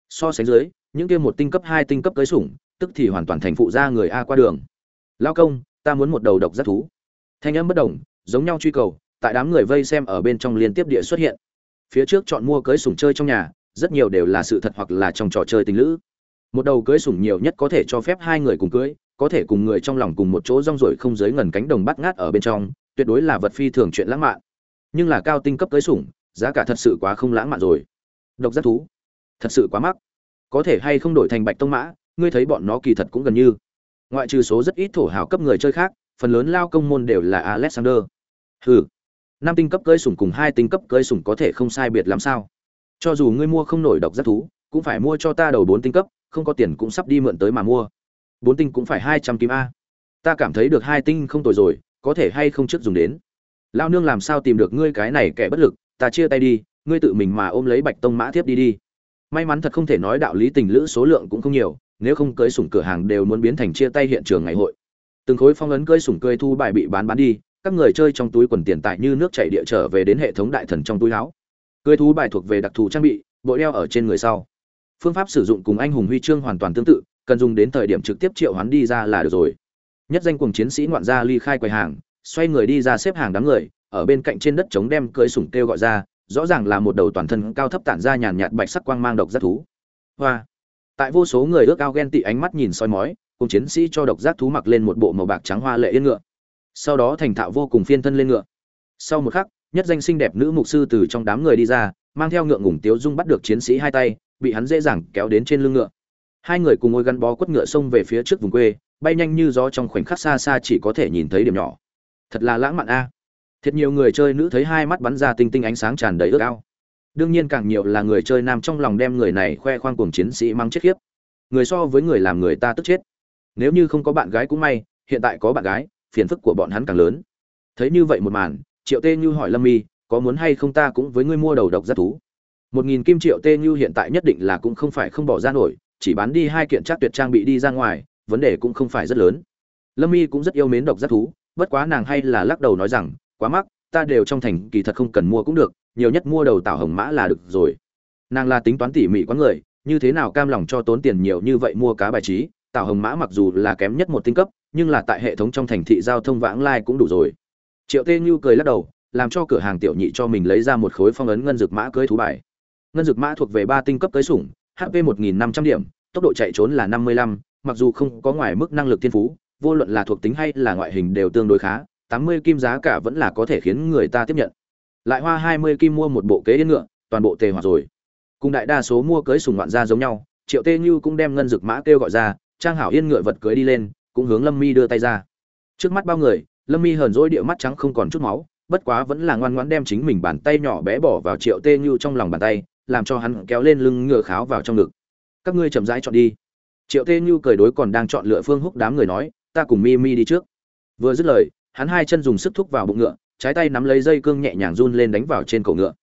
A: So sánh dưới, những kia một tinh cấp, hai tinh cấp cơi sủng tức thì hoàn toàn thành phụ gia người a qua đường. Lao công ta muốn một đầu độc giác thú. Thanh âm bất đồng giống nhau truy cầu, tại đám người vây xem ở bên trong liên tiếp địa xuất hiện. Phía trước chọn mua cưới sủng chơi trong nhà, rất nhiều đều là sự thật hoặc là trong trò chơi tình lữ. Một đầu cưới sủng nhiều nhất có thể cho phép hai người cùng cưới, có thể cùng người trong lòng cùng một chỗ rong rổi không dưới ngần cánh đồng bắt ngát ở bên trong, tuyệt đối là vật phi thường chuyện lãng mạn. Nhưng là cao tinh cấp cưới sủng, giá cả thật sự quá không lãng mạn rồi. Độc giác thú, thật sự quá mắc. Có thể hay không đổi thành bạch tông mã, ngươi thấy bọn nó kỳ thật cũng gần như ngoại trừ số rất ít thổ hào cấp người chơi khác, phần lớn lao công môn đều là alexander. Hừ, năm tinh cấp cưới sủng cùng hai tinh cấp cưới sủng có thể không sai biệt làm sao? Cho dù ngươi mua không nổi độc giác thú, cũng phải mua cho ta đầu bốn tinh cấp, không có tiền cũng sắp đi mượn tới mà mua. Bốn tinh cũng phải hai trăm kim a. Ta cảm thấy được hai tinh không tồi rồi, có thể hay không trước dùng đến? Lao nương làm sao tìm được ngươi cái này kẻ bất lực, ta chia tay đi, ngươi tự mình mà ôm lấy bạch tông mã tiếp đi đi. May mắn thật không thể nói đạo lý tình lữ số lượng cũng không nhiều nếu không cưới sủng cửa hàng đều muốn biến thành chia tay hiện trường ngày hội. Từng khối phong ấn cưới sủng cưới thu bài bị bán bán đi, các người chơi trong túi quần tiền tại như nước chảy địa trở về đến hệ thống đại thần trong túi áo. Cưới thú bài thuộc về đặc thù trang bị bộ đeo ở trên người sau. Phương pháp sử dụng cùng anh hùng huy chương hoàn toàn tương tự, cần dùng đến thời điểm trực tiếp triệu hoán đi ra là được rồi. Nhất danh cùng chiến sĩ ngoạn gia ly khai quầy hàng, xoay người đi ra xếp hàng đám người, ở bên cạnh trên đất trống đem cưới sủng kêu gọi ra, rõ ràng là một đầu toàn thân cao thấp tản ra nhàn nhạt bạch sắc quang mang độc rất thú. Hoa! Tại vô số người ước ao ghen tị ánh mắt nhìn soi mói, cùng chiến sĩ cho độc giác thú mặc lên một bộ màu bạc trắng hoa lệ yên ngựa. Sau đó thành thạo vô cùng phiên thân lên ngựa. Sau một khắc, nhất danh xinh đẹp nữ mục sư từ trong đám người đi ra, mang theo ngựa ngủng tiếu dung bắt được chiến sĩ hai tay, bị hắn dễ dàng kéo đến trên lưng ngựa. Hai người cùng ngồi gắn bó quất ngựa xông về phía trước vùng quê, bay nhanh như gió trong khoảnh khắc xa xa chỉ có thể nhìn thấy điểm nhỏ. Thật là lãng mạn a. Thiệt nhiều người chơi nữ thấy hai mắt bắn ra tinh tinh ánh sáng tràn đầy ước ao đương nhiên càng nhiều là người chơi nam trong lòng đem người này khoe khoang cùng chiến sĩ mang chết khiếp. Người so với người làm người ta tức chết. Nếu như không có bạn gái cũng may, hiện tại có bạn gái, phiền phức của bọn hắn càng lớn. Thấy như vậy một màn, triệu tê như hỏi lâm mi, có muốn hay không ta cũng với ngươi mua đầu độc giác thú? Một nghìn kim triệu tê như hiện tại nhất định là cũng không phải không bỏ ra nổi, chỉ bán đi hai kiện chắc tuyệt trang bị đi ra ngoài, vấn đề cũng không phải rất lớn. Lâm mi cũng rất yêu mến độc giác thú, bất quá nàng hay là lắc đầu nói rằng, quá mắc, ta đều trong thành kỳ thật không cần mua cũng được nhiều nhất mua đầu tảo hồng mã là được rồi. Nàng là tính toán tỉ mỉ quán người, như thế nào cam lòng cho tốn tiền nhiều như vậy mua cá bài trí, tảo hồng mã mặc dù là kém nhất một tinh cấp, nhưng là tại hệ thống trong thành thị giao thông vãng lai cũng đủ rồi. Triệu tê như cười lắc đầu, làm cho cửa hàng tiểu nhị cho mình lấy ra một khối phong ấn ngân dược mã cưới thú bài. Ngân dược mã thuộc về ba tinh cấp cưới sủng hp một nghìn năm trăm điểm, tốc độ chạy trốn là năm mươi lăm, mặc dù không có ngoài mức năng lực thiên phú, vô luận là thuộc tính hay là ngoại hình đều tương đối khá, tám mươi kim giá cả vẫn là có thể khiến người ta tiếp nhận lại hoa hai mươi kim mua một bộ kế yên ngựa, toàn bộ tề hoạt rồi. Cùng đại đa số mua cưới sùng ngoạn ra giống nhau, triệu tê như cũng đem ngân dược mã kêu gọi ra, trang hảo yên ngựa vật cưới đi lên, cũng hướng lâm mi đưa tay ra. Trước mắt bao người, lâm mi hờn dỗi địa mắt trắng không còn chút máu, bất quá vẫn là ngoan ngoãn đem chính mình bàn tay nhỏ bé bỏ vào triệu tê như trong lòng bàn tay, làm cho hắn kéo lên lưng ngựa kháo vào trong ngực. Các ngươi chậm rãi chọn đi. Triệu tê như cười đối còn đang chọn lựa phương húc đám người nói, ta cùng mi mi đi trước. Vừa dứt lời, hắn hai chân dùng sức thúc vào bụng ngựa trái tay nắm lấy dây cương nhẹ nhàng run lên đánh vào trên cổ ngựa.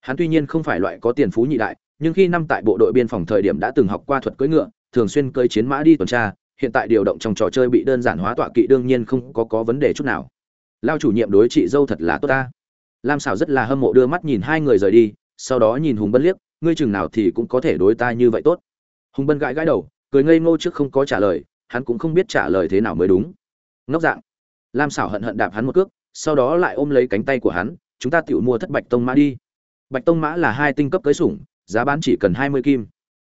A: Hắn tuy nhiên không phải loại có tiền phú nhị đại, nhưng khi năm tại bộ đội biên phòng thời điểm đã từng học qua thuật cưỡi ngựa, thường xuyên cưỡi chiến mã đi tuần tra, hiện tại điều động trong trò chơi bị đơn giản hóa tọa kỵ đương nhiên không có có vấn đề chút nào. Lao chủ nhiệm đối chị dâu thật là tốt ta. Lam xảo rất là hâm mộ đưa mắt nhìn hai người rời đi, sau đó nhìn hùng bân liếc, ngươi chừng nào thì cũng có thể đối ta như vậy tốt. Hùng bân gãi gãi đầu, cười ngây ngô trước không có trả lời, hắn cũng không biết trả lời thế nào mới đúng. Ngốc dạng. Lam xảo hận hận đạp hắn một cước sau đó lại ôm lấy cánh tay của hắn, chúng ta tự mua thất bạch tông mã đi. Bạch tông mã là hai tinh cấp cưới sủng, giá bán chỉ cần hai mươi kim.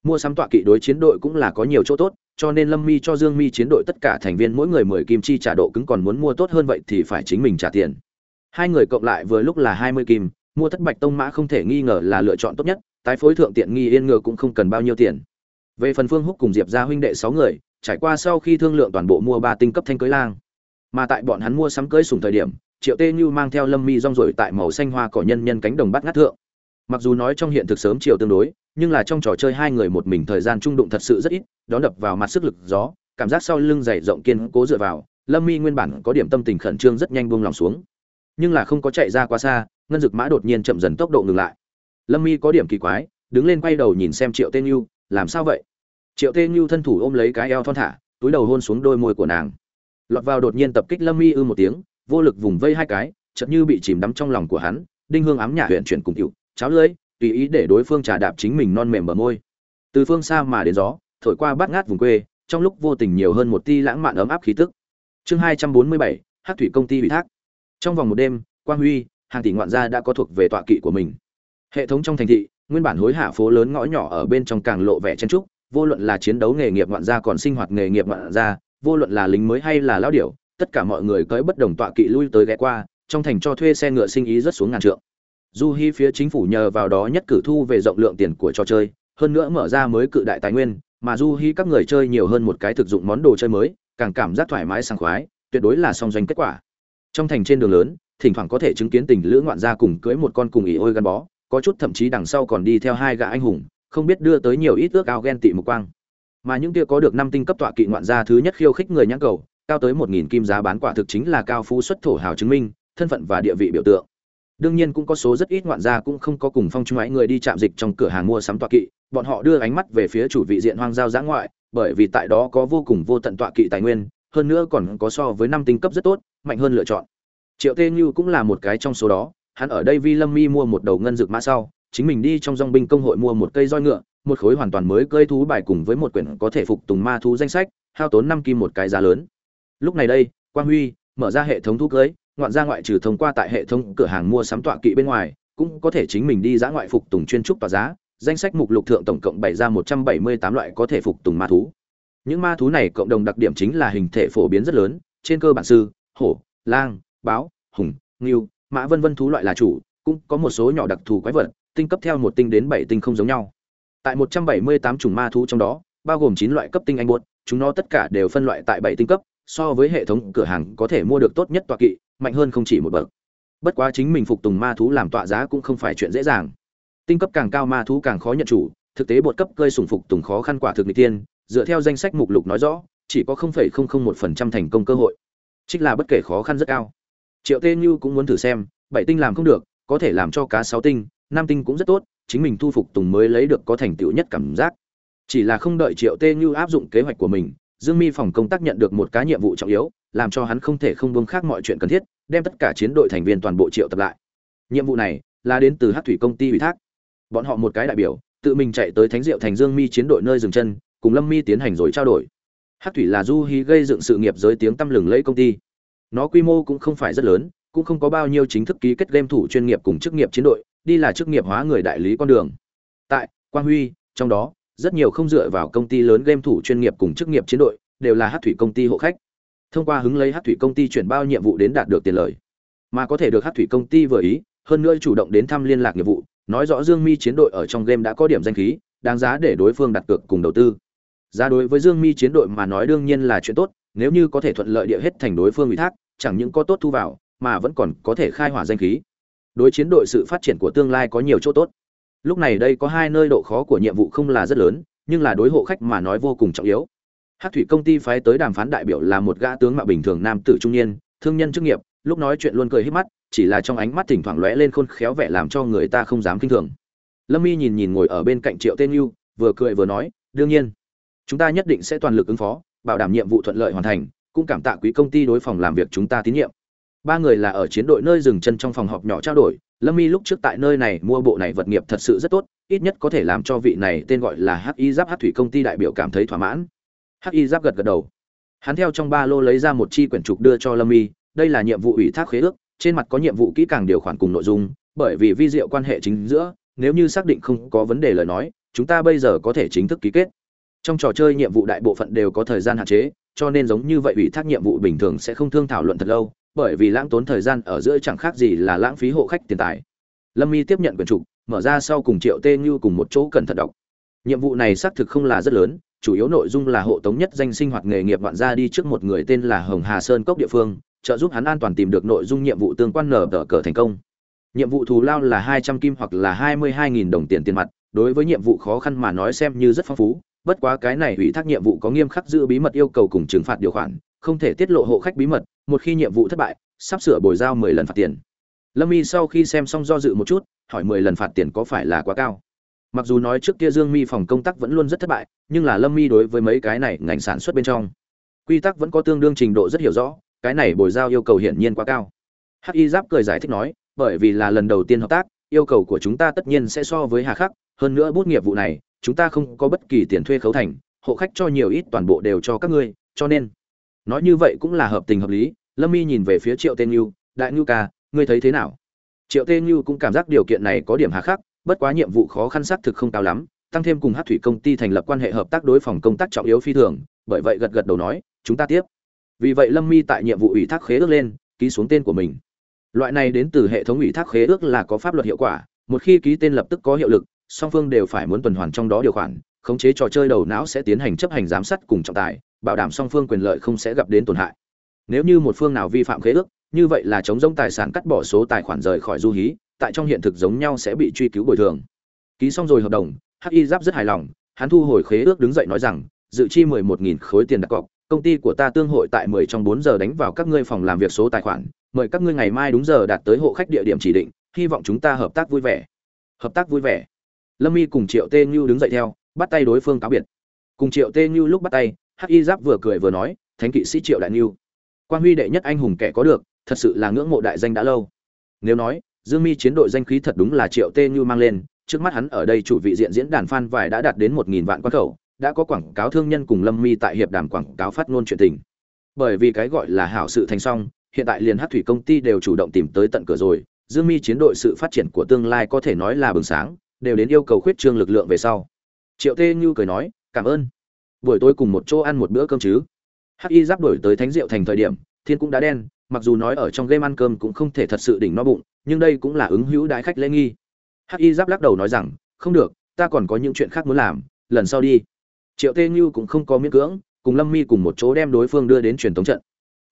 A: Mua sắm tọa kỵ đối chiến đội cũng là có nhiều chỗ tốt, cho nên lâm mi cho dương mi chiến đội tất cả thành viên mỗi người mười kim chi trả độ cứng còn muốn mua tốt hơn vậy thì phải chính mình trả tiền. Hai người cộng lại vừa lúc là hai mươi kim, mua thất bạch tông mã không thể nghi ngờ là lựa chọn tốt nhất, tái phối thượng tiện nghi yên ngựa cũng không cần bao nhiêu tiền. Về phần phương húc cùng diệp gia huynh đệ sáu người, trải qua sau khi thương lượng toàn bộ mua ba tinh cấp thanh cưới lang mà tại bọn hắn mua sắm cưới sùng thời điểm, triệu tê như mang theo lâm mi rong rồi tại màu xanh hoa cỏ nhân nhân cánh đồng bắt ngát thượng. Mặc dù nói trong hiện thực sớm chiều tương đối, nhưng là trong trò chơi hai người một mình thời gian trung đụng thật sự rất ít, đón đập vào mặt sức lực gió, cảm giác sau lưng dày rộng kiên cố dựa vào, lâm mi nguyên bản có điểm tâm tình khẩn trương rất nhanh buông lòng xuống. Nhưng là không có chạy ra quá xa, ngân dực mã đột nhiên chậm dần tốc độ ngừng lại. Lâm mi có điểm kỳ quái, đứng lên quay đầu nhìn xem triệu tên như, làm sao vậy? Triệu tên như thân thủ ôm lấy cái eo thon thả, túi đầu hôn xuống đôi môi của nàng lọt vào đột nhiên tập kích lâm y ư một tiếng vô lực vùng vây hai cái chợt như bị chìm đắm trong lòng của hắn đinh hương ám nhả huyện chuyển cùng cựu cháo lưỡi, tùy ý để đối phương trà đạp chính mình non mềm bờ môi. Từ phương xa mà đến gió thổi qua bát ngát vùng quê trong lúc vô tình nhiều hơn một ti lãng mạn ấm áp khí tức. Chương hai trăm bốn mươi bảy hát thủy công ty ủy thác. Trong vòng một đêm quang huy hàng tỷ ngoạn gia đã có thuộc về tọa kỵ của mình. Hệ thống trong thành thị nguyên bản hối hả phố lớn ngõ nhỏ ở bên trong càng lộ vẻ chen trúc vô luận là chiến đấu nghề nghiệp ngoạn gia còn sinh hoạt nghề nghiệp ngoạn gia vô luận là lính mới hay là lão điểu, tất cả mọi người cởi bất đồng tọa kỵ lui tới ghé qua, trong thành cho thuê xe ngựa sinh ý rất xuống ngàn trượng. Du hi phía chính phủ nhờ vào đó nhất cử thu về rộng lượng tiền của trò chơi, hơn nữa mở ra mới cự đại tài nguyên, mà du hi các người chơi nhiều hơn một cái thực dụng món đồ chơi mới, càng cảm giác thoải mái sảng khoái, tuyệt đối là song doanh kết quả. Trong thành trên đường lớn, thỉnh thoảng có thể chứng kiến tình lữ ngoạn gia cùng cưới một con cùng ỉ ôi gắn bó, có chút thậm chí đằng sau còn đi theo hai gã anh hùng, không biết đưa tới nhiều ít ước ao ghen tị một quang mà những kia có được năm tinh cấp tọa kỵ ngoạn gia thứ nhất khiêu khích người nhãn cầu, cao tới một nghìn kim giá bán quả thực chính là cao phú xuất thổ hào chứng minh, thân phận và địa vị biểu tượng. Đương nhiên cũng có số rất ít ngoạn gia cũng không có cùng phong trung ái người đi chạm dịch trong cửa hàng mua sắm tọa kỵ, bọn họ đưa ánh mắt về phía chủ vị diện hoang giao giã ngoại, bởi vì tại đó có vô cùng vô tận tọa kỵ tài nguyên, hơn nữa còn có so với năm tinh cấp rất tốt, mạnh hơn lựa chọn. Triệu tê như cũng là một cái trong số đó, hắn ở đây vi lâm mi mua một đầu ngân dược mã sau, chính mình đi trong dong binh công hội mua một cây roi ngựa một khối hoàn toàn mới cơi thú bài cùng với một quyển có thể phục tùng ma thú danh sách, hao tốn năm kim một cái giá lớn. Lúc này đây, quang huy mở ra hệ thống thú cưới, ngoạn ra ngoại trừ thông qua tại hệ thống cửa hàng mua sắm tọa kỵ bên ngoài, cũng có thể chính mình đi giã ngoại phục tùng chuyên trúc tòa giá, danh sách mục lục thượng tổng cộng bày ra một trăm bảy mươi tám loại có thể phục tùng ma thú. Những ma thú này cộng đồng đặc điểm chính là hình thể phổ biến rất lớn, trên cơ bản sư, hổ, lang, báo, hùng, ngưu, mã vân vân thú loại là chủ, cũng có một số nhỏ đặc thù quái vật, tinh cấp theo một tinh đến bảy tinh không giống nhau tại một trăm bảy mươi tám chủng ma thú trong đó bao gồm 9 loại cấp tinh anh buốt chúng nó tất cả đều phân loại tại 7 tinh cấp so với hệ thống cửa hàng có thể mua được tốt nhất tọa kỵ mạnh hơn không chỉ một bậc. Bất quá chính mình phục tùng ma thú làm tọa giá cũng không phải chuyện dễ dàng. Tinh cấp càng cao ma thú càng khó nhận chủ thực tế bột cấp cơi sủng phục tùng khó khăn quả thực n tiên dựa theo danh sách mục lục nói rõ chỉ có 0,001% thành công cơ hội. Trích là bất kể khó khăn rất cao. Triệu tê như cũng muốn thử xem bảy tinh làm không được có thể làm cho cá sáu tinh năm tinh cũng rất tốt chính mình thu phục tùng mới lấy được có thành tựu nhất cảm giác. Chỉ là không đợi triệu tê như áp dụng kế hoạch của mình, dương mi phòng công tác nhận được một cái nhiệm vụ trọng yếu, làm cho hắn không thể không buông khác mọi chuyện cần thiết, đem tất cả chiến đội thành viên toàn bộ triệu tập lại. Nhiệm vụ này là đến từ hát thủy công ty ủy thác. Bọn họ một cái đại biểu, tự mình chạy tới thánh diệu thành dương mi chiến đội nơi dừng chân, cùng lâm mi tiến hành rồi trao đổi. Hát thủy là du hí gây dựng sự nghiệp giới tiếng tăm lừng lẫy công ty. Nó quy mô cũng không phải rất lớn, cũng không có bao nhiêu chính thức ký kết game thủ chuyên nghiệp cùng chức nghiệp chiến đội đi là chức nghiệp hóa người đại lý con đường. Tại quang huy, trong đó, rất nhiều không dựa vào công ty lớn game thủ chuyên nghiệp cùng chức nghiệp chiến đội đều là Hắc thủy công ty hộ khách. Thông qua hứng lấy Hắc thủy công ty chuyển bao nhiệm vụ đến đạt được tiền lời. Mà có thể được Hắc thủy công ty vừa ý, hơn nữa chủ động đến thăm liên lạc nghiệp vụ, nói rõ dương mi chiến đội ở trong game đã có điểm danh khí, đáng giá để đối phương đặt cược cùng đầu tư. Giá đối với dương mi chiến đội mà nói đương nhiên là chuyện tốt, nếu như có thể thuận lợi địa hết thành đối phương ủy thác, chẳng những có tốt thu vào, mà vẫn còn có thể khai hỏa danh khí đối chiến đội sự phát triển của tương lai có nhiều chỗ tốt. Lúc này đây có hai nơi độ khó của nhiệm vụ không là rất lớn, nhưng là đối hộ khách mà nói vô cùng trọng yếu. Hát thủy công ty phái tới đàm phán đại biểu là một gã tướng mạo bình thường nam tử trung niên, thương nhân chức nghiệp, lúc nói chuyện luôn cười hết mắt, chỉ là trong ánh mắt thỉnh thoảng lóe lên khôn khéo vẻ làm cho người ta không dám kinh thường. Lâm y nhìn nhìn ngồi ở bên cạnh triệu tên yêu vừa cười vừa nói, đương nhiên, chúng ta nhất định sẽ toàn lực ứng phó, bảo đảm nhiệm vụ thuận lợi hoàn thành, cũng cảm tạ quý công ty đối phòng làm việc chúng ta tín nhiệm ba người là ở chiến đội nơi dừng chân trong phòng họp nhỏ trao đổi. Lâm y lúc trước tại nơi này mua bộ này vật nghiệp thật sự rất tốt, ít nhất có thể làm cho vị này tên gọi là hi giáp hát thủy công ty đại biểu cảm thấy thỏa mãn. Hi giáp gật gật đầu. Hắn theo trong ba lô lấy ra một chi quyển trục đưa cho lâm y đây là nhiệm vụ ủy thác khế ước, trên mặt có nhiệm vụ kỹ càng điều khoản cùng nội dung, bởi vì vi diệu quan hệ chính giữa, nếu như xác định không có vấn đề lời nói, chúng ta bây giờ có thể chính thức ký kết. Trong trò chơi nhiệm vụ đại bộ phận đều có thời gian hạn chế, cho nên giống như vậy ủy thác nhiệm vụ bình thường sẽ không thương thảo luận thật lâu bởi vì lãng tốn thời gian ở giữa chẳng khác gì là lãng phí hộ khách tiền tài. Lâm y tiếp nhận quyển trục, mở ra sau cùng triệu tê như cùng một chỗ cẩn thận đọc. Nhiệm vụ này xác thực không là rất lớn, chủ yếu nội dung là hộ tống nhất danh sinh hoạt nghề nghiệp vạn ra đi trước một người tên là hồng hà sơn cốc địa phương, trợ giúp hắn an toàn tìm được nội dung nhiệm vụ tương quan nở tờ cờ thành công. Nhiệm vụ thù lao là hai trăm kim hoặc là hai mươi hai nghìn đồng tiền tiền mặt, đối với nhiệm vụ khó khăn mà nói xem như rất phong phú, bất quá cái này ủy thác nhiệm vụ có nghiêm khắc giữ bí mật yêu cầu cùng trừng phạt điều khoản không thể tiết lộ hộ khách bí mật, một khi nhiệm vụ thất bại, sắp sửa bồi giao mười lần phạt tiền. Lâm y sau khi xem xong do dự một chút, hỏi mười lần phạt tiền có phải là quá cao? Mặc dù nói trước kia dương mi phòng công tác vẫn luôn rất thất bại, nhưng là lâm mi đối với mấy cái này ngành sản xuất bên trong, quy tắc vẫn có tương đương trình độ rất hiểu rõ, cái này bồi giao yêu cầu hiển nhiên quá cao. Hắc y giáp cười giải thích nói, bởi vì là lần đầu tiên hợp tác, yêu cầu của chúng ta tất nhiên sẽ so với hà khắc, hơn nữa bút nghiệp vụ này, chúng ta không có bất kỳ tiền thuê khấu thành, hộ khách cho nhiều ít toàn bộ đều cho các ngươi, cho nên nói như vậy cũng là hợp tình hợp lý. Lâm mi nhìn về phía triệu tên như đại ngưu ca, ngươi thấy thế nào? Triệu tên như cũng cảm giác điều kiện này có điểm hà khắc, bất quá nhiệm vụ khó khăn xác thực không cao lắm, tăng thêm cùng hát thủy công ty thành lập quan hệ hợp tác đối phòng công tác trọng yếu phi thường, bởi vậy gật gật đầu nói, chúng ta tiếp. Vì vậy lâm mi tại nhiệm vụ ủy thác khế ước lên, ký xuống tên của mình. Loại này đến từ hệ thống ủy thác khế ước là có pháp luật hiệu quả, một khi ký tên lập tức có hiệu lực, song phương đều phải muốn tuần hoàn trong đó điều khoản, khống chế trò chơi đầu não sẽ tiến hành chấp hành giám sát cùng trọng tài bảo đảm song phương quyền lợi không sẽ gặp đến tổn hại. Nếu như một phương nào vi phạm khế ước, như vậy là chống giống tài sản cắt bỏ số tài khoản rời khỏi du hí, tại trong hiện thực giống nhau sẽ bị truy cứu bồi thường. Ký xong rồi hợp đồng hắc y giáp rất hài lòng, hắn thu hồi khế ước đứng dậy nói rằng, dự chi mười một nghìn khối tiền đặt cọc, công ty của ta tương hội tại mười trong bốn giờ đánh vào các ngươi phòng làm việc số tài khoản, mời các ngươi ngày mai đúng giờ đạt tới hộ khách địa điểm chỉ định, hy vọng chúng ta hợp tác vui vẻ. Hợp tác vui vẻ. Lâm y cùng triệu tê như đứng dậy theo, bắt tay đối phương cáo biệt. Cùng triệu tê như lúc bắt tay hắc y giáp vừa cười vừa nói thánh kỵ sĩ triệu đại niu quan huy đệ nhất anh hùng kẻ có được thật sự là ngưỡng mộ đại danh đã lâu nếu nói Dương Mi chiến đội danh khí thật đúng là Triệu Tê Như mang lên, trước mắt hắn ở đây chủ vị diện diễn đàn fan vải đã đạt đến 1000 vạn quan khẩu, đã có quảng cáo thương nhân cùng Lâm Mi tại hiệp đàm quảng cáo phát ngôn chuyện tình. Bởi vì cái gọi là hảo sự thành song, hiện tại liền hát thủy công ty đều chủ động tìm tới tận cửa rồi, Dương Mi chiến đội sự phát triển của tương lai có thể nói là bừng sáng, đều đến yêu cầu khuyết trương lực lượng về sau. Triệu Tê Như cười nói, "Cảm ơn. Buổi tối cùng một chỗ ăn một bữa cơm chứ?" Hắc Y giáp đổi tới Thánh Diệu thành thời điểm, thiên cũng đã đen, mặc dù nói ở trong game ăn cơm cũng không thể thật sự đỉnh no bụng, nhưng đây cũng là ứng hữu đái khách lễ nghi. Hắc y giáp lắc đầu nói rằng không được ta còn có những chuyện khác muốn làm lần sau đi. Triệu tê như cũng không có miễn cưỡng cùng lâm mi cùng một chỗ đem đối phương đưa đến truyền thống trận.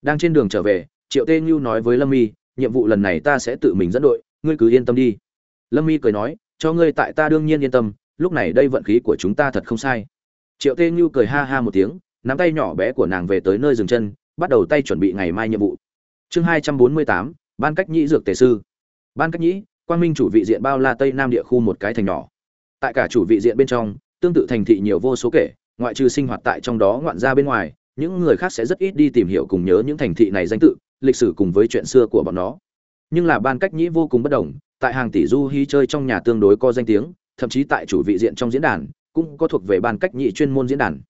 A: Đang trên đường trở về triệu tê như nói với lâm mi nhiệm vụ lần này ta sẽ tự mình dẫn đội ngươi cứ yên tâm đi. Lâm mi cười nói cho ngươi tại ta đương nhiên yên tâm lúc này đây vận khí của chúng ta thật không sai triệu tê như cười ha ha một tiếng, nắm tay nhỏ bé của nàng về tới nơi dừng chân, bắt đầu tay chuẩn bị ngày mai nhiệm vụ. Chương hai trăm bốn mươi tám, ban cách nhĩ dược tề sư. Ban cách nhĩ, quang minh chủ vị diện bao la tây nam địa khu một cái thành nhỏ. Tại cả chủ vị diện bên trong, tương tự thành thị nhiều vô số kể, ngoại trừ sinh hoạt tại trong đó ngoạn ra bên ngoài, những người khác sẽ rất ít đi tìm hiểu cùng nhớ những thành thị này danh tự, lịch sử cùng với chuyện xưa của bọn nó. Nhưng là ban cách nhĩ vô cùng bất đồng, tại hàng tỷ du hy chơi trong nhà tương đối có danh tiếng, thậm chí tại chủ vị diện trong diễn đàn cũng có thuộc về ban cách nhị chuyên môn diễn đàn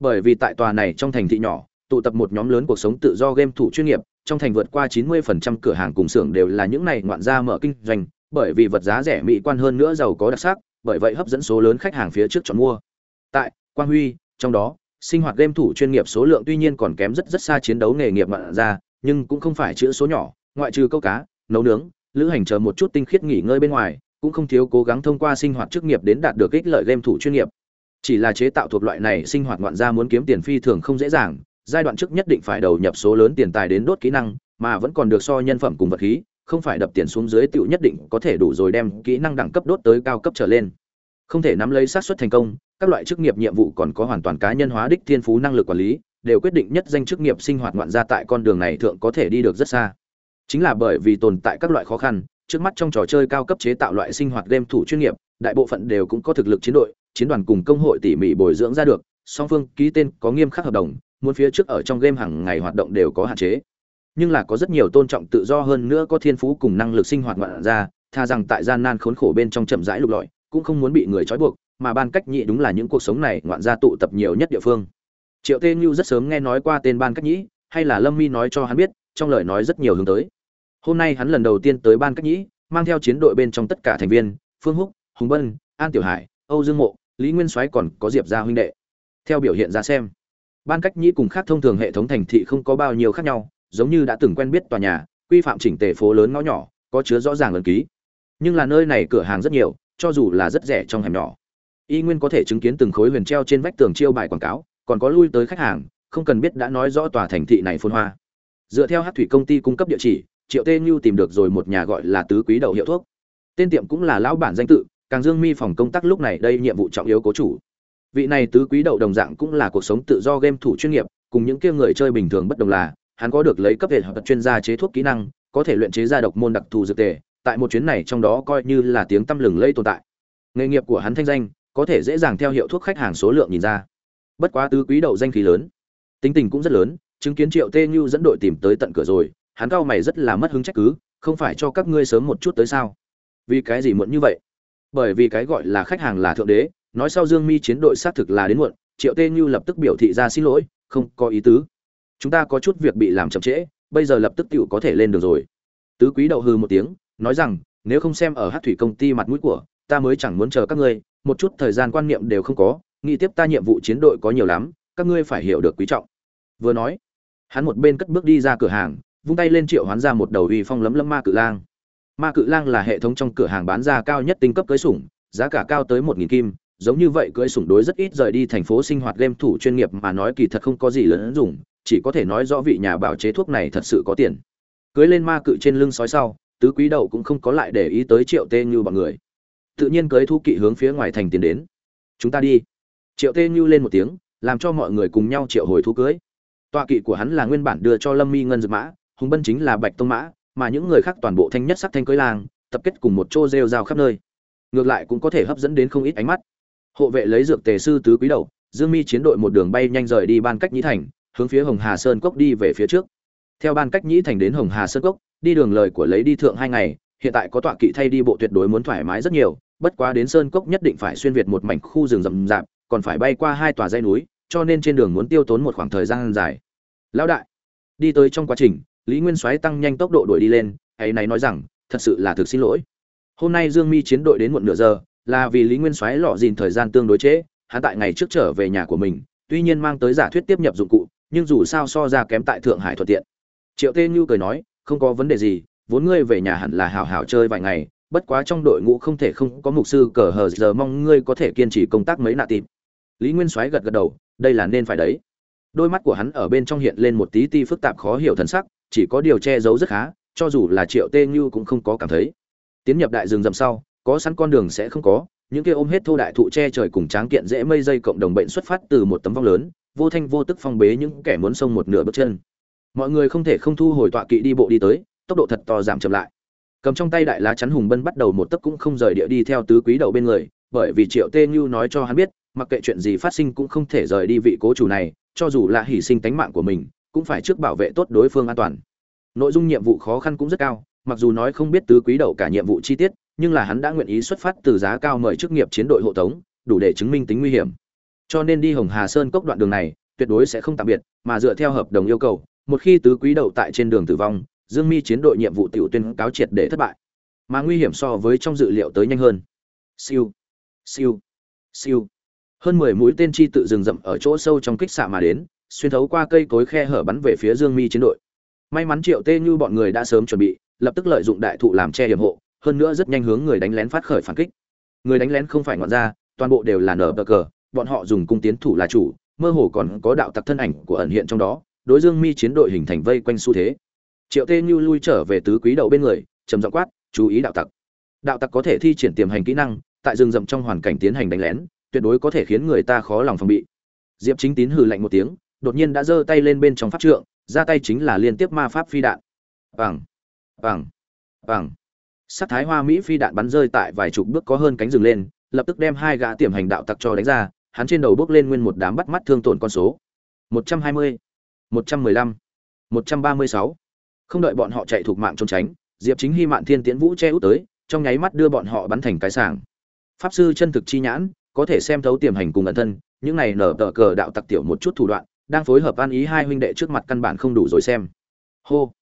A: bởi vì tại tòa này trong thành thị nhỏ tụ tập một nhóm lớn cuộc sống tự do game thủ chuyên nghiệp trong thành vượt qua 90% cửa hàng cùng xưởng đều là những này ngoạn gia mở kinh doanh, bởi vì vật giá rẻ mỹ quan hơn nữa giàu có đặc sắc, bởi vậy hấp dẫn số lớn khách hàng phía trước chọn mua. Tại Quang Huy, trong đó, sinh hoạt game thủ chuyên nghiệp số lượng tuy nhiên còn kém rất rất xa chiến đấu nghề nghiệp ngoạn gia, nhưng cũng không phải chữ số nhỏ, ngoại trừ câu cá, nấu nướng, lữ hành chờ một chút tinh khiết nghỉ ngơi bên ngoài, cũng không thiếu cố gắng thông qua sinh hoạt chức nghiệp đến đạt được ích lợi game thủ chuyên nghiệp. Chỉ là chế tạo thuộc loại này sinh hoạt ngoạn gia muốn kiếm tiền phi thường không dễ dàng, giai đoạn trước nhất định phải đầu nhập số lớn tiền tài đến đốt kỹ năng, mà vẫn còn được so nhân phẩm cùng vật khí, không phải đập tiền xuống dưới tựu nhất định có thể đủ rồi đem kỹ năng đẳng cấp đốt tới cao cấp trở lên. Không thể nắm lấy xác suất thành công, các loại chức nghiệp nhiệm vụ còn có hoàn toàn cá nhân hóa đích thiên phú năng lực quản lý, đều quyết định nhất danh chức nghiệp sinh hoạt ngoạn gia tại con đường này thượng có thể đi được rất xa. Chính là bởi vì tồn tại các loại khó khăn, trước mắt trong trò chơi cao cấp chế tạo loại sinh hoạt game thủ chuyên nghiệp, đại bộ phận đều cũng có thực lực chiến đội, chiến đoàn cùng công hội tỉ mỉ bồi dưỡng ra được, song phương ký tên có nghiêm khắc hợp đồng, muốn phía trước ở trong game hàng ngày hoạt động đều có hạn chế. Nhưng là có rất nhiều tôn trọng tự do hơn nữa có thiên phú cùng năng lực sinh hoạt ngoạn ra tha rằng tại gian nan khốn khổ bên trong chậm rãi lục lọi cũng không muốn bị người trói buộc mà ban cách nhị đúng là những cuộc sống này ngoạn gia tụ tập nhiều nhất địa phương. Triệu tê Nhu rất sớm nghe nói qua tên ban cách nhĩ hay là lâm mi nói cho hắn biết trong lời nói rất nhiều hướng tới hôm nay hắn lần đầu tiên tới ban cách nhĩ, mang theo chiến đội bên trong tất cả thành viên, phương húc, hùng bân, an tiểu hải, âu dương mộ, lý nguyên soái còn có diệp gia huynh đệ. Theo biểu hiện ra xem, ban cách nhĩ cùng khác thông thường hệ thống thành thị không có bao nhiêu khác nhau, giống như đã từng quen biết tòa nhà, quy phạm chỉnh tề phố lớn ngõ nhỏ, có chứa rõ ràng lớn ký. Nhưng là nơi này cửa hàng rất nhiều, cho dù là rất rẻ trong hẻm nhỏ. Y nguyên có thể chứng kiến từng khối huyền treo trên vách tường chiêu bài quảng cáo, còn có lui tới khách hàng, không cần biết đã nói rõ tòa thành thị này phôn hoa. Dựa theo hát thủy công ty cung cấp địa chỉ triệu tê như tìm được rồi một nhà gọi là tứ quý đầu hiệu thuốc. Tên tiệm cũng là lão bản danh tự, càng dương mi phòng công tác lúc này đây nhiệm vụ trọng yếu cố chủ. Vị này tứ quý đậu đồng dạng cũng là cuộc sống tự do game thủ chuyên nghiệp, cùng những kia người chơi bình thường bất đồng là, hắn có được lấy cấp hệ hợp chuyên gia chế thuốc kỹ năng, có thể luyện chế ra độc môn đặc thù dược tề, tại một chuyến này trong đó coi như là tiếng tăm lừng lây tồn tại. Nghề nghiệp của hắn thanh danh, có thể dễ dàng theo hiệu thuốc khách hàng số lượng nhìn ra. Bất quá tứ quý đậu danh khí lớn, tính tình cũng rất lớn, chứng kiến triệu tê như dẫn đội tìm tới tận cửa rồi hắn cao mày rất là mất hứng trách cứ, không phải cho các ngươi sớm một chút tới sao? Vì cái gì muộn như vậy? Bởi vì cái gọi là khách hàng là thượng đế, nói sau dương mi chiến đội xác thực là đến muộn, triệu tê như lập tức biểu thị ra xin lỗi, không có ý tứ. Chúng ta có chút việc bị làm chậm trễ, bây giờ lập tức tựu có thể lên được rồi. Tứ quý đậu hư một tiếng, nói rằng, nếu không xem ở hát thủy công ty mặt mũi của, ta mới chẳng muốn chờ các ngươi, một chút thời gian quan niệm đều không có, nghĩ tiếp ta nhiệm vụ chiến đội có nhiều lắm, các ngươi phải hiểu được quý trọng. Vừa nói, hắn một bên cất bước đi ra cửa hàng vung tay lên triệu hoán ra một đầu uy phong lấm lấm ma cự lang. Ma cự lang là hệ thống trong cửa hàng bán ra cao nhất tinh cấp cưới sủng, giá cả cao tới một nghìn kim, giống như vậy cưới sủng đối rất ít rời đi thành phố sinh hoạt game thủ chuyên nghiệp mà nói kỳ thật không có gì lớn dùng, chỉ có thể nói rõ vị nhà bảo chế thuốc này thật sự có tiền. Cưới lên ma cự trên lưng sói sau, tứ quý đậu cũng không có lại để ý tới triệu tê như bọn người. Tự nhiên cưới thu kỵ hướng phía ngoài thành tiến đến. Chúng ta đi. Triệu tê như lên một tiếng, làm cho mọi người cùng nhau triệu hồi thú cưới tọa kỵ của hắn là nguyên bản đưa cho lâm mi ngân dược mã hùng bân chính là bạch tông mã, mà những người khác toàn bộ thanh nhất sắc thanh cưới làng, tập kết cùng một chỗ rêu rao khắp nơi. Ngược lại cũng có thể hấp dẫn đến không ít ánh mắt. Hộ vệ lấy dược tề sư tứ quý đầu, dương mi chiến đội một đường bay nhanh rời đi ban cách nhĩ thành, hướng phía hồng hà sơn cốc đi về phía trước. Theo ban cách nhĩ thành đến hồng hà sơn cốc, đi đường lời của lấy đi thượng hai ngày, hiện tại có tọa kỵ thay đi bộ tuyệt đối muốn thoải mái rất nhiều, bất quá đến sơn cốc nhất định phải xuyên việt một mảnh khu rừng rậm rạp, còn phải bay qua hai tòa dãy núi, cho nên trên đường muốn tiêu tốn một khoảng thời gian dài. Lão đại, đi tới trong quá trình lý nguyên soái tăng nhanh tốc độ đuổi đi lên, ấy này nói rằng, thật sự là thực xin lỗi. Hôm nay dương mi chiến đội đến muộn nửa giờ, là vì lý nguyên soái lọ dìn thời gian tương đối trễ, hắn tại ngày trước trở về nhà của mình, tuy nhiên mang tới giả thuyết tiếp nhập dụng cụ, nhưng dù sao so ra kém tại thượng hải thuận tiện. Triệu tê như cười nói, không có vấn đề gì, vốn ngươi về nhà hẳn là hào hào chơi vài ngày, bất quá trong đội ngũ không thể không có mục sư cờ hờ giờ mong ngươi có thể kiên trì công tác mấy nạ tìm lý nguyên soái gật gật đầu, đây là nên phải đấy. Đôi mắt của hắn ở bên trong hiện lên một tí ti phức tạp khó hiểu thần sắc chỉ có điều che giấu rất khá, cho dù là triệu tê như cũng không có cảm thấy. Tiến nhập đại rừng rậm sau, có sẵn con đường sẽ không có, những kia ôm hết thô đại thụ che trời cùng tráng kiện dễ mây dây cộng đồng bệnh xuất phát từ một tấm vong lớn, vô thanh vô tức phong bế những kẻ muốn xông một nửa bước chân. Mọi người không thể không thu hồi tọa kỵ đi bộ đi tới, tốc độ thật to giảm chậm lại. Cầm trong tay đại lá chắn hùng bân bắt đầu một tấc cũng không rời địa đi theo tứ quý đầu bên người, bởi vì triệu tê như nói cho hắn biết, mặc kệ chuyện gì phát sinh cũng không thể rời đi vị cố chủ này, cho dù là hy sinh tánh mạng của mình cũng phải trước bảo vệ tốt đối phương an toàn. Nội dung nhiệm vụ khó khăn cũng rất cao, mặc dù nói không biết tứ quý đầu cả nhiệm vụ chi tiết, nhưng là hắn đã nguyện ý xuất phát từ giá cao mời chức nghiệp chiến đội hộ tống, đủ để chứng minh tính nguy hiểm. Cho nên đi hồng hà sơn cốc đoạn đường này, tuyệt đối sẽ không tạm biệt, mà dựa theo hợp đồng yêu cầu, một khi tứ quý đầu tại trên đường tử vong, dương mi chiến đội nhiệm vụ tiểu tuyên cáo triệt để thất bại. Mà nguy hiểm so với trong dự liệu tới nhanh hơn. Siêu. Siêu. Siêu. Hơn mười mũi tên chi tự rừng rậm ở chỗ sâu trong kích xạ mà đến xuyên thấu qua cây cối khe hở bắn về phía dương mi chiến đội. May mắn triệu tê như bọn người đã sớm chuẩn bị, lập tức lợi dụng đại thụ làm che hiểm hộ, hơn nữa rất nhanh hướng người đánh lén phát khởi phản kích. Người đánh lén không phải ngọn ra toàn bộ đều là nở bờ cờ, bọn họ dùng cung tiến thủ là chủ, mơ hồ còn có đạo tặc thân ảnh của ẩn hiện trong đó, đối dương mi chiến đội hình thành vây quanh xu thế. Triệu tê như lui trở về tứ quý đầu bên người, trầm giọng quát, chú ý đạo tặc. Đạo tặc có thể thi triển tiềm hành kỹ năng, tại rừng rậm trong hoàn cảnh tiến hành đánh lén, tuyệt đối có thể khiến người ta khó lòng phòng bị. Diệp chính tín hừ lạnh một tiếng đột nhiên đã giơ tay lên bên trong pháp trượng ra tay chính là liên tiếp ma pháp phi đạn. Vâng, vâng, vâng. Bằng bằng bằng sát thái hoa mỹ phi đạn bắn rơi tại vài chục bước có hơn cánh rừng lên lập tức đem hai gã tiềm hành đạo tặc cho đánh ra hắn trên đầu bước lên nguyên một đám bắt mắt thương tổn con số. 120, 115, 136. không đợi bọn họ chạy thuộc mạng trốn tránh diệp chính hy mạn thiên tiễn vũ che út tới trong nháy mắt đưa bọn họ bắn thành cái sàng pháp sư chân thực chi nhãn có thể xem thấu tiềm hành cùng ẩn thân những này nở tờ cờ đạo tặc tiểu một chút thủ đoạn đang phối hợp an ý hai huynh đệ trước mặt căn bản không đủ rồi xem. Hô.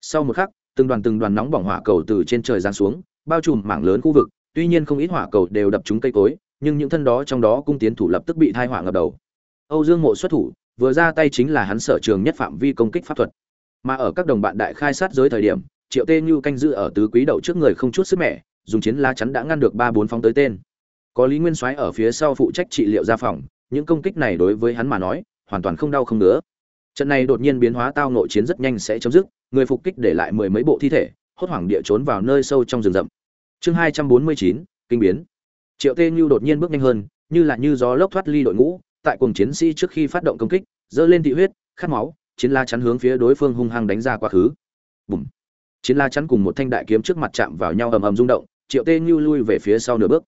A: Sau một khắc, từng đoàn từng đoàn nóng bỏng hỏa cầu từ trên trời giáng xuống, bao trùm mảng lớn khu vực, tuy nhiên không ít hỏa cầu đều đập trúng cây cối, nhưng những thân đó trong đó cung tiến thủ lập tức bị thai hỏa ngập đầu. Âu dương mộ xuất thủ, vừa ra tay chính là hắn sở trường nhất phạm vi công kích pháp thuật. Mà ở các đồng bạn đại khai sát giới thời điểm, triệu tê như canh giữ ở tứ quý đậu trước người không chút sức mẻ, dùng chiến lá chắn đã ngăn được ba bốn phóng tới tên. Có lý nguyên soái ở phía sau phụ trách trị liệu gia phòng, những công kích này đối với hắn mà nói hoàn toàn không đau không nữa trận này đột nhiên biến hóa tao nội chiến rất nhanh sẽ chấm dứt, người phục kích để lại mười mấy bộ thi thể, hốt hoảng địa trốn vào nơi sâu trong rừng rậm. Chương hai trăm bốn mươi chín, kinh biến. Triệu tê như đột nhiên bước nhanh hơn, như là như gió lốc thoát ly đội ngũ, tại cùng chiến sĩ trước khi phát động công kích dơ lên thị huyết, khát máu, chiến la chắn hướng phía đối phương hung hăng đánh ra quá khứ. Bùm. Chiến la chắn cùng một thanh đại kiếm trước mặt chạm vào nhau ầm ầm rung động, triệu tê như lui về phía sau nửa bước.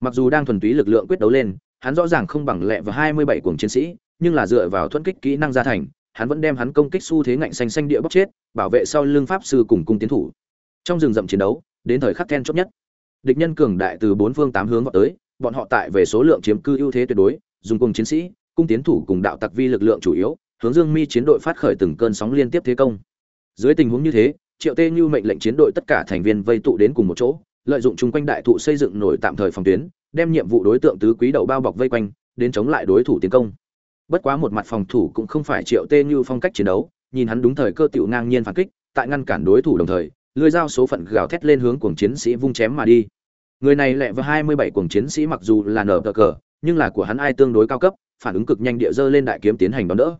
A: Mặc dù đang thuần túy lực lượng quyết đấu lên, hắn rõ ràng không bằng lẹ và hai mươi bảy cuồng chiến sĩ nhưng là dựa vào thuẫn kích kỹ năng gia thành, hắn vẫn đem hắn công kích xu thế ngạnh xanh xanh địa bóc chết, bảo vệ sau lưng pháp sư cùng cung tiến thủ. Trong rừng rậm chiến đấu, đến thời khắc then chốt nhất, địch nhân cường đại từ bốn phương tám hướng vào tới, bọn họ tại về số lượng chiếm cư ưu thế tuyệt đối, dùng cùng chiến sĩ, cung tiến thủ cùng đạo tặc vi lực lượng chủ yếu, hướng dương mi chiến đội phát khởi từng cơn sóng liên tiếp thế công. Dưới tình huống như thế, triệu tê như mệnh lệnh chiến đội tất cả thành viên vây tụ đến cùng một chỗ, lợi dụng chung quanh đại thụ xây dựng nổi tạm thời phòng tuyến, đem nhiệm vụ đối tượng tứ quý đầu bao bọc vây quanh, đến chống lại đối thủ tiến công bất quá một mặt phòng thủ cũng không phải triệu tê như phong cách chiến đấu, nhìn hắn đúng thời cơ tựu ngang nhiên phản kích, tại ngăn cản đối thủ đồng thời, lưỡi dao số phận gào thét lên hướng cuồng chiến sĩ vung chém mà đi. Người này lẹ vào hai mươi bảy cuồng chiến sĩ mặc dù là nở cờ, nhưng là của hắn ai tương đối cao cấp, phản ứng cực nhanh địa dơ lên đại kiếm tiến hành đón đỡ.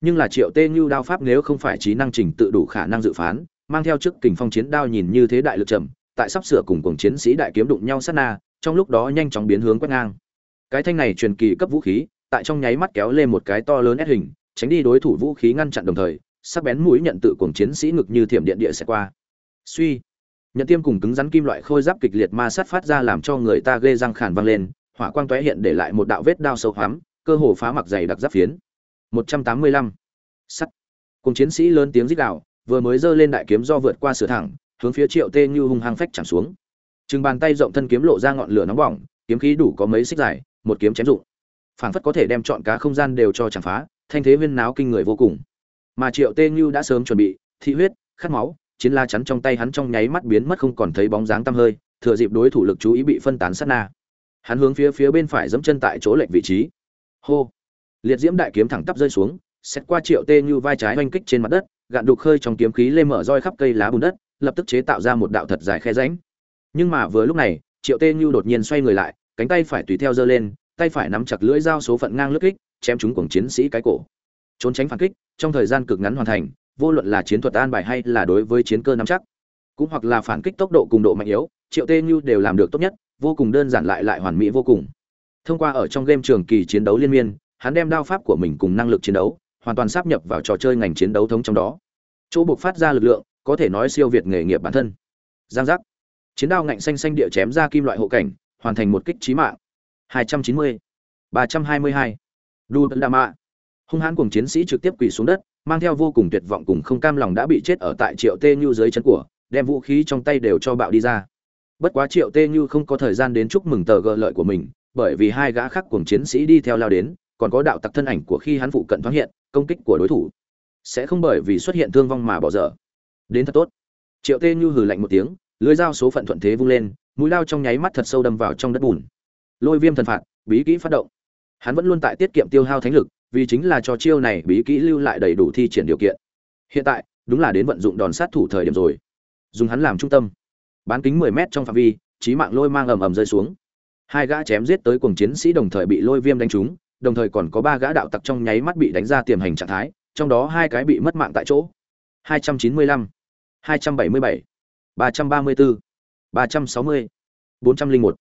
A: Nhưng là triệu tê như đao pháp nếu không phải trí năng trình tự đủ khả năng dự phán, mang theo chức kình phong chiến đao nhìn như thế đại lực trầm, tại sắp sửa cùng cuồng chiến sĩ đại kiếm đụng nhau sát na, trong lúc đó nhanh chóng biến hướng quét ngang. Cái thanh này truyền kỳ cấp vũ khí tại trong nháy mắt kéo lên một cái to lớn ép hình, tránh đi đối thủ vũ khí ngăn chặn đồng thời, sắc bén mũi nhận tự cuồng chiến sĩ ngực như thiểm điện địa sẽ qua. Suy, nhận tiêm cùng cứng rắn kim loại khôi giáp kịch liệt ma sát phát ra làm cho người ta ghê răng khản vang lên, hỏa quang tóe hiện để lại một đạo vết đao sâu hoắm, cơ hồ phá mặc dày đặc giáp phiến. 185. sắt. Cùng chiến sĩ lớn tiếng rít gào, vừa mới giơ lên đại kiếm do vượt qua sửa thẳng, hướng phía triệu tê như hung hăng phách chạm xuống. Chừng bàn tay rộng thân kiếm lộ ra ngọn lửa nóng bỏng, kiếm khí đủ có mấy xích dài, một kiếm chém dụng phảng phất có thể đem chọn cá không gian đều cho chẳng phá, thanh thế viên náo kinh người vô cùng. Mà triệu tê như đã sớm chuẩn bị, thị huyết, khát máu, chiến la chắn trong tay hắn trong nháy mắt biến mất không còn thấy bóng dáng tăm hơi, thừa dịp đối thủ lực chú ý bị phân tán sát na. Hắn hướng phía phía bên phải dẫm chân tại chỗ lệch vị trí. Hô! Liệt diễm đại kiếm thẳng tắp rơi xuống, xét qua triệu tê như vai trái oanh kích trên mặt đất, gạn đục khơi trong kiếm khí lê mở roi khắp cây lá bùn đất, lập tức chế tạo ra một đạo thật dài khe ránh nhưng mà vừa lúc này, triệu tê như đột nhiên xoay người lại, cánh tay phải tùy theo giơ lên tay phải nắm chặt lưỡi dao số phận ngang lướt kích, chém chúng cuồng chiến sĩ cái cổ. Trốn tránh phản kích, trong thời gian cực ngắn hoàn thành, vô luận là chiến thuật an bài hay là đối với chiến cơ nắm chắc, cũng hoặc là phản kích tốc độ cùng độ mạnh yếu, triệu tê như đều làm được tốt nhất, vô cùng đơn giản lại lại hoàn mỹ vô cùng. Thông qua ở trong game trường kỳ chiến đấu liên miên, hắn đem đao pháp của mình cùng năng lực chiến đấu, hoàn toàn sáp nhập vào trò chơi ngành chiến đấu thống trong đó. Chỗ buộc phát ra lực lượng, có thể nói siêu việt nghề nghiệp bản thân. Giang giác. Chiến đao ngạnh xanh xanh địa chém ra kim loại hộ cảnh, hoàn thành một kích trí mạng. 290, 322, đu hung hãn cùng chiến sĩ trực tiếp quỳ xuống đất mang theo vô cùng tuyệt vọng cùng không cam lòng đã bị chết ở tại triệu tê như dưới chân của đem vũ khí trong tay đều cho bạo đi ra. Bất quá triệu tê như không có thời gian đến chúc mừng tờ gợ lợi của mình bởi vì hai gã khác cùng chiến sĩ đi theo lao đến còn có đạo tặc thân ảnh của khi hắn phụ cận thoáng hiện công kích của đối thủ. Sẽ không bởi vì xuất hiện thương vong mà bỏ dở. Đến thật tốt. Triệu tê như hừ lạnh một tiếng lưỡi dao số phận thuận thế vung lên mũi lao trong nháy mắt thật sâu đâm vào trong đất bùn lôi viêm thần phạt bí kỹ phát động. Hắn vẫn luôn tại tiết kiệm tiêu hao thánh lực vì chính là cho chiêu này bí kỹ lưu lại đầy đủ thi triển điều kiện. Hiện tại đúng là đến vận dụng đòn sát thủ thời điểm rồi. Dùng hắn làm trung tâm. Bán kính 10 mét trong phạm vi trí mạng lôi mang ầm ầm rơi xuống. Hai gã chém giết tới cùng chiến sĩ đồng thời bị lôi viêm đánh trúng đồng thời còn có ba gã đạo tặc trong nháy mắt bị đánh ra tiềm hành trạng thái trong đó hai cái bị mất mạng tại chỗ. 295, 277, 334, 360, 401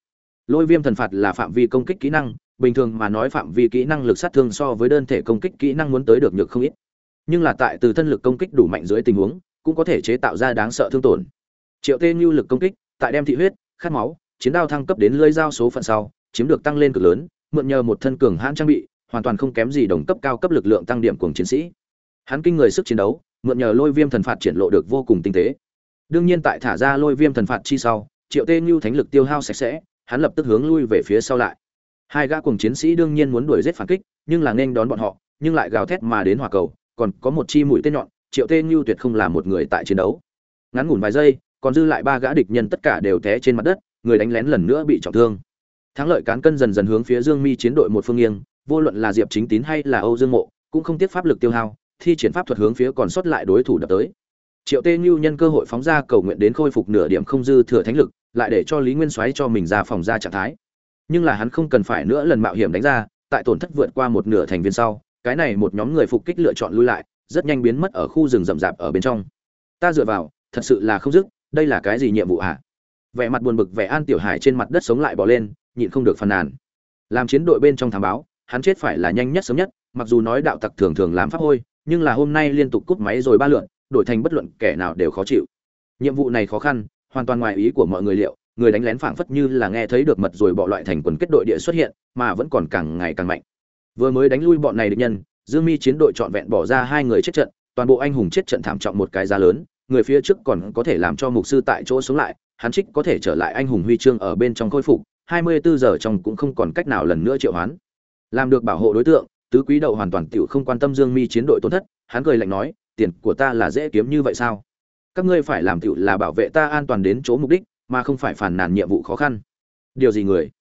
A: lôi viêm thần phạt là phạm vi công kích kỹ năng, bình thường mà nói phạm vi kỹ năng lực sát thương so với đơn thể công kích kỹ năng muốn tới được nhược không ít. Nhưng là tại từ thân lực công kích đủ mạnh dưới tình huống, cũng có thể chế tạo ra đáng sợ thương tổn. Triệu tê như lực công kích, tại đem thị huyết, khát máu, chiến đao thăng cấp đến lưỡi dao số phận sau, chiếm được tăng lên cực lớn, mượn nhờ một thân cường hãn trang bị, hoàn toàn không kém gì đồng cấp cao cấp lực lượng tăng điểm của chiến sĩ. Hắn kinh người sức chiến đấu, mượn nhờ lôi viêm thần phạt triển lộ được vô cùng tinh tế. Đương nhiên tại thả ra lôi viêm thần phạt chi sau, triệu tê như thánh lực tiêu hao sạch sẽ hắn lập tức hướng lui về phía sau lại. Hai gã cùng chiến sĩ đương nhiên muốn đuổi giết phản kích, nhưng là nên đón bọn họ, nhưng lại gào thét mà đến hỏa cầu, còn có một chi mũi tên nhọn, triệu tê như tuyệt không là một người tại chiến đấu. Ngắn ngủn vài giây, còn dư lại ba gã địch nhân tất cả đều té trên mặt đất, người đánh lén lần nữa bị trọng thương. Thắng lợi cán cân dần dần hướng phía dương mi chiến đội một phương nghiêng, vô luận là diệp chính tín hay là âu dương mộ, cũng không tiếc pháp lực tiêu hao, thi triển pháp thuật hướng phía còn sót lại đối thủ đập tới. Triệu tê như nhân cơ hội phóng ra, cầu nguyện đến khôi phục nửa điểm không dư thừa thánh lực lại để cho lý nguyên soái cho mình ra phòng ra trạng thái. Nhưng là hắn không cần phải nữa lần mạo hiểm đánh ra, tại tổn thất vượt qua một nửa thành viên sau, cái này một nhóm người phục kích lựa chọn lui lại, rất nhanh biến mất ở khu rừng rậm rạp ở bên trong. Ta dựa vào, thật sự là không dứt, đây là cái gì nhiệm vụ hả? Vẻ mặt buồn bực vẻ an tiểu hải trên mặt đất sống lại bỏ lên, nhịn không được phàn nàn. Làm chiến đội bên trong thám báo, hắn chết phải là nhanh nhất sớm nhất, mặc dù nói đạo tặc thường thường làm pháp hôi, nhưng là hôm nay liên tục cúp máy rồi ba lượn, đổi thành bất luận kẻ nào đều khó chịu. Nhiệm vụ này khó khăn hoàn toàn ngoài ý của mọi người liệu, người đánh lén phảng phất như là nghe thấy được mật rồi bỏ loại thành quần kết đội địa xuất hiện, mà vẫn còn càng ngày càng mạnh. Vừa mới đánh lui bọn này địch nhân, dương mi chiến đội trọn vẹn bỏ ra hai người chết trận, toàn bộ anh hùng chết trận thảm trọng một cái giá lớn, người phía trước còn có thể làm cho mục sư tại chỗ sống lại, hắn trích có thể trở lại anh hùng huy chương ở bên trong khôi phục 24 giờ trong cũng không còn cách nào lần nữa triệu hoán. Làm được bảo hộ đối tượng, tứ quý đậu hoàn toàn tiểu không quan tâm dương mi chiến đội tổn thất, hắn cười lạnh nói, tiền của ta là dễ kiếm như vậy sao? Các ngươi phải làm tựu là bảo vệ ta an toàn đến chỗ mục đích, mà không phải phản nàn nhiệm vụ khó khăn. Điều gì người?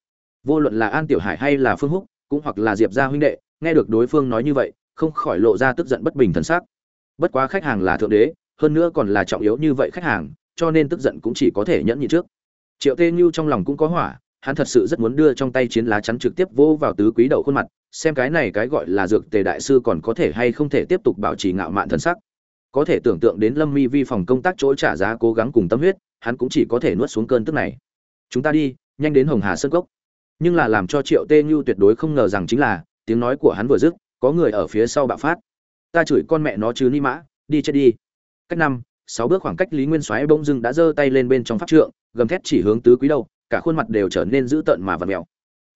A: Vô luận là an tiểu hải hay là phương húc, cũng hoặc là diệp gia huynh đệ, nghe được đối phương nói như vậy, không khỏi lộ ra tức giận bất bình thần sắc. Bất quá khách hàng là thượng đế, hơn nữa còn là trọng yếu như vậy khách hàng, cho nên tức giận cũng chỉ có thể nhẫn nhịn trước. Triệu tê như trong lòng cũng có hỏa, hắn thật sự rất muốn đưa trong tay chiến lá chắn trực tiếp vô vào tứ quý đầu khuôn mặt, xem cái này cái gọi là dược tề đại sư còn có thể hay không thể tiếp tục bảo trì ngạo mạn thần sắc có thể tưởng tượng đến lâm mi vi phòng công tác chỗ trả giá cố gắng cùng tâm huyết, hắn cũng chỉ có thể nuốt xuống cơn tức này. Chúng ta đi, nhanh đến hồng hà sơn cốc. Nhưng là làm cho triệu tê như tuyệt đối không ngờ rằng chính là, tiếng nói của hắn vừa dứt, có người ở phía sau bạo phát. Ta chửi con mẹ nó chứ ni mã, đi chết đi. Cách năm, sáu bước khoảng cách lý nguyên soái bỗng dưng đã giơ tay lên bên trong pháp trượng, gầm thét chỉ hướng tứ quý đâu cả khuôn mặt đều trở nên dữ tợn mà vặn mèo.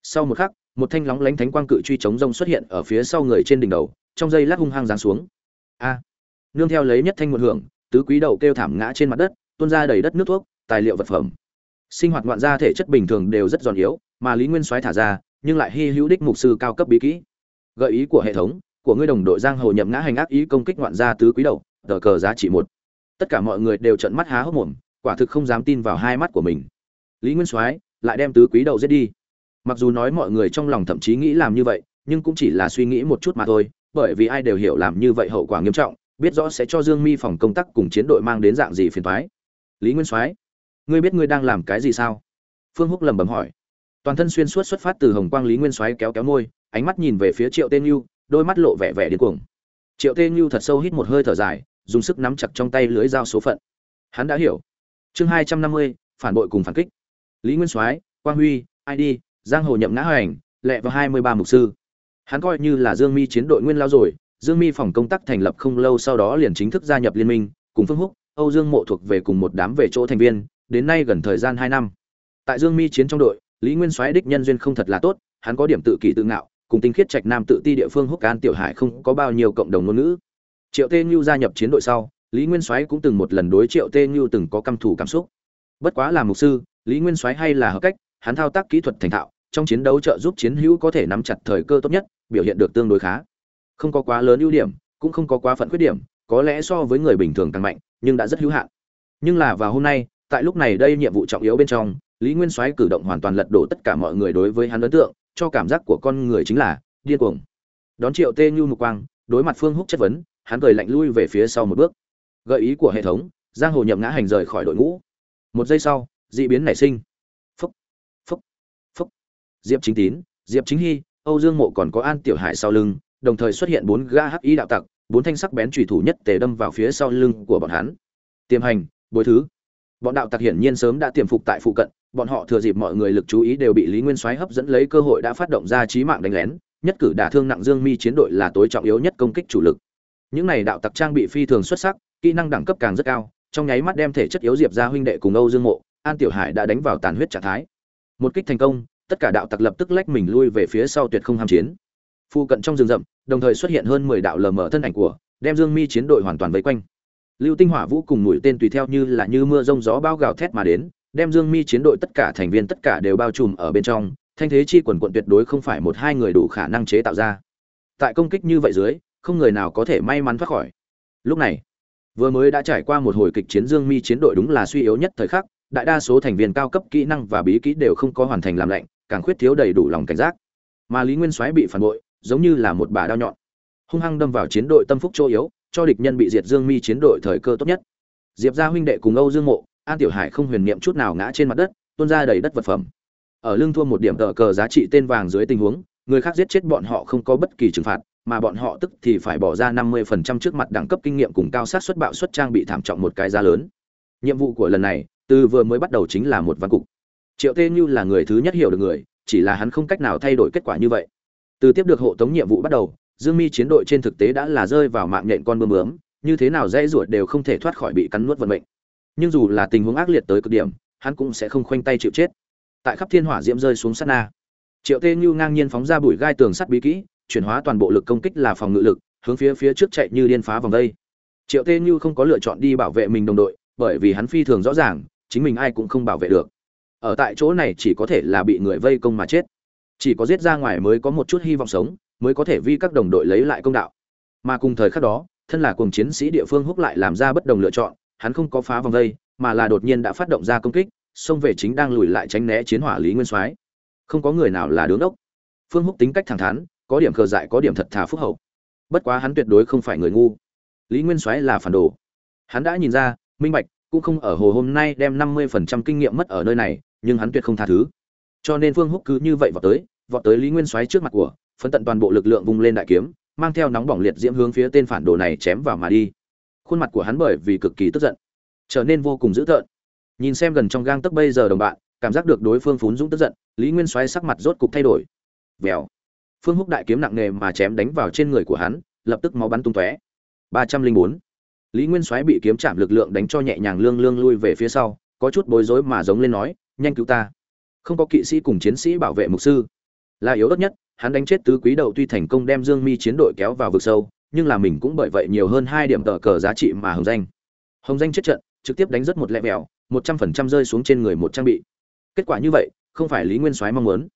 A: Sau một khắc, một thanh lóng lánh thánh quang cự truy chống rông xuất hiện ở phía sau người trên đỉnh đầu, trong dây lát hung hăng giáng xuống. A! Nương theo lấy nhất thanh một hưởng, tứ quý đầu kêu thảm ngã trên mặt đất, tuôn ra đầy đất nước thuốc, tài liệu vật phẩm. Sinh hoạt ngoạn gia thể chất bình thường đều rất giòn yếu, mà lý nguyên soái thả ra, nhưng lại hy hữu đích mục sư cao cấp bí kỹ. Gợi ý của hệ thống, của ngươi đồng đội giang hồ nhậm ngã hành ác ý công kích ngoạn gia tứ quý đầu, tờ cờ giá trị một. Tất cả mọi người đều trợn mắt há hốc mồm, quả thực không dám tin vào hai mắt của mình. Lý nguyên soái lại đem tứ quý đầu giết đi. Mặc dù nói mọi người trong lòng thậm chí nghĩ làm như vậy, nhưng cũng chỉ là suy nghĩ một chút mà thôi, bởi vì ai đều hiểu làm như vậy hậu quả nghiêm trọng biết rõ sẽ cho dương mi phòng công tác cùng chiến đội mang đến dạng gì phiền toái. Lý nguyên soái, ngươi biết ngươi đang làm cái gì sao? Phương húc lẩm bẩm hỏi. Toàn thân xuyên suốt xuất phát từ hồng quang lý nguyên soái kéo kéo môi, ánh mắt nhìn về phía triệu tên nhu, đôi mắt lộ vẻ vẻ điên cuồng. Triệu tên nhu thật sâu hít một hơi thở dài, dùng sức nắm chặt trong tay lưỡi dao số phận. Hắn đã hiểu. Chương hai trăm năm mươi, phản bội cùng phản kích. Lý nguyên soái, quang huy id giang hồ nhậm ngã hoành, lệ vào hai mươi ba mục sư. Hắn coi như là dương mi chiến đội nguyên lao rồi dương mi phòng công tác thành lập không lâu sau đó liền chính thức gia nhập liên minh, cùng phương húc, âu dương mộ thuộc về cùng một đám về chỗ thành viên, đến nay gần thời gian hai năm. Tại dương mi chiến trong đội, lý nguyên soái đích nhân duyên không thật là tốt, hắn có điểm tự kỷ tự ngạo, cùng tinh khiết trạch nam tự ti địa phương húc an tiểu hải không có bao nhiêu cộng đồng ngôn ngữ. Triệu tê như gia nhập chiến đội sau, lý nguyên soái cũng từng một lần đối triệu tê như từng có căm thù cảm xúc. Bất quá là mục sư, lý nguyên soái hay là hợp cách, hắn thao tác kỹ thuật thành thạo, trong chiến đấu trợ giúp chiến hữu có thể nắm chặt thời cơ tốt nhất, biểu hiện được tương đối khá không có quá lớn ưu điểm, cũng không có quá phận khuyết điểm, có lẽ so với người bình thường càng mạnh, nhưng đã rất hữu hạn. Nhưng là vào hôm nay, tại lúc này đây nhiệm vụ trọng yếu bên trong, lý nguyên soái cử động hoàn toàn lật đổ tất cả mọi người đối với hắn ấn tượng, cho cảm giác của con người chính là điên cuồng. Đón triệu tê như mục quang, đối mặt phương húc chất vấn, hắn cười lạnh lui về phía sau một bước. Gợi ý của hệ thống, giang hồ nhậm ngã hành rời khỏi đội ngũ. Một giây sau, d ị biến nảy sinh. Phúc phúc phúc. Diệp chính tín, diệp chính hy, âu dương mộ còn có an tiểu hải sau lưng đồng thời xuất hiện bốn ga hắc y đạo tặc, bốn thanh sắc bén trùy thủ nhất tề đâm vào phía sau lưng của bọn hắn. Tiềm hành bồi thứ. Bọn đạo tặc hiển nhiên sớm đã tiềm phục tại phụ cận, bọn họ thừa dịp mọi người lực chú ý đều bị lý nguyên soái hấp dẫn lấy cơ hội đã phát động ra trí mạng đánh lén, nhất cử đả thương nặng dương mi chiến đội là tối trọng yếu nhất công kích chủ lực. Những này đạo tặc trang bị phi thường xuất sắc, kỹ năng đẳng cấp càng rất cao, trong nháy mắt đem thể chất yếu diệp ra huynh đệ cùng âu dương mộ, an tiểu hải đã đánh vào tàn huyết trạng thái. Một kích thành công, tất cả đạo tặc lập tức lách mình lui về phía sau tuyệt không ham chiến. Phu cận trong rừng rậm, đồng thời xuất hiện hơn mười đạo lờ mờ thân ảnh của đem dương mi chiến đội hoàn toàn vây quanh. Lưu tinh hỏa vũ cùng mũi tên tùy theo như là như mưa rông gió bao gào thét mà đến, đem dương mi chiến đội tất cả thành viên tất cả đều bao trùm ở bên trong, thanh thế chi quần quận tuyệt đối không phải một hai người đủ khả năng chế tạo ra. Tại công kích như vậy dưới, không người nào có thể may mắn thoát khỏi. Lúc này, vừa mới đã trải qua một hồi kịch chiến dương mi chiến đội đúng là suy yếu nhất thời khắc, đại đa số thành viên cao cấp kỹ năng và bí kỹ đều không có hoàn thành làm lạnh, càng khuyết thiếu đầy đủ lòng cảnh giác. Mà lý nguyên soái bị phản bội giống như là một bà đao nhọn. Hung hăng đâm vào chiến đội tâm phúc chỗ yếu, cho địch nhân bị diệt dương mi chiến đội thời cơ tốt nhất. Diệp gia huynh đệ cùng âu dương mộ, an tiểu hải không huyền niệm chút nào ngã trên mặt đất, tuôn ra đầy đất vật phẩm. Ở lưng thua một điểm tờ cờ giá trị tên vàng dưới tình huống, người khác giết chết bọn họ không có bất kỳ trừng phạt, mà bọn họ tức thì phải bỏ ra 50% trước mặt đẳng cấp kinh nghiệm cùng cao sát xuất bạo xuất trang bị thảm trọng một cái giá lớn. Nhiệm vụ của lần này, từ vừa mới bắt đầu chính là một văn cục. Triệu tê như là người thứ nhất hiểu được người, chỉ là hắn không cách nào thay đổi kết quả như vậy từ tiếp được hộ tống nhiệm vụ bắt đầu, dương mi chiến đội trên thực tế đã là rơi vào mạng nhện con bơm bướm, như thế nào dễ ruột đều không thể thoát khỏi bị cắn nuốt vận mệnh. Nhưng dù là tình huống ác liệt tới cực điểm, hắn cũng sẽ không khoanh tay chịu chết. Tại khắp thiên hỏa diễm rơi xuống sát na, triệu tê như ngang nhiên phóng ra bụi gai tường sắt bí kỹ, chuyển hóa toàn bộ lực công kích là phòng ngự lực, hướng phía phía trước chạy như điên phá vòng đây. Triệu tê như không có lựa chọn đi bảo vệ mình đồng đội, bởi vì hắn phi thường rõ ràng, chính mình ai cũng không bảo vệ được. Ở tại chỗ này chỉ có thể là bị người vây công mà chết chỉ có giết ra ngoài mới có một chút hy vọng sống, mới có thể vi các đồng đội lấy lại công đạo. Mà cùng thời khắc đó, thân là cùng chiến sĩ địa phương húc lại làm ra bất đồng lựa chọn, hắn không có phá vòng vây, mà là đột nhiên đã phát động ra công kích, xông về chính đang lùi lại tránh né chiến hỏa lý nguyên soái. Không có người nào là đứng đốc. Phương húc tính cách thẳng thắn, có điểm khờ dại, có điểm thật thà phúc hậu. Bất quá hắn tuyệt đối không phải người ngu. Lý nguyên soái là phản đồ. Hắn đã nhìn ra, minh bạch, cũng không ở hồ hôm nay đem năm mươi phần trăm kinh nghiệm mất ở nơi này, nhưng hắn tuyệt không tha thứ cho nên phương húc cứ như vậy vọt tới vọt tới lý nguyên soái trước mặt của phân tận toàn bộ lực lượng vung lên đại kiếm, mang theo nóng bỏng liệt diễm hướng phía tên phản đồ này chém vào mà đi. Khuôn mặt của hắn bởi vì cực kỳ tức giận, trở nên vô cùng dữ tợn. Nhìn xem gần trong gang tấc bây giờ đồng bạn, cảm giác được đối phương phún dũng tức giận, lý nguyên xoáy sắc mặt rốt cục thay đổi. Vèo. Phương húc đại kiếm nặng nề mà chém đánh vào trên người của hắn, lập tức máu bắn tung tóe. Ba trăm linh bốn. Lý nguyên xoáy bị kiếm chạm lực lượng đánh cho nhẹ nhàng lương lương lui về phía sau, có chút bối rối mà giống lên nói, nhanh cứu ta không có kỵ sĩ cùng chiến sĩ bảo vệ mục sư. Là yếu ớt nhất, hắn đánh chết tứ quý đầu tuy thành công đem dương mi chiến đội kéo vào vực sâu, nhưng là mình cũng bởi vậy nhiều hơn hai điểm tờ cờ giá trị mà hồng danh. Hồng danh chết trận, trực tiếp đánh rất một lẹ mèo một trăm phần trăm rơi xuống trên người một trang bị. Kết quả như vậy, không phải lý nguyên soái mong muốn.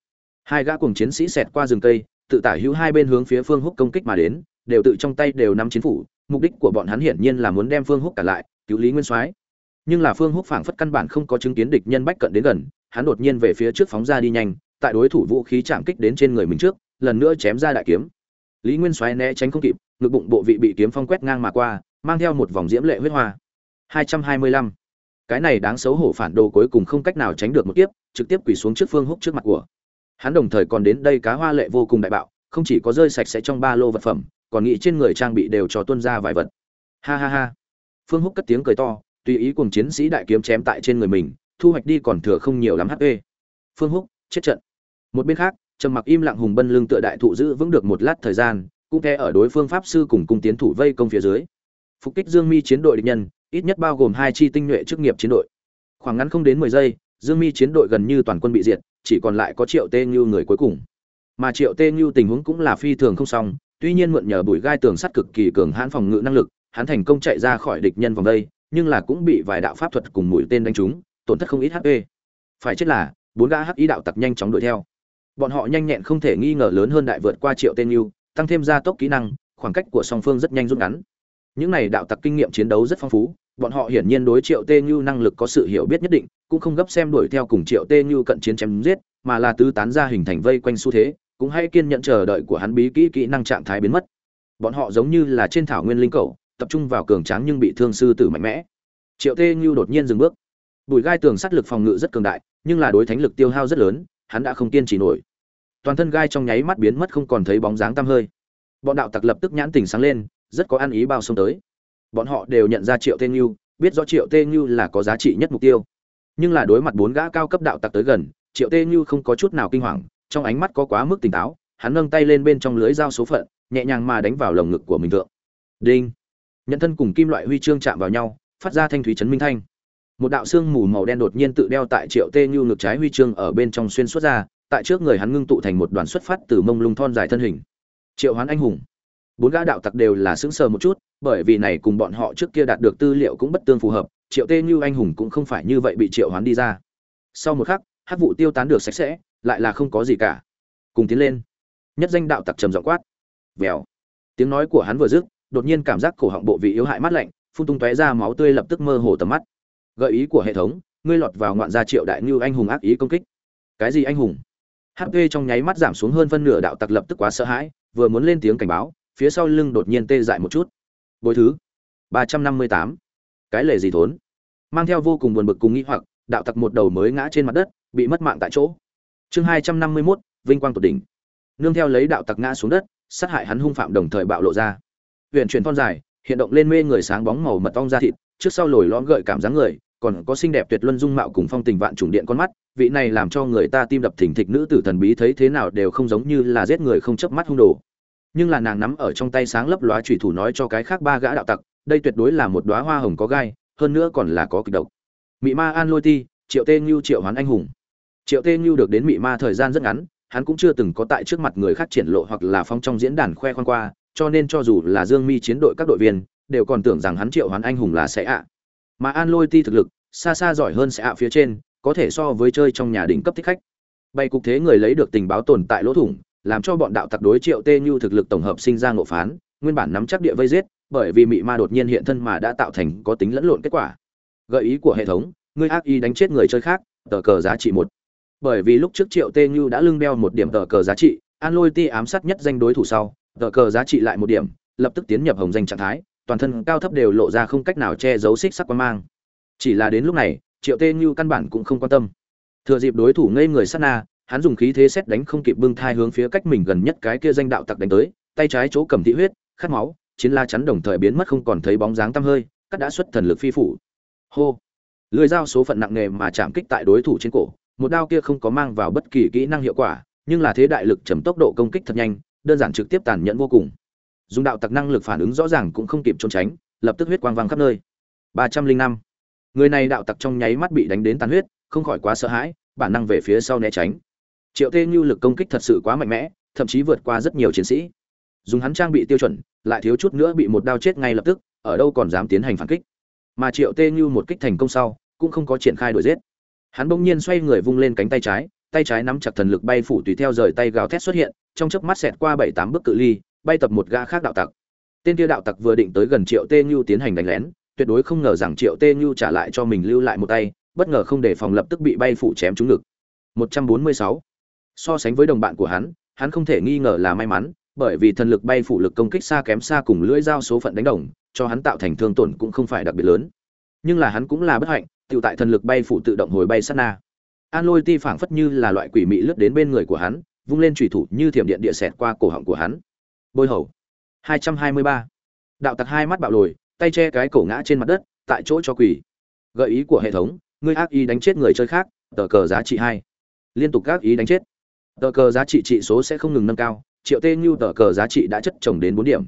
A: Hai gã cùng chiến sĩ xẹt qua rừng cây, tự tả hữu hai bên hướng phía phương húc công kích mà đến, đều tự trong tay đều nắm chiến phủ, mục đích của bọn hắn hiển nhiên là muốn đem phương húc cả lại, cứu lý nguyên soái. Nhưng là phương húc phảng phất căn bản không có chứng kiến địch nhân bách cận đến gần hắn đột nhiên về phía trước phóng ra đi nhanh, tại đối thủ vũ khí chạm kích đến trên người mình trước, lần nữa chém ra đại kiếm. Lý nguyên soái né tránh không kịp, ngực bụng bộ vị bị kiếm phong quét ngang mà qua, mang theo một vòng diễm lệ huyết hoa. 225. cái này đáng xấu hổ phản đồ cuối cùng không cách nào tránh được một kiếp, trực tiếp quỳ xuống trước phương húc trước mặt của. Hắn đồng thời còn đến đây cá hoa lệ vô cùng đại bạo, không chỉ có rơi sạch sẽ trong ba lô vật phẩm, còn nghĩ trên người trang bị đều cho tuân ra vài vật. Ha ha ha. Phương húc cất tiếng cười to, tùy ý cùng chiến sĩ đại kiếm chém tại trên người mình thu hoạch đi còn thừa không nhiều lắm hp phương húc, chết trận. Một bên khác, trầm mặc im lặng hùng bân lưng tựa đại thụ giữ vững được một lát thời gian, cũng khe ở đối phương pháp sư cùng cung tiến thủ vây công phía dưới. Phục kích dương mi chiến đội địch nhân, ít nhất bao gồm hai chi tinh nhuệ chức nghiệp chiến đội. Khoảng ngắn không đến mười giây, dương mi chiến đội gần như toàn quân bị diệt, chỉ còn lại có triệu tê như người cuối cùng. Mà triệu tê như tình huống cũng là phi thường không xong, tuy nhiên mượn nhờ bụi gai tường sắt cực kỳ cường hãn phòng ngự năng lực, hắn thành công chạy ra khỏi địch nhân vòng đây, nhưng là cũng bị vài đạo pháp thuật cùng mũi tên đánh trúng tổn thất không ít hp phải chết là, bốn gã hắc ý đạo tặc nhanh chóng đuổi theo. Bọn họ nhanh nhẹn không thể nghi ngờ lớn hơn đại vượt qua triệu tên yêu, tăng thêm gia tốc kỹ năng, khoảng cách của song phương rất nhanh rút ngắn. Những này đạo tặc kinh nghiệm chiến đấu rất phong phú, bọn họ hiển nhiên đối triệu tê như năng lực có sự hiểu biết nhất định, cũng không gấp xem đuổi theo cùng triệu tê như cận chiến chém giết, mà là tứ tán ra hình thành vây quanh xu thế, cũng hay kiên nhận chờ đợi của hắn bí kỹ kỹ năng trạng thái biến mất. Bọn họ giống như là trên thảo nguyên linh cầu, tập trung vào cường tráng nhưng bị thương sư tử mạnh mẽ. Triệu tê như đột nhiên dừng bước bùi gai tường sát lực phòng ngự rất cường đại, nhưng là đối thánh lực tiêu hao rất lớn, hắn đã không kiên trì nổi. Toàn thân gai trong nháy mắt biến mất không còn thấy bóng dáng tăm hơi. Bọn đạo tặc lập tức nhãn tình sáng lên, rất có ăn ý bao sông tới. Bọn họ đều nhận ra triệu tên như biết rõ triệu tên như là có giá trị nhất mục tiêu. Nhưng là đối mặt bốn gã cao cấp đạo tặc tới gần, triệu tên như không có chút nào kinh hoàng, trong ánh mắt có quá mức tỉnh táo, hắn nâng tay lên bên trong lưới dao số phận, nhẹ nhàng mà đánh vào lồng ngực của mình thượng. Đinh. Nhận thân cùng kim loại huy chương chạm vào nhau, phát ra thanh thúy chấn minh thanh một đạo xương mù màu đen đột nhiên tự đeo tại triệu tê như ngực trái huy chương ở bên trong xuyên suốt ra, tại trước người hắn ngưng tụ thành một đoàn xuất phát từ mông lung thon dài thân hình. Triệu hoán anh hùng. Bốn gã đạo tặc đều là sững sờ một chút, bởi vì này cùng bọn họ trước kia đạt được tư liệu cũng bất tương phù hợp, triệu tê như anh hùng cũng không phải như vậy bị triệu hoán đi ra. Sau một khắc hát vụ tiêu tán được sạch sẽ, lại là không có gì cả. Cùng tiến lên. Nhất danh đạo tặc trầm giọng quát. Vèo. Tiếng nói của hắn vừa dứt, đột nhiên cảm giác cổ họng bộ vị yếu hại mát lạnh, phun tung tóe ra máu tươi lập tức mơ hồ tầm mắt gợi ý của hệ thống, ngươi lọt vào ngoạn gia triệu đại ngưu anh hùng ác ý công kích. Cái gì anh hùng? Hp trong nháy mắt giảm xuống hơn phân nửa đạo tặc lập tức quá sợ hãi, vừa muốn lên tiếng cảnh báo, phía sau lưng đột nhiên tê dại một chút. Bồi thứ ba trăm năm mươi tám. Cái lề gì thốn? Mang theo vô cùng buồn bực cùng nghĩ hoặc, đạo tặc một đầu mới ngã trên mặt đất, bị mất mạng tại chỗ. Chương hai trăm năm mươi mốt, vinh quang tột đỉnh. Nương theo lấy đạo tặc ngã xuống đất, sát hại hắn hung phạm đồng thời bạo lộ ra. Huyện chuyển thon dài, hiện động lên mê người sáng bóng màu mật ong da thịt, trước sau lồi lõm gợi cảm dáng người còn có xinh đẹp tuyệt luân dung mạo cùng phong tình vạn trùng điện con mắt, vị này làm cho người ta tim đập thình thịch nữ tử thần bí thấy thế nào đều không giống như là giết người không chớp mắt hung đồ. Nhưng là nàng nắm ở trong tay sáng lấp lóa chủy thủ nói cho cái khác ba gã đạo tặc, đây tuyệt đối là một đóa hoa hồng có gai, hơn nữa còn là có kịch độc. Mị ma an lôi ti, triệu tê ngưu triệu hoán anh hùng. Triệu tê ngưu được đến mị ma thời gian rất ngắn, hắn cũng chưa từng có tại trước mặt người khác triển lộ hoặc là phong trong diễn đàn khoe khoang qua, cho nên cho dù là dương mi chiến đội các đội viên, đều còn tưởng rằng hắn triệu hoán anh hùng là sẽ ạ mà an lôi ti thực lực, xa xa giỏi hơn sẽ ạ phía trên, có thể so với chơi trong nhà đỉnh cấp thích khách. Bày cục thế người lấy được tình báo tồn tại lỗ thủng, làm cho bọn đạo tặc đối triệu tê như thực lực tổng hợp sinh ra ngộ phán, nguyên bản nắm chắc địa vây giết, bởi vì mị ma đột nhiên hiện thân mà đã tạo thành có tính lẫn lộn kết quả. Gợi ý của hệ thống ngươi ác ý đánh chết người chơi khác, tờ cờ giá trị một. Bởi vì lúc trước triệu tê như đã lưng đeo một điểm tờ cờ giá trị, an lôi ti ám sát nhất danh đối thủ sau, tờ cờ giá trị lại một điểm, lập tức tiến nhập hồng danh trạng thái toàn thân cao thấp đều lộ ra không cách nào che giấu xích sắc quan mang. Chỉ là đến lúc này, triệu tê như căn bản cũng không quan tâm. Thừa dịp đối thủ ngây người sát na, hắn dùng khí thế xét đánh không kịp bưng thai hướng phía cách mình gần nhất cái kia danh đạo tặc đánh tới, tay trái chỗ cầm thị huyết, khát máu, chiến la chắn đồng thời biến mất không còn thấy bóng dáng tăm hơi, cắt đã xuất thần lực phi phủ. Hô! Lưỡi dao số phận nặng nề mà chạm kích tại đối thủ trên cổ, một đao kia không có mang vào bất kỳ kỹ năng hiệu quả, nhưng là thế đại lực chấm tốc độ công kích thật nhanh, đơn giản trực tiếp tàn nhẫn vô cùng dùng đạo tặc năng lực phản ứng rõ ràng cũng không kịp trốn tránh, lập tức huyết quang vang khắp nơi. ba trăm linh năm. Người này đạo tặc trong nháy mắt bị đánh đến tàn huyết, không khỏi quá sợ hãi, bản năng về phía sau né tránh. Triệu tê như lực công kích thật sự quá mạnh mẽ, thậm chí vượt qua rất nhiều chiến sĩ. Dùng hắn trang bị tiêu chuẩn, lại thiếu chút nữa bị một đao chết ngay lập tức, ở đâu còn dám tiến hành phản kích. Mà triệu tê như một kích thành công sau, cũng không có triển khai đuổi giết. Hắn bỗng nhiên xoay người vung lên cánh tay trái tay trái nắm chặt thần lực bay phủ tùy theo rời tay gào thét xuất hiện, trong chớp mắt xẹt qua bảy tám bước cự ly bay tập một gã khác đạo tặc. Tên kia đạo tặc vừa định tới gần triệu tê nhu tiến hành đánh lén, tuyệt đối không ngờ rằng triệu tê nhu trả lại cho mình lưu lại một tay, bất ngờ không để phòng lập tức bị bay phủ chém trúng ngực. 146. so sánh với đồng bạn của hắn hắn không thể nghi ngờ là may mắn, bởi vì thần lực bay phủ lực công kích xa kém xa cùng lưỡi dao số phận đánh đồng, cho hắn tạo thành thương tổn cũng không phải đặc biệt lớn. Nhưng là hắn cũng là bất hạnh tự tại thần lực bay phủ tự động hồi bay sát na. An lôi ti phảng phất như là loại quỷ mị lướt đến bên người của hắn, vung lên chủy thủ như thiểm điện địa xẹt qua cổ họng của hắn bôi hầu. 223. đạo tặc hai mắt bạo lồi, tay che cái cổ ngã trên mặt đất, tại chỗ cho quỷ gợi ý của hệ thống, ngươi ác ý đánh chết người chơi khác, tờ cờ giá trị hai. Liên tục các ý đánh chết. Tờ cờ giá trị trị số sẽ không ngừng nâng cao, triệu tê như tờ cờ giá trị đã chất chồng đến bốn điểm.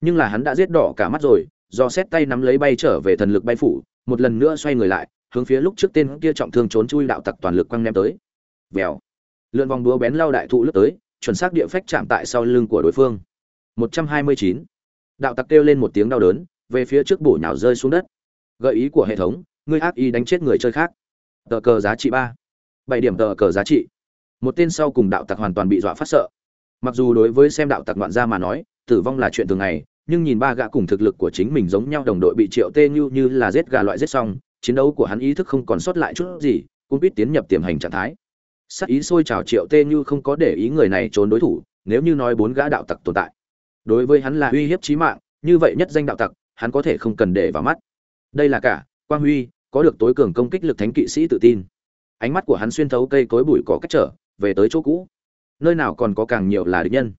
A: Nhưng là hắn đã giết đỏ cả mắt rồi, do xét tay nắm lấy bay trở về thần lực bay phủ, một lần nữa xoay người lại, hướng phía lúc trước tên kia trọng thương trốn chui đạo tặc toàn lực quăng ném tới. Vèo. Lượn vòng đúa bén lao đại thụ lướt tới, chuẩn xác địa phách chạm tại sau lưng của đối phương. 129. đạo tặc kêu lên một tiếng đau đớn, về phía trước bổ nhào rơi xuống đất. Gợi ý của hệ thống, ngươi ác ý đánh chết người chơi khác. Tờ cờ giá trị ba. Bảy điểm tờ cờ giá trị. Một tên sau cùng đạo tặc hoàn toàn bị dọa phát sợ. Mặc dù đối với xem đạo tặc ngoạn gia mà nói, tử vong là chuyện thường ngày, nhưng nhìn ba gã cùng thực lực của chính mình giống nhau đồng đội bị triệu tê như như là giết gà loại giết xong, chiến đấu của hắn ý thức không còn sót lại chút gì, cũng biết tiến nhập tiềm hành trạng thái. Sắc ý sôi trào triệu tê như không có để ý người này trốn đối thủ, nếu như nói bốn gã đạo tặc tồn tại đối với hắn là uy hiếp chí mạng, như vậy nhất danh đạo tặc, hắn có thể không cần để vào mắt. Đây là cả, quang huy, có được tối cường công kích lực thánh kỵ sĩ tự tin. Ánh mắt của hắn xuyên thấu cây cối bụi cỏ cách trở, về tới chỗ cũ. Nơi nào còn có càng nhiều là địch nhân.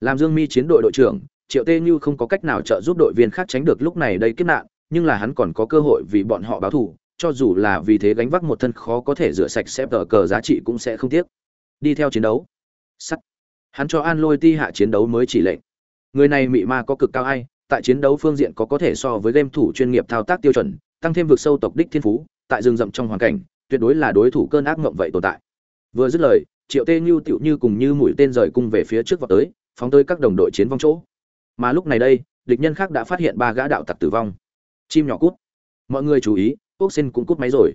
A: Làm dương mi chiến đội đội trưởng, triệu tê như không có cách nào trợ giúp đội viên khác tránh được lúc này đây kiếp nạn, nhưng là hắn còn có cơ hội vì bọn họ báo thù, cho dù là vì thế gánh vác một thân khó có thể rửa sạch xếp tờ cờ giá trị cũng sẽ không tiếc. Đi theo chiến đấu. Sắt. Hắn cho an lôi ti hạ chiến đấu mới chỉ lệnh người này mị ma có cực cao ai, tại chiến đấu phương diện có có thể so với game thủ chuyên nghiệp thao tác tiêu chuẩn, tăng thêm vực sâu tộc đích thiên phú, tại rừng rậm trong hoàn cảnh, tuyệt đối là đối thủ cơn ác mộng vậy tồn tại. Vừa dứt lời, triệu tê như tựu như cùng như mũi tên rời cung về phía trước vào tới, phóng tới các đồng đội chiến vong chỗ. Mà lúc này đây, địch nhân khác đã phát hiện ba gã đạo tặc tử vong. Chim nhỏ cút. Mọi người chú ý ốc xin cũng cút máy rồi.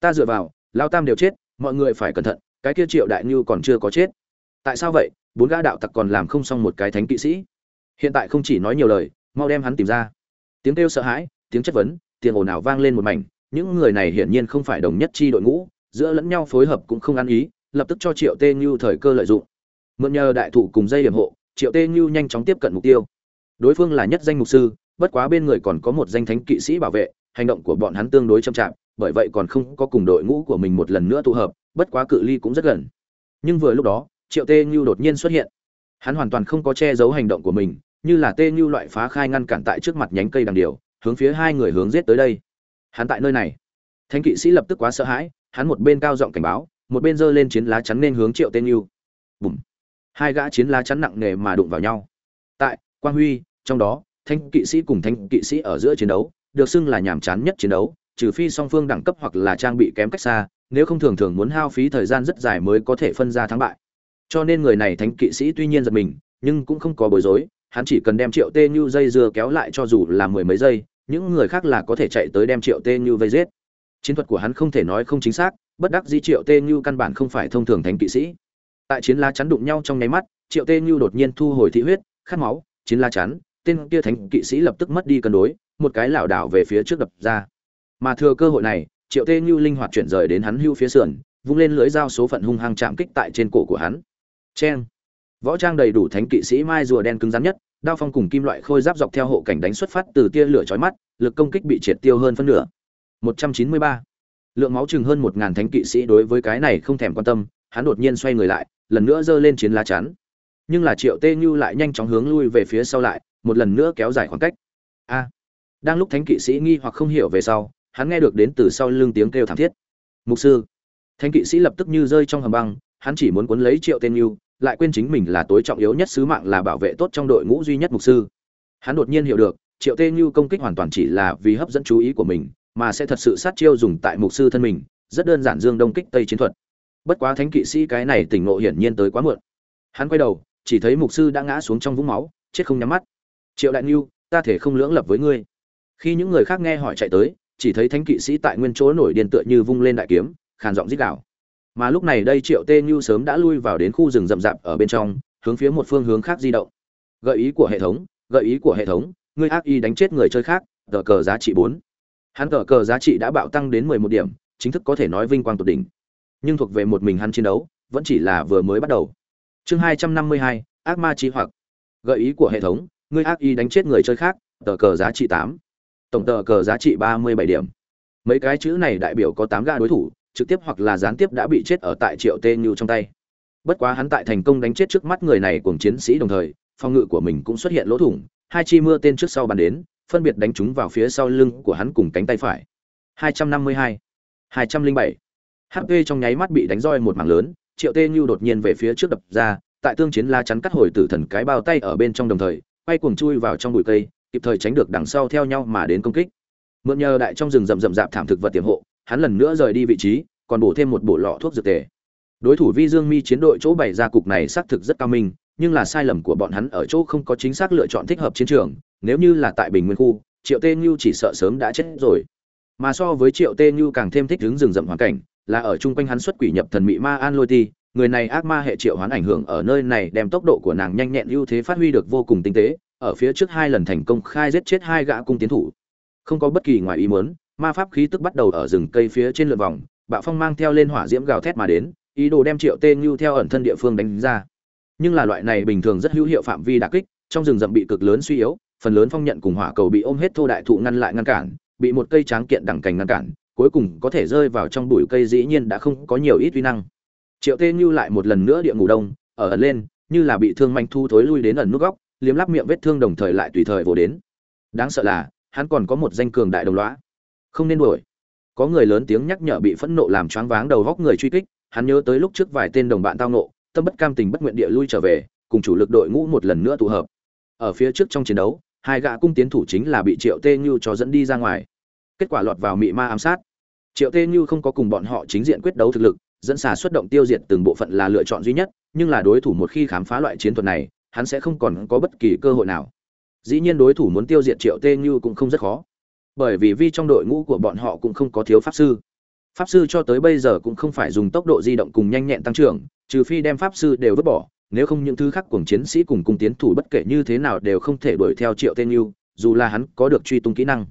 A: Ta dựa vào, lao tam đều chết, mọi người phải cẩn thận, cái kia triệu đại như còn chưa có chết. Tại sao vậy? Bốn gã đạo tặc còn làm không xong một cái thánh kỵ sĩ hiện tại không chỉ nói nhiều lời, mau đem hắn tìm ra. Tiếng kêu sợ hãi, tiếng chất vấn, tiếng ồn ào vang lên một mảnh, những người này hiển nhiên không phải đồng nhất chi đội ngũ, giữa lẫn nhau phối hợp cũng không ăn ý, lập tức cho triệu tê như thời cơ lợi dụng. Mượn nhờ đại thủ cùng dây điểm hộ, triệu tê như nhanh chóng tiếp cận mục tiêu. Đối phương là nhất danh mục sư, bất quá bên người còn có một danh thánh kỵ sĩ bảo vệ, hành động của bọn hắn tương đối chậm chạp, bởi vậy còn không có cùng đội ngũ của mình một lần nữa tụ hợp, bất quá cự ly cũng rất gần. Nhưng vừa lúc đó, triệu tê như đột nhiên xuất hiện. Hắn hoàn toàn không có che giấu hành động của mình như là tê như loại phá khai ngăn cản tại trước mặt nhánh cây đằng điều, hướng phía hai người hướng giết tới đây. Hắn tại nơi này. Thánh kỵ sĩ lập tức quá sợ hãi, hắn một bên cao giọng cảnh báo, một bên giơ lên chiến lá chắn nên hướng triệu tên như bùm. Hai gã chiến lá chắn nặng nề mà đụng vào nhau. Tại, quang huy, trong đó thanh kỵ sĩ cùng thanh kỵ sĩ ở giữa chiến đấu, được xưng là nhàm chán nhất chiến đấu, trừ phi song phương đẳng cấp hoặc là trang bị kém cách xa, nếu không thường thường muốn hao phí thời gian rất dài mới có thể phân ra thắng bại. Cho nên người này thánh kỵ sĩ tuy nhiên giật mình, nhưng cũng không có bối rối hắn chỉ cần đem triệu tê như dây dưa kéo lại cho dù là mười mấy giây, những người khác là có thể chạy tới đem triệu tê như vây giết. Chiến thuật của hắn không thể nói không chính xác, bất đắc di triệu tê như căn bản không phải thông thường thánh kỵ sĩ. Tại chiến la chắn đụng nhau trong nháy mắt, triệu tê như đột nhiên thu hồi thị huyết, khát máu, chiến la chắn, tên kia thánh kỵ sĩ lập tức mất đi cân đối, một cái lảo đảo về phía trước đập ra. Mà thừa cơ hội này, triệu tê như linh hoạt chuyển rời đến hắn hưu phía sườn, vung lên lưới dao số phận hung hăng chạm kích tại trên cổ của hắn. Cheng! Võ trang đầy đủ thánh kỵ sĩ mai rùa đen cứng rắn nhất, đao phong cùng kim loại khôi giáp dọc theo hộ cảnh đánh xuất phát từ tia lửa chói mắt, lực công kích bị triệt tiêu hơn phân nửa. 193. lượng máu chừng hơn một ngàn thánh kỵ sĩ đối với cái này không thèm quan tâm, hắn đột nhiên xoay người lại, lần nữa giơ lên chiến lá chắn. Nhưng là triệu tê như lại nhanh chóng hướng lui về phía sau lại, một lần nữa kéo dài khoảng cách. A. Đang lúc thánh kỵ sĩ nghi hoặc không hiểu về sau, hắn nghe được đến từ sau lưng tiếng kêu thảm thiết. Mục sư. Thánh kỵ sĩ lập tức như rơi trong hầm băng, hắn chỉ muốn cuốn lấy triệu tên như lại quên chính mình là tối trọng yếu nhất sứ mạng là bảo vệ tốt trong đội ngũ duy nhất mục sư. Hắn đột nhiên hiểu được, triệu tê như công kích hoàn toàn chỉ là vì hấp dẫn chú ý của mình, mà sẽ thật sự sát chiêu dùng tại mục sư thân mình, rất đơn giản dương đông kích tây chiến thuật. Bất quá thánh kỵ sĩ cái này tỉnh ngộ hiển nhiên tới quá muộn. Hắn quay đầu, chỉ thấy mục sư đã ngã xuống trong vũng máu, chết không nhắm mắt. Triệu đại ngưu ta thể không lưỡng lập với ngươi. Khi những người khác nghe hỏi chạy tới, chỉ thấy thánh kỵ sĩ tại nguyên chỗ nổi điên tựa như vung lên đại kiếm, khàn giọng rít gào mà lúc này đây triệu tê như sớm đã lui vào đến khu rừng rậm rạp ở bên trong, hướng phía một phương hướng khác di động. Gợi ý của hệ thống, gợi ý của hệ thống, ngươi ác y đánh chết người chơi khác, tờ cờ giá trị bốn. Hắn tờ cờ giá trị đã bạo tăng đến mười một điểm, chính thức có thể nói vinh quang tột đỉnh. Nhưng thuộc về một mình hắn chiến đấu, vẫn chỉ là vừa mới bắt đầu. Chương hai trăm năm mươi hai, ác ma trí hoặc. Gợi ý của hệ thống, ngươi ác y đánh chết người chơi khác, tờ cờ giá trị tám. Tổng tờ cờ giá trị ba mươi bảy điểm. Mấy cái chữ này đại biểu có tám gã đối thủ trực tiếp hoặc là gián tiếp đã bị chết ở tại triệu tê như trong tay bất quá hắn tại thành công đánh chết trước mắt người này cùng chiến sĩ đồng thời phòng ngự của mình cũng xuất hiện lỗ thủng hai chi mưa tên trước sau bàn đến phân biệt đánh chúng vào phía sau lưng của hắn cùng cánh tay phải 252, 207. HP trong nháy mắt bị đánh roi một mảng lớn, Triệu Tê Như đột nhiên về phía trước đập ra, tại tương chiến la chắn cắt hồi tử thần cái bao tay ở bên trong đồng thời, quay cuồng chui vào trong bụi cây, kịp thời tránh được đằng sau theo nhau mà đến công kích. Mượn nhờ đại trong rừng rậm rậm rạp thảm thực vật tiềm hộ, hắn lần nữa rời đi vị trí, còn bổ thêm một bộ lọ thuốc dược tề. Đối thủ Vi Dương Mi chiến đội chỗ bày ra cục này xác thực rất cao minh, nhưng là sai lầm của bọn hắn ở chỗ không có chính xác lựa chọn thích hợp chiến trường, nếu như là tại Bình Nguyên khu, Triệu Tê Như chỉ sợ sớm đã chết rồi. Mà so với Triệu Tê Như càng thêm thích đứng rừng rậm hoàn cảnh, là ở chung quanh hắn xuất quỷ nhập thần mị ma An Lôi Ti, người này ác ma hệ triệu hoán ảnh hưởng ở nơi này đem tốc độ của nàng nhanh nhẹn ưu thế phát huy được vô cùng tinh tế, ở phía trước hai lần thành công khai giết chết hai gã cung tiến thủ. Không có bất kỳ ngoài ý muốn, ma pháp khí tức bắt đầu ở rừng cây phía trên lượn vòng, bạo phong mang theo lên hỏa diễm gào thét mà đến, ý đồ đem Triệu Tê Như theo ẩn thân địa phương đánh ra. Nhưng là loại này bình thường rất hữu hiệu phạm vi đặc kích, trong rừng rậm bị cực lớn suy yếu, phần lớn phong nhận cùng hỏa cầu bị ôm hết thô đại thụ ngăn lại ngăn cản, bị một cây tráng kiện đẳng cành ngăn cản, cuối cùng có thể rơi vào trong bụi cây dĩ nhiên đã không có nhiều ít uy năng. Triệu Tê Như lại một lần nữa địa ngủ đông, ở ẩn lên, như là bị thương manh thu thối lui đến ẩn nút góc, liếm lắp miệng vết thương đồng thời lại tùy thời vồ đến. Đáng sợ là, hắn còn có một danh cường đại đồng lõa. Không nên đuổi. Có người lớn tiếng nhắc nhở bị phẫn nộ làm choáng váng đầu góc người truy kích, hắn nhớ tới lúc trước vài tên đồng bạn tao nộ, tâm bất cam tình bất nguyện địa lui trở về, cùng chủ lực đội ngũ một lần nữa tụ hợp. Ở phía trước trong chiến đấu, hai gã cung tiến thủ chính là bị Triệu Tê Như cho dẫn đi ra ngoài. Kết quả lọt vào mị ma ám sát. Triệu Tê Như không có cùng bọn họ chính diện quyết đấu thực lực, dẫn xà xuất động tiêu diệt từng bộ phận là lựa chọn duy nhất, nhưng là đối thủ một khi khám phá loại chiến thuật này, hắn sẽ không còn có bất kỳ cơ hội nào. Dĩ nhiên đối thủ muốn tiêu diệt Triệu Tê Như cũng không rất khó, bởi vì vi trong đội ngũ của bọn họ cũng không có thiếu pháp sư. Pháp sư cho tới bây giờ cũng không phải dùng tốc độ di động cùng nhanh nhẹn tăng trưởng, trừ phi đem pháp sư đều vứt bỏ, nếu không những thứ khác cùng chiến sĩ cùng cung tiến thủ bất kể như thế nào đều không thể đuổi theo Triệu tên yêu, dù là hắn có được truy tung kỹ năng.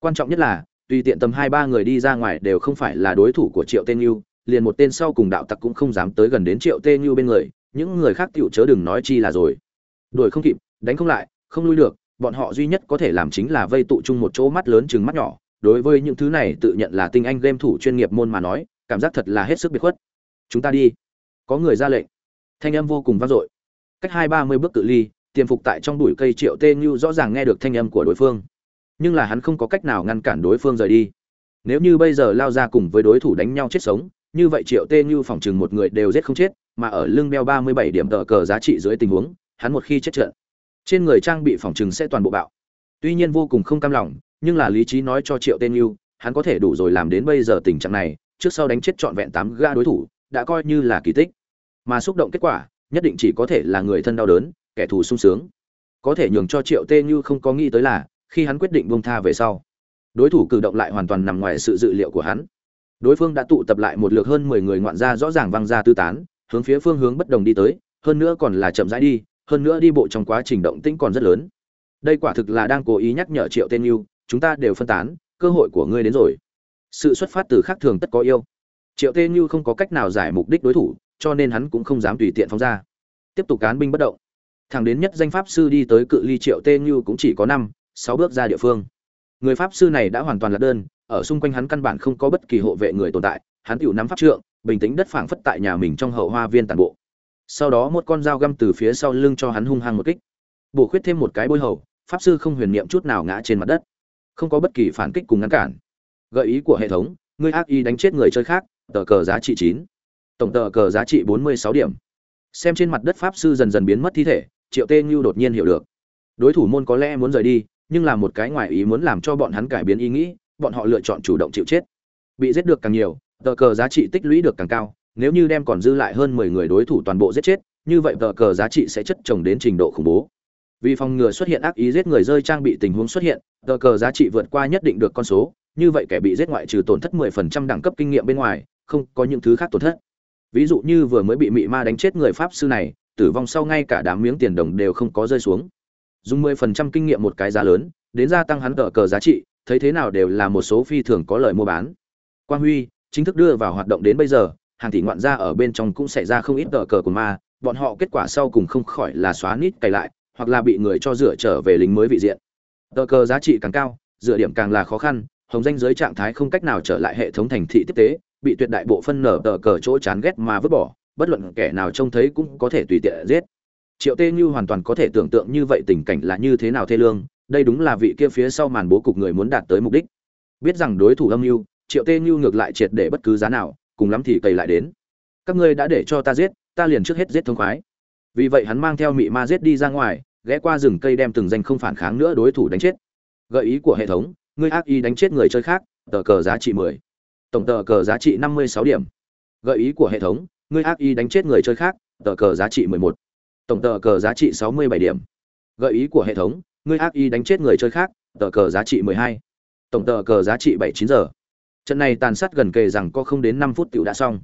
A: quan trọng nhất là tùy tiện tầm hai ba người đi ra ngoài đều không phải là đối thủ của triệu tên yêu, liền một tên sau cùng đạo tặc cũng không dám tới gần đến triệu tên yêu bên người những người khác tựu chớ đừng nói chi là rồi đuổi không kịp đánh không lại không lui được bọn họ duy nhất có thể làm chính là vây tụ chung một chỗ mắt lớn chừng mắt nhỏ. Đối với những thứ này tự nhận là tinh anh game thủ chuyên nghiệp môn mà nói, cảm giác thật là hết sức biệt khuất. Chúng ta đi. Có người ra lệnh. Thanh âm vô cùng vang dội. Cách hai ba mươi bước cự ly, tiềm phục tại trong bụi cây triệu tê như rõ ràng nghe được thanh âm của đối phương. Nhưng là hắn không có cách nào ngăn cản đối phương rời đi. Nếu như bây giờ lao ra cùng với đối thủ đánh nhau chết sống, như vậy triệu tê như phòng chừng một người đều giết không chết, mà ở lưng beo ba mươi bảy điểm tờ cờ giá trị dưới tình huống, hắn một khi chết trận trên người trang bị phòng trừng sẽ toàn bộ bạo. Tuy nhiên vô cùng không cam lòng nhưng là lý trí nói cho triệu tên yêu, hắn có thể đủ rồi làm đến bây giờ tình trạng này trước sau đánh chết trọn vẹn tám ga đối thủ đã coi như là kỳ tích. Mà xúc động kết quả nhất định chỉ có thể là người thân đau đớn kẻ thù sung sướng. Có thể nhường cho triệu tê như không có nghĩ tới là khi hắn quyết định bông tha về sau đối thủ cử động lại hoàn toàn nằm ngoài sự dự liệu của hắn. Đối phương đã tụ tập lại một lượt hơn mười người ngoạn gia rõ ràng văng ra tư tán hướng phía phương hướng bất đồng đi tới hơn nữa còn là chậm rãi đi hơn nữa đi bộ trong quá trình động tĩnh còn rất lớn. Đây quả thực là đang cố ý nhắc nhở triệu tên yêu chúng ta đều phân tán, cơ hội của ngươi đến rồi. Sự xuất phát từ khác thường tất có yêu. Triệu tên như không có cách nào giải mục đích đối thủ, cho nên hắn cũng không dám tùy tiện phóng ra. Tiếp tục cán binh bất động. Thẳng đến nhất danh pháp sư đi tới cự ly triệu tên như cũng chỉ có năm, sáu bước ra địa phương. Người pháp sư này đã hoàn toàn là đơn, ở xung quanh hắn căn bản không có bất kỳ hộ vệ người tồn tại. Hắn tiểu nắm pháp trượng, bình tĩnh đất phảng phất tại nhà mình trong hậu hoa viên tàn bộ sau đó một con dao găm từ phía sau lưng cho hắn hung hăng một kích. Bổ khuyết thêm một cái bôi hầu, pháp sư không huyền niệm chút nào ngã trên mặt đất. Không có bất kỳ phản kích cùng ngăn cản. Gợi ý của hệ thống, ngươi ác ý đánh chết người chơi khác, tờ cờ giá trị chín. Tổng tờ cờ giá trị bốn mươi sáu điểm. Xem trên mặt đất pháp sư dần dần biến mất thi thể, triệu tê như đột nhiên hiểu được. Đối thủ môn có lẽ muốn rời đi, nhưng là một cái ngoài ý muốn làm cho bọn hắn cải biến ý nghĩ, bọn họ lựa chọn chủ động chịu chết. Bị giết được càng nhiều, tờ cờ giá trị tích lũy được càng cao nếu như đem còn dư lại hơn mười người đối thủ toàn bộ giết chết, như vậy tờ cờ giá trị sẽ chất chồng đến trình độ khủng bố. Vì phòng ngừa xuất hiện ác ý giết người rơi trang bị tình huống xuất hiện, tờ cờ giá trị vượt qua nhất định được con số, như vậy kẻ bị giết ngoại trừ tổn thất 10% đẳng cấp kinh nghiệm bên ngoài, không có những thứ khác tổn thất. Ví dụ như vừa mới bị mị ma đánh chết người pháp sư này, tử vong sau ngay cả đám miếng tiền đồng đều không có rơi xuống. Dùng 10% kinh nghiệm một cái giá lớn, đến gia tăng hắn tờ cờ giá trị, thấy thế nào đều là một số phi thường có lợi mua bán. Quang huy chính thức đưa vào hoạt động đến bây giờ hàng tỷ ngoạn gia ở bên trong cũng xảy ra không ít tờ cờ của ma, bọn họ kết quả sau cùng không khỏi là xóa nít cày lại, hoặc là bị người cho dựa trở về lính mới vị diện. Tờ cờ giá trị càng cao dựa điểm càng là khó khăn, hồng danh giới trạng thái không cách nào trở lại hệ thống thành thị tiếp tế, bị tuyệt đại bộ phân nở tờ cờ chỗ chán ghét mà vứt bỏ, bất luận kẻ nào trông thấy cũng có thể tùy tiện giết. Triệu tê như hoàn toàn có thể tưởng tượng như vậy tình cảnh là như thế nào thê lương, đây đúng là vị kia phía sau màn bố cục người muốn đạt tới mục đích. Biết rằng đối thủ âm mưu, triệu tê như ngược lại triệt để bất cứ giá nào cùng lắm thì cầy lại đến. Các ngươi đã để cho ta giết, ta liền trước hết giết thông khoái. Vì vậy hắn mang theo mị ma giết đi ra ngoài, ghé qua rừng cây đem từng danh không phản kháng nữa đối thủ đánh chết. Gợi ý của hệ thống, ngươi ác ý đánh chết người chơi khác, tờ cờ giá trị mười. Tổng tờ cờ giá trị năm mươi sáu điểm. Gợi ý của hệ thống, ngươi ác ý đánh chết người chơi khác, tờ cờ giá trị mười một. Tổng tờ cờ giá trị sáu mươi bảy điểm. Gợi ý của hệ thống, ngươi ác ý đánh chết người chơi khác, tờ cờ giá trị mười hai. Tổng tờ cờ giá trị bảy chín giờ trận này tàn sát gần kề rằng có không đến năm phút tiểu đã xong.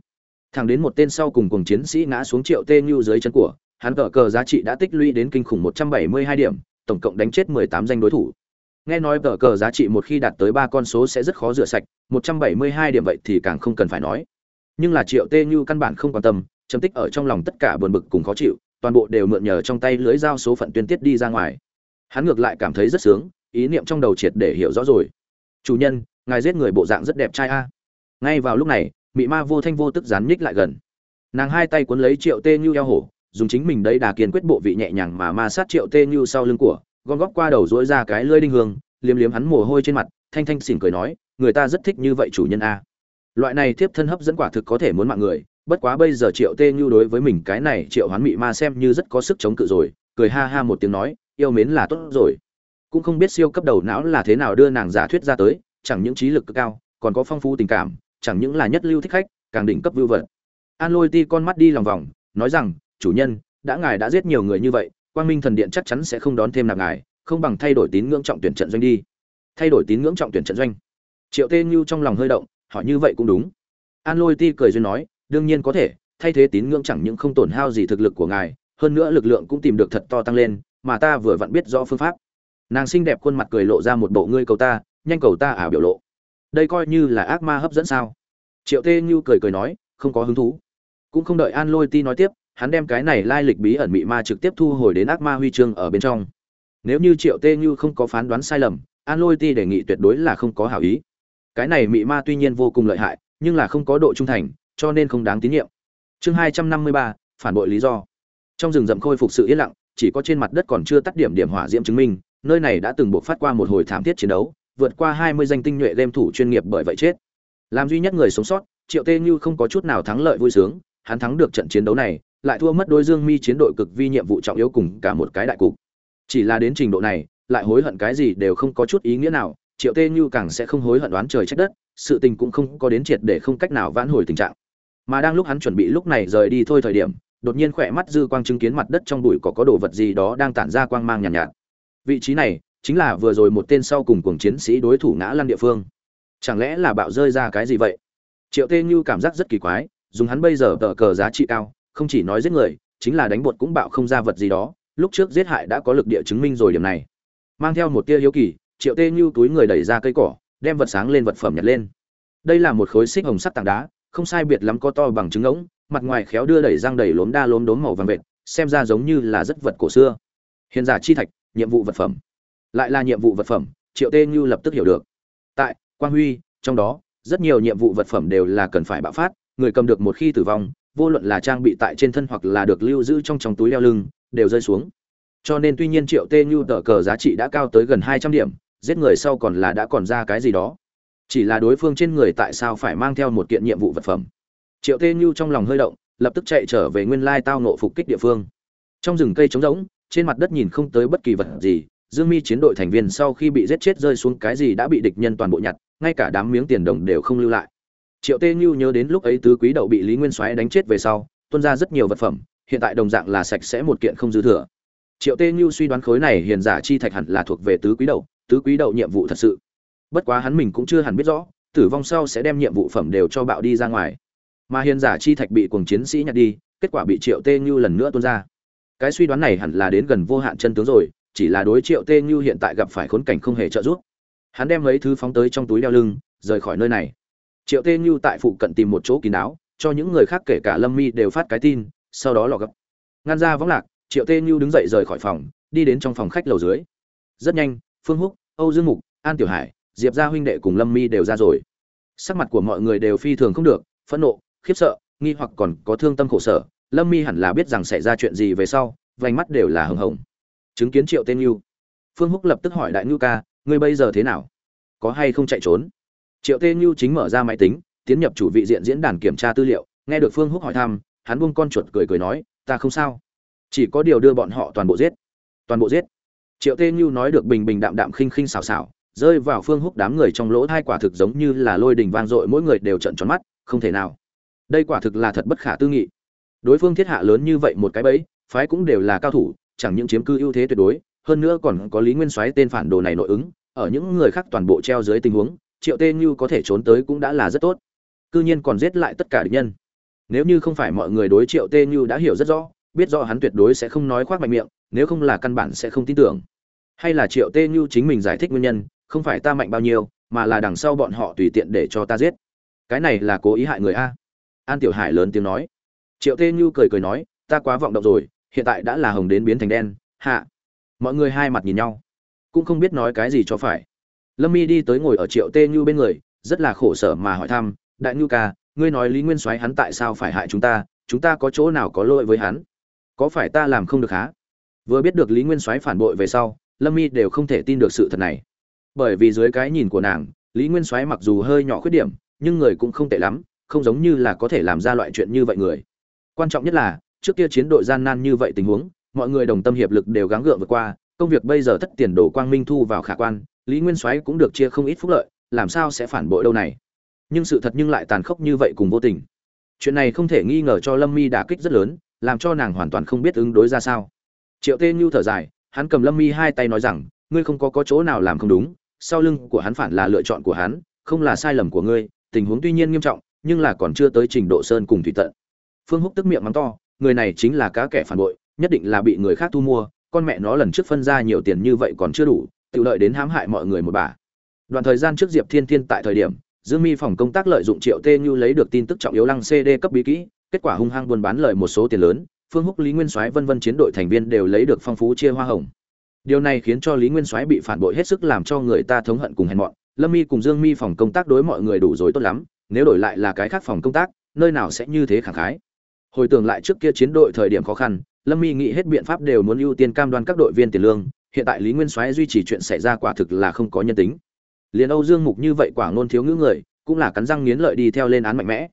A: Thẳng đến một tên sau cùng cùng chiến sĩ ngã xuống triệu tê như dưới chân của, hắn cờ cờ giá trị đã tích lũy đến kinh khủng một trăm bảy mươi hai điểm, tổng cộng đánh chết mười tám danh đối thủ. Nghe nói cờ cờ giá trị một khi đạt tới ba con số sẽ rất khó rửa sạch, một trăm bảy mươi hai điểm vậy thì càng không cần phải nói. Nhưng là triệu tê như căn bản không quan tâm chấm tích ở trong lòng tất cả buồn bực cùng khó chịu, toàn bộ đều mượn nhờ trong tay lưới dao số phận tuyên tiết đi ra ngoài. Hắn ngược lại cảm thấy rất sướng, ý niệm trong đầu triệt để hiểu rõ rồi. Chủ nhân ngài giết người bộ dạng rất đẹp trai a. Ngay vào lúc này, mị ma vô thanh vô tức dán nhích lại gần. Nàng hai tay cuốn lấy triệu tê như eo hổ, dùng chính mình đấy đà kiên quyết bộ vị nhẹ nhàng mà ma sát triệu tê như sau lưng của, gom góp qua đầu dỗi ra cái lưỡi đinh hương, liếm liếm hắn mồ hôi trên mặt, thanh thanh xỉn cười nói, người ta rất thích như vậy chủ nhân a. Loại này tiếp thân hấp dẫn quả thực có thể muốn mạng người, bất quá bây giờ triệu tê như đối với mình cái này triệu hoán mị ma xem như rất có sức chống cự rồi, cười ha ha một tiếng nói, yêu mến là tốt rồi. Cũng không biết siêu cấp đầu não là thế nào đưa nàng giả thuyết ra tới chẳng những trí lực cực cao, còn có phong phú tình cảm, chẳng những là nhất lưu thích khách, càng đỉnh cấp vưu vật. An lôi ti con mắt đi lòng vòng, nói rằng, chủ nhân, đã ngài đã giết nhiều người như vậy, quang minh thần điện chắc chắn sẽ không đón thêm nạp ngài, không bằng thay đổi tín ngưỡng trọng tuyển trận doanh đi. Thay đổi tín ngưỡng trọng tuyển trận doanh. Triệu tê như trong lòng hơi động, hỏi như vậy cũng đúng. An lôi ti cười duyên nói, đương nhiên có thể, thay thế tín ngưỡng chẳng những không tổn hao gì thực lực của ngài, hơn nữa lực lượng cũng tìm được thật to tăng lên, mà ta vừa vặn biết rõ phương pháp. Nàng xinh đẹp khuôn mặt cười lộ ra một bộ ngươi cầu ta nhanh cầu ta à biểu lộ. Đây coi như là ác ma hấp dẫn sao? Triệu tê như cười cười nói, không có hứng thú. Cũng không đợi an lôi ti nói tiếp, hắn đem cái này lai lịch bí ẩn mị ma trực tiếp thu hồi đến ác ma huy chương ở bên trong. Nếu như triệu tê như không có phán đoán sai lầm, an lôi ti đề nghị tuyệt đối là không có hảo ý. Cái này mị ma tuy nhiên vô cùng lợi hại, nhưng là không có độ trung thành, cho nên không đáng tín nhiệm. Chương hai trăm năm mươi ba, phản bội lý do. Trong rừng rậm khôi phục sự yên lặng, chỉ có trên mặt đất còn chưa tắt điểm điểm hỏa diễm chứng minh, nơi này đã từng buộc phát qua một hồi thảm thiết chiến đấu vượt qua hai mươi danh tinh nhuệ game thủ chuyên nghiệp bởi vậy chết. Làm duy nhất người sống sót triệu tê như không có chút nào thắng lợi vui sướng hắn thắng được trận chiến đấu này lại thua mất đối dương mi chiến đội cực vi nhiệm vụ trọng yếu cùng cả một cái đại cục. Chỉ là đến trình độ này lại hối hận cái gì đều không có chút ý nghĩa nào triệu tê như càng sẽ không hối hận oán trời trách đất sự tình cũng không có đến triệt để không cách nào vãn hồi tình trạng. Mà đang lúc hắn chuẩn bị lúc này rời đi thôi thời điểm đột nhiên khỏe mắt dư quang chứng kiến mặt đất trong bụi có có đồ vật gì đó đang tản ra quang mang nhàn nhạt, nhạt. Vị trí này chính là vừa rồi một tên sau cùng cuồng chiến sĩ đối thủ ngã lăn địa phương. Chẳng lẽ là bạo rơi ra cái gì vậy? Triệu tê như cảm giác rất kỳ quái, dùng hắn bây giờ tờ cờ giá trị cao, không chỉ nói giết người, chính là đánh bột cũng bạo không ra vật gì đó, lúc trước giết hại đã có lực địa chứng minh rồi điểm này. Mang theo một tia hiếu kỳ, triệu tê như túi người đẩy ra cây cỏ, đem vật sáng lên vật phẩm nhặt lên. Đây là một khối xích hồng sắt tảng đá, không sai biệt lắm có to bằng trứng ngỗng, mặt ngoài khéo đưa đẩy răng đầy lốm đa lốm đốm màu vàng vệt, xem ra giống như là rất vật cổ xưa. Hiện giả chi thạch, nhiệm vụ vật phẩm lại là nhiệm vụ vật phẩm, triệu tê như lập tức hiểu được. Tại, quang huy, trong đó, rất nhiều nhiệm vụ vật phẩm đều là cần phải bạo phát, người cầm được một khi tử vong, vô luận là trang bị tại trên thân hoặc là được lưu giữ trong trong túi đeo lưng, đều rơi xuống. Cho nên tuy nhiên triệu tê như tờ cờ giá trị đã cao tới gần hai trăm điểm, giết người sau còn là đã còn ra cái gì đó. Chỉ là đối phương trên người tại sao phải mang theo một kiện nhiệm vụ vật phẩm. Triệu tê như trong lòng hơi động, lập tức chạy trở về nguyên lai tao nộ phục kích địa phương. Trong rừng cây trống rỗng, trên mặt đất nhìn không tới bất kỳ vật gì dương mi chiến đội thành viên sau khi bị giết chết rơi xuống cái gì đã bị địch nhân toàn bộ nhặt, ngay cả đám miếng tiền đồng đều không lưu lại. Triệu tê Nhu nhớ đến lúc ấy tứ quý đậu bị lý nguyên soái đánh chết về sau, tuôn ra rất nhiều vật phẩm, hiện tại đồng dạng là sạch sẽ một kiện không dư thừa. Triệu tê Nhu suy đoán khối này hiền giả chi thạch hẳn là thuộc về tứ quý đậu tứ quý đậu nhiệm vụ thật sự. Bất quá hắn mình cũng chưa hẳn biết rõ, tử vong sau sẽ đem nhiệm vụ phẩm đều cho bạo đi ra ngoài. Mà hiền giả chi thạch bị cuồng chiến sĩ nhặt đi, kết quả bị triệu tê Nhu lần nữa tuôn ra. Cái suy đoán này hẳn là đến gần vô hạn chân tướng rồi chỉ là đối triệu tê như hiện tại gặp phải khốn cảnh không hề trợ giúp. Hắn đem mấy thứ phóng tới trong túi đeo lưng, rời khỏi nơi này. Triệu tê như tại phụ cận tìm một chỗ kín đáo, cho những người khác kể cả lâm mi đều phát cái tin, sau đó lò gấp. Ngăn ra võng lạc, triệu tê như đứng dậy rời khỏi phòng, đi đến trong phòng khách lầu dưới. Rất nhanh, phương húc, âu dương mục, an tiểu hải, diệp gia huynh đệ cùng lâm mi đều ra rồi. Sắc mặt của mọi người đều phi thường không được, phẫn nộ, khiếp sợ, nghi hoặc còn có thương tâm khổ sở. Lâm mi hẳn là biết rằng xảy ra chuyện gì về sau, vành mắt đều là hừng hồng chứng kiến triệu tên yêu phương húc lập tức hỏi đại ngưu ca, ngươi bây giờ thế nào? Có hay không chạy trốn? Triệu tên yêu chính mở ra máy tính, tiến nhập chủ vị diện diễn đàn kiểm tra tư liệu, nghe được phương húc hỏi thăm, hắn buông con chuột cười cười nói, ta không sao. Chỉ có điều đưa bọn họ toàn bộ giết. Toàn bộ giết. Triệu tên như nói được bình bình đạm đạm khinh khinh xào xào rơi vào phương húc đám người trong lỗ thai quả thực giống như là lôi đình vang dội mỗi người đều trận tròn mắt, không thể nào. Đây quả thực là thật bất khả tư nghị. Đối phương thiết hạ lớn như vậy một cái bẫy, phái cũng đều là cao thủ chẳng những chiếm cư ưu thế tuyệt đối, hơn nữa còn có lý nguyên soái tên phản đồ này nội ứng, ở những người khác toàn bộ treo dưới tình huống, triệu tê như có thể trốn tới cũng đã là rất tốt. Cư nhiên còn giết lại tất cả địch nhân. Nếu như không phải mọi người đối triệu tê như đã hiểu rất rõ, biết rõ hắn tuyệt đối sẽ không nói khoác mạnh miệng, nếu không là căn bản sẽ không tin tưởng. Hay là triệu tê như chính mình giải thích nguyên nhân, không phải ta mạnh bao nhiêu, mà là đằng sau bọn họ tùy tiện để cho ta giết. Cái này là cố ý hại người a. An tiểu hải lớn tiếng nói. Triệu tê như cười cười nói, ta quá vọng động rồi hiện tại đã là hồng đến biến thành đen, hạ. Mọi người hai mặt nhìn nhau, cũng không biết nói cái gì cho phải. Lâm mi đi tới ngồi ở triệu tê như bên người, rất là khổ sở mà hỏi thăm, đại Nhu ca, ngươi nói lý nguyên soái hắn tại sao phải hại chúng ta? Chúng ta có chỗ nào có lỗi với hắn? Có phải ta làm không được há vừa biết được lý nguyên soái phản bội về sau, lâm mi đều không thể tin được sự thật này. Bởi vì dưới cái nhìn của nàng, lý nguyên soái mặc dù hơi nhỏ khuyết điểm, nhưng người cũng không tệ lắm, không giống như là có thể làm ra loại chuyện như vậy người. Quan trọng nhất là trước kia chiến đội gian nan như vậy tình huống mọi người đồng tâm hiệp lực đều gắng gượng vượt qua công việc bây giờ thất tiền đồ quang minh thu vào khả quan lý nguyên soái cũng được chia không ít phúc lợi làm sao sẽ phản bội đâu này? Nhưng sự thật nhưng lại tàn khốc như vậy cùng vô tình. Chuyện này không thể nghi ngờ cho lâm mi đả kích rất lớn làm cho nàng hoàn toàn không biết ứng đối ra sao. Triệu tê Nhu thở dài hắn cầm lâm mi hai tay nói rằng ngươi không có, có chỗ nào làm không đúng sau lưng của hắn phản là lựa chọn của hắn không là sai lầm của ngươi tình huống tuy nhiên nghiêm trọng nhưng là còn chưa tới trình độ sơn cùng thủy tận. Phương húc tức miệng mắng to người này chính là cá kẻ phản bội, nhất định là bị người khác thu mua, con mẹ nó lần trước phân ra nhiều tiền như vậy còn chưa đủ tự lợi đến hãm hại mọi người một bà. Đoạn thời gian trước diệp thiên thiên tại thời điểm, dương mi phòng công tác lợi dụng triệu tê như lấy được tin tức trọng yếu lăng cd cấp bí kỹ, kết quả hung hăng buôn bán lợi một số tiền lớn, phương húc, lý nguyên soái vân vân chiến đội thành viên đều lấy được phong phú chia hoa hồng. Điều này khiến cho lý nguyên soái bị phản bội hết sức làm cho người ta thống hận cùng hèn mọn. Lâm mi cùng dương mi phòng công tác đối mọi người đủ rồi tốt lắm, nếu đổi lại là cái khác phòng công tác, nơi nào sẽ như thế khẳng khái? Hồi tưởng lại trước kia chiến đội thời điểm khó khăn, lâm mi nghĩ hết biện pháp đều muốn ưu tiên cam đoan các đội viên tiền lương, hiện tại lý nguyên soái duy trì chuyện xảy ra quả thực là không có nhân tính. Liên âu dương mục như vậy quả ngôn thiếu ngữ người, cũng là cắn răng nghiến lợi đi theo lên án mạnh mẽ.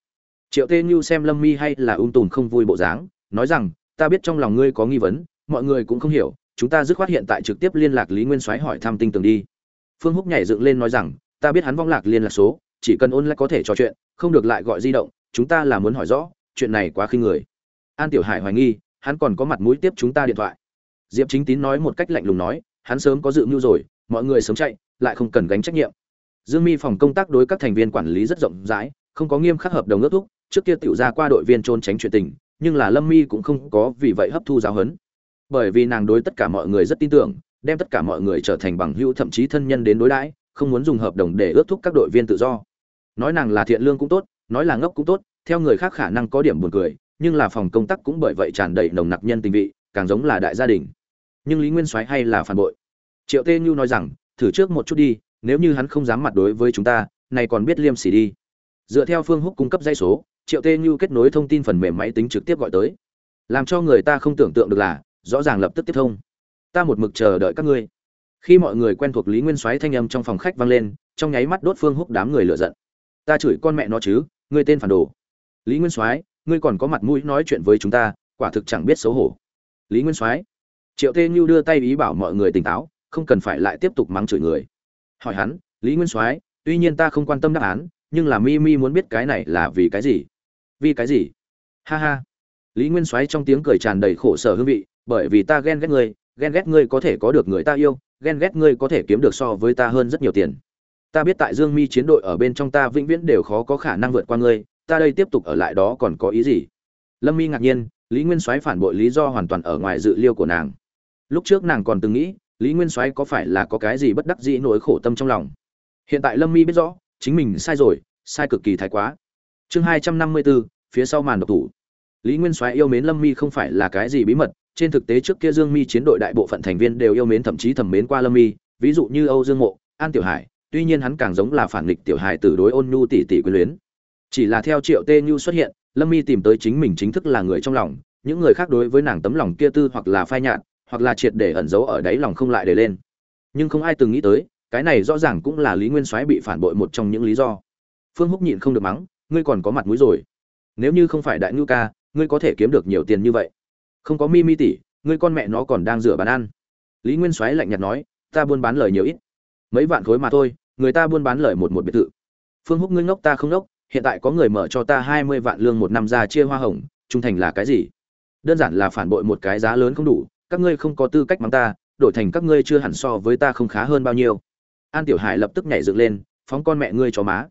A: Triệu tê như xem lâm mi hay là ung tùn không vui bộ dáng, nói rằng, ta biết trong lòng ngươi có nghi vấn, mọi người cũng không hiểu, chúng ta dứt khoát hiện tại trực tiếp liên lạc lý nguyên soái hỏi thăm tinh tường đi. Phương húc nhảy dựng lên nói rằng, ta biết hắn vong lạc liên lạc số, chỉ cần ôn lại có thể trò chuyện, không được lại gọi di động, chúng ta là muốn hỏi rõ chuyện này quá khinh người. An tiểu hải hoài nghi, hắn còn có mặt mũi tiếp chúng ta điện thoại. Diệp chính tín nói một cách lạnh lùng nói, hắn sớm có dự mưu rồi, mọi người sớm chạy, lại không cần gánh trách nhiệm. Dương mi phòng công tác đối các thành viên quản lý rất rộng rãi, không có nghiêm khắc hợp đồng ước thúc, trước kia tiểu ra qua đội viên trôn tránh chuyện tình, nhưng là lâm mi cũng không có vì vậy hấp thu giáo huấn. Bởi vì nàng đối tất cả mọi người rất tin tưởng, đem tất cả mọi người trở thành bằng hữu thậm chí thân nhân đến đối đãi, không muốn dùng hợp đồng để ước thúc các đội viên tự do. Nói nàng là thiện lương cũng tốt, nói là ngốc cũng tốt theo người khác khả năng có điểm buồn cười, nhưng là phòng công tác cũng bởi vậy tràn đầy nồng nặc nhân tình vị, càng giống là đại gia đình. Nhưng lý nguyên soái hay là phản bội. Triệu tê như nói rằng, thử trước một chút đi, nếu như hắn không dám mặt đối với chúng ta, này còn biết liêm sỉ đi. Dựa theo phương húc cung cấp dây số, triệu tê như kết nối thông tin phần mềm máy tính trực tiếp gọi tới. Làm cho người ta không tưởng tượng được là, rõ ràng lập tức tiếp thông. Ta một mực chờ đợi các ngươi. Khi mọi người quen thuộc lý nguyên soái thanh âm trong phòng khách vang lên, trong nháy mắt đốt phương húc đám người lựa giận. Ta chửi con mẹ nó chứ, ngươi tên phản đồ lý nguyên soái, ngươi còn có mặt mũi nói chuyện với chúng ta, quả thực chẳng biết xấu hổ. Lý nguyên soái, triệu tê như đưa tay ý bảo mọi người tỉnh táo, không cần phải lại tiếp tục mắng chửi người. Hỏi hắn, lý nguyên soái, tuy nhiên ta không quan tâm đáp án, nhưng là mi mi muốn biết cái này là vì cái gì? Vì cái gì? Ha ha. Lý nguyên soái trong tiếng cười tràn đầy khổ sở hương vị, bởi vì ta ghen ghét ngươi, ghen ghét ngươi có thể có được người ta yêu, ghen ghét ngươi có thể kiếm được so với ta hơn rất nhiều tiền. Ta biết tại dương mi chiến đội ở bên trong ta vĩnh viễn đều khó có khả năng vượt qua ngươi ta đây tiếp tục ở lại đó còn có ý gì? Lâm mi ngạc nhiên, lý nguyên soái phản bội lý do hoàn toàn ở ngoài dự liêu của nàng. Lúc trước nàng còn từng nghĩ, lý nguyên soái có phải là có cái gì bất đắc dĩ nỗi khổ tâm trong lòng? Hiện tại lâm mi biết rõ, chính mình sai rồi, sai cực kỳ thái quá. Chương hai trăm năm mươi bốn phía sau màn độc thủ. Lý nguyên soái yêu mến lâm mi không phải là cái gì bí mật, trên thực tế trước kia dương mi chiến đội đại bộ phận thành viên đều yêu mến thậm chí thầm mến qua lâm mi, ví dụ như âu dương mộ, an tiểu hải, tuy nhiên hắn càng giống là phản nghịch tiểu hải từ đối ôn nhu tỷ tỷ quyến luyến chỉ là theo triệu tê nhu xuất hiện, lâm mi tìm tới chính mình chính thức là người trong lòng, những người khác đối với nàng tấm lòng kia tư hoặc là phai nhạt, hoặc là triệt để ẩn giấu ở đáy lòng không lại để lên. Nhưng không ai từng nghĩ tới, cái này rõ ràng cũng là lý nguyên soái bị phản bội một trong những lý do. Phương húc nhịn không được mắng, ngươi còn có mặt mũi rồi. Nếu như không phải đại ngưu ca, ngươi có thể kiếm được nhiều tiền như vậy. Không có mi mi tỷ, ngươi con mẹ nó còn đang rửa bán ăn. Lý nguyên soái lạnh nhạt nói, ta buôn bán lời nhiều ít. Mấy vạn khối mà thôi, người ta buôn bán lời một một biệt thự. Phương húc ngươi ngốc ta không ngốc hiện tại có người mở cho ta hai mươi vạn lương một năm ra chia hoa hồng, trung thành là cái gì? Đơn giản là phản bội một cái giá lớn không đủ, các ngươi không có tư cách mắng ta, đổi thành các ngươi chưa hẳn so với ta không khá hơn bao nhiêu. An tiểu hải lập tức nhảy dựng lên, phóng con mẹ ngươi cho má.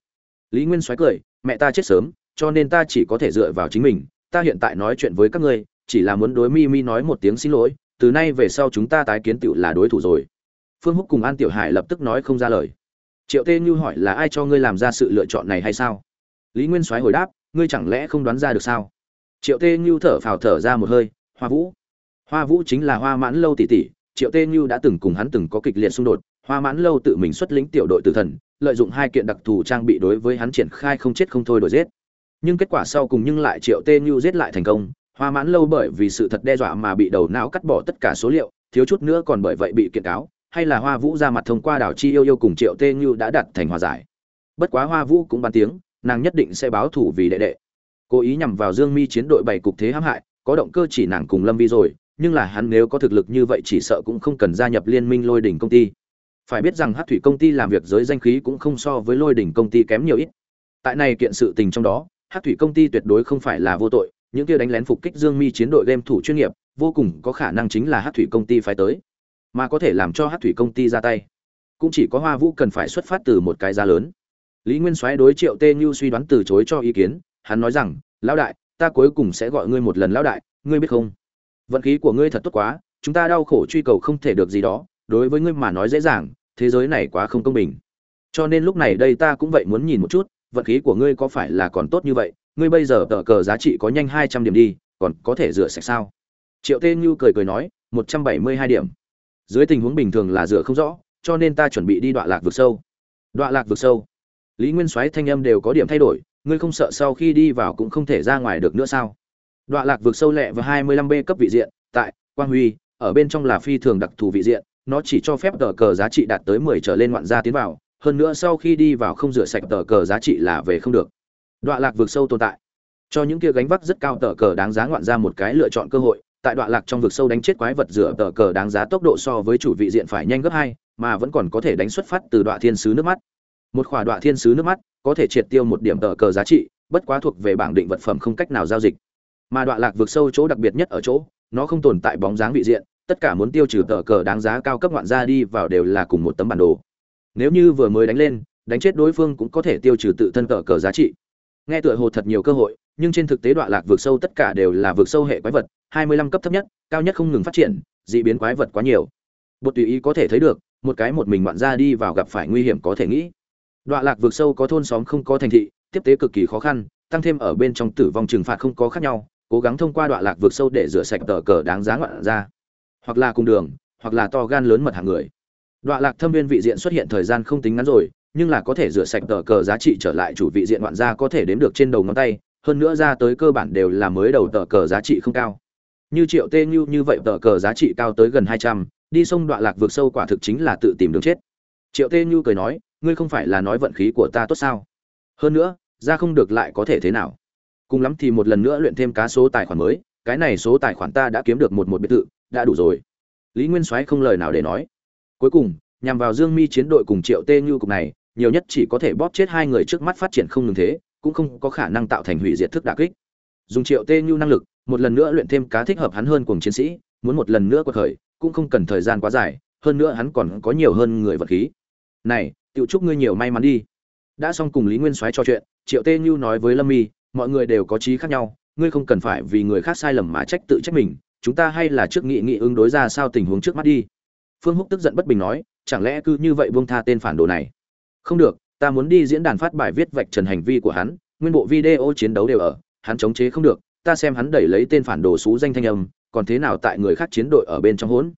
A: Lý nguyên xoáy cười, mẹ ta chết sớm, cho nên ta chỉ có thể dựa vào chính mình, ta hiện tại nói chuyện với các ngươi, chỉ là muốn đối mi mi nói một tiếng xin lỗi, từ nay về sau chúng ta tái kiến tựu là đối thủ rồi. Phương húc cùng an tiểu hải lập tức nói không ra lời. Triệu tê như hỏi là ai cho ngươi làm ra sự lựa chọn này hay sao? Lý nguyên soái hồi đáp, ngươi chẳng lẽ không đoán ra được sao? Triệu tê như thở phào thở ra một hơi, hoa vũ hoa vũ chính là hoa mãn lâu tỷ tỷ. Triệu tê như đã từng cùng hắn từng có kịch liệt xung đột, hoa mãn lâu tự mình xuất lĩnh tiểu đội tử thần, lợi dụng hai kiện đặc thù trang bị đối với hắn triển khai không chết không thôi đổi giết. Nhưng kết quả sau cùng nhưng lại triệu tê như giết lại thành công. Hoa mãn lâu bởi vì sự thật đe dọa mà bị đầu não cắt bỏ tất cả số liệu, thiếu chút nữa còn bởi vậy bị kiện cáo. Hay là hoa vũ ra mặt thông qua đảo chi yêu yêu cùng triệu tê như đã đặt thành hòa giải. Bất quá hoa vũ cũng bàn tiếng nàng nhất định sẽ báo thủ vì đệ đệ. Cố ý nhằm vào dương mi chiến đội bảy cục thế hãm hại, có động cơ chỉ nàng cùng lâm vi rồi, nhưng là hắn nếu có thực lực như vậy chỉ sợ cũng không cần gia nhập liên minh lôi đỉnh công ty. Phải biết rằng hát thủy công ty làm việc giới danh khí cũng không so với lôi đỉnh công ty kém nhiều ít. Tại này kiện sự tình trong đó hát thủy công ty tuyệt đối không phải là vô tội, những kia đánh lén phục kích dương mi chiến đội game thủ chuyên nghiệp, vô cùng có khả năng chính là hát thủy công ty phải tới, mà có thể làm cho hát thủy công ty ra tay. Cũng chỉ có hoa vũ cần phải xuất phát từ một cái giá lớn lý nguyên soái đối triệu tê như suy đoán từ chối cho ý kiến, hắn nói rằng, lão đại, ta cuối cùng sẽ gọi ngươi một lần lão đại, ngươi biết không? Vận khí của ngươi thật tốt quá, chúng ta đau khổ truy cầu không thể được gì đó, đối với ngươi mà nói dễ dàng, thế giới này quá không công bình. Cho nên lúc này đây ta cũng vậy muốn nhìn một chút, vận khí của ngươi có phải là còn tốt như vậy? Ngươi bây giờ tờ cờ giá trị có nhanh hai trăm điểm đi, còn có thể rửa sạch sao? Triệu tê như cười cười nói, một trăm bảy mươi hai điểm. Dưới tình huống bình thường là rửa không rõ, cho nên ta chuẩn bị đi đoạn lạc vực sâu. Đoạn lạc vực sâu lý nguyên soái thanh âm đều có điểm thay đổi, ngươi không sợ sau khi đi vào cũng không thể ra ngoài được nữa sao? Đoạn lạc vực sâu lẹ và hai mươi lăm b cấp vị diện, tại quang huy, ở bên trong là phi thường đặc thù vị diện, nó chỉ cho phép tờ cờ giá trị đạt tới mười trở lên ngoạn gia tiến vào, hơn nữa sau khi đi vào không rửa sạch tờ cờ giá trị là về không được. Đoạn lạc vực sâu tồn tại. Cho những kia gánh vác rất cao tờ cờ đáng giá ngoạn ra một cái lựa chọn cơ hội, tại đoạn lạc trong vực sâu đánh chết quái vật rửa tờ cờ đáng giá tốc độ so với chủ vị diện phải nhanh gấp hai, mà vẫn còn có thể đánh xuất phát từ đoạn thiên sứ nước mắt một khỏa đoạn thiên sứ nước mắt, có thể triệt tiêu một điểm tờ cờ giá trị, bất quá thuộc về bảng định vật phẩm không cách nào giao dịch. Mà đoạn lạc vượt sâu chỗ đặc biệt nhất ở chỗ, nó không tồn tại bóng dáng vị diện, tất cả muốn tiêu trừ tờ cờ đáng giá cao cấp ngoạn ra đi vào đều là cùng một tấm bản đồ. Nếu như vừa mới đánh lên, đánh chết đối phương cũng có thể tiêu trừ tự thân tờ cờ giá trị. Nghe tựa hồ thật nhiều cơ hội, nhưng trên thực tế đoạn lạc vượt sâu tất cả đều là vượt sâu hệ quái vật 25 cấp thấp nhất, cao nhất không ngừng phát triển, dị biến quái vật quá nhiều. Bột tùy ý có thể thấy được, một cái một mình bạn ra đi vào gặp phải nguy hiểm có thể nghĩ đoạn lạc vượt sâu có thôn xóm không có thành thị, tiếp tế cực kỳ khó khăn, tăng thêm ở bên trong tử vong trừng phạt không có khác nhau, cố gắng thông qua đoạn lạc vượt sâu để rửa sạch tờ cờ đáng giá ngoạn ra. Hoặc là cùng đường, hoặc là to gan lớn mật hàng người. Đoạn lạc thâm viên vị diện xuất hiện thời gian không tính ngắn rồi, nhưng là có thể rửa sạch tờ cờ giá trị trở lại chủ vị diện ngoạn ra có thể đếm được trên đầu ngón tay, hơn nữa ra tới cơ bản đều là mới đầu tờ cờ giá trị không cao. Như triệu tê như như vậy tờ cờ giá trị cao tới gần hai trăm, đi sông đoạn lạc vượt sâu quả thực chính là tự tìm đường chết. Triệu tê nhu cười nói ngươi không phải là nói vận khí của ta tốt sao? Hơn nữa, ra không được lại có thể thế nào? Cùng lắm thì một lần nữa luyện thêm cá số tài khoản mới, cái này số tài khoản ta đã kiếm được một một biệt thự, đã đủ rồi. Lý nguyên soái không lời nào để nói. Cuối cùng, nhằm vào dương mi chiến đội cùng triệu tê như cục này, nhiều nhất chỉ có thể bóp chết hai người trước mắt phát triển không ngừng thế, cũng không có khả năng tạo thành hủy diệt thức đả kích. Dùng triệu tê như năng lực, một lần nữa luyện thêm cá thích hợp hắn hơn cùng chiến sĩ, muốn một lần nữa quật khởi, cũng không cần thời gian quá dài, hơn nữa hắn còn có nhiều hơn người vật khí này tự chúc ngươi nhiều may mắn đi. Đã xong cùng lý nguyên soái trò chuyện, triệu tê như nói với lâm mi, mọi người đều có trí khác nhau, ngươi không cần phải vì người khác sai lầm mà trách tự trách mình, chúng ta hay là trước nghị nghị ứng đối ra sao tình huống trước mắt đi. Phương húc tức giận bất bình nói, chẳng lẽ cứ như vậy buông tha tên phản đồ này? Không được, ta muốn đi diễn đàn phát bài viết vạch trần hành vi của hắn, nguyên bộ video chiến đấu đều ở, hắn chống chế không được, ta xem hắn đẩy lấy tên phản đồ xú danh thanh âm, còn thế nào tại người khác chiến đội ở bên trong hỗn?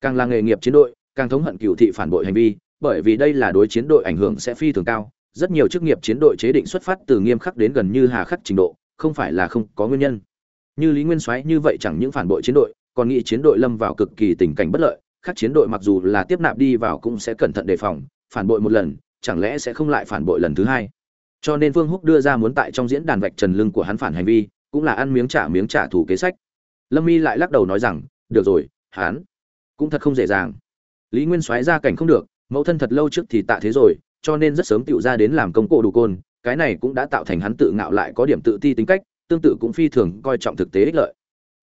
A: Càng là nghề nghiệp chiến đội, càng thống hận cựu thị phản bội hành vi bởi vì đây là đối chiến đội ảnh hưởng sẽ phi thường cao, rất nhiều chức nghiệp chiến đội chế định xuất phát từ nghiêm khắc đến gần như hà khắc trình độ, không phải là không có nguyên nhân. Như lý nguyên soái như vậy chẳng những phản bội chiến đội, còn nghĩ chiến đội lâm vào cực kỳ tình cảnh bất lợi, khác chiến đội mặc dù là tiếp nạp đi vào cũng sẽ cẩn thận đề phòng, phản bội một lần, chẳng lẽ sẽ không lại phản bội lần thứ hai? Cho nên vương húc đưa ra muốn tại trong diễn đàn vạch trần lưng của hắn phản hành vi, cũng là ăn miếng trả miếng trả thù kế sách. Lâm y lại lắc đầu nói rằng, được rồi, hắn cũng thật không dễ dàng. Lý nguyên soái ra cảnh không được mẫu thân thật lâu trước thì tạ thế rồi, cho nên rất sớm tựu ra đến làm công cụ đủ côn, cái này cũng đã tạo thành hắn tự ngạo lại có điểm tự ti tính cách, tương tự cũng phi thường coi trọng thực tế ích lợi.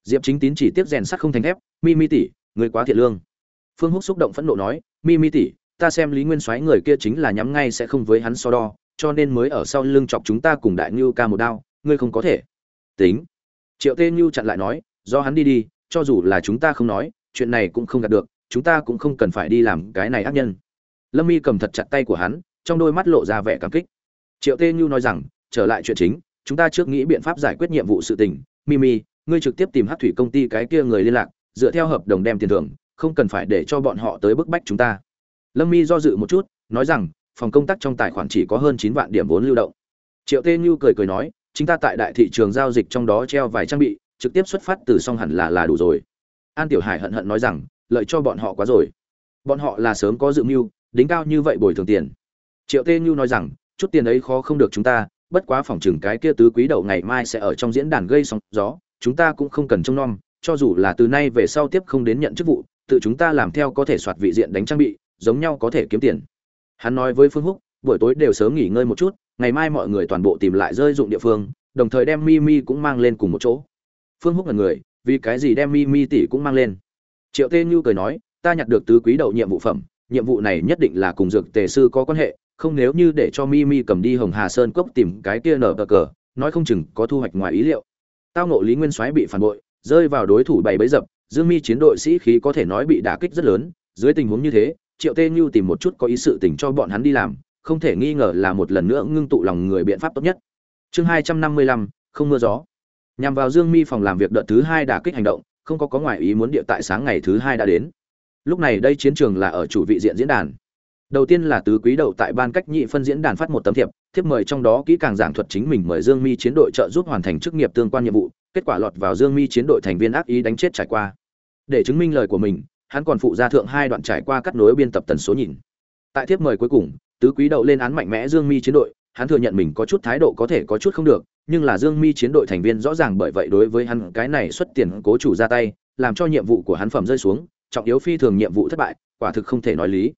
A: Diệp chính tín chỉ tiếp rèn sắt không thành thép, mi mi tỷ, người quá thiệt lương. Phương húc xúc động phẫn nộ nói, mi mi tỷ, ta xem lý nguyên soái người kia chính là nhắm ngay sẽ không với hắn so đo, cho nên mới ở sau lưng chọc chúng ta cùng đại ngưu ca một đao, ngươi không có thể. Tính. Triệu tê ngưu chặn lại nói, do hắn đi đi, cho dù là chúng ta không nói, chuyện này cũng không gạt được, chúng ta cũng không cần phải đi làm cái này ác nhân lâm mi cầm thật chặt tay của hắn, trong đôi mắt lộ ra vẻ cảm kích. Triệu tê Nhu nói rằng, trở lại chuyện chính, chúng ta trước nghĩ biện pháp giải quyết nhiệm vụ sự tình. Mimi ngươi trực tiếp tìm hát thủy công ty cái kia người liên lạc, dựa theo hợp đồng đem tiền thưởng, không cần phải để cho bọn họ tới bức bách chúng ta. Lâm mi do dự một chút, nói rằng, phòng công tác trong tài khoản chỉ có hơn chín vạn điểm vốn lưu động. Triệu tê như cười cười nói, chúng ta tại đại thị trường giao dịch trong đó treo vài trang bị, trực tiếp xuất phát từ song hẳn là là đủ rồi. An tiểu hải hận hận nói rằng, lợi cho bọn họ quá rồi. Bọn họ là sớm có dự mưu đính cao như vậy bồi thường tiền. Triệu tê như nói rằng, chút tiền ấy khó không được chúng ta, bất quá phòng chừng cái kia tứ quý đầu ngày mai sẽ ở trong diễn đàn gây sóng gió, chúng ta cũng không cần trông nom, cho dù là từ nay về sau tiếp không đến nhận chức vụ, tự chúng ta làm theo có thể soạt vị diện đánh trang bị, giống nhau có thể kiếm tiền. Hắn nói với phương húc, buổi tối đều sớm nghỉ ngơi một chút, ngày mai mọi người toàn bộ tìm lại rơi dụng địa phương, đồng thời đem mi mi cũng mang lên cùng một chỗ. Phương húc là người, vì cái gì đem mi mi tỷ cũng mang lên? Triệu tê như cười nói, ta nhặt được tứ quý đầu nhiệm vụ phẩm nhiệm vụ này nhất định là cùng dược tề sư có quan hệ, không nếu như để cho mi mi cầm đi hồng hà sơn cốc tìm cái kia nở cờ cờ, nói không chừng có thu hoạch ngoài ý liệu. Tao nộ lý nguyên soái bị phản bội, rơi vào đối thủ bảy bấy dập, dương mi chiến đội sĩ khí có thể nói bị đả kích rất lớn, dưới tình huống như thế, triệu tê như tìm một chút có ý sự tình cho bọn hắn đi làm, không thể nghi ngờ là một lần nữa ngưng tụ lòng người biện pháp tốt nhất. Chương hai trăm năm mươi lăm, không mưa gió. Nhằm vào dương mi phòng làm việc đợt thứ hai đả kích hành động, không có có ngoại ý muốn địa tại sáng ngày thứ hai đã đến lúc này đây chiến trường là ở chủ vị diện diễn đàn. Đầu tiên là tứ quý đầu tại ban cách nhị phân diễn đàn phát một tấm thiệp thiếp mời trong đó kỹ càng giảng thuật chính mình mời dương mi chiến đội trợ giúp hoàn thành chức nghiệp tương quan nhiệm vụ, kết quả lọt vào dương mi chiến đội thành viên ác ý đánh chết trải qua. Để chứng minh lời của mình, hắn còn phụ ra thượng hai đoạn trải qua cắt nối biên tập tần số nhìn. Tại thiếp mời cuối cùng, tứ quý đậu lên án mạnh mẽ dương mi chiến đội, hắn thừa nhận mình có chút thái độ có thể có chút không được, nhưng là dương mi chiến đội thành viên rõ ràng bởi vậy đối với hắn cái này xuất tiền cố chủ ra tay, làm cho nhiệm vụ của hắn phẩm rơi xuống trọng yếu phi thường nhiệm vụ thất bại, quả thực không thể nói lý.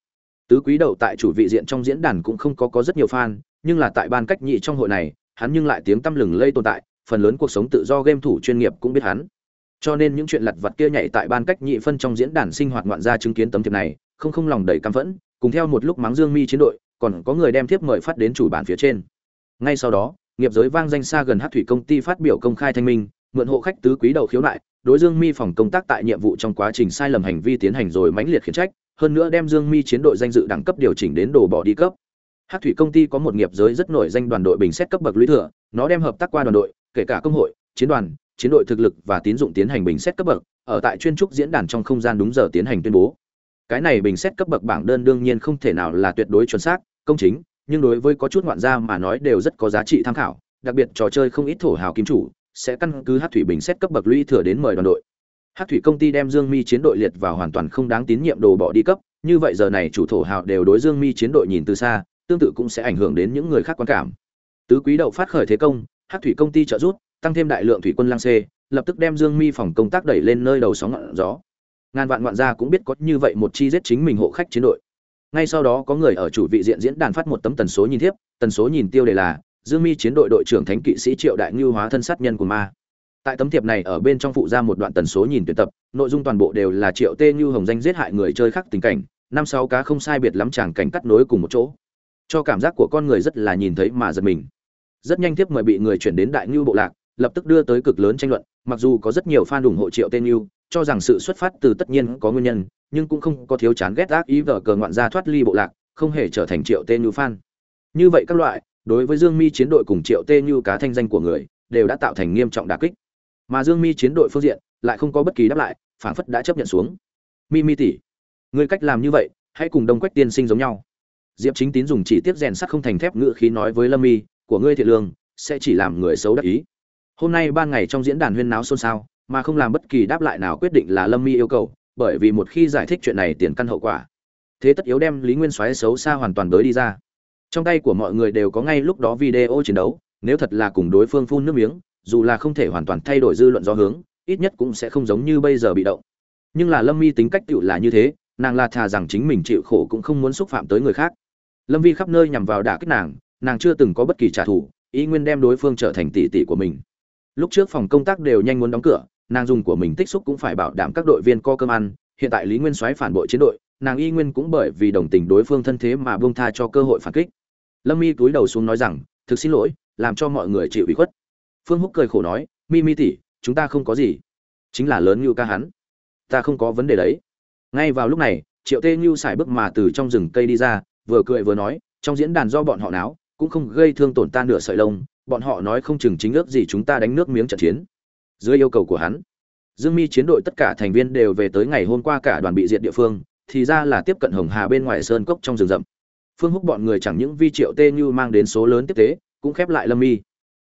A: Tứ quý đầu tại chủ vị diện trong diễn đàn cũng không có có rất nhiều fan, nhưng là tại ban cách nhị trong hội này, hắn nhưng lại tiếng tăm lừng lây tồn tại, phần lớn cuộc sống tự do game thủ chuyên nghiệp cũng biết hắn. Cho nên những chuyện lặt vặt kia nhảy tại ban cách nhị phân trong diễn đàn sinh hoạt ngoạn gia chứng kiến tấm thiệp này, không không lòng đầy căm phẫn, cùng theo một lúc mắng dương mi chiến đội, còn có người đem thiếp mời phát đến chủ bản phía trên. Ngay sau đó, nghiệp giới vang danh xa gần hát thủy công ty phát biểu công khai thanh minh, mượn hộ khách tứ quý đầu khiếu nại đối dương mi phòng công tác tại nhiệm vụ trong quá trình sai lầm hành vi tiến hành rồi mãnh liệt khiển trách, hơn nữa đem dương mi chiến đội danh dự đẳng cấp điều chỉnh đến đồ bỏ đi cấp. Hát thủy công ty có một nghiệp giới rất nổi danh đoàn đội bình xét cấp bậc lũy thừa, nó đem hợp tác qua đoàn đội, kể cả công hội, chiến đoàn, chiến đội thực lực và tín dụng tiến hành bình xét cấp bậc, ở tại chuyên trúc diễn đàn trong không gian đúng giờ tiến hành tuyên bố. Cái này bình xét cấp bậc bảng đơn đương nhiên không thể nào là tuyệt đối chuẩn xác, công chính, nhưng đối với có chút ngoạn gia mà nói đều rất có giá trị tham khảo, đặc biệt trò chơi không ít thổ hào kim chủ sẽ căn cứ hát thủy bình xét cấp bậc lũy thừa đến mời đoàn đội. Hát thủy công ty đem dương mi chiến đội liệt vào hoàn toàn không đáng tín nhiệm đồ bỏ đi cấp, như vậy giờ này chủ thổ hào đều đối dương mi chiến đội nhìn từ xa, tương tự cũng sẽ ảnh hưởng đến những người khác quan cảm. Tứ quý đậu phát khởi thế công, hát thủy công ty trợ rút tăng thêm đại lượng thủy quân lang xê, lập tức đem dương mi phòng công tác đẩy lên nơi đầu sóng ngọn gió. Ngàn vạn ngoạn gia cũng biết có như vậy một chi giết chính mình hộ khách chiến đội. Ngay sau đó có người ở chủ vị diện diễn đàn phát một tấm tần số nhìn tiếp tần số nhìn tiêu đề là dương mi chiến đội đội trưởng thánh kỵ sĩ triệu đại ngưu hóa thân sát nhân của ma. Tại tấm thiệp này ở bên trong phụ ra một đoạn tần số nhìn tuyển tập, nội dung toàn bộ đều là triệu tê ngưu hồng danh giết hại người chơi khác tình cảnh, năm sáu cá không sai biệt lắm chẳng cảnh cắt nối cùng một chỗ. Cho cảm giác của con người rất là nhìn thấy mà giật mình. Rất nhanh tiếp mời bị người chuyển đến đại ngưu bộ lạc, lập tức đưa tới cực lớn tranh luận, mặc dù có rất nhiều fan ủng hộ triệu tên ngưu, cho rằng sự xuất phát từ tất nhiên có nguyên nhân, nhưng cũng không có thiếu chán ghét ác ý vở cờ ngoạn ra thoát ly bộ lạc, không hề trở thành triệu tên ngưu fan. Như vậy các loại đối với dương mi chiến đội cùng triệu tên như cá thanh danh của người, đều đã tạo thành nghiêm trọng đả kích. Mà dương mi chiến đội phương diện lại không có bất kỳ đáp lại phản phất đã chấp nhận xuống. Mi mi tỷ, ngươi cách làm như vậy, hãy cùng đông quách tiên sinh giống nhau. Diệp chính tín dùng chỉ tiếp rèn sắt không thành thép ngữ khí nói với lâm mi, của ngươi thiệt lương, sẽ chỉ làm người xấu đắc ý. Hôm nay ban ngày trong diễn đàn huyên náo xôn xao, mà không làm bất kỳ đáp lại nào quyết định là lâm mi yêu cầu, bởi vì một khi giải thích chuyện này tiền căn hậu quả. Thế tất yếu đem lý nguyên soái xấu xa hoàn toàn đối đi ra trong tay của mọi người đều có ngay lúc đó video chiến đấu, nếu thật là cùng đối phương phun nước miếng, dù là không thể hoàn toàn thay đổi dư luận do hướng, ít nhất cũng sẽ không giống như bây giờ bị động. Nhưng là lâm mi tính cách tựu là như thế, nàng là thà rằng chính mình chịu khổ cũng không muốn xúc phạm tới người khác. Lâm vi khắp nơi nhằm vào đả kích nàng nàng chưa từng có bất kỳ trả thù, ý nguyên đem đối phương trở thành tỷ tỷ của mình. Lúc trước phòng công tác đều nhanh muốn đóng cửa, nàng dùng của mình tích xúc cũng phải bảo đảm các đội viên có cơm ăn, hiện tại lý nguyên soái phản bội chiến đội, nàng y nguyên cũng bởi vì đồng tình đối phương thân thế mà buông tha cho cơ hội phản kích lâm mi cúi đầu xuống nói rằng, thực xin lỗi, làm cho mọi người chịu ủy khuất. Phương húc cười khổ nói, mi mi tỉ chúng ta không có gì. Chính là lớn như ca hắn. Ta không có vấn đề đấy. Ngay vào lúc này, triệu tê như xài bước mà từ trong rừng cây đi ra, vừa cười vừa nói, trong diễn đàn do bọn họ náo, cũng không gây thương tổn ta nửa sợi lông, bọn họ nói không chừng chính ước gì chúng ta đánh nước miếng trận chiến. Dưới yêu cầu của hắn, dương mi chiến đội tất cả thành viên đều về tới ngày hôm qua cả đoàn bị diệt địa phương, thì ra là tiếp cận hồng hà bên ngoài sơn cốc trong rừng rậm phương húc bọn người chẳng những vi triệu tê như mang đến số lớn tiếp tế, cũng khép lại lâm mi.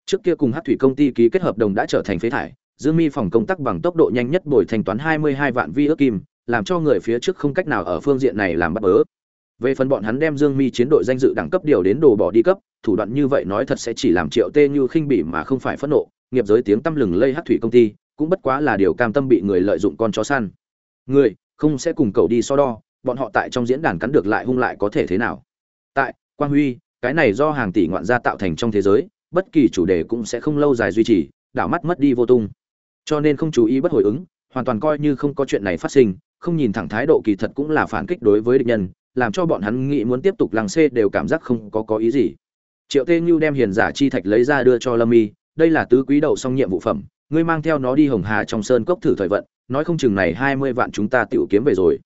A: Trước kia cùng hát thủy công ty ký kết hợp đồng đã trở thành phế thải, dương mi phòng công tác bằng tốc độ nhanh nhất bồi thanh toán hai mươi hai vạn vi ước kim, làm cho người phía trước không cách nào ở phương diện này làm bắt bớ. Về phần bọn hắn đem dương mi chiến đội danh dự đẳng cấp điều đến đồ bỏ đi cấp, thủ đoạn như vậy nói thật sẽ chỉ làm triệu tê như khinh bỉ mà không phải phẫn nộ, nghiệp giới tiếng tăm lừng lây hát thủy công ty, cũng bất quá là điều cam tâm bị người lợi dụng con chó săn. Người, không sẽ cùng cậu đi so đo, bọn họ tại trong diễn đàn cắn được lại hung lại có thể thế nào? Quang huy, cái này do hàng tỷ ngoạn gia tạo thành trong thế giới, bất kỳ chủ đề cũng sẽ không lâu dài duy trì, đảo mắt mất đi vô tung. Cho nên không chú ý bất hồi ứng, hoàn toàn coi như không có chuyện này phát sinh, không nhìn thẳng thái độ kỳ thật cũng là phản kích đối với địch nhân, làm cho bọn hắn nghĩ muốn tiếp tục làng xê đều cảm giác không có có ý gì. Triệu tê như đem hiền giả chi thạch lấy ra đưa cho lâm y đây là tứ quý đầu xong nhiệm vụ phẩm, ngươi mang theo nó đi hồng hà trong sơn cốc thử thời vận, nói không chừng này hai mươi vạn chúng ta tiểu kiếm về rồi.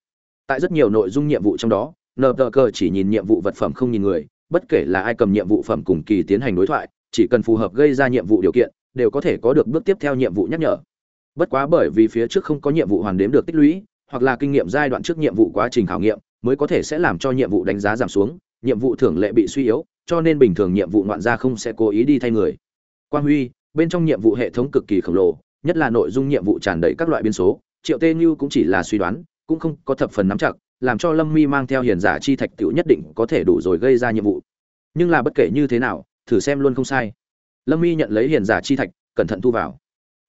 A: Tại rất nhiều nội dung nhiệm vụ trong đó nờ tờ cờ chỉ nhìn nhiệm vụ vật phẩm không nhìn người bất kể là ai cầm nhiệm vụ phẩm cùng kỳ tiến hành đối thoại chỉ cần phù hợp gây ra nhiệm vụ điều kiện đều có thể có được bước tiếp theo nhiệm vụ nhắc nhở bất quá bởi vì phía trước không có nhiệm vụ hoàn đếm được tích lũy hoặc là kinh nghiệm giai đoạn trước nhiệm vụ quá trình khảo nghiệm mới có thể sẽ làm cho nhiệm vụ đánh giá giảm xuống nhiệm vụ thường lệ bị suy yếu cho nên bình thường nhiệm vụ ngoạn gia không sẽ cố ý đi thay người quang huy bên trong nhiệm vụ hệ thống cực kỳ khổng lồ nhất là nội dung nhiệm vụ tràn đầy các loại biến số triệu tê như cũng chỉ là suy đoán cũng không có thập phần nắm chặt làm cho lâm mi mang theo hiền giả chi thạch tiểu nhất định có thể đủ rồi gây ra nhiệm vụ. Nhưng là bất kể như thế nào, thử xem luôn không sai. Lâm mi nhận lấy hiền giả chi thạch, cẩn thận thu vào.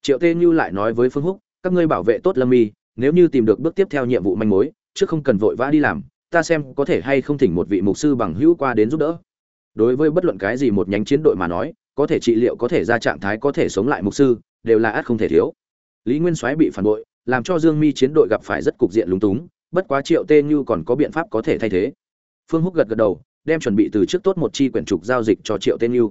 A: Triệu tê như lại nói với phương húc, các ngươi bảo vệ tốt lâm mi, nếu như tìm được bước tiếp theo nhiệm vụ manh mối chứ không cần vội vã đi làm, ta xem có thể hay không thỉnh một vị mục sư bằng hữu qua đến giúp đỡ. Đối với bất luận cái gì một nhánh chiến đội mà nói, có thể trị liệu, có thể ra trạng thái, có thể sống lại mục sư, đều là ắt không thể thiếu. Lý nguyên soái bị phản bội, làm cho dương mi chiến đội gặp phải rất cục diện lúng túng bất quá triệu tê như còn có biện pháp có thể thay thế. Phương húc gật gật đầu, đem chuẩn bị từ trước tốt một chi quyển trục giao dịch cho triệu tê như.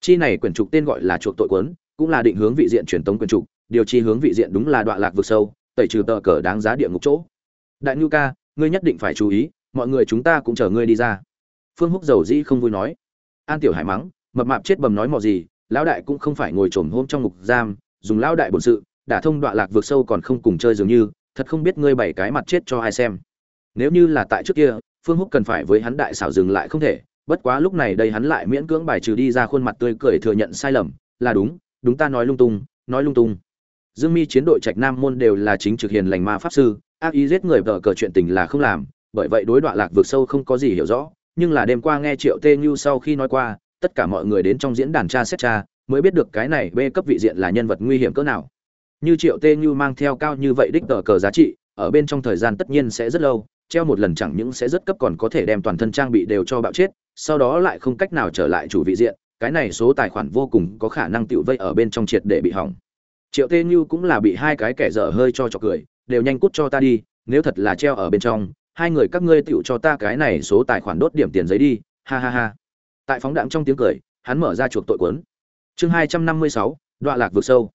A: Chi này quyển trục tên gọi là chuộc tội quấn, cũng là định hướng vị diện truyền tống quyển trục, điều chi hướng vị diện đúng là đoạn lạc vực sâu, tẩy trừ tờ cờ đáng giá địa ngục chỗ. Đại ngưu ca, ngươi nhất định phải chú ý, mọi người chúng ta cũng chờ ngươi đi ra. Phương húc giàu dĩ không vui nói. An tiểu hải mắng, mập mạp chết bầm nói mò gì, lão đại cũng không phải ngồi trồm hôm trong ngục giam, dùng lão đại bổn sự, đả thông đoạn lạc vượt sâu còn không cùng chơi dường như thật không biết ngươi bảy cái mặt chết cho ai xem. Nếu như là tại trước kia, phương húc cần phải với hắn đại xảo dừng lại không thể, bất quá lúc này đây hắn lại miễn cưỡng bài trừ đi ra khuôn mặt tươi cười thừa nhận sai lầm, là đúng đúng ta nói lung tung, nói lung tung. Dương mi chiến đội trạch nam môn đều là chính trực hiền lành ma pháp sư, ác ý giết người vợ cờ chuyện tình là không làm, bởi vậy đối đoạn lạc vượt sâu không có gì hiểu rõ, nhưng là đêm qua nghe triệu tê như sau khi nói qua, tất cả mọi người đến trong diễn đàn tra xét tra mới biết được cái này b cấp vị diện là nhân vật nguy hiểm cỡ nào như triệu tê như mang theo cao như vậy đích tờ cờ giá trị, ở bên trong thời gian tất nhiên sẽ rất lâu, treo một lần chẳng những sẽ rất cấp còn có thể đem toàn thân trang bị đều cho bạo chết, sau đó lại không cách nào trở lại chủ vị diện, cái này số tài khoản vô cùng có khả năng tự vây ở bên trong triệt để bị hỏng. Triệu tê như cũng là bị hai cái kẻ dở hơi cho trọc cười, đều nhanh cút cho ta đi, nếu thật là treo ở bên trong, hai người các ngươi tựu cho ta cái này số tài khoản đốt điểm tiền giấy đi, ha ha ha. Tại phóng đạm trong tiếng cười, hắn mở ra chuộc tội quấn chương hai trăm năm mươi sáu đoạn lạc vực sâu.